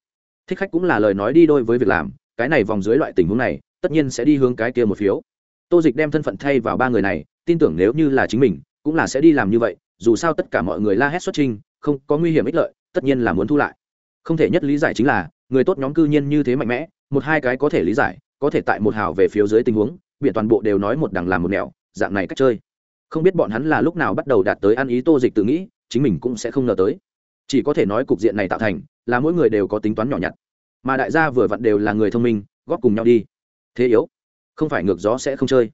Thích khách cũng là lời nói đi đôi với việc làm, cái này vòng dưới loại tình huống này, tất nhiên sẽ đi hướng cái kia một phiếu. Tô dịch đem thân phận thay vào ba người này, tin tưởng nếu như là chính mình, cũng là sẽ đi làm như vậy, dù sao tất cả mọi người la hét xuất trình không có nguy hiểm ích lợi, tất nhiên là muốn thu lại. Không thể nhất lý giải chính là, người tốt nhóm cư nhiên như thế mạnh mẽ, một hai cái có thể lý giải, có thể tại một hào về phía dưới tình huống biện toàn bộ đều nói một đằng làm một nẻo, dạng này cách chơi. Không biết bọn hắn là lúc nào bắt đầu đạt tới ăn ý tô dịch tự nghĩ, chính mình cũng sẽ không ngờ tới chỉ có thể nói cục diện này tạo thành là mỗi người đều có tính toán nhỏ nhặt. Mà đại gia vừa vặn đều là người thông minh, góp cùng nhau đi. Thế yếu, không phải ngược gió sẽ không chơi.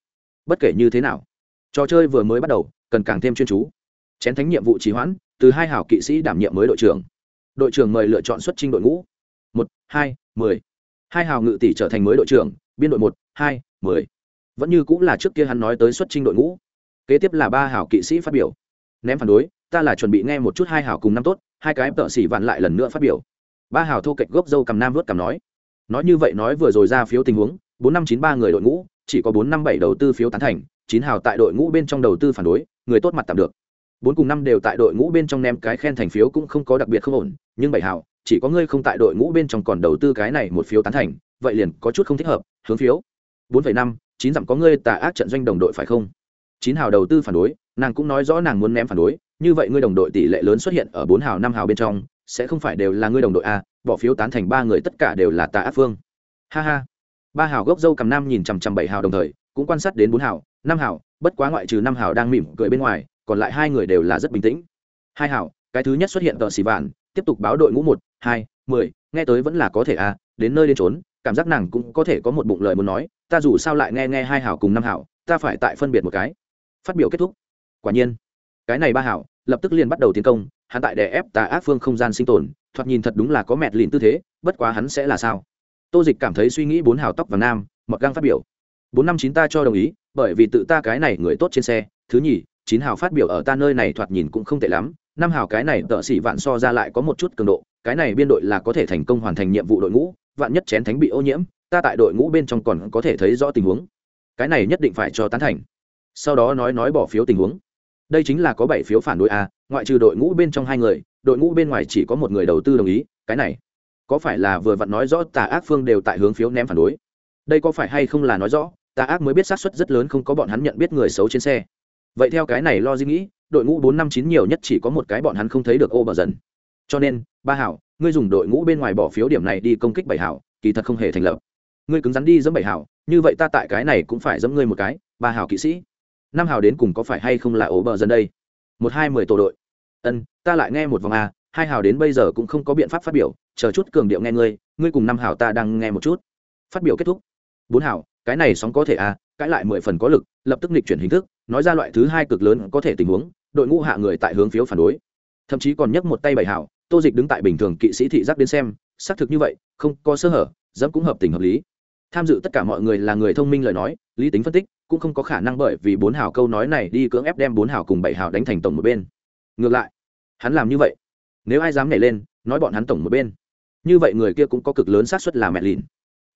Bất kể như thế nào, trò chơi vừa mới bắt đầu, cần càng thêm chuyên chú. Chén thánh nhiệm vụ trì hoãn, từ hai hảo kỵ sĩ đảm nhiệm mới đội trưởng. Đội trưởng mời lựa chọn xuất trình đội ngũ. Một, hai, mười. Hai hào ngự tỷ trở thành mới đội trưởng, biên đội một, hai, mười. Vẫn như cũng là trước kia hắn nói tới xuất trình đội ngũ. Kế tiếp là ba hảo kỵ sĩ phát biểu. Ném phản đối, ta là chuẩn bị nghe một chút hai hảo cùng năm tốt hai cái tợ xỉ vạn lại lần nữa phát biểu. Ba hào thô kệch gốc dâu cầm nam vớt cầm nói. Nói như vậy nói vừa rồi ra phiếu tình huống, bốn năm chín ba người đội ngũ, chỉ có bốn năm bảy đầu tư phiếu tán thành, chín hào tại đội ngũ bên trong đầu tư phản đối, người tốt mặt tạm được. Bốn cùng năm đều tại đội ngũ bên trong ném cái khen thành phiếu cũng không có đặc biệt không ổn, nhưng bảy hào, chỉ có ngươi không tại đội ngũ bên trong còn đầu tư cái này một phiếu tán thành, vậy liền có chút không thích hợp, hướng phiếu. Bốn phẩy năm, chín dặm có ngươi tà ác trận doanh đồng đội phải không? Chín hào đầu tư phản đối, nàng cũng nói rõ nàng muốn ném phản đối như vậy ngươi đồng đội tỷ lệ lớn xuất hiện ở bốn hào năm hào bên trong, sẽ không phải đều là ngươi đồng đội a, bỏ phiếu tán thành ba người tất cả đều là tà ác phương. Ha ha. Ba hào gốc dâu cầm nam nhìn chằm chằm bảy hào đồng thời, cũng quan sát đến bốn hào, năm hào, bất quá ngoại trừ năm hào đang mỉm cười bên ngoài, còn lại hai người đều là rất bình tĩnh. Hai hào, cái thứ nhất xuất hiện tờ xì vạn, tiếp tục báo đội ngũ một, hai, mười, nghe tới vẫn là có thể a, đến nơi đến trốn cảm giác nàng cũng có thể có một bụng lời muốn nói, ta dù sao lại nghe nghe hai hào cùng năm hào, ta phải tại phân biệt một cái. Phát biểu kết thúc. Quả nhiên cái này ba hảo, lập tức liền bắt đầu tiến công, hắn tại đè ép tà ác phương không gian sinh tồn, thoạt nhìn thật đúng là có mẹt lìn tư thế, bất quá hắn sẽ là sao? Tô dịch cảm thấy suy nghĩ bốn hào tóc và nam, mặc găng phát biểu. Bốn năm chín ta cho đồng ý, bởi vì tự ta cái này người tốt trên xe, thứ nhì, chín hào phát biểu ở ta nơi này thoạt nhìn cũng không tệ lắm, năm hào cái này tợ xỉ vạn so ra lại có một chút cường độ, cái này biên đội là có thể thành công hoàn thành nhiệm vụ đội ngũ, vạn nhất chén thánh bị ô nhiễm, ta tại đội ngũ bên trong còn có thể thấy rõ tình huống. Cái này nhất định phải cho tán thành. Sau đó nói nói bỏ phiếu tình huống đây chính là có bảy phiếu phản đối a, ngoại trừ đội ngũ bên trong hai người, đội ngũ bên ngoài chỉ có một người đầu tư đồng ý, cái này. Có phải là vừa vặn nói rõ tà ác phương đều tại hướng phiếu ném phản đối? Đây có phải hay không là nói rõ, tà ác mới biết xác suất rất lớn không có bọn hắn nhận biết người xấu trên xe. Vậy theo cái này lo gì nghĩ, đội ngũ bốn năm chín nhiều nhất chỉ có một cái bọn hắn không thấy được ô bờ dần cho nên, ba hảo, ngươi dùng đội ngũ bên ngoài bỏ phiếu điểm này đi công kích bảy hảo, kỳ thật không hề thành lập. Ngươi cứng rắn đi dẫm bảy hảo, như vậy ta tại cái này cũng phải dẫm ngươi một cái, ba hảo kỵ sĩ năm hào đến cùng có phải hay không là ổ bờ dân đây? Một hai mười tổ đội. Ân, ta lại nghe một vòng a hai hào đến bây giờ cũng không có biện pháp phát biểu, chờ chút cường điệu nghe ngươi ngươi cùng năm hào ta đang nghe một chút. Phát biểu kết thúc. Bốn hào, cái này sóng có thể à, a cãi lại mười phần có lực, lập tức nghịch chuyển hình thức, nói ra loại thứ hai cực lớn có thể tình huống, đội ngũ hạ người tại hướng phiếu phản đối. Thậm chí còn nhấc một tay bảy hào, tô dịch đứng tại bình thường kỵ sĩ thị giác đến xem, xác thực như vậy, không có sơ hở, dẫm cũng hợp tình hợp lý tham dự tất cả mọi người là người thông minh lời nói, lý tính phân tích, cũng không có khả năng bởi vì bốn hào câu nói này đi cưỡng ép đem bốn hào cùng bảy hào đánh thành tổng một bên. Ngược lại, hắn làm như vậy. Nếu ai dám nhảy lên, nói bọn hắn tổng một bên. Như vậy người kia cũng có cực lớn xác suất là mẹ lìn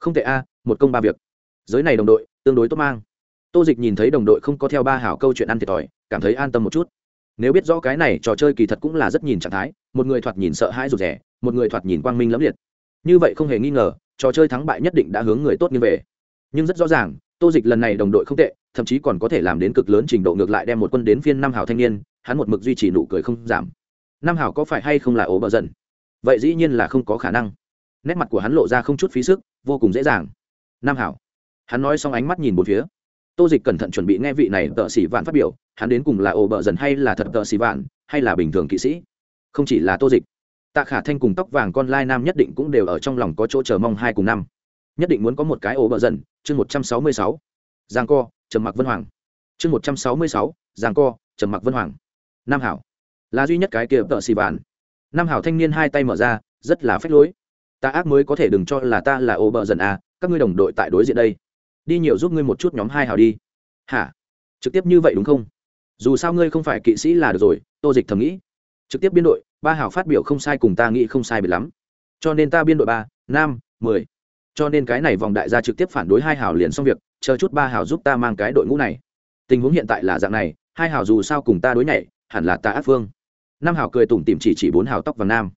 không thể a, một công ba việc. Giới này đồng đội, tương đối tốt mang. Tô dịch nhìn thấy đồng đội không có theo ba hảo câu chuyện ăn thiệt thòi, cảm thấy an tâm một chút. Nếu biết rõ cái này trò chơi kỳ thật cũng là rất nhìn trạng thái, một người thoạt nhìn sợ hãi rụt rẻ một người thoạt nhìn quang minh lẫm liệt. Như vậy không hề nghi ngờ trò chơi thắng bại nhất định đã hướng người tốt như về. Nhưng rất rõ ràng, tô dịch lần này đồng đội không tệ, thậm chí còn có thể làm đến cực lớn trình độ ngược lại đem một quân đến phiên năm hào thanh niên, hắn một mực duy trì nụ cười không giảm. Năm hào có phải hay không là ố bờ dần? Vậy dĩ nhiên là không có khả năng. Nét mặt của hắn lộ ra không chút phí sức, vô cùng dễ dàng. Năm hảo. Hắn nói xong ánh mắt nhìn một phía. Tô dịch cẩn thận chuẩn bị nghe vị này tợ xỉ vạn phát biểu, hắn đến cùng là ồ bợ dần hay là thật tợ xỉ vạn, hay là bình thường kỵ sĩ? Không chỉ là tô dịch tạ khả thanh cùng tóc vàng con lai nam nhất định cũng đều ở trong lòng có chỗ chờ mong hai cùng năm. Nhất định muốn có một cái ổ bợ dần, chương một trăm sáu mươi sáu. Giang co, trầm mặc vân hoàng. Chương một trăm sáu mươi sáu, giang co, trầm mặc vân hoàng. Nam hảo. Là duy nhất cái kia tợ xì bàn nam hảo thanh niên hai tay mở ra, rất là phách lối. Ta ác mới có thể đừng cho là ta là ô bợ dần à các ngươi đồng đội tại đối diện đây. Đi nhiều giúp ngươi một chút nhóm hai hảo đi. Hả? Trực tiếp như vậy đúng không? Dù sao ngươi không phải kỵ sĩ là được rồi, tô dịch thầm nghĩ. Trực tiếp biên đội ba hảo phát biểu không sai cùng ta nghĩ không sai biệt lắm. Cho nên ta biên đội ba năm mười. Cho nên cái này vòng đại gia trực tiếp phản đối hai hảo liền xong việc, chờ chút ba hảo giúp ta mang cái đội ngũ này. Tình huống hiện tại là dạng này, hai hảo dù sao cùng ta đối nhảy, hẳn là ta ác phương. Năm hảo cười tủm tìm chỉ chỉ bốn hảo tóc vàng nam.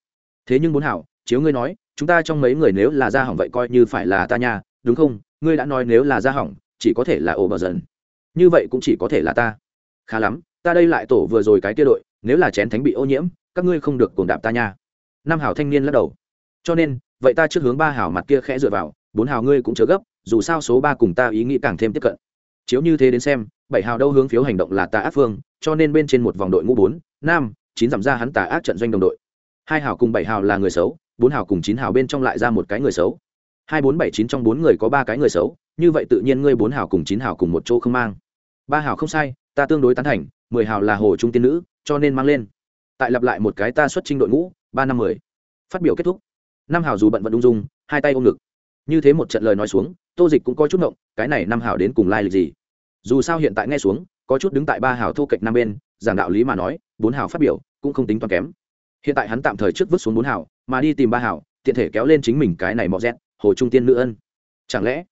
Thế nhưng bốn hảo chiếu ngươi nói, chúng ta trong mấy người nếu là ra hỏng vậy coi như phải là ta nha, đúng không? Ngươi đã nói nếu là ra hỏng, chỉ có thể là ổ bờ dần như vậy cũng chỉ có thể là ta. Khá lắm, ta đây lại tổ vừa rồi cái kia đội, nếu là chén thánh bị ô nhiễm các ngươi không được cuồng đạp ta nha. Năm hảo thanh niên lắc đầu. Cho nên, vậy ta trước hướng ba hảo mặt kia khẽ dựa vào, bốn hảo ngươi cũng chớ gấp, dù sao số ba cùng ta ý nghĩ càng thêm tiếp cận. Chiếu như thế đến xem, bảy hào đâu hướng phiếu hành động là tà ác phương, cho nên bên trên một vòng đội ngũ bốn, năm, chín giảm ra hắn tà ác trận doanh đồng đội. Hai hào cùng bảy hào là người xấu, bốn hào cùng chín hào bên trong lại ra một cái người xấu. Hai, bốn, bảy, chín trong bốn người có ba cái người xấu, như vậy tự nhiên ngươi bốn hào cùng chín hào cùng một chỗ không mang. Ba hào không sai, ta tương đối tán thành, mười hào là hồ trung tiên nữ, cho nên mang lên tại lặp lại một cái ta xuất trình đội ngũ, ba năm mười. Phát biểu kết thúc. Năm hào dù bận vận ung dung, hai tay ôm ngực. Như thế một trận lời nói xuống, tô dịch cũng có chút ngộng, cái này năm hào đến cùng lai lịch gì? Dù sao hiện tại nghe xuống, có chút đứng tại ba hào thô kệch năm bên, giảng đạo lý mà nói, bốn hào phát biểu cũng không tính toán kém. Hiện tại hắn tạm thời trước vứt xuống bốn hào mà đi tìm ba hào tiện thể kéo lên chính mình cái này mọ rét hồ trung tiên nữ ân. Chẳng lẽ,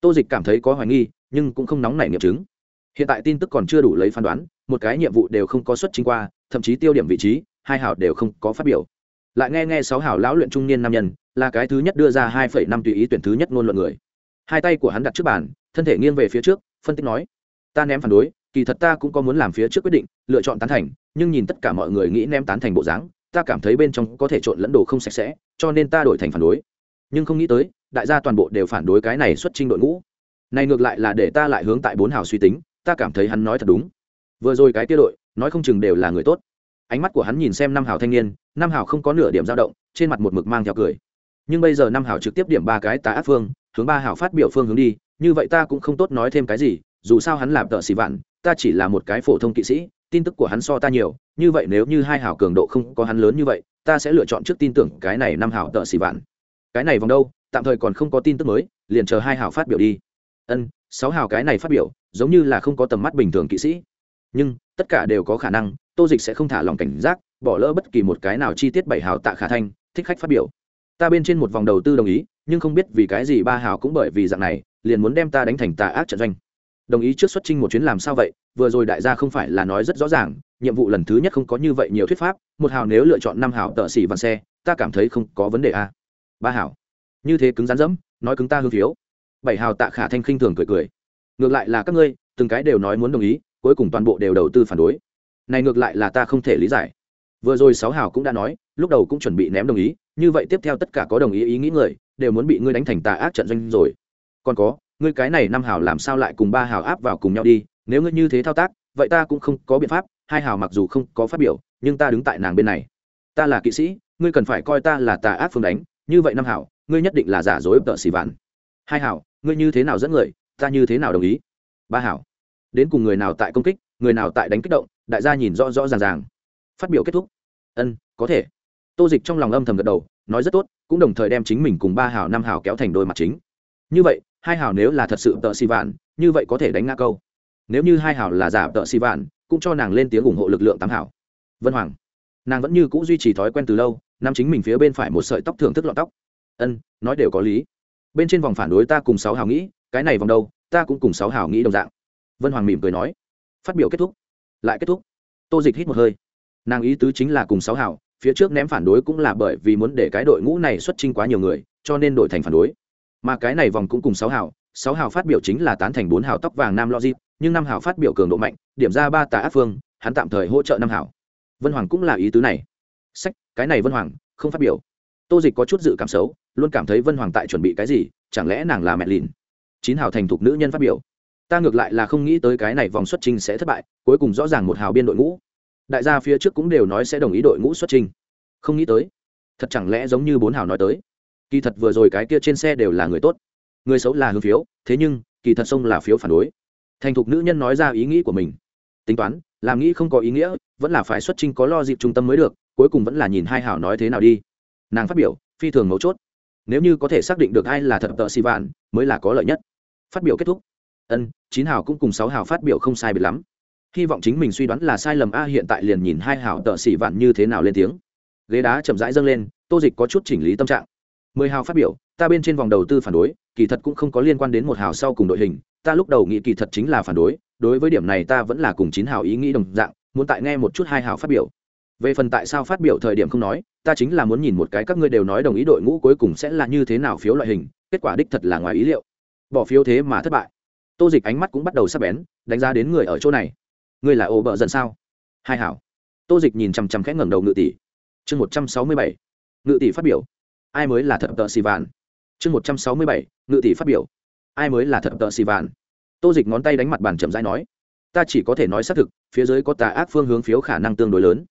tô dịch cảm thấy có hoài nghi, nhưng cũng không nóng nảy nghiệm chứng. Hiện tại tin tức còn chưa đủ lấy phán đoán, một cái nhiệm vụ đều không có xuất trình qua thậm chí tiêu điểm vị trí, hai hảo đều không có phát biểu. Lại nghe nghe sáu hảo lão luyện trung niên nam nhân, là cái thứ nhất đưa ra hai phẩy năm tùy ý tuyển thứ nhất ngôn luận người. Hai tay của hắn đặt trước bàn, thân thể nghiêng về phía trước, phân tích nói, ta ném phản đối, kỳ thật ta cũng có muốn làm phía trước quyết định, lựa chọn tán thành, nhưng nhìn tất cả mọi người nghĩ ném tán thành bộ dáng, ta cảm thấy bên trong có thể trộn lẫn đồ không sạch sẽ, cho nên ta đổi thành phản đối. Nhưng không nghĩ tới, đại gia toàn bộ đều phản đối cái này xuất trình đội ngũ. Này ngược lại là để ta lại hướng tại bốn hào suy tính, ta cảm thấy hắn nói thật đúng vừa rồi cái kia đội, nói không chừng đều là người tốt. Ánh mắt của hắn nhìn xem năm hào thanh niên năm hào không có nửa điểm dao động, trên mặt một mực mang theo cười. Nhưng bây giờ năm hào trực tiếp điểm ba cái tà ác phương, hướng ba hào phát biểu phương hướng đi, như vậy ta cũng không tốt nói thêm cái gì, dù sao hắn làm tợ xì vạn, ta chỉ là một cái phổ thông kỵ sĩ, tin tức của hắn so ta nhiều, như vậy nếu như hai hảo cường độ không có hắn lớn như vậy, ta sẽ lựa chọn trước tin tưởng cái này năm hảo tợ xì vạn. Cái này vòng đâu, tạm thời còn không có tin tức mới, liền chờ hai hảo phát biểu đi. Ân, sáu hảo cái này phát biểu, giống như là không có tầm mắt bình thường kỵ sĩ nhưng tất cả đều có khả năng, tô dịch sẽ không thả lòng cảnh giác, bỏ lỡ bất kỳ một cái nào chi tiết bảy hào tạ khả thanh, thích khách phát biểu. Ta bên trên một vòng đầu tư đồng ý, nhưng không biết vì cái gì ba hào cũng bởi vì dạng này, liền muốn đem ta đánh thành tà ác trận doanh. Đồng ý trước xuất trình một chuyến làm sao vậy, vừa rồi đại gia không phải là nói rất rõ ràng, nhiệm vụ lần thứ nhất không có như vậy nhiều thuyết pháp, một hào nếu lựa chọn năm hào tợ xỉ vạn xe, ta cảm thấy không có vấn đề a à. ba hào. Như thế cứng rắn dẫm, nói cứng ta hư phiếu. Bảy hào tạ khả thanh khinh thường cười cười. Ngược lại là các ngươi, từng cái đều nói muốn đồng ý cuối cùng toàn bộ đều đầu tư phản đối. Này ngược lại là ta không thể lý giải. Vừa rồi sáu hào cũng đã nói, lúc đầu cũng chuẩn bị ném đồng ý, như vậy tiếp theo tất cả có đồng ý ý nghĩ người, đều muốn bị ngươi đánh thành tà ác trận doanh rồi. Còn có, ngươi cái này năm hào làm sao lại cùng ba hào áp vào cùng nhau đi, nếu ngươi như thế thao tác, vậy ta cũng không có biện pháp, hai hào mặc dù không có phát biểu, nhưng ta đứng tại nàng bên này. Ta là kỵ sĩ, ngươi cần phải coi ta là tà ác phương đánh, như vậy năm hào, ngươi nhất định là giả dối tợ xì vạn. Hai hào, ngươi như thế nào dẫn người, ta như thế nào đồng ý? Ba hào đến cùng người nào tại công kích, người nào tại đánh kích động, đại gia nhìn rõ rõ ràng ràng. Phát biểu kết thúc. Ân, có thể. Tô dịch trong lòng âm thầm gật đầu, nói rất tốt, cũng đồng thời đem chính mình cùng ba hào năm hào kéo thành đôi mặt chính. Như vậy, hai hào nếu là thật sự tợ xì vạn, như vậy có thể đánh ngã câu. Nếu như hai hào là giả tợ xì vạn, cũng cho nàng lên tiếng ủng hộ lực lượng tám hảo vân hoàng. Nàng vẫn như c ũ duy trì thói quen từ lâu nằm chính mình phía bên phải một sợi tóc thưởng thức lọn tóc. Ân, nói đều có lý. Bên trên vòng phản đối ta cùng sáu hào nghĩ, cái này vòng đâu, ta cũng cùng sáu hào nghĩ đồng dạng vân hoàng mỉm cười nói. Phát biểu kết thúc. Lại kết thúc. Tô dịch hít một hơi. Nàng ý tứ chính là cùng sáu Hảo, phía trước ném phản đối cũng là bởi vì muốn để cái đội ngũ này xuất trình quá nhiều người cho nên đổi thành phản đối. Mà cái này vòng cũng cùng sáu Hảo, sáu Hảo phát biểu chính là tán thành bốn Hảo tóc vàng nam logic nhưng năm Hảo phát biểu cường độ mạnh điểm ra ba tà áp phương hắn tạm thời hỗ trợ năm Hảo. vân hoàng cũng là ý tứ này. Sách cái này vân hoàng không phát biểu. Tô dịch có chút dự cảm xấu luôn cảm thấy vân hoàng tại chuẩn bị cái gì chẳng lẽ nàng là mẹ lìn? Chín Hảo thành thục nữ nhân phát biểu ta ngược lại là không nghĩ tới cái này vòng xuất trình sẽ thất bại, cuối cùng rõ ràng một hào biên đội ngũ. Đại gia phía trước cũng đều nói sẽ đồng ý đội ngũ xuất trình không nghĩ tới, thật chẳng lẽ giống như bốn hào nói tới, kỳ thật vừa rồi cái kia trên xe đều là người tốt. Người xấu là hương phiếu, thế nhưng, kỳ thật sông là phiếu phản đối. Thành thục nữ nhân nói ra ý nghĩ của mình. Tính toán, làm nghĩ không có ý nghĩa, vẫn là phải xuất trình có lo dịp trung tâm mới được, cuối cùng vẫn là nhìn hai hảo nói thế nào đi. Nàng phát biểu, phi thường mấu chốt. Nếu như có thể xác định được ai là thật tợ xì vạn, mới là có lợi nhất. Phát biểu kết thúc ân, chín hào cũng cùng sáu hào phát biểu không sai biệt lắm. Hy vọng chính mình suy đoán là sai lầm a hiện tại liền nhìn hai hào tợ xỉ vạn như thế nào lên tiếng. Ghế đá chậm rãi dâng lên, tô dịch có chút chỉnh lý tâm trạng. Mười hào phát biểu, ta bên trên vòng đầu tư phản đối, kỳ thật cũng không có liên quan đến một hào sau cùng đội hình, ta lúc đầu nghĩ kỳ thật chính là phản đối đối với điểm này ta vẫn là cùng chín hào ý nghĩ đồng dạng, muốn tại nghe một chút hai hào phát biểu. Về phần tại sao phát biểu thời điểm không nói, ta chính là muốn nhìn một cái các ngươi đều nói đồng ý đội ngũ cuối cùng sẽ là như thế nào phiếu loại hình, kết quả đích thật là ngoài ý liệu. Bỏ phiếu thế mà thất bại tô dịch ánh mắt cũng bắt đầu sắp bén, đánh giá đến người ở chỗ này. Ngươi là ô bợ dần sao? Hai hảo. Tô dịch nhìn chằm chằm khẽ ngẩng đầu ngự tỷ. Chương một trăm sáu mươi bảy. Ngự tỷ phát biểu. Ai mới là thật tợ xì vạn? Chương một trăm sáu mươi bảy. Ngự tỷ phát biểu. Ai mới là thật tợ xì vạn? Tô dịch ngón tay đánh mặt bàn chậm rãi nói. Ta chỉ có thể nói xác thực, phía dưới có tà ác phương hướng phiếu khả năng tương đối lớn.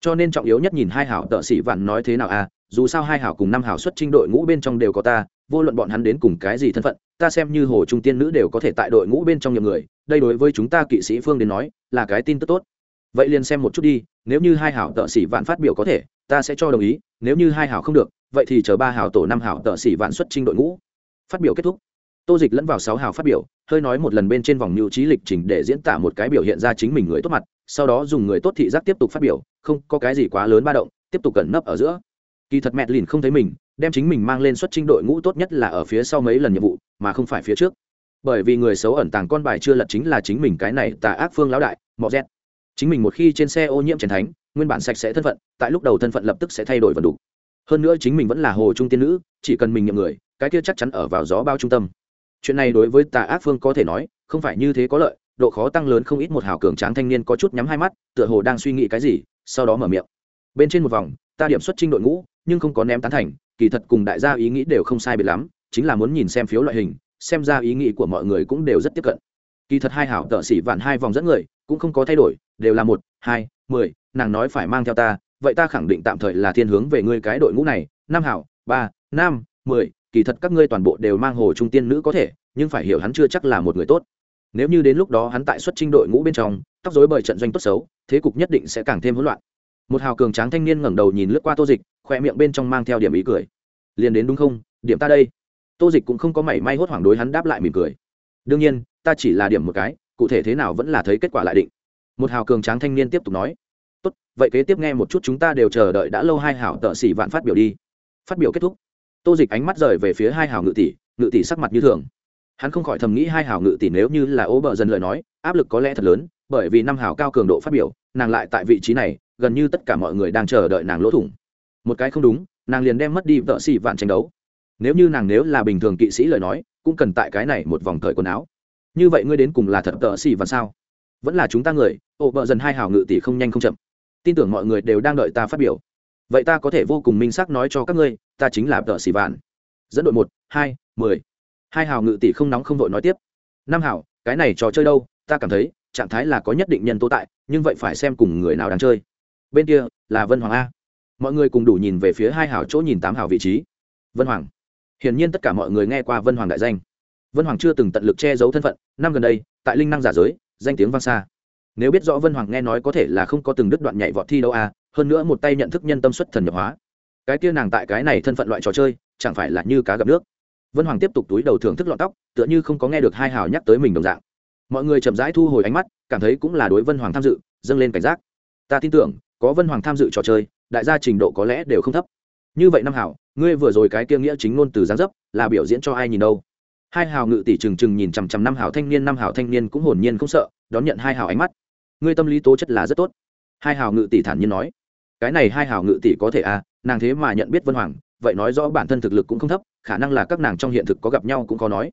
Cho nên trọng yếu nhất nhìn hai hảo tợ sĩ vạn nói thế nào à? Dù sao hai hảo cùng năm hảo xuất trinh đội ngũ bên trong đều có ta, vô luận bọn hắn đến cùng cái gì thân phận, ta xem như hồ trung tiên nữ đều có thể tại đội ngũ bên trong nhiều người, đây đối với chúng ta kỵ sĩ phương đến nói, là cái tin tức tốt. Vậy liền xem một chút đi, nếu như hai hảo tợ sĩ vạn phát biểu có thể, ta sẽ cho đồng ý, nếu như hai hảo không được, vậy thì chờ ba hảo tổ năm hảo tợ sĩ vạn xuất trinh đội ngũ. Phát biểu kết thúc. Tô dịch lẫn vào sáu hào phát biểu, hơi nói một lần bên trên vòng mưu trí lịch trình để diễn tả một cái biểu hiện ra chính mình người tốt mặt, sau đó dùng người tốt thị giác tiếp tục phát biểu, không có cái gì quá lớn ba động, tiếp tục cẩn nấp ở giữa kỳ thật mẹ lìn không thấy mình, đem chính mình mang lên xuất trinh đội ngũ tốt nhất là ở phía sau mấy lần nhiệm vụ, mà không phải phía trước. Bởi vì người xấu ẩn tàng con bài chưa lật chính là chính mình cái này tà ác phương lão đại, mọ rét chính mình một khi trên xe ô nhiễm trần thánh, nguyên bản sạch sẽ thân phận, tại lúc đầu thân phận lập tức sẽ thay đổi và đủ. Hơn nữa chính mình vẫn là hồ trung tiên nữ, chỉ cần mình nhậm người, cái kia chắc chắn ở vào gió bao trung tâm. Chuyện này đối với tà ác phương có thể nói, không phải như thế có lợi, độ khó tăng lớn không ít một hào cường tráng thanh niên có chút nhắm hai mắt, tựa hồ đang suy nghĩ cái gì, sau đó mở miệng. Bên trên một vòng, ta điểm xuất trinh đội ngũ nhưng không có ném tán thành, kỳ thật cùng đại gia ý nghĩ đều không sai biệt lắm, chính là muốn nhìn xem phiếu loại hình, xem ra ý nghĩ của mọi người cũng đều rất tiếp cận. Kỳ thật hai hảo tợ xỉ vạn hai vòng dẫn người, cũng không có thay đổi, đều là một, hai, mười, nàng nói phải mang theo ta, vậy ta khẳng định tạm thời là thiên hướng về ngươi cái đội ngũ này, năm hảo, ba, năm, mười, kỳ thật các ngươi toàn bộ đều mang hồ trung tiên nữ có thể, nhưng phải hiểu hắn chưa chắc là một người tốt. Nếu như đến lúc đó hắn tại xuất trinh đội ngũ bên trong, tóc dối bởi trận doanh tốt xấu, thế cục nhất định sẽ càng thêm hỗn loạn một hào cường tráng thanh niên ngẩng đầu nhìn lướt qua tô dịch khoe miệng bên trong mang theo điểm ý cười. Liền đến đúng không? Điểm ta đây. Tô dịch cũng không có mảy may hốt hoảng đối hắn đáp lại mỉm cười. Đương nhiên, ta chỉ là điểm một cái, cụ thể thế nào vẫn là thấy kết quả lại định. Một hào cường tráng thanh niên tiếp tục nói. Tốt, vậy kế tiếp nghe một chút chúng ta đều chờ đợi đã lâu hai hảo tợ xỉ vạn phát biểu đi. Phát biểu kết thúc. Tô dịch ánh mắt rời về phía hai hảo ngự tỷ ngự tỷ sắc mặt như thường. Hắn không khỏi thầm nghĩ hai hảo ngự tỷ nếu như là ố bờ dần lời nói, áp lực có lẽ thật lớn, bởi vì năm hảo cao cường độ phát biểu, nàng lại tại vị trí này gần như tất cả mọi người đang chờ đợi nàng lỗ thủng. Một cái không đúng, nàng liền đem mất đi vợ xì vạn tranh đấu. Nếu như nàng nếu là bình thường kỵ sĩ lời nói, cũng cần tại cái này một vòng thời quần áo. Như vậy ngươi đến cùng là thật vợ xì vạn sao? Vẫn là chúng ta người ộ vợ dần hai hào ngự tỷ không nhanh không chậm. Tin tưởng mọi người đều đang đợi ta phát biểu. Vậy ta có thể vô cùng minh xác nói cho các ngươi, ta chính là vợ xì vạn. Dẫn đội một, hai, mười. Hai hào ngự tỷ không nóng không vội nói tiếp. Năm hào, cái này trò chơi đâu? Ta cảm thấy, trạng thái là có nhất định nhân tố tại, nhưng vậy phải xem cùng người nào đang chơi bên kia là vân hoàng a mọi người cùng đủ nhìn về phía hai hảo chỗ nhìn tám hảo vị trí vân hoàng hiển nhiên tất cả mọi người nghe qua vân hoàng đại danh vân hoàng chưa từng tận lực che giấu thân phận năm gần đây tại linh năng giả giới danh tiếng vang xa nếu biết rõ vân hoàng nghe nói có thể là không có từng đứt đoạn nhảy vọt thi đâu a hơn nữa một tay nhận thức nhân tâm xuất thần nhập hóa cái kia nàng tại cái này thân phận loại trò chơi chẳng phải là như cá gặp nước vân hoàng tiếp tục túi đầu thưởng thức lọn tóc tựa như không có nghe được hai hào nhắc tới mình đồng dạng mọi người chậm rãi thu hồi ánh mắt cảm thấy cũng là đối vân hoàng tham dự dâng lên cảnh giác ta tin tưởng có vân hoàng tham dự trò chơi, đại gia trình độ có lẽ đều không thấp. Như vậy năm hảo, ngươi vừa rồi cái kia nghĩa chính ngôn từ gián dấp, là biểu diễn cho ai nhìn đâu? Hai hào ngự tỷ trừng trừng nhìn chằm chằm năm hào thanh niên, năm hào thanh niên cũng hồn nhiên không sợ, đón nhận hai hào ánh mắt. Ngươi tâm lý tố chất là rất tốt. Hai hào ngự tỷ thản nhiên nói. Cái này hai hào ngự tỷ có thể à nàng thế mà nhận biết vân hoàng, vậy nói rõ bản thân thực lực cũng không thấp, khả năng là các nàng trong hiện thực có gặp nhau cũng có nói.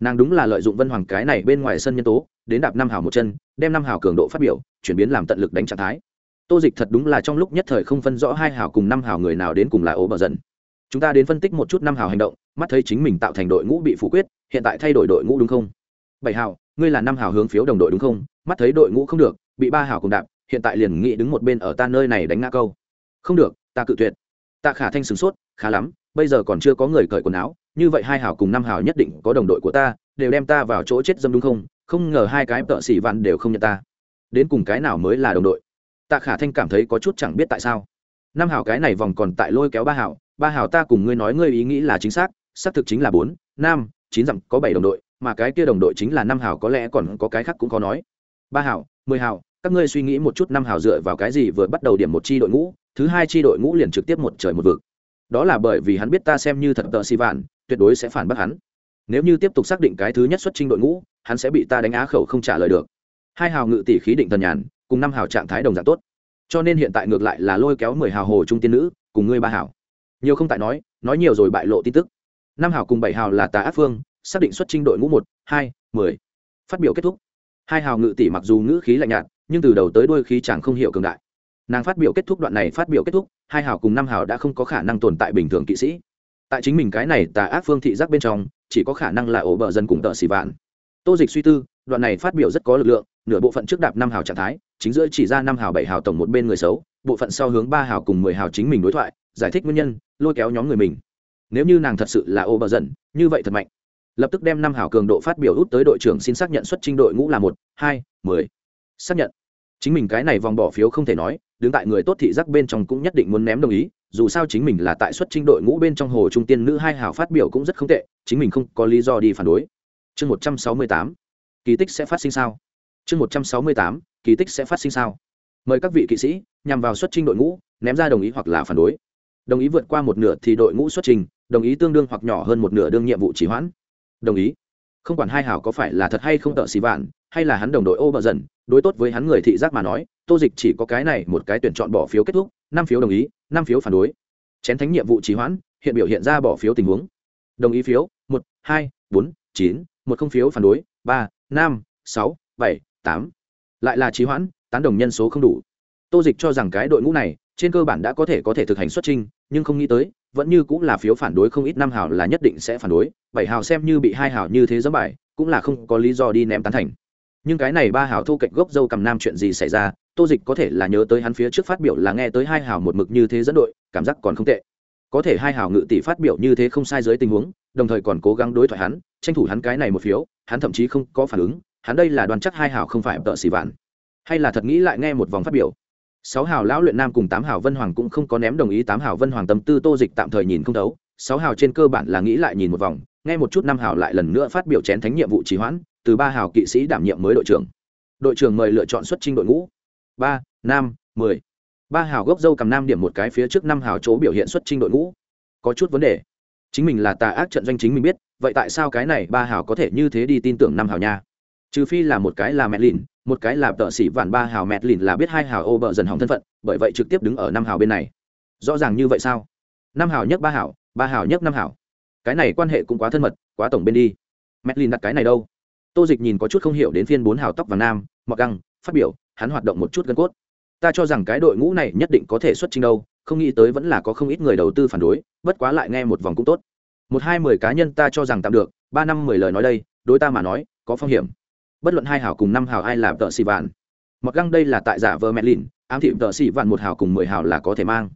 Nàng đúng là lợi dụng vân hoàng cái này bên ngoài sân nhân tố, đến đạp năm hào một chân, đem năm hào cường độ phát biểu, chuyển biến làm tận lực đánh trạng thái tô dịch thật đúng là trong lúc nhất thời không phân rõ hai hào cùng năm hào người nào đến cùng là ố bờ dần. Chúng ta đến phân tích một chút năm hào hành động, mắt thấy chính mình tạo thành đội ngũ bị phủ quyết, hiện tại thay đổi đội ngũ đúng không? Bảy hào, ngươi là năm hào hướng phiếu đồng đội đúng không? Mắt thấy đội ngũ không được, bị ba hào cùng đạp, hiện tại liền nghĩ đứng một bên ở ta nơi này đánh ngã câu. Không được, ta cự tuyệt. Ta khả thanh sửng sốt, khá lắm, bây giờ còn chưa có người cởi quần áo, như vậy hai hào cùng năm hào nhất định có đồng đội của ta, đều đem ta vào chỗ chết dâm đúng không? Không ngờ hai cái tợ xỉ vạn đều không nhận ta. Đến cùng cái nào mới là đồng đội? Tạ khả thanh cảm thấy có chút chẳng biết tại sao. Năm hào cái này vòng còn tại lôi kéo ba hào ba hào ta cùng ngươi nói ngươi ý nghĩ là chính xác xác thực chính là bốn, năm, chín dặm có bảy đồng đội, mà cái kia đồng đội chính là năm hào có lẽ còn có cái khác cũng có nói. Ba hào mười hào các ngươi suy nghĩ một chút năm hào dựa vào cái gì vừa bắt đầu điểm một chi đội ngũ, thứ hai chi đội ngũ liền trực tiếp một trời một vực. Đó là bởi vì hắn biết ta xem như thật tợ si vạn, tuyệt đối sẽ phản bác hắn. Nếu như tiếp tục xác định cái thứ nhất xuất trình đội ngũ, hắn sẽ bị ta đánh á khẩu không trả lời được. Hai hào ngự tỷ khí định tần nhàn cùng năm hào trạng thái đồng dạng tốt. Cho nên hiện tại ngược lại là lôi kéo mười hào hồ trung tiên nữ cùng ngươi ba hào. Nhiều không tại nói nói nhiều rồi bại lộ tin tức. Năm hào cùng bảy hào là tà ác phương, xác định xuất trình đội ngũ một, hai, mười. Phát biểu kết thúc. Hai hào ngự tỷ mặc dù ngữ khí lạnh nhạt, nhưng từ đầu tới đuôi khí chẳng không hiểu cường đại. Nàng phát biểu kết thúc đoạn này phát biểu kết thúc, hai hào cùng năm hào đã không có khả năng tồn tại bình thường kỵ sĩ. Tại chính mình cái này tà ác phương thị giác bên trong, chỉ có khả năng là ổ bờ dân cùng tợ xì vạn. Tô dịch suy tư đoạn này phát biểu rất có lực lượng, nửa bộ phận trước đạp năm hào trạng thái, chính giữa chỉ ra năm hào bảy hào tổng một bên người xấu, bộ phận sau hướng ba hào cùng mười hào chính mình đối thoại, giải thích nguyên nhân, lôi kéo nhóm người mình. Nếu như nàng thật sự là ô bờ dần như vậy thật mạnh. Lập tức đem năm hào cường độ phát biểu út tới đội trưởng xin xác nhận xuất trình đội ngũ là một, hai, mười. Xác nhận. Chính mình cái này vòng bỏ phiếu không thể nói, đứng tại người tốt thị giác bên trong cũng nhất định muốn ném đồng ý, dù sao chính mình là tại xuất trình đội ngũ bên trong hồ trung tiên nữ hai hào phát biểu cũng rất không tệ, chính mình không có lý do đi phản đối. Chương một trăm sáu mươi tám kỳ tích sẽ phát sinh sao? Chương một trăm sáu mươi tám, kỳ tích sẽ phát sinh sao? Mời các vị kỵ sĩ nhằm vào xuất trình đội ngũ, ném ra đồng ý hoặc là phản đối. Đồng ý vượt qua một nửa thì đội ngũ xuất trình đồng ý tương đương hoặc nhỏ hơn một nửa đương nhiệm vụ chỉ hoãn. Đồng ý. Không quản hai hảo có phải là thật hay không tợ xì vạn, hay là hắn đồng đội ô bợ dần, đối tốt với hắn người thị giác mà nói, tô dịch chỉ có cái này một cái tuyển chọn bỏ phiếu kết thúc, năm phiếu đồng ý, năm phiếu phản đối. Chén thánh nhiệm vụ trì hoãn, hiện biểu hiện ra bỏ phiếu tình huống. Đồng ý phiếu, một, hai, bốn, chín, một không phiếu phản đối, ba năm sáu, bảy, tám. Lại là trí hoãn, tán đồng nhân số không đủ. Tô dịch cho rằng cái đội ngũ này, trên cơ bản đã có thể có thể thực hành xuất trình nhưng không nghĩ tới, vẫn như cũng là phiếu phản đối không ít năm hào là nhất định sẽ phản đối, bảy hào xem như bị hai hào như thế dẫm bài, cũng là không có lý do đi ném tán thành. Nhưng cái này ba hào thu cạnh gốc dâu cầm nam chuyện gì xảy ra, tô dịch có thể là nhớ tới hắn phía trước phát biểu là nghe tới hai hào một mực như thế dẫn đội, cảm giác còn không tệ. Có thể hai hào ngự tỷ phát biểu như thế không sai dưới tình huống, đồng thời còn cố gắng đối thoại hắn, tranh thủ hắn cái này một phiếu hắn thậm chí không có phản ứng, hắn đây là đoàn chắc hai hào không phải tợ xì vạn. Hay là thật nghĩ lại nghe một vòng phát biểu. Sáu hào lão luyện nam cùng tám hào vân hoàng cũng không có ném đồng ý tám hào vân hoàng tâm tư tô dịch tạm thời nhìn không thấu. Sáu hào trên cơ bản là nghĩ lại nhìn một vòng, nghe một chút năm hào lại lần nữa phát biểu chén thánh nhiệm vụ trì hoãn, từ ba hào kỵ sĩ đảm nhiệm mới đội trưởng. Đội trưởng mời lựa chọn xuất trình đội ngũ. Ba năm mười. Ba hào gốc dâu cầm nam điểm một cái phía trước năm hào chỗ biểu hiện xuất trình đội ngũ. Có chút vấn đề chính mình là tà ác trận doanh chính mình biết, vậy tại sao cái này ba hào có thể như thế đi tin tưởng năm hào nha? Trừ phi là một cái là mẹ lìn, một cái là tợ sĩ vạn ba hào mẹ lìn là biết hai hào ô bợ dần hỏng thân phận, bởi vậy trực tiếp đứng ở năm hào bên này. Rõ ràng như vậy sao? Năm hào nhất ba hào ba hào nhất năm hào. Cái này quan hệ cũng quá thân mật, quá tổng bên đi. Mẹ lìn đặt cái này đâu? Tô dịch nhìn có chút không hiểu đến phiên bốn hào tóc và nam, mặc găng, phát biểu, hắn hoạt động một chút gân cốt. Ta cho rằng cái đội ngũ này nhất định có thể xuất trình đâu không nghĩ tới vẫn là có không ít người đầu tư phản đối, bất quá lại nghe một vòng cũng tốt. Một hai mười cá nhân ta cho rằng tạm được, ba năm mười lời nói đây, đối ta mà nói, có phong hiểm. Bất luận hai hảo cùng năm hảo ai là tợ xì vạn. Mặc găng đây là tại giả vờ mẹ lìn ám thị tợ xì vạn một hảo cùng mười hảo là có thể mang.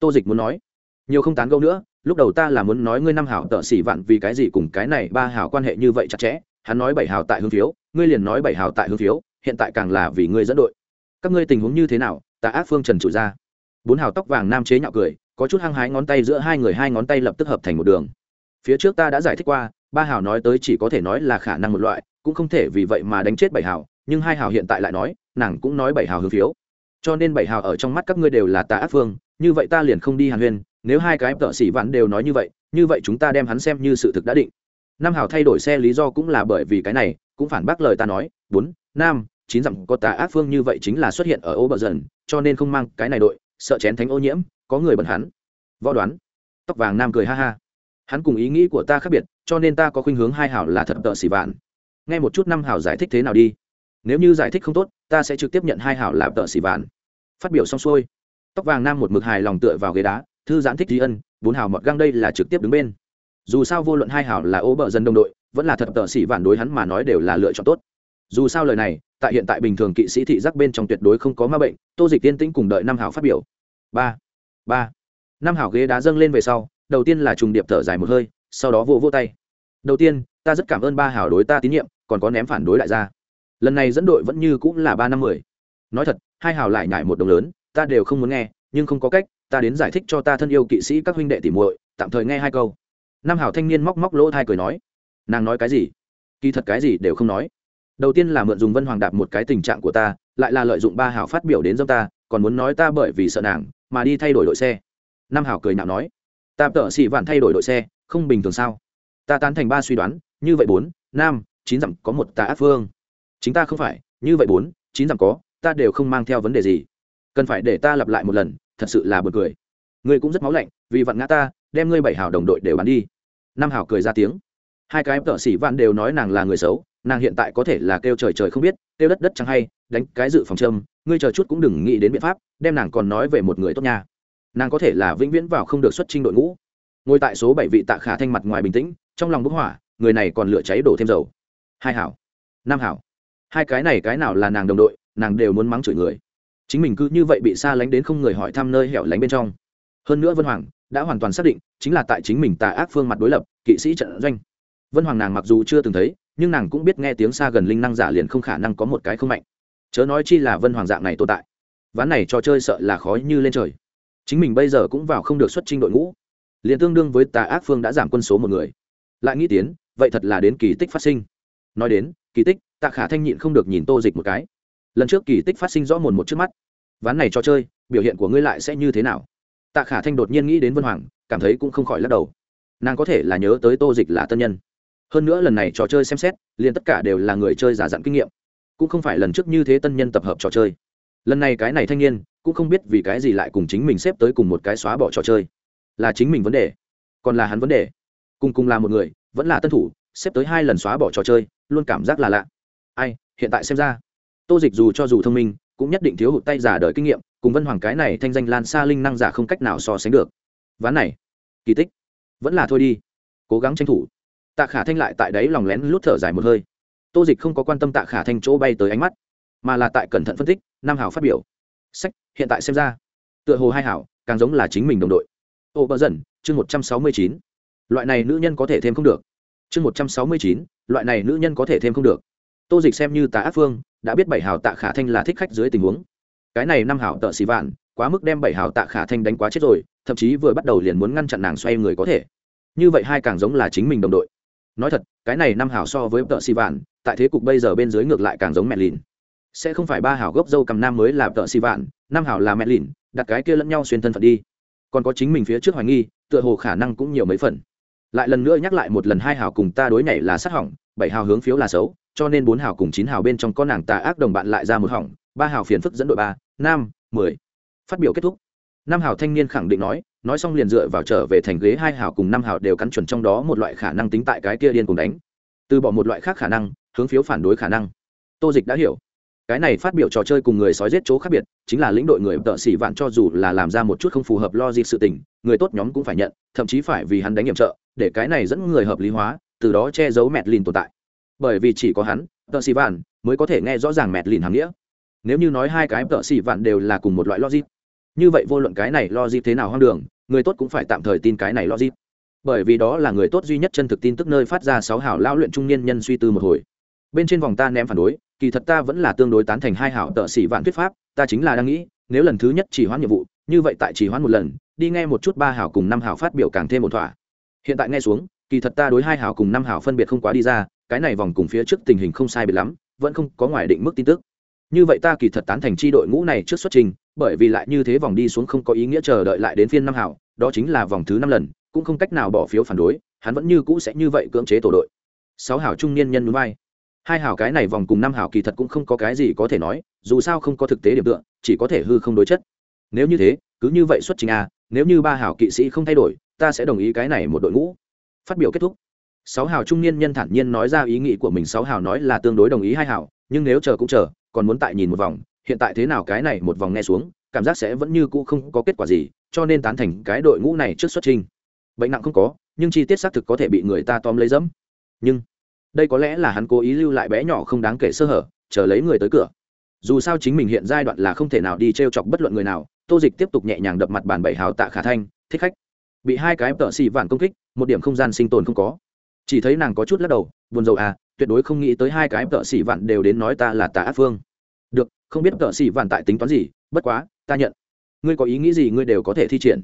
Tô dịch muốn nói, nhiều không tán gẫu nữa, lúc đầu ta là muốn nói ngươi năm hảo tợ xì vạn vì cái gì cùng cái này ba hảo quan hệ như vậy chặt chẽ, hắn nói bảy hảo tại hương phiếu, ngươi liền nói bảy hảo tại hương phiếu, hiện tại càng là vì ngươi dẫn đội. Các ngươi tình huống như thế nào, ta ác phương trần chủ ra bốn Hào tóc vàng nam chế nhạo cười, có chút hăng hái ngón tay giữa hai người hai ngón tay lập tức hợp thành một đường. Phía trước ta đã giải thích qua, ba Hào nói tới chỉ có thể nói là khả năng một loại, cũng không thể vì vậy mà đánh chết bảy hào, nhưng hai hào hiện tại lại nói, nàng cũng nói bảy hào hướng phiếu. Cho nên bảy hào ở trong mắt các ngươi đều là tà ác phương, như vậy ta liền không đi hàn huyên, nếu hai cái tợ sĩ vạn đều nói như vậy như vậy chúng ta đem hắn xem như sự thực đã định. Năm hào thay đổi xe lý do cũng là bởi vì cái này, cũng phản bác lời ta nói, bốn năm chín dặm có tà ác phương như vậy chính là xuất hiện ở ô bờ dần cho nên không mang cái này đội sợ chén thánh ô nhiễm, có người bẩn hắn. Võ đoán. Tóc vàng nam cười ha ha. Hắn cùng ý nghĩ của ta khác biệt, cho nên ta có khuynh hướng hai hảo là thật tợ xỉ vạn. Nghe một chút năm hảo giải thích thế nào đi. Nếu như giải thích không tốt, ta sẽ trực tiếp nhận hai hảo là tợ xỉ vạn. Phát biểu xong xuôi. Tóc vàng nam một mực hài lòng tựa vào ghế đá, thư giãn thích di ân, bốn hảo mọt găng đây là trực tiếp đứng bên. Dù sao vô luận hai hảo là ô bợ dân đồng đội, vẫn là thật tợ xỉ vạn đối hắn mà nói đều là lựa chọn tốt. Dù sao lời này tại hiện tại bình thường kỵ sĩ thị giác bên trong tuyệt đối không có ma bệnh, tô dịch tiên tĩnh cùng đợi năm hảo phát biểu. Ba ba. Năm hảo ghế đá dâng lên về sau, đầu tiên là trùng điệp thở dài một hơi, sau đó vô vô tay. Đầu tiên, ta rất cảm ơn ba hảo đối ta tín nhiệm, còn có ném phản đối lại ra. Lần này dẫn đội vẫn như cũng là ba năm mười. Nói thật, hai hảo lại nhải một đồng lớn, ta đều không muốn nghe, nhưng không có cách, ta đến giải thích cho ta thân yêu kỵ sĩ các huynh đệ tỉ muội, tạm thời nghe hai câu. Năm hảo thanh niên móc móc lỗ thai cười nói. Nàng nói cái gì? Kỳ thật cái gì đều không nói đầu tiên là mượn dùng vân hoàng đạp một cái tình trạng của ta, lại là lợi dụng ba hảo phát biểu đến dâm ta, còn muốn nói ta bởi vì sợ nàng, mà đi thay đổi đội xe. Năm hảo cười nhạo nói, ta tợ xị vạn thay đổi đội xe, không bình thường sao? Ta tán thành ba suy đoán, như vậy bốn, năm, chín dặm có một tà ác phương. Chính ta không phải, như vậy bốn, chín dặm có, ta đều không mang theo vấn đề gì. Cần phải để ta lặp lại một lần, thật sự là b u ồ n cười. Ngươi cũng rất máu lạnh, vì vặn ngã ta, đem ngươi bảy hảo đồng đội đều bắn đi. Năm hảo cười ra tiếng. Hai cái tợ xỉ vạn đều nói nàng là người xấu nàng hiện tại có thể là kêu trời trời không biết, kêu đất đất chẳng hay, đánh cái dự phòng châm, ngươi chờ chút cũng đừng nghĩ đến biện pháp, đem nàng còn nói về một người tốt nha. Nàng có thể là vĩnh viễn vào không được xuất trình đội ngũ. Ngồi tại số bảy vị tạ khả thanh mặt ngoài bình tĩnh, trong lòng bức hỏa, người này còn lửa cháy đổ thêm dầu. Hai hảo, năm hảo. Hai cái này cái nào là nàng đồng đội, nàng đều muốn mắng chửi người. Chính mình cứ như vậy bị xa lánh đến không người hỏi thăm nơi hẻo lánh bên trong. Hơn nữa vân hoàng đã hoàn toàn xác định, chính là tại chính mình tà ác phương mặt đối lập, kỵ sĩ trận doanh. Vân hoàng nàng mặc dù chưa từng thấy nhưng nàng cũng biết nghe tiếng xa gần linh năng giả liền không khả năng có một cái không mạnh. Chớ nói chi là vân hoàng dạng này tồn tại. Ván này trò chơi sợ là khó như lên trời. Chính mình bây giờ cũng vào không được xuất trình đội ngũ. Liền tương đương với tà ác phương đã giảm quân số một người. Lại nghĩ tiến, vậy thật là đến kỳ tích phát sinh. Nói đến, kỳ tích, tạ khả thanh nhịn không được nhìn tô dịch một cái. Lần trước kỳ tích phát sinh rõ mồn một trước mắt. Ván này cho chơi, biểu hiện của ngươi lại sẽ như thế nào? Tạ khả thanh đột nhiên nghĩ đến vân hoàng, cảm thấy cũng không khỏi lắc đầu. Nàng có thể là nhớ tới tô dịch là tân nhân hơn nữa lần này trò chơi xem xét, liền tất cả đều là người chơi giả dặn kinh nghiệm. Cũng không phải lần trước như thế tân nhân tập hợp trò chơi. Lần này cái này thanh niên, cũng không biết vì cái gì lại cùng chính mình xếp tới cùng một cái xóa bỏ trò chơi. Là chính mình vấn đề, còn là hắn vấn đề. Cùng cùng là một người, vẫn là tân thủ, xếp tới hai lần xóa bỏ trò chơi, luôn cảm giác là lạ. Ai, hiện tại xem ra, tô dịch dù cho dù thông minh, cũng nhất định thiếu hụt tay giả đời kinh nghiệm, cùng vân hoàng cái này thanh danh lan xa linh năng giả không cách nào so sánh được. Ván này, kỳ tích, vẫn là thôi đi, cố gắng tranh thủ tạ khả thanh lại tại đấy lòng lén lút thở dài một hơi. Tô dịch không có quan tâm tạ khả thanh chỗ bay tới ánh mắt, mà là tại cẩn thận phân tích, nam hảo phát biểu. Sách, hiện tại xem ra, tựa hồ hai hảo, càng giống là chính mình đồng đội. Ô bơ dần, chương một trăm sáu mươi chín. Loại này nữ nhân có thể thêm không được. Chương một trăm sáu mươi chín, loại này nữ nhân có thể thêm không được. Tô dịch xem như tạ ác phương, đã biết bảy hào tạ khả thanh là thích khách dưới tình huống. Cái này năm Hảo tợ xì vạn, quá mức đem bảy hào tạ khả thanh đánh quá chết rồi, thậm chí vừa bắt đầu liền muốn ngăn chặn nàng xoay người có thể. Như vậy hai càng giống là chính mình đồng đội nói thật, cái này năm hảo so với tợ xì vạn, tại thế cục bây giờ bên dưới ngược lại càng giống mẹ lìn sẽ không phải ba hảo gốc dâu cầm nam mới là tợ xì vạn, năm hảo là mẹ lìn đặt cái kia lẫn nhau xuyên thân phận đi. Còn có chính mình phía trước hoài nghi, tựa hồ khả năng cũng nhiều mấy phần. Lại lần nữa nhắc lại một lần hai hảo cùng ta đối nhảy là sát hỏng, bảy hào hướng phiếu là xấu, cho nên bốn hào cùng chín hào bên trong có nàng tà ác đồng bạn lại ra một hỏng, ba hào phiền phức dẫn đội ba, năm, mười. Phát biểu kết thúc. Năm hào thanh niên khẳng định nói nói xong liền dựa vào trở về thành ghế hai hào cùng năm hào đều cắn chuẩn trong đó một loại khả năng tính tại cái kia điên cùng đánh. Từ bỏ một loại khác khả năng, hướng phiếu phản đối khả năng. Tô dịch đã hiểu. Cái này phát biểu trò chơi cùng người sói giết chỗ khác biệt, chính là lĩnh đội người tợ xỉ vạn cho dù là làm ra một chút không phù hợp logic sự tình, người tốt nhóm cũng phải nhận, thậm chí phải vì hắn đánh nhiệm trợ, để cái này dẫn người hợp lý hóa, từ đó che giấu mẹt lìn tồn tại. Bởi vì chỉ có hắn, tợ xỉ vạn, mới có thể nghe rõ ràng mẹt lìn hàm nghĩa. Nếu như nói hai cái tợ xỉ vạn đều là cùng một loại logic, như vậy vô luận cái này logic thế nào hoang đường người tốt cũng phải tạm thời tin cái này logic. Bởi vì đó là người tốt duy nhất chân thực tin tức nơi phát ra sáu hảo lao luyện trung niên nhân suy tư một hồi. Bên trên vòng ta ném phản đối, kỳ thật ta vẫn là tương đối tán thành hai hảo tợ sĩ vạn thuyết pháp, ta chính là đang nghĩ, nếu lần thứ nhất chỉ hoãn nhiệm vụ, như vậy tại chỉ hoãn một lần, đi nghe một chút ba hảo cùng năm hảo phát biểu càng thêm một thỏa. Hiện tại nghe xuống, kỳ thật ta đối hai hảo cùng năm hảo phân biệt không quá đi ra, cái này vòng cùng phía trước tình hình không sai biệt lắm, vẫn không có ngoài định mức tin tức. Như vậy ta kỳ thật tán thành chi đội ngũ này trước xuất trình bởi vì lại như thế vòng đi xuống không có ý nghĩa chờ đợi lại đến phiên năm hảo, đó chính là vòng thứ năm lần, cũng không cách nào bỏ phiếu phản đối, hắn vẫn như cũ sẽ như vậy cưỡng chế tổ đội. Sáu hảo trung niên nhân núi vai. Hai hảo cái này vòng cùng năm hảo kỳ thật cũng không có cái gì có thể nói, dù sao không có thực tế điểm tựa, chỉ có thể hư không đối chất. Nếu như thế, cứ như vậy xuất trình a nếu như ba hảo kỵ sĩ không thay đổi, ta sẽ đồng ý cái này một đội ngũ. Phát biểu kết thúc. Sáu hảo trung niên nhân thản nhiên nói ra ý nghĩ của mình, sáu hảo nói là tương đối đồng ý hai hảo, nhưng nếu chờ cũng chờ, còn muốn tại nhìn một vòng hiện tại thế nào cái này một vòng nghe xuống, cảm giác sẽ vẫn như cũ không có kết quả gì, cho nên tán thành cái đội ngũ này trước xuất trình. Bệnh nặng không có, nhưng chi tiết xác thực có thể bị người ta tóm lấy dẫm. Nhưng, đây có lẽ là hắn cố ý lưu lại bé nhỏ không đáng kể sơ hở, chờ lấy người tới cửa. Dù sao chính mình hiện giai đoạn là không thể nào đi t r e o chọc bất luận người nào, tô dịch tiếp tục nhẹ nhàng đập mặt bàn bảy hào tạ khả thanh, thích khách. Bị hai cái tợ xì vạn công kích, một điểm không gian sinh tồn không có. Chỉ thấy nàng có chút lắc đầu, buồn rầu à tuyệt đối không nghĩ tới hai cái tợ xì vạn đều đến nói ta là tà ác phương không biết tợ xì vạn tại tính toán gì, bất quá, ta nhận. Ngươi có ý nghĩ gì ngươi đều có thể thi triển.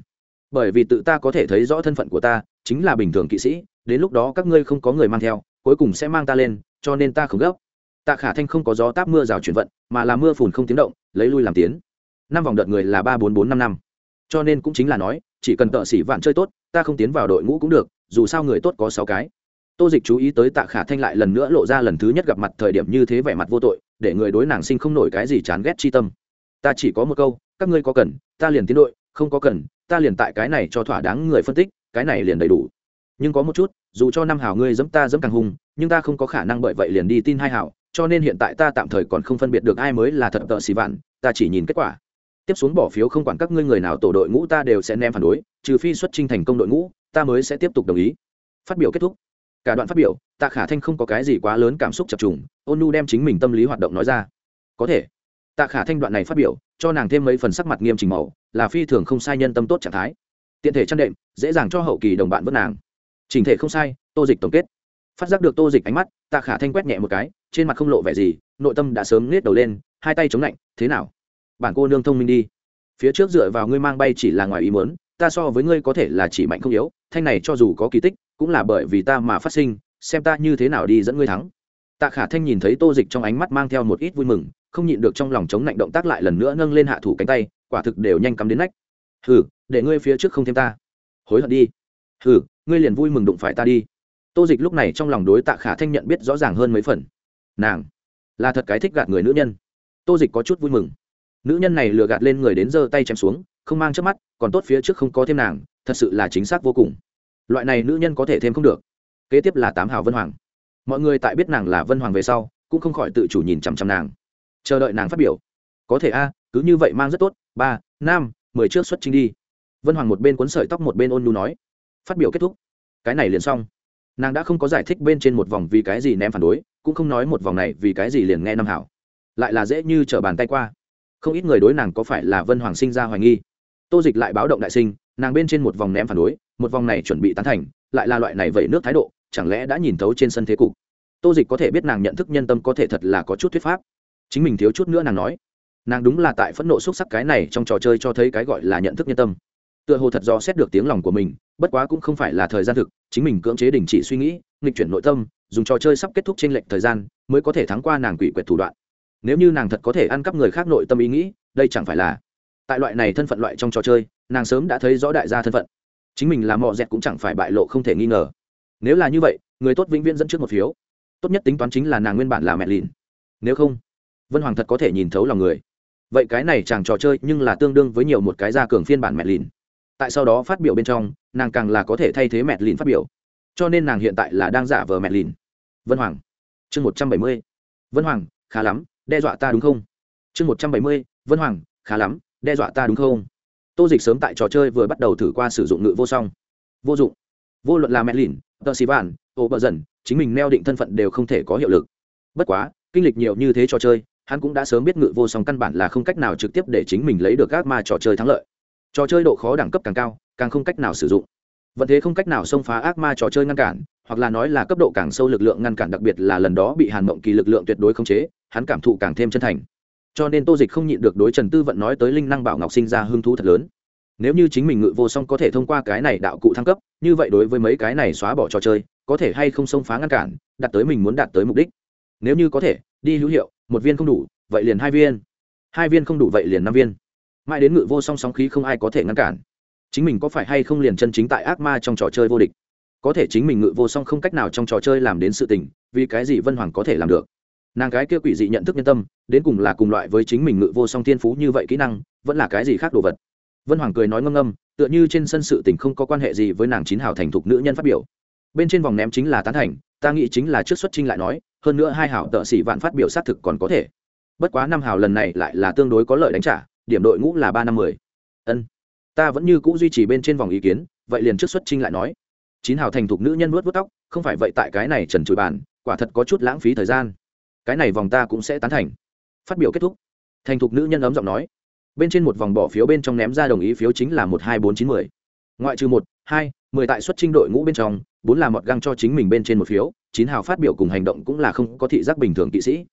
Bởi vì tự ta có thể thấy rõ thân phận của ta, chính là bình thường kỵ sĩ, đến lúc đó các ngươi không có người mang theo, cuối cùng sẽ mang ta lên, cho nên ta không gấp. Tạ khả thanh không có gió táp mưa rào chuyển vận, mà là mưa phùn không tiếng động, lấy lui làm tiến. Năm vòng đợt người là ba bốn bốn năm năm. Cho nên cũng chính là nói, chỉ cần tợ xỉ vạn chơi tốt, ta không tiến vào đội ngũ cũng được, dù sao người tốt có sáu cái tô dịch chú ý tới tạ khả thanh lại lần nữa lộ ra lần thứ nhất gặp mặt thời điểm như thế vẻ mặt vô tội, để người đối nàng sinh không nổi cái gì chán ghét chi tâm. Ta chỉ có một câu, các ngươi có cần, ta liền tiến đội, không có cần, ta liền tại cái này cho thỏa đáng người phân tích, cái này liền đầy đủ. Nhưng có một chút, dù cho năm hào ngươi dẫm ta dẫm càng hung, nhưng ta không có khả năng bởi vậy liền đi tin hai hào, cho nên hiện tại ta tạm thời còn không phân biệt được ai mới là thật tợ xì vạn, ta chỉ nhìn kết quả. Tiếp xuống bỏ phiếu không quản các ngươi người nào tổ đội ngũ ta đều sẽ ném phản đối, trừ phi xuất trình thành công đội ngũ, ta mới sẽ tiếp tục đồng ý. Phát biểu kết thúc cả đoạn phát biểu, tạ khả thanh không có cái gì quá lớn cảm xúc chập trùng, ôn nu đem chính mình tâm lý hoạt động nói ra. Có thể. Tạ khả thanh đoạn này phát biểu, cho nàng thêm mấy phần sắc mặt nghiêm trình màu, là phi thường không sai nhân tâm tốt trạng thái. Tiện thể chăn đệm, dễ dàng cho hậu kỳ đồng bạn vớt nàng. Trình thể không sai, tô dịch tổng kết. Phát giác được tô dịch ánh mắt, tạ khả thanh quét nhẹ một cái, trên mặt không lộ vẻ gì, nội tâm đã sớm nết đầu lên, hai tay chống lạnh, thế nào? Bản cô nương thông minh đi. Phía trước dựa vào ngươi mang bay chỉ là ngoài ý mớn ta so với ngươi có thể là chỉ mạnh không yếu, thanh này cho dù có kỳ tích cũng là bởi vì ta mà phát sinh, xem ta như thế nào đi dẫn ngươi thắng. Tạ khả thanh nhìn thấy tô dịch trong ánh mắt mang theo một ít vui mừng, không nhịn được trong lòng chống lạnh động tác lại lần nữa nâng lên hạ thủ cánh tay, quả thực đều nhanh cắm đến nách. Hừ, để ngươi phía trước không thêm ta. Hối hận đi. Hừ, ngươi liền vui mừng đụng phải ta đi. Tô dịch lúc này trong lòng đối tạ khả thanh nhận biết rõ ràng hơn mấy phần. Nàng là thật cái thích gạt người nữ nhân. Tô dịch có chút vui mừng. Nữ nhân này lừa gạt lên người đến giơ tay chém xuống, không mang trước mắt, còn tốt phía trước không có thêm nàng, thật sự là chính xác vô cùng loại này nữ nhân có thể thêm không được. Kế tiếp là tám hào vân hoàng. Mọi người tại biết nàng là vân hoàng về sau, cũng không khỏi tự chủ nhìn chằm chằm nàng. Chờ đợi nàng phát biểu. Có thể a, cứ như vậy mang rất tốt. Ba, năm, mười trước xuất trình đi. Vân hoàng một bên cuốn sợi tóc một bên ôn nu nói. Phát biểu kết thúc. Cái này liền xong. Nàng đã không có giải thích bên trên một vòng vì cái gì ném phản đối, cũng không nói một vòng này vì cái gì liền nghe năm hảo lại là dễ như t r ở bàn tay qua. Không ít người đối nàng có phải là vân hoàng sinh ra hoài nghi. Tô dịch lại báo động đại sinh, nàng bên trên một vòng ném phản đối một vòng này chuẩn bị tán thành, lại là loại này vẩy nước thái độ, chẳng lẽ đã nhìn thấu trên sân thế cục? Tô dịch có thể biết nàng nhận thức nhân tâm có thể thật là có chút thuyết pháp. Chính mình thiếu chút nữa nàng nói, nàng đúng là tại phẫn nộ xúc sắc cái này trong trò chơi cho thấy cái gọi là nhận thức nhân tâm. Tựa hồ thật do xét được tiếng lòng của mình, bất quá cũng không phải là thời gian thực, chính mình cưỡng chế đình chỉ suy nghĩ, nghịch chuyển nội tâm, dùng trò chơi sắp kết thúc trên lệnh thời gian, mới có thể thắng qua nàng quỷ quyệt thủ đoạn. Nếu như nàng thật có thể ăn cắp người khác nội tâm ý nghĩ, đây chẳng phải là, tại loại này thân phận loại trong trò chơi, nàng sớm đã thấy rõ đại gia thân phận chính mình là mọ dẹt cũng chẳng phải bại lộ không thể nghi ngờ. Nếu là như vậy, người tốt vĩnh viễn dẫn trước một phiếu. Tốt nhất tính toán chính là nàng nguyên bản là mẹ lìn nếu không, vân hoàng thật có thể nhìn thấu lòng người. Vậy cái này chàng trò chơi nhưng là tương đương với nhiều một cái gia cường phiên bản mẹ lìn tại sau đó phát biểu bên trong, nàng càng là có thể thay thế mẹ lìn phát biểu. Cho nên nàng hiện tại là đang giả vờ mẹ lìn vân hoàng, chương một trăm bảy mươi. Vân hoàng, khá lắm, đe dọa ta đúng không? Chương một trăm bảy mươi, vân hoàng, khá lắm, đe dọa ta đúng không? Tô dịch sớm tại trò chơi vừa bắt đầu thử qua sử dụng ngự vô song. Vô dụng. Vô luận là mẹ lìn tờ xì vạn ô bờ dần, chính mình neo định thân phận đều không thể có hiệu lực. Bất quá, kinh lịch nhiều như thế trò chơi, hắn cũng đã sớm biết ngự vô song căn bản là không cách nào trực tiếp để chính mình lấy được các ma trò chơi thắng lợi. Trò chơi độ khó đẳng cấp càng cao, càng không cách nào sử dụng. Vận thế không cách nào xông phá ác ma trò chơi ngăn cản, hoặc là nói là cấp độ càng sâu lực lượng ngăn cản, đặc biệt là lần đó bị hàn mộng kỳ lực lượng tuyệt đối khống chế, hắn cảm thụ càng thêm chân thành cho nên tô dịch không nhịn được đối trần tư vận nói tới linh năng bảo ngọc sinh ra hứng thú thật lớn. Nếu như chính mình ngự vô song có thể thông qua cái này đạo cụ thăng cấp, như vậy đối với mấy cái này xóa bỏ trò chơi, có thể hay không xông phá ngăn cản, đạt tới mình muốn đạt tới mục đích. Nếu như có thể, đi hữu hiệu, một viên không đủ, vậy liền hai viên. Hai viên không đủ vậy liền năm viên. Mãi đến ngự vô song sóng khí không ai có thể ngăn cản. Chính mình có phải hay không liền chân chính tại ác ma trong trò chơi vô địch? Có thể chính mình ngự vô song không cách nào trong trò chơi làm đến sự tình, vì cái gì vân hoàng có thể làm được? Nàng cái kia quỷ dị nhận thức nhân tâm, đến cùng là cùng loại với chính mình ngự vô song thiên phú như vậy kỹ năng, vẫn là cái gì khác đồ vật? Vân hoàng cười nói ngâm ngâm, tựa như trên sân sự tình không có quan hệ gì với nàng chín hào thành thục nữ nhân phát biểu. Bên trên vòng ném chính là tán thành, ta nghĩ chính là trước xuất trinh lại nói, hơn nữa hai hảo tợ sĩ vạn phát biểu xác thực còn có thể. Bất quá năm hảo lần này lại là tương đối có lợi đánh trả, điểm đội ngũ là ba năm mười. Ân, ta vẫn như c ũ duy trì bên trên vòng ý kiến, vậy liền trước xuất trinh lại nói. Chín hào thành thục nữ nhân nuốt vớt tóc, không phải vậy tại cái này trần trụi bàn, quả thật có chút lãng phí thời gian cái này vòng ta cũng sẽ tán thành. Phát biểu kết thúc, thành thục nữ nhân ấm giọng nói. Bên trên một vòng bỏ phiếu bên trong ném ra đồng ý phiếu chính là một hai bốn chín mười. Ngoại trừ một, hai, mười tại xuất trinh đội ngũ bên trong, bốn là mọt găng cho chính mình bên trên một phiếu, chín hào phát biểu cùng hành động cũng là không có thị giác bình thường kỵ sĩ.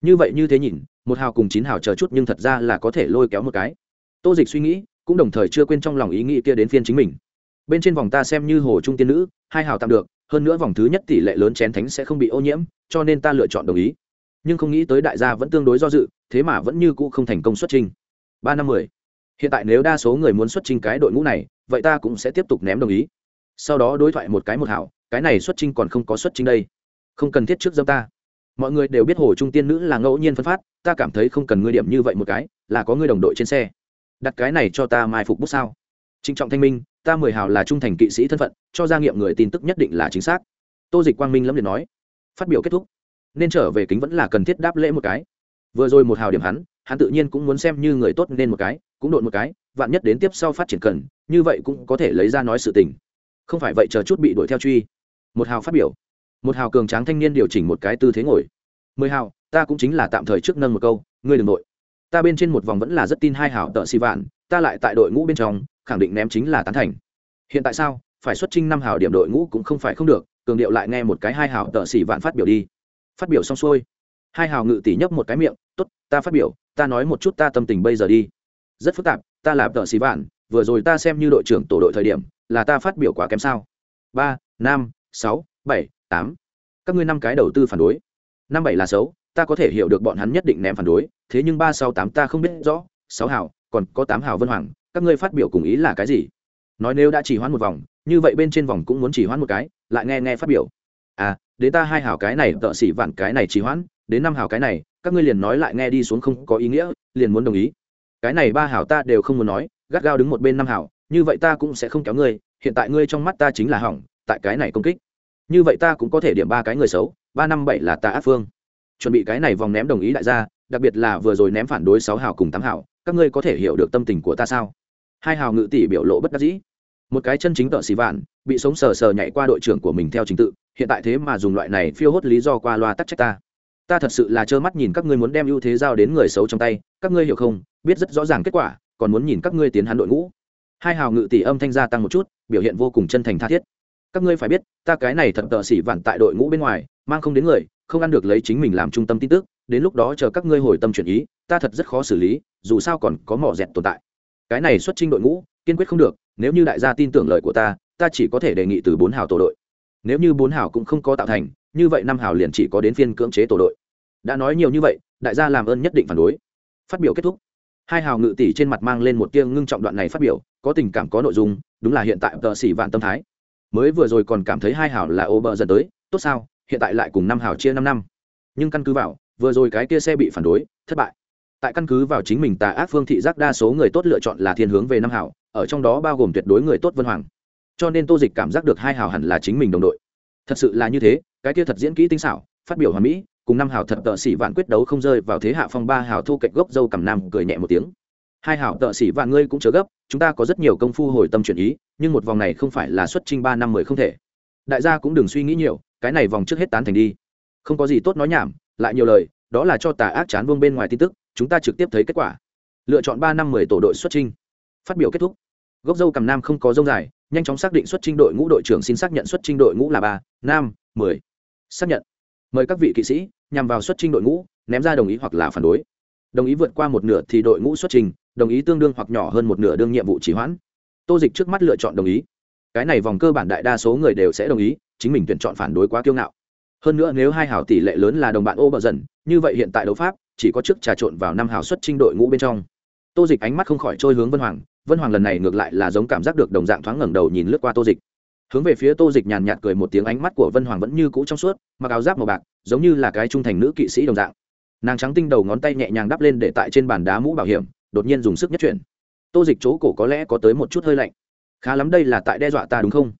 Như vậy như thế nhìn, một hào cùng chín hào chờ chút nhưng thật ra là có thể lôi kéo một cái. Tô dịch suy nghĩ, cũng đồng thời chưa quên trong lòng ý nghĩ kia đến phiên chính mình. Bên trên vòng ta xem như hồ trung tiên nữ, hai hào tạm được, hơn nữa vòng thứ nhất tỷ lệ lớn chén thánh sẽ không bị ô nhiễm, cho nên ta lựa chọn đồng ý nhưng không nghĩ tới đại gia vẫn tương đối do dự, thế mà vẫn như cũ không thành công xuất trình. Ba năm mười. Hiện tại nếu đa số người muốn xuất trình cái đội ngũ này, vậy ta cũng sẽ tiếp tục ném đồng ý. Sau đó đối thoại một cái một hảo, cái này xuất trình còn không có xuất trình đây. Không cần thiết trước dâm ta. Mọi người đều biết hồ trung tiên nữ là ngẫu nhiên phân phát, ta cảm thấy không cần ngươi điểm như vậy một cái, là có ngươi đồng đội trên xe. Đặt cái này cho ta mai phục bút sao? Trịnh trọng thanh minh, ta mười hào là trung thành kỵ sĩ thân phận, cho gia nghiệm người tin tức nhất định là chính xác. Tô dịch quang minh lâm liệt nói. Phát biểu kết thúc nên trở về kính vẫn là cần thiết đáp lễ một cái. Vừa rồi một hào điểm hắn hắn tự nhiên cũng muốn xem như người tốt nên một cái, cũng đội một cái, vạn nhất đến tiếp sau phát triển cần, như vậy cũng có thể lấy ra nói sự tình. Không phải vậy chờ chút bị đuổi theo truy. Một hào phát biểu. Một hào cường tráng thanh niên điều chỉnh một cái tư thế ngồi. Mười hào, ta cũng chính là tạm thời trước nâng một câu, ngươi đ ừ n g nội. Ta bên trên một vòng vẫn là rất tin hai hào tợ xì vạn, ta lại tại đội ngũ bên trong, khẳng định ném chính là tán thành. Hiện tại sao? Phải xuất trinh năm hào điểm đội ngũ cũng không phải không được, cường điệu lại nghe một cái hai hào tợ xì vạn phát biểu đi phát biểu xong xuôi. Hai hào ngự tỷ nhấp một cái miệng t ố t ta phát biểu, ta nói một chút ta tâm tình bây giờ đi. Rất phức tạp, ta là tợ xì vạn, vừa rồi ta xem như đội trưởng tổ đội thời điểm, là ta phát biểu quá kém sao? Ba, năm, sáu, bảy, tám. Các ngươi năm cái đầu tư phản đối. Năm bảy là xấu, ta có thể hiểu được bọn hắn nhất định ném phản đối, thế nhưng ba, sáu, tám ta không biết rõ, sáu hào, còn có tám hào vân hoàng, các ngươi phát biểu cùng ý là cái gì? Nói nếu đã chỉ hoãn một vòng, như vậy bên trên vòng cũng muốn chỉ hoãn một cái, lại nghe nghe phát biểu. À đến ta hai hảo cái này, tợ xỉ vạn cái này chỉ hoãn, đến năm hảo cái này, các ngươi liền nói lại nghe đi xuống không có ý nghĩa, liền muốn đồng ý. Cái này ba hảo ta đều không muốn nói, gắt gao đứng một bên năm hảo như vậy ta cũng sẽ không kéo ngươi, hiện tại ngươi trong mắt ta chính là hỏng, tại cái này công kích. Như vậy ta cũng có thể điểm ba cái người xấu, ba năm bảy là ta áp phương. Chuẩn bị cái này vòng ném đồng ý đại gia, đặc biệt là vừa rồi ném phản đối sáu hảo cùng tám hảo các ngươi có thể hiểu được tâm tình của ta sao? Hai hào ngự tỷ biểu lộ bất đắc dĩ. Một cái chân chính tợ xì vạn, bị sống sờ sờ nhảy qua đội trưởng của mình theo trình tự hiện tại thế mà dùng loại này phiêu hốt lý do qua loa tắc trách ta. Ta thật sự là trơ mắt nhìn các ngươi muốn đem ưu thế giao đến người xấu trong tay, các ngươi hiểu không? Biết rất rõ ràng kết quả, còn muốn nhìn các ngươi tiến hắn đội ngũ. Hai hào ngự tỷ âm thanh gia tăng một chút, biểu hiện vô cùng chân thành tha thiết. Các ngươi phải biết, ta cái này thật tợ xỉ vặn tại đội ngũ bên ngoài, mang không đến người, không ăn được lấy chính mình làm trung tâm tin tức, đến lúc đó chờ các ngươi hồi tâm chuyển ý, ta thật rất khó xử lý, dù sao còn có mỏ dẹt tồn tại. Cái này xuất trình đội ngũ, kiên quyết không được, nếu như đại gia tin tưởng lời của ta ta chỉ có thể đề nghị từ bốn hào tổ đội nếu như bốn hảo cũng không có tạo thành, như vậy năm hảo liền chỉ có đến phiên cưỡng chế tổ đội. Đã nói nhiều như vậy, đại gia làm ơn nhất định phản đối. Phát biểu kết thúc. Hai hào ngự tỷ trên mặt mang lên một tia ngưng trọng đoạn này phát biểu, có tình cảm, có nội dung, đúng là hiện tại tờ xỉ vạn tâm thái. Mới vừa rồi còn cảm thấy hai hào là ô bờ dần tới, tốt sao, hiện tại lại cùng năm hào chia năm năm. Nhưng căn cứ vào, vừa rồi cái kia xe bị phản đối, thất bại. Tại căn cứ vào chính mình tà ác phương thị giác đa số người tốt lựa chọn là thiên hướng về năm hào, ở trong đó bao gồm tuyệt đối người tốt vân hoàng cho nên tô dịch cảm giác được hai hào hẳn là chính mình đồng đội. Thật sự là như thế, cái kia thật diễn kỹ tinh xảo, phát biểu hoàn mỹ, cùng năm hào thật tợ sĩ vạn quyết đấu không rơi vào thế hạ phong ba hào thu cạnh gốc dâu cầm nam cười nhẹ một tiếng. Hai hảo tợ sĩ vạn ngươi cũng chớ gấp, chúng ta có rất nhiều công phu hồi tâm chuyển ý, nhưng một vòng này không phải là xuất trình ba năm mười không thể. Đại gia cũng đừng suy nghĩ nhiều, cái này vòng trước hết tán thành đi. Không có gì tốt nói nhảm, lại nhiều lời, đó là cho tà ác chán vương bên ngoài tin tức, chúng ta trực tiếp thấy kết quả. Lựa chọn ba năm mười tổ đội xuất trình phát biểu kết thúc. Gốc dâu cầm nam không có dông dài nhanh chóng xác định xuất trình đội ngũ đội trưởng xin xác nhận xuất trình đội ngũ là ba, nam, mười. Xác nhận. Mời các vị kỵ sĩ nhằm vào xuất trình đội ngũ, ném ra đồng ý hoặc là phản đối. Đồng ý vượt qua một nửa thì đội ngũ xuất trình, đồng ý tương đương hoặc nhỏ hơn một nửa đương nhiệm vụ chỉ hoãn. Tô dịch trước mắt lựa chọn đồng ý. Cái này vòng cơ bản đại đa số người đều sẽ đồng ý, chính mình tuyển chọn phản đối quá kiêu ngạo. Hơn nữa nếu hai hảo tỷ lệ lớn là đồng bạn ô bờ dần, như vậy hiện tại đấu pháp chỉ có chức trà trộn vào năm hảo xuất trinh đội ngũ bên trong. Tô dịch ánh mắt không khỏi trôi hướng vân hoàng vân hoàng lần này ngược lại là giống cảm giác được đồng dạng thoáng ngẩng đầu nhìn lướt qua tô dịch. Hướng về phía tô dịch nhàn nhạt cười một tiếng, ánh mắt của vân hoàng vẫn như cũ trong suốt, mặc áo giáp màu bạc, giống như là cái trung thành nữ kỵ sĩ đồng dạng. Nàng trắng tinh đầu ngón tay nhẹ nhàng đắp lên để tại trên bàn đá mũ bảo hiểm, đột nhiên dùng sức nhất chuyển. Tô dịch chỗ cổ có lẽ có tới một chút hơi lạnh. Khá lắm đây là tại đe dọa ta đúng không?